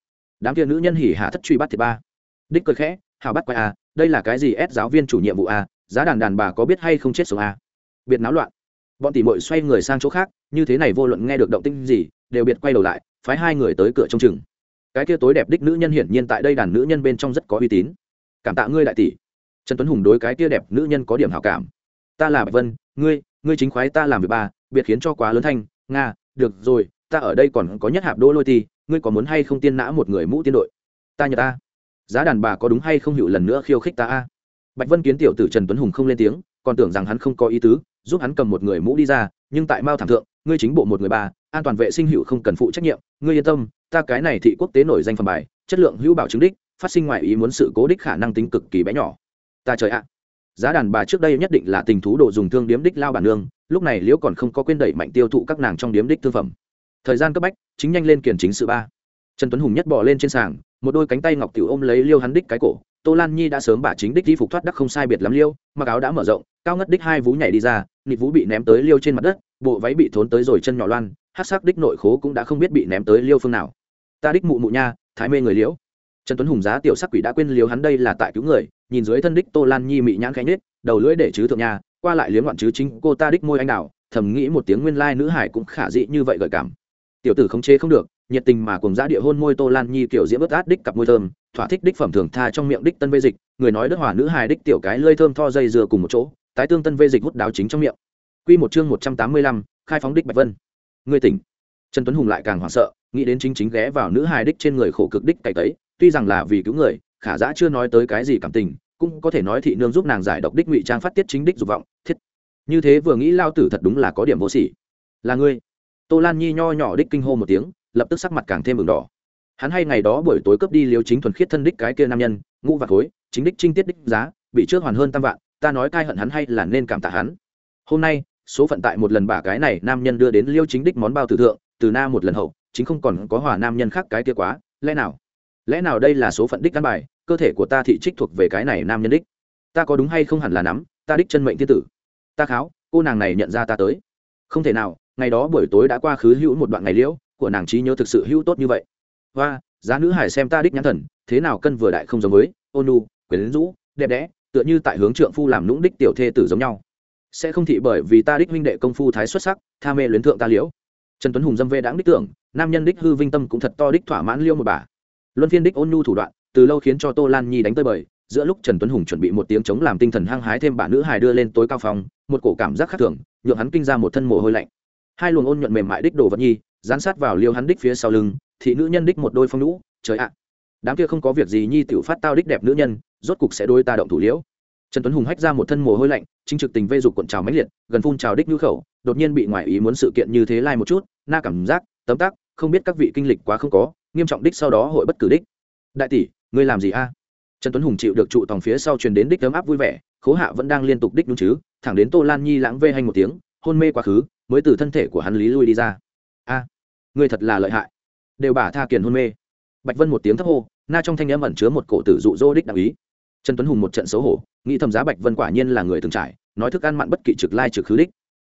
Đám kia nữ nhân hỉ hạ thất truy bắt thiệt ba. Đích cười khẽ hào bắt quay a à, đây là cái gì ép giáo viên chủ nhiệm vụ a giá đàn đàn bà có biết hay không chết sống a biệt náo loạn. Bọn tỷ mội xoay người sang chỗ khác, như thế này vô luận nghe được động tinh gì, đều biệt quay đầu lại, phái hai người tới cửa trông chừng. Cái kia tối đẹp đích nữ nhân hiển nhiên tại đây đàn nữ nhân bên trong rất có uy tín. Cảm tạ ngươi đại tỷ. Trần tuấn hùng đối cái kia đẹp nữ nhân có điểm hảo cảm. Ta là bạch vân, ngươi ngươi chính khoái ta làm việc ba, biệt khiến cho quá lớn thanh, nga, được rồi, ta ở đây còn có nhất hạp đô lôi ti ngươi có muốn hay không tiên nã một người mũ tiên đội? Ta nhờ ta. Giá đàn bà có đúng hay không hiệu lần nữa khiêu khích ta a? Bạch vân kiến tiểu tử trần tuấn hùng không lên tiếng, còn tưởng rằng hắn không có ý tứ, giúp hắn cầm một người mũ đi ra, nhưng tại mao thảm thượng, ngươi chính bộ một người ba an toàn vệ sinh hữu không cần phụ trách nhiệm, ngươi yên tâm, ta cái này thị quốc tế nổi danh phẩm bài, chất lượng hữu bảo chứng đích, phát sinh ngoài ý muốn sự cố đích khả năng tính cực kỳ bé nhỏ. Ta trời ạ. Giá đàn bà trước đây nhất định là tình thú độ dùng thương điếm đích lao bản nương, lúc này liễu còn không có quên đẩy mạnh tiêu thụ các nàng trong điếm đích thương phẩm thời gian cấp bách, chính nhanh lên kiển chính sự ba. Trần tuấn hùng nhất bỏ lên trên sàng, một đôi cánh tay ngọc tiểu ôm lấy liêu hắn đích cái cổ. Tô lan nhi đã sớm bả chính đích đi phục thoát đắc không sai biệt lắm liêu, mặc áo đã mở rộng, cao ngất đích hai vú nhảy đi ra, nịt vú bị ném tới liêu trên mặt đất, bộ váy bị thốn tới rồi chân nhỏ loan, hát sắc đích nội khố cũng đã không biết bị ném tới liêu phương nào. Ta đích mụ mụ nha, thái mê người liễu trần tuấn hùng giá tiểu sắc quỷ đã quên liêu hắn đây là tại cứu người, nhìn dưới thân đích tô lan nhi mị nhãn khánh nết đầu lưỡi để chứ thượng nha, qua lại liếm loạn chứ chính cô ta đích môi anh đào, thầm nghĩ một tiếng nguyên lai nữ hải cũng khả dị như vậy gợi cảm tiểu tử không chế không được, nhiệt tình mà cùng giã địa hôn môi tô lan nhi kiểu diễm ướt át đích cặp môi thơm, thỏa thích đích phẩm thường tha trong miệng đích tân vê dịch, người nói đất hỏa nữ hài đích tiểu cái lơi thơm tho dây dừa cùng một chỗ, tái tương tân vê dịch hút đáo chính trong miệng. Quy một chương một trăm tám mươi lăm, khai phóng đích bạch vân. Người tỉnh. Trần tuấn hùng lại càng hoảng sợ, nghĩ đến chính chính ghé vào nữ hài đích trên người khổ cực đích cày tấy, tuy rằng là vì cứu người, khả dã chưa nói tới cái gì cảm tình, cũng có thể nói thị nương giúp nàng giải độc đích ngụy trang phát tiết chính đích dục vọng, thiết. Như thế vừa nghĩ lao tử thật đúng là có điểm vô sỉ. Là ngươi tô lan nhi nho nhỏ đích kinh hô một tiếng, lập tức sắc mặt càng thêm mừng đỏ. Hắn hay ngày đó buổi tối cướp đi liếu chính thuần khiết thân đích cái kia nam nhân, ngũ vạn khối, chính đích trinh tiết đích giá, bị trước hoàn hơn tam vạn, ta nói cai hận hắn hay là nên cảm tạ hắn. Hôm nay, số phận tại một lần bà cái này nam nhân đưa đến liêu chính đích món bao tử thượng, từ na một lần hậu, chính không còn có hòa nam nhân khác cái kia quá, lẽ nào? Lẽ nào đây là số phận đích căn bài, cơ thể của ta thị trích thuộc về cái này nam nhân đích? Ta có đúng hay không hẳn là nắm, ta đích chân mệnh thiên tử. Ta kháo, cô nàng này nhận ra ta tới. Không thể nào ngày đó buổi tối đã qua khứ hữu một đoạn ngày liễu, của nàng trí nhớ thực sự hữu tốt như vậy. Và giá nữ hải xem ta đích nhãn thần, thế nào cân vừa đại không giống với, ônu quyến rũ đẹp đẽ, tựa như tại hướng trượng phu làm nũng đích tiểu thê tử giống nhau. Sẽ không thị bởi vì ta đích huynh đệ công phu thái xuất sắc, tha mê luyến thượng ta liễu. Trần tuấn hùng dâm vê đáng đích tưởng, nam nhân đích hư vinh tâm cũng thật to đích thỏa mãn liêu một bà. Luân phiên đích ôn nhu thủ đoạn, từ lâu khiến cho tô lan nhi đánh tới bời, giữa lúc trần tuấn hùng chuẩn bị một tiếng chống làm tinh thần hăng hái thêm bà nữ hài đưa lên tối cao phòng, một cổ cảm giác khác thường, nhượng hắn kinh ra một thân mồ hôi lạnh hai luồng ôn nhuận mềm mại đích đồ vật nhi, dán sát vào liêu hắn đích phía sau lưng, thị nữ nhân đích một đôi phong lũ trời ạ. Đám kia không có việc gì nhi tiểu phát tao đích đẹp nữ nhân, rốt cục sẽ đôi ta động thủ liễu. Trần tuấn hùng hách ra một thân mồ hôi lạnh, chính trực tình vây dục cuộn trào mãnh liệt, gần phun trào đích nhu khẩu, đột nhiên bị ngoại ý muốn sự kiện như thế lai một chút, na cảm giác, tấm tắc, không biết các vị kinh lịch quá không có, nghiêm trọng đích sau đó hội bất cử đích. Đại tỷ, ngươi làm gì a? Trần tuấn hùng chịu được trụ tòng phía sau truyền đến đích ấm áp vui vẻ, khố hạ vẫn đang liên tục đích đúng chứ, thẳng đến tô lan nhi lãng vê hành một tiếng, hôn mê quá khứ mới từ thân thể của hắn lý lui đi ra. A, ngươi thật là lợi hại. Đều bả tha kiền hôn mê. Bạch vân một tiếng thấp hô, na trong thanh âm ẩn chứa một cổ tử dụ dỗ đích đặc ý. Trần tuấn hùng một trận xấu hổ, nghĩ thầm giá bạch vân quả nhiên là người từng trải, nói thức ăn mặn bất kỵ trực lai trực khứ đích.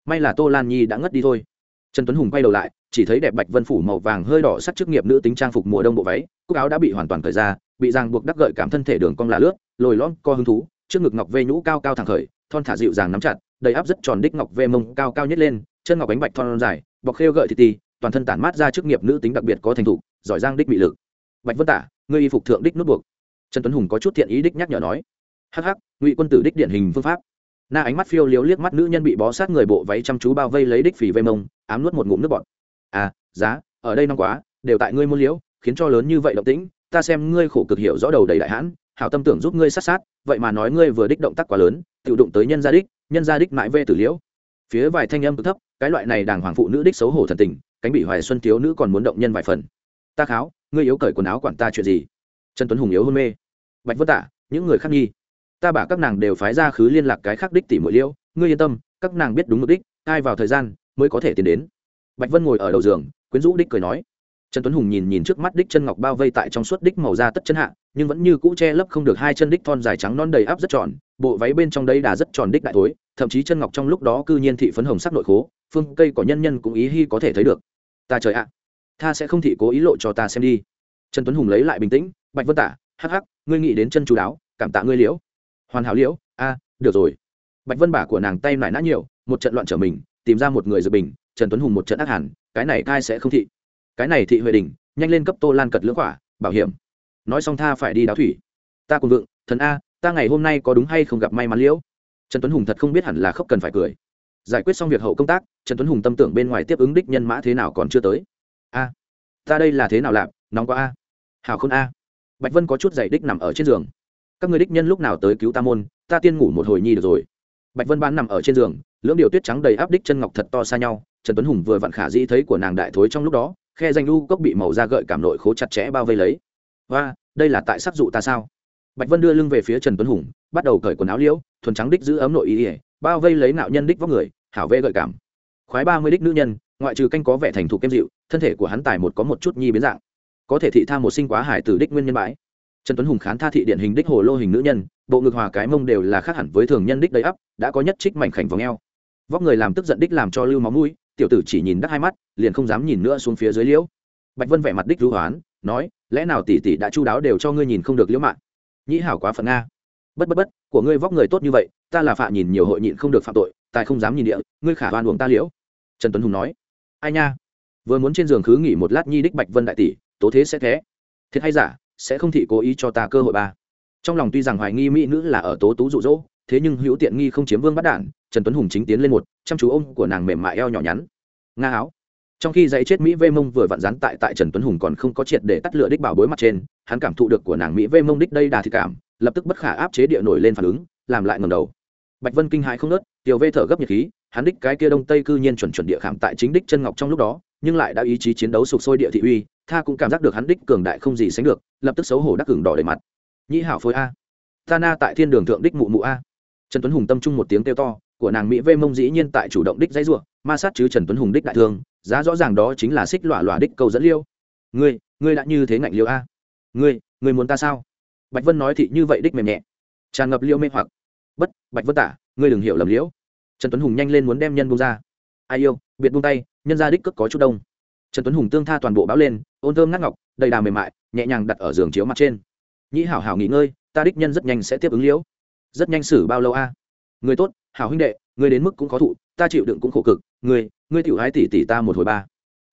May là tô lan nhi đã ngất đi thôi. Trần tuấn hùng quay đầu lại, chỉ thấy đẹp bạch vân phủ màu vàng hơi đỏ sắc chức nghiệp nữ tính trang phục mùa đông bộ váy, cúc áo đã bị hoàn toàn cởi ra, bị ràng buộc đắc gợi cảm thân thể đường cong là lướt, lồi lon co hứng thú, trước ngực ngọc vê nhũ cao cao thẳng khởi, thon thả dịu dàng nắm chặt, đầy áp rất tròn đích ngọc vê mông cao cao nhất lên chân ngọc bánh bạch thon dài, bọc khêu gợi thịt tì, toàn thân tản mát ra chức nghiệp nữ tính đặc biệt có thành thục, giỏi giang đích bị lực. Bạch vân tả, ngươi y phục thượng đích nút buộc. Trần tuấn hùng có chút thiện ý đích nhắc nhở nói. Hắc hắc, ngụy quân tử đích điển hình phương pháp. Na ánh mắt phiêu liếu liếc mắt nữ nhân bị bó sát người bộ váy chăm chú bao vây lấy đích phì vây mông, ám nuốt một ngụm nước bọt. À giá, ở đây nóng quá, đều tại ngươi muôn liễu, khiến cho lớn như vậy động tĩnh, ta xem ngươi khổ cực hiểu rõ đầu đầy đại hãn, hảo tâm tưởng giúp ngươi sát sát, vậy mà nói ngươi vừa đích động tác quá lớn tự đụng tới nhân gia đích, nhân gia đích mãi vê tử liễu phía vài thanh âm cực thấp, cái loại này đàng hoàng phụ nữ đích xấu hổ thần tình, cánh bị hoài xuân thiếu nữ còn muốn động nhân vài phần. Ta kháo, ngươi yếu cởi quần áo quản ta chuyện gì? Trần tuấn hùng yếu hôn mê. Bạch vất tả những người khác nghi. Ta bảo các nàng đều phái ra khứ liên lạc cái khác đích tỷ mũi liễu ngươi yên tâm, các nàng biết đúng mục đích, ai vào thời gian mới có thể tiến đến. Bạch vân ngồi ở đầu giường, quyến rũ đích cười nói trần tuấn hùng nhìn nhìn trước mắt đích chân ngọc bao vây tại trong suốt đích màu da tất chân hạ, nhưng vẫn như cũ che lấp không được hai chân đích thon dài trắng non đầy áp rất tròn, bộ váy bên trong đây đà rất tròn đích đại thối, thậm chí chân ngọc trong lúc đó cư nhiên thị phấn hồng sắc nội khố, phương cây có nhân nhân cũng ý hy có thể thấy được. Ta trời ạ, tha sẽ không thị cố ý lộ cho ta xem đi. Trần tuấn hùng lấy lại bình tĩnh, bạch vân tả, hắc hắc, ngươi nghĩ đến chân chú đáo, cảm tạ ngươi liễu. Hoàn hảo liễu, a, được rồi. Bạch vân bả của nàng tay nải nã nhiều, một trận loạn trở mình, tìm ra một người dự bình, trần tuấn hùng một trận ác hẳn, cái này cai sẽ không thị cái này thị huệ đình nhanh lên cấp tô lan cật lưỡng quả bảo hiểm. Nói xong tha phải đi đáo thủy. Ta cùng vượng, thần a, ta ngày hôm nay có đúng hay không gặp may mắn liễu? Trần tuấn hùng thật không biết hẳn là khóc cần phải cười. Giải quyết xong việc hậu công tác, trần tuấn hùng tâm tưởng bên ngoài tiếp ứng đích nhân mã thế nào còn chưa tới. A, ta đây là thế nào lạp nóng quá a. Hào khôn a. Bạch vân có chút giày đích nằm ở trên giường. Các người đích nhân lúc nào tới cứu ta môn, ta tiên ngủ một hồi nhi được rồi. Bạch vân bán nằm ở trên giường, lưỡng điều tuyết trắng đầy áp đích chân ngọc thật to xa nhau, trần tuấn hùng vừa vặn khả dĩ thấy của nàng đại thối trong lúc đó khe danh lưu cốc bị màu da gợi cảm nội khố chặt chẽ bao vây lấy. Và đây là tại sắc dụ ta sao? Bạch vân đưa lưng về phía trần tuấn hùng, bắt đầu cởi quần áo liễu, thuần trắng đích giữ ấm nội ý ỉa bao vây lấy nạo nhân đích vóc người, hảo vệ gợi cảm. Khoái ba mươi đích nữ nhân, ngoại trừ canh có vẻ thành thục kem dịu, thân thể của hắn tài một có một chút nhi biến dạng. Có thể thị tha một sinh quá hải từ đích nguyên nhân bãi. Trần tuấn hùng khán tha thị điện hình đích hồ lô hình nữ nhân, bộ ngực hòa cái mông đều là khác hẳn với thường nhân đích đầy ắp, đã có nhất trích mảnh khảnh vòng eo. Vóc người làm tức giận đích làm cho lưu máu mũi tiểu tử chỉ nhìn đắc hai mắt, liền không dám nhìn nữa xuống phía dưới liễu. Bạch vân vẻ mặt đích lưu hoán, nói, lẽ nào tỷ tỷ đã chu đáo đều cho ngươi nhìn không được liễu mạng? Nhĩ hảo quá phận nga. Bất bất bất, của ngươi vóc người tốt như vậy, ta là phạ nhìn nhiều hội nhịn không được phạm tội, tài không dám nhìn địa, ngươi khả oan uổng ta liễu. Trần tuấn hùng nói, ai nha, vừa muốn trên giường khứ nghỉ một lát nhi đích bạch vân đại tỷ, tố thế sẽ thế. Thiệt hay giả, sẽ không thị cố ý cho ta cơ hội ba. Trong lòng tuy rằng hoài nghi mỹ nữ là ở tố tú rụ rỗ thế nhưng hữu tiện nghi không chiếm vương bắt đản, trần tuấn hùng chính tiến lên một, chăm chú ôm của nàng mềm mại eo nhỏ nhắn. Nga áo. Trong khi dãy chết mỹ vê mông vừa vặn rán tại tại trần tuấn hùng còn không có triệt để tắt lửa đích bảo bối mặt trên, hắn cảm thụ được của nàng mỹ vê mông đích đây đà thị cảm, lập tức bất khả áp chế địa nổi lên phản ứng, làm lại ngầm đầu. Bạch vân kinh hãi không nớt tiểu vê thở gấp nhiệt khí, hắn đích cái kia đông tây cư nhiên chuẩn chuẩn địa khảm tại chính đích chân ngọc trong lúc đó, nhưng lại đã ý chí chiến đấu sục sôi địa thị uy, tha cũng cảm giác được hắn đích cường đại không gì sánh được, lập tức xấu hổ đắc cường đỏ đầy mặt. Nhĩ hảo phối a. Ta na tại thiên đường thượng đích mụ mụ a trần tuấn hùng tâm trung một tiếng kêu to, của nàng mỹ vê mông dĩ nhiên tại chủ động đích dãy ruộng ma sát chứ trần tuấn hùng đích đại thương, giá rõ ràng đó chính là xích lọa lọa đích câu dẫn liêu. Ngươi ngươi đã như thế ngạnh liêu a? Ngươi ngươi muốn ta sao? Bạch vân nói thị như vậy đích mềm nhẹ. Tràn ngập liêu mê hoặc. Bất, bạch vân tả, ngươi đừng hiểu lầm liễu trần tuấn hùng nhanh lên muốn đem nhân buông ra. Ai yêu, biệt buông tay, nhân ra đích cất có chút đông. Trần tuấn hùng tương tha toàn bộ báo lên, ôn thơm ngắt ngọc, đầy đà mềm mại, nhẹ nhàng đặt ở giường chiếu mặt trên. Nhĩ hảo hảo nghỉ ngơi, ta đích nhân rất nhanh sẽ tiếp ứng liễu rất nhanh xử bao lâu a? Người tốt, hảo huynh đệ, người đến mức cũng khó thụ, ta chịu đựng cũng khổ cực. Người người tiểu hái tỷ tỷ ta một hồi ba.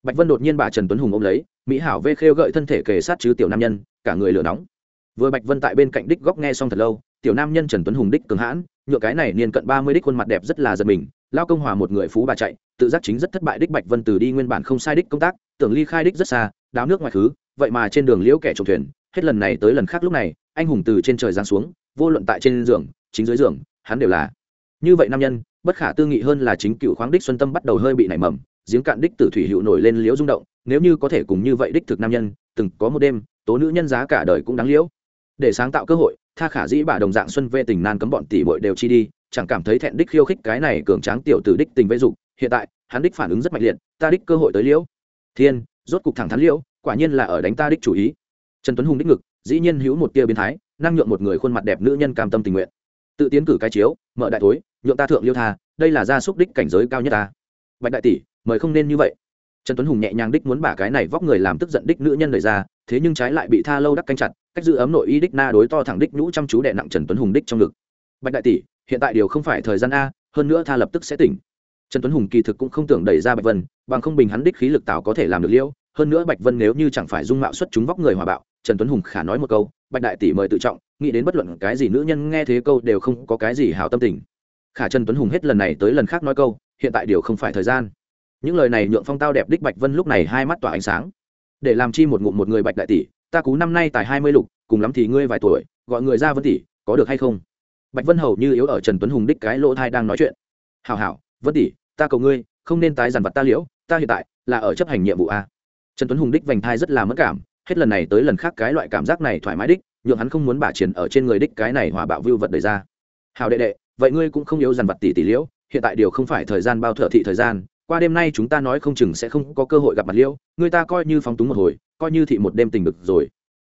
Bạch vân đột nhiên bà trần tuấn hùng ôm lấy, mỹ hảo vê khêu gợi thân thể kề sát chứ tiểu nam nhân, cả người lửa nóng. Vừa bạch vân tại bên cạnh đích góc nghe xong thật lâu, tiểu nam nhân trần tuấn hùng đích cường hãn, nhựa cái này niên cận ba mươi đích khuôn mặt đẹp rất là giật mình, lao công hòa một người phú bà chạy, tự giác chính rất thất bại đích bạch vân từ đi nguyên bản không sai đích công tác, tưởng ly khai đích rất xa, đáo nước ngoài khứ vậy mà trên đường liễu kẻ trồng thuyền, hết lần này tới lần khác lúc này, anh hùng từ trên trời giáng xuống vô luận tại trên giường, chính dưới giường, hắn đều là. Như vậy nam nhân, bất khả tư nghị hơn là chính cựu khoáng đích xuân tâm bắt đầu hơi bị nảy mầm, giếng cạn đích tử thủy hữu nổi lên liễu rung động, nếu như có thể cùng như vậy đích thực nam nhân, từng có một đêm, tố nữ nhân giá cả đời cũng đáng liễu. Để sáng tạo cơ hội, tha khả dĩ bà đồng dạng xuân vê tình nan cấm bọn tỷ bội đều chi đi, chẳng cảm thấy thẹn đích khiêu khích cái này cường tráng tiểu tử đích tình vây dục, hiện tại, hắn đích phản ứng rất mạnh liệt, ta đích cơ hội tới liễu. Thiên, rốt cục thẳng thắn liễu, quả nhiên là ở đánh ta đích chủ ý. Trần tuấn hùng đích ngực, dĩ nhiên hữu một tia biến thái năng nhượng một người khuôn mặt đẹp nữ nhân cam tâm tình nguyện. Tự tiến cử cái chiếu, mở đại thối, nhượng ta thượng liêu tha, đây là gia súc đích cảnh giới cao nhất ta. Bạch đại tỷ, mời không nên như vậy. Trần tuấn hùng nhẹ nhàng đích muốn bả cái này vóc người làm tức giận đích nữ nhân lời ra, thế nhưng trái lại bị tha lâu đắc canh chặt, cách giữ ấm nội y đích na đối to thẳng đích nhũ chăm chú đè nặng trần tuấn hùng đích trong ngực. Bạch đại tỷ, hiện tại điều không phải thời gian a, hơn nữa tha lập tức sẽ tỉnh. Trần tuấn hùng kỳ thực cũng không tưởng đẩy ra bạch vân, bằng không bình hắn đích khí lực tạo có thể làm được liêu, hơn nữa bạch vân nếu như chẳng phải dung mạo xuất chúng vóc người hòa bạo, trần tuấn hùng khả nói một câu bạch đại tỷ mời tự trọng, nghĩ đến bất luận cái gì nữ nhân nghe thế câu đều không có cái gì hảo tâm tình. Khả trần tuấn hùng hết lần này tới lần khác nói câu, hiện tại điều không phải thời gian. Những lời này nhượng phong tao đẹp đích bạch vân lúc này hai mắt tỏa ánh sáng. Để làm chi một ngụm một người bạch đại tỷ, ta cú năm nay tài hai mươi lục, cùng lắm thì ngươi vài tuổi, gọi người ra vân tỷ, có được hay không? Bạch vân hầu như yếu ở trần tuấn hùng đích cái lỗ thai đang nói chuyện. Hảo hảo, vân tỷ, ta cầu ngươi, không nên tái dằn vặt ta liễu, ta hiện tại là ở chấp hành nhiệm vụ a. Trần tuấn hùng đích vành thai rất là mất cảm hết lần này tới lần khác cái loại cảm giác này thoải mái đích, nhượng hắn không muốn bả triển ở trên người đích cái này hòa bạo vưu vật đời ra. Hào đệ đệ, vậy ngươi cũng không yếu dằn vặt tỷ tỷ liễu, hiện tại điều không phải thời gian bao thợ thị thời gian, qua đêm nay chúng ta nói không chừng sẽ không có cơ hội gặp mặt liễu, người ta coi như phóng túng một hồi, coi như thị một đêm tình được rồi.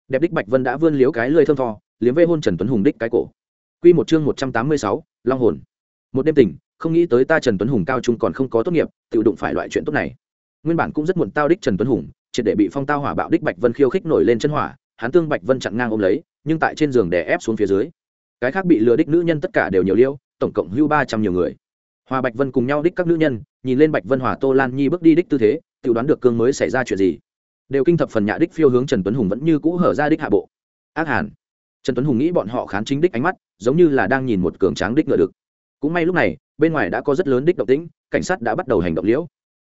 Đẹp đích bạch vân đã vươn liếu cái lưỡi thơm tho, liếm vê hôn trần tuấn hùng đích cái cổ. Quy một chương một trăm tám mươi sáu, long hồn. Một đêm tình, không nghĩ tới ta trần tuấn hùng cao trung còn không có tốt nghiệp tự đụng phải loại chuyện tốt này. Nguyên bản cũng rất muộn tao đích trần tuấn hùng triệt để bị phong tao hỏa bạo đích bạch vân khiêu khích nổi lên chân hỏa, hắn tương bạch vân chặn ngang ôm lấy, nhưng tại trên giường đè ép xuống phía dưới. Cái khác bị lừa đích nữ nhân tất cả đều nhiều liêu, tổng cộng hưu ba trăm nhiều người. Hòa bạch vân cùng nhau đích các nữ nhân, nhìn lên bạch vân hòa tô lan nhi bước đi đích tư thế, tự đoán được cương mới xảy ra chuyện gì. Đều kinh thập phần nhạ đích phiêu hướng trần tuấn hùng vẫn như cũ hở ra đích hạ bộ. Ác hàn. Trần tuấn hùng nghĩ bọn họ khán chính đích ánh mắt, giống như là đang nhìn một cường tráng đích ngựa được cũng may lúc này, bên ngoài đã có rất lớn đích động tĩnh, cảnh sát đã bắt đầu hành động liễu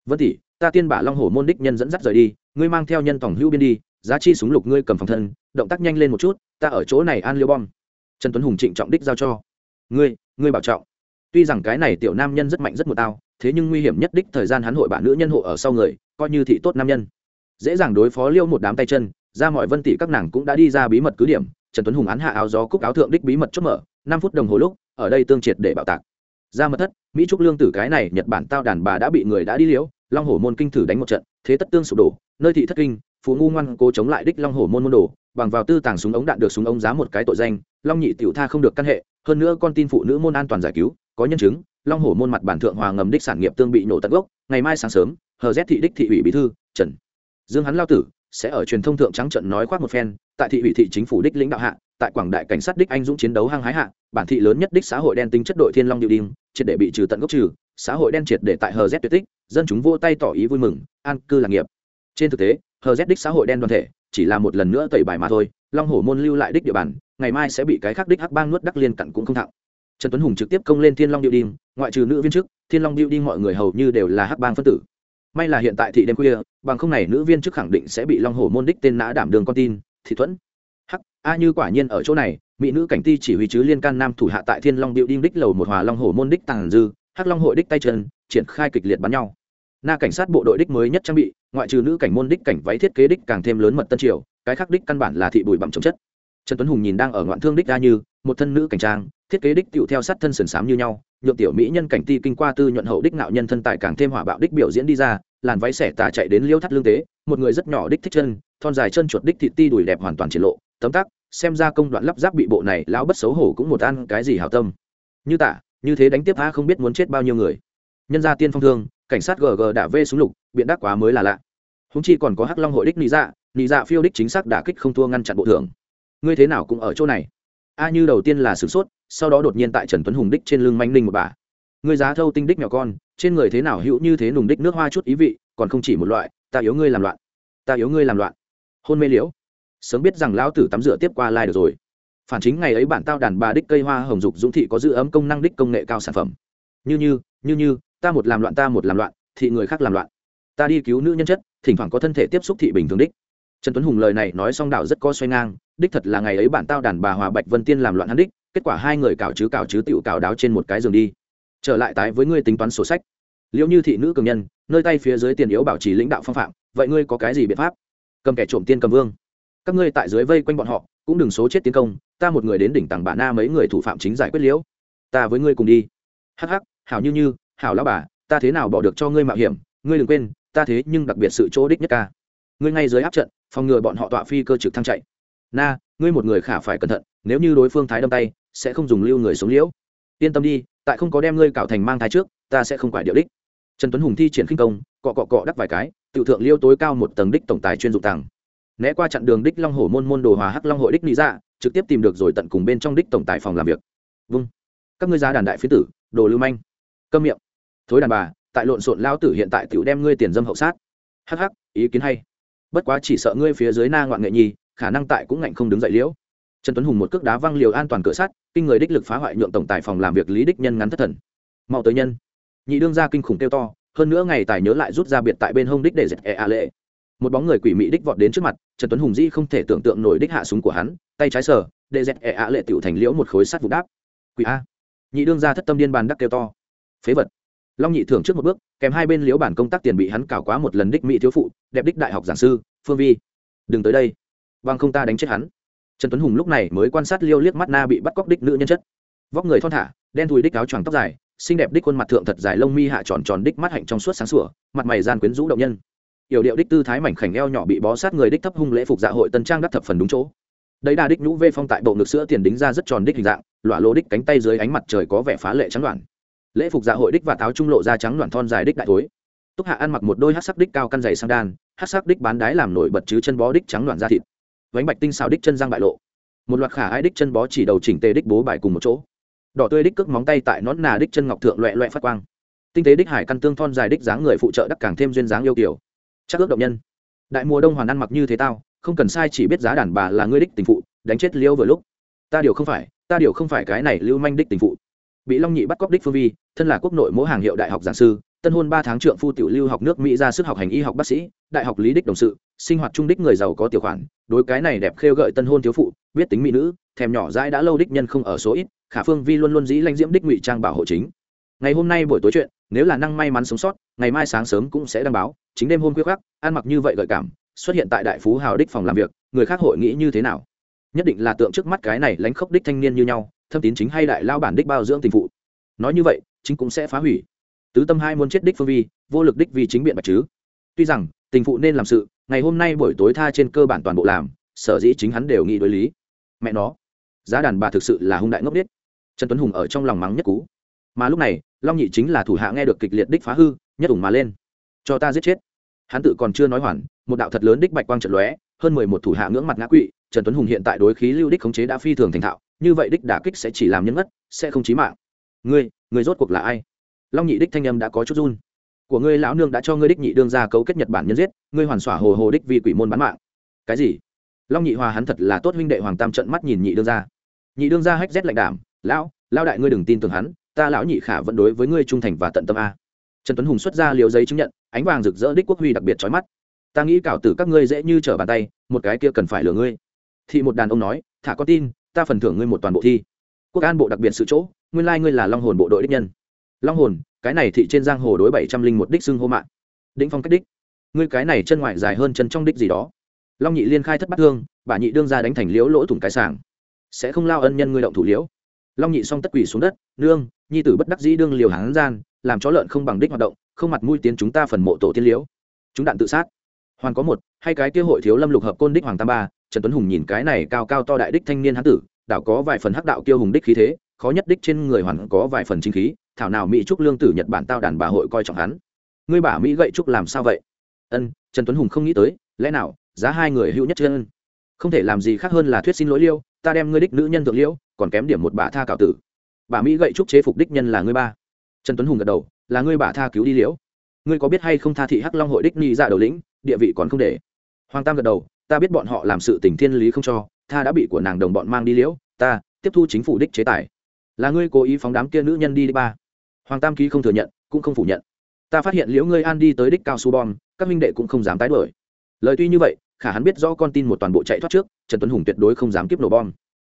vân tỷ, ta tiên bả long hổ môn đích nhân dẫn dắt rời đi, ngươi mang theo nhân tổng hữu biên đi, giá chi súng lục ngươi cầm phòng thân, động tác nhanh lên một chút, ta ở chỗ này an liêu bom. Trần tuấn hùng trịnh trọng đích giao cho. Ngươi ngươi bảo trọng. Tuy rằng cái này tiểu nam nhân rất mạnh rất một tao, thế nhưng nguy hiểm nhất đích thời gian hắn hội bạn nữ nhân hộ ở sau người, coi như thị tốt nam nhân. Dễ dàng đối phó liêu một đám tay chân, ra mọi vân tỷ các nàng cũng đã đi ra bí mật cứ điểm, trần tuấn hùng án hạ áo gió cúc áo thượng đích bí mật chốt mở, năm phút đồng hồ lúc, ở đây tương triệt để bạo tạc ra mật thất, mỹ trúc lương tử cái này nhật bản tao đàn bà đã bị người đã đi liễu long hổ môn kinh thử đánh một trận, thế tất tương sụp đổ, nơi thị thất kinh, phú ngu ngoan cố chống lại đích long hổ môn môn đồ, bằng vào tư tàng súng ống đạn được súng ống giá một cái tội danh, long nhị tiểu tha không được căn hệ, hơn nữa con tin phụ nữ môn an toàn giải cứu, có nhân chứng, long hổ môn mặt bản thượng hòa ngầm đích sản nghiệp tương bị nổ tận gốc, ngày mai sáng sớm hờ z thị đích thị ủy bí thư, trần dương hắn lao tử, sẽ ở truyền thông thượng trắng trận nói khoác một phen tại thị ủy thị chính phủ đích lĩnh đạo hạ, tại quảng đại cảnh sát đích anh dũng chiến đấu hăng hái hạ, bản thị lớn nhất đích xã hội đen tính chất đội thiên long điệu đinh, triệt để bị trừ tận gốc trừ, xã hội đen triệt để tại hờ z tuyệt tích, dân chúng vô tay tỏ ý vui mừng, an cư lạc nghiệp. Trên thực tế hờ z đích xã hội đen đoàn thể chỉ là một lần nữa tẩy bài mà thôi, long hổ môn lưu lại đích địa bàn, ngày mai sẽ bị cái khác đích hắc bang nuốt đắc liên cặn cũng không thạo trần tuấn hùng trực tiếp công lên thiên long điệu đinh, ngoại trừ nữ viên chức, thiên long điệu đinh mọi người hầu như đều là hắc bang phân tử. May là hiện tại thị đêm khuya, bằng không này nữ viên chức khẳng định sẽ bị long hổ môn đích tên nã đảm đường con tin thị thuẫn. Hắc, a như quả nhiên ở chỗ này, mỹ nữ cảnh ti chỉ huy chứ liên can nam thủ hạ tại thiên long điệu đinh đích lầu một hòa long hổ môn đích tàng dư, hắc long hội đích tay chân, triển khai kịch liệt bắn nhau. Na cảnh sát bộ đội đích mới nhất trang bị, ngoại trừ nữ cảnh môn đích cảnh váy thiết kế đích càng thêm lớn mật tân triều, cái khác đích căn bản là thị bụi bặm trồng chất. Trần tuấn hùng nhìn đang ở ngoạn thương đích a như, một thân nữ cảnh trang, thiết kế đích tựu theo sát thân sườn xám như nhau, nhượng tiểu mỹ nhân cảnh ti kinh qua tư nhuận hậu đích nạo nhân thân tài càng thêm hỏa bạo đích biểu diễn đi ra làn váy xẻ tà chạy đến liêu thắt lương tế, một người rất nhỏ đích thích chân, thon dài chân chuột đích thị ti đùi đẹp hoàn toàn triển lộ, tấm tắc, xem ra công đoạn lắp ráp bị bộ này lão bất xấu hổ cũng một ăn cái gì hảo tâm. Như tả, như thế đánh tiếp a không biết muốn chết bao nhiêu người. Nhân gia tiên phong thương, cảnh sát gg đã vê súng lục, biện đắc quá mới là lạ. Húng chi còn có hắc long hội đích nị dạ nị dạ phiêu đích chính xác đả kích không thua ngăn chặn bộ thưởng. Ngươi thế nào cũng ở chỗ này. A như đầu tiên là sửng sốt, sau đó đột nhiên tại trần tuấn hùng đích trên lưng manh ninh một bà ngươi giá thâu tinh đích nhỏ con, trên người thế nào hữu như thế nùng đích nước hoa chút ý vị, còn không chỉ một loại, ta yếu ngươi làm loạn. Ta yếu ngươi làm loạn. Hôn mê liễu. Sớm biết rằng lão tử tắm rửa tiếp qua lai được rồi. Phản chính ngày ấy bản tao đàn bà đích cây hoa hồng dục dũng thị có giữ ấm công năng đích công nghệ cao sản phẩm. Như như như như, ta một làm loạn ta một làm loạn, thị người khác làm loạn. Ta đi cứu nữ nhân chất, thỉnh thoảng có thân thể tiếp xúc thị bình thường đích. Trần tuấn hùng lời này nói xong đạo rất có xoay ngang, đích thật là ngày ấy bản tao đàn bà hòa bạch vân tiên làm loạn hắn đích, kết quả hai người cào chứ cào chứ tựu cào đáo trên một cái giường đi trở lại tái với ngươi tính toán sổ sách. Liệu như thị nữ cường nhân, nơi tay phía dưới tiền yếu bảo trì lãnh đạo phong phạm, vậy ngươi có cái gì biện pháp? Cầm kẻ trộm tiên cầm vương. Các ngươi tại dưới vây quanh bọn họ, cũng đừng số chết tiến công, ta một người đến đỉnh tàng bà na mấy người thủ phạm chính giải quyết liễu. Ta với ngươi cùng đi. Hắc hắc, hảo như như, hảo lão bà, ta thế nào bỏ được cho ngươi mạo hiểm, ngươi đừng quên, ta thế nhưng đặc biệt sự chỗ đích nhất ca. Ngươi ngay dưới áp trận, phòng ngừa bọn họ tọa phi cơ trực thăng chạy. Na, ngươi một người khả phải cẩn thận, nếu như đối phương thái đâm tay, sẽ không dùng lưu người xuống liễu. Yên tâm đi tại không có đem ngươi cạo thành mang thai trước, ta sẽ không phải điệu đích. Trần tuấn hùng thi triển khinh công, cọ cọ cọ đắc vài cái tự thượng liêu tối cao một tầng đích tổng tài chuyên dụng tàng. Né qua chặn đường đích long hổ môn môn đồ hòa hắc long hội đích lý dạ trực tiếp tìm được rồi tận cùng bên trong đích tổng tài phòng làm việc. Vâng các ngươi giá đàn đại phiến tử, đồ lưu manh. Câm miệng. Thối đàn bà, tại lộn xộn lao tử hiện tại tiểu đem ngươi tiền dâm hậu sát. Hắc hắc, ý kiến hay. Bất quá chỉ sợ ngươi phía dưới na ngoạn nghệ nhi, khả năng tại cũng ngạnh không đứng dậy liễu trần tuấn hùng một cước đá văng liều an toàn cửa sắt, kinh người đích lực phá hoại nhượng tổng tài phòng làm việc lý đích nhân ngắn thất thần. Mau tới nhân. Nhị đương ra kinh khủng kêu to, hơn nữa ngày tài nhớ lại rút ra biệt tại bên hông đích để dẹp e a lệ. Một bóng người quỷ mị đích vọt đến trước mặt, trần tuấn hùng di không thể tưởng tượng nổi đích hạ súng của hắn, tay trái sở để dẹp e a lệ tiểu thành liễu một khối sắt vụ đáp. Quỷ a. Nhị đương ra thất tâm điên bàn đắc kêu to. Phế vật. Long nhị thưởng trước một bước, kèm hai bên liễu bản công tác tiền bị hắn cào quá một lần đích mỹ thiếu phụ, đẹp đích đại học giảng sư, phương vi. Đừng tới đây. Vâng không ta đánh chết hắn trần tuấn hùng lúc này mới quan sát liêu liếc mắt na bị bắt cóc đích nữ nhân chất. Vóc người thon thả, đen thùi đích áo choàng tóc dài, xinh đẹp đích khuôn mặt thượng thật dài lông mi hạ tròn tròn đích mắt hạnh trong suốt sáng sủa, mặt mày gian quyến rũ động nhân. Yểu điệu đích tư thái mảnh khảnh eo nhỏ bị bó sát người đích thấp hung lễ phục dạ hội tân trang đắc thập phần đúng chỗ. Đấy đà đích nhũ vê phong tại bộ ngực sữa tiền đính ra rất tròn đích hình dạng lọa lô đích cánh tay dưới ánh mặt trời có vẻ phá lệ trắng đoạn lễ phục dạ hội đích và táo trung lộ ra trắng đoạn thon dài đích đại thối. Túc hạ ăn mặc một đôi hát sắc đích cao căn dày sang đan, hát sắc đích bán đái làm nổi bật chứ chân bó đích trắng đoạn da thịt vánh bạch tinh xào đích chân răng bại lộ. Một loạt khả ai đích chân bó chỉ đầu chỉnh tề đích bố bài cùng một chỗ. Đỏ tươi đích cước móng tay tại nón nà đích chân ngọc thượng loẹ loẹ phát quang. Tinh tế đích hải căn tương thon dài đích dáng người phụ trợ đắc càng thêm duyên dáng yêu kiểu chắc ước động nhân. Đại mùa đông hoàn ăn mặc như thế tao, không cần sai chỉ biết giá đàn bà là ngươi đích tình phụ, đánh chết liêu vừa lúc. Ta điều không phải, ta điều không phải cái này lưu manh đích tình phụ. Bị long nhị bắt cóc đích phương vi, thân là quốc nội mỗi hàng hiệu đại học giảng sư tân hôn ba tháng trượng phu tiểu lưu học nước mỹ ra sức học hành y học bác sĩ, đại học lý đích đồng sự, sinh hoạt trung đích người giàu có tiểu khoản, đối cái này đẹp khêu gợi tân hôn thiếu phụ, biết tính mỹ nữ, thèm nhỏ dãi đã lâu đích nhân không ở số ít, khả phương vi luôn luôn dĩ lãnh diễm đích ngụy trang bảo hộ chính. Ngày hôm nay buổi tối chuyện, nếu là năng may mắn sống sót, ngày mai sáng sớm cũng sẽ đăng báo, chính đêm hôm khuya khắc ăn mặc như vậy gợi cảm, xuất hiện tại đại phú hào đích phòng làm việc, người khác hội nghĩ như thế nào? Nhất định là tượng trước mắt cái này lánh khốc đích thanh niên như nhau, thâm tín chính hay đại lao bản đích bao dưỡng tình phụ. Nói như vậy, chính cũng sẽ phá hủy tứ tâm hai muốn chết đích phương vi, vô lực đích vì chính biện bạch chứ. Tuy rằng, tình phụ nên làm sự, ngày hôm nay buổi tối tha trên cơ bản toàn bộ làm, sở dĩ chính hắn đều nghĩ đối lý. Mẹ nó, giá đàn bà thực sự là hung đại ngốc đích trần tuấn hùng ở trong lòng mắng nhất cú. Mà lúc này, long nhị chính là thủ hạ nghe được kịch liệt đích phá hư, nhất ủng mà lên. Cho ta giết chết. Hắn tự còn chưa nói hoàn, một đạo thật lớn đích bạch quang trận lóe, hơn mười một thủ hạ ngưỡng mặt ngã quỵ, trần tuấn hùng hiện tại đối khí lưu đích khống chế đã phi thường thành thạo, như vậy đích đả kích sẽ chỉ làm nhân ngất, sẽ không chí mạng. Ngươi ngươi rốt cuộc là ai? Long nhị đích thanh âm đã có chút run. Của ngươi lão nương đã cho ngươi đích nhị đương ra cấu kết nhật bản nhân giết, ngươi hoàn xỏa hồ hồ đích vì quỷ môn bán mạng. Cái gì? Long nhị hòa hắn thật là tốt huynh đệ hoàng tam trận mắt nhìn nhị đương ra nhị đương ra hách rét lạnh đảm, lão lão đại ngươi đừng tin tưởng hắn, ta lão nhị khả vẫn đối với ngươi trung thành và tận tâm a. Trần tuấn hùng xuất ra liều giấy chứng nhận, ánh vàng rực rỡ đích quốc huy đặc biệt trói mắt. Ta nghĩ cảo tử các ngươi dễ như trở bàn tay, một cái kia cần phải lừa ngươi. Thị một đàn ông nói, thả con tin, ta phần thưởng ngươi một toàn bộ thi. Quốc an bộ đặc biệt sự chỗ, nguyên lai ngươi là long hồn bộ đội đích nhân long hồn, cái này thị trên giang hồ đối bảy trăm linh một đích xưng hô mạng. Đĩnh phong cách đích. Ngươi cái này chân ngoại dài hơn chân trong đích gì đó. Long nhị liên khai thất bắt thương, bà nhị đương ra đánh thành liễu lỗ thủng cái sàng sẽ không lao ân nhân ngươi động thủ liễu. Long nhị xong tất quỷ xuống đất, nương, nhi tử bất đắc dĩ đương liều hán gian, làm chó lợn không bằng đích hoạt động, không mặt mũi tiến chúng ta phần mộ tổ tiên liễu. Chúng đạn tự sát. Hoàn có một, hay cái kia hội thiếu lâm lục hợp côn đích hoàng tam ba, trần tuấn hùng nhìn cái này cao cao to đại đích thanh niên hán tử, đảo có vài phần hắc đạo kiêu hùng đích khí thế, khó nhất đích trên người hoàn có vài phần chính khí thảo nào mỹ trúc lương tử nhật bản tao đàn bà hội coi trọng hắn. Ngươi bả mỹ gậy trúc làm sao vậy? Ân, trần tuấn hùng không nghĩ tới, lẽ nào, giá hai người hữu nhất chân? Không thể làm gì khác hơn là thuyết xin lỗi liêu, ta đem ngươi đích nữ nhân thượng liễu còn kém điểm một bà tha cạo tử. Bà mỹ gậy trúc chế phục đích nhân là ngươi ba. Trần tuấn hùng gật đầu, là ngươi bà tha cứu đi liễu ngươi có biết hay không tha thị hắc long hội đích ni ra đầu lĩnh, địa vị còn không để. Hoàng tam gật đầu, ta biết bọn họ làm sự tình thiên lý không cho, tha đã bị của nàng đồng bọn mang đi liễu ta, tiếp thu chính phủ đích chế tài. Là ngươi cố ý phóng đám kia nữ nhân đi đi ba hoàng tam ký không thừa nhận, cũng không phủ nhận. Ta phát hiện liễu ngươi an đi tới đích cao su bom, các minh đệ cũng không dám tái đuổi. lời tuy như vậy, khả hắn biết rõ con tin một toàn bộ chạy thoát trước, trần tuấn hùng tuyệt đối không dám kiếp nổ bom.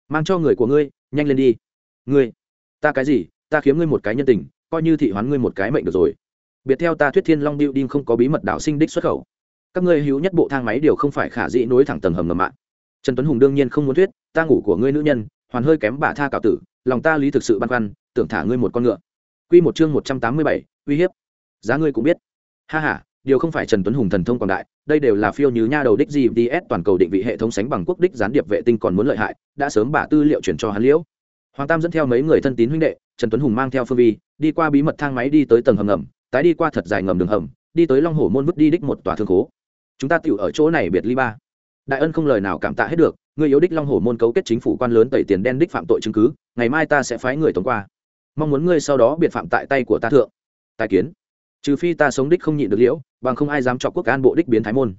Mang cho người của ngươi, nhanh lên đi. Ngươi, ta cái gì? Ta khiếm ngươi một cái nhân tình, coi như thị hoán ngươi một cái mệnh được rồi. Biệt theo ta thuyết thiên long điệu đinh không có bí mật đảo sinh đích xuất khẩu. Các ngươi hữu nhất bộ thang máy đều không phải khả dĩ nối thẳng tầng hầm ngầm mạng. Trần tuấn hùng đương nhiên không muốn thuyết, ta ngủ của ngươi nữ nhân, hoàn hơi kém bà tha cạo tử, lòng ta lý thực sự băn khoăn, tưởng thả ngươi một con ngựa. Quy một chương một trăm tám mươi bảy, uy hiếp. Giá ngươi cũng biết. Ha ha, điều không phải Trần Tuấn Hùng thần thông quảng đại, đây đều là phiêu như nha đầu đích GPS toàn cầu định vị hệ thống sánh bằng quốc đích gián điệp vệ tinh còn muốn lợi hại, đã sớm bả tư liệu chuyển cho hắn liễu. Hoàng Tam dẫn theo mấy người thân tín huynh đệ, Trần Tuấn Hùng mang theo Phương Vi, đi qua bí mật thang máy đi tới tầng hầm ngầm, tái đi qua thật dài ngầm đường hầm, đi tới Long Hổ môn vứt đi đích một tòa thương khố. Chúng ta tiểu ở chỗ này biệt ly ba. Đại ân không lời nào cảm tạ hết được, người yếu đích Long Hổ môn cấu kết chính phủ quan lớn tẩy tiền đen đích phạm tội chứng cứ, ngày mai ta sẽ phái người tổng qua mong muốn ngươi sau đó biệt phạm tại tay của ta thượng. Tài kiến. Trừ phi ta sống đích không nhịn được liễu, bằng không ai dám cho quốc an bộ đích biến thái môn.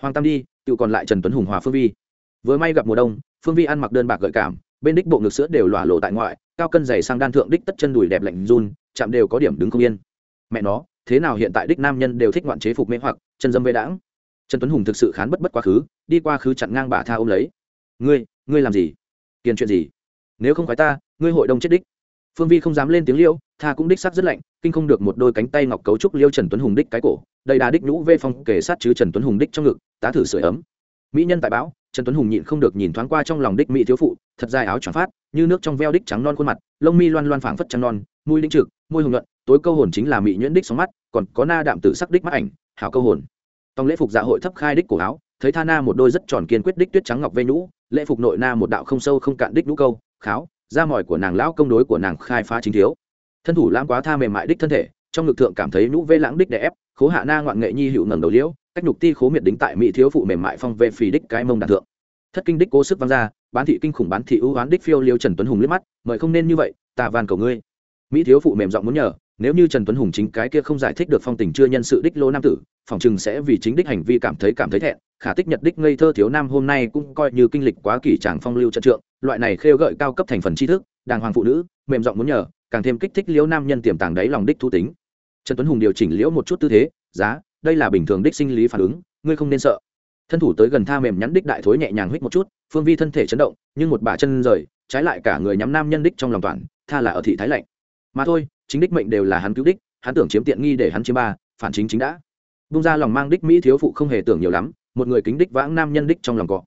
Hoàng tam đi, tự còn lại trần tuấn hùng hòa phương vi. Vừa may gặp mùa đông, phương vi ăn mặc đơn bạc gợi cảm, bên đích bộ ngực sữa đều lỏa lộ tại ngoại, cao cân dày sang đan thượng đích tất chân đùi đẹp lạnh run, chạm đều có điểm đứng không yên. Mẹ nó, thế nào hiện tại đích nam nhân đều thích ngoạn chế phục mê hoặc, chân dâm vệ đãng. Trần tuấn hùng thực sự khán bất bất quá khứ, đi qua khứ chặn ngang bà tha ôm lấy. Ngươi ngươi làm gì? Kiên chuyện gì? Nếu không phải ta, ngươi hội đông chết đích phương vi không dám lên tiếng liêu, tha cũng đích sắc rất lạnh, kinh không được một đôi cánh tay ngọc cấu trúc liêu trần tuấn hùng đích cái cổ, đầy đà đích nhũ vê phong kể sát chứ trần tuấn hùng đích trong ngực, tá thử sửa ấm. Mỹ nhân tại báo, trần tuấn hùng nhịn không được nhìn thoáng qua trong lòng đích mỹ thiếu phụ, thật dài áo tròn phát, như nước trong veo đích trắng non khuôn mặt, lông mi loan loan phảng phất trắng non, mũi đĩnh trực, môi hồng nhuận, tối câu hồn chính là mỹ nhuyễn đích sóng mắt, còn có na đạm tử sắc đích mắt ảnh, hảo câu hồn. Tòng lễ phục dạ hội thấp khai đích cổ áo, thấy tha na một đôi rất tròn kiên quyết đích tuyết trắng ngọc vê nhũ, lễ phục nội na một đạo không sâu không cạn đích nhũ câu, kháo da mỏi của nàng lão công đối của nàng khai phá chính thiếu. Thân thủ lãng quá tha mềm mại đích thân thể, trong ngực thượng cảm thấy nhũ vê lãng đích đè ép, khố hạ na ngoạn nghệ nhi hữu ngẩng đầu liễu, cách nhục ti khố miệt đính tại mỹ thiếu phụ mềm mại phong về phì đích cái mông đàn thượng. Thất kinh đích cố sức văng ra, bán thị kinh khủng bán thị ưu oán đích phiêu liêu trần tuấn hùng liếc mắt, mời không nên như vậy, ta van cầu ngươi. Mỹ thiếu phụ mềm giọng muốn nhờ nếu như trần tuấn hùng chính cái kia không giải thích được phong tình chưa nhân sự đích lô nam tử, phòng chừng sẽ vì chính đích hành vi cảm thấy cảm thấy thẹn, khả tích nhật đích ngây thơ thiếu nam hôm nay cũng coi như kinh lịch quá kỳ tràng phong lưu trận trượng, loại này khêu gợi cao cấp thành phần tri thức, đàng hoàng phụ nữ, mềm giọng muốn nhờ, càng thêm kích thích liễu nam nhân tiềm tàng đáy lòng đích thu tính. Trần tuấn hùng điều chỉnh liễu một chút tư thế, giá, đây là bình thường đích sinh lý phản ứng, ngươi không nên sợ. Thân thủ tới gần tha mềm nhắn đích đại thối nhẹ nhàng huých một chút, phương vi thân thể chấn động, nhưng một bà chân rời, trái lại cả người nhắm nam nhân đích trong lòng toàn, tha là ở thị thái lạnh mà thôi, chính đích mệnh đều là hắn cứu đích, hắn tưởng chiếm tiện nghi để hắn chiếm ba, phản chính chính đã. Bung ra lòng mang đích mỹ thiếu phụ không hề tưởng nhiều lắm, một người kính đích vãng nam nhân đích trong lòng cọ.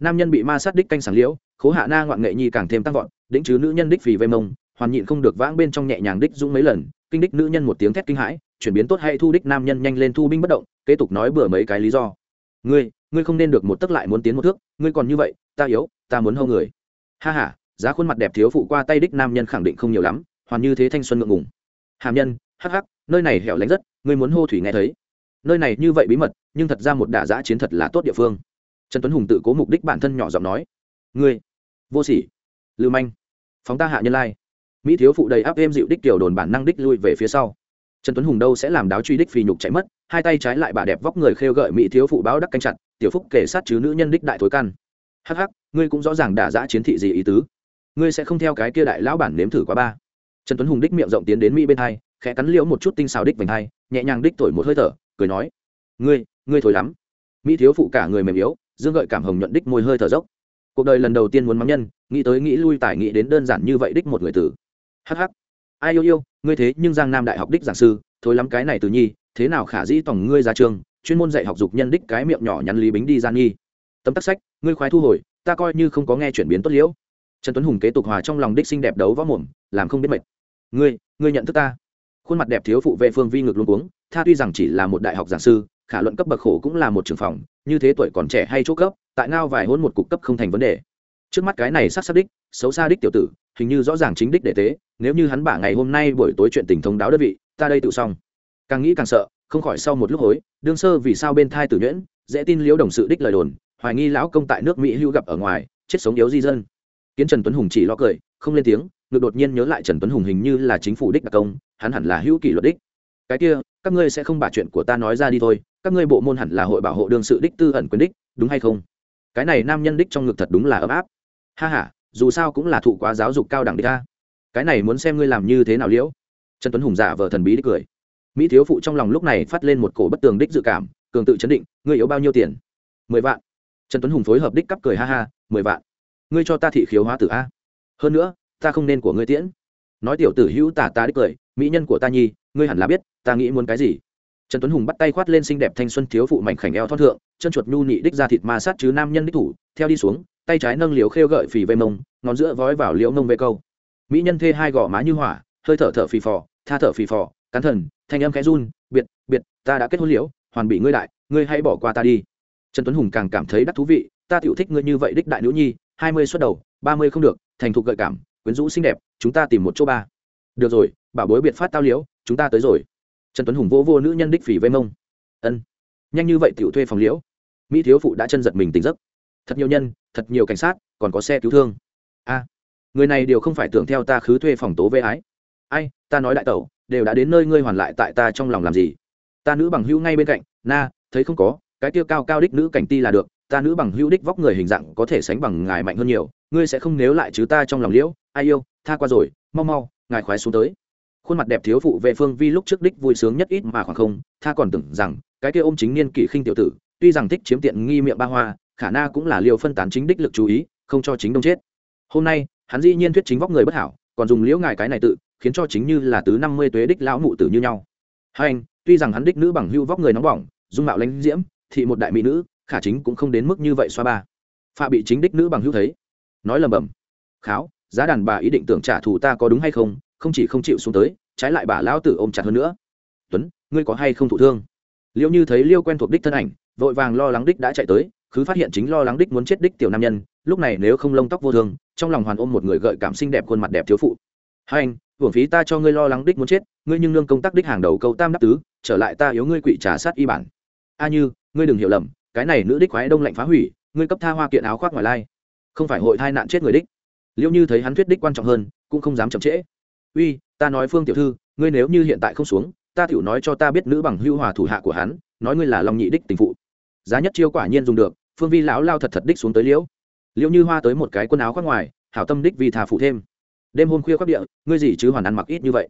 Nam nhân bị ma sát đích canh sảng liễu, khố hạ na ngoạn nghệ nhi càng thêm tăng vọt, đĩnh chứ nữ nhân đích vì vây mông, hoàn nhịn không được vãng bên trong nhẹ nhàng đích dũng mấy lần, kinh đích nữ nhân một tiếng thét kinh hãi, chuyển biến tốt hay thu đích nam nhân nhanh lên thu binh bất động, kế tục nói bừa mấy cái lý do. Ngươi ngươi không nên được một tức lại muốn tiến một thước, ngươi còn như vậy, ta yếu, ta muốn hâu người. Ha ha, giá khuôn mặt đẹp thiếu phụ qua tay đích nam nhân khẳng định không nhiều lắm hoàn như thế thanh xuân ngượng ngùng. Hàm nhân, hắc hắc, nơi này hẻo lánh rất, ngươi muốn hô thủy nghe thấy. Nơi này như vậy bí mật, nhưng thật ra một đả giã chiến thật là tốt địa phương. Trần tuấn hùng tự cố mục đích bản thân nhỏ giọng nói. Ngươi, vô sỉ. Lưu manh, phóng ta hạ nhân lai. Mỹ thiếu phụ đầy áp êm dịu đích tiểu đồn bản năng đích lui về phía sau. Trần tuấn hùng đâu sẽ làm đáo truy đích phì nhục chạy mất, hai tay trái lại bà đẹp vóc người khêu gợi mỹ thiếu phụ báo đắc canh chặt, tiểu phúc kể sát chứ nữ nhân đích đại thối căn. Hắc hắc, ngươi cũng rõ ràng đả giã chiến thị gì ý tứ. Ngươi sẽ không theo cái kia đại lão bản nếm thử quá ba trần tuấn hùng đích miệng rộng tiến đến mỹ bên hai, khẽ cắn liễu một chút tinh xào đích vành hai, nhẹ nhàng đích thổi một hơi thở, cười nói, ngươi ngươi thổi lắm. Mỹ thiếu phụ cả người mềm yếu, dương gợi cảm hồng nhuận đích môi hơi thở dốc. Cuộc đời lần đầu tiên muốn mắng nhân, nghĩ tới nghĩ lui tài nghĩ đến đơn giản như vậy đích một người tử. Hh ai yêu yêu, ngươi thế nhưng giang nam đại học đích giảng sư thối lắm cái này từ nhi, thế nào khả dĩ tổng ngươi ra trường, chuyên môn dạy học dục nhân đích cái miệng nhỏ nhắn lý bính đi gian nghi tấm tắc sách, ngươi khoái thu hồi, ta coi như không có nghe chuyển biến tốt liễu. Trần tuấn hùng kế tục hòa trong lòng đích xinh đẹp đấu võ mồm, làm không biết mệt ngươi ngươi nhận thức ta. Khuôn mặt đẹp thiếu phụ vệ phương vi ngực luôn uống tha tuy rằng chỉ là một đại học giảng sư, khả luận cấp bậc khổ cũng là một trường phòng, như thế tuổi còn trẻ hay chỗ cấp, tại ngao vài hôn một cục cấp không thành vấn đề. Trước mắt cái này sắc sắc đích, xấu xa đích tiểu tử, hình như rõ ràng chính đích để tế, nếu như hắn bả ngày hôm nay buổi tối chuyện tình thông đáo đơn vị, ta đây tự xong. Càng nghĩ càng sợ, không khỏi sau một lúc hối, đương sơ vì sao bên thai tử nhuyễn, dễ tin liễu đồng sự đích lời đồn, hoài nghi lão công tại nước mỹ hưu gặp ở ngoài, chết sống yếu di dân. Kiến trần tuấn hùng chỉ lo cười, không lên tiếng ngược đột nhiên nhớ lại trần tuấn hùng hình như là chính phủ đích đặc công, hắn hẳn là hữu kỷ luật đích. Cái kia, các ngươi sẽ không 把 chuyện của ta nói ra đi thôi, các ngươi bộ môn hẳn là hội bảo hộ đương sự đích tư ẩn quyền đích, đúng hay không? Cái này nam nhân đích trong ngực thật đúng là ấm áp. Ha h a dù sao cũng là thụ quá giáo dục cao đẳng đích ta cái này muốn xem ngươi làm như thế nào liễu. Trần tuấn hùng giả vờ thần bí đích cười. Mỹ thiếu phụ trong lòng lúc này phát lên một cổ bất tường đích dự cảm, cường tự chấn định, ngươi yếu bao nhiêu tiền? Mười vạn. Trần tuấn hùng phối hợp đích cắp cười ha ha, mười vạn. Ngươi cho ta thị khiếu hóa tử a. Hơn nữa ta không nên của ngươi tiễn. Nói tiểu tử hữu tả ta đích cười mỹ nhân của ta nhi, ngươi hẳn là biết, ta nghĩ muốn cái gì. Trần tuấn hùng bắt tay khoát lên xinh đẹp thanh xuân thiếu phụ mảnh khảnh eo thoát thượng, chân chuột nhu nị đích ra thịt ma sát chứ nam nhân đích thủ, theo đi xuống, tay trái nâng liều khêu gợi phì vây mông, ngón giữa vói vào liễu nông vây câu. Mỹ nhân thê hai gò má như hỏa, hơi thở thở phì phò, tha thở phì phò, cắn thần, thanh âm khẽ run, biệt biệt, ta đã kết hôn liễu, hoàn bị ngươi đại, ngươi hãy bỏ qua ta đi. Trần tuấn hùng càng cảm thấy đắc thú vị, ta tiểu thích ngươi như vậy đích đại nữ nhi, hai mươi xuất đầu, ba mươi không được, thành thục gợi cảm quyến rũ xinh đẹp, chúng ta tìm một chỗ ba. Được rồi, bảo bối biệt phát tao liễu, chúng ta tới rồi. Trần tuấn hùng vô vô nữ nhân đích phỉ vây mông. Ân. Nhanh như vậy tiểu thuê phòng liễu. Mỹ thiếu phụ đã chân giật mình tỉnh giấc. Thật nhiều nhân, thật nhiều cảnh sát, còn có xe cứu thương. A. Người này đều không phải tưởng theo ta khứ thuê phòng tố vê ái. Ai, ta nói đại tẩu, đều đã đến nơi ngươi hoàn lại tại ta trong lòng làm gì? Ta nữ bằng hữu ngay bên cạnh, na, thấy không có, cái tiêu cao cao đích nữ cảnh ti là được, ta nữ bằng hữu đích vóc người hình dạng có thể sánh bằng ngài mạnh hơn nhiều, ngươi sẽ không nếu lại chứ ta trong lòng liễu ai yêu, tha qua rồi, mau mau, ngài khoái xuống tới. Khuôn mặt đẹp thiếu phụ vệ phương vi lúc trước đích vui sướng nhất ít mà khoảng không, tha còn tưởng rằng, cái kia ôm chính niên kỷ khinh tiểu tử, tuy rằng thích chiếm tiện nghi miệng ba hoa, khả na cũng là liều phân tán chính đích lực chú ý, không cho chính đông chết. Hôm nay, hắn dĩ nhiên thuyết chính vóc người bất hảo, còn dùng liễu ngài cái này tự, khiến cho chính như là tứ năm mươi tuế đích lão mụ tử như nhau. Hai anh, tuy rằng hắn đích nữ bằng hưu vóc người nóng bỏng, dung mạo lãnh diễm, thị một đại mỹ nữ, khả chính cũng không đến mức như vậy xoa ba. Pha bị chính đích nữ bằng hưu thấy. Nói lầm bầm. Kháo giá đàn bà ý định tưởng trả thù ta có đúng hay không không chỉ không chịu xuống tới, trái lại bà lão tử ôm chặt hơn nữa. Tuấn, ngươi có hay không thụ thương? Liêu như thấy liêu quen thuộc đích thân ảnh, vội vàng lo lắng đích đã chạy tới cứ phát hiện chính lo lắng đích muốn chết đích tiểu nam nhân, lúc này nếu không lông tóc vô thương, trong lòng hoàn ôm một người gợi cảm xinh đẹp khuôn mặt đẹp thiếu phụ. Hai anh, hưởng phí ta cho ngươi lo lắng đích muốn chết, ngươi nhưng nương công tác đích hàng đầu câu tam đắc tứ, trở lại ta yếu ngươi quỵ trả sát y bản. A như, ngươi đừng hiểu lầm, cái này nữ đích khoái đông lạnh phá hủy, ngươi cấp tha hoa kiện áo khoác ngoài lai. Không phải hội thai nạn chết người đích liệu như thấy hắn thuyết đích quan trọng hơn, cũng không dám chậm trễ. Uy, ta nói phương tiểu thư, ngươi nếu như hiện tại không xuống, ta tiểu nói cho ta biết nữ bằng hưu hòa thủ hạ của hắn, nói ngươi là lòng nhị đích tình phụ. Giá nhất chiêu quả nhiên dùng được, phương vi lão lao thật thật đích xuống tới liễu. Liễu như hoa tới một cái quần áo khoác ngoài, hảo tâm đích vì thà phụ thêm. Đêm hôm khuya khoác địa, ngươi gì chứ hoàn ăn mặc ít như vậy?